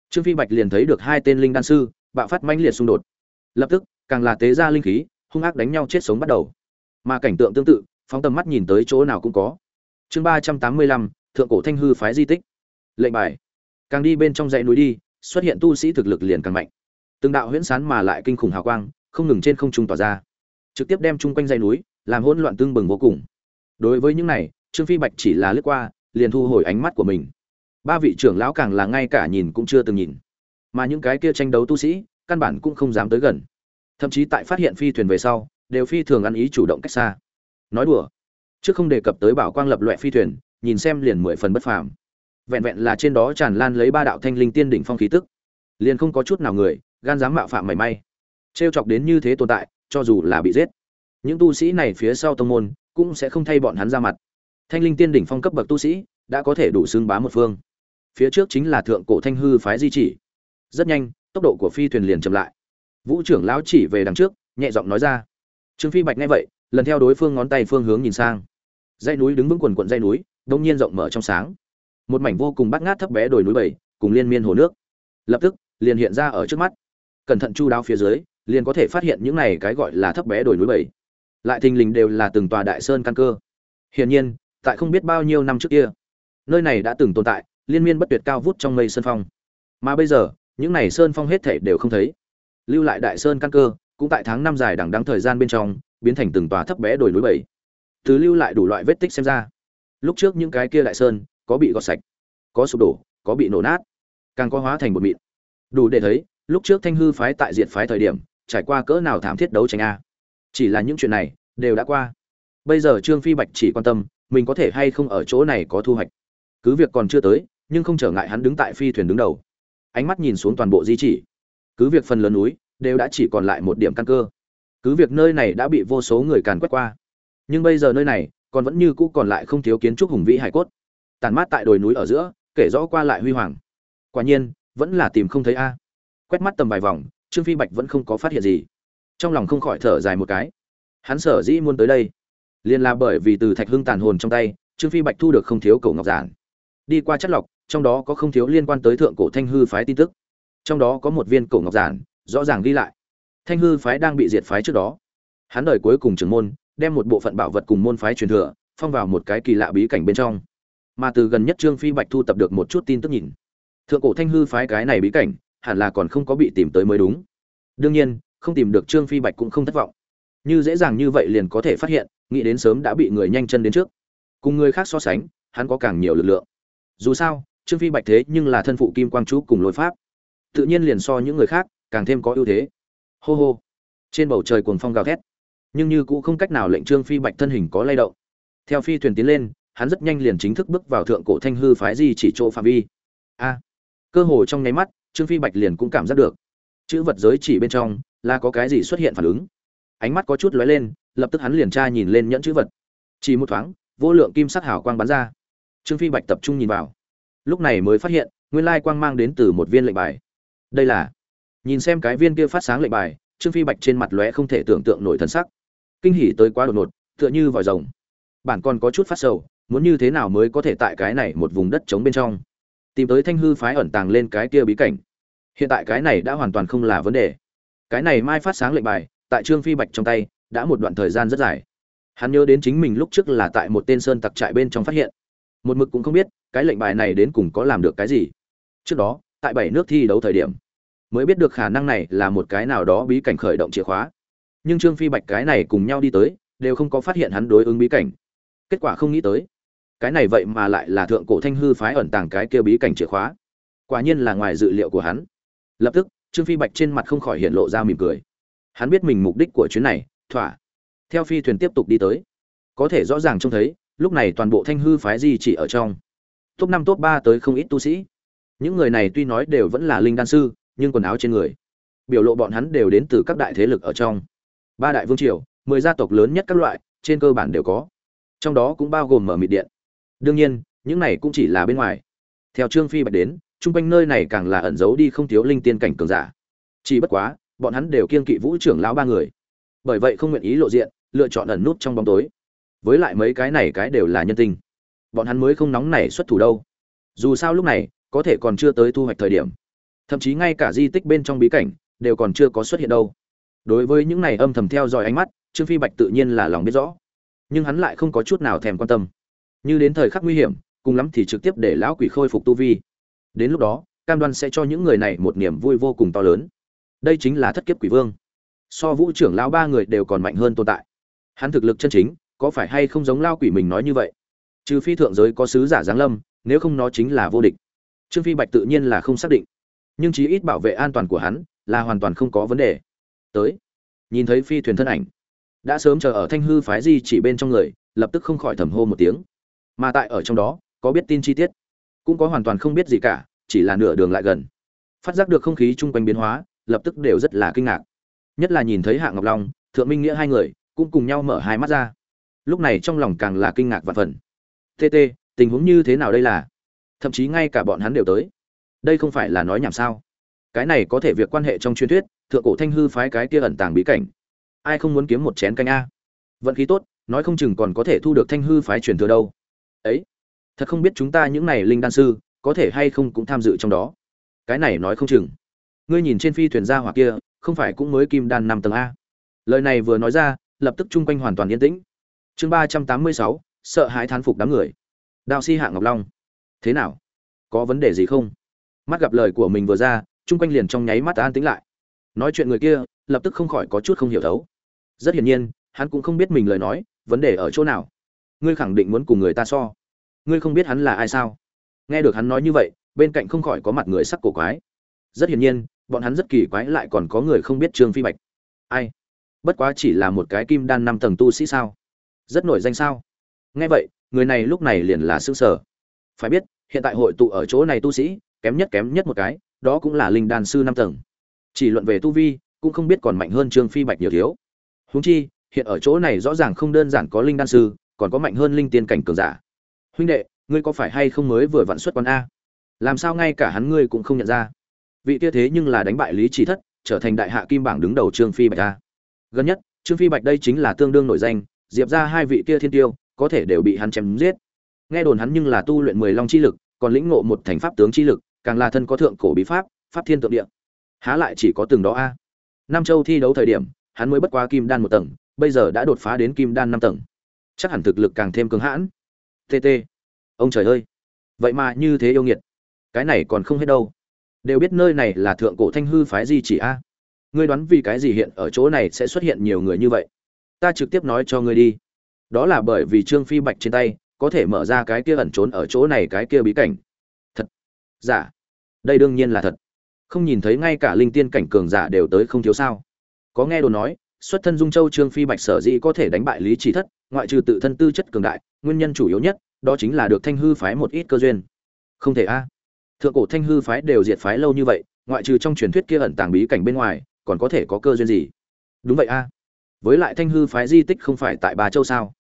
trương phi bạch liền thấy được hai tên linh đan sư, bạo phát mãnh liệt xung đột. Lập tức, càng là tế ra linh khí, hung ác đánh nhau chết sống bắt đầu. Mà cảnh tượng tương tự, phóng tầm mắt nhìn tới chỗ nào cũng có. Chương ba trăm tám mươi lăm, thượng cổ thanh hư phái di tích. Lệnh bài. Càng đi bên trong dãy núi đi xuất hiện tu sĩ thực lực liền càng mạnh. Từng đạo huyễn sán mà lại kinh khủng hào quang, không ngừng trên không trung tỏa ra, trực tiếp đem chung quanh dãy núi, làm hỗn loạn tương bừng vô cùng. Đối với những này, trương phi bạch chỉ là lướt qua, liền thu hồi ánh mắt của mình. Ba vị trưởng lão càng là ngay cả nhìn cũng chưa từng nhìn. Mà những cái kia tranh đấu tu sĩ, căn bản cũng không dám tới gần. Thậm chí tại phát hiện phi thuyền về sau, đều phi thường ăn ý chủ động cách xa. Nói đùa, trước không đề cập tới bảo quang lập loại phi thuyền, nhìn xem liền mười phần bất phàm vẹn vẹn là trên đó tràn lan lấy ba đạo thanh linh tiên đỉnh phong khí tức. Liền không có chút nào người, gan dám mạo phạm mảy may. Trêu chọc đến như thế tồn tại, cho dù là bị giết, những tu sĩ này phía sau tông môn cũng sẽ không thay bọn hắn ra mặt. Thanh linh tiên đỉnh phong cấp bậc tu sĩ đã có thể đủ xưng bá một phương. Phía trước chính là thượng cổ thanh hư phái di chỉ. Rất nhanh, tốc độ của phi thuyền liền chậm lại. Vũ trưởng lão chỉ về đằng trước, nhẹ giọng nói ra. Trương phi bạch nghe vậy, lần theo đối phương ngón tay phương hướng nhìn sang. Dãy núi đứng vững quần quận dãy núi đông nhiên rộng mở trong sáng một mảnh vô cùng bát ngát thấp bé đồi núi bảy, cùng liên miên hồ nước. Lập tức, liền hiện ra ở trước mắt. Cẩn thận chu đáo phía dưới, liền có thể phát hiện những này cái gọi là thấp bé đồi núi bảy. Lại thình lình đều là từng tòa đại sơn căn cơ. Hiển nhiên, tại không biết bao nhiêu năm trước kia, nơi này đã từng tồn tại, liên miên bất tuyệt cao vút trong mây sơn phong. Mà bây giờ, những này sơn phong hết thể đều không thấy. Lưu lại đại sơn căn cơ, cũng tại tháng năm dài đằng đắng thời gian bên trong, biến thành từng tòa thấp bé đồi núi bảy. Từ lưu lại đủ loại vết tích xem ra. Lúc trước những cái kia đại sơn có bị gọt sạch, có sụp đổ, có bị nổ nát, càng có hóa thành bột mịn. Đủ để thấy, lúc trước thanh hư phái tại diện phái thời điểm, trải qua cỡ nào thảm thiết đấu tranh a. Chỉ là những chuyện này, đều đã qua. Bây giờ trương phi bạch chỉ quan tâm, mình có thể hay không ở chỗ này có thu hoạch. Cứ việc còn chưa tới, nhưng không trở ngại hắn đứng tại phi thuyền đứng đầu. Ánh mắt nhìn xuống toàn bộ di chỉ. Cứ việc phần lớn núi, đều đã chỉ còn lại một điểm căn cơ. Cứ việc nơi này đã bị vô số người càn quét qua. Nhưng bây giờ nơi này, còn vẫn như cũ còn lại không thiếu kiến trúc hùng vĩ hải cốt tàn mát tại đồi núi ở giữa, kể rõ qua lại huy hoàng. Quả nhiên, vẫn là tìm không thấy a. Quét mắt tầm vài vòng, trương phi bạch vẫn không có phát hiện gì. Trong lòng không khỏi thở dài một cái. Hắn sở dĩ muốn tới đây, liền là bởi vì từ thạch hưng tàn hồn trong tay, trương phi bạch thu được không thiếu cổ ngọc giản. Đi qua chất lọc, trong đó có không thiếu liên quan tới thượng cổ thanh hư phái tin tức. Trong đó có một viên cổ ngọc giản, rõ ràng ghi lại. Thanh hư phái đang bị diệt phái trước đó. Hắn đời cuối cùng trưởng môn, đem một bộ phận bảo vật cùng môn phái truyền thừa, phong vào một cái kỳ lạ bí cảnh bên trong mà từ gần nhất trương phi bạch thu tập được một chút tin tức nhìn. Thượng cổ thanh hư phái cái này bí cảnh, hẳn là còn không có bị tìm tới mới đúng. Đương nhiên, không tìm được trương phi bạch cũng không thất vọng. Như dễ dàng như vậy liền có thể phát hiện, nghĩ đến sớm đã bị người nhanh chân đến trước. Cùng người khác so sánh, hắn có càng nhiều lực lượng. Dù sao, trương phi bạch thế nhưng là thân phụ kim quang chú cùng lối pháp. Tự nhiên liền so những người khác, càng thêm có ưu thế. Hô hô. Trên bầu trời cuồng phong gào thét. Nhưng như cũng không cách nào lệnh trương phi bạch thân hình có lay động. Theo phi thuyền tiến lên hắn rất nhanh liền chính thức bước vào thượng cổ thanh hư phái di chỉ chỗ phạm vi. A, cơ hồ trong nháy mắt, trương phi bạch liền cũng cảm giác được. Chữ vật giới chỉ bên trong, là có cái gì xuất hiện phản ứng? Ánh mắt có chút lóe lên, lập tức hắn liền tra nhìn lên nhẫn chữ vật. Chỉ một thoáng, vô lượng kim sắc hào quang bắn ra. Trương phi bạch tập trung nhìn vào. Lúc này mới phát hiện, nguyên lai quang mang đến từ một viên lệnh bài. Đây là, nhìn xem cái viên kia phát sáng lệnh bài, trương phi bạch trên mặt lóe không thể tưởng tượng nổi thân sắc. Kinh hỉ tới quá đột ngột, tựa như vòi rồng. Bản còn có chút phát sầu muốn như thế nào mới có thể tại cái này một vùng đất trống bên trong? Tìm tới thanh hư phái ẩn tàng lên cái kia bí cảnh. Hiện tại cái này đã hoàn toàn không là vấn đề. Cái này mai phát sáng lệnh bài, tại trương phi bạch trong tay, đã một đoạn thời gian rất dài. Hắn nhớ đến chính mình lúc trước là tại một tên sơn tặc trại bên trong phát hiện. Một mực cũng không biết, cái lệnh bài này đến cùng có làm được cái gì. Trước đó, tại bảy nước thi đấu thời điểm, mới biết được khả năng này là một cái nào đó bí cảnh khởi động chìa khóa. Nhưng trương phi bạch cái này cùng nhau đi tới, đều không có phát hiện hắn đối ứng bí cảnh. Kết quả không nghĩ tới cái này vậy mà lại là thượng cổ thanh hư phái ẩn tàng cái kia bí cảnh chìa khóa. Quả nhiên là ngoài dự liệu của hắn. Lập tức, trương phi bạch trên mặt không khỏi hiện lộ ra mỉm cười. Hắn biết mình mục đích của chuyến này, thỏa. Theo phi thuyền tiếp tục đi tới. Có thể rõ ràng trông thấy, lúc này toàn bộ thanh hư phái di chỉ ở trong. Top năm, top ba tới không ít tu sĩ. Những người này tuy nói đều vẫn là linh đan sư, nhưng quần áo trên người, biểu lộ bọn hắn đều đến từ các đại thế lực ở trong. Ba đại vương triều, mười gia tộc lớn nhất các loại, trên cơ bản đều có. Trong đó cũng bao gồm mở mịt điện đương nhiên, những này cũng chỉ là bên ngoài. Theo trương phi bạch đến, chung quanh nơi này càng là ẩn giấu đi không thiếu linh tiên cảnh cường giả. Chỉ bất quá, bọn hắn đều kiên kỵ vũ trưởng lão ba người. Bởi vậy không nguyện ý lộ diện, lựa chọn ẩn nút trong bóng tối. Với lại mấy cái này cái đều là nhân tình. Bọn hắn mới không nóng này xuất thủ đâu. Dù sao lúc này, có thể còn chưa tới thu hoạch thời điểm. Thậm chí ngay cả di tích bên trong bí cảnh, đều còn chưa có xuất hiện đâu. Đối với những này âm thầm theo dõi ánh mắt, trương phi bạch tự nhiên là lòng biết rõ. Nhưng hắn lại không có chút nào thèm quan tâm như đến thời khắc nguy hiểm, cùng lắm thì trực tiếp để lão quỷ khôi phục tu vi. Đến lúc đó, cam đoan sẽ cho những người này một niềm vui vô cùng to lớn. Đây chính là thất kiếp quỷ vương. So vũ trưởng lão ba người đều còn mạnh hơn tồn tại. Hắn thực lực chân chính, có phải hay không giống lao quỷ mình nói như vậy? Trừ phi thượng giới có sứ giả giáng lâm, nếu không nó chính là vô địch. Trương phi bạch tự nhiên là không xác định. Nhưng chí ít bảo vệ an toàn của hắn là hoàn toàn không có vấn đề. Tới, nhìn thấy phi thuyền thân ảnh. Đã sớm chờ ở thanh hư phái di chỉ bên trong người, lập tức không khỏi thầm hô một tiếng mà tại ở trong đó, có biết tin chi tiết, cũng có hoàn toàn không biết gì cả, chỉ là nửa đường lại gần. Phát giác được không khí chung quanh biến hóa, lập tức đều rất là kinh ngạc. Nhất là nhìn thấy hạ ngọc long, thượng minh nghĩa hai người, cũng cùng nhau mở hai mắt ra. Lúc này trong lòng càng là kinh ngạc và phần. Tt tình huống như thế nào đây là? Thậm chí ngay cả bọn hắn đều tới. Đây không phải là nói nhảm sao? Cái này có thể việc quan hệ trong truyền thuyết, thượng cổ thanh hư phái cái kia ẩn tàng bí cảnh. Ai không muốn kiếm một chén canh a? Vận khí tốt, nói không chừng còn có thể thu được thanh hư phái truyền thừa đâu ấy, thật không biết chúng ta những này linh đan sư có thể hay không cũng tham dự trong đó. Cái này nói không chừng. Ngươi nhìn trên phi thuyền ra hoặc kia, không phải cũng mới kim đan năm tầng a? Lời này vừa nói ra, lập tức chung quanh hoàn toàn yên tĩnh. Chương ba trăm tám mươi sáu, sợ hãi thán phục đám người. Đạo si hạ ngọc long. Thế nào? Có vấn đề gì không? Mắt gặp lời của mình vừa ra, chung quanh liền trong nháy mắt an tĩnh lại. Nói chuyện người kia, lập tức không khỏi có chút không hiểu thấu. Rất hiển nhiên, hắn cũng không biết mình lời nói, vấn đề ở chỗ nào ngươi khẳng định muốn cùng người ta so. Ngươi không biết hắn là ai sao? Nghe được hắn nói như vậy, bên cạnh không khỏi có mặt người sắc cổ quái. Rất hiển nhiên, bọn hắn rất kỳ quái lại còn có người không biết trương phi bạch. Ai? Bất quá chỉ là một cái kim đan năm tầng tu sĩ sao? Rất nổi danh sao? Nghe vậy, người này lúc này liền là xương sở. Phải biết, hiện tại hội tụ ở chỗ này tu sĩ, kém nhất kém nhất một cái, đó cũng là linh đan sư năm tầng. Chỉ luận về tu vi, cũng không biết còn mạnh hơn trương phi bạch nhiều thiếu. Huống chi, hiện ở chỗ này rõ ràng không đơn giản có linh đan sư còn có mạnh hơn linh tiên cảnh cường giả. Huynh đệ, ngươi có phải hay không mới vừa vặn xuất quan a? Làm sao ngay cả hắn ngươi cũng không nhận ra? Vị kia thế nhưng là đánh bại lý trí thất, trở thành đại hạ kim bảng đứng đầu trương phi bạch a. Gần nhất, trương phi bạch đây chính là tương đương nổi danh, diệp ra hai vị kia thiên tiêu, có thể đều bị hắn chém giết. Nghe đồn hắn nhưng là tu luyện mười long chi lực, còn lĩnh ngộ một thành pháp tướng chi lực, càng là thân có thượng cổ bí pháp pháp thiên tượng địa. Há lại chỉ có từng đó a. Nam châu thi đấu thời điểm, hắn mới bất quá kim đan một tầng, bây giờ đã đột phá đến kim đan năm tầng chắc hẳn thực lực càng thêm cứng hãn. Tt ông trời ơi. Vậy mà như thế yêu nghiệt. Cái này còn không hết đâu. Đều biết nơi này là thượng cổ thanh hư phái gì chỉ a. Ngươi đoán vì cái gì hiện ở chỗ này sẽ xuất hiện nhiều người như vậy? Ta trực tiếp nói cho ngươi đi. Đó là bởi vì trương phi bạch trên tay có thể mở ra cái kia ẩn trốn ở chỗ này cái kia bí cảnh. Thật. Giả. Đây đương nhiên là thật. Không nhìn thấy ngay cả linh tiên cảnh cường giả đều tới không thiếu sao. Có nghe đồn nói xuất thân dung châu trương phi bạch sở dĩ có thể đánh bại lý chỉ thất, ngoại trừ tự thân tư chất cường đại, nguyên nhân chủ yếu nhất, đó chính là được thanh hư phái một ít cơ duyên. Không thể a. Thượng cổ thanh hư phái đều diệt phái lâu như vậy, ngoại trừ trong truyền thuyết kia ẩn tàng bí cảnh bên ngoài, còn có thể có cơ duyên gì? Đúng vậy a. Với lại thanh hư phái di tích không phải tại bà châu sao?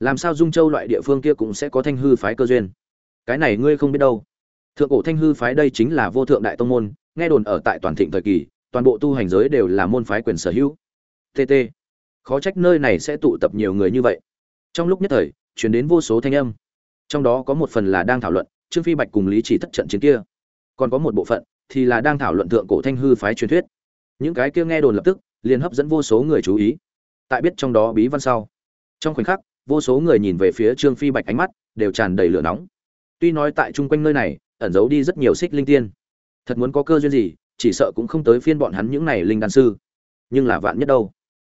Làm sao dung châu loại địa phương kia cũng sẽ có thanh hư phái cơ duyên? Cái này ngươi không biết đâu. Thượng cổ thanh hư phái đây chính là vô thượng đại tông môn, nghe đồn ở tại toàn thịnh thời kỳ, toàn bộ tu hành giới đều là môn phái quyền sở hữu tt khó trách nơi này sẽ tụ tập nhiều người như vậy. Trong lúc nhất thời chuyển đến vô số thanh âm. Trong đó có một phần là đang thảo luận, trương phi bạch cùng lý chỉ thất trận chiến kia. Còn có một bộ phận thì là đang thảo luận thượng cổ thanh hư phái truyền thuyết. Những cái kia nghe đồn lập tức, liền hấp dẫn vô số người chú ý. Tại biết trong đó bí văn sau. Trong khoảnh khắc, vô số người nhìn về phía trương phi bạch ánh mắt đều tràn đầy lửa nóng. Tuy nói tại chung quanh nơi này, ẩn giấu đi rất nhiều xích linh tiên. Thật muốn có cơ duyên gì, chỉ sợ cũng không tới phiên bọn hắn những này linh đan sư. Nhưng là vạn nhất đâu?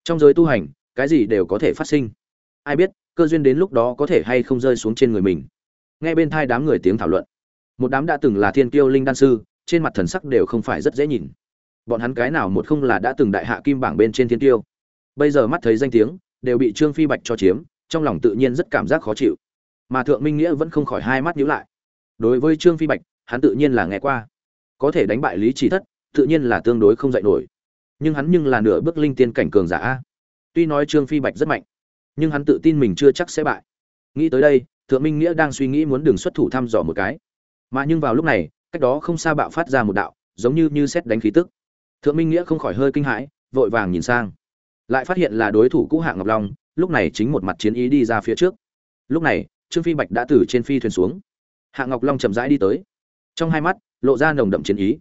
Trong giới tu hành, cái gì đều có thể phát sinh. Ai biết, cơ duyên đến lúc đó có thể hay không rơi xuống trên người mình. Nghe bên thai đám người tiếng thảo luận. Một đám đã từng là thiên kiêu linh đan sư, trên mặt thần sắc đều không phải rất dễ nhìn. Bọn hắn cái nào một không là đã từng đại hạ kim bảng bên trên thiên tiêu bây giờ mắt thấy danh tiếng, đều bị trương phi bạch cho chiếm, trong lòng tự nhiên rất cảm giác khó chịu. Mà thượng minh nghĩa vẫn không khỏi hai mắt nhíu lại. Đối với trương phi bạch, hắn tự nhiên là nghe qua. Có thể đánh bại lý chỉ thất, tự nhiên là tương đối không dạy nổi nhưng hắn nhưng là nửa bước linh tiên cảnh cường giả a. Tuy nói trương phi bạch rất mạnh, nhưng hắn tự tin mình chưa chắc sẽ bại. Nghĩ tới đây, thượng minh nghĩa đang suy nghĩ muốn đường xuất thủ thăm dò một cái. Mà nhưng vào lúc này, cách đó không xa bạo phát ra một đạo, giống như như xét đánh khí tức. Thượng minh nghĩa không khỏi hơi kinh hãi, vội vàng nhìn sang. Lại phát hiện là đối thủ cũ hạng ngọc long, lúc này chính một mặt chiến ý đi ra phía trước. Lúc này, trương phi bạch đã từ trên phi thuyền xuống. Hạng ngọc long chậm rãi đi tới. Trong hai mắt, lộ ra nồng đậm chiến ý.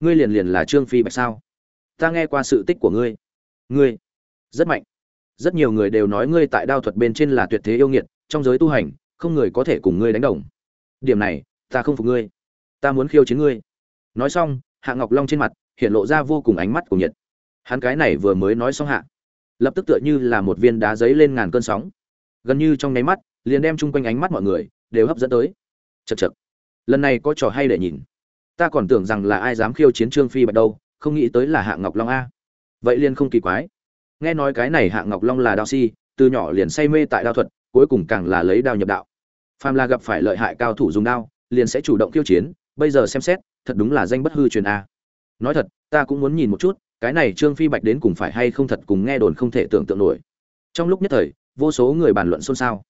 Ngươi liền liền là trương phi bạch sao? Ta nghe qua sự tích của ngươi. Ngươi, rất mạnh. Rất nhiều người đều nói ngươi tại đao thuật bên trên là tuyệt thế yêu nghiệt, trong giới tu hành, không người có thể cùng ngươi đánh đồng. Điểm này, ta không phục ngươi. Ta muốn khiêu chiến ngươi. Nói xong, hạ ngọc long trên mặt, hiện lộ ra vô cùng ánh mắt của nhiệt. Hắn cái này vừa mới nói xong hạ. Lập tức tựa như là một viên đá giấy lên ngàn cơn sóng. Gần như trong nháy mắt, liền đem chung quanh ánh mắt mọi người đều hấp dẫn tới. Chật chật lần này có trò hay để nhìn. Ta còn tưởng rằng là ai dám khiêu chiến trương phi bạch đâu không nghĩ tới là hạ ngọc long a. Vậy liền không kỳ quái. Nghe nói cái này hạ ngọc long là đao si, từ nhỏ liền say mê tại đao thuật, cuối cùng càng là lấy đao nhập đạo. Phàm là gặp phải lợi hại cao thủ dùng đao, liền sẽ chủ động khiêu chiến, bây giờ xem xét, thật đúng là danh bất hư truyền a. Nói thật, ta cũng muốn nhìn một chút, cái này trương phi bạch đến cùng phải hay không thật cùng nghe đồn không thể tưởng tượng nổi. Trong lúc nhất thời, vô số người bàn luận xôn xao.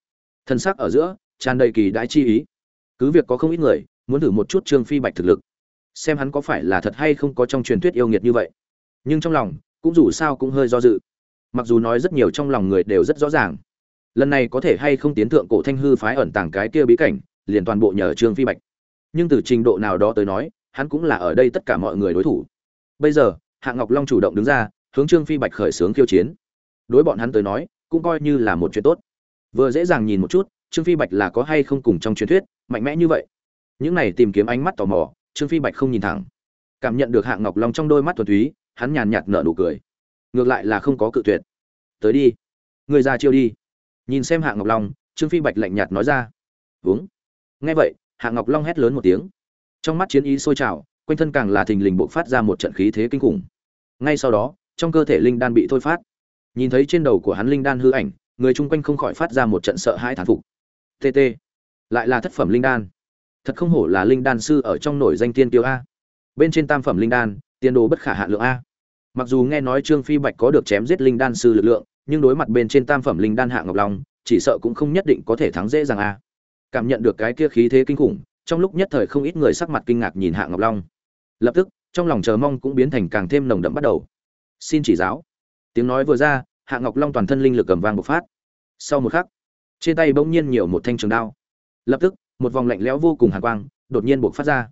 Thân xác ở giữa, tràn đầy kỳ đãi chi ý. Cứ việc có không ít người, muốn thử một chút trương phi bạch thực lực xem hắn có phải là thật hay không có trong truyền thuyết yêu nghiệt như vậy. Nhưng trong lòng, cũng dù sao cũng hơi do dự. Mặc dù nói rất nhiều trong lòng người đều rất rõ ràng. Lần này có thể hay không tiến thượng cổ thanh hư phái ẩn tàng cái kia bí cảnh, liền toàn bộ nhờ trương phi bạch. Nhưng từ trình độ nào đó tới nói, hắn cũng là ở đây tất cả mọi người đối thủ. Bây giờ, hạ ngọc long chủ động đứng ra, hướng trương phi bạch khởi xướng khiêu chiến. Đối bọn hắn tới nói, cũng coi như là một chuyện tốt. Vừa dễ dàng nhìn một chút, trương phi bạch là có hay không cùng trong truyền thuyết, mạnh mẽ như vậy. Những này tìm kiếm ánh mắt tò mò trương phi bạch không nhìn thẳng. Cảm nhận được hạng ngọc long trong đôi mắt thuần túy, hắn nhàn nhạt nở nụ cười. Ngược lại là không có cự tuyệt. Tới đi, người ra chiêu đi. Nhìn xem hạ ngọc long, trương phi bạch lạnh nhạt nói ra. Uống nghe vậy, hạ ngọc long hét lớn một tiếng. Trong mắt chiến ý sôi trào, quanh thân càng là thình lình bộc phát ra một trận khí thế kinh khủng. Ngay sau đó, trong cơ thể linh đan bị thôi phát. Nhìn thấy trên đầu của hắn linh đan hư ảnh, người chung quanh không khỏi phát ra một trận sợ hãi thán phục. Tt lại là thất phẩm linh đan thật không hổ là linh đan sư ở trong nổi danh tiên tiêu a. Bên trên tam phẩm linh đan, tiên đồ bất khả hạ lượng a. Mặc dù nghe nói trương phi bạch có được chém giết linh đan sư lực lượng, nhưng đối mặt bên trên tam phẩm linh đan hạ ngọc long, chỉ sợ cũng không nhất định có thể thắng dễ dàng a. Cảm nhận được cái kia khí thế kinh khủng, trong lúc nhất thời không ít người sắc mặt kinh ngạc nhìn hạ ngọc long. Lập tức, trong lòng chờ mong cũng biến thành càng thêm nồng đậm bắt đầu. Xin chỉ giáo. Tiếng nói vừa ra, hạ ngọc long toàn thân linh lực cầm vang bộc phát. Sau một khắc, trên tay bỗng nhiên nhiều một thanh trường đao. Lập tức một vòng lạnh lẽo vô cùng hàn quang đột nhiên bộc phát ra.